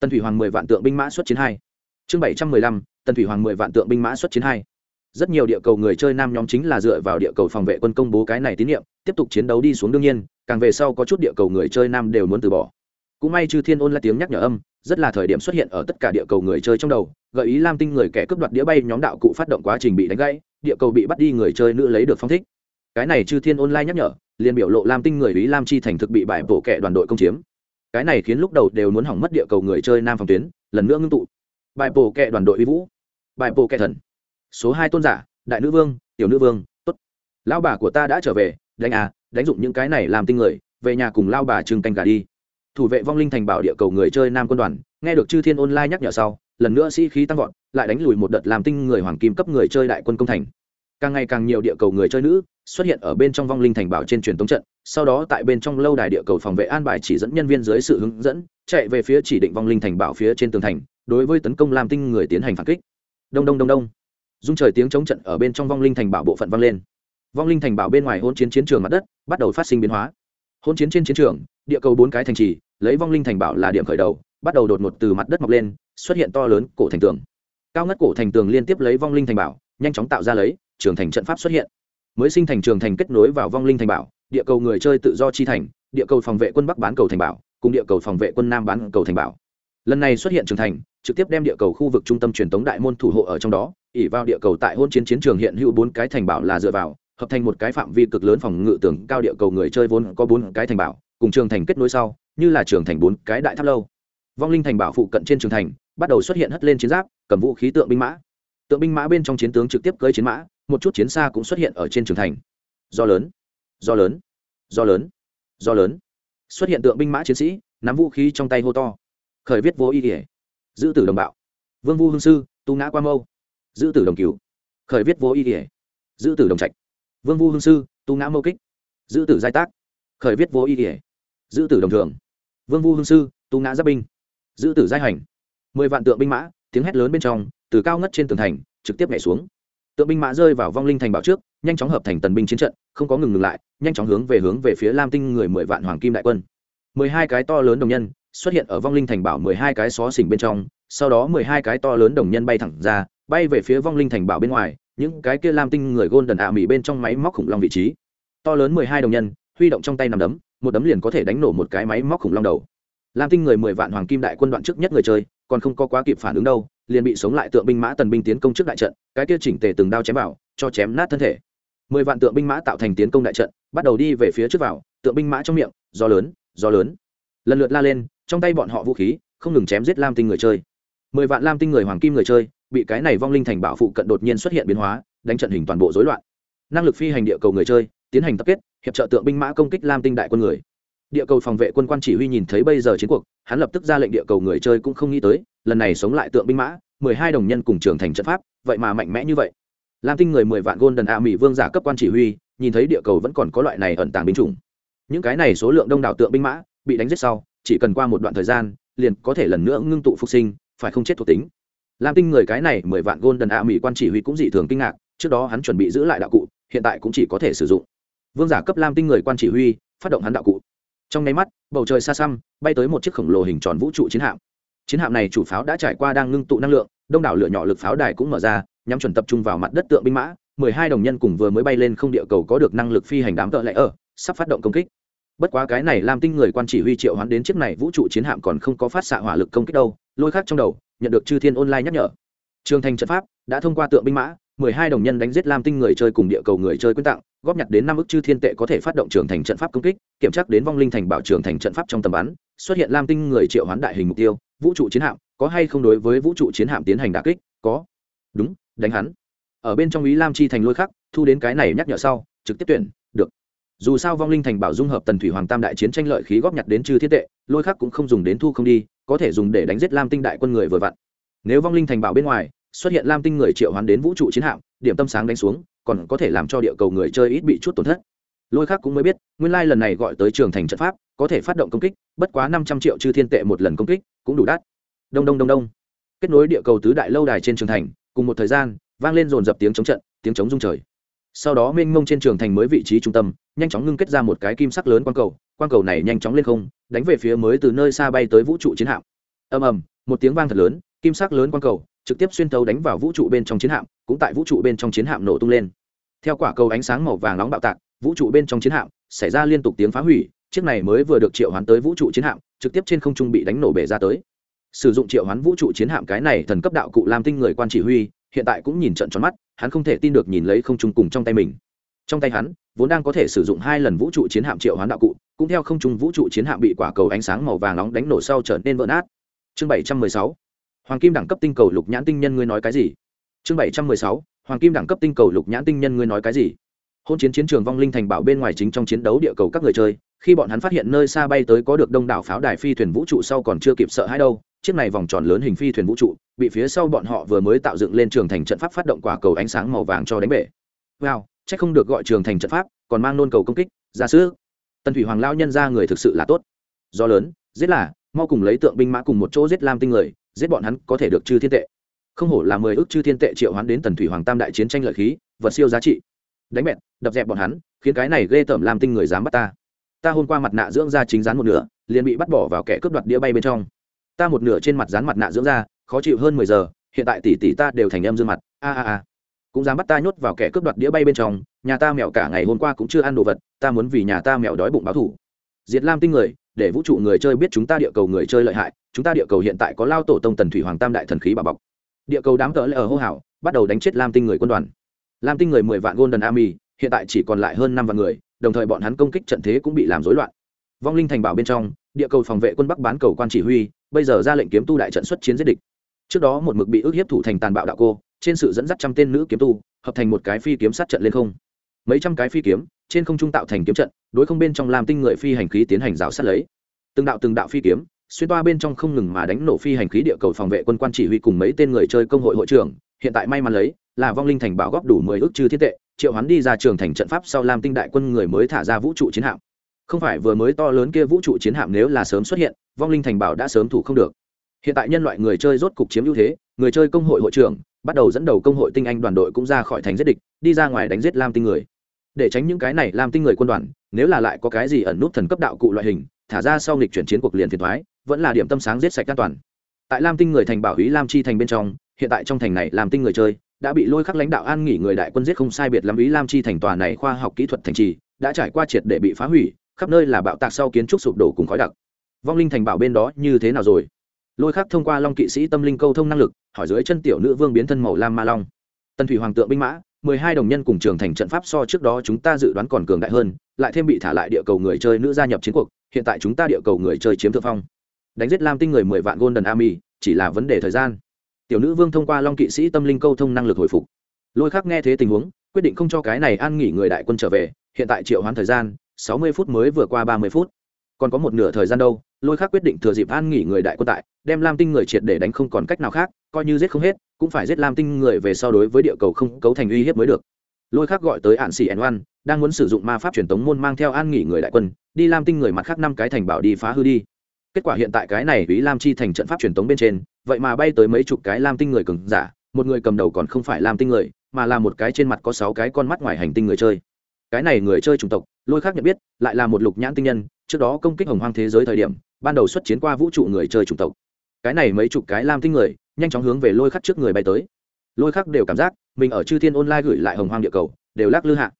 tân thủy hoàng mười vạn tượng binh mã xuất chiến hai. Chương bảy trăm mười lăm, tân thủy hoàng mười vạn tượng binh mã xuất chiến hai rất nhiều địa cầu người chơi nam nhóm chính là dựa vào địa cầu phòng vệ quân công bố cái này tín nhiệm, tiếp tục chiến đấu đi xuống đương nhiên, càng về sau có chút địa cầu người chơi nam đều muốn từ bỏ. Cũng may chư thiên ôn là tiếng nhắc nhở âm, rất là thời điểm xuất hiện ở tất cả địa cầu người chơi trong đầu, gợi ý lam tinh người kẻ cướp đoạt đĩa bay nhóm đạo cụ phát động quá trình bị đánh gãy, địa cầu bị bắt đi người chơi nữ lấy được phong thích. Cái này chư thiên online nhắc nhở, liền biểu lộ lam tinh người ý lam chi thành thực bị bại bộ kẻ đoàn đội công chiếm. Cái này khiến lúc đầu đều muốn hỏng mất địa cầu người chơi nam phòng tuyến, lần nữa ngưng tụ. Bại bộ kẻ đoàn đội uy vũ. Bại bộ kẻ thần số hai tôn giả, đại nữ vương, tiểu nữ vương, tốt. Lao bà của ta đã trở về, đánh à đánh dụng những cái này làm tinh người, về nhà cùng lao bà trưng canh gà đi. Thủ vệ vong linh thành bảo địa cầu người chơi nam quân đoàn, nghe được chư thiên online nhắc nhở sau, lần nữa sĩ、si、khí tăng vọt, lại đánh lùi một đợt làm tinh người hoàng kim cấp người chơi đại quân công thành. Càng ngày càng nhiều địa cầu người chơi nữ xuất hiện ở bên trong vong linh thành bảo trên truyền thống trận, sau đó tại bên trong lâu đài địa cầu phòng vệ an bài chỉ dẫn nhân viên dưới sự hướng dẫn, chạy về phía chỉ định vong linh thành bảo phía trên tường thành, đối với tấn công làm tinh người tiến hành phản kích. Đông đông đông đông dung trời tiếng chống trận ở bên trong vong linh thành bảo bộ phận vang lên. Vong linh thành bảo bên ngoài hôn chiến chiến trường mặt đất bắt đầu phát sinh biến hóa. Hôn chiến trên chiến trường, địa cầu bốn cái thành trì, lấy vong linh thành bảo là điểm khởi đầu, bắt đầu đột ngột từ mặt đất mọc lên, xuất hiện to lớn cổ thành tường. Cao ngất cổ thành tường liên tiếp lấy vong linh thành bảo, nhanh chóng tạo ra lấy, trường thành trận pháp xuất hiện. Mới sinh thành trường thành kết nối vào vong linh thành bảo, địa cầu người chơi tự do chi thành, địa cầu phòng vệ quân bắc bán cầu thành bảo, cùng địa cầu phòng vệ quân nam bán cầu thành bảo. Lần này xuất hiện trường thành trực tiếp đem địa cầu khu vực trung tâm truyền thống đại môn thủ hộ ở trong đó, ỉ vào địa cầu tại hôn chiến chiến trường hiện hữu bốn cái thành bảo là dựa vào, hợp thành một cái phạm vi cực lớn phòng ngự tưởng cao địa cầu người chơi vốn có bốn cái thành bảo, cùng trường thành kết nối sau, như là trường thành bốn cái đại tháp lâu. Vong linh thành bảo phụ cận trên trường thành, bắt đầu xuất hiện hất lên chiến giáp, cầm vũ khí tượng binh mã. Tượng binh mã bên trong chiến tướng trực tiếp cưỡi chiến mã, một chút chiến xa cũng xuất hiện ở trên trường thành. Do lớn do lớn do lớn do lớn. Xuất hiện tượng binh mã chiến sĩ, nắm vũ khí trong tay hô to. Khởi viết vô ý ỉa giữ tử đồng bạo. Vương vu hương sư, tu ngã qua mâu. Giữ tử đồng cứu khởi viết vô ý ỉa giữ tử đồng trạch. Vương vu hương sư, tu ngã mâu kích. Giữ tử giai tác. Khởi viết vô ý ỉa giữ tử đồng thường. Vương vu hương sư, tu ngã giáp binh. Giữ tử giai hành. Mười vạn tượng binh mã, tiếng hét lớn bên trong, từ cao ngất trên tường thành, trực tiếp nhảy xuống. Tượng binh mã rơi vào vong linh thành bảo trước, nhanh chóng hợp thành tần binh chiến trận, không có ngừng ngừng lại, nhanh chóng hướng về hướng về phía lam tinh người mười vạn hoàng kim đại quân. Mười hai cái to lớn đồng nhân xuất hiện ở vong linh thành bảo mười hai cái xó xỉnh bên trong, sau đó mười hai cái to lớn đồng nhân bay thẳng ra, bay về phía vong linh thành bảo bên ngoài, những cái kia lam tinh người gôn đần ạ mỹ bên trong máy móc khủng long vị trí. To lớn mười hai đồng nhân, huy động trong tay nằm đấm, một đấm liền có thể đánh nổ một cái máy móc khủng long đầu. Lam tinh người mười vạn hoàng kim đại quân đoạn trước nhất người chơi, còn không có quá kịp phản ứng đâu, liền bị sống lại tượng binh mã tần binh tiến công trước đại trận, cái kia chỉnh tề từng đao chém vào, cho chém nát thân thể. Mười vạn tượng binh mã tạo thành tiến công đại trận, bắt đầu đi về phía trước vào, tượng binh mã trong miệng, gió lớn gió lớn. Lần lượt la lên trong tay bọn họ vũ khí, không ngừng chém giết lam tinh người chơi. Mười vạn lam tinh người hoàng kim người chơi, bị cái này vong linh thành bảo phụ cận đột nhiên xuất hiện biến hóa, đánh trận hình toàn bộ rối loạn. Năng lực phi hành địa cầu người chơi, tiến hành tập kết, hiệp trợ tượng binh mã công kích lam tinh đại quân người. Địa cầu phòng vệ quân quan chỉ huy nhìn thấy bây giờ chiến cuộc, hắn lập tức ra lệnh địa cầu người chơi cũng không nghĩ tới, lần này sống lại tượng binh mã, mười hai đồng nhân cùng trưởng thành trận pháp, vậy mà mạnh mẽ như vậy. Lam tinh người mười vạn gôn đần a mỹ vương giả cấp quan chỉ huy, nhìn thấy địa cầu vẫn còn có loại này ẩn tàng binh chủng. Những cái này số lượng đông đảo tượng binh mã, bị đánh giết sau chỉ cần qua một đoạn thời gian, liền có thể lần nữa ngưng tụ phục sinh, phải không chết thuộc tính. Lam tinh người cái này mười vạn gôn đần ạ mỹ quan chỉ huy cũng dị thường kinh ngạc, trước đó hắn chuẩn bị giữ lại đạo cụ, hiện tại cũng chỉ có thể sử dụng. Vương giả cấp lam tinh người quan chỉ huy, phát động hắn đạo cụ. Trong nháy mắt, bầu trời xa xăm, bay tới một chiếc khổng lồ hình tròn vũ trụ chiến hạm. Chiến hạm này chủ pháo đã trải qua đang ngưng tụ năng lượng, đông đảo lửa nhỏ lực pháo đài cũng mở ra, nhắm chuẩn tập trung vào mặt đất tượng binh mã, mười hai đồng nhân cùng vừa mới bay lên không địa cầu có được năng lực phi hành đám tợ lẽ ở, sắp phát động công kích bất quá cái này làm tinh người quan chỉ huy triệu hoán đến chiếc này vũ trụ chiến hạm còn không có phát xạ hỏa lực công kích đâu, lôi khác trong đầu, nhận được chư thiên online nhắc nhở. Trường thành trận pháp đã thông qua tượng binh mã, mười hai đồng nhân đánh giết lam tinh người chơi cùng địa cầu người chơi quyên tặng, góp nhặt đến năm ước chư thiên tệ có thể phát động trường thành trận pháp công kích, kiểm tra đến vong linh thành bảo trường thành trận pháp trong tầm bắn, xuất hiện lam tinh người triệu hoán đại hình mục tiêu, vũ trụ chiến hạm, có hay không đối với vũ trụ chiến hạm tiến hành đà kích? Có. Đúng, đánh hắn. Ở bên trong ý lam chi thành lôi khắc, thu đến cái này nhắc nhở sau, trực tiếp tuyển dù sao vong linh thành bảo dung hợp tần thủy hoàng tam đại chiến tranh lợi khí góp nhặt đến chư thiết tệ, lôi khắc cũng không dùng đến thu không đi, có thể dùng để đánh giết lam tinh đại quân người vừa vặn. Nếu vong linh thành bảo bên ngoài, xuất hiện lam tinh người triệu hoán đến vũ trụ chiến hạm, điểm tâm sáng đánh xuống, còn có thể làm cho địa cầu người chơi ít bị chút tổn thất. Lôi khác cũng mới biết, nguyên lai lần này gọi tới trường thành trận pháp, có thể phát động công kích, bất quá năm trăm triệu chư thiên tệ một lần công kích, cũng đủ đắt. Đông đông đông đông. Kết nối địa cầu tứ đại lâu đài trên trường thành, cùng một thời gian, vang lên dồn dập tiếng chống trận, tiếng chống rung trời sau đó mênh mông trên trường thành mới vị trí trung tâm, nhanh chóng ngưng kết ra một cái kim sắc lớn quang cầu quang cầu này nhanh chóng lên không, đánh về phía mới từ nơi xa bay tới vũ trụ chiến hạm. Ầm ầm, một tiếng vang thật lớn, kim sắc lớn quang cầu trực tiếp xuyên thấu đánh vào vũ trụ bên trong chiến hạm, cũng tại vũ trụ bên trong chiến hạm nổ tung lên. Theo quả cầu ánh sáng màu vàng nóng bạo tạc, vũ trụ bên trong chiến hạm xảy ra liên tục tiếng phá hủy, chiếc này mới vừa được triệu hoán tới vũ trụ chiến hạm, trực tiếp trên không trung bị đánh nổ bể ra tới. Sử dụng triệu hoán vũ trụ chiến hạm cái này thần cấp đạo cụ lam tinh người quan chỉ huy, hiện tại cũng nhìn trận tròn mắt hắn không thể tin được nhìn lấy không trung cùng trong tay mình. Trong tay hắn, vốn đang có thể sử dụng hai lần vũ trụ chiến hạm triệu hoán đạo cụ, cũng theo không trung vũ trụ chiến hạm bị quả cầu ánh sáng màu vàng nóng đánh nổ sau trở nên vỡ nát. Chương bảy trăm mười sáu, hoàng kim đẳng cấp tinh cầu lục nhãn tinh nhân ngươi nói cái gì? Chương bảy trăm mười sáu, hoàng kim đẳng cấp tinh cầu lục nhãn tinh nhân ngươi nói cái gì? Hôn chiến chiến trường vong linh thành bảo bên ngoài chính trong chiến đấu địa cầu các người chơi, khi bọn hắn phát hiện nơi xa bay tới có được đông đảo pháo đài phi thuyền vũ trụ sau còn chưa kịp sợ hãi đâu chiếc này vòng tròn lớn hình phi thuyền vũ trụ, bị phía sau bọn họ vừa mới tạo dựng lên trường thành trận pháp phát động quả cầu ánh sáng màu vàng cho đánh bể. Wow, chắc không được gọi trường thành trận pháp, còn mang nôn cầu công kích ra sữa tần thủy hoàng lao nhân ra người thực sự là tốt. Do lớn, giết là, mau cùng lấy tượng binh mã cùng một chỗ giết lam tinh người, giết bọn hắn có thể được chư thiên tệ. Không hổ là mười ước chư thiên tệ triệu hoán đến tần thủy hoàng tam đại chiến tranh lợi khí, vật siêu giá trị. Đánh bẹt, đập dẹp bọn hắn, khiến cái này ghê tởm làm tinh người dám bắt ta. Ta hôm qua mặt nạ dưỡng ra chính rán một nửa, liền bị bắt bỏ vào kẻ cướp đoạt đĩa bay bên trong ta một nửa trên mặt dán mặt nạ dưỡng da, khó chịu hơn mười giờ, hiện tại tỷ tỷ ta đều thành em dương mặt. A a a. Cũng dám bắt ta nhốt vào kẻ cướp đoạt đĩa bay bên trong, nhà ta mèo cả ngày hôm qua cũng chưa ăn đồ vật, ta muốn vì nhà ta mèo đói bụng báo thủ. Diệt lam tinh người, để vũ trụ người chơi biết chúng ta địa cầu người chơi lợi hại, chúng ta địa cầu hiện tại có lao tổ tông tần thủy hoàng tam đại thần khí bà bọc. Địa cầu đám cỡ lại ở hô hào, bắt đầu đánh chết lam tinh người quân đoàn. Lam tinh người mười vạn golden army, hiện tại chỉ còn lại hơn năm vạn người, đồng thời bọn hắn công kích trận thế cũng bị làm rối loạn. Vong linh thành bảo bên trong địa cầu phòng vệ quân bắc bán cầu quan chỉ huy, bây giờ ra lệnh kiếm tu đại trận xuất chiến giết địch. Trước đó một mực bị ức hiếp thủ thành tàn bạo đạo cô, trên sự dẫn dắt trăm tên nữ kiếm tu, hợp thành một cái phi kiếm sát trận lên không. Mấy trăm cái phi kiếm, trên không trung tạo thành kiếm trận, đối không bên trong làm tinh người phi hành khí tiến hành rào sát lấy. Từng đạo từng đạo phi kiếm, xuyên toa bên trong không ngừng mà đánh nổ phi hành khí địa cầu phòng vệ quân quan chỉ huy cùng mấy tên người chơi công hội hội trưởng, hiện tại may mắn lấy, là vong linh thành bảo góp đủ mười ước chư thiết tệ, triệu hắn đi ra trường thành trận pháp sau làm tinh đại quân người mới thả ra vũ trụ chiến hạm không phải vừa mới to lớn kia vũ trụ chiến hạm nếu là sớm xuất hiện, vong linh thành bảo đã sớm thủ không được. Hiện tại nhân loại người chơi rốt cục chiếm ưu thế, người chơi công hội hội trưởng, bắt đầu dẫn đầu công hội tinh anh đoàn đội cũng ra khỏi thành giết địch, đi ra ngoài đánh giết lam tinh người. Để tránh những cái này, lam tinh người quân đoàn, nếu là lại có cái gì ẩn nút thần cấp đạo cụ loại hình, thả ra sau nghịch chuyển chiến cuộc liền thiệt thoái vẫn là điểm tâm sáng giết sạch an toàn. Tại lam tinh người thành bảo ý lam chi thành bên trong, hiện tại trong thành này làm tinh người chơi đã bị lôi khắc lãnh đạo an nghỉ người đại quân giết không sai biệt lắm ý lam chi thành tòa này khoa học kỹ thuật thành trì, đã trải qua triệt để bị phá hủy khắp nơi là bạo tạc sau kiến trúc sụp đổ cùng khói đặc. Vong linh thành bảo bên đó như thế nào rồi? Lôi khắc thông qua long kỵ sĩ tâm linh câu thông năng lực, hỏi dưới chân tiểu nữ vương biến thân màu lam ma long. Tân thủy hoàng tượng binh mã, mười hai đồng nhân cùng trường thành trận pháp so trước đó chúng ta dự đoán còn cường đại hơn, lại thêm bị thả lại địa cầu người chơi nữ gia nhập chiến cuộc, hiện tại chúng ta địa cầu người chơi chiếm thượng phong. Đánh giết lam tinh người mười vạn golden army, chỉ là vấn đề thời gian. Tiểu nữ vương thông qua long kỵ sĩ tâm linh câu thông năng lực hồi phục. Lôi khắc nghe thế tình huống, quyết định không cho cái này an nghỉ người đại quân trở về, hiện tại triệu hoán thời gian sáu mươi phút mới vừa qua ba mươi phút. Còn có một nửa thời gian đâu, lôi khắc quyết định thừa dịp an nghỉ người đại quân tại, đem lam tinh người triệt để đánh không còn cách nào khác, coi như giết không hết, cũng phải giết lam tinh người về sau đối với địa cầu không cấu thành uy hiếp mới được. Lôi khắc gọi tới ạn xỉ ẩn oan, đang muốn sử dụng ma pháp truyền tống môn mang theo an nghỉ người đại quân, đi lam tinh người mặt khác năm cái thành bảo đi phá hư đi. Kết quả hiện tại cái này ý lam chi thành trận pháp truyền tống bên trên, vậy mà bay tới mấy chục cái lam tinh người cường giả, một người cầm đầu còn không phải lam tinh người, mà là một cái trên mặt có sáu cái con mắt ngoài hành tinh người chơi. Cái này người chơi chủng tộc lôi khác nhận biết, lại là một lục nhãn tinh nhân, trước đó công kích hồng hoang thế giới thời điểm, ban đầu xuất chiến qua vũ trụ người chơi chủng tộc. Cái này mấy chục cái lam tinh người, nhanh chóng hướng về lôi khắc trước người bay tới. Lôi khắc đều cảm giác, mình ở chư thiên online gửi lại hồng hoang địa cầu, đều lắc lư hạ.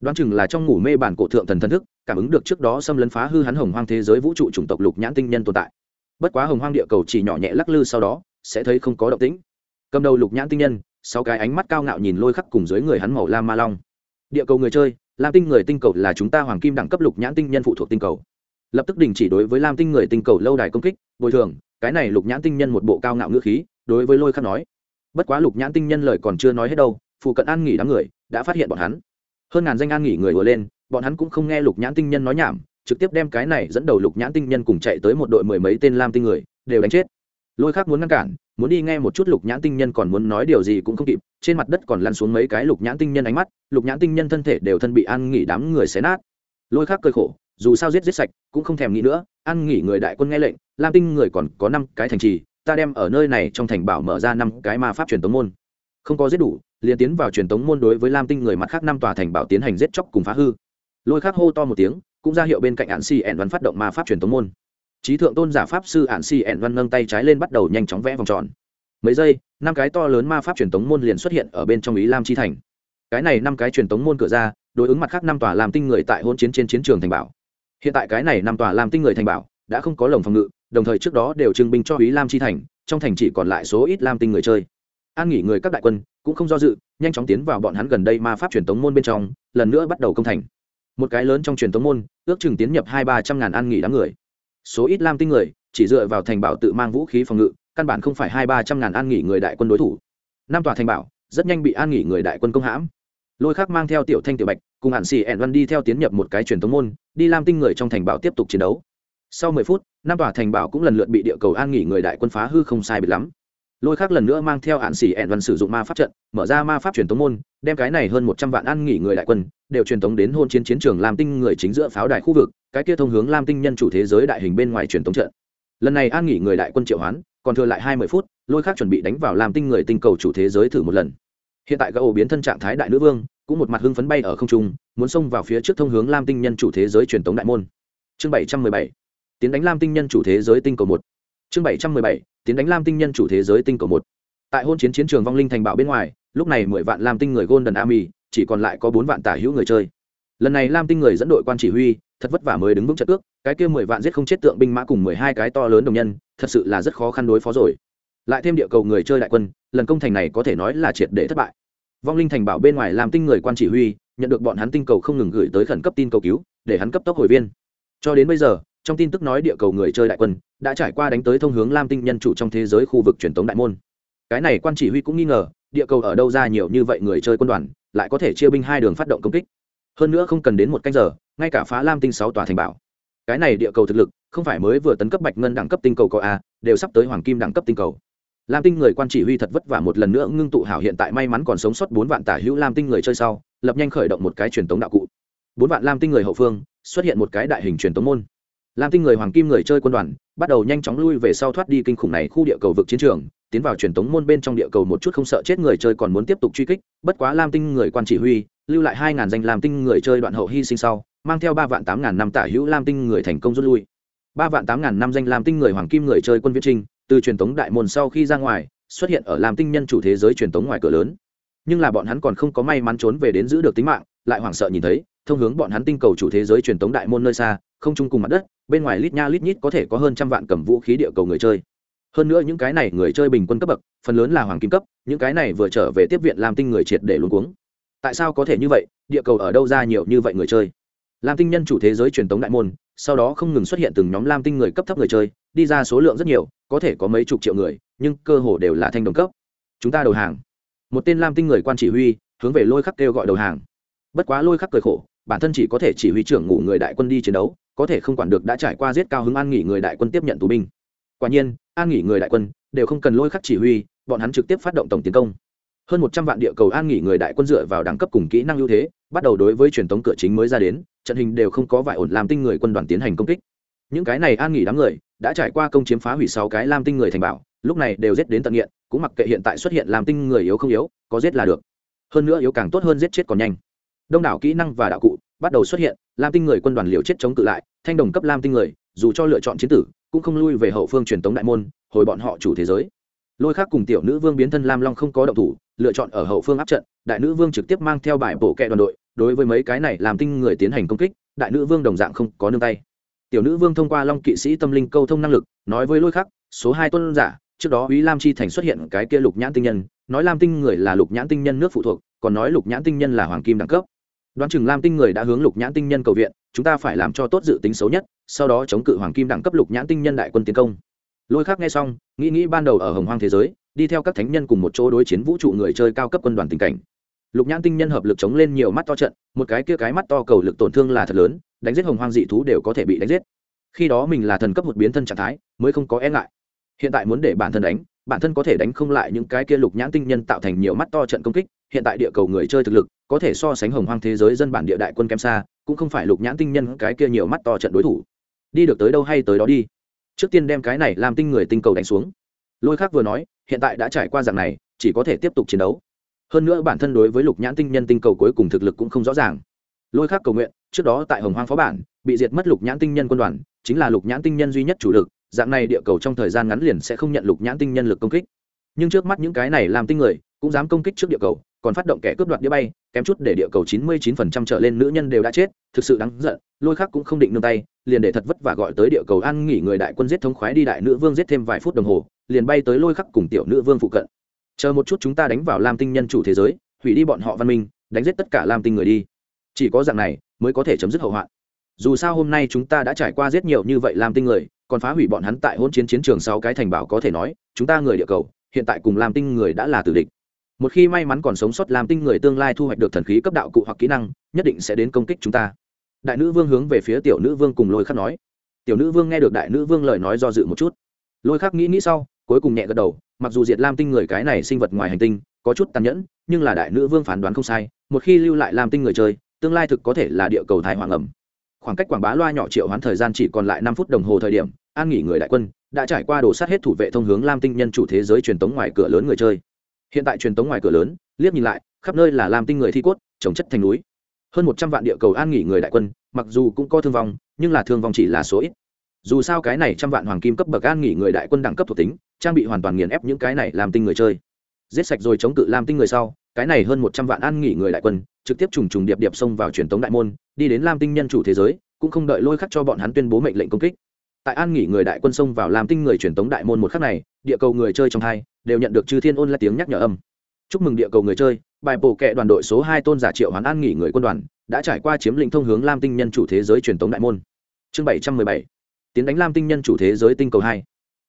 Đoán chừng là trong ngủ mê bản cổ thượng thần thần thức, cảm ứng được trước đó xâm lấn phá hư hắn hồng hoang thế giới vũ trụ chủng tộc lục nhãn tinh nhân tồn tại. Bất quá hồng hoang địa cầu chỉ nhỏ nhẹ lắc lư sau đó, sẽ thấy không có động tĩnh. Cầm đầu lục nhãn tinh nhân sau cái ánh mắt cao ngạo nhìn lôi khắc cùng dưới người hắn màu lam ma long. Địa cầu người chơi lam tinh người tinh cầu là chúng ta hoàng kim đẳng cấp lục nhãn tinh nhân phụ thuộc tinh cầu. Lập tức đình chỉ đối với lam tinh người tinh cầu lâu đài công kích, bồi thường, cái này lục nhãn tinh nhân một bộ cao ngạo ngữ khí, đối với lôi khắc nói. Bất quá lục nhãn tinh nhân lời còn chưa nói hết đâu, phụ cận an nghỉ đám người đã phát hiện bọn hắn. Hơn ngàn danh an nghỉ người vừa lên, bọn hắn cũng không nghe lục nhãn tinh nhân nói nhảm, trực tiếp đem cái này dẫn đầu lục nhãn tinh nhân cùng chạy tới một đội mười mấy tên lam tinh người, đều đánh chết. Lôi khác muốn ngăn cản muốn đi nghe một chút lục nhãn tinh nhân còn muốn nói điều gì cũng không kịp, trên mặt đất còn lăn xuống mấy cái lục nhãn tinh nhân ánh mắt, lục nhãn tinh nhân thân thể đều thân bị ăn nghỉ đám người xé nát. Lôi khác cơi khổ, dù sao giết giết sạch, cũng không thèm nghĩ nữa ăn nghỉ người đại quân nghe lệnh, lam tinh người còn có năm cái thành trì, ta đem ở nơi này trong thành bảo mở ra năm cái ma pháp truyền tống môn. Không có giết đủ, liền tiến vào truyền tống môn đối với lam tinh người mặt khác năm tòa thành bảo tiến hành giết chóc cùng phá hư. Lôi khác hô to một tiếng, cũng ra hiệu bên cạnh ạn xì ẻn văn phát động ma pháp truyền tống môn trí thượng tôn giả pháp sư ạn si ẻn văn nâng tay trái lên bắt đầu nhanh chóng vẽ vòng tròn. Mấy giây, năm cái to lớn ma pháp truyền tống môn liền xuất hiện ở bên trong ý lam chi thành. Cái này năm cái truyền tống môn cửa ra, đối ứng mặt khác năm tòa làm tinh người tại hôn chiến trên chiến trường thành bảo. Hiện tại cái này năm tòa làm tinh người thành bảo đã không có lồng phòng ngự, đồng thời trước đó đều trưng binh cho ý lam chi thành, trong thành chỉ còn lại số ít lam tinh người chơi. An nghỉ người các đại quân cũng không do dự, nhanh chóng tiến vào bọn hắn gần đây ma pháp truyền tống môn bên trong, lần nữa bắt đầu công thành. Một cái lớn trong truyền tống môn, ước chừng tiến nhập hai ba trăm ngàn an nghỉ đám người số ít lam tinh người, chỉ dựa vào thành bảo tự mang vũ khí phòng ngự, căn bản không phải hai ba trăm ngàn an nghỉ người đại quân đối thủ. Năm tòa thành bảo, rất nhanh bị an nghỉ người đại quân công hãm. Lôi khác mang theo tiểu thanh, tiểu bạch cùng hạn xì ẻn văn đi theo tiến nhập một cái truyền thống môn, đi lam tinh người trong thành bảo tiếp tục chiến đấu. Sau mười phút, năm tòa thành bảo cũng lần lượt bị địa cầu an nghỉ người đại quân phá hư không sai bị lắm lôi khác lần nữa mang theo hạn xì ẹn văn sử dụng ma pháp trận, mở ra ma pháp truyền tống môn, đem cái này hơn một trăm vạn an nghỉ người đại quân, đều truyền tống đến hôn chiến chiến trường lam tinh người chính giữa pháo đài khu vực, cái kia thông hướng lam tinh nhân chủ thế giới đại hình bên ngoài truyền tống trận. Lần này an nghỉ người đại quân triệu hoán, còn thừa lại hai mươi phút, lôi khác chuẩn bị đánh vào lam tinh người tinh cầu chủ thế giới thử một lần. Hiện tại các ổ biến thân trạng thái đại nữ vương, cũng một mặt hưng phấn bay ở không trung, muốn xông vào phía trước thông hướng lam tinh nhân chủ thế giới truyền tống đại môn. Chương bảy trăm mười bảy, tiến đánh lam tinh nhân chủ thế giới tinh cầu một chương bảy trăm mười bảy, tiến đánh lam tinh nhân chủ thế giới tinh cầu một. Tại hôn chiến chiến trường vong linh thành bảo bên ngoài, lúc này mười vạn lam tinh người golden army, chỉ còn lại có bốn vạn tả hữu người chơi. Lần này lam tinh người dẫn đội quan chỉ huy, thật vất vả mới đứng vững trận ước, cái kia mười vạn giết không chết tượng binh mã cùng mười hai cái to lớn đồng nhân, thật sự là rất khó khăn đối phó rồi. Lại thêm địa cầu người chơi đại quân, lần công thành này có thể nói là triệt để thất bại. Vong linh thành bảo bên ngoài làm tinh người quan chỉ huy, nhận được bọn hắn tinh cầu không ngừng gửi tới khẩn cấp tin cầu cứu, để hắn cấp tốc hồi viên. Cho đến bây giờ trong tin tức nói địa cầu người chơi đại quân đã trải qua đánh tới thông hướng lam tinh nhân chủ trong thế giới khu vực truyền thống đại môn. Cái này quan chỉ huy cũng nghi ngờ, địa cầu ở đâu ra nhiều như vậy người chơi quân đoàn, lại có thể chia binh hai đường phát động công kích. Hơn nữa không cần đến một canh giờ, ngay cả phá lam tinh sáu tòa thành bảo. Cái này địa cầu thực lực, không phải mới vừa tấn cấp bạch ngân đẳng cấp tinh cầu có a, đều sắp tới hoàng kim đẳng cấp tinh cầu. Lam tinh người quan chỉ huy thật vất vả một lần nữa ngưng tụ hảo hiện tại may mắn còn sống sót bốn vạn tả hữu lam tinh người chơi sau, lập nhanh khởi động một cái truyền tống đạo cụ. Bốn vạn lam tinh người hậu phương, xuất hiện một cái đại hình truyền tống môn lam tinh người hoàng kim người chơi quân đoàn, bắt đầu nhanh chóng lui về sau thoát đi kinh khủng này khu địa cầu vực chiến trường, tiến vào truyền tống môn bên trong địa cầu một chút không sợ chết người chơi còn muốn tiếp tục truy kích, bất quá lam tinh người quan chỉ huy, lưu lại hai ngàn danh lam tinh người chơi đoạn hậu hy sinh sau, mang theo ba vạn tám ngàn năm tả hữu lam tinh người thành công rút lui. Ba vạn tám ngàn năm danh lam tinh người hoàng kim người chơi quân viễn trinh từ truyền tống đại môn sau khi ra ngoài, xuất hiện ở lam tinh nhân chủ thế giới truyền tống ngoài cửa lớn. Nhưng là bọn hắn còn không có may mắn trốn về đến giữ được tính mạng, lại hoảng sợ nhìn thấy, thông hướng bọn hắn tinh cầu chủ thế giới truyền tống đại môn nơi xa không chung cùng mặt đất, bên ngoài lít nha lít nhít có thể có hơn trăm vạn cầm vũ khí địa cầu người chơi. Hơn nữa những cái này người chơi bình quân cấp bậc, phần lớn là hoàng kim cấp, những cái này vừa trở về tiếp viện làm tinh người triệt để luôn cuống. Tại sao có thể như vậy? Địa cầu ở đâu ra nhiều như vậy người chơi? Lam tinh nhân chủ thế giới truyền thống đại môn, sau đó không ngừng xuất hiện từng nhóm lam tinh người cấp thấp người chơi, đi ra số lượng rất nhiều, có thể có mấy chục triệu người, nhưng cơ hồ đều là thanh đồng cấp. Chúng ta đầu hàng. Một tên lam tinh người quan chỉ huy, hướng về lôi khắc kêu gọi đầu hàng. Bất quá lôi khắc cười khổ, bản thân chỉ có thể chỉ huy trưởng ngủ người đại quân đi chiến đấu có thể không quản được đã trải qua giết cao hứng an nghỉ người đại quân tiếp nhận tù binh. Quả nhiên, an nghỉ người đại quân đều không cần lôi khắc chỉ huy, bọn hắn trực tiếp phát động tổng tiến công. Hơn một trăm vạn địa cầu an nghỉ người đại quân dựa vào đẳng cấp cùng kỹ năng ưu thế, bắt đầu đối với truyền thống cửa chính mới ra đến, trận hình đều không có vài ổn làm tinh người quân đoàn tiến hành công kích. Những cái này an nghỉ đám người đã trải qua công chiếm phá hủy sáu cái lam tinh người thành bảo, lúc này đều giết đến tận nghiện, cũng mặc kệ hiện tại xuất hiện làm tinh người yếu không yếu, có giết là được. Hơn nữa yếu càng tốt hơn giết chết còn nhanh. Đông đảo kỹ năng và đạo cụ bắt đầu xuất hiện, lam tinh người quân đoàn liều chết chống cự lại, thanh đồng cấp lam tinh người, dù cho lựa chọn chiến tử, cũng không lui về hậu phương truyền tống đại môn, hồi bọn họ chủ thế giới. Lôi khác cùng tiểu nữ vương biến thân lam long không có động thủ, lựa chọn ở hậu phương áp trận, đại nữ vương trực tiếp mang theo bài bổ kẹ đoàn đội, đối với mấy cái này làm tinh người tiến hành công kích, đại nữ vương đồng dạng không có nương tay. Tiểu nữ vương thông qua long kỵ sĩ tâm linh câu thông năng lực, nói với lôi khắc số hai tuân giả, trước đó ý lam chi thành xuất hiện cái kia lục nhãn tinh nhân, nói lam tinh người là lục nhãn tinh nhân nước phụ thuộc, còn nói lục nhãn tinh nhân là hoàng kim đẳng cấp đoán chừng lam tinh người đã hướng lục nhãn tinh nhân cầu viện, chúng ta phải làm cho tốt dự tính xấu nhất, sau đó chống cự hoàng kim đẳng cấp lục nhãn tinh nhân đại quân tiến công. Lôi khắc nghe xong, nghĩ nghĩ ban đầu ở hồng hoang thế giới, đi theo các thánh nhân cùng một chỗ đối chiến vũ trụ người chơi cao cấp quân đoàn tình cảnh. Lục nhãn tinh nhân hợp lực chống lên nhiều mắt to trận, một cái kia cái mắt to cầu lực tổn thương là thật lớn, đánh giết hồng hoang dị thú đều có thể bị đánh giết. Khi đó mình là thần cấp một biến thân trạng thái, mới không có e ngại. Hiện tại muốn để bản thân đánh bản thân có thể đánh không lại những cái kia lục nhãn tinh nhân tạo thành nhiều mắt to trận công kích, hiện tại địa cầu người chơi thực lực, có thể so sánh hồng hoang thế giới dân bản địa đại quân kém xa, cũng không phải lục nhãn tinh nhân cái kia nhiều mắt to trận đối thủ. Đi được tới đâu hay tới đó đi. Trước tiên đem cái này làm tinh người tinh cầu đánh xuống. Lôi khác vừa nói, hiện tại đã trải qua dạng này, chỉ có thể tiếp tục chiến đấu. Hơn nữa bản thân đối với lục nhãn tinh nhân tinh cầu cuối cùng thực lực cũng không rõ ràng. Lôi khác cầu nguyện, trước đó tại hồng hoang phó bản, bị diệt mất lục nhãn tinh nhân quân đoàn, chính là lục nhãn tinh nhân duy nhất chủ lực dạng này địa cầu trong thời gian ngắn liền sẽ không nhận lục nhãn tinh nhân lực công kích. Nhưng trước mắt những cái này làm tinh người, cũng dám công kích trước địa cầu, còn phát động kẻ cướp đoạt đĩa bay, kém chút để địa cầu chín mươi chín phần trăm trở lên nữ nhân đều đã chết, thực sự đáng giận, lôi khắc cũng không định nương tay, liền để thật vất vả gọi tới địa cầu ăn nghỉ người đại quân giết thống khoái đi đại nữ vương giết thêm vài phút đồng hồ, liền bay tới lôi khắc cùng tiểu nữ vương phụ cận. Chờ một chút chúng ta đánh vào lam tinh nhân chủ thế giới, hủy đi bọn họ văn minh, đánh giết tất cả lam tinh người đi. Chỉ có dạng này, mới có thể chấm dứt hậu hoạn. Dù sao hôm nay chúng ta đã trải qua giết nhiều như vậy lam tinh người còn phá hủy bọn hắn tại hôn chiến chiến trường sau cái thành bảo có thể nói, chúng ta người địa cầu, hiện tại cùng lam tinh người đã là tử địch. Một khi may mắn còn sống sót lam tinh người tương lai thu hoạch được thần khí cấp đạo cụ hoặc kỹ năng, nhất định sẽ đến công kích chúng ta. Đại nữ vương hướng về phía tiểu nữ vương cùng lôi khắc nói. Tiểu nữ vương nghe được đại nữ vương lời nói do dự một chút. Lôi khắc nghĩ nghĩ sau, cuối cùng nhẹ gật đầu, mặc dù diệt lam tinh người cái này sinh vật ngoài hành tinh, có chút tàn nhẫn, nhưng là đại nữ vương phán đoán không sai, một khi lưu lại lam tinh người chơi, tương lai thực có thể là địa cầu thái hoàng ẩm. Khoảng cách quảng bá loa nhỏ triệu hoán thời gian chỉ còn lại năm phút đồng hồ thời điểm an nghỉ người đại quân, đã trải qua đổ sát hết thủ vệ thông hướng lam tinh nhân chủ thế giới truyền tống ngoài cửa lớn người chơi. Hiện tại truyền tống ngoài cửa lớn, liếc nhìn lại, khắp nơi là lam tinh người thi cốt, trồng chất thành núi. Hơn một trăm vạn địa cầu an nghỉ người đại quân, mặc dù cũng có thương vong, nhưng là thương vong chỉ là số ít. Dù sao cái này trăm vạn hoàng kim cấp bậc an nghỉ người đại quân đẳng cấp thuộc tính, trang bị hoàn toàn nghiền ép những cái này làm tinh người chơi. Giết sạch rồi chống cự làm tinh người sau, cái này hơn một trăm vạn an nghỉ người đại quân, trực tiếp trùng trùng điệp điệp xông vào truyền tống đại môn, đi đến lam tinh nhân chủ thế giới, cũng không đợi lôi khắc cho bọn hắn tuyên bố mệnh lệnh công kích tại an nghỉ người đại quân xông vào lam tinh người truyền tống đại môn một khắc này, địa cầu người chơi trong hai đều nhận được chư thiên ôn là tiếng nhắc nhở âm. Chúc mừng địa cầu người chơi, bài bổ kệ đoàn đội số hai tôn giả triệu hoán an nghỉ người quân đoàn, đã trải qua chiếm lĩnh thông hướng lam tinh nhân chủ thế giới truyền tống đại môn. Chương bảy trăm mười bảy, tiến đánh lam tinh nhân chủ thế giới tinh cầu hai.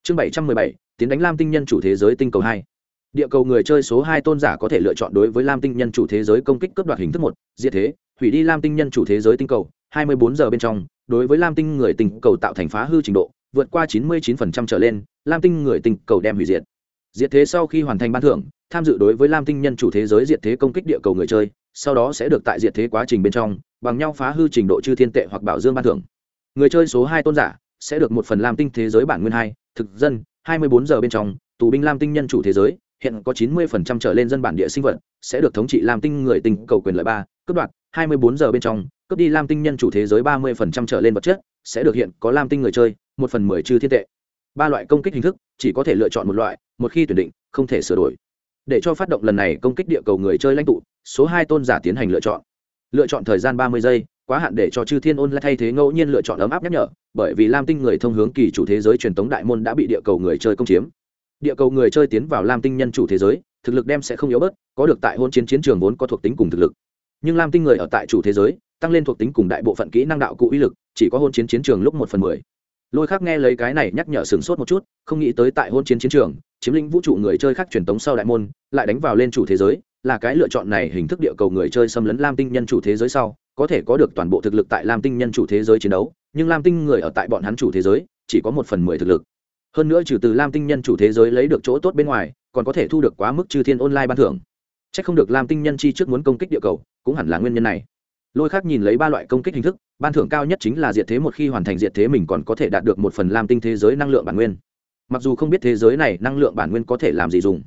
Chương bảy trăm mười bảy, tiến đánh lam tinh nhân chủ thế giới tinh cầu hai. Địa cầu người chơi số hai tôn giả có thể lựa chọn đối với lam tinh nhân chủ thế giới công kích cấp đoạt hình thức một, diệt thế, hủy đi lam tinh nhân chủ thế giới tinh cầu hai mươi bốn giờ bên trong, đối với lam tinh người tình cầu tạo thành phá hư trình độ, vượt qua chín mươi 99% trở lên, lam tinh người tình cầu đem hủy diệt. Diệt thế sau khi hoàn thành ban thưởng, tham dự đối với lam tinh nhân chủ thế giới diệt thế công kích địa cầu người chơi, sau đó sẽ được tại diệt thế quá trình bên trong, bằng nhau phá hư trình độ chư thiên tệ hoặc bảo dương ban thưởng. Người chơi số hai tôn giả sẽ được một phần lam tinh thế giới bản nguyên hai, thực dân, hai mươi bốn giờ bên trong, tù binh lam tinh nhân chủ thế giới, hiện có chín mươi phần trăm trở lên dân bản địa sinh vật, sẽ được thống trị lam tinh người tình cầu quyền lợi ba, cướp đoạt, hai mươi bốn giờ bên trong cướp đi lam tinh nhân chủ thế giới ba mươi phần trăm trở lên vật chất, sẽ được hiện có lam tinh người chơi, một phần mười chư thiên tệ. Ba loại công kích hình thức, chỉ có thể lựa chọn một loại, một khi tuyển định, không thể sửa đổi. Để cho phát động lần này công kích địa cầu người chơi lãnh tụ, số hai tôn giả tiến hành lựa chọn. Lựa chọn thời gian ba mươi giây, quá hạn để cho chư thiên ôn lại thay thế ngẫu nhiên lựa chọn ấm áp nhắc nhở, bởi vì lam tinh người thông hướng kỳ chủ thế giới truyền tống đại môn đã bị địa cầu người chơi công chiếm. Địa cầu người chơi tiến vào lam tinh nhân chủ thế giới, thực lực đem sẽ không yếu bớt, có được tại hôn chiến chiến trường vốn có thuộc tính cùng thực lực. Nhưng lam tinh người ở tại chủ thế giới tăng lên thuộc tính cùng đại bộ phận kỹ năng đạo cụ uy lực, chỉ có hôn chiến chiến trường lúc một phần mười. Lôi khác nghe lấy cái này nhắc nhở sửng sốt một chút, không nghĩ tới tại hôn chiến chiến trường, chiếm lĩnh vũ trụ người chơi khác truyền tống sau đại môn, lại đánh vào lên chủ thế giới, là cái lựa chọn này hình thức địa cầu người chơi xâm lấn lam tinh nhân chủ thế giới sau, có thể có được toàn bộ thực lực tại lam tinh nhân chủ thế giới chiến đấu, nhưng lam tinh người ở tại bọn hắn chủ thế giới, chỉ có một phần mười thực lực. Hơn nữa trừ từ lam tinh nhân chủ thế giới lấy được chỗ tốt bên ngoài, còn có thể thu được quá mức trừ thiên online ban thưởng. C h ắ c không được lam tinh nhân chi trước muốn công kích địa cầu, cũng hẳn là nguyên nhân này lôi khác nhìn lấy ba loại công kích hình thức, ban thưởng cao nhất chính là diệt thế một khi hoàn thành diệt thế mình còn có thể đạt được một phần làm tinh thế giới năng lượng bản nguyên. Mặc dù không biết thế giới này năng lượng bản nguyên có thể làm gì dùng.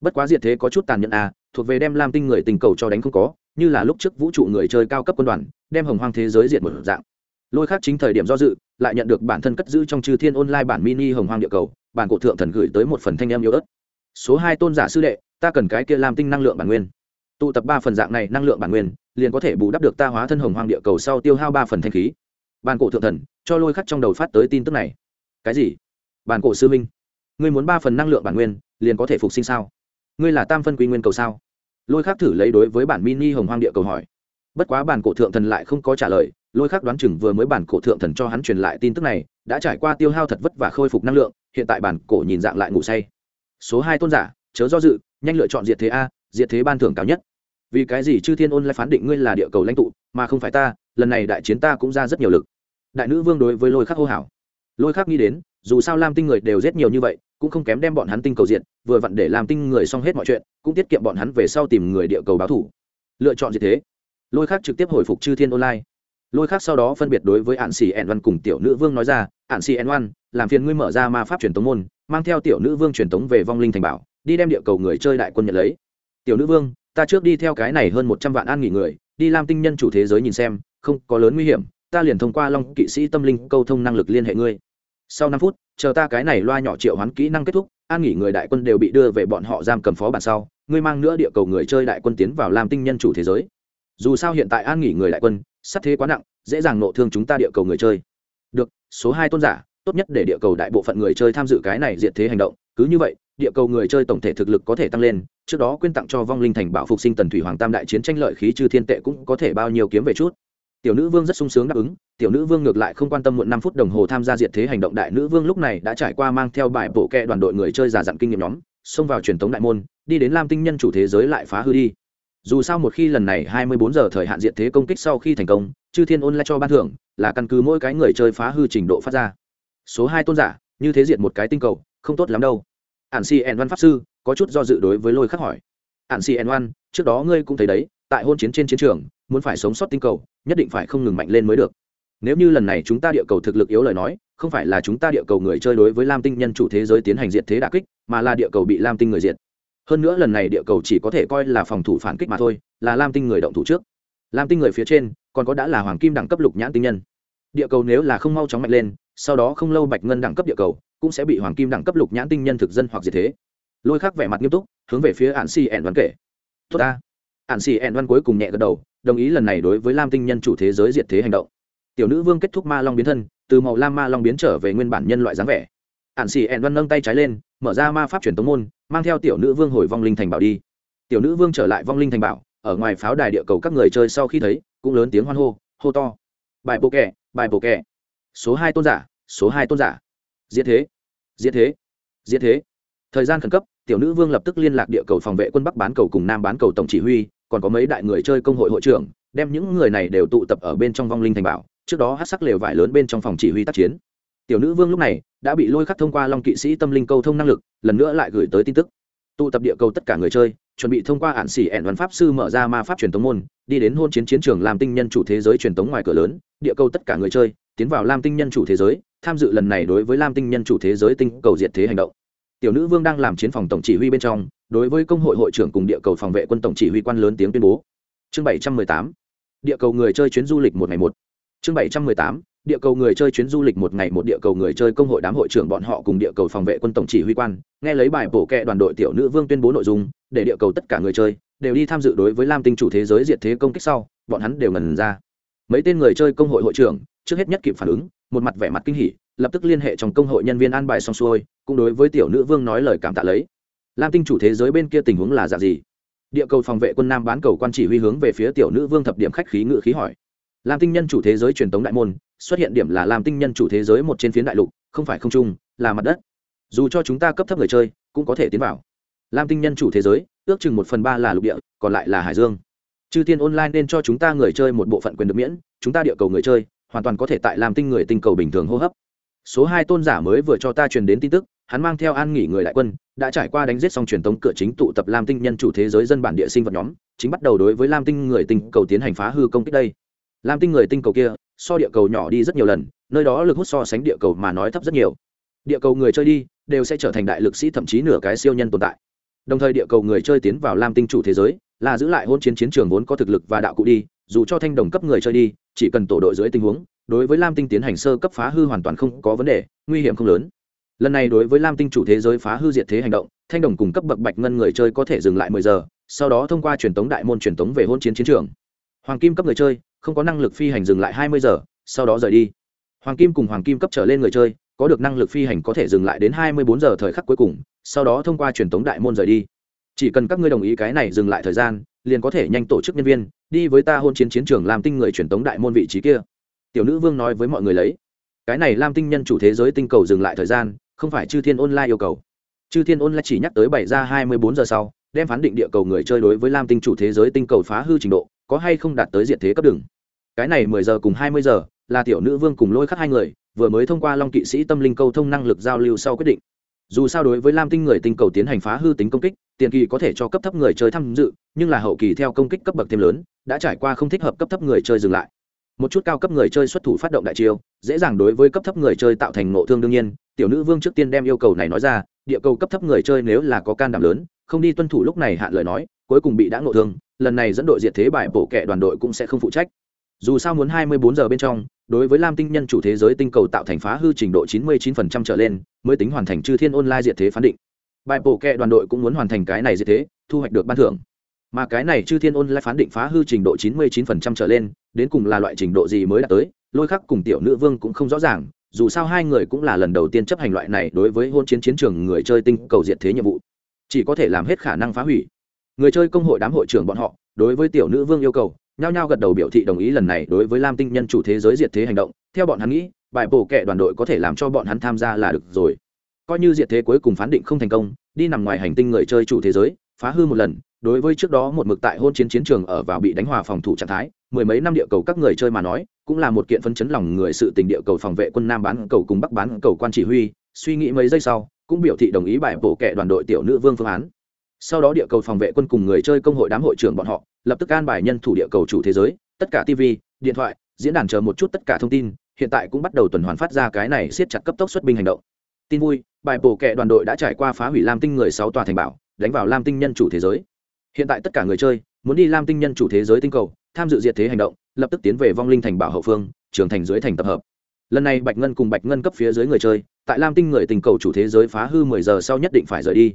Bất quá diệt thế có chút tàn nhẫn à thuộc về đem lam tinh người tình cầu cho đánh không có, như là lúc trước vũ trụ người chơi cao cấp quân đoàn, đem hồng hoang thế giới diệt một dạng. Lôi khác chính thời điểm do dự, lại nhận được bản thân cất giữ trong chư thiên online bản mini hồng hoang địa cầu, bản cổ thượng thần gửi tới một phần thanh em yếu ớt. Số hai tôn giả sư đệ, ta cần cái kia làm tinh năng lượng bản nguyên tụ tập ba phần dạng này năng lượng bản nguyên, liền có thể bù đắp được ta hóa thân hồng hoang địa cầu sau tiêu hao ba phần thanh khí. Bàn cổ thượng thần, cho lôi khắc trong đầu phát tới tin tức này. Cái gì? Bàn cổ sư minh, ngươi muốn ba phần năng lượng bản nguyên, liền có thể phục sinh sao? Ngươi là tam phân quy nguyên cầu sao? Lôi khắc thử lấy đối với bản mini hồng hoang địa cầu hỏi. Bất quá bản cổ thượng thần lại không có trả lời, lôi khắc đoán chừng vừa mới bản cổ thượng thần cho hắn truyền lại tin tức này, đã trải qua tiêu hao thật vất và khôi phục năng lượng, hiện tại bản cổ nhìn dạng lại ngủ say. Số hai tôn giả, chớ do dự, nhanh lựa chọn diệt thế a diệt thế ban thưởng cao nhất. Vì cái gì chư thiên ôn lại phán định ngươi là địa cầu lãnh tụ, mà không phải ta, lần này đại chiến ta cũng ra rất nhiều lực. Đại nữ vương đối với lôi khắc hô hảo lôi khắc nghĩ đến, dù sao lam tinh người đều giết nhiều như vậy, cũng không kém đem bọn hắn tinh cầu diện vừa vặn để làm tinh người xong hết mọi chuyện, cũng tiết kiệm bọn hắn về sau tìm người địa cầu báo thủ. Lựa chọn gì thế. Lôi khác trực tiếp hồi phục chư thiên online. Lôi khác sau đó phân biệt đối với ạn xì ẹn văn cùng tiểu nữ vương nói ra, ạn xì ẹn văn làm phiền ngươi mở ra ma pháp truyền tống môn, mang theo tiểu nữ vương truyền tống về vong linh thành bảo, đi đem địa cầu người chơi đại quân nhận lấy tiểu nữ vương, ta trước đi theo cái này hơn một trăm vạn an nghỉ người, đi làm tinh nhân chủ thế giới nhìn xem, không có lớn nguy hiểm, ta liền thông qua long kỵ sĩ tâm linh câu thông năng lực liên hệ ngươi. Sau năm phút, chờ ta cái này loa nhỏ triệu hoán kỹ năng kết thúc, an nghỉ người đại quân đều bị đưa về bọn họ giam cầm phó bản sau, ngươi mang nữa địa cầu người chơi đại quân tiến vào làm tinh nhân chủ thế giới. Dù sao hiện tại an nghỉ người đại quân, sát thế quá nặng, dễ dàng nộ thương chúng ta địa cầu người chơi. Được, số hai tôn giả, tốt nhất để địa cầu đại bộ phận người chơi tham dự cái này diện thế hành động cứ như vậy, địa cầu người chơi tổng thể thực lực có thể tăng lên, trước đó quyên tặng cho vong linh thành bảo phục sinh tần thủy hoàng tam đại chiến tranh lợi khí chư thiên tệ cũng có thể bao nhiêu kiếm về chút. Tiểu nữ vương rất sung sướng đáp ứng, tiểu nữ vương ngược lại không quan tâm muộn năm phút đồng hồ tham gia diện thế hành động, đại nữ vương lúc này đã trải qua mang theo bài bộ kẹ đoàn đội người chơi giả dặn kinh nghiệm nhóm, xông vào truyền thống đại môn, đi đến lam tinh nhân chủ thế giới lại phá hư đi. Dù sao một khi lần này 24 giờ thời hạn diện thế công kích sau khi thành công, chư thiên ôn lại cho ban thưởng, là căn cứ mỗi cái người chơi phá hư trình độ phát ra. Số hai tôn giả, như thế diện một cái tinh cầu không tốt lắm đâu. Ản si en văn pháp sư, có chút do dự đối với lôi khắc hỏi. Ản si en văn trước đó ngươi cũng thấy đấy, tại hôn chiến trên chiến trường, muốn phải sống sót tinh cầu, nhất định phải không ngừng mạnh lên mới được. Nếu như lần này chúng ta địa cầu thực lực yếu lời nói, không phải là chúng ta địa cầu người chơi đối với lam tinh nhân chủ thế giới tiến hành diện thế đà kích, mà là địa cầu bị lam tinh người diệt. Hơn nữa lần này địa cầu chỉ có thể coi là phòng thủ phản kích mà thôi, là lam tinh người động thủ trước. Lam tinh người phía trên, còn có đã là hoàng kim đẳng cấp lục nhãn tinh nhân. Địa cầu nếu là không mau chóng mạnh lên sau đó không lâu bạch ngân đẳng cấp địa cầu cũng sẽ bị hoàng kim đẳng cấp lục nhãn tinh nhân thực dân hoặc diệt thế. Lôi khắc vẻ mặt nghiêm túc, hướng về phía ạn xì ẹn văn kể. Tốt ta. Ạn xì ẹn văn cuối cùng nhẹ gật đầu, đồng ý lần này đối với lam tinh nhân chủ thế giới diệt thế hành động. Tiểu nữ vương kết thúc ma long biến thân, từ màu lam ma long biến trở về nguyên bản nhân loại dáng vẻ. Ạn xì ẹn văn nâng tay trái lên, mở ra ma pháp truyền tống môn, mang theo tiểu nữ vương hồi vong linh thành bảo đi. Tiểu nữ vương trở lại vong linh thành bảo, ở ngoài pháo đài địa cầu các người chơi sau khi thấy, cũng lớn tiếng hoan hô hô to. Bài bộ kẻ, bài bộ kẻ số hai tôn giả, số hai tôn giả. Diễn thế. Diễn thế. Diễn thế. Thời gian khẩn cấp, tiểu nữ vương lập tức liên lạc địa cầu phòng vệ quân bắc bán cầu cùng nam bán cầu tổng chỉ huy, còn có mấy đại người chơi công hội hội trưởng, đem những người này đều tụ tập ở bên trong vong linh thành bảo, trước đó hát sắc lều vải lớn bên trong phòng chỉ huy tác chiến. Tiểu nữ vương lúc này đã bị lôi khắc thông qua long kỵ sĩ tâm linh câu thông năng lực, lần nữa lại gửi tới tin tức. Tụ tập địa cầu tất cả người chơi, chuẩn bị thông qua ạn xỉ ẹn văn pháp sư mở ra ma pháp truyền tống môn, đi đến hôn chiến chiến trường làm tinh nhân chủ thế giới truyền tống ngoài cửa lớn, địa cầu tất cả người chơi tiến vào lam tinh nhân chủ thế giới, tham dự lần này đối với lam tinh nhân chủ thế giới tinh cầu diệt thế hành động. Tiểu nữ vương đang làm chiến phòng tổng chỉ huy bên trong, đối với công hội hội trưởng cùng địa cầu phòng vệ quân tổng chỉ huy quan lớn tiếng tuyên bố. Chương bảy trăm mười tám. Địa cầu người chơi chuyến du lịch một ngày một. Chương bảy trăm mười tám. Địa cầu người chơi chuyến du lịch một ngày một. Địa cầu người chơi công hội đám hội trưởng bọn họ cùng địa cầu phòng vệ quân tổng chỉ huy quan, nghe lấy bài bổ kẹ đoàn đội tiểu nữ vương tuyên bố nội dung, để địa cầu tất cả người chơi đều đi tham dự đối với lam tinh chủ thế giới diệt thế công kích sau, bọn hắn đều ngần ra. Mấy tên người chơi công hội hội trưởng trước hết nhất kịp phản ứng, một mặt vẻ mặt kinh hỉ, lập tức liên hệ trong công hội nhân viên an bài xong xuôi, cũng đối với tiểu nữ vương nói lời cảm tạ lấy. Lam tinh chủ thế giới bên kia tình huống là dạng gì? Địa cầu phòng vệ quân nam bán cầu quan chỉ huy hướng về phía tiểu nữ vương thập điểm khách khí ngự khí hỏi. Lam tinh nhân chủ thế giới truyền thống đại môn, xuất hiện điểm là lam tinh nhân chủ thế giới một trên phiến đại lục, không phải không trung, là mặt đất. Dù cho chúng ta cấp thấp người chơi, cũng có thể tiến vào. Lam tinh nhân chủ thế giới, ước chừng một phần ba là lục địa, còn lại là hải dương. Chư thiên online nên cho chúng ta người chơi một bộ phận quyền được miễn, chúng ta địa cầu người chơi hoàn toàn có thể tại lam tinh người tinh cầu bình thường hô hấp. Số hai tôn giả mới vừa cho ta truyền đến tin tức, hắn mang theo an nghỉ người đại quân, đã trải qua đánh giết xong truyền tống cửa chính tụ tập lam tinh nhân chủ thế giới dân bản địa sinh vật nhóm, chính bắt đầu đối với lam tinh người tinh cầu tiến hành phá hư công kích đây. Lam tinh người tinh cầu kia, so địa cầu nhỏ đi rất nhiều lần, nơi đó lực hút so sánh địa cầu mà nói thấp rất nhiều. Địa cầu người chơi đi, đều sẽ trở thành đại lực sĩ thậm chí nửa cái siêu nhân tồn tại. Đồng thời địa cầu người chơi tiến vào lam tinh chủ thế giới, là giữ lại hôn chiến chiến trường vốn có thực lực và đạo cụ đi, dù cho thanh đồng cấp người chơi đi chỉ cần tổ đội dưới tình huống, đối với lam tinh tiến hành sơ cấp phá hư hoàn toàn không có vấn đề, nguy hiểm không lớn. Lần này đối với lam tinh chủ thế giới phá hư diệt thế hành động, thanh đồng cùng cấp bậc bạch ngân người chơi có thể dừng lại mười giờ, sau đó thông qua truyền tống đại môn truyền tống về hôn chiến chiến trường. Hoàng kim cấp người chơi, không có năng lực phi hành dừng lại hai mươi giờ, sau đó rời đi. Hoàng kim cùng hoàng kim cấp trở lên người chơi, có được năng lực phi hành có thể dừng lại đến hai mươi bốn giờ thời khắc cuối cùng, sau đó thông qua truyền tống đại môn rời đi chỉ cần các ngươi đồng ý cái này dừng lại thời gian, liền có thể nhanh tổ chức nhân viên, đi với ta hôn chiến chiến trường làm tinh người truyền tống đại môn vị trí kia. Tiểu nữ vương nói với mọi người lấy. Cái này lam tinh nhân chủ thế giới tinh cầu dừng lại thời gian, không phải chư thiên online yêu cầu. Chư thiên online chỉ nhắc tới bảy ra hai mươi bốn giờ sau, đem phán định địa cầu người chơi đối với lam tinh chủ thế giới tinh cầu phá hư trình độ, có hay không đạt tới diện thế cấp đường. Cái này mười giờ cùng hai mươi giờ, là tiểu nữ vương cùng lôi khắc hai người, vừa mới thông qua long kỵ sĩ tâm linh câu thông năng lực giao lưu sau quyết định. Dù sao đối với lam tinh người tinh cầu tiến hành phá hư tính công kích tiền kỳ có thể cho cấp thấp người chơi tham dự, nhưng là hậu kỳ theo công kích cấp bậc thêm lớn, đã trải qua không thích hợp cấp thấp người chơi dừng lại. Một chút cao cấp người chơi xuất thủ phát động đại chiêu, dễ dàng đối với cấp thấp người chơi tạo thành nộ thương đương nhiên, tiểu nữ vương trước tiên đem yêu cầu này nói ra, địa cầu cấp thấp người chơi nếu là có can đảm lớn, không đi tuân thủ lúc này hạn lời nói, cuối cùng bị đã nộ thương, lần này dẫn đội diệt thế bài bổ kệ đoàn đội cũng sẽ không phụ trách. Dù sao muốn 24 giờ bên trong, đối với lam tinh nhân chủ thế giới tinh cầu tạo thành phá hư trình độ 99% trở lên, mới tính hoàn thành chư thiên online diệt thế phán định bài bổ kẹ đoàn đội cũng muốn hoàn thành cái này như thế, thu hoạch được ban thưởng. Mà cái này chư thiên ôn lại phán định phá hư trình độ chín mươi chín phần trăm trở lên, đến cùng là loại trình độ gì mới đạt tới, lôi khắc cùng tiểu nữ vương cũng không rõ ràng, dù sao hai người cũng là lần đầu tiên chấp hành loại này đối với hôn chiến chiến trường người chơi tinh cầu diệt thế nhiệm vụ. Chỉ có thể làm hết khả năng phá hủy. Người chơi công hội đám hội trưởng bọn họ, đối với tiểu nữ vương yêu cầu, nhao nhao gật đầu biểu thị đồng ý lần này đối với lam tinh nhân chủ thế giới diệt thế hành động. Theo bọn hắn nghĩ, bài bổ kệ đoàn đội có thể làm cho bọn hắn tham gia là được rồi coi như diệt thế cuối cùng phán định không thành công, đi nằm ngoài hành tinh người chơi chủ thế giới, phá hư một lần, đối với trước đó một mực tại hôn chiến chiến trường ở vào bị đánh hòa phòng thủ trạng thái, mười mấy năm địa cầu các người chơi mà nói, cũng là một kiện phân chấn lòng người sự tình địa cầu phòng vệ quân nam bán cầu cùng bắc bán cầu quan chỉ huy, suy nghĩ mấy giây sau, cũng biểu thị đồng ý bài bổ kệ đoàn đội tiểu nữ vương phương án. Sau đó địa cầu phòng vệ quân cùng người chơi công hội đám hội trưởng bọn họ, lập tức an bài nhân thủ địa cầu chủ thế giới, tất cả tv điện thoại, diễn đàn chờ một chút tất cả thông tin, hiện tại cũng bắt đầu tuần hoàn phát ra cái này siết chặt cấp tốc xuất binh hành động. Tin vui bài bổ kệ đoàn đội đã trải qua phá hủy lam tinh người sáu tòa thành bảo, đánh vào lam tinh nhân chủ thế giới. Hiện tại tất cả người chơi muốn đi lam tinh nhân chủ thế giới tinh cầu, tham dự diệt thế hành động, lập tức tiến về vong linh thành bảo hậu phương trường thành dưới thành tập hợp. Lần này bạch ngân cùng bạch ngân cấp phía dưới người chơi, tại lam tinh người tình cầu chủ thế giới phá hư mười giờ sau nhất định phải rời đi.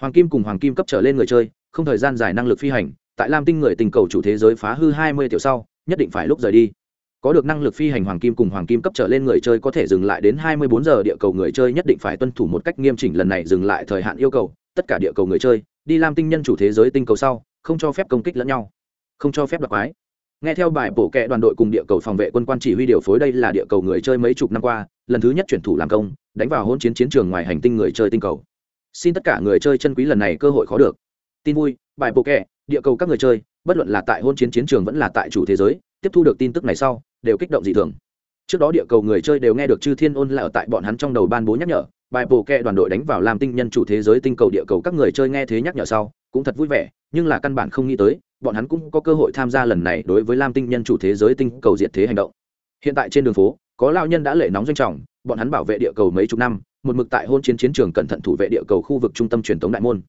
Hoàng kim cùng hoàng kim cấp trở lên người chơi, không thời gian dài năng lực phi hành, tại lam tinh người tình cầu chủ thế giới phá hư hai mươi tiểu sau, nhất định phải lúc rời đi có được năng lực phi hành hoàng kim cùng hoàng kim cấp trở lên người chơi có thể dừng lại đến hai mươi bốn giờ, địa cầu người chơi nhất định phải tuân thủ một cách nghiêm chỉnh, lần này dừng lại thời hạn yêu cầu, tất cả địa cầu người chơi, đi làm tinh nhân chủ thế giới tinh cầu sau, không cho phép công kích lẫn nhau, không cho phép đặc quái. Nghe theo bài bổ kệ đoàn đội cùng địa cầu phòng vệ quân quan chỉ huy điều phối đây là địa cầu người chơi mấy chục năm qua, lần thứ nhất chuyển thủ làm công, đánh vào hôn chiến chiến trường ngoài hành tinh người chơi tinh cầu. Xin tất cả người chơi chân quý lần này cơ hội khó được. Tin vui, bài bổ kệ địa cầu các người chơi, bất luận là tại hôn chiến chiến trường vẫn là tại chủ thế giới tiếp thu được tin tức này sau, đều kích động dị thường. Trước đó địa cầu người chơi đều nghe được chư thiên ôn là ở tại bọn hắn trong đầu ban bố nhắc nhở, bài bổ kệ đoàn đội đánh vào làm tinh nhân chủ thế giới tinh cầu địa cầu các người chơi nghe thế nhắc nhở sau, cũng thật vui vẻ, nhưng là căn bản không nghĩ tới, bọn hắn cũng có cơ hội tham gia lần này đối với lam tinh nhân chủ thế giới tinh cầu diệt thế hành động. Hiện tại trên đường phố, có lao nhân đã lệ nóng doanh trọng, bọn hắn bảo vệ địa cầu mấy chục năm, một mực tại hôn chiến chiến trường cẩn thận thủ vệ địa cầu khu vực trung tâm truyền thống đại môn.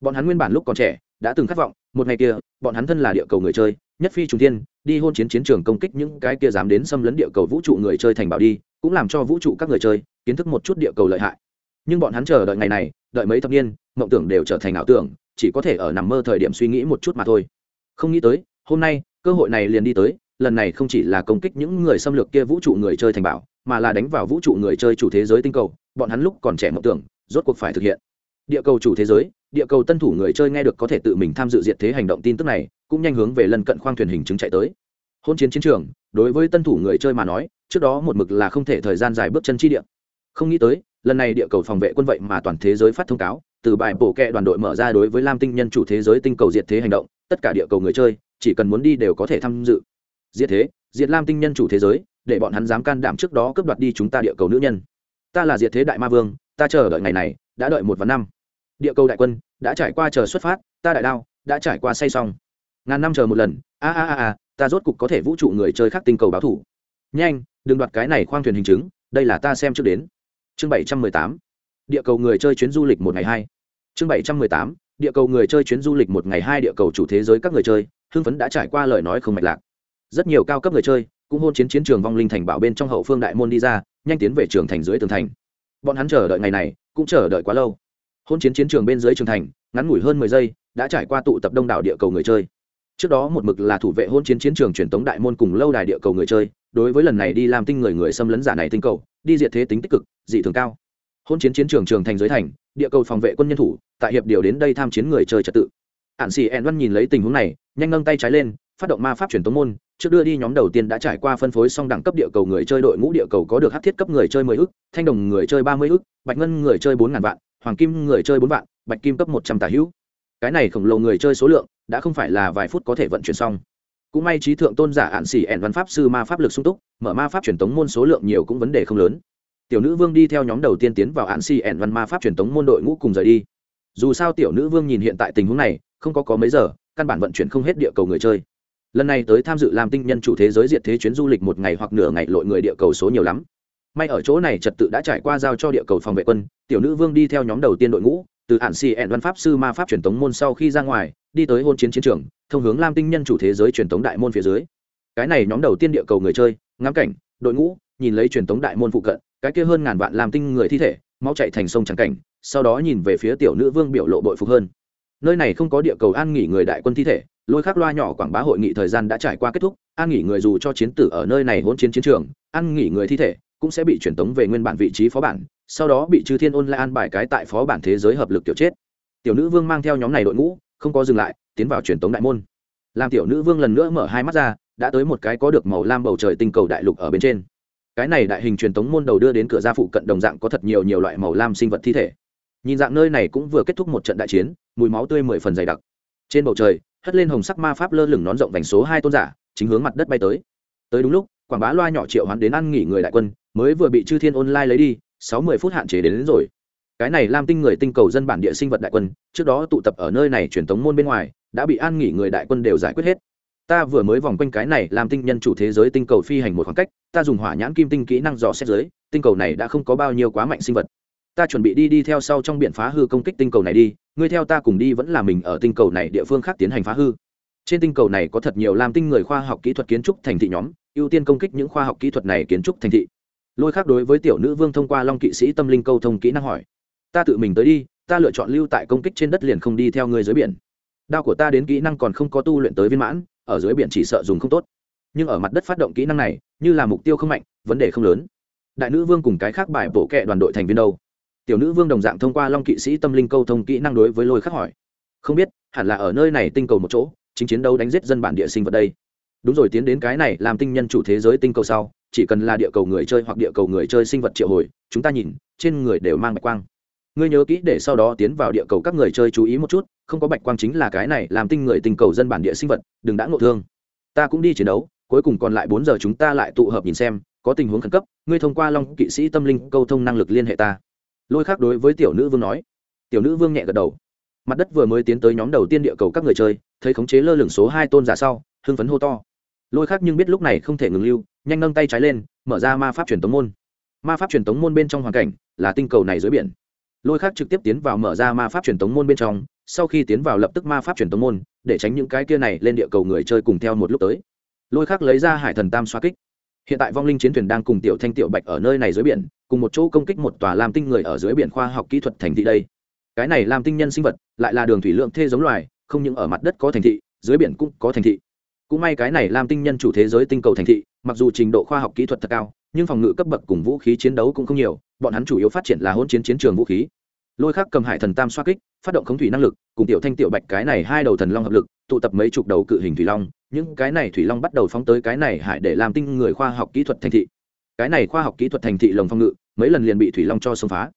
Bọn hắn nguyên bản lúc còn trẻ đã từng khát vọng, một ngày kia, bọn hắn thân là địa cầu người chơi, nhất phi trung thiên, đi hôn chiến chiến trường công kích những cái kia dám đến xâm lấn địa cầu vũ trụ người chơi thành bảo đi, cũng làm cho vũ trụ các người chơi kiến thức một chút địa cầu lợi hại. Nhưng bọn hắn chờ đợi ngày này, đợi mấy thập niên, mộng tưởng đều trở thành ảo tưởng, chỉ có thể ở nằm mơ thời điểm suy nghĩ một chút mà thôi. Không nghĩ tới, hôm nay, cơ hội này liền đi tới, lần này không chỉ là công kích những người xâm lược kia vũ trụ người chơi thành bảo, mà là đánh vào vũ trụ người chơi chủ thế giới tinh cầu, bọn hắn lúc còn trẻ mộng tưởng, rốt cuộc phải thực hiện. Địa cầu chủ thế giới địa cầu tân thủ người chơi nghe được có thể tự mình tham dự diệt thế hành động tin tức này, cũng nhanh hướng về lần cận khoang thuyền hình chứng chạy tới. Hôn chiến chiến trường, đối với tân thủ người chơi mà nói, trước đó một mực là không thể thời gian dài bước chân chi địa. Không nghĩ tới, lần này địa cầu phòng vệ quân vậy mà toàn thế giới phát thông cáo, từ bài bổ kẹ đoàn đội mở ra đối với lam tinh nhân chủ thế giới tinh cầu diệt thế hành động, tất cả địa cầu người chơi, chỉ cần muốn đi đều có thể tham dự. Diệt thế, diệt lam tinh nhân chủ thế giới, để bọn hắn dám can đảm trước đó cướp đoạt đi chúng ta địa cầu nữ nhân. Ta là diệt thế đại ma vương, ta chờ đợi ngày này, đã đợi một và năm địa cầu đại quân đã trải qua chờ xuất phát, ta đại đao đã trải qua say xong ngàn năm chờ một lần, a a a a, ta rốt cục có thể vũ trụ người chơi khác tinh cầu báo thủ. Nhanh, đừng đoạt cái này khoang thuyền hình chứng, đây là ta xem trước đến. Chương bảy trăm mười tám, địa cầu người chơi chuyến du lịch một ngày hai. Chương bảy trăm mười tám, địa cầu người chơi chuyến du lịch một ngày hai địa cầu chủ thế giới các người chơi, hưng phấn đã trải qua lời nói không mạch lạc. Rất nhiều cao cấp người chơi cũng hôn chiến chiến trường vong linh thành bảo bên trong hậu phương đại môn đi ra, nhanh tiến về trường thành dưới tường thành. Bọn hắn chờ đợi ngày này, cũng chờ đợi quá lâu hôn chiến chiến trường bên dưới trường thành, ngắn ngủi hơn mười giây, đã trải qua tụ tập đông đảo địa cầu người chơi. Trước đó một mực là thủ vệ hôn chiến chiến trường truyền tống đại môn cùng lâu đài địa cầu người chơi, đối với lần này đi làm tinh người người xâm lấn giả này tinh cầu, đi diệt thế tính tích cực, dị thường cao. Hôn chiến chiến trường trường thành dưới thành, địa cầu phòng vệ quân nhân thủ, tại hiệp điều đến đây tham chiến người chơi trật tự. Ạn xì ẹn văn nhìn lấy tình huống này, nhanh nâng tay trái lên, phát động ma pháp truyền tống môn, trước đưa đi nhóm đầu tiên đã trải qua phân phối xong đẳng cấp địa cầu người chơi đội ngũ địa cầu có được hát thiết cấp người chơi mười ức, thanh đồng người chơi ba mươi ức, bạch ngân người chơi bốn ngàn vạn hoàng kim người chơi bốn vạn, bạch kim cấp một trăm tà hữu. Cái này khổng lồ người chơi số lượng, đã không phải là vài phút có thể vận chuyển xong. Cũng may trí thượng tôn giả ạn xỉ ẻn văn pháp sư ma pháp lực sung túc, mở ma pháp truyền tống môn số lượng nhiều cũng vấn đề không lớn. Tiểu nữ vương đi theo nhóm đầu tiên tiến vào ạn xỉ ẻn văn ma pháp truyền tống môn đội ngũ cùng rời đi. Dù sao tiểu nữ vương nhìn hiện tại tình huống này, không có có mấy giờ, căn bản vận chuyển không hết địa cầu người chơi. Lần này tới tham dự làm tinh nhân chủ thế giới diệt thế chuyến du lịch một ngày hoặc nửa ngày lội người địa cầu số nhiều lắm may ở chỗ này trật tự đã trải qua giao cho địa cầu phòng vệ quân, tiểu nữ vương đi theo nhóm đầu tiên đội ngũ, từ ản xì ẹn văn pháp sư ma pháp truyền thống môn sau khi ra ngoài, đi tới hôn chiến chiến trường, thông hướng lam tinh nhân chủ thế giới truyền thống đại môn phía dưới. Cái này nhóm đầu tiên địa cầu người chơi, ngắm cảnh, đội ngũ, nhìn lấy truyền thống đại môn phụ cận, cái kia hơn ngàn vạn làm tinh người thi thể máu chạy thành sông trắng cảnh, sau đó nhìn về phía tiểu nữ vương biểu lộ bội phục hơn. Nơi này không có địa cầu an nghỉ người đại quân thi thể, lôi khắc loa nhỏ quảng bá hội nghị thời gian đã trải qua kết thúc, an nghỉ người dù cho chiến tử ở nơi này hôn chiến chiến trường, an nghỉ người thi thể cũng sẽ bị chuyển tống về nguyên bản vị trí phó bản, sau đó bị chư thiên ôn lại an bài cái tại phó bản thế giới hợp lực tiểu chết. Tiểu nữ vương mang theo nhóm này đội ngũ, không có dừng lại, tiến vào truyền tống đại môn. Làm tiểu nữ vương lần nữa mở hai mắt ra, đã tới một cái có được màu lam bầu trời tinh cầu đại lục ở bên trên. Cái này đại hình truyền tống môn đầu đưa đến cửa ra phụ cận đồng dạng có thật nhiều nhiều loại màu lam sinh vật thi thể. Nhìn dạng nơi này cũng vừa kết thúc một trận đại chiến, mùi máu tươi mười phần dày đặc. Trên bầu trời, hất lên hồng sắc ma pháp lơ lửng nón rộng vành số hai tôn giả, chính hướng mặt đất bay tới. Tới đúng lúc, quảng bá loa nhỏ triệu hắn đến ăn nghỉ người đại quân mới vừa bị chư thiên online lấy đi sáu mươi phút hạn chế đến, đến rồi. Cái này lam tinh người tinh cầu dân bản địa sinh vật đại quân trước đó tụ tập ở nơi này truyền tống môn bên ngoài đã bị an nghỉ người đại quân đều giải quyết hết. Ta vừa mới vòng quanh cái này làm tinh nhân chủ thế giới tinh cầu phi hành một khoảng cách ta dùng hỏa nhãn kim tinh kỹ năng dò xét giới tinh cầu này đã không có bao nhiêu quá mạnh sinh vật. Ta chuẩn bị đi đi theo sau trong biển phá hư công kích tinh cầu này đi ngươi theo ta cùng đi vẫn là mình ở tinh cầu này địa phương khác tiến hành phá hư. Trên tinh cầu này có thật nhiều làm tinh người khoa học kỹ thuật kiến trúc thành thị nhóm ưu tiên công kích những khoa học kỹ thuật này kiến trúc thành thị lôi khác đối với tiểu nữ vương thông qua long kỵ sĩ tâm linh câu thông kỹ năng hỏi, ta tự mình tới đi, ta lựa chọn lưu tại công kích trên đất liền không đi theo người dưới biển. Đao của ta đến kỹ năng còn không có tu luyện tới viên mãn, ở dưới biển chỉ sợ dùng không tốt. Nhưng ở mặt đất phát động kỹ năng này, như là mục tiêu không mạnh, vấn đề không lớn. Đại nữ vương cùng cái khác bài bổ kệ đoàn đội thành viên đâu? Tiểu nữ vương đồng dạng thông qua long kỵ sĩ tâm linh câu thông kỹ năng đối với lôi khắc hỏi, không biết, hẳn là ở nơi này tinh cầu một chỗ, chính chiến đấu đánh giết dân bản địa sinh vật đây. Đúng rồi, tiến đến cái này làm tinh nhân chủ thế giới tinh cầu sau chỉ cần là địa cầu người chơi hoặc địa cầu người chơi sinh vật triệu hồi, chúng ta nhìn, trên người đều mang bạch quang. Ngươi nhớ kỹ để sau đó tiến vào địa cầu các người chơi chú ý một chút, không có bạch quang chính là cái này làm tinh người tình cầu dân bản địa sinh vật, đừng đã ngộ thương. Ta cũng đi chiến đấu, cuối cùng còn lại bốn giờ chúng ta lại tụ hợp nhìn xem, có tình huống khẩn cấp, ngươi thông qua long kỵ sĩ tâm linh câu thông năng lực liên hệ ta. Lôi khác đối với tiểu nữ vương nói. Tiểu nữ vương nhẹ gật đầu. Mặt đất vừa mới tiến tới nhóm đầu tiên địa cầu các người chơi, thấy khống chế lơ lửng số hai tôn giả sau, hưng phấn hô to. Lôi khác nhưng biết lúc này không thể ngừng lưu nhanh nâng tay trái lên, mở ra ma pháp truyền tống môn. Ma pháp truyền tống môn bên trong hoàn cảnh là tinh cầu này dưới biển. Lôi khác trực tiếp tiến vào mở ra ma pháp truyền tống môn bên trong, sau khi tiến vào lập tức ma pháp truyền tống môn, để tránh những cái kia này lên địa cầu người chơi cùng theo một lúc tới. Lôi khác lấy ra hải thần tam xoa kích. Hiện tại vong linh chiến thuyền đang cùng tiểu thanh tiểu bạch ở nơi này dưới biển, cùng một chỗ công kích một tòa lam tinh người ở dưới biển khoa học kỹ thuật thành thị đây. Cái này làm tinh nhân sinh vật lại là đường thủy lượng thê giống loài, không những ở mặt đất có thành thị, dưới biển cũng có thành thị cũng may cái này làm tinh nhân chủ thế giới tinh cầu thành thị, mặc dù trình độ khoa học kỹ thuật thật cao, nhưng phòng ngự cấp bậc cùng vũ khí chiến đấu cũng không nhiều, bọn hắn chủ yếu phát triển là hôn chiến chiến trường vũ khí. Lôi khắc cầm hải thần tam xoa kích, phát động khống thủy năng lực, cùng tiểu thanh tiểu bạch cái này hai đầu thần long hợp lực, tụ tập mấy chục đầu cự hình thủy long, những cái này thủy long bắt đầu phóng tới cái này hải để làm tinh người khoa học kỹ thuật thành thị. Cái này khoa học kỹ thuật thành thị lồng phòng ngự, mấy lần liền bị thủy long cho xông phá.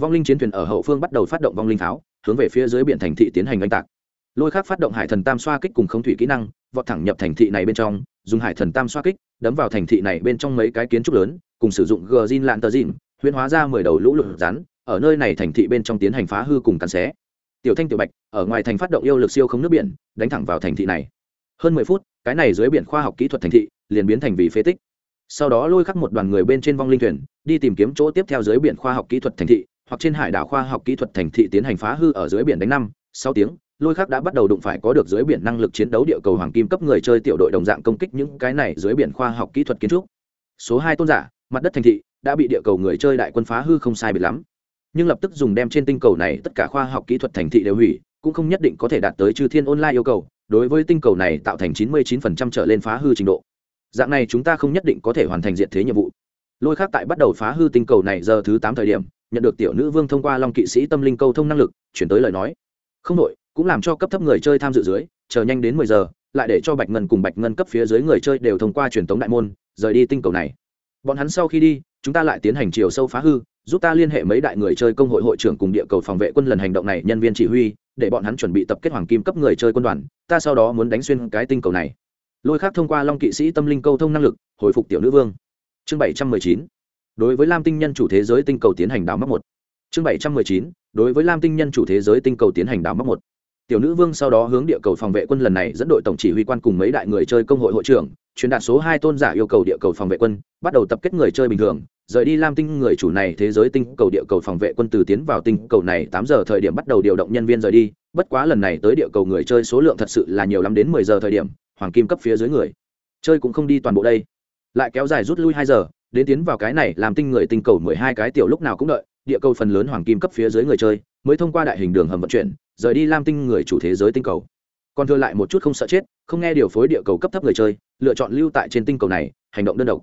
Vong linh chiến thuyền ở hậu phương bắt đầu phát động vong linh pháo, hướng về phía dưới biển thành thị tiến hành oanh tạc. Lôi khắc phát động hải thần tam xoa kích cùng khống thủy kỹ năng vọt thẳng nhập thành thị này bên trong, dùng hải thần tam xoa kích, đấm vào thành thị này bên trong mấy cái kiến trúc lớn, cùng sử dụng gờ zin lạn tờ zin huyễn hóa ra mười đầu lũ lụt rắn, ở nơi này thành thị bên trong tiến hành phá hư cùng cắn xé. Tiểu thanh tiểu bạch, ở ngoài thành phát động yêu lực siêu không nước biển, đánh thẳng vào thành thị này. Hơn mười phút, cái này dưới biển khoa học kỹ thuật thành thị, liền biến thành vì phế tích. Sau đó lôi khắc một đoàn người bên trên vong linh thuyền, đi tìm kiếm chỗ tiếp theo dưới biển khoa học kỹ thuật thành thị, hoặc trên hải đảo khoa học kỹ thuật thành thị tiến hành phá hư ở dưới biển đánh năm, sáu tiếng lôi khác đã bắt đầu đụng phải có được dưới biển năng lực chiến đấu địa cầu hoàng kim cấp người chơi tiểu đội đồng dạng công kích những cái này dưới biển khoa học kỹ thuật kiến trúc. Số hai tôn giả, mặt đất thành thị, đã bị địa cầu người chơi đại quân phá hư không sai biệt lắm. Nhưng lập tức dùng đem trên tinh cầu này tất cả khoa học kỹ thuật thành thị đều hủy, cũng không nhất định có thể đạt tới chư thiên online yêu cầu, đối với tinh cầu này tạo thành chín mươi 99% trở lên phá hư trình độ. Dạng này chúng ta không nhất định có thể hoàn thành diện thế nhiệm vụ. Lôi khác tại bắt đầu phá hư tinh cầu này giờ thứ tám thời điểm, nhận được tiểu nữ vương thông qua long kỵ sĩ tâm linh câu thông năng lực, chuyển tới lời nói. Không đội cũng làm cho cấp thấp người chơi tham dự dưới, chờ nhanh đến mười giờ, lại để cho bạch ngân cùng bạch ngân cấp phía dưới người chơi đều thông qua truyền thống đại môn, rời đi tinh cầu này. Bọn hắn sau khi đi, chúng ta lại tiến hành chiều sâu phá hư, giúp ta liên hệ mấy đại người chơi công hội hội trưởng cùng địa cầu phòng vệ quân lần hành động này nhân viên chỉ huy, để bọn hắn chuẩn bị tập kết hoàng kim cấp người chơi quân đoàn, ta sau đó muốn đánh xuyên cái tinh cầu này. Lôi khác thông qua long kỵ sĩ tâm linh câu thông năng lực, hồi phục tiểu nữ vương. Chương bảy trăm mười chín. Đối với lam tinh nhân chủ thế giới tinh cầu tiến hành đào mắc một. Chương bảy trăm mười chín. Đối với lam tinh nhân chủ thế giới tinh cầu tiến hành đào mắc một tiểu nữ vương sau đó hướng địa cầu phòng vệ quân lần này dẫn đội tổng chỉ huy quan cùng mấy đại người chơi công hội hội trưởng, truyền đạt số hai tôn giả yêu cầu địa cầu phòng vệ quân, bắt đầu tập kết người chơi bình thường, rời đi lam tinh người chủ này thế giới tinh cầu địa cầu phòng vệ quân từ tiến vào tinh cầu này tám giờ thời điểm bắt đầu điều động nhân viên rời đi, bất quá lần này tới địa cầu người chơi số lượng thật sự là nhiều lắm đến mười giờ thời điểm, hoàng kim cấp phía dưới người chơi cũng không đi toàn bộ đây. Lại kéo dài rút lui hai giờ, đến tiến vào cái này làm tinh người tinh cầu mười hai cái tiểu lúc nào cũng đợi, địa cầu phần lớn hoàng kim cấp phía dưới người chơi mới thông qua đại hình đường hầm vận chuyển rời đi lam tinh người chủ thế giới tinh cầu. Còn thừa lại một chút không sợ chết, không nghe điều phối địa cầu cấp thấp người chơi, lựa chọn lưu tại trên tinh cầu này, hành động đơn độc.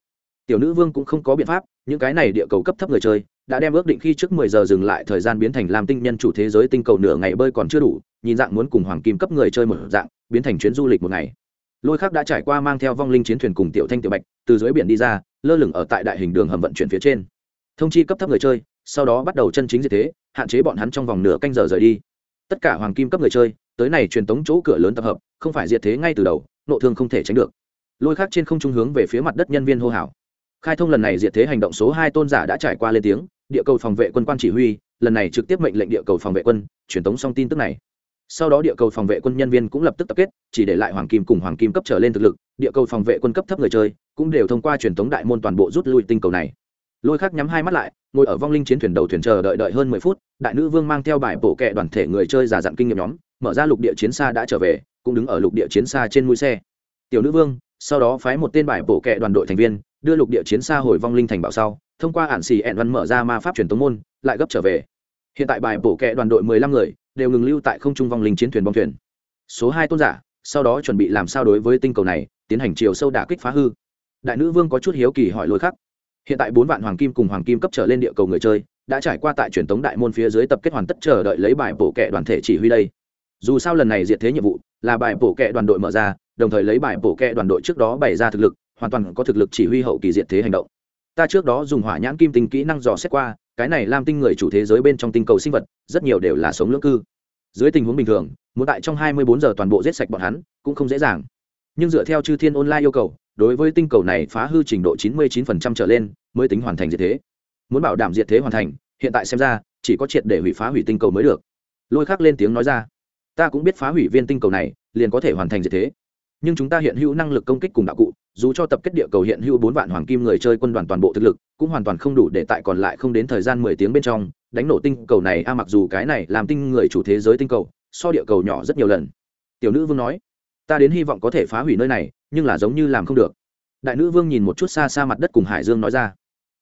Tiểu nữ vương cũng không có biện pháp, những cái này địa cầu cấp thấp người chơi, đã đem ước định khi trước mười giờ dừng lại thời gian biến thành làm tinh nhân chủ thế giới tinh cầu nửa ngày bơi còn chưa đủ, nhìn dạng muốn cùng hoàng kim cấp người chơi một dạng, biến thành chuyến du lịch một ngày. Lôi khác đã trải qua mang theo vong linh chiến thuyền cùng tiểu thanh tiểu bạch, từ dưới biển đi ra, lơ lửng ở tại đại hình đường hầm vận chuyển phía trên. Thông chi cấp thấp người chơi, sau đó bắt đầu chân chính diệt thế, hạn chế bọn hắn trong vòng nửa canh giờ rời đi tất cả hoàng kim cấp người chơi, tới này truyền tống chỗ cửa lớn tập hợp, không phải diệt thế ngay từ đầu, nộ thương không thể tránh được. Lôi khác trên không trung hướng về phía mặt đất nhân viên hô hào. Khai thông lần này diệt thế hành động số hai tôn giả đã trải qua lên tiếng, địa cầu phòng vệ quân quan chỉ huy, lần này trực tiếp mệnh lệnh địa cầu phòng vệ quân, truyền tống xong tin tức này. Sau đó địa cầu phòng vệ quân nhân viên cũng lập tức tập kết, chỉ để lại hoàng kim cùng hoàng kim cấp trở lên thực lực, địa cầu phòng vệ quân cấp thấp người chơi cũng đều thông qua truyền thống đại môn toàn bộ rút lui tinh cầu này lôi khắc nhắm hai mắt lại, ngồi ở vong linh chiến thuyền đầu thuyền chờ đợi đợi hơn mười phút, đại nữ vương mang theo bài bổ kẹ đoàn thể người chơi giả dặn kinh nghiệm nhóm, mở ra lục địa chiến xa đã trở về, cũng đứng ở lục địa chiến xa trên mũi xe. Tiểu nữ vương, sau đó phái một tên bài bổ kẹ đoàn đội thành viên, đưa lục địa chiến xa hồi vong linh thành bảo sau, thông qua ản xì ẹn văn mở ra ma pháp truyền tống môn, lại gấp trở về. Hiện tại bài bổ kẹ đoàn đội mười lăm người, đều ngừng lưu tại không trung vong linh chiến thuyền bong thuyền. Số hai tôn giả, sau đó chuẩn bị làm sao đối với tinh cầu này, tiến hành chiều sâu đả kích phá hư. Đại nữ vương có chút hiếu kỳ hỏi lôi khắc hiện tại bốn vạn hoàng kim cùng hoàng kim cấp trở lên địa cầu người chơi, đã trải qua tại truyền thống đại môn phía dưới tập kết hoàn tất chờ đợi lấy bài bổ kệ đoàn thể chỉ huy đây. Dù sao lần này diệt thế nhiệm vụ là bài bổ kệ đoàn đội mở ra, đồng thời lấy bài bổ kệ đoàn đội trước đó bày ra thực lực, hoàn toàn có thực lực chỉ huy hậu kỳ diệt thế hành động. Ta trước đó dùng hỏa nhãn kim tinh kỹ năng dò xét qua, cái này làm tinh người chủ thế giới bên trong tinh cầu sinh vật, rất nhiều đều là sống lưỡng cư. Dưới tình huống bình thường, muốn tại trong 24 giờ toàn bộ giết sạch bọn hắn, cũng không dễ dàng. Nhưng dựa theo chư thiên online yêu cầu đối với tinh cầu này phá hư trình độ 99% trở lên, mới tính hoàn thành diệt thế. Muốn bảo đảm diệt thế hoàn thành, hiện tại xem ra, chỉ có triệt để hủy phá hủy tinh cầu mới được. Lôi khắc lên tiếng nói ra, ta cũng biết phá hủy viên tinh cầu này, liền có thể hoàn thành diệt thế. Nhưng chúng ta hiện hữu năng lực công kích cùng đạo cụ, dù cho tập kết địa cầu hiện hữu bốn vạn hoàng kim người chơi quân đoàn toàn bộ thực lực, cũng hoàn toàn không đủ để tại còn lại không đến thời gian mười tiếng bên trong, đánh nổ tinh cầu này. A, mặc dù cái này làm tinh người chủ thế giới tinh cầu, so địa cầu nhỏ rất nhiều lần. Tiểu nữ vương nói, ta đến hy vọng có thể phá hủy nơi này nhưng là giống như làm không được. Đại nữ vương nhìn một chút xa xa mặt đất cùng hải dương nói ra,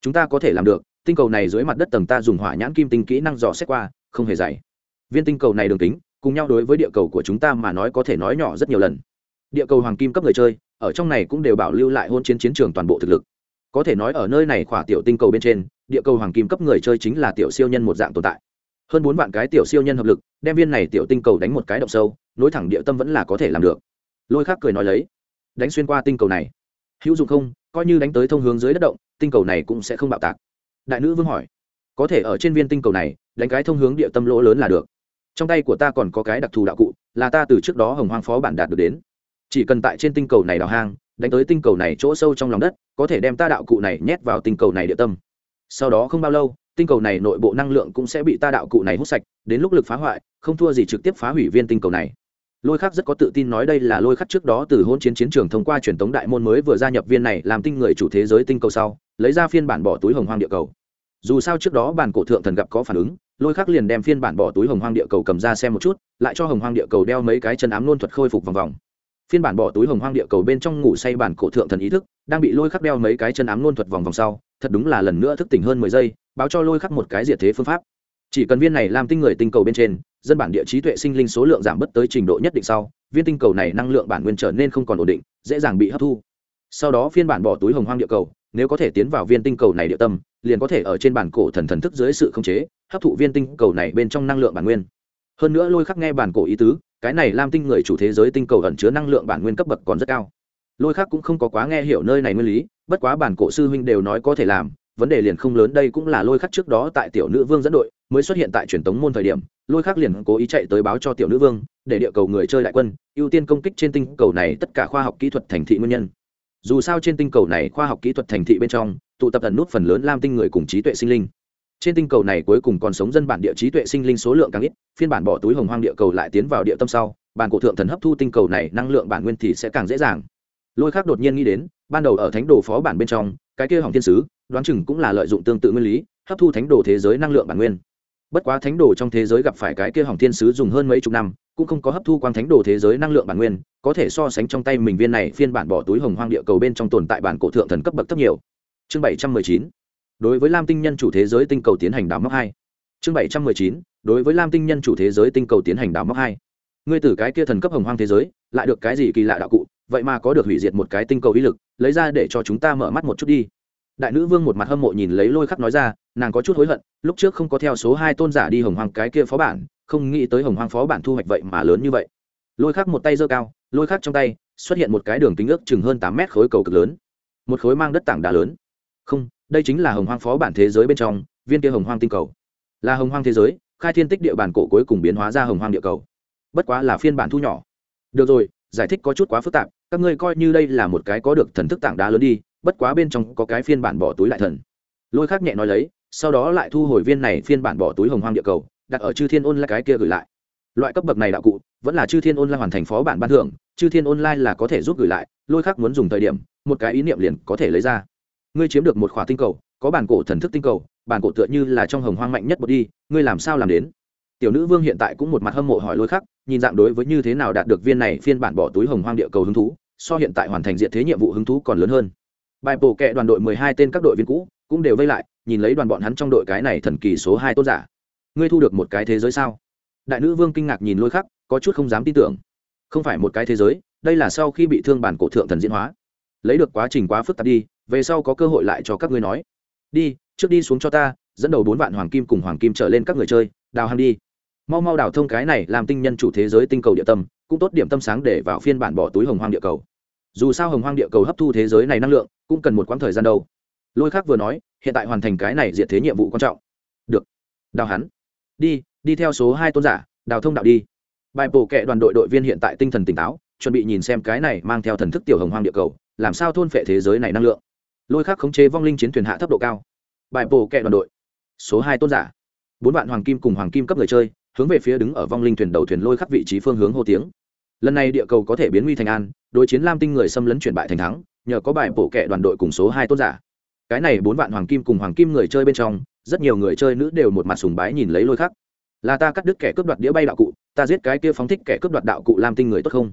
chúng ta có thể làm được, tinh cầu này dưới mặt đất tầng ta dùng hỏa nhãn kim tinh kỹ năng dò xét qua, không hề dày. Viên tinh cầu này đường kính, cùng nhau đối với địa cầu của chúng ta mà nói có thể nói nhỏ rất nhiều lần. Địa cầu hoàng kim cấp người chơi, ở trong này cũng đều bảo lưu lại hôn chiến chiến trường toàn bộ thực lực. Có thể nói ở nơi này khỏa tiểu tinh cầu bên trên, địa cầu hoàng kim cấp người chơi chính là tiểu siêu nhân một dạng tồn tại. Hơn bốn vạn cái tiểu siêu nhân hợp lực, đem viên này tiểu tinh cầu đánh một cái động sâu, nối thẳng địa tâm vẫn là có thể làm được. Lôi khác cười nói lấy đánh xuyên qua tinh cầu này. Hữu dụng không? Coi như đánh tới thông hướng dưới đất động, tinh cầu này cũng sẽ không bạo tạc. Đại nữ vương hỏi. Có thể ở trên viên tinh cầu này, đánh cái thông hướng địa tâm lỗ lớn là được. Trong tay của ta còn có cái đặc thù đạo cụ, là ta từ trước đó hồng hoang phó bản đạt được đến. Chỉ cần tại trên tinh cầu này đào hang, đánh tới tinh cầu này chỗ sâu trong lòng đất, có thể đem ta đạo cụ này nhét vào tinh cầu này địa tâm. Sau đó không bao lâu, tinh cầu này nội bộ năng lượng cũng sẽ bị ta đạo cụ này hút sạch, đến lúc lực phá hoại, không thua gì trực tiếp phá hủy viên tinh cầu này lôi khắc rất có tự tin nói đây là lôi khắc trước đó từ hôn chiến chiến trường thông qua truyền tống đại môn mới vừa gia nhập viên này làm tinh người chủ thế giới tinh cầu sau, lấy ra phiên bản bỏ túi hồng hoang địa cầu. Dù sao trước đó bản cổ thượng thần gặp có phản ứng, lôi khắc liền đem phiên bản bỏ túi hồng hoang địa cầu cầm ra xem một chút, lại cho hồng hoang địa cầu đeo mấy cái chân ám luôn thuật khôi phục vòng vòng. Phiên bản bỏ túi hồng hoang địa cầu bên trong ngủ say bản cổ thượng thần ý thức, đang bị lôi khắc đeo mấy cái chân ám luôn thuật vòng vòng sau, thật đúng là lần nữa thức tỉnh hơn mười giây, báo cho lôi khắc một cái diệt thế phương pháp. Chỉ cần viên này làm tinh người tinh cầu bên trên dân bản địa trí tuệ sinh linh số lượng giảm bất tới trình độ nhất định sau, viên tinh cầu này năng lượng bản nguyên trở nên không còn ổn định, dễ dàng bị hấp thu. Sau đó phiên bản bỏ túi hồng hoang địa cầu, nếu có thể tiến vào viên tinh cầu này địa tâm, liền có thể ở trên bản cổ thần thần thức dưới sự khống chế, hấp thụ viên tinh cầu này bên trong năng lượng bản nguyên. Hơn nữa lôi khắc nghe bản cổ ý tứ, cái này lam tinh người chủ thế giới tinh cầu ẩn chứa năng lượng bản nguyên cấp bậc còn rất cao. Lôi khắc cũng không có quá nghe hiểu nơi này nguyên lý, bất quá bản cổ sư huynh đều nói có thể làm, vấn đề liền không lớn, đây cũng là lôi khắc trước đó tại tiểu nữ vương dẫn đội mới xuất hiện tại truyền tống môn thời điểm, lôi khắc liền cố ý chạy tới báo cho tiểu nữ vương, để địa cầu người chơi đại quân, ưu tiên công kích trên tinh cầu này tất cả khoa học kỹ thuật thành thị nguyên nhân. Dù sao trên tinh cầu này khoa học kỹ thuật thành thị bên trong, tụ tập ẩn nút phần lớn lam tinh người cùng trí tuệ sinh linh. Trên tinh cầu này cuối cùng còn sống dân bản địa trí tuệ sinh linh số lượng càng ít, phiên bản bỏ túi hồng hoang địa cầu lại tiến vào địa tâm sau, bản cổ thượng thần hấp thu tinh cầu này năng lượng bản nguyên thì sẽ càng dễ dàng. Lôi khác đột nhiên nghĩ đến, ban đầu ở thánh đồ phó bản bên trong, cái kia hỏng thiên sứ, đoán chừng cũng là lợi dụng tương tự nguyên lý, hấp thu thánh đồ thế giới năng lượng bản nguyên bất quá thánh đồ trong thế giới gặp phải cái kia hỏng thiên sứ dùng hơn mấy chục năm, cũng không có hấp thu quang thánh đồ thế giới năng lượng bản nguyên, có thể so sánh trong tay mình viên này phiên bản bỏ túi hồng hoang địa cầu bên trong tồn tại bản cổ thượng thần cấp bậc thấp nhiều. Chương bảy trăm mười chín. Đối với lam tinh nhân chủ thế giới tinh cầu tiến hành đào móc hai. Chương bảy trăm mười chín. Đối với lam tinh nhân chủ thế giới tinh cầu tiến hành đào móc hai. Ngươi từ cái kia thần cấp hồng hoang thế giới, lại được cái gì kỳ lạ đạo cụ, vậy mà có được hủy diệt một cái tinh cầu uy lực, lấy ra để cho chúng ta mở mắt một chút đi. Đại nữ vương một mặt hâm mộ nhìn lấy lôi khắc nói ra nàng có chút hối hận, lúc trước không có theo số hai tôn giả đi hồng hoàng cái kia phó bản, không nghĩ tới hồng hoàng phó bản thu hoạch vậy mà lớn như vậy. Lôi khắc một tay giơ cao, lôi khắc trong tay xuất hiện một cái đường kính ước chừng hơn tám mét khối cầu cực lớn, một khối mang đất tảng đá lớn. Không, đây chính là hồng hoàng phó bản thế giới bên trong viên kia hồng hoàng tinh cầu. Là hồng hoàng thế giới, khai thiên tích địa bản cổ cuối cùng biến hóa ra hồng hoàng địa cầu. Bất quá là phiên bản thu nhỏ. Được rồi, giải thích có chút quá phức tạp, các ngươi coi như đây là một cái có được thần thức tảng đá lớn đi, bất quá bên trong có cái phiên bản bỏ túi lại thần. Lôi khắc nhẹ nói lấy sau đó lại thu hồi viên này phiên bản bỏ túi hồng hoang địa cầu, đặt ở chư thiên ôn là cái kia gửi lại. Loại cấp bậc này đạo cụ, vẫn là chư thiên ôn lại hoàn thành phó bản ban thưởng, chư thiên online là có thể giúp gửi lại, lôi khắc muốn dùng thời điểm, một cái ý niệm liền có thể lấy ra. Ngươi chiếm được một khỏa tinh cầu, có bản cổ thần thức tinh cầu, bản cổ tựa như là trong hồng hoang mạnh nhất một đi, ngươi làm sao làm đến? Tiểu nữ vương hiện tại cũng một mặt hâm mộ hỏi lôi khắc, nhìn dạng đối với như thế nào đạt được viên này phiên bản bỏ túi hồng hoang địa cầu hứng thú, so hiện tại hoàn thành diện thế nhiệm vụ hứng thú còn lớn hơn. Bài bổ kệ đoàn đội mười hai tên các đội viên cũ, cũng đều vây lại nhìn lấy đoàn bọn hắn trong đội cái này thần kỳ số hai tôn giả. Ngươi thu được một cái thế giới sao? Đại nữ vương kinh ngạc nhìn lôi khắc, có chút không dám tin tưởng. Không phải một cái thế giới, đây là sau khi bị thương bản cổ thượng thần diễn hóa. Lấy được quá trình quá phức tạp đi, về sau có cơ hội lại cho các ngươi nói. Đi, trước đi xuống cho ta, dẫn đầu bốn vạn hoàng kim cùng hoàng kim trở lên các người chơi, đào hàng đi. Mau mau đào thông cái này làm tinh nhân chủ thế giới tinh cầu địa tâm, cũng tốt điểm tâm sáng để vào phiên bản bỏ túi hồng hoang địa cầu. Dù sao hồng hoang địa cầu hấp thu thế giới này năng lượng, cũng cần một quãng thời gian đâu. Lôi khác vừa nói hiện tại hoàn thành cái này diệt thế nhiệm vụ quan trọng. Được. Đào hắn. Đi đi theo số hai tôn giả, đào thông đạo đi. Bài bổ kệ đoàn đội đội viên hiện tại tinh thần tỉnh táo, chuẩn bị nhìn xem cái này mang theo thần thức tiểu hồng hoang địa cầu, làm sao thôn phệ thế giới này năng lượng. Lôi khắc khống chế vong linh chiến thuyền hạ thấp độ cao. Bài bổ kệ đoàn đội. Số hai tôn giả. Bốn bạn hoàng kim cùng hoàng kim cấp người chơi, hướng về phía đứng ở vong linh thuyền đầu thuyền lôi khắc vị trí phương hướng hô tiếng. Lần này địa cầu có thể biến nguy thành an, đối chiến lam tinh người xâm lấn chuyển bại thành thắng, nhờ có bài bổ kệ đoàn đội cùng số hai tôn giả cái này bốn vạn hoàng kim cùng hoàng kim người chơi bên trong, rất nhiều người chơi nữ đều một mặt sùng bái nhìn lấy lôi khắc. Là ta cắt đứt kẻ cướp đoạt đĩa bay đạo cụ, ta giết cái kia phóng thích kẻ cướp đoạt đạo cụ lam tinh người tốt không?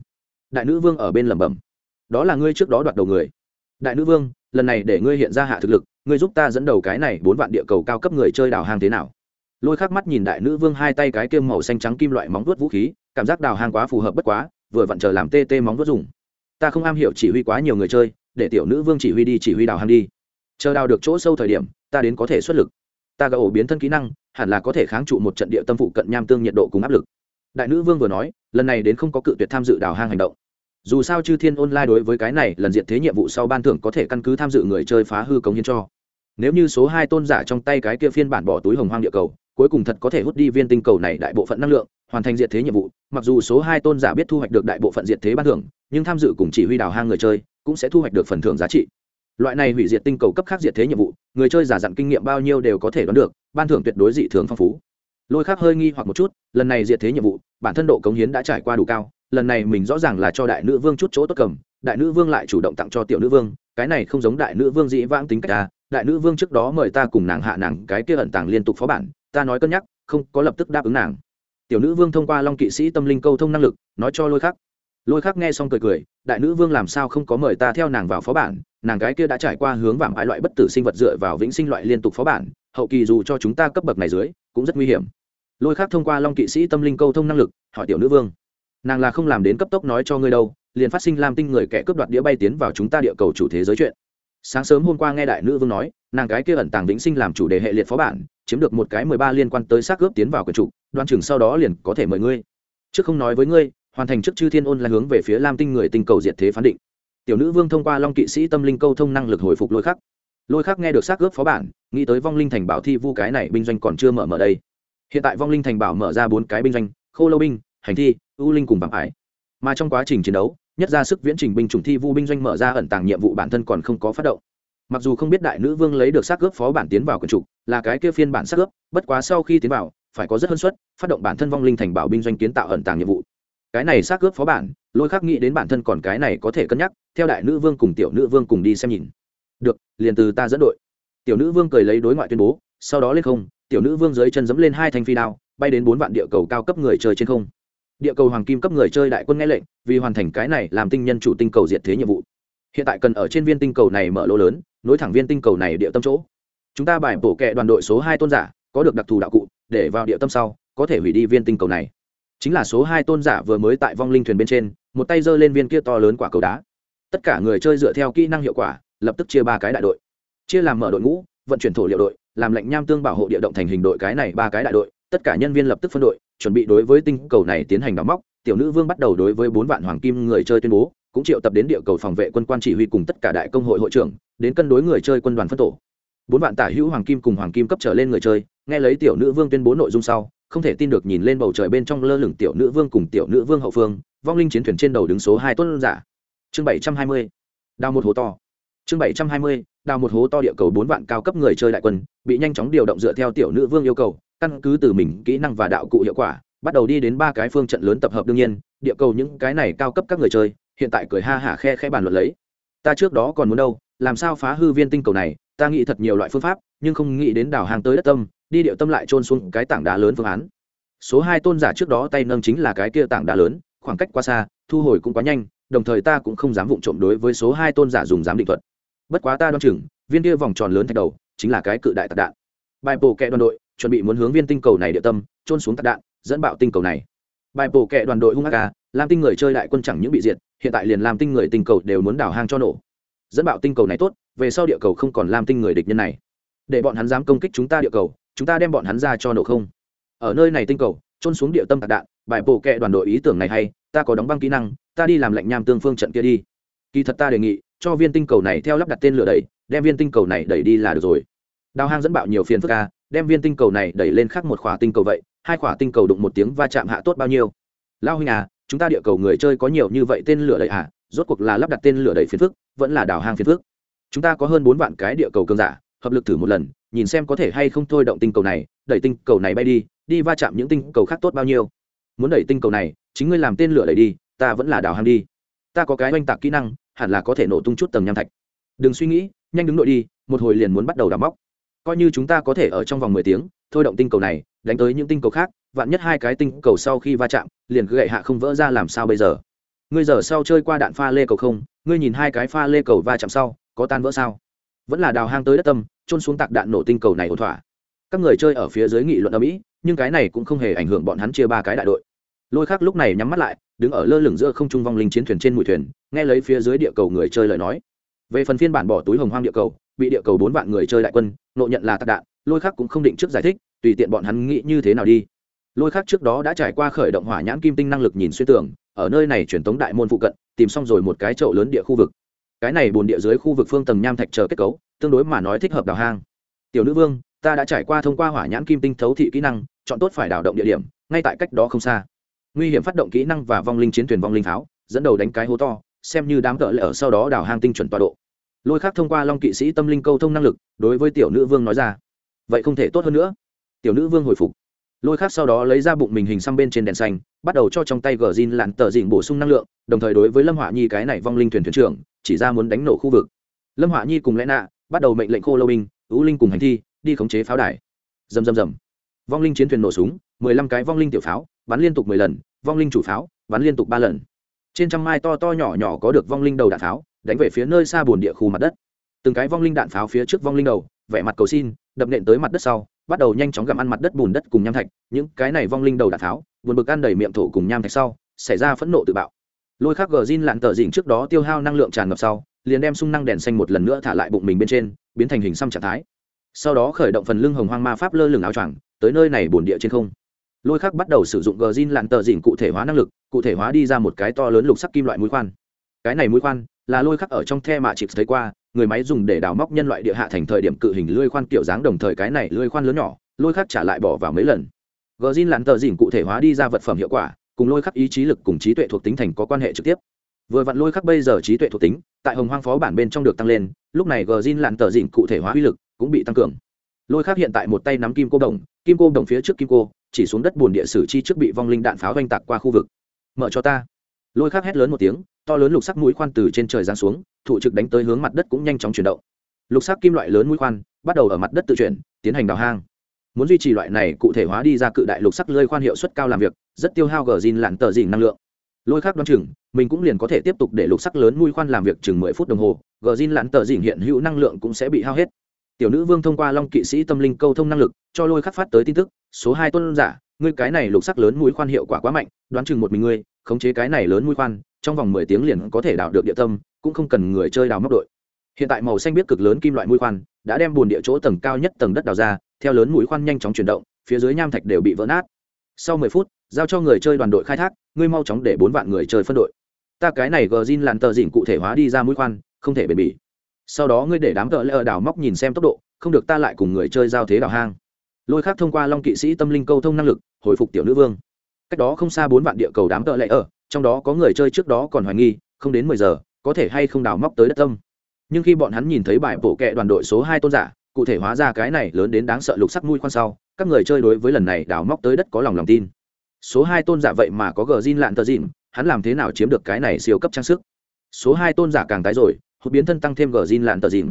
Đại nữ vương ở bên lẩm bẩm. Đó là ngươi trước đó đoạt đầu người. Đại nữ vương, lần này để ngươi hiện ra hạ thực lực, ngươi giúp ta dẫn đầu cái này bốn vạn địa cầu cao cấp người chơi đào hang thế nào? Lôi khắc mắt nhìn đại nữ vương hai tay cái kia màu xanh trắng kim loại móng vuốt vũ khí, cảm giác đào hang quá phù hợp bất quá, vừa vặn chờ làm tê tê móng vuốt dùng. Ta không am hiểu chỉ huy quá nhiều người chơi, để tiểu nữ vương chỉ huy đi chỉ huy đào hang đi chờ đào được chỗ sâu thời điểm, ta đến có thể xuất lực. Ta gỡ ổ biến thân kỹ năng, hẳn là có thể kháng trụ một trận địa tâm phụ cận nham tương nhiệt độ cùng áp lực. Đại nữ vương vừa nói, lần này đến không có cự tuyệt tham dự đào hang hành động. Dù sao chư thiên online đối với cái này lần diện thế nhiệm vụ sau ban thưởng có thể căn cứ tham dự người chơi phá hư cống hiến cho. Nếu như số hai tôn giả trong tay cái kia phiên bản bỏ túi hồng hoang địa cầu, cuối cùng thật có thể hút đi viên tinh cầu này đại bộ phận năng lượng, hoàn thành diện thế nhiệm vụ, mặc dù số hai tôn giả biết thu hoạch được đại bộ phận diện thế ban thưởng, nhưng tham dự cùng chỉ huy đào hang người chơi cũng sẽ thu hoạch được phần thưởng giá trị loại này hủy diệt tinh cầu cấp khác diệt thế nhiệm vụ, người chơi giả dặn kinh nghiệm bao nhiêu đều có thể đoán được, ban thưởng tuyệt đối dị thường phong phú lôi khác hơi nghi hoặc một chút, lần này diệt thế nhiệm vụ, bản thân độ cống hiến đã trải qua đủ cao, lần này mình rõ ràng là cho đại nữ vương chút chỗ tốt cầm, đại nữ vương lại chủ động tặng cho tiểu nữ vương, cái này không giống đại nữ vương dĩ vãng tính cách ta, đại nữ vương trước đó mời ta cùng nàng hạ nàng, cái kia ẩn tàng liên tục phó bản, ta nói cân nhắc, không có lập tức đáp ứng nàng tiểu nữ vương thông qua long kỵ sĩ tâm linh câu thông năng lực, nói cho lôi khác lôi khắc nghe xong cười cười, đại nữ vương làm sao không có mời ta theo nàng vào phó bản? Nàng gái kia đã trải qua hướng vàng ái loại bất tử sinh vật dựa vào vĩnh sinh loại liên tục phó bản, hậu kỳ dù cho chúng ta cấp bậc này dưới, cũng rất nguy hiểm. Lôi khắc thông qua long kỵ sĩ tâm linh câu thông năng lực, hỏi tiểu nữ vương, nàng là không làm đến cấp tốc nói cho ngươi đâu, liền phát sinh làm tinh người kẻ cướp đoạt đĩa bay tiến vào chúng ta địa cầu chủ thế giới chuyện. Sáng sớm hôm qua nghe đại nữ vương nói, nàng cái kia ẩn tàng vĩnh sinh làm chủ đề hệ liệt phó bản, chiếm được một cái mười ba liên quan tới xác cướp tiến vào cửa trục đoan chừng sau đó liền có thể mời ngươi. Trước không nói với ngươi hoàn thành trước chư thiên ôn là hướng về phía lam tinh người tinh cầu diệt thế phán định tiểu nữ vương thông qua long kỵ sĩ tâm linh câu thông năng lực hồi phục lôi khắc lôi khắc nghe được xác ướp phó bản nghĩ tới vong linh thành bảo thi vu cái này binh doanh còn chưa mở mở đây hiện tại vong linh thành bảo mở ra bốn cái binh doanh khô lâu binh hành thi ưu linh cùng vàng ải mà trong quá trình chiến đấu nhất ra sức viễn trình binh chủng thi vu binh doanh mở ra ẩn tàng nhiệm vụ bản thân còn không có phát động mặc dù không biết đại nữ vương lấy được xác ướp phó bản tiến vào quần trục là cái kia phiên bản xác ướp bất quá sau khi tiến vào phải có rất hơn suất phát động bản thân vong linh thành bảo binh doanh kiến tạo ẩn tàng nhiệm vụ cái này xác cướp phó bản, lôi khắc nghĩ đến bản thân còn cái này có thể cân nhắc, theo đại nữ vương cùng tiểu nữ vương cùng đi xem nhìn. Được, liền từ ta dẫn đội. Tiểu nữ vương cười lấy đối ngoại tuyên bố, sau đó lên không, tiểu nữ vương dưới chân dẫm lên hai thanh phi đao, bay đến bốn vạn địa cầu cao cấp người chơi trên không. Địa cầu hoàng kim cấp người chơi đại quân nghe lệnh, vì hoàn thành cái này làm tinh nhân chủ tinh cầu diệt thế nhiệm vụ. Hiện tại cần ở trên viên tinh cầu này mở lỗ lớn, nối thẳng viên tinh cầu này địa tâm chỗ. Chúng ta bài bổ kệ đoàn đội số hai tôn giả, có được đặc thù đạo cụ, để vào địa tâm sau, có thể hủy đi viên tinh cầu này chính là số hai tôn giả vừa mới tại vong linh thuyền bên trên, một tay giơ lên viên kia to lớn quả cầu đá. Tất cả người chơi dựa theo kỹ năng hiệu quả, lập tức chia ba cái đại đội. Chia làm mở đội ngũ, vận chuyển thổ liệu đội, làm lệnh nham tương bảo hộ địa động thành hình đội cái này ba cái đại đội, tất cả nhân viên lập tức phân đội, chuẩn bị đối với tinh cầu này tiến hành đóng móc. Tiểu nữ vương bắt đầu đối với bốn vạn hoàng kim người chơi tuyên bố, cũng triệu tập đến địa cầu phòng vệ quân quan chỉ huy cùng tất cả đại công hội hội trưởng, đến cân đối người chơi quân đoàn phân tổ. Bốn vạn tả hữu hoàng kim cùng hoàng kim cấp trở lên người chơi, nghe lấy tiểu nữ vương tuyên bố nội dung sau không thể tin được nhìn lên bầu trời bên trong lơ lửng tiểu nữ vương cùng tiểu nữ vương hậu phương, vong linh chiến thuyền trên đầu đứng số hai tuấn giả. Chương bảy trăm hai mươi, đào một hố to. Chương bảy trăm hai mươi, đào một hố to địa cầu bốn vạn cao cấp người chơi đại quân, bị nhanh chóng điều động dựa theo tiểu nữ vương yêu cầu, căn cứ từ mình kỹ năng và đạo cụ hiệu quả, bắt đầu đi đến ba cái phương trận lớn tập hợp đương nhiên, địa cầu những cái này cao cấp các người chơi, hiện tại cười ha hả khe khe bàn luận lấy. Ta trước đó còn muốn đâu, làm sao phá hư viên tinh cầu này, ta nghĩ thật nhiều loại phương pháp, nhưng không nghĩ đến đảo hàng tới đất tâm đi điệu tâm lại trôn xuống cái tảng đá lớn phương án. Số hai tôn giả trước đó tay nâng chính là cái kia tảng đá lớn, khoảng cách quá xa, thu hồi cũng quá nhanh, đồng thời ta cũng không dám vụng trộm đối với số hai tôn giả dùng giám định thuật. Bất quá ta đoán chừng, viên kia vòng tròn lớn thạch đầu, chính là cái cự đại tạc đạn. Bài bổ kẹ đoàn đội, chuẩn bị muốn hướng viên tinh cầu này địa tâm trôn xuống tạc đạn, dẫn bạo tinh cầu này. Bài bổ kẹ đoàn đội hung ác à, làm tinh người chơi đại quân chẳng những bị diệt, hiện tại liền làm tinh người tinh cầu đều muốn đào hang cho nổ. Dẫn bạo tinh cầu này tốt, về sau địa cầu không còn làm tinh người địch nhân này. Để bọn hắn dám công kích chúng ta địa cầu chúng ta đem bọn hắn ra cho nổ không? Ở nơi này tinh cầu trôn xuống địa tâm tạc đạn, bài bổ kệ đoàn đội ý tưởng này hay, ta có đóng băng kỹ năng, ta đi làm lệnh nham tương phương trận kia đi. Kỳ thật ta đề nghị, cho viên tinh cầu này theo lắp đặt tên lửa đẩy, đem viên tinh cầu này đẩy đi là được rồi. Đào hang dẫn bạo nhiều phiền phức ca đem viên tinh cầu này đẩy lên khác một khỏa tinh cầu vậy, hai khỏa tinh cầu đụng một tiếng va chạm hạ tốt bao nhiêu? Lao huynh à chúng ta địa cầu người chơi có nhiều như vậy tên lửa đẩy à rốt cuộc là lắp đặt tên lửa đẩy phiền phức, vẫn là đào hang phiền phức. Chúng ta có hơn bốn vạn cái địa cầu cơn giả, hợp lực thử một lần nhìn xem có thể hay không thôi động tinh cầu này, đẩy tinh cầu này bay đi đi va chạm những tinh cầu khác tốt bao nhiêu. Muốn đẩy tinh cầu này, chính ngươi làm tên lửa đẩy đi, ta vẫn là đào hang đi. Ta có cái oanh tạc kỹ năng, hẳn là có thể nổ tung chút tầng nham thạch. Đừng suy nghĩ, nhanh đứng nội đi, một hồi liền muốn bắt đầu đào móc. Coi như chúng ta có thể ở trong vòng mười tiếng, thôi động tinh cầu này, đánh tới những tinh cầu khác, vạn nhất hai cái tinh cầu sau khi va chạm, liền cứ gậy hạ không vỡ ra làm sao bây giờ? Ngươi giờ sau chơi qua đạn pha lê cầu không? Ngươi nhìn hai cái pha lê cầu va chạm sau, có tan vỡ sao? Vẫn là đào hang tới đất tâm trôn xuống tạc đạn nổ tinh cầu này ổn thỏa. Các người chơi ở phía dưới nghị luận ở mỹ, nhưng cái này cũng không hề ảnh hưởng bọn hắn chia ba cái đại đội. Lôi khác lúc này nhắm mắt lại, đứng ở lơ lửng giữa không trung vong linh chiến thuyền trên mũi thuyền, nghe lấy phía dưới địa cầu người chơi lời nói. Về phần phiên bản bỏ túi hồng hoang địa cầu, bị địa cầu bốn vạn người chơi đại quân, nộ nhận là tạc đạn, lôi khác cũng không định trước giải thích, tùy tiện bọn hắn nghĩ như thế nào đi. Lôi khác trước đó đã trải qua khởi động hỏa nhãn kim tinh năng lực nhìn xuyên tưởng ở nơi này truyền tống đại môn phụ cận, tìm xong rồi một cái chậu lớn địa khu vực. Cái này bồn địa dưới khu vực phương tầng nham thạch chờ kết cấu tương đối mà nói thích hợp đào hang. Tiểu nữ vương, ta đã trải qua thông qua hỏa nhãn kim tinh thấu thị kỹ năng, chọn tốt phải đào động địa điểm, ngay tại cách đó không xa. Nguy hiểm phát động kỹ năng và vong linh chiến thuyền vong linh pháo, dẫn đầu đánh cái hố to, xem như đám cỡ lệ ở sau đó đào hang tinh chuẩn tọa độ. Lôi khác thông qua long kỵ sĩ tâm linh câu thông năng lực, đối với tiểu nữ vương nói ra. Vậy không thể tốt hơn nữa. Tiểu nữ vương hồi phục. Lôi khác sau đó lấy ra bụng mình hình xăm bên trên đèn xanh, bắt đầu cho trong tay gờ zin lặn tờ dịnh bổ sung năng lượng, đồng thời đối với lâm họa nhi cái này vong linh thuyền thuyền trưởng, chỉ ra muốn đánh nổ khu vực. Lâm họa nhi cùng lẽ nạ bắt đầu mệnh lệnh khô lâu binh ú linh cùng hành thi, đi khống chế pháo đài. Dầm dầm dầm vong linh chiến thuyền nổ súng, mười lăm cái vong linh tiểu pháo, bắn liên tục mười lần, vong linh chủ pháo, bắn liên tục ba lần. Trên trăm mai to to nhỏ nhỏ có được vong linh đầu đạn pháo, đánh về phía nơi xa bồn địa khu mặt đất. Từng cái vong linh đạn pháo phía trước vong linh đầu, vẻ mặt cầu xin, đập nện tới mặt đất sau, bắt đầu nhanh chóng gặm ăn mặt đất bùn đất cùng nham thạch. Những cái này vong linh đầu đạn pháo vượt bực ăn đầy miệng thổ cùng nham thạch sau, xảy ra phẫn nộ tự bạo. Lôi khắc gờ zin lặn tờ dịnh trước đó tiêu hao năng lượng tràn ngập sau liền đem sung năng đèn xanh một lần nữa thả lại bụng mình bên trên, biến thành hình xăm trạng thái. Sau đó khởi động phần lưng hồng hoang ma pháp lơ lửng áo choàng, tới nơi này bồn địa trên không. Lôi khắc bắt đầu sử dụng gờ zin lặn tờ dịnh cụ thể hóa năng lực, cụ thể hóa đi ra một cái to lớn lục sắc kim loại mũi khoan. Cái này mũi khoan là lôi khắc ở trong the mạ chịp thấy qua, người máy dùng để đào móc nhân loại địa hạ thành thời điểm cự hình lưỡi khoan kiểu dáng đồng thời cái này lưỡi khoan lớn nhỏ, lôi khắc trả lại bỏ vào mấy lần. Gờ zin lặn tờ dịnh cụ thể hóa đi ra vật phẩm hiệu quả, cùng lôi khắc ý chí lực cùng trí tuệ thuộc tính thành có quan hệ trực tiếp vừa vặn lôi khắc bây giờ trí tuệ thuộc tính, tại hồng hoang phó bản bên trong được tăng lên, lúc này gờ zin lặn tờ dịn cụ thể hóa uy lực cũng bị tăng cường. Lôi khắc hiện tại một tay nắm kim cô đồng, kim cô đồng phía trước kim cô, chỉ xuống đất bùn địa sử chi trước bị vong linh đạn pháo oanh tạc qua khu vực. Mở cho ta. Lôi khắc hét lớn một tiếng, to lớn lục sắc mũi khoan từ trên trời giáng xuống, thụ trực đánh tới hướng mặt đất cũng nhanh chóng chuyển động. Lục sắc kim loại lớn mũi khoan bắt đầu ở mặt đất tự chuyển, tiến hành đào hang. Muốn duy trì loại này cụ thể hóa đi ra cự đại lục sắc lơi khoan hiệu suất cao làm việc, rất tiêu hao gờ zin lặn tờ dịn năng lượng lôi khác đoán chừng, mình cũng liền có thể tiếp tục để lục sắc lớn mũi khoan làm việc chừng mười phút đồng hồ, gờ zin lãn tờ dìn hiện hữu năng lượng cũng sẽ bị hao hết. Tiểu nữ vương thông qua long kỵ sĩ tâm linh câu thông năng lực, cho lôi khắc phát tới tin tức, số hai tôn giả, ngươi cái này lục sắc lớn mũi khoan hiệu quả quá mạnh, đoán chừng một mình ngươi, khống chế cái này lớn mũi khoan, trong vòng mười tiếng liền có thể đào được địa tâm, cũng không cần người chơi đào móc đội. Hiện tại màu xanh biết cực lớn kim loại mũi khoan, đã đem bùn địa chỗ tầng cao nhất tầng đất đào ra, theo lớn mũi khoan nhanh chóng chuyển động, phía dưới nham thạch đều bị vỡ nát. Sau mười phút, giao cho người chơi đoàn đội khai thác ngươi mau chóng để bốn vạn người chơi phân đội. Ta cái này gờ zin làn tờ dịn cụ thể hóa đi ra mũi khoan, không thể bền bỉ. Sau đó ngươi để đám tợ lỡ đào móc nhìn xem tốc độ, không được ta lại cùng người chơi giao thế đào hang. Lôi khác thông qua long kỵ sĩ tâm linh câu thông năng lực, hồi phục tiểu nữ vương. Cách đó không xa bốn vạn địa cầu đám tợ lệ ở trong đó có người chơi trước đó còn hoài nghi, không đến mười giờ, có thể hay không đào móc tới đất tâm. Nhưng khi bọn hắn nhìn thấy bài bổ kệ đoàn đội số hai tôn giả, cụ thể hóa ra cái này lớn đến đáng sợ lục sắc mũi khoan sau, các người chơi đối với lần này đào móc tới đất có lòng lòng tin số hai tôn giả vậy mà có gờ zin lạn tờ dìn hắn làm thế nào chiếm được cái này siêu cấp trang sức? Số hai tôn giả càng tái rồi, hụt biến thân tăng thêm gờ zin lạn tờ dìn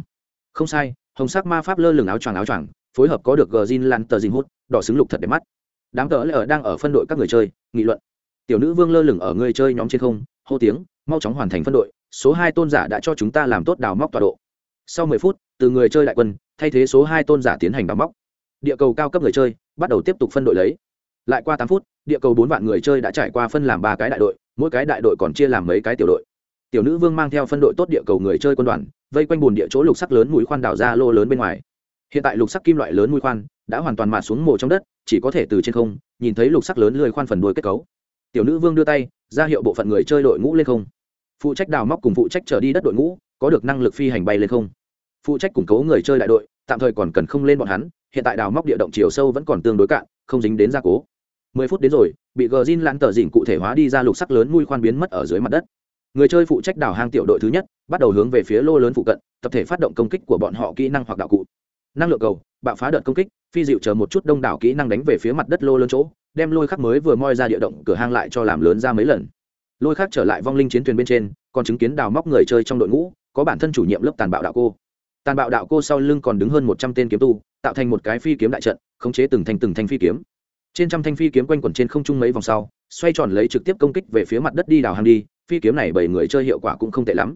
không sai, hồng sắc ma pháp lơ lửng áo choàng áo choàng, phối hợp có được gờ zin lạn tờ dìn hút, đỏ xứng lục thật đẹp mắt. Đám tờ lại ở đang ở phân đội các người chơi, nghị luận. Tiểu nữ vương lơ lửng ở người chơi nhóm trên không, hô tiếng, mau chóng hoàn thành phân đội, số hai tôn giả đã cho chúng ta làm tốt đào móc tọa độ. Sau mười phút, từ người chơi đại quân, thay thế số hai tôn giả tiến hành đào móc. Địa cầu cao cấp người chơi, bắt đầu tiếp tục phân đội lấy lại qua tám phút, địa cầu bốn vạn người chơi đã trải qua phân làm ba cái đại đội, mỗi cái đại đội còn chia làm mấy cái tiểu đội. Tiểu nữ vương mang theo phân đội tốt địa cầu người chơi quân đoàn, vây quanh bùn địa chỗ lục sắc lớn mũi khoan đào ra lô lớn bên ngoài. Hiện tại lục sắc kim loại lớn mũi khoan đã hoàn toàn mạt xuống mồ trong đất, chỉ có thể từ trên không nhìn thấy lục sắc lớn lười khoan phần đuôi kết cấu. Tiểu nữ vương đưa tay, ra hiệu bộ phận người chơi đội ngũ lên không. Phụ trách đào móc cùng phụ trách trở đi đất đội ngũ, có được năng lực phi hành bay lên không. Phụ trách củng cố người chơi đại đội, tạm thời còn cần không lên bọn hắn, hiện tại đào móc địa động chiều sâu vẫn còn tương đối cạn, không dính đến gia cố mười phút đến rồi, bị gờ zin lan tờ dìn cụ thể hóa đi ra lục sắc lớn mui khoan biến mất ở dưới mặt đất. Người chơi phụ trách đào hang tiểu đội thứ nhất, bắt đầu hướng về phía lô lớn phụ cận, tập thể phát động công kích của bọn họ kỹ năng hoặc đạo cụ. Năng lượng cầu, bạo phá đợt công kích, phi dịu chờ một chút đông đảo kỹ năng đánh về phía mặt đất lô lớn chỗ, đem lôi khắc mới vừa moi ra địa động cửa hang lại cho làm lớn ra mấy lần. Lôi khắc trở lại vong linh chiến thuyền bên trên, còn chứng kiến đào móc người chơi trong đội ngũ, có bản thân chủ nhiệm lớp tàn bạo đạo cô. Tàn bạo đạo cô sau lưng còn đứng hơn một trăm tên kiếm tu, tạo thành một cái phi kiếm đại trận, khống chế từng thành từng thành phi kiếm trên trăm thanh phi kiếm quanh quẩn trên không trung mấy vòng sau, xoay tròn lấy trực tiếp công kích về phía mặt đất đi đào hàng đi, phi kiếm này bảy người chơi hiệu quả cũng không tệ lắm.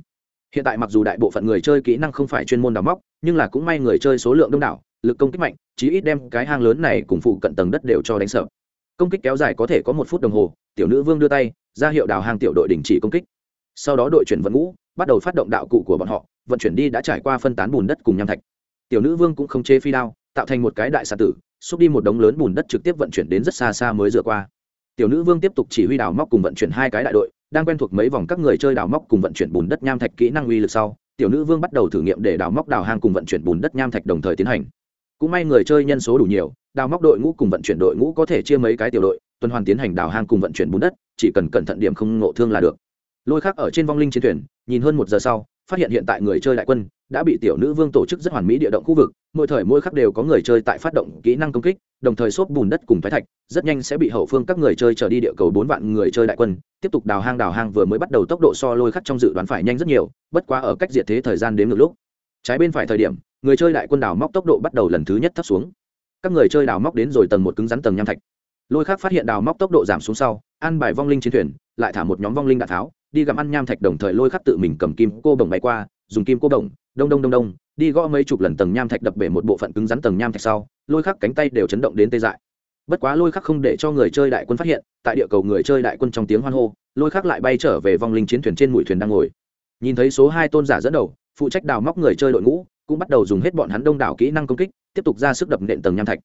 Hiện tại mặc dù đại bộ phận người chơi kỹ năng không phải chuyên môn đào móc, nhưng là cũng may người chơi số lượng đông đảo, lực công kích mạnh, chí ít đem cái hang lớn này cùng phụ cận tầng đất đều cho đánh sợ. Công kích kéo dài có thể có một phút đồng hồ, tiểu nữ vương đưa tay, ra hiệu đào hàng tiểu đội đình chỉ công kích. Sau đó đội chuyển vận ngũ, bắt đầu phát động đạo cụ của bọn họ, vận chuyển đi đã trải qua phân tán bùn đất cùng nham thạch. Tiểu nữ vương cũng không chê phi đao, tạo thành một cái đại xà tử xúc đi một đống lớn bùn đất trực tiếp vận chuyển đến rất xa xa mới dựa qua. Tiểu nữ vương tiếp tục chỉ huy đào móc cùng vận chuyển hai cái đại đội, đang quen thuộc mấy vòng các người chơi đào móc cùng vận chuyển bùn đất nham thạch kỹ năng uy lực sau, tiểu nữ vương bắt đầu thử nghiệm để đào móc đào hang cùng vận chuyển bùn đất nham thạch đồng thời tiến hành. Cũng may người chơi nhân số đủ nhiều, đào móc đội ngũ cùng vận chuyển đội ngũ có thể chia mấy cái tiểu đội, tuần hoàn tiến hành đào hang cùng vận chuyển bùn đất, chỉ cần cẩn thận điểm không ngộ thương là được. Lôi khác ở trên vong linh chiến thuyền, nhìn hơn một giờ sau phát hiện hiện tại người chơi đại quân đã bị tiểu nữ vương tổ chức rất hoàn mỹ địa động khu vực, mỗi thời mỗi khắc đều có người chơi tại phát động kỹ năng công kích, đồng thời xốp bùn đất cùng thái thạch, rất nhanh sẽ bị hậu phương các người chơi trở đi địa cầu bốn vạn người chơi đại quân, tiếp tục đào hang đào hang vừa mới bắt đầu tốc độ so lôi khắc trong dự đoán phải nhanh rất nhiều, bất quá ở cách diệt thế thời gian đến ngược lúc. Trái bên phải thời điểm, người chơi đại quân đào móc tốc độ bắt đầu lần thứ nhất thấp xuống. Các người chơi đào móc đến rồi tầng một cứng rắn tầng nham thạch. Lôi khắc phát hiện đào móc tốc độ giảm xuống sau, an bài vong linh chiến thuyền, lại thả một nhóm vong linh đạn tháo đi gặm ăn nham thạch đồng thời lôi khắc tự mình cầm kim cô bồng bay qua, dùng kim cô bồng đông đông đông đông, đi gõ mấy chục lần tầng nham thạch đập bể một bộ phận cứng rắn tầng nham thạch sau, lôi khắc cánh tay đều chấn động đến tê dại. Bất quá lôi khắc không để cho người chơi đại quân phát hiện, tại địa cầu người chơi đại quân trong tiếng hoan hô, lôi khắc lại bay trở về vong linh chiến thuyền trên mũi thuyền đang ngồi. Nhìn thấy số hai tôn giả dẫn đầu, phụ trách đào móc người chơi đội ngũ, cũng bắt đầu dùng hết bọn hắn đông đảo kỹ năng công kích, tiếp tục ra sức đập nện tầng nham thạch.